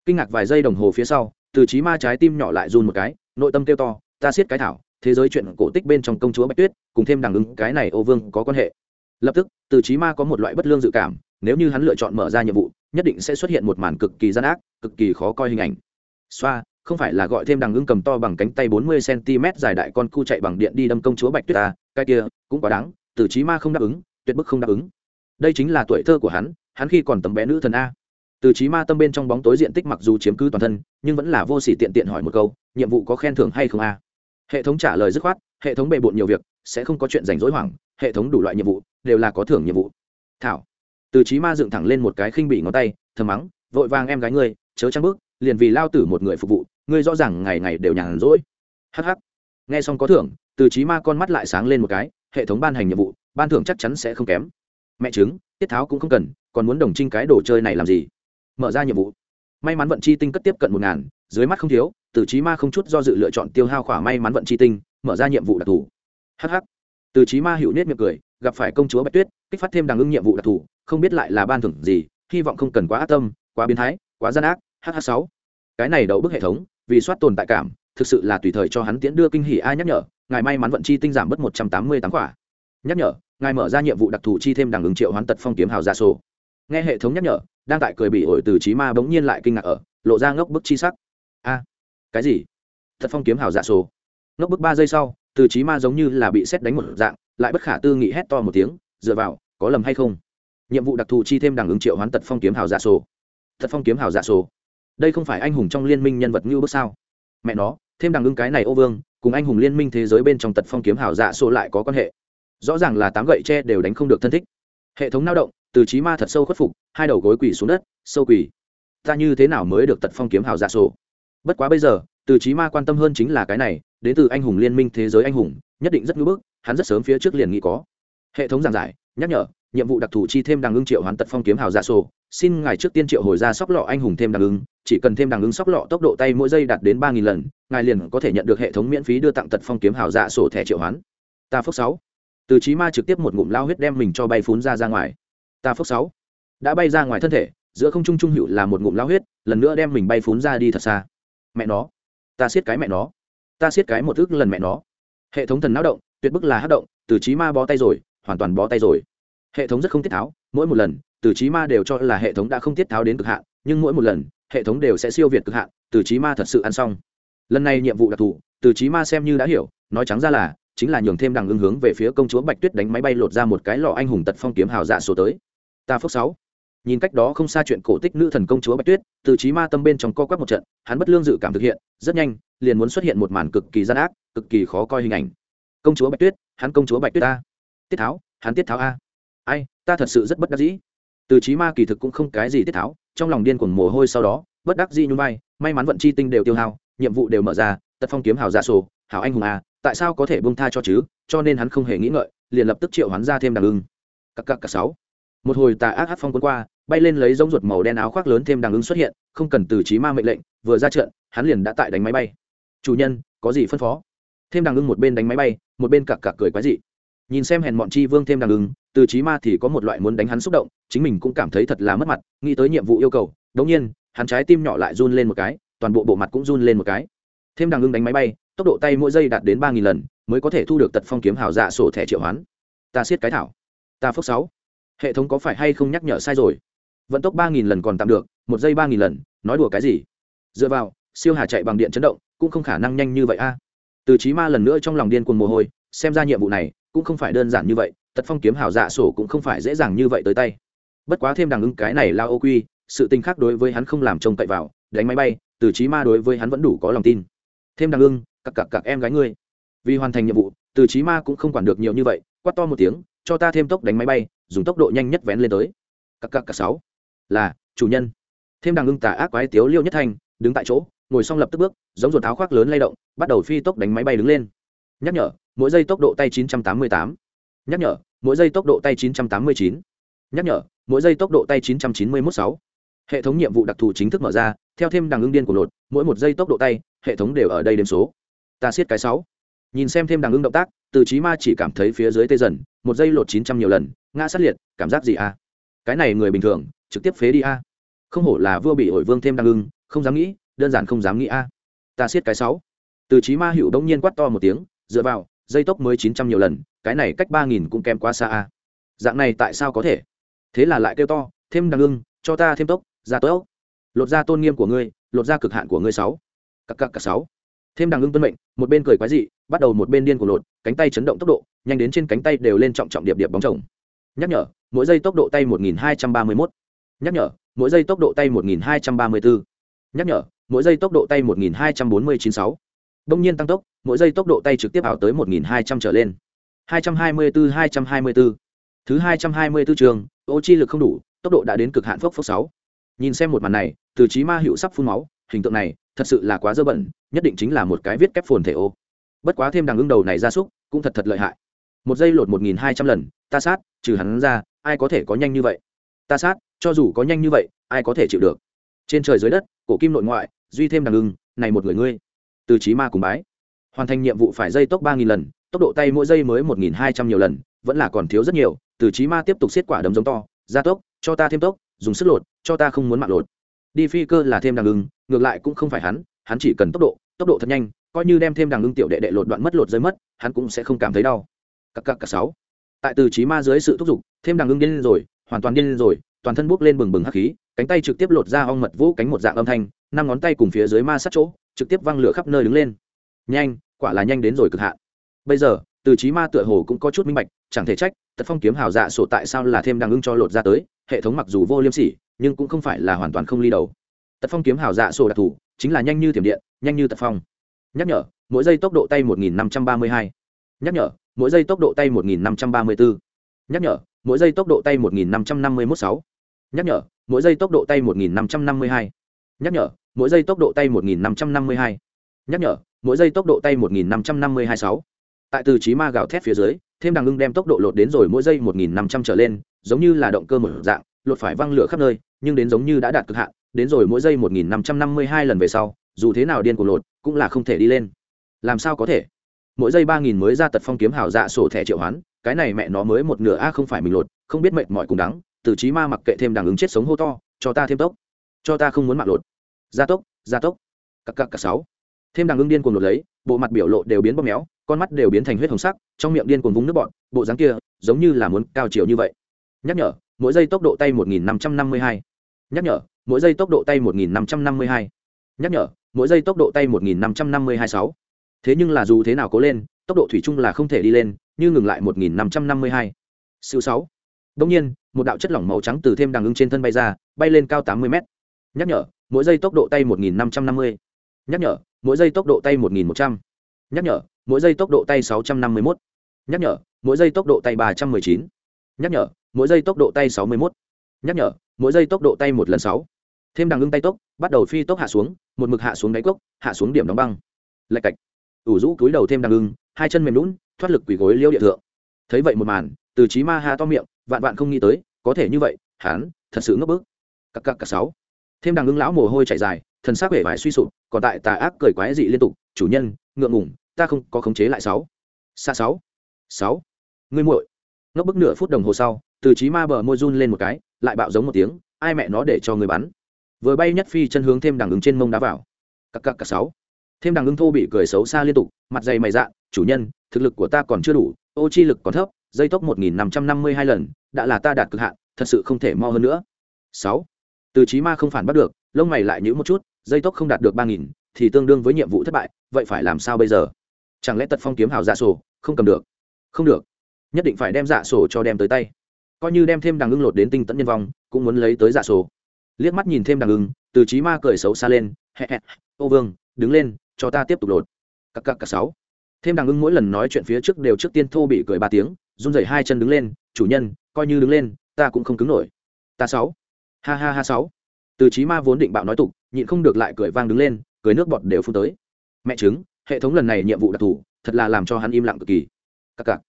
Kinh ngạc vài giây đồng hồ phía sau, từ trí ma trái tim nhỏ lại run một cái, nội tâm kêu to, ta siết cái thảo, thế giới chuyện cổ tích bên trong công chúa bạch tuyết, cùng thêm đẳng ứng cái này ô vương có quan hệ. Lập tức, từ trí ma có một loại bất lương dự cảm, nếu như hắn lựa chọn mở ra nhiệm vụ, nhất định sẽ xuất hiện một màn cực kỳ gian ác, cực kỳ khó coi hình ảnh. Xoa không phải là gọi thêm đằng ưng cầm to bằng cánh tay bốn mươi cm dài đại con cu chạy bằng điện đi đâm công chúa bạch tuyết ta, cái kia, cũng quá đáng, tử trí ma không đáp ứng, tuyệt bức không đáp ứng. Đây chính là tuổi thơ của hắn hắn khi còn tầm bé nữ thần a. Từ trí ma tâm bên trong bóng tối diện tích mặc dù chiếm cứ toàn thân, nhưng vẫn là vô s ỉ tiện tiện hỏi một câu, nhiệm vụ có khen thưởng hay không a? Hệ thống trả lời dứt khoát, hệ thống bề bộn nhiều việc, sẽ không có chuyện rảnh rỗi hoảng, hệ thống đủ loại nhiệm vụ, đều là có thưởng nhiệm vụ. Thảo. Từ trí ma dựng thẳng lên một cái khinh bị ngón tay, thầm mắng, vội vàng em gái ngươi, chớ trang bước, liền vì lao tử một người phục vụ ngươi rõ ràng ngày ngày đều nhàn rỗi. Hh nghe xong có thưởng, từ trí ma con mắt lại sáng lên một cái, hệ thống ban hành nhiệm vụ, ban thưởng chắc chắn sẽ không kém. Mẹ chứng tiết tháo cũng không cần, còn muốn đồng trinh cái đồ chơi này làm gì? Mở ra nhiệm vụ. May mắn vận chi tinh cất tiếp cận một ngàn, dưới mắt không thiếu, từ trí ma không chút do dự lựa chọn tiêu hao khỏa may mắn vận chi tinh, mở ra nhiệm vụ đặc thù. Hh từ trí ma hiệu nết miệng cười, gặp phải công chúa bạch tuyết, kích phát thêm đằng ưng nhiệm vụ đặc thù, không biết lại là ban thưởng gì, hy vọng không cần quá ác tâm, quá biến thái, quá gian ác. Hh sáu. Cái này đậu bức hệ thống vì soát tồn tại cảm, thực sự là tùy thời cho hắn tiễn đưa kinh hỉ ai nhắc nhở, ngài may mắn vận chi tinh giảm bớt một trăm tám mươi tám quả nhắc nhở, ngài mở ra nhiệm vụ đặc thù chi thêm đằng ứng triệu hoán tật phong kiếm hào ra sổ. Nghe hệ thống nhắc nhở, đang tại cười bị ổi từ trí ma bỗng nhiên lại kinh ngạc ở, lộ ra ngốc bức chi sắc. A, cái gì? Thật phong kiếm hào dạ sổ. Ngốc bức ba giây sau, từ trí ma giống như là bị xét đánh một dạng, lại bất khả tư nghị hét to một tiếng, dựa vào, có lầm hay không? Nhiệm vụ đặc thù chi thêm đằng ứng triệu hoán tật phong kiếm hào dạ sổ. Thật phong kiếm hào dạ sổ đây không phải anh hùng trong liên minh nhân vật như bước sao? Mẹ nó, thêm đằng ưng cái này ô vương, cùng anh hùng liên minh thế giới bên trong tật phong kiếm Hảo dạ sổ lại có quan hệ. Rõ ràng là tám gậy tre đều đánh không được thân thích. Hệ thống lao động, từ trí ma thật sâu khuất phục, hai đầu gối quỳ xuống đất, sâu quỳ. Ta như thế nào mới được tật phong kiếm Hảo dạ sổ? Bất quá bây giờ, từ trí ma quan tâm hơn chính là cái này, đến từ anh hùng liên minh thế giới anh hùng, nhất định rất ngưỡng bức, hắn rất sớm phía trước liền nghĩ có. Hệ thống giảng giải, nhắc nhở nhiệm vụ đặc thù chi thêm đằng ưng triệu hoán tật phong kiếm hào dạ sổ. Xin ngài trước tiên triệu hồi ra sóc lọ anh hùng thêm đằng ưng, chỉ cần thêm đằng ưng sóc lọ tốc độ tay mỗi giây đạt đến ba nghìn lần, ngài liền có thể nhận được hệ thống miễn phí đưa tặng tật phong kiếm hào dạ sổ thẻ triệu hoán. Ta phước sáu. Từ trí ma trực tiếp một ngụm lao huyết đem mình cho bay phún ra ra ngoài. Ta phước sáu. Đã bay ra ngoài thân thể, giữa không trung trung hữu là một ngụm lao huyết, lần nữa đem mình bay phún ra đi thật xa. Mẹ nó. Ta siết cái mẹ nó. Ta siết cái một ước lần mẹ nó. Hệ thống thần não động, tuyệt bức là hát động, từ trí ma bó tay rồi, hoàn toàn bó tay rồi hệ thống rất không tiết tháo, mỗi một lần, từ trí ma đều cho là hệ thống đã không tiết tháo đến cực hạn, nhưng mỗi một lần, hệ thống đều sẽ siêu việt cực hạn, từ trí ma thật sự ăn xong. Lần này nhiệm vụ đặc thù, từ trí ma xem như đã hiểu, nói trắng ra là, chính là nhường thêm đằng ưng hướng về phía công chúa bạch tuyết đánh máy bay lột ra một cái lọ anh hùng tật phong kiếm hào dạ số tới. Ta phước sáu. Nhìn cách đó không xa chuyện cổ tích nữ thần công chúa bạch tuyết, từ trí ma tâm bên trong co quắp một trận, hắn bất lương dự cảm thực hiện, rất nhanh, liền muốn xuất hiện một màn cực kỳ gian ác, cực kỳ khó coi hình ảnh. Công chúa bạch tuyết, hắn công chúa bạch tuyết ta. Tiết tháo, hắn tiết tháo a ta thật sự rất bất đắc dĩ. Từ trí ma kỳ thực cũng không cái gì tiết tháo trong lòng điên cuồng mồ hôi sau đó bất đắc dĩ nhún vai may mắn vận chi tinh đều tiêu hao nhiệm vụ đều mở ra tật phong kiếm hào ra sổ hào anh hùng à, tại sao có thể bông tha cho chứ cho nên hắn không hề nghĩ ngợi liền lập tức triệu hắn ra thêm đằng ưng. Cặp cặp cặp sáu. Một hồi tà ác hát phong quân qua bay lên lấy giống ruột màu đen áo khoác lớn thêm đằng ưng xuất hiện không cần từ trí ma mệnh lệnh vừa ra trận hắn liền đã tại đánh máy bay. Chủ nhân có gì phân phó? Thêm đằng ưng một bên đánh máy bay một bên cặp cặp cười quái dị. Nhìn xem hèn bọn chi vương thêm đằng ưng từ trí ma thì có một loại muốn đánh hắn xúc động, chính mình cũng cảm thấy thật là mất mặt, nghĩ tới nhiệm vụ yêu cầu đống nhiên, hắn trái tim nhỏ lại run lên một cái, toàn bộ bộ mặt cũng run lên một cái. Thêm đằng ngưng đánh máy bay, tốc độ tay mỗi giây đạt đến ba nghìn lần, mới có thể thu được tật phong kiếm hào dạ sổ thẻ triệu hoán. Ta siết cái thảo. Ta phước sáu. Hệ thống có phải hay không nhắc nhở sai rồi? Vận tốc ba nghìn lần còn tạm được, một giây ba nghìn lần, nói đùa cái gì? Dựa vào, siêu hà chạy bằng điện chấn động, cũng không khả năng nhanh như vậy a. Từ trí ma lần nữa trong lòng điên cuồng mồ hôi, xem ra nhiệm vụ này cũng không phải đơn giản như vậy tật phong kiếm hào dạ sổ cũng không phải dễ dàng như vậy tới tay. Bất quá thêm đằng ưng cái này lao ô quy, sự tình khác đối với hắn không làm trông cậy vào, đánh máy bay, từ trí ma đối với hắn vẫn đủ có lòng tin. Thêm đằng ưng cặc cặc cặc em gái ngươi. Vì hoàn thành nhiệm vụ, từ trí ma cũng không quản được nhiều như vậy, quát to một tiếng, cho ta thêm tốc đánh máy bay, dùng tốc độ nhanh nhất vén lên tới. Cặc cặc cặc sáu. Là, chủ nhân. Thêm đằng ưng tà ác quái tiếu liêu nhất thanh đứng tại chỗ, ngồi xong lập tức bước, giống ruột tháo khoác lớn lay động, bắt đầu phi tốc đánh máy bay đứng lên. Nhắc nhở, mỗi giây tốc độ tay 988. nhắc nhở mỗi giây tốc độ tay 989. nhắc nhở, mỗi giây tốc độ tay 991 6. hệ thống nhiệm vụ đặc thù chính thức mở ra, theo thêm đằng ưng điên của lột mỗi một giây tốc độ tay, hệ thống đều ở đây đếm số. Ta siết cái sáu. Nhìn xem thêm đằng ưng động tác, từ trí ma chỉ cảm thấy phía dưới tê dần, một giây lột chín trăm nhiều lần, ngã sát liệt, cảm giác gì a cái này người bình thường, trực tiếp phế đi a không hổ là vua bị ổi vương thêm đằng ưng không dám nghĩ, đơn giản không dám nghĩ a ta siết cái sáu. Từ trí ma hữu đông nhiên quát to một tiếng, dựa vào dây tốc mới chín trăm nhiều lần, cái này cách ba nghìn cũng kém quá xa a dạng này tại sao có thể thế là lại kêu to, thêm đằng ưng, cho ta thêm tốc, ra tốc lột ra tôn nghiêm của ngươi, lột ra cực hạn của ngươi sáu cặp cặp cặp sáu thêm đằng ưng tuân mệnh, một bên cười quái dị, bắt đầu một bên điên của lột, cánh tay chấn động tốc độ, nhanh đến trên cánh tay đều lên trọng trọng điệp điệp bóng chồng nhắc nhở, mỗi giây tốc độ tay 1231. nhắc nhở, mỗi giây tốc độ tay 1234. nhắc nhở, mỗi giây tốc độ tay 12496 đông nhiên tăng tốc, mỗi giây tốc độ tay trực tiếp ảo tới 1200 trở lên. 224 224. thứ 224 trường, ô chi lực không đủ, tốc độ đã đến cực hạn phốc phốc 6. nhìn xem một màn này, từ trí ma hữu sắp phun máu, hình tượng này, thật sự là quá dơ bẩn, nhất định chính là một cái viết kép phồn thể ô. Bất quá thêm đằng ưng đầu này ra súc, cũng thật thật lợi hại. Một giây lột một nghìn hai trăm lần, ta sát, trừ hắn ra, ai có thể có nhanh như vậy? Ta sát, cho dù có nhanh như vậy, ai có thể chịu được? Trên trời dưới đất, cổ kim nội ngoại, duy thêm đằng ưng, này một người ngươi từ trí ma cùng bái. Hoàn thành nhiệm vụ phải dây tốc ba nghìn lần, tốc độ tay mỗi giây mới một nghìn hai trăm nhiều lần, vẫn là còn thiếu rất nhiều, từ trí ma tiếp tục xiết quả đấm giống to, gia tốc, cho ta thêm tốc, dùng sức lột, cho ta không muốn mạng lột. Đi phi cơ là thêm đằng ưng, ngược lại cũng không phải hắn hắn chỉ cần tốc độ tốc độ thật nhanh, coi như đem thêm đằng ưng tiểu đệ đệ lột đoạn mất lột rơi mất, hắn cũng sẽ không cảm thấy đau. Cặp cặp cặp sáu. Tại từ trí ma dưới sự thúc giục, thêm đằng ưng điên lên rồi, hoàn toàn điên lên rồi, toàn thân bốc lên bừng bừng hắc khí, cánh tay trực tiếp lột ra ong mật vũ cánh một dạng âm thanh, năm ngón tay cùng phía dưới ma sát chỗ trực tiếp văng lửa khắp nơi đứng lên nhanh, quả là nhanh đến rồi cực hạn bây giờ, từ trí ma tựa hồ cũng có chút minh bạch, chẳng thể trách, tật phong kiếm hào dạ sổ tại sao là thêm đang ưng cho lột ra tới, hệ thống mặc dù vô liêm sỉ, nhưng cũng không phải là hoàn toàn không ly đầu tật phong kiếm hào dạ sổ đặc thù, chính là nhanh như thiểm điện, nhanh như tật phong nhắc nhở, mỗi giây tốc độ tay 1532. nhắc nhở, mỗi giây tốc độ tay 1534. nhắc nhở, mỗi giây tốc độ tay 1551 6. nhắc nhở, mỗi giây tốc độ tay 1552 nhắc nhở, mỗi giây tốc độ tay 1552. nhắc nhở, mỗi giây tốc độ tay 1552 6. tại từ trí ma gạo thét phía dưới, thêm đằng ngưng đem tốc độ lột đến rồi mỗi giây 1500 trở lên, giống như là động cơ một dạng, lột phải văng lửa khắp nơi, nhưng đến giống như đã đạt cực hạn, đến rồi mỗi giây 1552 lần về sau, dù thế nào điên cuồng lột, cũng là không thể đi lên làm sao có thể mỗi giây 3000 mới ra tật phong kiếm hào dạ sổ thẻ triệu hoán, cái này mẹ nó mới một nửa a không phải mình lột, không biết mệt mỏi cùng đắng, từ trí ma mặc kệ thêm đằng ứng chết sống hô to, cho ta thêm tốc cho ta không muốn mạng lột. Gia tốc gia tốc. Cặp cặp cặp sáu. Thêm đằng ưng điên cuồng lột lấy, bộ mặt biểu lộ đều biến bóp méo, con mắt đều biến thành huyết hồng sắc, trong miệng điên cuồng vung nước bọn, bộ dáng kia giống như là muốn cao chiều như vậy. Nhắc nhở, mỗi giây tốc độ tay một nghìn năm trăm năm mươi hai. Nhắc nhở, mỗi giây tốc độ tay một nghìn năm trăm năm mươi hai. Nhắc nhở, mỗi giây tốc độ tay một nghìn năm trăm năm mươi hai sáu. Thế nhưng là dù thế nào cố lên, tốc độ thủy chung là không thể đi lên, như ngừng lại một nghìn năm trăm năm mươi hai. Siêu sáu. Đông nhiên, một đạo chất lỏng màu trắng từ thêm đằng ưng trên thân bay ra, bay lên cao tám mươi mét nhắc nhở, mỗi giây tốc độ tay một nghìn năm trăm năm mươi. Nhắc nhở, mỗi giây tốc độ tay một nghìn một trăm. Nhắc nhở, mỗi giây tốc độ tay sáu trăm năm mươi mốt. Nhắc nhở, mỗi giây tốc độ tay ba trăm mười chín. Nhắc nhở, mỗi giây tốc độ tay sáu mươi mốt. Nhắc nhở, mỗi giây tốc độ tay một lần sáu. Thêm đằng ngưng tay tốc, bắt đầu phi tốc hạ xuống, một mực hạ xuống đáy cốc, hạ xuống điểm đóng băng. Lạch cạch. Ủ rũ túi đầu thêm đằng ngưng hai chân mềm lún thoát lực quỷ gối liêu địa thượng. Thấy vậy một màn, từ trí ma ha to miệng, vạn vạn không nghĩ tới, có thể như vậy, hán, thật sự ngấp bức. Cặp cặp cặp sáu thêm đằng ưng lão mồ hôi chảy dài, thần sắc vẻ vải suy sụp, còn tại tà ác cười quái dị liên tục, chủ nhân, ngượng ngủng ta không có khống chế lại sáu. Xa sáu sáu, ngươi muội. Ngốc bức nửa phút đồng hồ sau, từ trí ma bờ môi run lên một cái, lại bạo giống một tiếng, ai mẹ nó để cho người bắn. Vừa bay nhất phi chân hướng thêm đằng ứng trên mông đá vào. Cặp cặp cặp sáu. Thêm đằng ứng thô bị cười xấu xa liên tục, mặt dày mày dạ chủ nhân, thực lực của ta còn chưa đủ, ô chi lực còn thấp, dây tốc một nghìn năm trăm năm mươi hai lần, đã là ta đạt cực hạn, thật sự không thể mo hơn nữa. Sáu từ trí ma không phản bắt được, lông mày lại nhữ một chút, dây tốc không đạt được ba nghìn, thì tương đương với nhiệm vụ thất bại, vậy phải làm sao bây giờ? Chẳng lẽ tật phong kiếm hào dạ sổ, không cầm được? Không được. Nhất định phải đem dạ sổ cho đem tới tay. Coi như đem thêm đằng ưng lột đến tinh tẫn nhân vong, cũng muốn lấy tới dạ sổ. Liếc mắt nhìn thêm đằng ưng, từ trí ma cười xấu xa lên ô vương, đứng lên, cho ta tiếp tục lột. Cặp cặp cặp sáu. Thêm đằng ưng mỗi lần nói chuyện phía trước đều trước tiên thô bị cười ba tiếng, run rẩy hai chân đứng lên, chủ nhân, coi như đứng lên, ta cũng không cứng nổi. Ta sáu ha ha ha sáu. Từ trí ma vốn định bạo nói tục, nhịn không được lại cười vang đứng lên, cười nước bọt đều phun tới. Mẹ chứng hệ thống lần này nhiệm vụ đặc thù, thật là làm cho hắn im lặng cực kỳ. Cặc cặc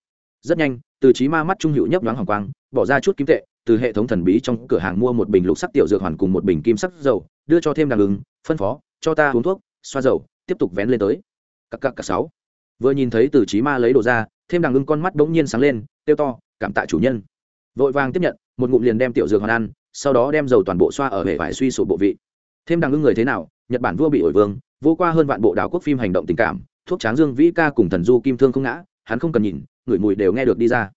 rất nhanh, từ trí ma mắt trung hữu nhấp nhoáng hoàng quang, bỏ ra chút kim tệ, từ hệ thống thần bí trong cửa hàng mua một bình lục sắc tiểu dược hoàn cùng một bình kim sắc dầu, đưa cho thêm đàn ứng, phân phó, cho ta uống thuốc, xoa dầu, tiếp tục vén lên tới. Cặc cặc cặc sáu. Vừa nhìn thấy từ trí ma lấy đồ ra, thêm đàn ứng con mắt bỗng nhiên sáng lên tiêu to, cảm tạ chủ nhân. Vội vàng tiếp nhận, một ngụm liền đem tiểu dược hoàn ăn sau đó đem dầu toàn bộ xoa ở hệ vải suy sụp bộ vị. Thêm đằng ưng người thế nào, nhật bản vua bị ổi vương, vô qua hơn vạn bộ đảo quốc phim hành động tình cảm, thuốc tráng dương vĩ ca cùng thần du kim thương không ngã, hắn không cần nhìn ngửi mùi đều nghe được đi ra.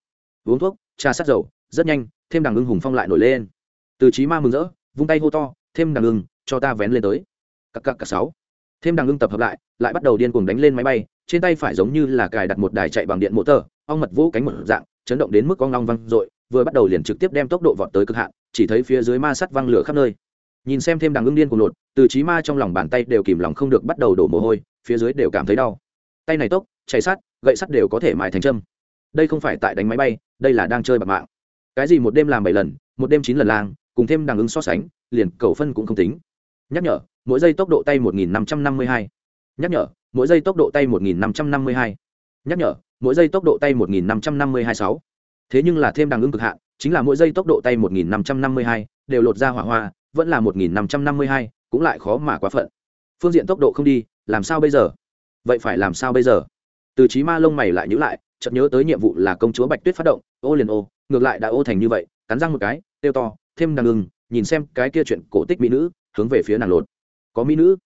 Uống thuốc, trà sát dầu, rất nhanh, thêm đằng ưng hùng phong lại nổi lên. Từ trí ma mừng rỡ, vung tay hô to, thêm đằng ưng, cho ta vén lên tới. Cặp cặp cả sáu. Thêm đằng ưng tập hợp lại lại bắt đầu điên cuồng đánh lên máy bay, trên tay phải giống như là cài đặt một đài chạy bằng điện mô tờ ong mật vũ cánh một dạng, chấn động đến mức con long văng dội vừa bắt đầu liền trực tiếp đem tốc độ vọt tới cực hạn, chỉ thấy phía dưới ma sắt văng lửa khắp nơi. Nhìn xem thêm đằng ưng điên cuồng lột, từ trí ma trong lòng bàn tay đều kìm lòng không được bắt đầu đổ mồ hôi, phía dưới đều cảm thấy đau. Tay này tốc chạy sắt, gậy sắt đều có thể mài thành châm. Đây không phải tại đánh máy bay, đây là đang chơi bạc mạng. Cái gì một đêm làm bảy lần, một đêm chín lần lang, cùng thêm đằng ứng so sánh, liền cầu phân cũng không tính. Nhắc nhở, mỗi giây tốc độ tay một nghìn năm trăm năm mươi hai. Nhắc nhở, mỗi giây tốc độ tay một nghìn năm trăm năm mươi hai. Nhắc nhở, mỗi giây tốc độ tay một nghìn năm trăm năm mươi hai sáu thế nhưng là thêm đằng ưng cực hạn, chính là mỗi giây tốc độ tay một nghìn năm trăm năm mươi hai đều lột ra hỏa hoa, vẫn là một nghìn năm trăm năm mươi hai, cũng lại khó mà quá phận. Phương diện tốc độ không đi, làm sao bây giờ? Vậy phải làm sao bây giờ? Từ trí ma lông mày lại nhữ lại, chợt nhớ tới nhiệm vụ là công chúa bạch tuyết phát động, ô liền ô, ngược lại đã ô thành như vậy, cắn răng một cái tiêu to, thêm đằng ưng nhìn xem cái kia chuyện cổ tích mỹ nữ, hướng về phía nàng lột. Có mỹ nữ?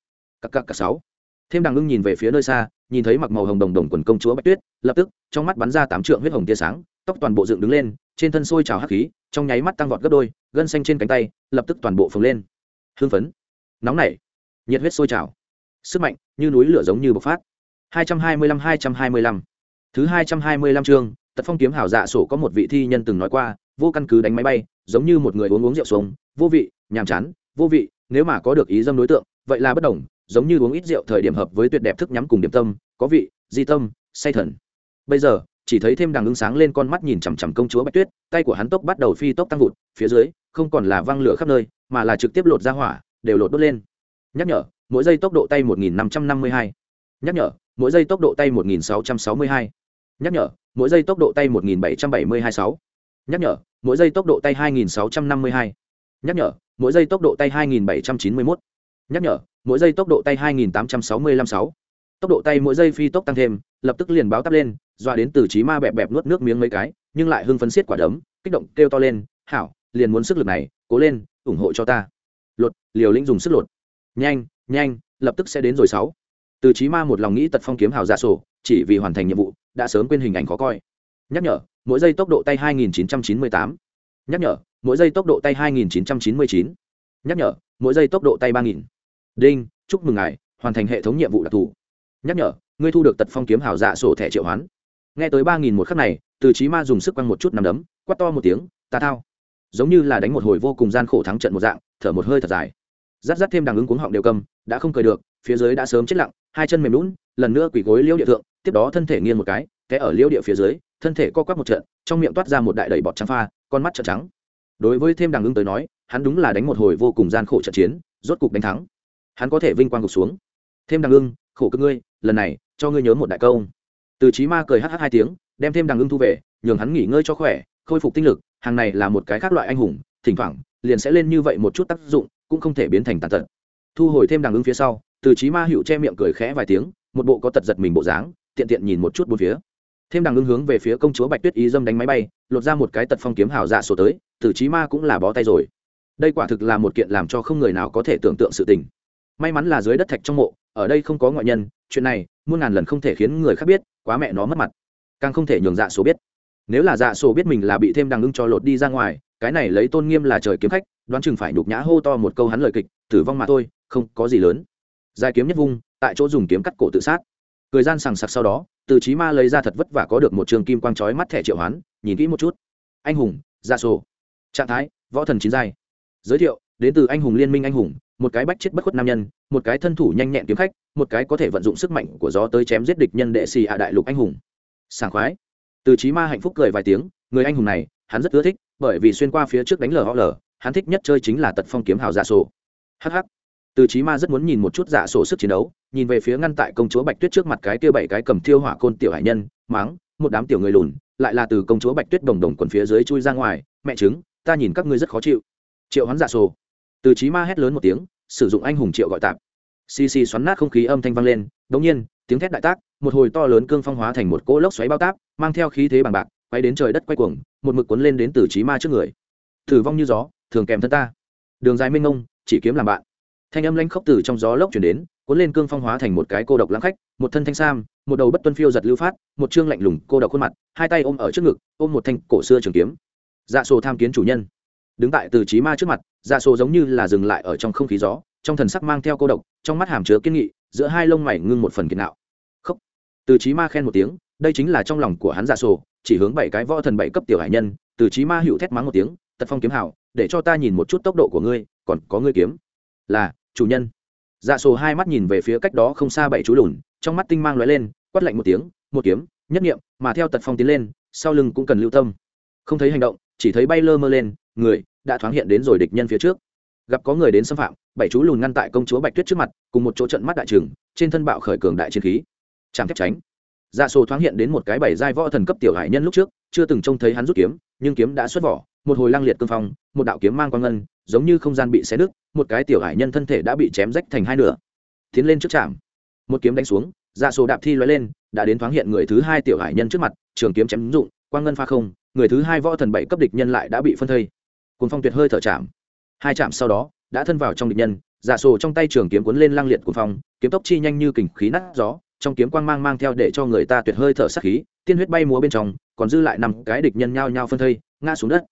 Cặc cặc cặc sáu. Thêm đằng ưng nhìn về phía nơi xa, nhìn thấy mặc màu hồng đồng đồng quần công chúa bạch tuyết, lập tức, trong mắt bắn ra tám trượng huyết hồng tia sáng tóc toàn bộ dựng đứng lên, trên thân sôi trào hắc khí, trong nháy mắt tăng vọt gấp đôi, gân xanh trên cánh tay, lập tức toàn bộ phồng lên. Hưng phấn. Nóng nảy. Nhiệt huyết sôi trào. Sức mạnh như núi lửa giống như bộc phát. 225 225 thứ 225 chương, tật phong kiếm hảo dạ sổ có một vị thi nhân từng nói qua, vô căn cứ đánh máy bay, giống như một người uống uống rượu xuống, vô vị, nhàm chán, vô vị, nếu mà có được ý dâm đối tượng, vậy là bất đồng, giống như uống ít rượu thời điểm hợp với tuyệt đẹp thức nhắm cùng điểm tâm, có vị, di tâm, say thần. Bây giờ chỉ thấy thêm đằng ứng sáng lên con mắt nhìn chằm chằm công chúa bạch tuyết, tay của hắn tốc bắt đầu phi tốc tăng vụt, phía dưới, không còn là văng lửa khắp nơi, mà là trực tiếp lột ra hỏa, đều lột đốt lên nhắc nhở, mỗi giây tốc độ tay 1552. nhắc nhở, mỗi giây tốc độ tay 1662. nhắc nhở, mỗi giây tốc độ tay 17726. nhắc nhở, mỗi giây tốc độ tay 2652. nhắc nhở, mỗi giây tốc độ tay 2791. nhắc nhở, mỗi giây tốc độ tay 2865 6. tốc độ tay mỗi giây phi tốc tăng thêm, lập tức liền báo tắp lên doa đến từ trí ma bẹp bẹp nuốt nước miếng mấy cái, nhưng lại hưng phấn xiết quả đấm, kích động kêu to lên, hảo, liền muốn sức lực này, cố lên, ủng hộ cho ta lột, liều lĩnh dùng sức lột nhanh nhanh, lập tức sẽ đến rồi sáu từ trí ma một lòng nghĩ tật phong kiếm hào giả sổ, chỉ vì hoàn thành nhiệm vụ, đã sớm quên hình ảnh khó coi nhắc nhở, mỗi giây tốc độ tay 2998. nhắc nhở, mỗi giây tốc độ tay 2999. nhắc nhở, mỗi giây tốc độ tay 3000. đinh, chúc mừng ngài, hoàn thành hệ thống nhiệm vụ đặc thù nhắc nhở, ngươi thu được tật phong kiếm hảo dạ sổ thẻ triệu hoán nghe tới ba nghìn một khắc này, từ trí ma dùng sức quăng một chút nằm đấm quắt to một tiếng, ta thao. Giống như là đánh một hồi vô cùng gian khổ thắng trận một dạng, thở một hơi thật dài. Rát rát thêm đằng ứng cuống họng đều cầm, đã không cười được, phía dưới đã sớm chết lặng, hai chân mềm lún lần nữa quỳ gối liêu địa thượng, tiếp đó thân thể nghiêng một cái, té ở liêu địa phía dưới, thân thể co quắp một trận, trong miệng toát ra một đại đầy bọt trắng pha, con mắt trợn trắng. Đối với thêm đằng ứng tới nói, hắn đúng là đánh một hồi vô cùng gian khổ trận chiến, rốt cục đánh thắng. Hắn có thể vinh quang gục xuống. Thêm đằng ưng khổ cực ngươi, lần này cho ngươi nhớ một đại công từ trí ma cười hh hai tiếng, đem thêm đằng ưng thu về, nhường hắn nghỉ ngơi cho khỏe, khôi phục tinh lực, hàng này là một cái khác loại anh hùng, thỉnh thoảng, liền sẽ lên như vậy một chút tác dụng, cũng không thể biến thành tàn tật. Thu hồi thêm đằng ưng phía sau, từ trí ma hữu che miệng cười khẽ vài tiếng, một bộ có tật giật mình bộ dáng, tiện tiện nhìn một chút bốn phía. Thêm đằng ưng hướng về phía công chúa bạch tuyết ý dâm đánh máy bay, lột ra một cái tật phong kiếm hào dạ sổ tới, từ trí ma cũng là bó tay rồi. Đây quả thực là một kiện làm cho không người nào có thể tưởng tượng sự tình. May mắn là dưới đất thạch trong mộ, ở đây không có ngoại nhân, chuyện này, muôn ngàn lần không thể khiến người khác biết quá mẹ nó mất mặt. Càng không thể nhường dạ số biết. Nếu là dạ số biết mình là bị thêm đằng ưng cho lột đi ra ngoài, cái này lấy tôn nghiêm là trời kiếm khách, đoán chừng phải nhục nhã hô to một câu hắn lời kịch, tử vong mà thôi, không có gì lớn. Dài kiếm nhất vung, tại chỗ dùng kiếm cắt cổ tự sát. Cười gian sằng sặc sau đó, từ trí ma lấy ra thật vất vả có được một trường kim quang trói mắt thẻ triệu hoán, nhìn kỹ một chút. Anh hùng dạ sổ. Trạng thái, võ thần chín giai. Giới thiệu, đến từ anh hùng liên minh anh hùng, một cái bách chết bất khuất nam nhân, một cái thân thủ nhanh nhẹn kiếm khách một cái có thể vận dụng sức mạnh của gió tới chém giết địch nhân đệ xì hạ đại lục anh hùng. Sảng khoái. Từ trí ma hạnh phúc cười vài tiếng, người anh hùng này, hắn rất ưa thích, bởi vì xuyên qua phía trước đánh lờ ho lờ hắn thích nhất chơi chính là tật phong kiếm hào giả sổ. Hh từ trí ma rất muốn nhìn một chút giả sổ sức chiến đấu, nhìn về phía ngăn tại công chúa bạch tuyết trước mặt cái kia bảy cái cầm thiêu hỏa côn tiểu hải nhân máng một đám tiểu người lùn, lại là từ công chúa bạch tuyết đồng đồng quần phía dưới chui ra ngoài, mẹ chứng ta nhìn các ngươi rất khó chịu. Triệu hắn giả dạ sổ. Từ trí ma hét lớn một tiếng, sử dụng anh hùng triệu gọi tạp xì xì xoắn nát không khí âm thanh vang lên đống nhiên, tiếng thét đại tác, một hồi to lớn cương phong hóa thành một cỗ lốc xoáy bao táp, mang theo khí thế bằng bạc, quay đến trời đất quay cuồng, một mực cuốn lên đến từ trí ma trước người. Thử vong như gió, thường kèm thân ta. Đường dài mênh ngông chỉ kiếm làm bạn. Thanh âm lanh khốc từ trong gió lốc chuyển đến, cuốn lên cương phong hóa thành một cái cô độc lãng khách, một thân thanh sam, một đầu bất tuân phiêu giật lưu phát, một chương lạnh lùng cô độc khuôn mặt, hai tay ôm ở trước ngực, ôm một thanh cổ xưa trường kiếm. Dạ sổ tham kiến chủ nhân. Đứng tại từ trí ma trước mặt dạ sổ giống như là dừng lại ở trong không khí gió trong thần sắc mang theo cô độc, trong mắt hàm chứa kiên nghị, giữa hai lông mày ngưng một phần kiệt nạo. Khóc từ trí ma khen một tiếng, đây chính là trong lòng của hắn giả sổ, chỉ hướng bảy cái võ thần bảy cấp tiểu hải nhân, từ trí ma hữu thét mắng một tiếng, tật phong kiếm hảo, để cho ta nhìn một chút tốc độ của ngươi, còn có ngươi kiếm. Là, chủ nhân. Dạ sổ hai mắt nhìn về phía cách đó không xa bảy chú lùn, trong mắt tinh mang lóe lên, quát lạnh một tiếng, một kiếm, nhất nghiệm, mà theo tật phong tiến lên, sau lưng cũng cần lưu tâm. Không thấy hành động, chỉ thấy bay lơ mơ lên, người đã thoáng hiện đến rồi địch nhân phía trước gặp có người đến xâm phạm, bảy chú lùn ngăn tại công chúa bạch tuyết trước mặt, cùng một chỗ trận mắt đại trừng, trên thân bạo khởi cường đại chiến khí. Chẳng thép tránh. Dạ sổ thoáng hiện đến một cái bảy giai võ thần cấp tiểu hải nhân lúc trước, chưa từng trông thấy hắn rút kiếm, nhưng kiếm đã xuất vỏ, một hồi lang liệt cương phong, một đạo kiếm mang quang ngân, giống như không gian bị xé nứt, một cái tiểu hải nhân thân thể đã bị chém rách thành hai nửa. Tiến lên trước trạm một kiếm đánh xuống dạ sổ đạp thi lóe lên, đã đến thoáng hiện người thứ hai tiểu hải nhân trước mặt, trường kiếm chém dụng, quang ngân pha không, người thứ hai võ thần bảy cấp địch nhân lại đã bị phân thây. Cuốn phong tuyệt hơi thở chạm hai chạm sau đó, đã thân vào trong địch nhân, giả sổ trong tay trường kiếm cuốn lên lang liệt của phong, kiếm tốc chi nhanh như kình khí nát gió, trong kiếm quang mang mang theo để cho người ta tuyệt hơi thở sát khí, tiên huyết bay múa bên trong, còn dư lại năm cái địch nhân nhao nhao phân thây, ngã xuống đất.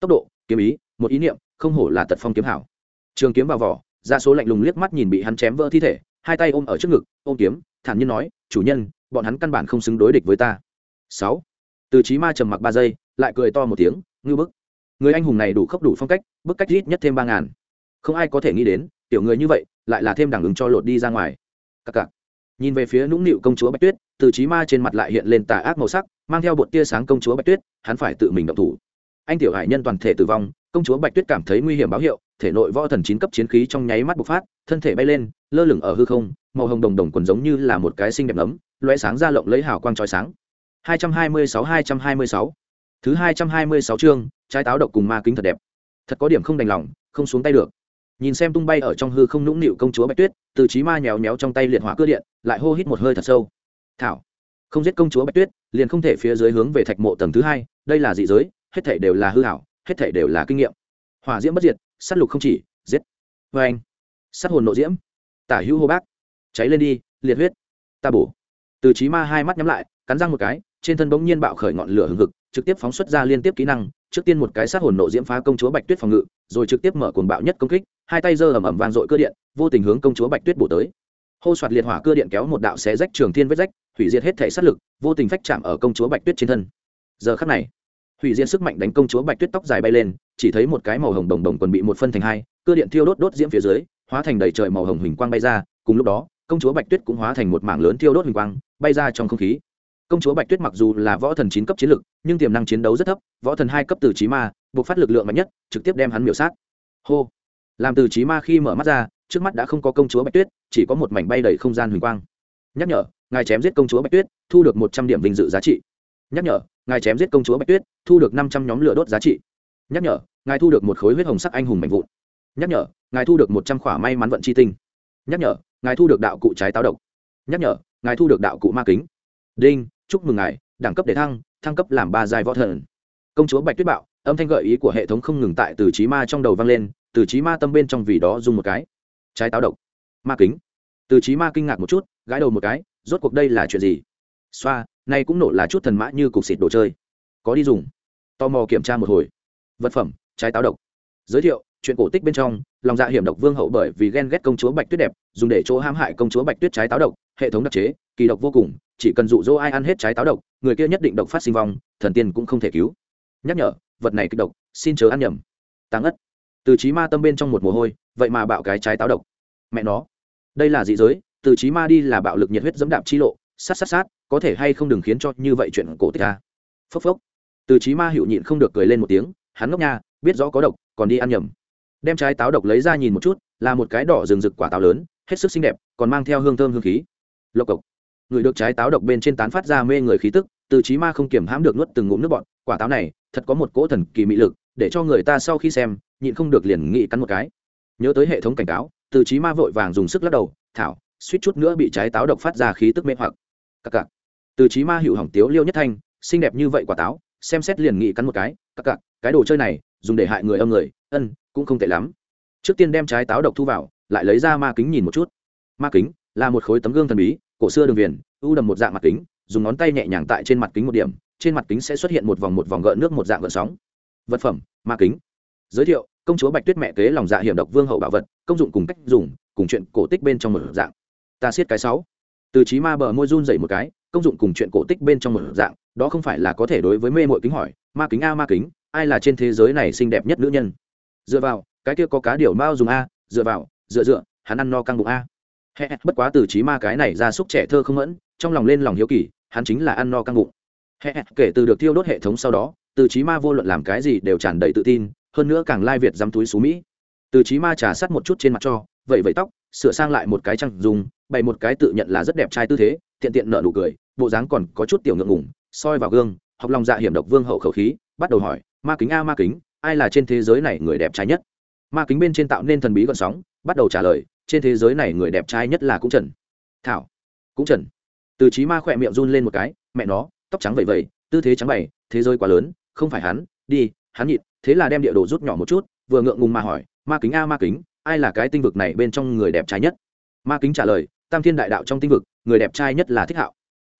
Tốc độ, kiếm ý, một ý niệm, không hổ là tật phong kiếm hảo. Trường kiếm vào vỏ ra số lạnh lùng liếc mắt nhìn bị hắn chém vỡ thi thể, hai tay ôm ở trước ngực, ôm kiếm, thản nhiên nói, chủ nhân, bọn hắn căn bản không xứng đối địch với ta. Sáu. Từ trí ma trầm mặc ba giây, lại cười to một tiếng ngư bức người anh hùng này đủ khốc đủ phong cách bức cách ít nhất thêm ba ngàn. Không ai có thể nghĩ đến tiểu người như vậy lại là thêm đẳng ứng cho lột đi ra ngoài. Cặc cặc. Nhìn về phía nũng nịu công chúa bạch tuyết từ trí ma trên mặt lại hiện lên tà ác màu sắc mang theo bột tia sáng công chúa bạch tuyết hắn phải tự mình động thủ. Anh tiểu hải nhân toàn thể tử vong công chúa bạch tuyết cảm thấy nguy hiểm báo hiệu thể nội võ thần chín cấp chiến khí trong nháy mắt bộc phát thân thể bay lên lơ lửng ở hư không màu hồng đồng đồng quần giống như là một cái xinh đẹp nấm, loé sáng ra lộng lấy hào quang trói sáng. 226 226 thứ 226 chương trái táo độc cùng ma kính thật đẹp. Thật có điểm không đành lòng, không xuống tay được. Nhìn xem tung bay ở trong hư không nũng nịu công chúa bạch tuyết, từ trí ma nhéo nhéo trong tay liệt hỏa cưa điện, lại hô hít một hơi thật sâu. Thảo, không giết công chúa bạch tuyết, liền không thể phía dưới hướng về thạch mộ tầng thứ hai, đây là dị giới, hết thể đều là hư hảo hết thể đều là kinh nghiệm. Hỏa diễm bất diệt s á t lục không chỉ, giết. Vê anh s á t hồn nộ diễm. Tả hữu hô bác, cháy lên đi, liệt huyết. Ta bổ. Từ trí ma hai mắt nhắm lại, cắn răng một cái, trên thân bỗng nhiên bạo khởi ngọn lửa hừng hực trực tiếp phóng xuất ra liên tiếp kỹ năng, trước tiên một cái sát hồn nộ diễm phá công chúa bạch tuyết phòng ngự, rồi trực tiếp mở cuồng bạo nhất công kích, hai tay giơ ầm ầm vang dội cơ điện, vô tình hướng công chúa bạch tuyết bổ tới. Hô soạt liệt hỏa cưa điện kéo một đạo xé rách trường thiên vết rách, hủy diệt hết thể sát lực, vô tình phách chạm ở công chúa bạch tuyết trên thân. Giờ khắc này, hủy diệt sức mạnh đánh công chúa bạch tuyết tóc dài bay lên, chỉ thấy một cái màu hồng đồng đồng còn bị một phân thành hai cưa điện thiêu đốt đốt diễm phía dưới, hóa thành đầy trời màu hồng huỳnh quang bay ra, cùng lúc đó, công chúa bạch tuyết cũng hóa thành một mảng lớn thiêu đốt huỳnh quang, bay ra trong không khí công chúa bạch tuyết mặc dù là võ thần chín cấp chiến lực, nhưng tiềm năng chiến đấu rất thấp, võ thần hai cấp từ trí ma, buộc phát lực lượng mạnh nhất, trực tiếp đem hắn miểu sát. Hô! Làm từ trí ma khi mở mắt ra, trước mắt đã không có công chúa bạch tuyết, chỉ có một mảnh bay đầy không gian huỳnh quang. Nhắc nhở, ngài chém giết công chúa bạch tuyết, thu được một trăm điểm vinh dự giá trị. Nhắc nhở, ngài chém giết công chúa bạch tuyết, thu được năm trăm nhóm lửa đốt giá trị. Nhắc nhở, ngài thu được một khối huyết hồng sắc anh hùng mạnh vụn. Nhắc nhở, ngài thu được một trăm khỏa may mắn vận chi tinh. Nhắc nhở, ngài thu được đạo cụ trái táo độc. Nhắc nhở, ngài thu được đạo cụ ma kính. Đinh! Chúc mừng ngài, đẳng cấp để thăng thăng cấp làm ba giai võ thần. Công chúa bạch tuyết bạo, âm thanh gợi ý của hệ thống không ngừng tại từ trí ma trong đầu vang lên, từ trí ma tâm bên trong vì đó dùng một cái. Trái táo độc. Ma kính. Từ trí ma kinh ngạc một chút, gãi đầu một cái, rốt cuộc đây là chuyện gì? Xoa, nay cũng nổ là chút thần mã như cục xịt đồ chơi. Có đi dùng. Tò mò kiểm tra một hồi. Vật phẩm, trái táo độc. Giới thiệu, chuyện cổ tích bên trong, lòng dạ hiểm độc vương hậu bởi vì ghen ghét công chúa bạch tuyết đẹp, dùng để chỗ hãm hại công chúa bạch tuyết trái táo độc, hệ thống đặc chế, kỳ độc vô cùng chỉ cần dụ dỗ ai ăn hết trái táo độc, người kia nhất định độc phát sinh vong, thần tiên cũng không thể cứu. Nhắc nhở, vật này kịch độc, xin chớ ăn nhầm. Tăng ất từ trí ma tâm bên trong một mồ hôi, vậy mà bạo cái trái táo độc. Mẹ nó. Đây là dị giới, từ trí ma đi là bạo lực nhiệt huyết dẫm đạp chi lộ, sát sát sát, có thể hay không đừng khiến cho như vậy chuyện cổ tích ta phốc phốc. Từ trí ma hiệu nhịn không được cười lên một tiếng, hắn ngốc nha, biết rõ có độc, còn đi ăn nhầm. Đem trái táo độc lấy ra nhìn một chút, là một cái đỏ rừng rực quả táo lớn, hết sức xinh đẹp, còn mang theo hương thơm hương khí. Lộc cộc người được trái táo độc bên trên tán phát ra mê người khí tức, từ trí ma không kiểm hãm được nuốt từng ngụm nước bọt. quả táo này, thật có một cỗ thần kỳ mị lực, để cho người ta sau khi xem, nhịn không được liền nghĩ cắn một cái. Nhớ tới hệ thống cảnh cáo, từ trí ma vội vàng dùng sức lắc đầu, thảo, suýt chút nữa bị trái táo độc phát ra khí tức mê hoặc. Cặc cặc. Từ trí ma hiểu hỏng tiếu liêu nhất thanh, xinh đẹp như vậy quả táo, xem xét liền nghĩ cắn một cái, cặc cặc, cái đồ chơi này, dùng để hại người âm người, ân, cũng không tệ lắm. Trước tiên đem trái táo độc thu vào, lại lấy ra ma kính nhìn một chút. Ma kính là một khối tấm gương thần bí cổ xưa đường viền, u đầm một dạng mặt kính, dùng ngón tay nhẹ nhàng tại trên mặt kính một điểm, trên mặt kính sẽ xuất hiện một vòng một vòng gợn nước một dạng gợn sóng. Vật phẩm, ma kính. Giới thiệu, công chúa bạch tuyết mẹ kế lòng dạ hiểm độc vương hậu bảo vật, công dụng cùng cách dùng, cùng chuyện cổ tích bên trong một dạng. Ta siết cái sáu. Từ trí ma bờ môi run dậy một cái, công dụng cùng chuyện cổ tích bên trong một dạng, đó không phải là có thể đối với mê mội kính hỏi, ma kính a, ma kính, ai là trên thế giới này xinh đẹp nhất nữ nhân? Dựa vào, cái kia có cá điều mao dùng a, dựa vào, dựa dựa, hắn ăn no căng bụng a. Hẹ, bất quá từ trí ma cái này ra xúc trẻ thơ không mẫn trong lòng lên lòng hiếu kỳ hắn chính là ăn no căng bụng. Hẹ, kể từ được thiêu đốt hệ thống sau đó từ trí ma vô luận làm cái gì đều tràn đầy tự tin hơn nữa càng lai việt dám túi xú mỹ. Từ trí ma trà sát một chút trên mặt cho vậy vậy tóc sửa sang lại một cái trăng dùng bày một cái tự nhận là rất đẹp trai tư thế tiện tiện nợ nụ cười bộ dáng còn có chút tiểu ngượng ngủng soi vào gương học lòng dạ hiểm độc vương hậu khẩu khí bắt đầu hỏi ma kính a ma kính ai là trên thế giới này người đẹp trai nhất? Ma kính bên trên tạo nên thần bí gọn sóng bắt đầu trả lời trên thế giới này người đẹp trai nhất là cũng trần. Thảo, cũng trần. Từ trí ma khỏe miệng run lên một cái, mẹ nó, tóc trắng vậy vậy tư thế trắng bày, thế giới quá lớn, không phải hắn, đi, hắn nhịn, thế là đem địa đồ rút nhỏ một chút, vừa ngượng ngùng mà hỏi, ma kính a, ma kính, ai là cái tinh vực này bên trong người đẹp trai nhất? Ma kính trả lời, tam thiên đại đạo trong tinh vực, người đẹp trai nhất là thích hạo.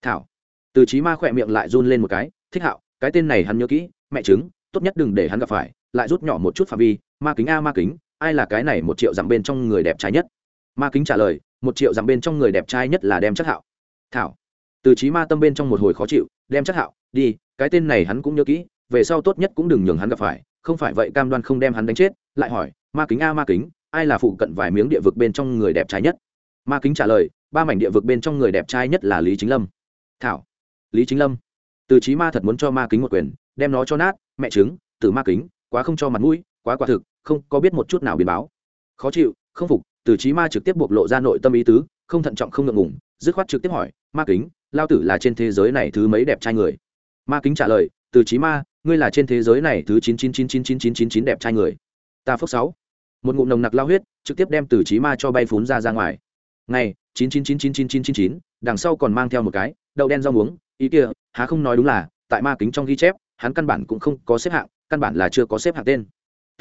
Thảo, từ trí ma khỏe miệng lại run lên một cái, thích hạo, cái tên này hắn nhớ kỹ, mẹ chứng, tốt nhất đừng để hắn gặp phải, lại rút nhỏ một chút phạm vi, ma kính a, ma kính ai là cái này một triệu dặm bên trong người đẹp trai nhất? Ma kính trả lời, một triệu dặm bên trong người đẹp trai nhất là đem chắc hạo. Thảo. Từ trí ma tâm bên trong một hồi khó chịu, đem chắc hạo, đi, cái tên này hắn cũng nhớ kỹ, về sau tốt nhất cũng đừng nhường hắn gặp phải, không phải vậy cam đoan không đem hắn đánh chết, lại hỏi, ma kính a, ma kính, ai là phụ cận vài miếng địa vực bên trong người đẹp trai nhất? Ma kính trả lời, ba mảnh địa vực bên trong người đẹp trai nhất là lý chính lâm. Thảo. Lý chính lâm. Từ trí ma thật muốn cho ma kính một quyền, đem nó cho nát, mẹ chứng từ ma kính, quá không cho mặt mũi, quá quả thực không có biết một chút nào biến báo khó chịu không phục từ trí ma trực tiếp bộc lộ ra nội tâm ý tứ không thận trọng không ngượng ngùng, dứt khoát trực tiếp hỏi ma kính lao tử là trên thế giới này thứ mấy đẹp trai người ma kính trả lời từ trí ma ngươi là trên thế giới này thứ chín chín chín chín chín chín chín chín đẹp trai người ta phước sáu một ngụm nồng nặc lao huyết trực tiếp đem từ trí ma cho bay phún ra ra ngoài ngày chín chín chín chín chín chín chín chín đằng sau còn mang theo một cái đậu đen rau muống ý kia há không nói đúng là tại ma kính trong ghi chép hắn căn bản cũng không có xếp hạng căn bản là chưa có xếp hạng tên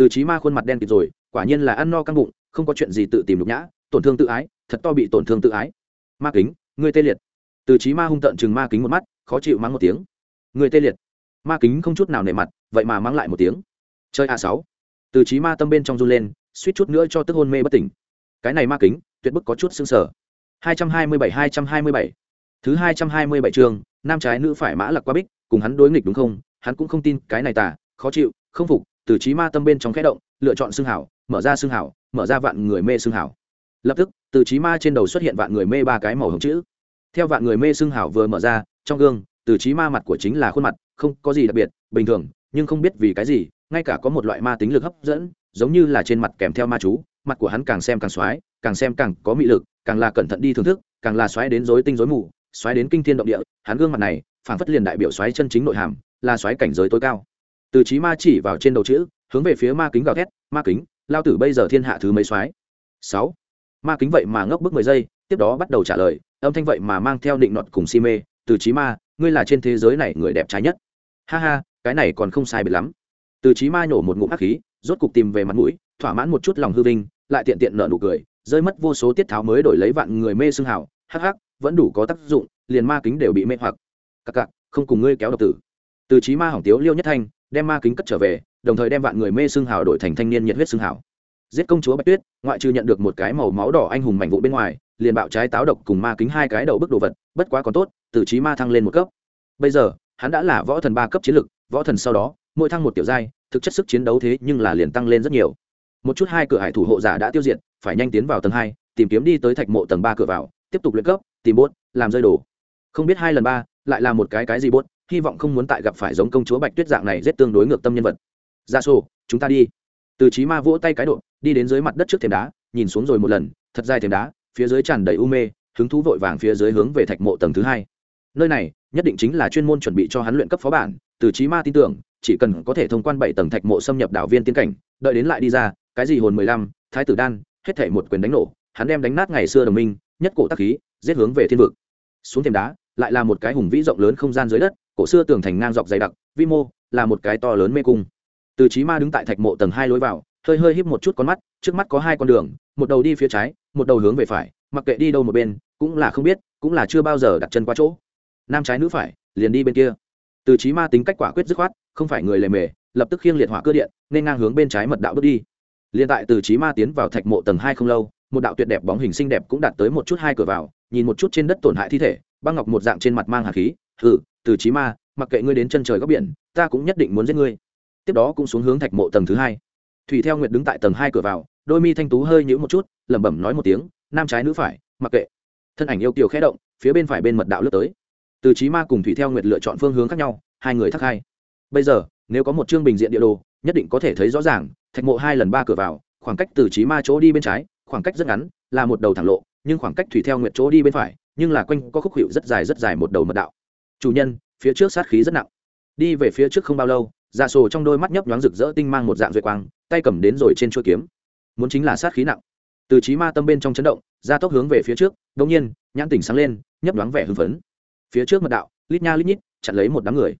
từ trí ma khuôn mặt đen kịt rồi, quả nhiên là ăn no căng bụng, không có chuyện gì tự tìm nhục nhã, tổn thương tự ái, thật to bị tổn thương tự ái. Ma kính, ngươi tê liệt. Từ trí ma hung tợn chừng ma kính một mắt, khó chịu mắng một tiếng. Người tê liệt. Ma kính không chút nào nề mặt, vậy mà mắng lại một tiếng. Chơi a sáu. Từ trí ma tâm bên trong run lên, suýt chút nữa cho tức hôn mê bất tỉnh. Cái này ma kính, tuyệt bức có chút xương sở 227 227 thứ 227 chương nam trái nữ phải mã lạc qua bích, cùng hắn đối nghịch đúng không? Hắn cũng không tin cái này tà, khó chịu, không phục từ trí ma tâm bên trong khẽ động, lựa chọn xương hảo, mở ra xương hảo, mở ra vạn người mê xương hảo. Lập tức, từ trí ma trên đầu xuất hiện vạn người mê ba cái màu hồng chữ. Theo vạn người mê xương hảo vừa mở ra, trong gương, từ trí ma mặt của chính là khuôn mặt, không có gì đặc biệt, bình thường, nhưng không biết vì cái gì, ngay cả có một loại ma tính lực hấp dẫn, giống như là trên mặt kèm theo ma chú, mặt của hắn càng xem càng xoái, càng xem càng có mị lực, càng là cẩn thận đi thưởng thức, càng là xoái đến rối tinh rối mù, xoái đến kinh thiên động địa, hắn gương mặt này, phảng phất liền đại biểu xoái chân chính nội hàm, là xoái cảnh giới tối cao từ trí ma chỉ vào trên đầu chữ, hướng về phía ma kính gào thét, ma kính, lao tử bây giờ thiên hạ thứ mấy xoáy sáu. Ma kính vậy mà ngốc bước mười giây, tiếp đó bắt đầu trả lời, âm thanh vậy mà mang theo định nọt cùng si mê, từ trí ma, ngươi là trên thế giới này người đẹp trai nhất. Ha ha, cái này còn không sai biệt lắm. Từ trí ma nhổ một ngụm hắc khí, rốt cục tìm về mặt mũi, thỏa mãn một chút lòng hư vinh, lại tiện tiện nở nụ cười, rơi mất vô số tiết tháo mới đổi lấy vạn người mê xương hảo hắc hắc, vẫn đủ có tác dụng, liền ma kính đều bị mê hoặc. Cặc cặc, không cùng ngươi kéo độc tử. Từ trí ma hỏng tiếu liêu nhất thanh đem ma kính cất trở về đồng thời đem vạn người mê xương hào đổi thành thanh niên nhiệt huyết xương hào, giết công chúa bạch tuyết ngoại trừ nhận được một cái màu máu đỏ anh hùng mảnh vụ bên ngoài liền bạo trái táo độc cùng ma kính hai cái đầu bức đồ vật bất quá còn tốt từ trí ma thăng lên một cấp. Bây giờ hắn đã là võ thần ba cấp chiến lực võ thần sau đó mỗi thăng một tiểu giai thực chất sức chiến đấu thế nhưng là liền tăng lên rất nhiều. Một chút hai cửa hải thủ hộ giả đã tiêu diệt phải nhanh tiến vào tầng hai tìm kiếm đi tới thạch mộ tầng ba cửa vào tiếp tục luyện cấp tìm bốt làm rơi đồ. Không biết hai lần ba lại là một cái cái gì bốt hy vọng không muốn tại gặp phải giống công chúa bạch tuyết dạng này rất tương đối ngược tâm nhân vật. Dạ ra sổ chúng ta đi. Từ trí ma vỗ tay cái độ, đi đến dưới mặt đất trước thềm đá, nhìn xuống rồi một lần, thật dài thềm đá, phía dưới tràn đầy u mê, hứng thú vội vàng phía dưới hướng về thạch mộ tầng thứ hai. Nơi này, nhất định chính là chuyên môn chuẩn bị cho hắn luyện cấp phó bản, từ trí ma tin tưởng, chỉ cần có thể thông quan bảy tầng thạch mộ xâm nhập đảo viên tiên cảnh, đợi đến lại đi ra, cái gì hồn mười lăm, thái tử đan, hết thể một quyền đánh nổ, hắn đem đánh nát ngày xưa đồng minh, nhất cổ tắc khí, giết hướng về thiên vực. Xuống thềm đá, lại là một cái hùng vĩ rộng lớn không gian dưới đất cổ xưa tường thành ngang dọc dày đặc, vi mô, là một cái to lớn mê cung. Từ trí ma đứng tại thạch mộ tầng hai lối vào, hơi hơi híp một chút con mắt, trước mắt có hai con đường, một đầu đi phía trái, một đầu hướng về phải, mặc kệ đi đâu một bên, cũng là không biết, cũng là chưa bao giờ đặt chân qua chỗ. Nam trái nữ phải, liền đi bên kia. Từ trí ma tính cách quả quyết dứt khoát, không phải người lề mề, lập tức khiêng liệt hỏa cơ điện, nên ngang hướng bên trái mật đạo bước đi. Liền tại từ trí ma tiến vào thạch mộ tầng hai không lâu, một đạo tuyệt đẹp bóng hình xinh đẹp cũng đạt tới một chút hai cửa vào, nhìn một chút trên đất tổn hại thi thể, băng ngọc một dạng trên mặt mang hạt khí, hừ từ trí ma, mặc kệ ngươi đến chân trời góc biển, ta cũng nhất định muốn giết ngươi. Tiếp đó cũng xuống hướng thạch mộ tầng thứ hai. Thủy theo nguyệt đứng tại tầng hai cửa vào, đôi mi thanh tú hơi nhũ một chút, lẩm bẩm nói một tiếng, nam trái nữ phải, mặc kệ. Thân ảnh yêu kiều khẽ động, phía bên phải bên mật đạo lướt tới. Từ trí ma cùng thủy theo nguyệt lựa chọn phương hướng khác nhau, hai người thắc hai. Bây giờ, nếu có một chương bình diện địa đồ, nhất định có thể thấy rõ ràng, thạch mộ hai lần ba cửa vào, khoảng cách từ trí ma chỗ đi bên trái, khoảng cách rất ngắn, là một đầu thẳng lộ, nhưng khoảng cách thủy theo nguyệt chỗ đi bên phải, nhưng là quanh có khúc hiệu rất dài rất dài một đầu mật đạo chủ nhân, phía trước sát khí rất nặng. Đi về phía trước không bao lâu dạ sổ trong đôi mắt nhấp nhoáng rực rỡ tinh mang một dạng duệ quang, tay cầm đến rồi trên chuôi kiếm. Muốn chính là sát khí nặng. Từ trí ma tâm bên trong chấn động ra tốc hướng về phía trước đ nhiên, nhãn tỉnh sáng lên, nhấp nhoáng vẻ hưng phấn. Phía trước mật đạo, lít nha lít nhít, chặn lấy một đám người.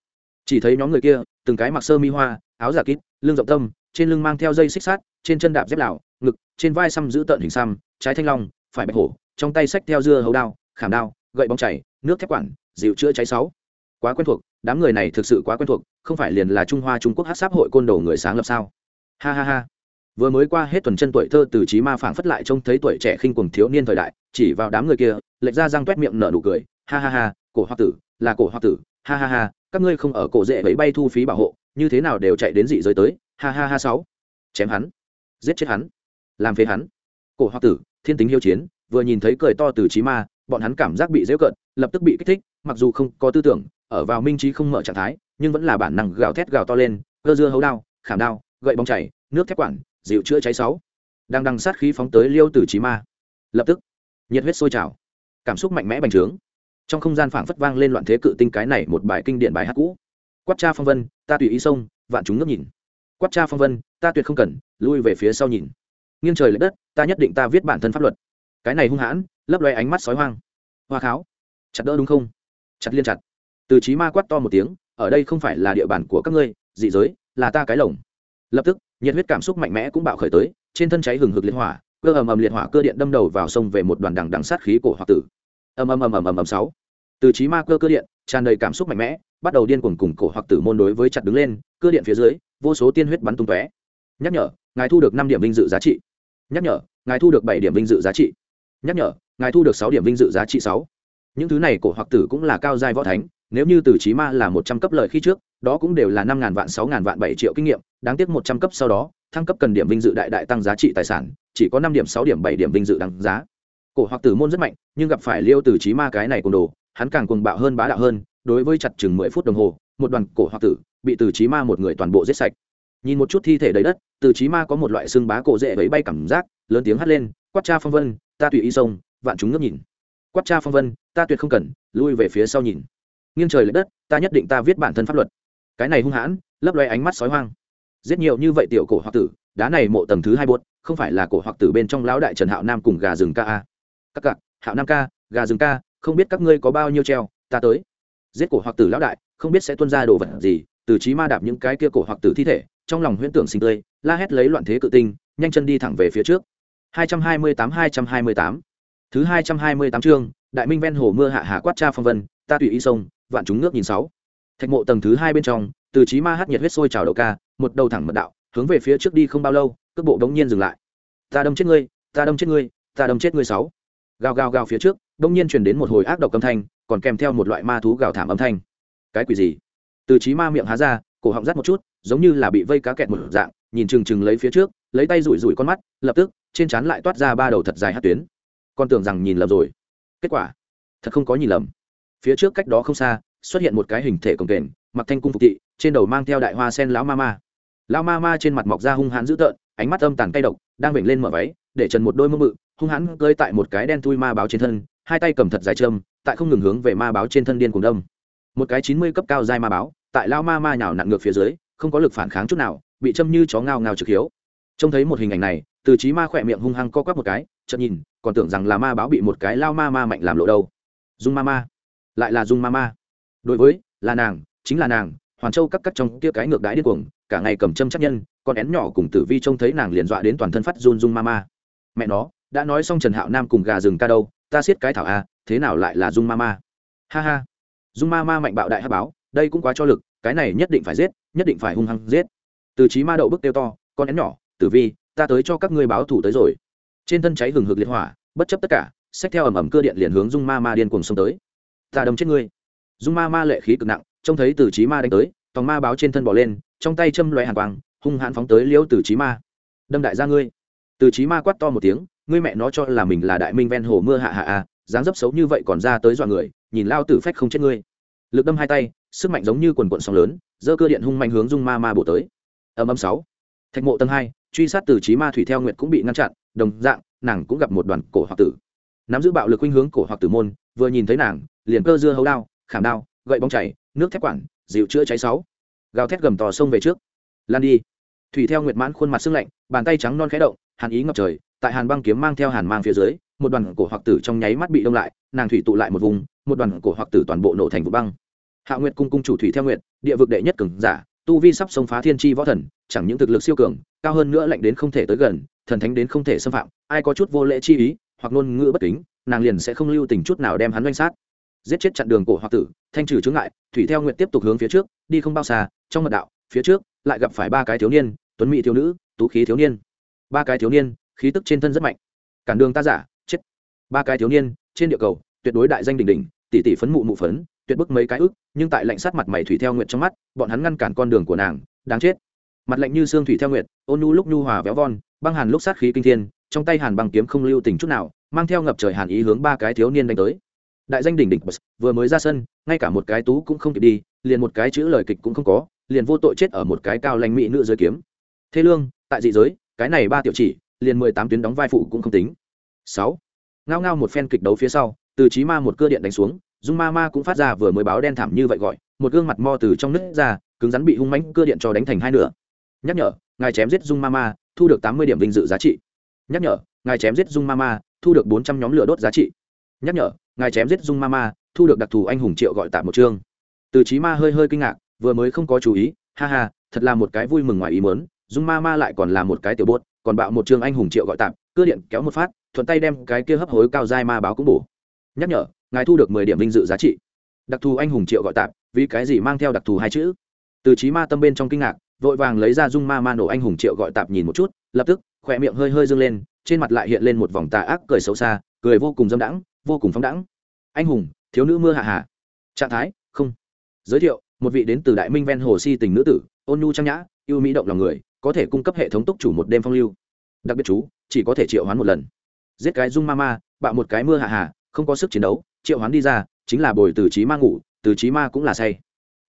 Chỉ thấy nhóm người kia, từng cái mặc sơ mi hoa, áo giả kít, lưng rộng tâm, trên lưng mang theo dây xích sát trên chân đạp dép lảo, ngực, trên vai xăm giữ tợn hình xăm, trái thanh long, phải bạch hổ, trong tay xách theo dưa hấu đao, khảm đao, gậy bóng chảy, nước thép quản dịu chữa cháy sáu. Quá quen thuộc, đám người này thực sự quá quen thuộc, không phải liền là trung hoa trung quốc hát sáp hội côn đồ người sáng lập sao? Ha ha ha. Vừa mới qua hết tuần chân tuổi thơ từ trí ma phảng phất lại trông thấy tuổi trẻ khinh cuồng thiếu niên thời đại, chỉ vào đám người kia, lệch ra răng tuét miệng nở nụ cười, ha ha ha, cổ hoa tử, là cổ hoa tử, ha ha ha, các ngươi không ở cổ dễ bẫy bay thu phí bảo hộ, như thế nào đều chạy đến dị giới tới, ha ha ha sáu. Chém hắn, giết chết hắn, làm phế hắn. Cổ hoa tử, thiên tính hiếu chiến, vừa nhìn thấy cười to từ trí ma, bọn hắn cảm giác bị dễ cận lập tức bị kích thích mặc dù không có tư tưởng, ở vào minh trí không mở trạng thái, nhưng vẫn là bản năng gào thét gào to lên, gơ dưa hấu đao, khảm đao, gậy bóng chảy, nước thép quản, dịu chữa cháy sáu. Đang đằng sát khí phóng tới liêu tử trí ma. Lập tức, nhiệt huyết sôi trào, cảm xúc mạnh mẽ bành trướng. Trong không gian phảng phất vang lên loạn thế cự tinh cái này một bài kinh điển bài hát cũ. Quát cha phong vân, ta tùy ý sông vạn chúng ngước nhìn. Quát cha phong vân, ta tuyệt không cần, lui về phía sau nhìn. Nghiêng trời l ệ đất, ta nhất định ta viết bản thân pháp luật. Cái này hung hãn, lấp loe ánh mắt sói hoang. Hoa kháo. Chặt đỡ đúng không? Chặt liên chặt. Từ trí ma quát to một tiếng, ở đây không phải là địa bàn của các ngươi, dị giới, là ta cái lồng. Lập tức, nhiệt huyết cảm xúc mạnh mẽ cũng bạo khởi tới, trên thân cháy hừng hực liệt hỏa, cơ ầm ầm liệt hỏa cơ điện đâm đầu vào sông về một đoàn đằng đằng sát khí cổ hoặc tử. Ầm ầm ầm ầm ầm ầm sáu. Từ trí ma cơ cơ điện, tràn đầy cảm xúc mạnh mẽ, bắt đầu điên cuồng cùng cổ hoặc tử môn đối với chặt đứng lên, cơ điện phía dưới, vô số tiên huyết bắn tung tóe. Nhắc nhở, ngài thu được năm điểm vinh dự giá trị. Nhắc nhở, ngài thu được bảy điểm vinh dự giá trị. Nhắc nhở, ngài thu được sáu điểm vinh dự giá trị sáu những thứ này cổ hoặc tử cũng là cao giai võ thánh, nếu như từ trí ma là một trăm cấp lợi khi trước, đó cũng đều là năm ngàn vạn, sáu ngàn vạn, bảy triệu kinh nghiệm, đáng tiếc một trăm cấp sau đó, thăng cấp cần điểm vinh dự đại đại tăng giá trị tài sản, chỉ có năm điểm, sáu điểm, bảy điểm vinh dự đáng giá. Cổ hoặc tử môn rất mạnh, nhưng gặp phải liêu từ trí ma cái này cùng đồ, hắn càng cuồng bạo hơn bá đạo hơn, đối với chặt chừng mười phút đồng hồ, một đoàn cổ hoặc tử bị từ trí ma một người toàn bộ giết sạch. Nhìn một chút thi thể đầy đất, từ trí ma có một loại xương bá cổ dễ vẫy bay cảm giác, lớn tiếng hắt lên, quát cha phong vân, ta tùy Y sông vạn chúng ngước nhìn quát cha phong vân, ta tuyệt không cần, lui về phía sau nhìn. Nghiêng trời l ệ đất, ta nhất định ta viết bản thân pháp luật. Cái này hung hãn, lấp loe ánh mắt sói hoang. Giết nhiều như vậy tiểu cổ hoặc tử, đá này mộ tầng thứ hai buốt, không phải là cổ hoặc tử bên trong lão đại trần hạo nam cùng gà rừng ca a. Các cặp hạo nam ca, gà rừng ca, không biết các ngươi có bao nhiêu treo, ta tới. Giết cổ hoặc tử lão đại, không biết sẽ tuân ra đồ vật gì, từ trí ma đạp những cái kia cổ hoặc tử thi thể, trong lòng huyễn tưởng sinh tươi, la hét lấy loạn thế cự tinh, nhanh chân đi thẳng về phía trước. 228-228 thứ 228 chương, đại minh ven hồ mưa hạ hà quát cha phong vân, ta tùy ý sông, vạn chúng nước nhìn sáu. Thạch mộ tầng thứ hai bên trong, từ trí ma hát nhiệt huyết sôi trào đầu ca, một đầu thẳng mật đạo, hướng về phía trước đi không bao lâu, cước bộ đống nhiên dừng lại. Ta đâm chết ngươi, ta đâm chết ngươi, ta đâm chết ngươi sáu. Gào gào gào phía trước đống nhiên truyền đến một hồi ác độc âm thanh, còn kèm theo một loại ma thú gào thảm âm thanh. Cái quỷ gì? Từ trí ma miệng há ra, cổ họng rát một chút, giống như là bị vây cá kẹt một dạng, nhìn chừng chừng lấy phía trước, lấy tay rủi rủi con mắt, lập tức, trên trán lại toát ra ba đầu thật dài hát tuyến con tưởng rằng nhìn lầm rồi. Kết quả, thật không có nhìn lầm. Phía trước cách đó không xa, xuất hiện một cái hình thể cồng kềnh, mặc thanh cung phục thị, trên đầu mang theo đại hoa sen lão ma ma. Lão ma ma trên mặt mọc ra hung hãn dữ tợn, ánh mắt âm tàn cay độc, đang vểnh lên mở váy, để trần một đôi mơ mự hung hãn cơi tại một cái đen thui ma báo trên thân, hai tay cầm thật dài trơm tại không ngừng hướng về ma báo trên thân điên cùng đông một cái chín mươi cấp cao dai ma báo, tại lao ma ma nhào nặn ngược phía dưới, không có lực phản kháng chút nào, bị châm như chó ngao ngao trực hiếu. Trông thấy một hình ảnh này, từ trí ma khỏe miệng hung hăng co quắp một cái, chợt nhìn còn tưởng rằng là ma báo bị một cái lao ma ma mạnh làm lộ đâu. Dung ma ma. Lại là dung ma ma. Đối với, là nàng, chính là nàng, hoàn châu cắt cắt trong kia cái ngược đái điên cuồng, cả ngày cầm châm chắc nhân, con én nhỏ cùng tử vi trông thấy nàng liền dọa đến toàn thân phát run dung ma ma. Mẹ nó, đã nói xong trần hạo nam cùng gà rừng ca đâu, ta siết cái thảo a thế nào lại là dung ma ma? Ha ha. Dung ma ma mạnh bạo đại hát báo, đây cũng quá cho lực, cái này nhất định phải giết, nhất định phải hung hăng giết. Từ trí ma đậu bức tiêu to, con én nhỏ, tử vi, ta tới cho các ngươi báo thủ tới rồi trên thân cháy hừng hực liệt hỏa, bất chấp tất cả, xách theo ẩm ẩm cơ điện liền hướng dung ma ma điên cuồng xông tới. Ta đâm chết ngươi. Dung ma ma lệ khí cực nặng, trông thấy từ trí ma đánh tới, tòng ma báo trên thân bỏ lên, trong tay châm loé hàn quang, hung hãn phóng tới liễu từ trí ma. Đâm đại ra ngươi. Từ trí ma quát to một tiếng, ngươi mẹ nó cho là mình là đại minh ven hồ mưa hạ hạ à dáng dấp xấu như vậy còn ra tới dọa người, nhìn lao tử phách không chết ngươi. Lực đâm hai tay, sức mạnh giống như quần quận sóng lớn dơ cơ điện hung mạnh hướng dung ma ma bổ tới. Âm âm sáu. Thạch mộ tầng hai, truy sát từ trí ma thủy theo nguyện cũng bị ngăn chặn đồng dạng, nàng cũng gặp một đoàn cổ hoặc tử. Nắm giữ bạo lực khuynh hướng cổ hoặc tử môn, vừa nhìn thấy nàng, liền cơ dưa hấu đao, khảm đao, gậy bóng chảy, nước thép quản, dịu chữa cháy sáu. Gào thét gầm tò sông về trước. Lan đi. Thủy theo nguyệt mãn khuôn mặt sưng lạnh, bàn tay trắng non khẽ động, hàn ý ngập trời, tại hàn băng kiếm mang theo hàn mang phía dưới, một đoàn cổ hoặc tử trong nháy mắt bị đông lại, nàng thủy tụ lại một vùng, một đoàn cổ hoặc tử toàn bộ nổ thành vụ băng. Hạ nguyệt cung cung chủ thủy theo nguyệt, địa vực đệ nhất cường giả, tu vi sắp xông phá thiên tri võ thần, chẳng những thực lực siêu cường, cao hơn nữa lạnh đến không thể tới gần thần thánh đến không thể xâm phạm, ai có chút vô lễ chi ý, hoặc ngôn ngữ bất kính, nàng liền sẽ không lưu tình chút nào đem hắn doanh sát. Giết chết chặn đường cổ hoặc tử, thanh trừ chướng ngại, thủy theo nguyện tiếp tục hướng phía trước, đi không bao xa, trong mật đạo, phía trước, lại gặp phải ba cái thiếu niên, tuấn mỹ thiếu nữ, tú khí thiếu niên. Ba cái thiếu niên, khí tức trên thân rất mạnh. Cản đường ta giả, chết. Ba cái thiếu niên, trên địa cầu, tuyệt đối đại danh đỉnh đỉnh, tỷ tỷ phấn mụ mụ phấn, tuyệt bức mấy cái ức, nhưng tại lạnh sát mặt mày thủy theo nguyện trong mắt, bọn hắn ngăn cản con đường của nàng, đáng chết. Mặt lạnh như xương thủy theo nguyện ôn nhu lúc nhu hòa véo von băng hàn lúc sát khí kinh thiên, trong tay hàn băng kiếm không lưu tình chút nào, mang theo ngập trời hàn ý hướng ba cái thiếu niên đánh tới. Đại danh đỉnh đỉnh vừa mới ra sân, ngay cả một cái tú cũng không kịp đi, liền một cái chữ lời kịch cũng không có, liền vô tội chết ở một cái cao lành mỹ nữ dưới kiếm. Thế lương, tại dị giới, cái này ba tiểu chỉ, liền mười tám tuyến đóng vai phụ cũng không tính. Sáu. Ngao ngao một phen kịch đấu phía sau, từ trí ma một cơ điện đánh xuống, dung ma ma cũng phát ra vừa mới báo đen thảm như vậy gọi, một gương mặt mo từ trong nước ra, cứng rắn bị hung mãnh cơ điện cho đánh thành hai nửa. Nhắc nhở ngài chém giết dung ma ma thu được tám mươi điểm vinh dự giá trị. Nhắc nhở, ngài chém giết dung ma ma thu được bốn trăm nhóm lửa đốt giá trị. Nhắc nhở, ngài chém giết dung ma ma thu được đặc thù anh hùng triệu gọi tạm một chương. Từ trí ma hơi hơi kinh ngạc, vừa mới không có chú ý, ha ha, thật là một cái vui mừng ngoài ý mớn dung ma ma lại còn là một cái tiểu bốt, còn bạo một chương anh hùng triệu gọi tạm, cưa điện kéo một phát, thuận tay đem cái kia hấp hối cao dai ma báo cũng bổ. Nhắc nhở, ngài thu được mười điểm vinh dự giá trị. Đặc thù anh hùng triệu gọi tạm, vì cái gì mang theo đặc thù hai chữ? Từ trí ma tâm bên trong kinh ngạc vội vàng lấy ra dung ma ma nổ anh hùng triệu gọi tạm nhìn một chút, lập tức, khỏe miệng hơi hơi dâng lên, trên mặt lại hiện lên một vòng tà ác cười xấu xa, cười vô cùng dâm đãng, vô cùng phóng đãng. Anh hùng, thiếu nữ mưa hạ hạ. Trạng thái, không. Giới thiệu, một vị đến từ đại minh ven hồ si tình nữ tử, ôn nhu trang nhã, yêu mỹ động lòng người, có thể cung cấp hệ thống túc chủ một đêm phong lưu. Đặc biệt chú, chỉ có thể triệu hoán một lần. Giết cái dung ma ma, bạo một cái mưa hạ hạ, không có sức chiến đấu, triệu hoán đi ra, chính là bồi từ trí ma ngủ, từ trí ma cũng là say.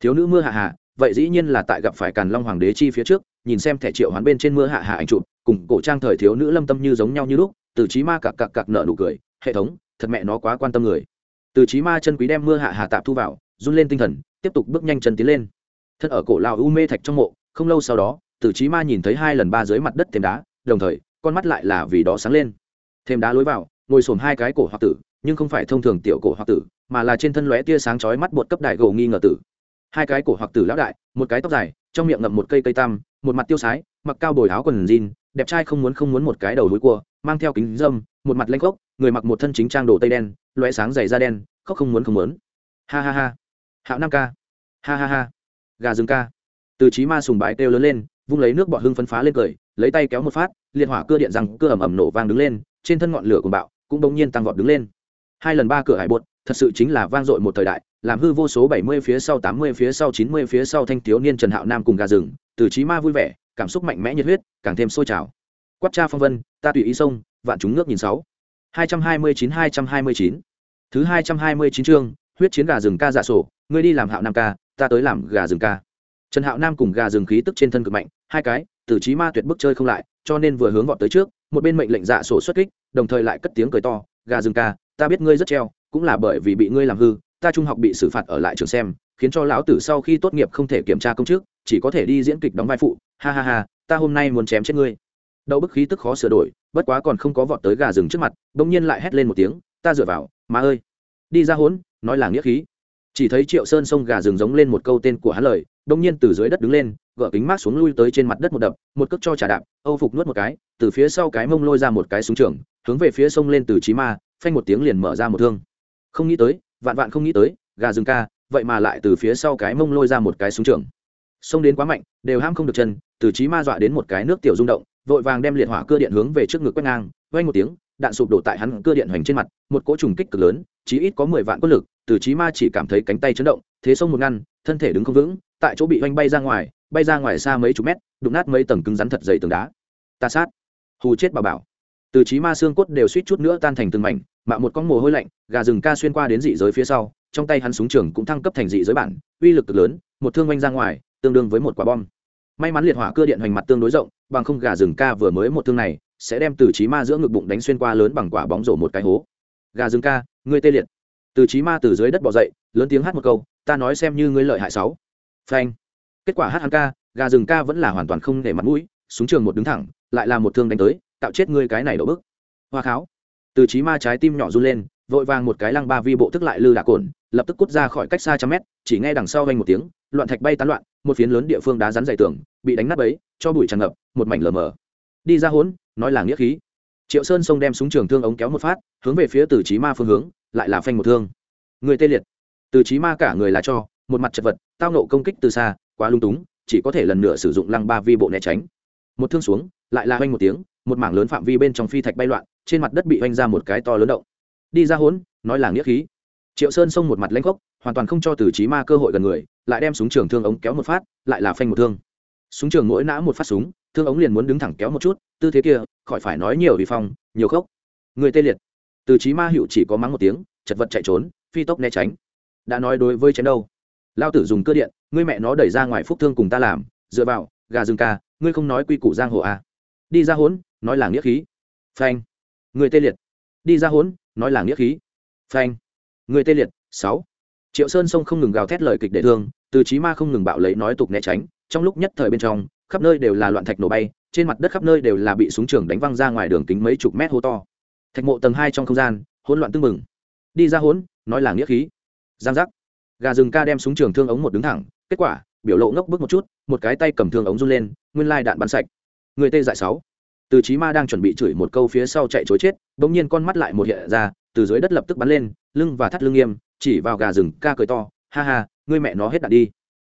Thiếu nữ mưa hạ hạ vậy dĩ nhiên là tại gặp phải càn long hoàng đế chi phía trước, nhìn xem thẻ triệu hoán bên trên mưa hạ hạ ảnh chụp, cùng cổ trang thời thiếu nữ lâm tâm như giống nhau như lúc, từ trí ma cặc cặc cặc nợ nụ cười, hệ thống, thật mẹ nó quá quan tâm người. Từ trí ma chân quý đem mưa hạ hạ tạp thu vào, run lên tinh thần, tiếp tục bước nhanh chân tiến lên. Thân ở cổ lao u mê thạch trong mộ, không lâu sau đó, từ trí ma nhìn thấy hai lần ba dưới mặt đất thềm đá, đồng thời, con mắt lại là vì đó sáng lên. Thêm đá lối vào, ngồi xổm hai cái cổ hoặc tử, nhưng không phải thông thường tiểu cổ hoặc tử, mà là trên thân lóe tia sáng chói mắt bột cấp đại gầu nghi ngờ tử hai cái cổ hoặc tử lão đại, một cái tóc dài, trong miệng ngậm một cây cây tam một mặt tiêu sái, mặc cao bồi áo quần jean, đẹp trai không muốn không muốn một cái đầu đuôi cua, mang theo kính dâm, một mặt lanh khốc, người mặc một thân chính trang đồ tây đen loé sáng dày da đen, khóc không muốn không muốn. Ha ha ha. Hạo nam ca. Ha ha ha. Gà rừng ca. Từ trí ma sùng bái kêu lớn lên, vung lấy nước bọt hưng phấn phá lên cười, lấy tay kéo một phát, liệt hỏa cưa điện rằng cưa ẩm ẩm nổ vang đứng lên, trên thân ngọn lửa của bạo cũng bỗng nhiên tăng vọt đứng lên. Hai lần ba cửa hải bột, thật sự chính là vang dội một thời đại làm hư vô số bảy mươi phía sau, tám mươi phía sau, chín mươi phía sau thanh thiếu niên trần hạo nam cùng gà rừng, từ trí ma vui vẻ, cảm xúc mạnh mẽ nhiệt huyết, càng thêm sôi trào. Quát cha phong vân, ta tùy ý sông vạn chúng ngước nhìn sáu. hai trăm hai mươi chín, hai trăm hai mươi chín. Thứ hai trăm hai mươi chín chương, huyết chiến gà rừng ca giả sổ, ngươi đi làm hạo nam ca, ta tới làm gà rừng ca. Trần hạo nam cùng gà rừng khí tức trên thân cực mạnh, hai cái, từ trí ma tuyệt bức chơi không lại, cho nên vừa hướng vọt tới trước, một bên mệnh lệnh dạ sổ xuất kích, đồng thời lại cất tiếng cười to, gà rừng ca, ta biết ngươi rất treo, cũng là bởi vì bị ngươi làm hư ta trung học bị xử phạt ở lại trường xem, khiến cho lão tử sau khi tốt nghiệp không thể kiểm tra công chức, chỉ có thể đi diễn kịch đóng vai phụ. Ha ha ha, ta hôm nay muốn chém chết ngươi. Đậu bức khí tức khó sửa đổi, bất quá còn không có vọt tới gà rừng trước mặt, bỗng nhiên lại hét lên một tiếng, ta dựa vào, má ơi. Đi ra hốn, nói là nghĩa khí. Chỉ thấy triệu sơn xông gà rừng giống lên một câu tên của hắn lời, bỗng nhiên từ dưới đất đứng lên, gỡ kính mát xuống lui tới trên mặt đất một đập, một cước cho trả đạp, âu phục nuốt một cái, từ phía sau cái mông lôi ra một cái súng trường, hướng về phía sông lên từ trí ma, phanh một tiếng liền mở ra một thương. Không nghĩ tới vạn vạn không nghĩ tới, gà rừng ca, vậy mà lại từ phía sau cái mông lôi ra một cái súng trường. Xông đến quá mạnh, đều ham không được chân, từ trí ma dọa đến một cái nước tiểu rung động, vội vàng đem liệt hỏa cơ điện hướng về trước ngực quét ngang, vang một tiếng, đạn sụp đổ tại hắn cơ điện hoành trên mặt, một cỗ trùng kích cực lớn, chí ít có mười vạn quân lực, từ trí ma chỉ cảm thấy cánh tay chấn động, thế sông một ngăn, thân thể đứng không vững, tại chỗ bị oanh bay ra ngoài, bay ra ngoài xa mấy chục mét, đụng nát mấy tầng cứng rắn thật dày tường đá. Ta sát. Hù chết bà bảo. Từ trí ma xương cốt đều suýt chút nữa tan thành từng mảnh mạ một con mồ hôi lạnh, gà rừng ca xuyên qua đến dị giới phía sau, trong tay hắn súng trường cũng thăng cấp thành dị giới bản, uy lực cực lớn, một thương oanh ra ngoài, tương đương với một quả bom. May mắn liệt hỏa cơ điện hoành mặt tương đối rộng, bằng không gà rừng ca vừa mới một thương này, sẽ đem từ trí ma giữa ngực bụng đánh xuyên qua lớn bằng quả bóng rổ một cái hố. Gà rừng ca, ngươi tê liệt. Từ trí ma từ dưới đất bỏ dậy, lớn tiếng hát một câu, ta nói xem như ngươi lợi hại sáu. Phanh. Kết quả hát hắn ca, gà rừng ca vẫn là hoàn toàn không để mặt mũi, súng trường một đứng thẳng, lại là một thương đánh tới tạo chết ngươi cái này đổ bức. Hoa kháo từ trí ma trái tim nhỏ run lên vội vàng một cái lăng ba vi bộ thức lại lư đà cồn lập tức cút ra khỏi cách xa trăm mét chỉ nghe đằng sau vang một tiếng loạn thạch bay tán loạn một phiến lớn địa phương đá rắn dày tường bị đánh nát bấy, cho bụi tràn ngập một mảnh lờ mờ. Đi ra hốn nói là nghĩa khí. Triệu sơn xông đem súng trường thương ống kéo một phát hướng về phía từ trí ma phương hướng lại là phanh một thương. Người tê liệt. Từ trí ma cả người là cho một mặt chật vật tao nộ công kích từ xa quá lung túng chỉ có thể lần nữa sử dụng lăng ba vi bộ né tránh. Một thương xuống lại là oanh một tiếng một mảng lớn phạm vi bên trong phi thạch bay loạn trên mặt đất bị oanh ra một cái to lớn động. Đi ra hốn, nói là nghĩa khí. Triệu sơn xông một mặt lãnh gốc hoàn toàn không cho từ trí ma cơ hội gần người, lại đem súng trường thương ống kéo một phát, lại là phanh một thương. Súng trường mỗi nã một phát súng, thương ống liền muốn đứng thẳng kéo một chút, tư thế kia, khỏi phải nói nhiều vì phong, nhiều khốc. Người tê liệt. Từ trí ma hiệu chỉ có mắng một tiếng, chật vật chạy trốn, phi tốc né tránh. Đã nói đối với chén đâu? Lao tử dùng cơ điện, ngươi mẹ nó đẩy ra ngoài phúc thương cùng ta làm, dựa vào, gà rừng ca, ngươi không nói quy củ giang hồ à. đi ra hốn, nói là nghĩa khí. Phanh người tê liệt. Đi ra hốn, nói là nghĩa khí. Phanh. Người tê liệt, sáu. Triệu sơn sông không ngừng gào thét lời kịch để thương, từ trí ma không ngừng bạo lấy nói tục né tránh, trong lúc nhất thời bên trong, khắp nơi đều là loạn thạch nổ bay, trên mặt đất khắp nơi đều là bị súng trường đánh văng ra ngoài đường kính mấy chục mét hô to. Thạch mộ tầng hai trong không gian, hỗn loạn tưng mừng đi ra hỗn nói là nghĩa khí. Giang giác. Gà rừng ca đem súng trường thương ống một đứng thẳng, kết quả, biểu lộ ngốc bước một chút, một cái tay cầm thương ống run lên, nguyên lai đạn bắn sạch. Người tê dại sáu từ chí ma đang chuẩn bị chửi một câu phía sau chạy trối chết, bỗng nhiên con mắt lại một hiện ra, từ dưới đất lập tức bắn lên, lưng và thắt lưng nghiêm, chỉ vào gà rừng, ca cười to, ha ha, ngươi mẹ nó hết đạn đi.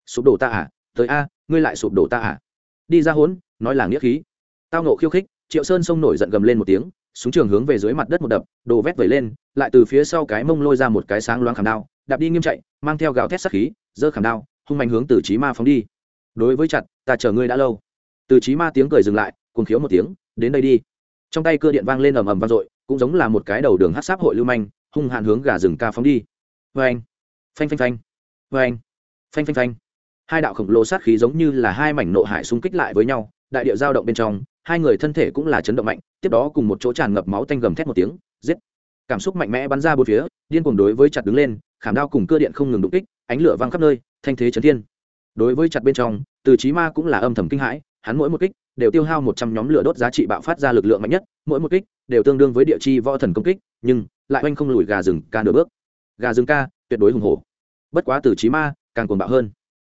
Sụp đổ ta à? Tới a, ngươi lại sụp đổ ta à? Đi ra hốn, nói là nghĩa khí. Tao nộ khiêu khích, triệu sơn sông nổi giận gầm lên một tiếng, súng trường hướng về dưới mặt đất một đập, đồ vét vẩy lên, lại từ phía sau cái mông lôi ra một cái sáng loáng khảm đao, đạp đi nghiêm chạy, mang theo gào thét sắc khí, giơ khảm đao, hung mạnh hướng từ chí ma phóng đi. Đối với chặt, ta chờ ngươi đã lâu. Từ chí ma tiếng cười dừng lại cùng khiếu một tiếng đến đây đi. Trong tay cưa điện vang lên ầm ầm vang dội, cũng giống là một cái đầu đường hát sáp hội lưu manh, hung hạn hướng gà rừng ca phóng đi. Vê anh phanh phanh phanh vê anh phanh phanh phanh. Hai đạo khổng lồ sát khí giống như là hai mảnh nộ hải xung kích lại với nhau, đại điệu giao động bên trong, hai người thân thể cũng là chấn động mạnh, tiếp đó cùng một chỗ tràn ngập máu tanh gầm thét một tiếng, giết. Cảm xúc mạnh mẽ bắn ra bốn phía, điên cuồng đối với chặt đứng lên, khảm đao cùng cưa điện không ngừng đụng kích, ánh lửa văng khắp nơi, thanh thế chấn thiên. Đối với chặt bên trong, từ chí ma cũng là âm thầm kinh hãi, hắn mỗi một kích đều tiêu hao một trăm nhóm lửa đốt giá trị bạo phát ra lực lượng mạnh nhất, mỗi một kích đều tương đương với địa chi võ thần công kích, nhưng lại oanh không lùi gà rừng ca nửa bước. Gà rừng ca, tuyệt đối hùng hổ. Bất quá từ chí ma, càng cuồng bạo hơn.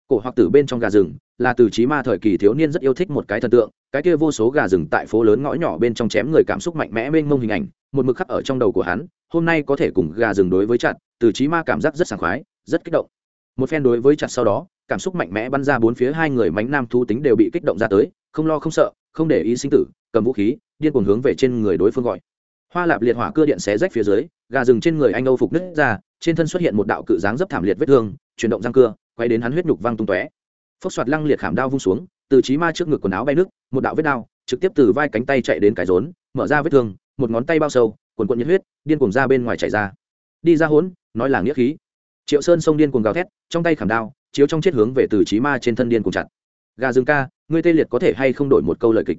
Cổ hoặc tử bên trong gà rừng là từ chí ma thời kỳ thiếu niên rất yêu thích một cái thần tượng, cái kia vô số gà rừng tại phố lớn ngõ nhỏ bên trong chém người cảm xúc mạnh mẽ mênh mông hình ảnh, một mực khắc ở trong đầu của hắn, hôm nay có thể cùng gà rừng đối với chặt, từ chí ma cảm giác rất sảng khoái, rất kích động. Một phen đối với chặt sau đó, cảm xúc mạnh mẽ bắn ra bốn phía hai người mánh nam thu tính đều bị kích động ra tới không lo không sợ, không để ý sinh tử, cầm vũ khí, điên cuồng hướng về trên người đối phương gọi. Hoa lạp liệt hỏa cưa điện xé rách phía dưới, gà rừng trên người anh âu phục nứt ra, trên thân xuất hiện một đạo cự dáng dấp thảm liệt vết thương, chuyển động răng cưa, quay đến hắn huyết nhục văng tung tóe. Phốc soạt lăng liệt khảm đao vung xuống, từ trí ma trước ngực quần áo bay nước, một đạo vết đao trực tiếp từ vai cánh tay chạy đến cái rốn, mở ra vết thương, một ngón tay bao sâu quần quần nhiệt huyết, điên cuồng ra bên ngoài chạy ra. Đi ra hốn, nói là nghĩa khí. Triệu sơn xông điên cuồng gào thét, trong tay khảm đao, chiếu trong chết hướng về từ trí ma trên thân điên cuồng chặt. Gà rừng ca ngươi tê liệt có thể hay không đổi một câu lời kịch?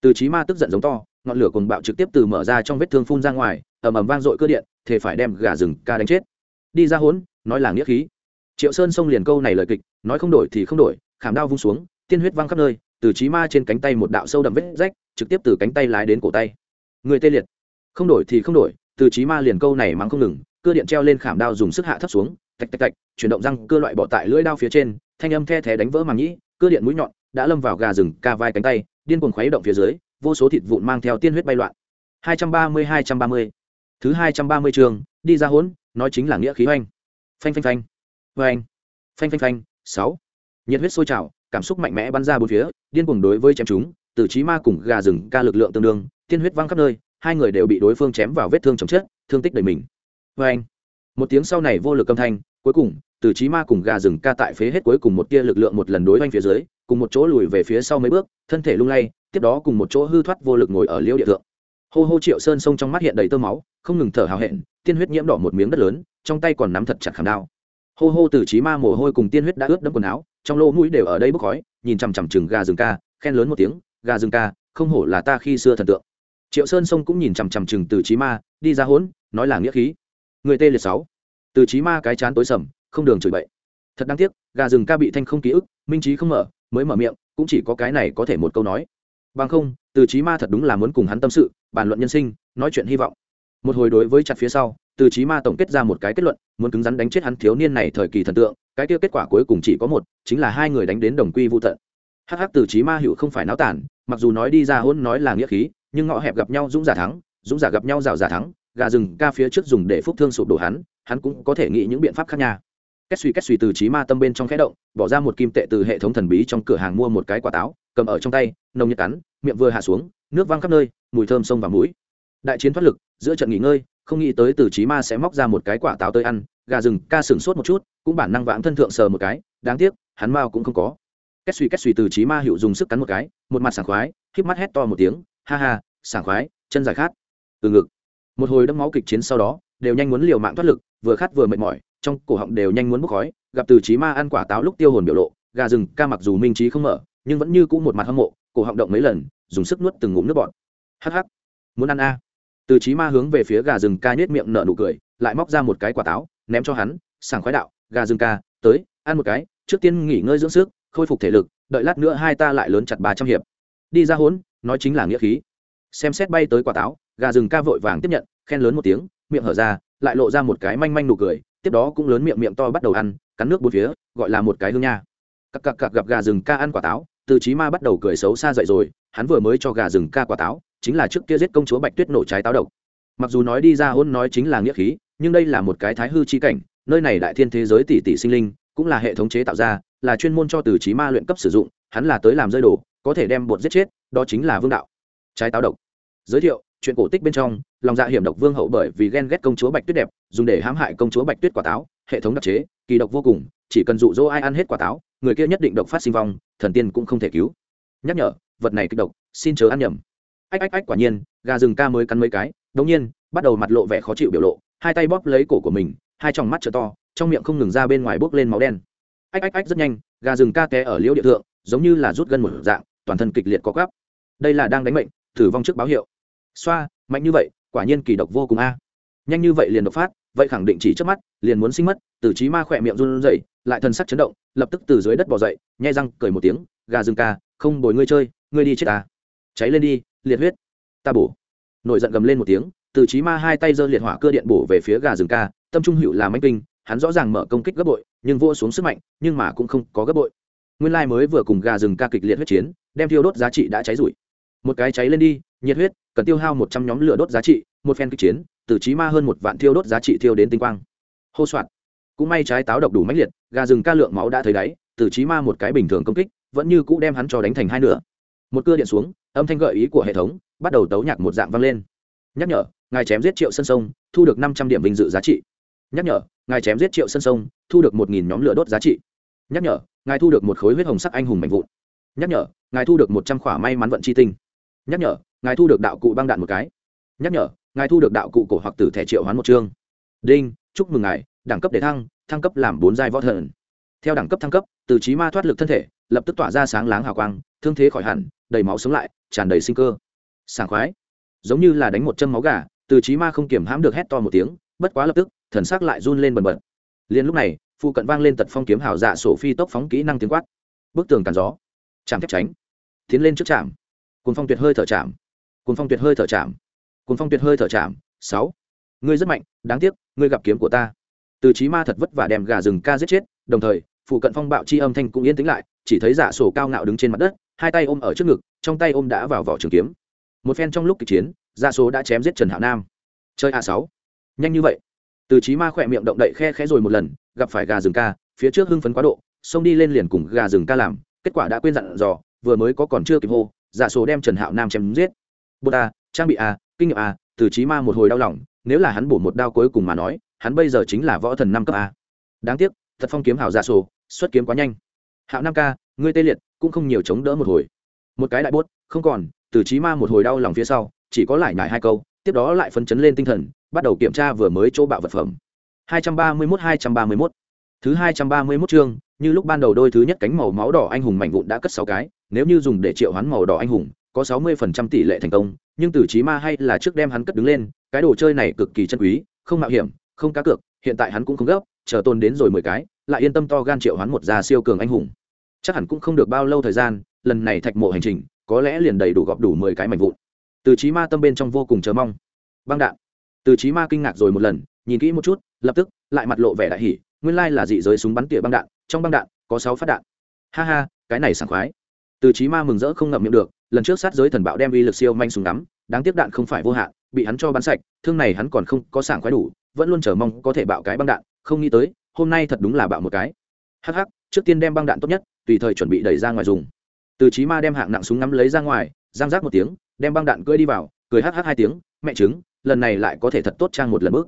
Từ trí ma tức giận giống to, ngọn lửa cùng bạo trực tiếp từ mở ra trong vết thương phun ra ngoài, ầm ầm vang dội cơ điện thể phải đem gà rừng ca đánh chết. Đi ra hốn, nói là nghĩa khí. Triệu sơn xông liền câu này lời kịch, nói không đổi thì không đổi, khảm đao vung xuống, tiên huyết văng khắp nơi, từ trí ma trên cánh tay một đạo sâu đậm vết rách, trực tiếp từ cánh tay lái đến cổ tay. Người tê liệt. Không đổi thì không đổi, từ trí ma liền câu này mắng không ngừng, cơ điện treo lên khảm đao dùng sức hạ thấp xuống, tạch tạch tạch, chuyển động răng, cơ loại bỏ tại lưỡi đao phía trên, thanh âm the thé đánh vỡ màng nhĩ, cơ điện mũi nhọn đã lâm vào gà rừng ca vai cánh tay, điên cuồng khuấy động phía dưới, vô số thịt vụn mang theo tiên huyết bay loạn. Hai trăm ba mươi, hai trăm ba mươi. Thứ hai trăm ba mươi trường đi ra hỗn nói chính là nghĩa khí oanh. Phanh phanh phanh. Oanh. Phanh phanh phanh. Sáu. Nhiệt huyết sôi trào, cảm xúc mạnh mẽ bắn ra bốn phía, điên cuồng đối với chém chúng, từ trí ma cùng gà rừng ca lực lượng tương đương, tiên huyết văng khắp nơi, hai người đều bị đối phương chém vào vết thương chồng chết, thương tích đầy mình. Oanh. Một tiếng sau này vô lực âm thanh, cuối cùng, từ trí ma cùng gà rừng ca tại phế hết cuối cùng một tia lực lượng một lần đối oanh phía dưới cùng một chỗ lùi về phía sau mấy bước, thân thể lung lay, tiếp đó cùng một chỗ hư thoát vô lực ngồi ở liêu địa thượng. Hô hô triệu sơn sông trong mắt hiện đầy tơ máu, không ngừng thở hào hẹn, tiên huyết nhiễm đỏ một miếng đất lớn, trong tay còn nắm thật chặt khảm đao. Hô hô từ trí ma mồ hôi cùng tiên huyết đã ướt đẫm quần áo, trong lỗ mũi đều ở đây bốc khói, nhìn chằm chằm chừng gà rừng ca, khen lớn một tiếng, gà rừng ca, không hổ là ta khi xưa thần tượng. Triệu sơn sông cũng nhìn chằm chằm chừng từ trí ma, đi ra hỗn nói là nghĩa khí. Người tê liệt sáu. Từ trí ma cái chán tối sầm, không đường chửi bậy. Thật đáng tiếc, gà rừng ca bị thanh không ký ức, minh trí không mở mới mở miệng, cũng chỉ có cái này có thể một câu nói. Bằng không, từ trí ma thật đúng là muốn cùng hắn tâm sự, bàn luận nhân sinh, nói chuyện hy vọng. Một hồi đối với chặt phía sau, từ trí ma tổng kết ra một cái kết luận, muốn cứng rắn đánh chết hắn thiếu niên này thời kỳ thần tượng, cái kia kết quả cuối cùng chỉ có một, chính là hai người đánh đến đồng quy vô tận. Hắc hắc, từ trí ma hữu không phải náo tản, mặc dù nói đi ra hôn nói là nghĩa khí, nhưng ngõ hẹp gặp nhau dũng giả thắng, dũng giả gặp nhau rào giả thắng, gà rừng ca phía trước dùng để phúc thương sụp đổ hắn hắn cũng có thể nghĩ những biện pháp khác nha kết suy kết suy từ trí ma tâm bên trong khẽ động, bỏ ra một kim tệ từ hệ thống thần bí trong cửa hàng mua một cái quả táo, cầm ở trong tay, nồng nhiệt cắn, miệng vừa hạ xuống, nước văng khắp nơi, mùi thơm sông vào mũi. Đại chiến thoát lực, giữa trận nghỉ ngơi, không nghĩ tới từ trí ma sẽ móc ra một cái quả táo tới ăn, gà rừng, ca sừng sốt một chút, cũng bản năng vãng thân thượng sờ một cái, đáng tiếc, hắn mao cũng không có. Kết suy kết suy từ trí ma hiệu dùng sức cắn một cái, một mặt sảng khoái khiếp mắt hét to một tiếng, ha ha, sảng khoái, chân dài khát. Từ ngực, một hồi đấm máu kịch chiến sau đó đều nhanh muốn liều mạng thoát lực, vừa khát vừa mệt mỏi, trong cổ họng đều nhanh muốn bốc khói, gặp từ trí ma ăn quả táo lúc tiêu hồn biểu lộ, gà rừng, ca mặc dù minh trí không mở, nhưng vẫn như cũ một mặt hâm mộ, cổ họng động mấy lần, dùng sức nuốt từng ngụm nước bọt. Hắc hắc, muốn ăn a. Từ trí ma hướng về phía gà rừng ca nhếch miệng nở nụ cười, lại móc ra một cái quả táo, ném cho hắn, sảng khoái đạo, gà rừng ca, tới, ăn một cái, trước tiên nghỉ ngơi dưỡng sức, khôi phục thể lực, đợi lát nữa hai ta lại lớn chặt ba trăm hiệp. Đi ra hốn, nói chính là nghĩa khí. Xem xét bay tới quả táo, gà rừng ca vội vàng tiếp nhận, khen lớn một tiếng miệng hở ra, lại lộ ra một cái manh manh nụ cười, tiếp đó cũng lớn miệng miệng to bắt đầu ăn, cắn nước bốn phía, gọi là một cái hương nha. Cặc cặc cặc gặp gà rừng ca ăn quả táo, từ chí ma bắt đầu cười xấu xa dậy rồi, hắn vừa mới cho gà rừng ca quả táo, chính là trước kia giết công chúa bạch tuyết nổ trái táo độc. Mặc dù nói đi ra hôn nói chính là nghĩa khí, nhưng đây là một cái thái hư chi cảnh, nơi này đại thiên thế giới tỷ tỷ sinh linh, cũng là hệ thống chế tạo ra, là chuyên môn cho từ chí ma luyện cấp sử dụng, hắn là tới làm rơi đồ, có thể đem bột giết chết, đó chính là vương đạo. Trái táo độc. Giới thiệu chuyện cổ tích bên trong, lòng dạ hiểm độc vương hậu bởi vì ghen ghét công chúa bạch tuyết đẹp, dùng để hãm hại công chúa bạch tuyết quả táo, hệ thống đặc chế, kỳ độc vô cùng, chỉ cần dụ dỗ ai ăn hết quả táo, người kia nhất định độc phát sinh vong, thần tiên cũng không thể cứu. Nhắc nhở, vật này kịch độc, xin chớ ăn nhầm. Ách ách ách, quả nhiên, gà rừng ca mới cắn mấy cái, đống nhiên, bắt đầu mặt lộ vẻ khó chịu biểu lộ, hai tay bóp lấy cổ của mình, hai tròng mắt trở to, trong miệng không ngừng ra bên ngoài bốc lên máu đen. Ách ách ách, rất nhanh, gà rừng ca té ở liễu địa thượng, giống như là rút gân một dạng, toàn thân kịch liệt có gắp đây là đang đánh mệnh, tử vong trước báo hiệu xoa, mạnh như vậy, quả nhiên kỳ độc vô cùng a. Nhanh như vậy liền độc phát, vậy khẳng định chỉ trước mắt, liền muốn sinh mất, từ trí ma khỏe miệng run rẩy, lại thần sắc chấn động, lập tức từ dưới đất bỏ dậy, nhai răng, cười một tiếng, gà rừng ca, không bồi ngươi chơi, ngươi đi chết ta. Cháy lên đi, liệt huyết. Ta bổ. Nổi giận gầm lên một tiếng, từ trí ma hai tay giơ liệt hỏa cơ điện bổ về phía gà rừng ca, tâm trung hữu là mánh kinh, hắn rõ ràng mở công kích gấp bội, nhưng vô xuống sức mạnh, nhưng mà cũng không có gấp bội. Nguyên lai mới vừa cùng gà rừng ca kịch liệt huyết chiến, đem thiêu đốt giá trị đã cháy rủi một cái cháy lên đi, nhiệt huyết, cần tiêu hao một trăm nhóm lửa đốt giá trị, một phen kích chiến, từ trí ma hơn một vạn thiêu đốt giá trị thiêu đến tinh quang. Hô soạn cũng may trái táo độc đủ mãnh liệt, gà rừng ca lượng máu đã thấy đáy, từ trí ma một cái bình thường công kích, vẫn như cũ đem hắn cho đánh thành hai nửa. Một cưa điện xuống, âm thanh gợi ý của hệ thống, bắt đầu tấu nhạc một dạng vang lên. Nhắc nhở, ngài chém giết triệu sân sông, thu được năm trăm điểm vinh dự giá trị. Nhắc nhở, ngài chém giết triệu sân sông, thu được một nghìn nhóm lửa đốt giá trị. Nhắc nhở, ngài thu được một khối huyết hồng sắc anh hùng mạnh vụn. Nhắc nhở, ngài thu được một trăm khỏa may mắn vận chi tinh nhắc nhở, ngài thu được đạo cụ băng đạn một cái. Nhắc nhở, ngài thu được đạo cụ cổ hoặc tử thẻ triệu hoán một chương. Đinh, chúc mừng ngài, đẳng cấp để thăng thăng cấp làm bốn giai võ thần. Theo đẳng cấp thăng cấp, từ trí ma thoát lực thân thể, lập tức tỏa ra sáng láng hào quang, thương thế khỏi hẳn, đầy máu sống lại, tràn đầy sinh cơ. Sảng khoái. Giống như là đánh một chân máu gà, từ trí ma không kiểm hãm được hét to một tiếng, bất quá lập tức, thần sắc lại run lên bần bật. Liền lúc này, phụ cận vang lên tật phong kiếm hào dạ sổ phi tốc phóng kỹ năng tiếng quát. Bức tường cản gió. Chạm thép tránh. Tiến lên trước chạm cuốn phong tuyệt hơi thở chạm. Cuốn phong tuyệt hơi thở chạm. Cuốn phong tuyệt hơi thở chạm. Sáu. Ngươi rất mạnh, đáng tiếc, ngươi gặp kiếm của ta. Từ trí ma thật vất vả đem gà rừng ca giết chết, đồng thời, phụ cận phong bạo chi âm thanh cũng yên tĩnh lại, chỉ thấy giả sổ cao ngạo đứng trên mặt đất, hai tay ôm ở trước ngực, trong tay ôm đã vào vỏ trường kiếm. Một phen trong lúc kịch chiến, giả sổ đã chém giết trần hạo nam. Chơi a sáu. Nhanh như vậy. Từ trí ma khỏe miệng động đậy khe khẽ rồi một lần, gặp phải gà rừng ca, phía trước hưng phấn quá độ, xông đi lên liền cùng gà rừng ca làm, kết quả đã quên dặn dò, vừa mới có còn chưa kịp hô giả sổ đem trần hạo nam chém giết. Bột a à, trang bị a kinh nghiệm a từ trí ma một hồi đau lòng, nếu là hắn bổ một đao cuối cùng mà nói, hắn bây giờ chính là võ thần năm cấp a. Đáng tiếc, thật phong kiếm hảo giả sổ, xuất kiếm quá nhanh. Hạo nam ca, ngươi tê liệt, cũng không nhiều chống đỡ một hồi. Một cái đại bốt, không còn, từ trí ma một hồi đau lòng phía sau, chỉ có lại nhải hai câu, tiếp đó lại phấn chấn lên tinh thần, bắt đầu kiểm tra vừa mới chỗ bạo vật phẩm. 231 231 thứ 231 chương, như lúc ban đầu đôi thứ nhất cánh màu máu đỏ anh hùng mảnh vụn đã cất sáu cái nếu như dùng để triệu hoán màu đỏ anh hùng, có 60% tỷ lệ thành công, nhưng từ trí ma hay là trước đem hắn cất đứng lên, cái đồ chơi này cực kỳ chân quý, không mạo hiểm, không cá cược, hiện tại hắn cũng không gấp, chờ tôn đến rồi mười cái, lại yên tâm to gan triệu hoán một già siêu cường anh hùng. Chắc hẳn cũng không được bao lâu thời gian, lần này thạch mộ hành trình, có lẽ liền đầy đủ gọp đủ mười cái mảnh vụn. Từ trí ma tâm bên trong vô cùng chờ mong. Băng đạn. Từ trí ma kinh ngạc rồi một lần, nhìn kỹ một chút, lập tức, lại mặt lộ vẻ đại hỉ, nguyên lai là dị giới súng bắn tỉa băng đạn, trong băng đạn, có sáu phát đạn. Ha ha, cái này sảng khoái từ trí ma mừng rỡ không ngậm miệng được, lần trước sát giới thần bạo đem uy lực siêu manh súng ngắm, đáng tiếc đạn không phải vô hạn, bị hắn cho bắn sạch, thương này hắn còn không có sảng khoái đủ, vẫn luôn chờ mong có thể bạo cái băng đạn, không nghĩ tới, hôm nay thật đúng là bạo một cái. Hh trước tiên đem băng đạn tốt nhất, tùy thời chuẩn bị đẩy ra ngoài dùng. Từ trí ma đem hạng nặng súng ngắm lấy ra ngoài, giang rác một tiếng, đem băng đạn cưỡi đi vào, cười hh hai tiếng, mẹ chứng lần này lại có thể thật tốt trang một lần bước.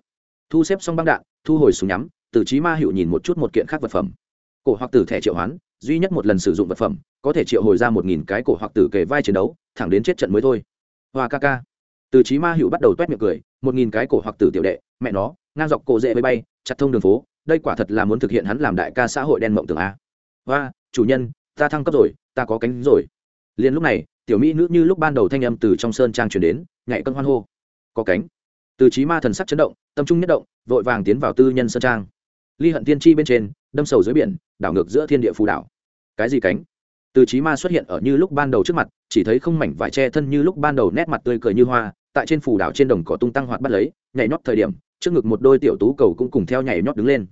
Thu xếp xong băng đạn, thu hồi súng nhắm từ trí ma hiệu nhìn một chút một kiện khác vật phẩm. Cổ hoặc tử thẻ triệu hoán duy nhất một lần sử dụng vật phẩm, có thể triệu hồi ra một nghìn cái cổ hoặc tử kề vai chiến đấu, thẳng đến chết trận mới thôi. Hoa ca ca. Từ trí ma hữu bắt đầu t u é t miệng cười, một nghìn cái cổ hoặc tử tiểu đệ, mẹ nó, ngang dọc cổ dễ bay bay, chặt thông đường phố, đây quả thật là muốn thực hiện hắn làm đại ca xã hội đen mộng tưởng a. Hoa, chủ nhân, ta thăng cấp rồi, ta có cánh rồi. Liền lúc này, tiểu mỹ nữ như lúc ban đầu thanh âm từ trong sơn trang chuyển đến nhạy cân hoan hô. Có cánh. Từ trí ma thần sắc chấn động, tâm trung nhất động, vội vàng tiến vào tư nhân sơn trang. Ly hận tiên tri bên trên đâm sầu dưới biển, đảo ngược giữa thiên địa phù đảo. Cái gì cánh? Từ trí ma xuất hiện ở như lúc ban đầu trước mặt, chỉ thấy không mảnh vải che thân như lúc ban đầu nét mặt tươi cười như hoa, tại trên phù đảo trên đồng cỏ tung tăng hoạt bắt lấy, nhảy nhót thời điểm, trước ngực một đôi tiểu tú cầu cũng cùng theo nhảy nhót đứng lên.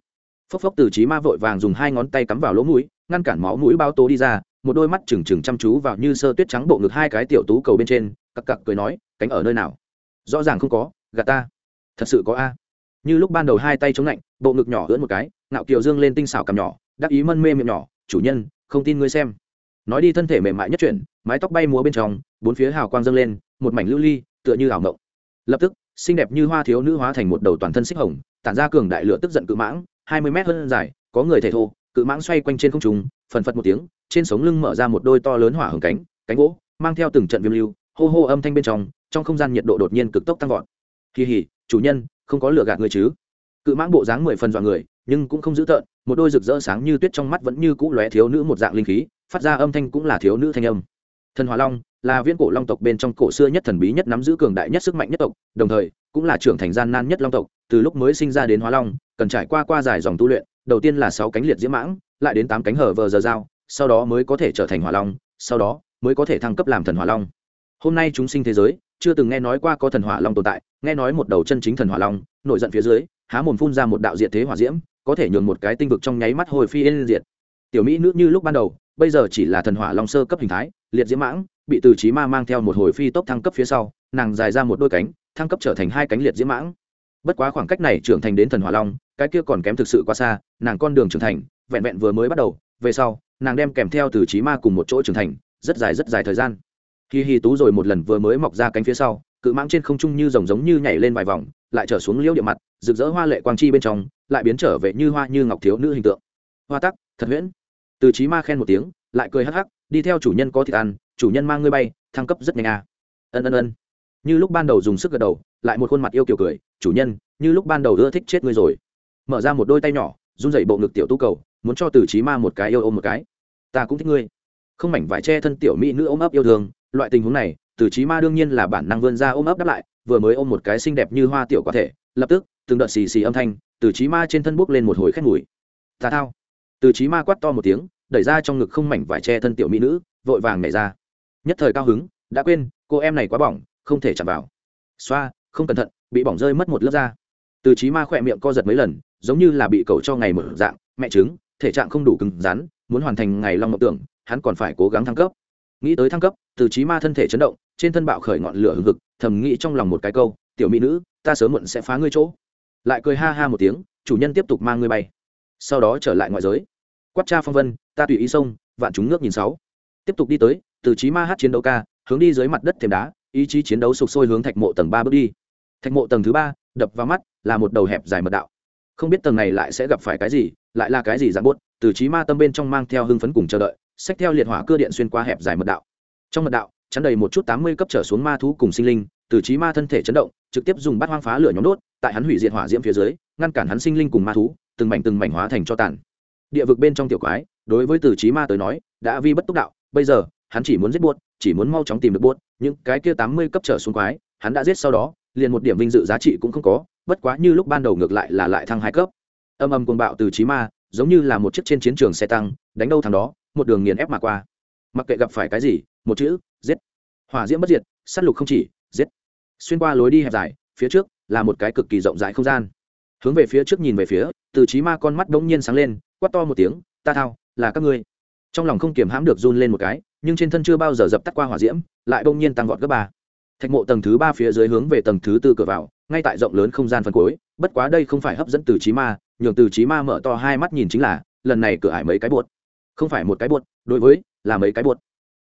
Phốc phốc từ trí ma vội vàng dùng hai ngón tay cắm vào lỗ mũi, ngăn cản máu mũi bao tố đi ra, một đôi mắt trừng trừng chăm chú vào như sơ tuyết trắng bộ ngực hai cái tiểu tú cầu bên trên, cặc cặc cười nói, cánh ở nơi nào? Rõ ràng không có gà ta. Thật sự có a như lúc ban đầu hai tay chống lạnh, bộ ngực nhỏ ưỡn một cái, ngạo kiều dương lên tinh xảo cằm nhỏ, đắc ý mân mê miệng nhỏ, chủ nhân, không tin ngươi xem. Nói đi thân thể mềm mại nhất chuyển, mái tóc bay múa bên trong, bốn phía hào quang dâng lên, một mảnh lưu ly, tựa như ảo ngộng lập tức, xinh đẹp như hoa thiếu nữ hóa thành một đầu toàn thân xích hồng, tản ra cường đại lửa tức giận cự mãng, hai mươi mét hơn dài, có người thể thô, cự mãng xoay quanh trên không trung, phần phật một tiếng, trên sống lưng mở ra một đôi to lớn hỏa hồng cánh cánh gỗ, mang theo từng trận viêm lưu, hô hô âm thanh bên trong trong không gian nhiệt độ đột nhiên cực tốc tăng vọt. Kỳ hỉ, chủ nhân không có lửa gạt người chứ. Cự mãng bộ dáng mười phần dọa người, nhưng cũng không dữ tợn, một đôi rực rỡ sáng như tuyết trong mắt vẫn như cũ lóe thiếu nữ một dạng linh khí, phát ra âm thanh cũng là thiếu nữ thanh âm. Thần hòa long là viên cổ long tộc bên trong cổ xưa nhất thần bí nhất nắm giữ cường đại nhất sức mạnh nhất tộc, đồng thời cũng là trưởng thành gian nan nhất long tộc, từ lúc mới sinh ra đến hóa long, cần trải qua qua dài dòng tu luyện, đầu tiên là sáu cánh liệt diễm mãng, lại đến tám cánh hở vờ giờ dao sau đó mới có thể trở thành hỏa long, sau đó mới có thể thăng cấp làm thần hỏa long. Hôm nay chúng sinh thế giới chưa từng nghe nói qua có thần hỏa long tồn tại, nghe nói một đầu chân chính thần hỏa long, nổi giận phía dưới, há mồm phun ra một đạo diện thế hỏa diễm, có thể nhường một cái tinh vực trong nháy mắt hồi phi yên diệt. Tiểu mỹ nữ như lúc ban đầu, bây giờ chỉ là thần hỏa long sơ cấp hình thái, liệt diễm mãng, bị từ trí ma mang theo một hồi phi tốc thăng cấp phía sau, nàng dài ra một đôi cánh, thăng cấp trở thành hai cánh liệt diễm mãng. Bất quá khoảng cách này trưởng thành đến thần hỏa long, cái kia còn kém thực sự quá xa, nàng con đường trưởng thành, vẹn vẹn vừa mới bắt đầu, về sau, nàng đem kèm theo từ trí ma cùng một chỗ trưởng thành, rất dài rất dài thời gian khi hi tú rồi một lần vừa mới mọc ra cánh phía sau, cự mãng trên không trung như rồng giống như nhảy lên vài vòng, lại trở xuống liễu địa mặt, rực rỡ hoa lệ quang chi bên trong, lại biến trở về như hoa như ngọc thiếu nữ hình tượng. Hoa tắc, thật huyễn. Từ trí ma khen một tiếng, lại cười hắc hắc, đi theo chủ nhân có thịt ăn, chủ nhân mang ngươi bay, thăng cấp rất nhanh à. ân ân ân. Như lúc ban đầu dùng sức gật đầu, lại một khuôn mặt yêu kiều cười, chủ nhân, như lúc ban đầu ưa thích chết ngươi rồi. Mở ra một đôi tay nhỏ, run dậy bộ ngực tiểu tu cầu, muốn cho từ trí ma một cái yêu ôm một cái. Ta cũng thích ngươi. Không mảnh vải che thân tiểu mỹ nữ ôm ấp yêu thương loại tình huống này, từ trí ma đương nhiên là bản năng vươn ra ôm ấp đáp lại, vừa mới ôm một cái xinh đẹp như hoa tiểu quả thể, lập tức, từng đợt xì xì âm thanh từ trí ma trên thân bốc lên một hồi khét mùi. Tà thao. Từ trí ma quát to một tiếng, đẩy ra trong ngực không mảnh vải che thân tiểu mỹ nữ, vội vàng nhảy ra. Nhất thời cao hứng, đã quên, cô em này quá bỏng, không thể chạm vào. Xoa, không cẩn thận, bị bỏng rơi mất một lớp da. Từ trí ma khỏe miệng co giật mấy lần, giống như là bị cầu cho ngày mở dạng, mẹ trứng, thể trạng không đủ cứng rắn, muốn hoàn thành ngày long mộng tưởng, hắn còn phải cố gắng thăng cấp nghĩ tới thăng cấp, từ trí ma thân thể chấn động, trên thân bạo khởi ngọn lửa hừng hực, thầm nghĩ trong lòng một cái câu, tiểu mỹ nữ, ta sớm muộn sẽ phá ngươi chỗ. Lại cười ha ha một tiếng, chủ nhân tiếp tục mang ngươi bay. Sau đó trở lại ngoại giới. Quát cha phong vân, ta tùy ý sông vạn chúng nước nhìn sáu. Tiếp tục đi tới, từ trí ma hát chiến đấu ca, hướng đi dưới mặt đất thềm đá, ý chí chiến đấu sục sôi hướng thạch mộ tầng ba bước đi. Thạch mộ tầng thứ ba, đập vào mắt, là một đầu hẹp dài mật đạo. Không biết tầng này lại sẽ gặp phải cái gì, lại là cái gì dạng buốt, từ trí ma tâm bên trong mang theo hưng phấn cùng chờ đợi xách theo liệt hỏa cơ điện xuyên qua hẹp dài mật đạo. Trong mật đạo, chắn đầy một chút tám mươi cấp trở xuống ma thú cùng sinh linh, từ trí ma thân thể chấn động, trực tiếp dùng bát hoang phá lửa nhóm đốt, tại hắn hủy diệt hỏa diễm phía dưới, ngăn cản hắn sinh linh cùng ma thú, từng mảnh từng mảnh hóa thành cho tàn. Địa vực bên trong tiểu quái, đối với từ trí ma tới nói, đã vi bất túc đạo, bây giờ, hắn chỉ muốn giết buốt, chỉ muốn mau chóng tìm được buốt, những cái kia tám mươi cấp trở xuống quái, hắn đã giết sau đó, liền một điểm vinh dự giá trị cũng không có, bất quá như lúc ban đầu ngược lại là lại thăng hai cấp. Âm âm cuồng bạo từ trí ma, giống như là một chiếc trên chiến trường xe tăng, đánh đâu thằng đó một đường nghiền ép mà qua. Mặc kệ gặp phải cái gì, một chữ, giết. Hỏa diễm bất diệt s á t lục không chỉ, giết. Xuyên qua lối đi hẹp dài, phía trước là một cái cực kỳ rộng rãi không gian. Hướng về phía trước nhìn về phía, từ trí ma con mắt đ ỗ n g nhiên sáng lên quắt to một tiếng, ta thao, là các ngươi. Trong lòng không kiềm hãm được run lên một cái, nhưng trên thân chưa bao giờ dập tắt qua hỏa diễm, lại bỗng nhiên tăng vọt gấp ba. Thạch mộ tầng thứ ba phía dưới hướng về tầng thứ tư cửa vào, ngay tại rộng lớn không gian phân cối bất quá đây không phải hấp dẫn từ trí ma, nhường từ trí ma mở to hai mắt nhìn chính là, lần này cửa ải mấy cái bột không phải một cái buột đối với là mấy cái buột.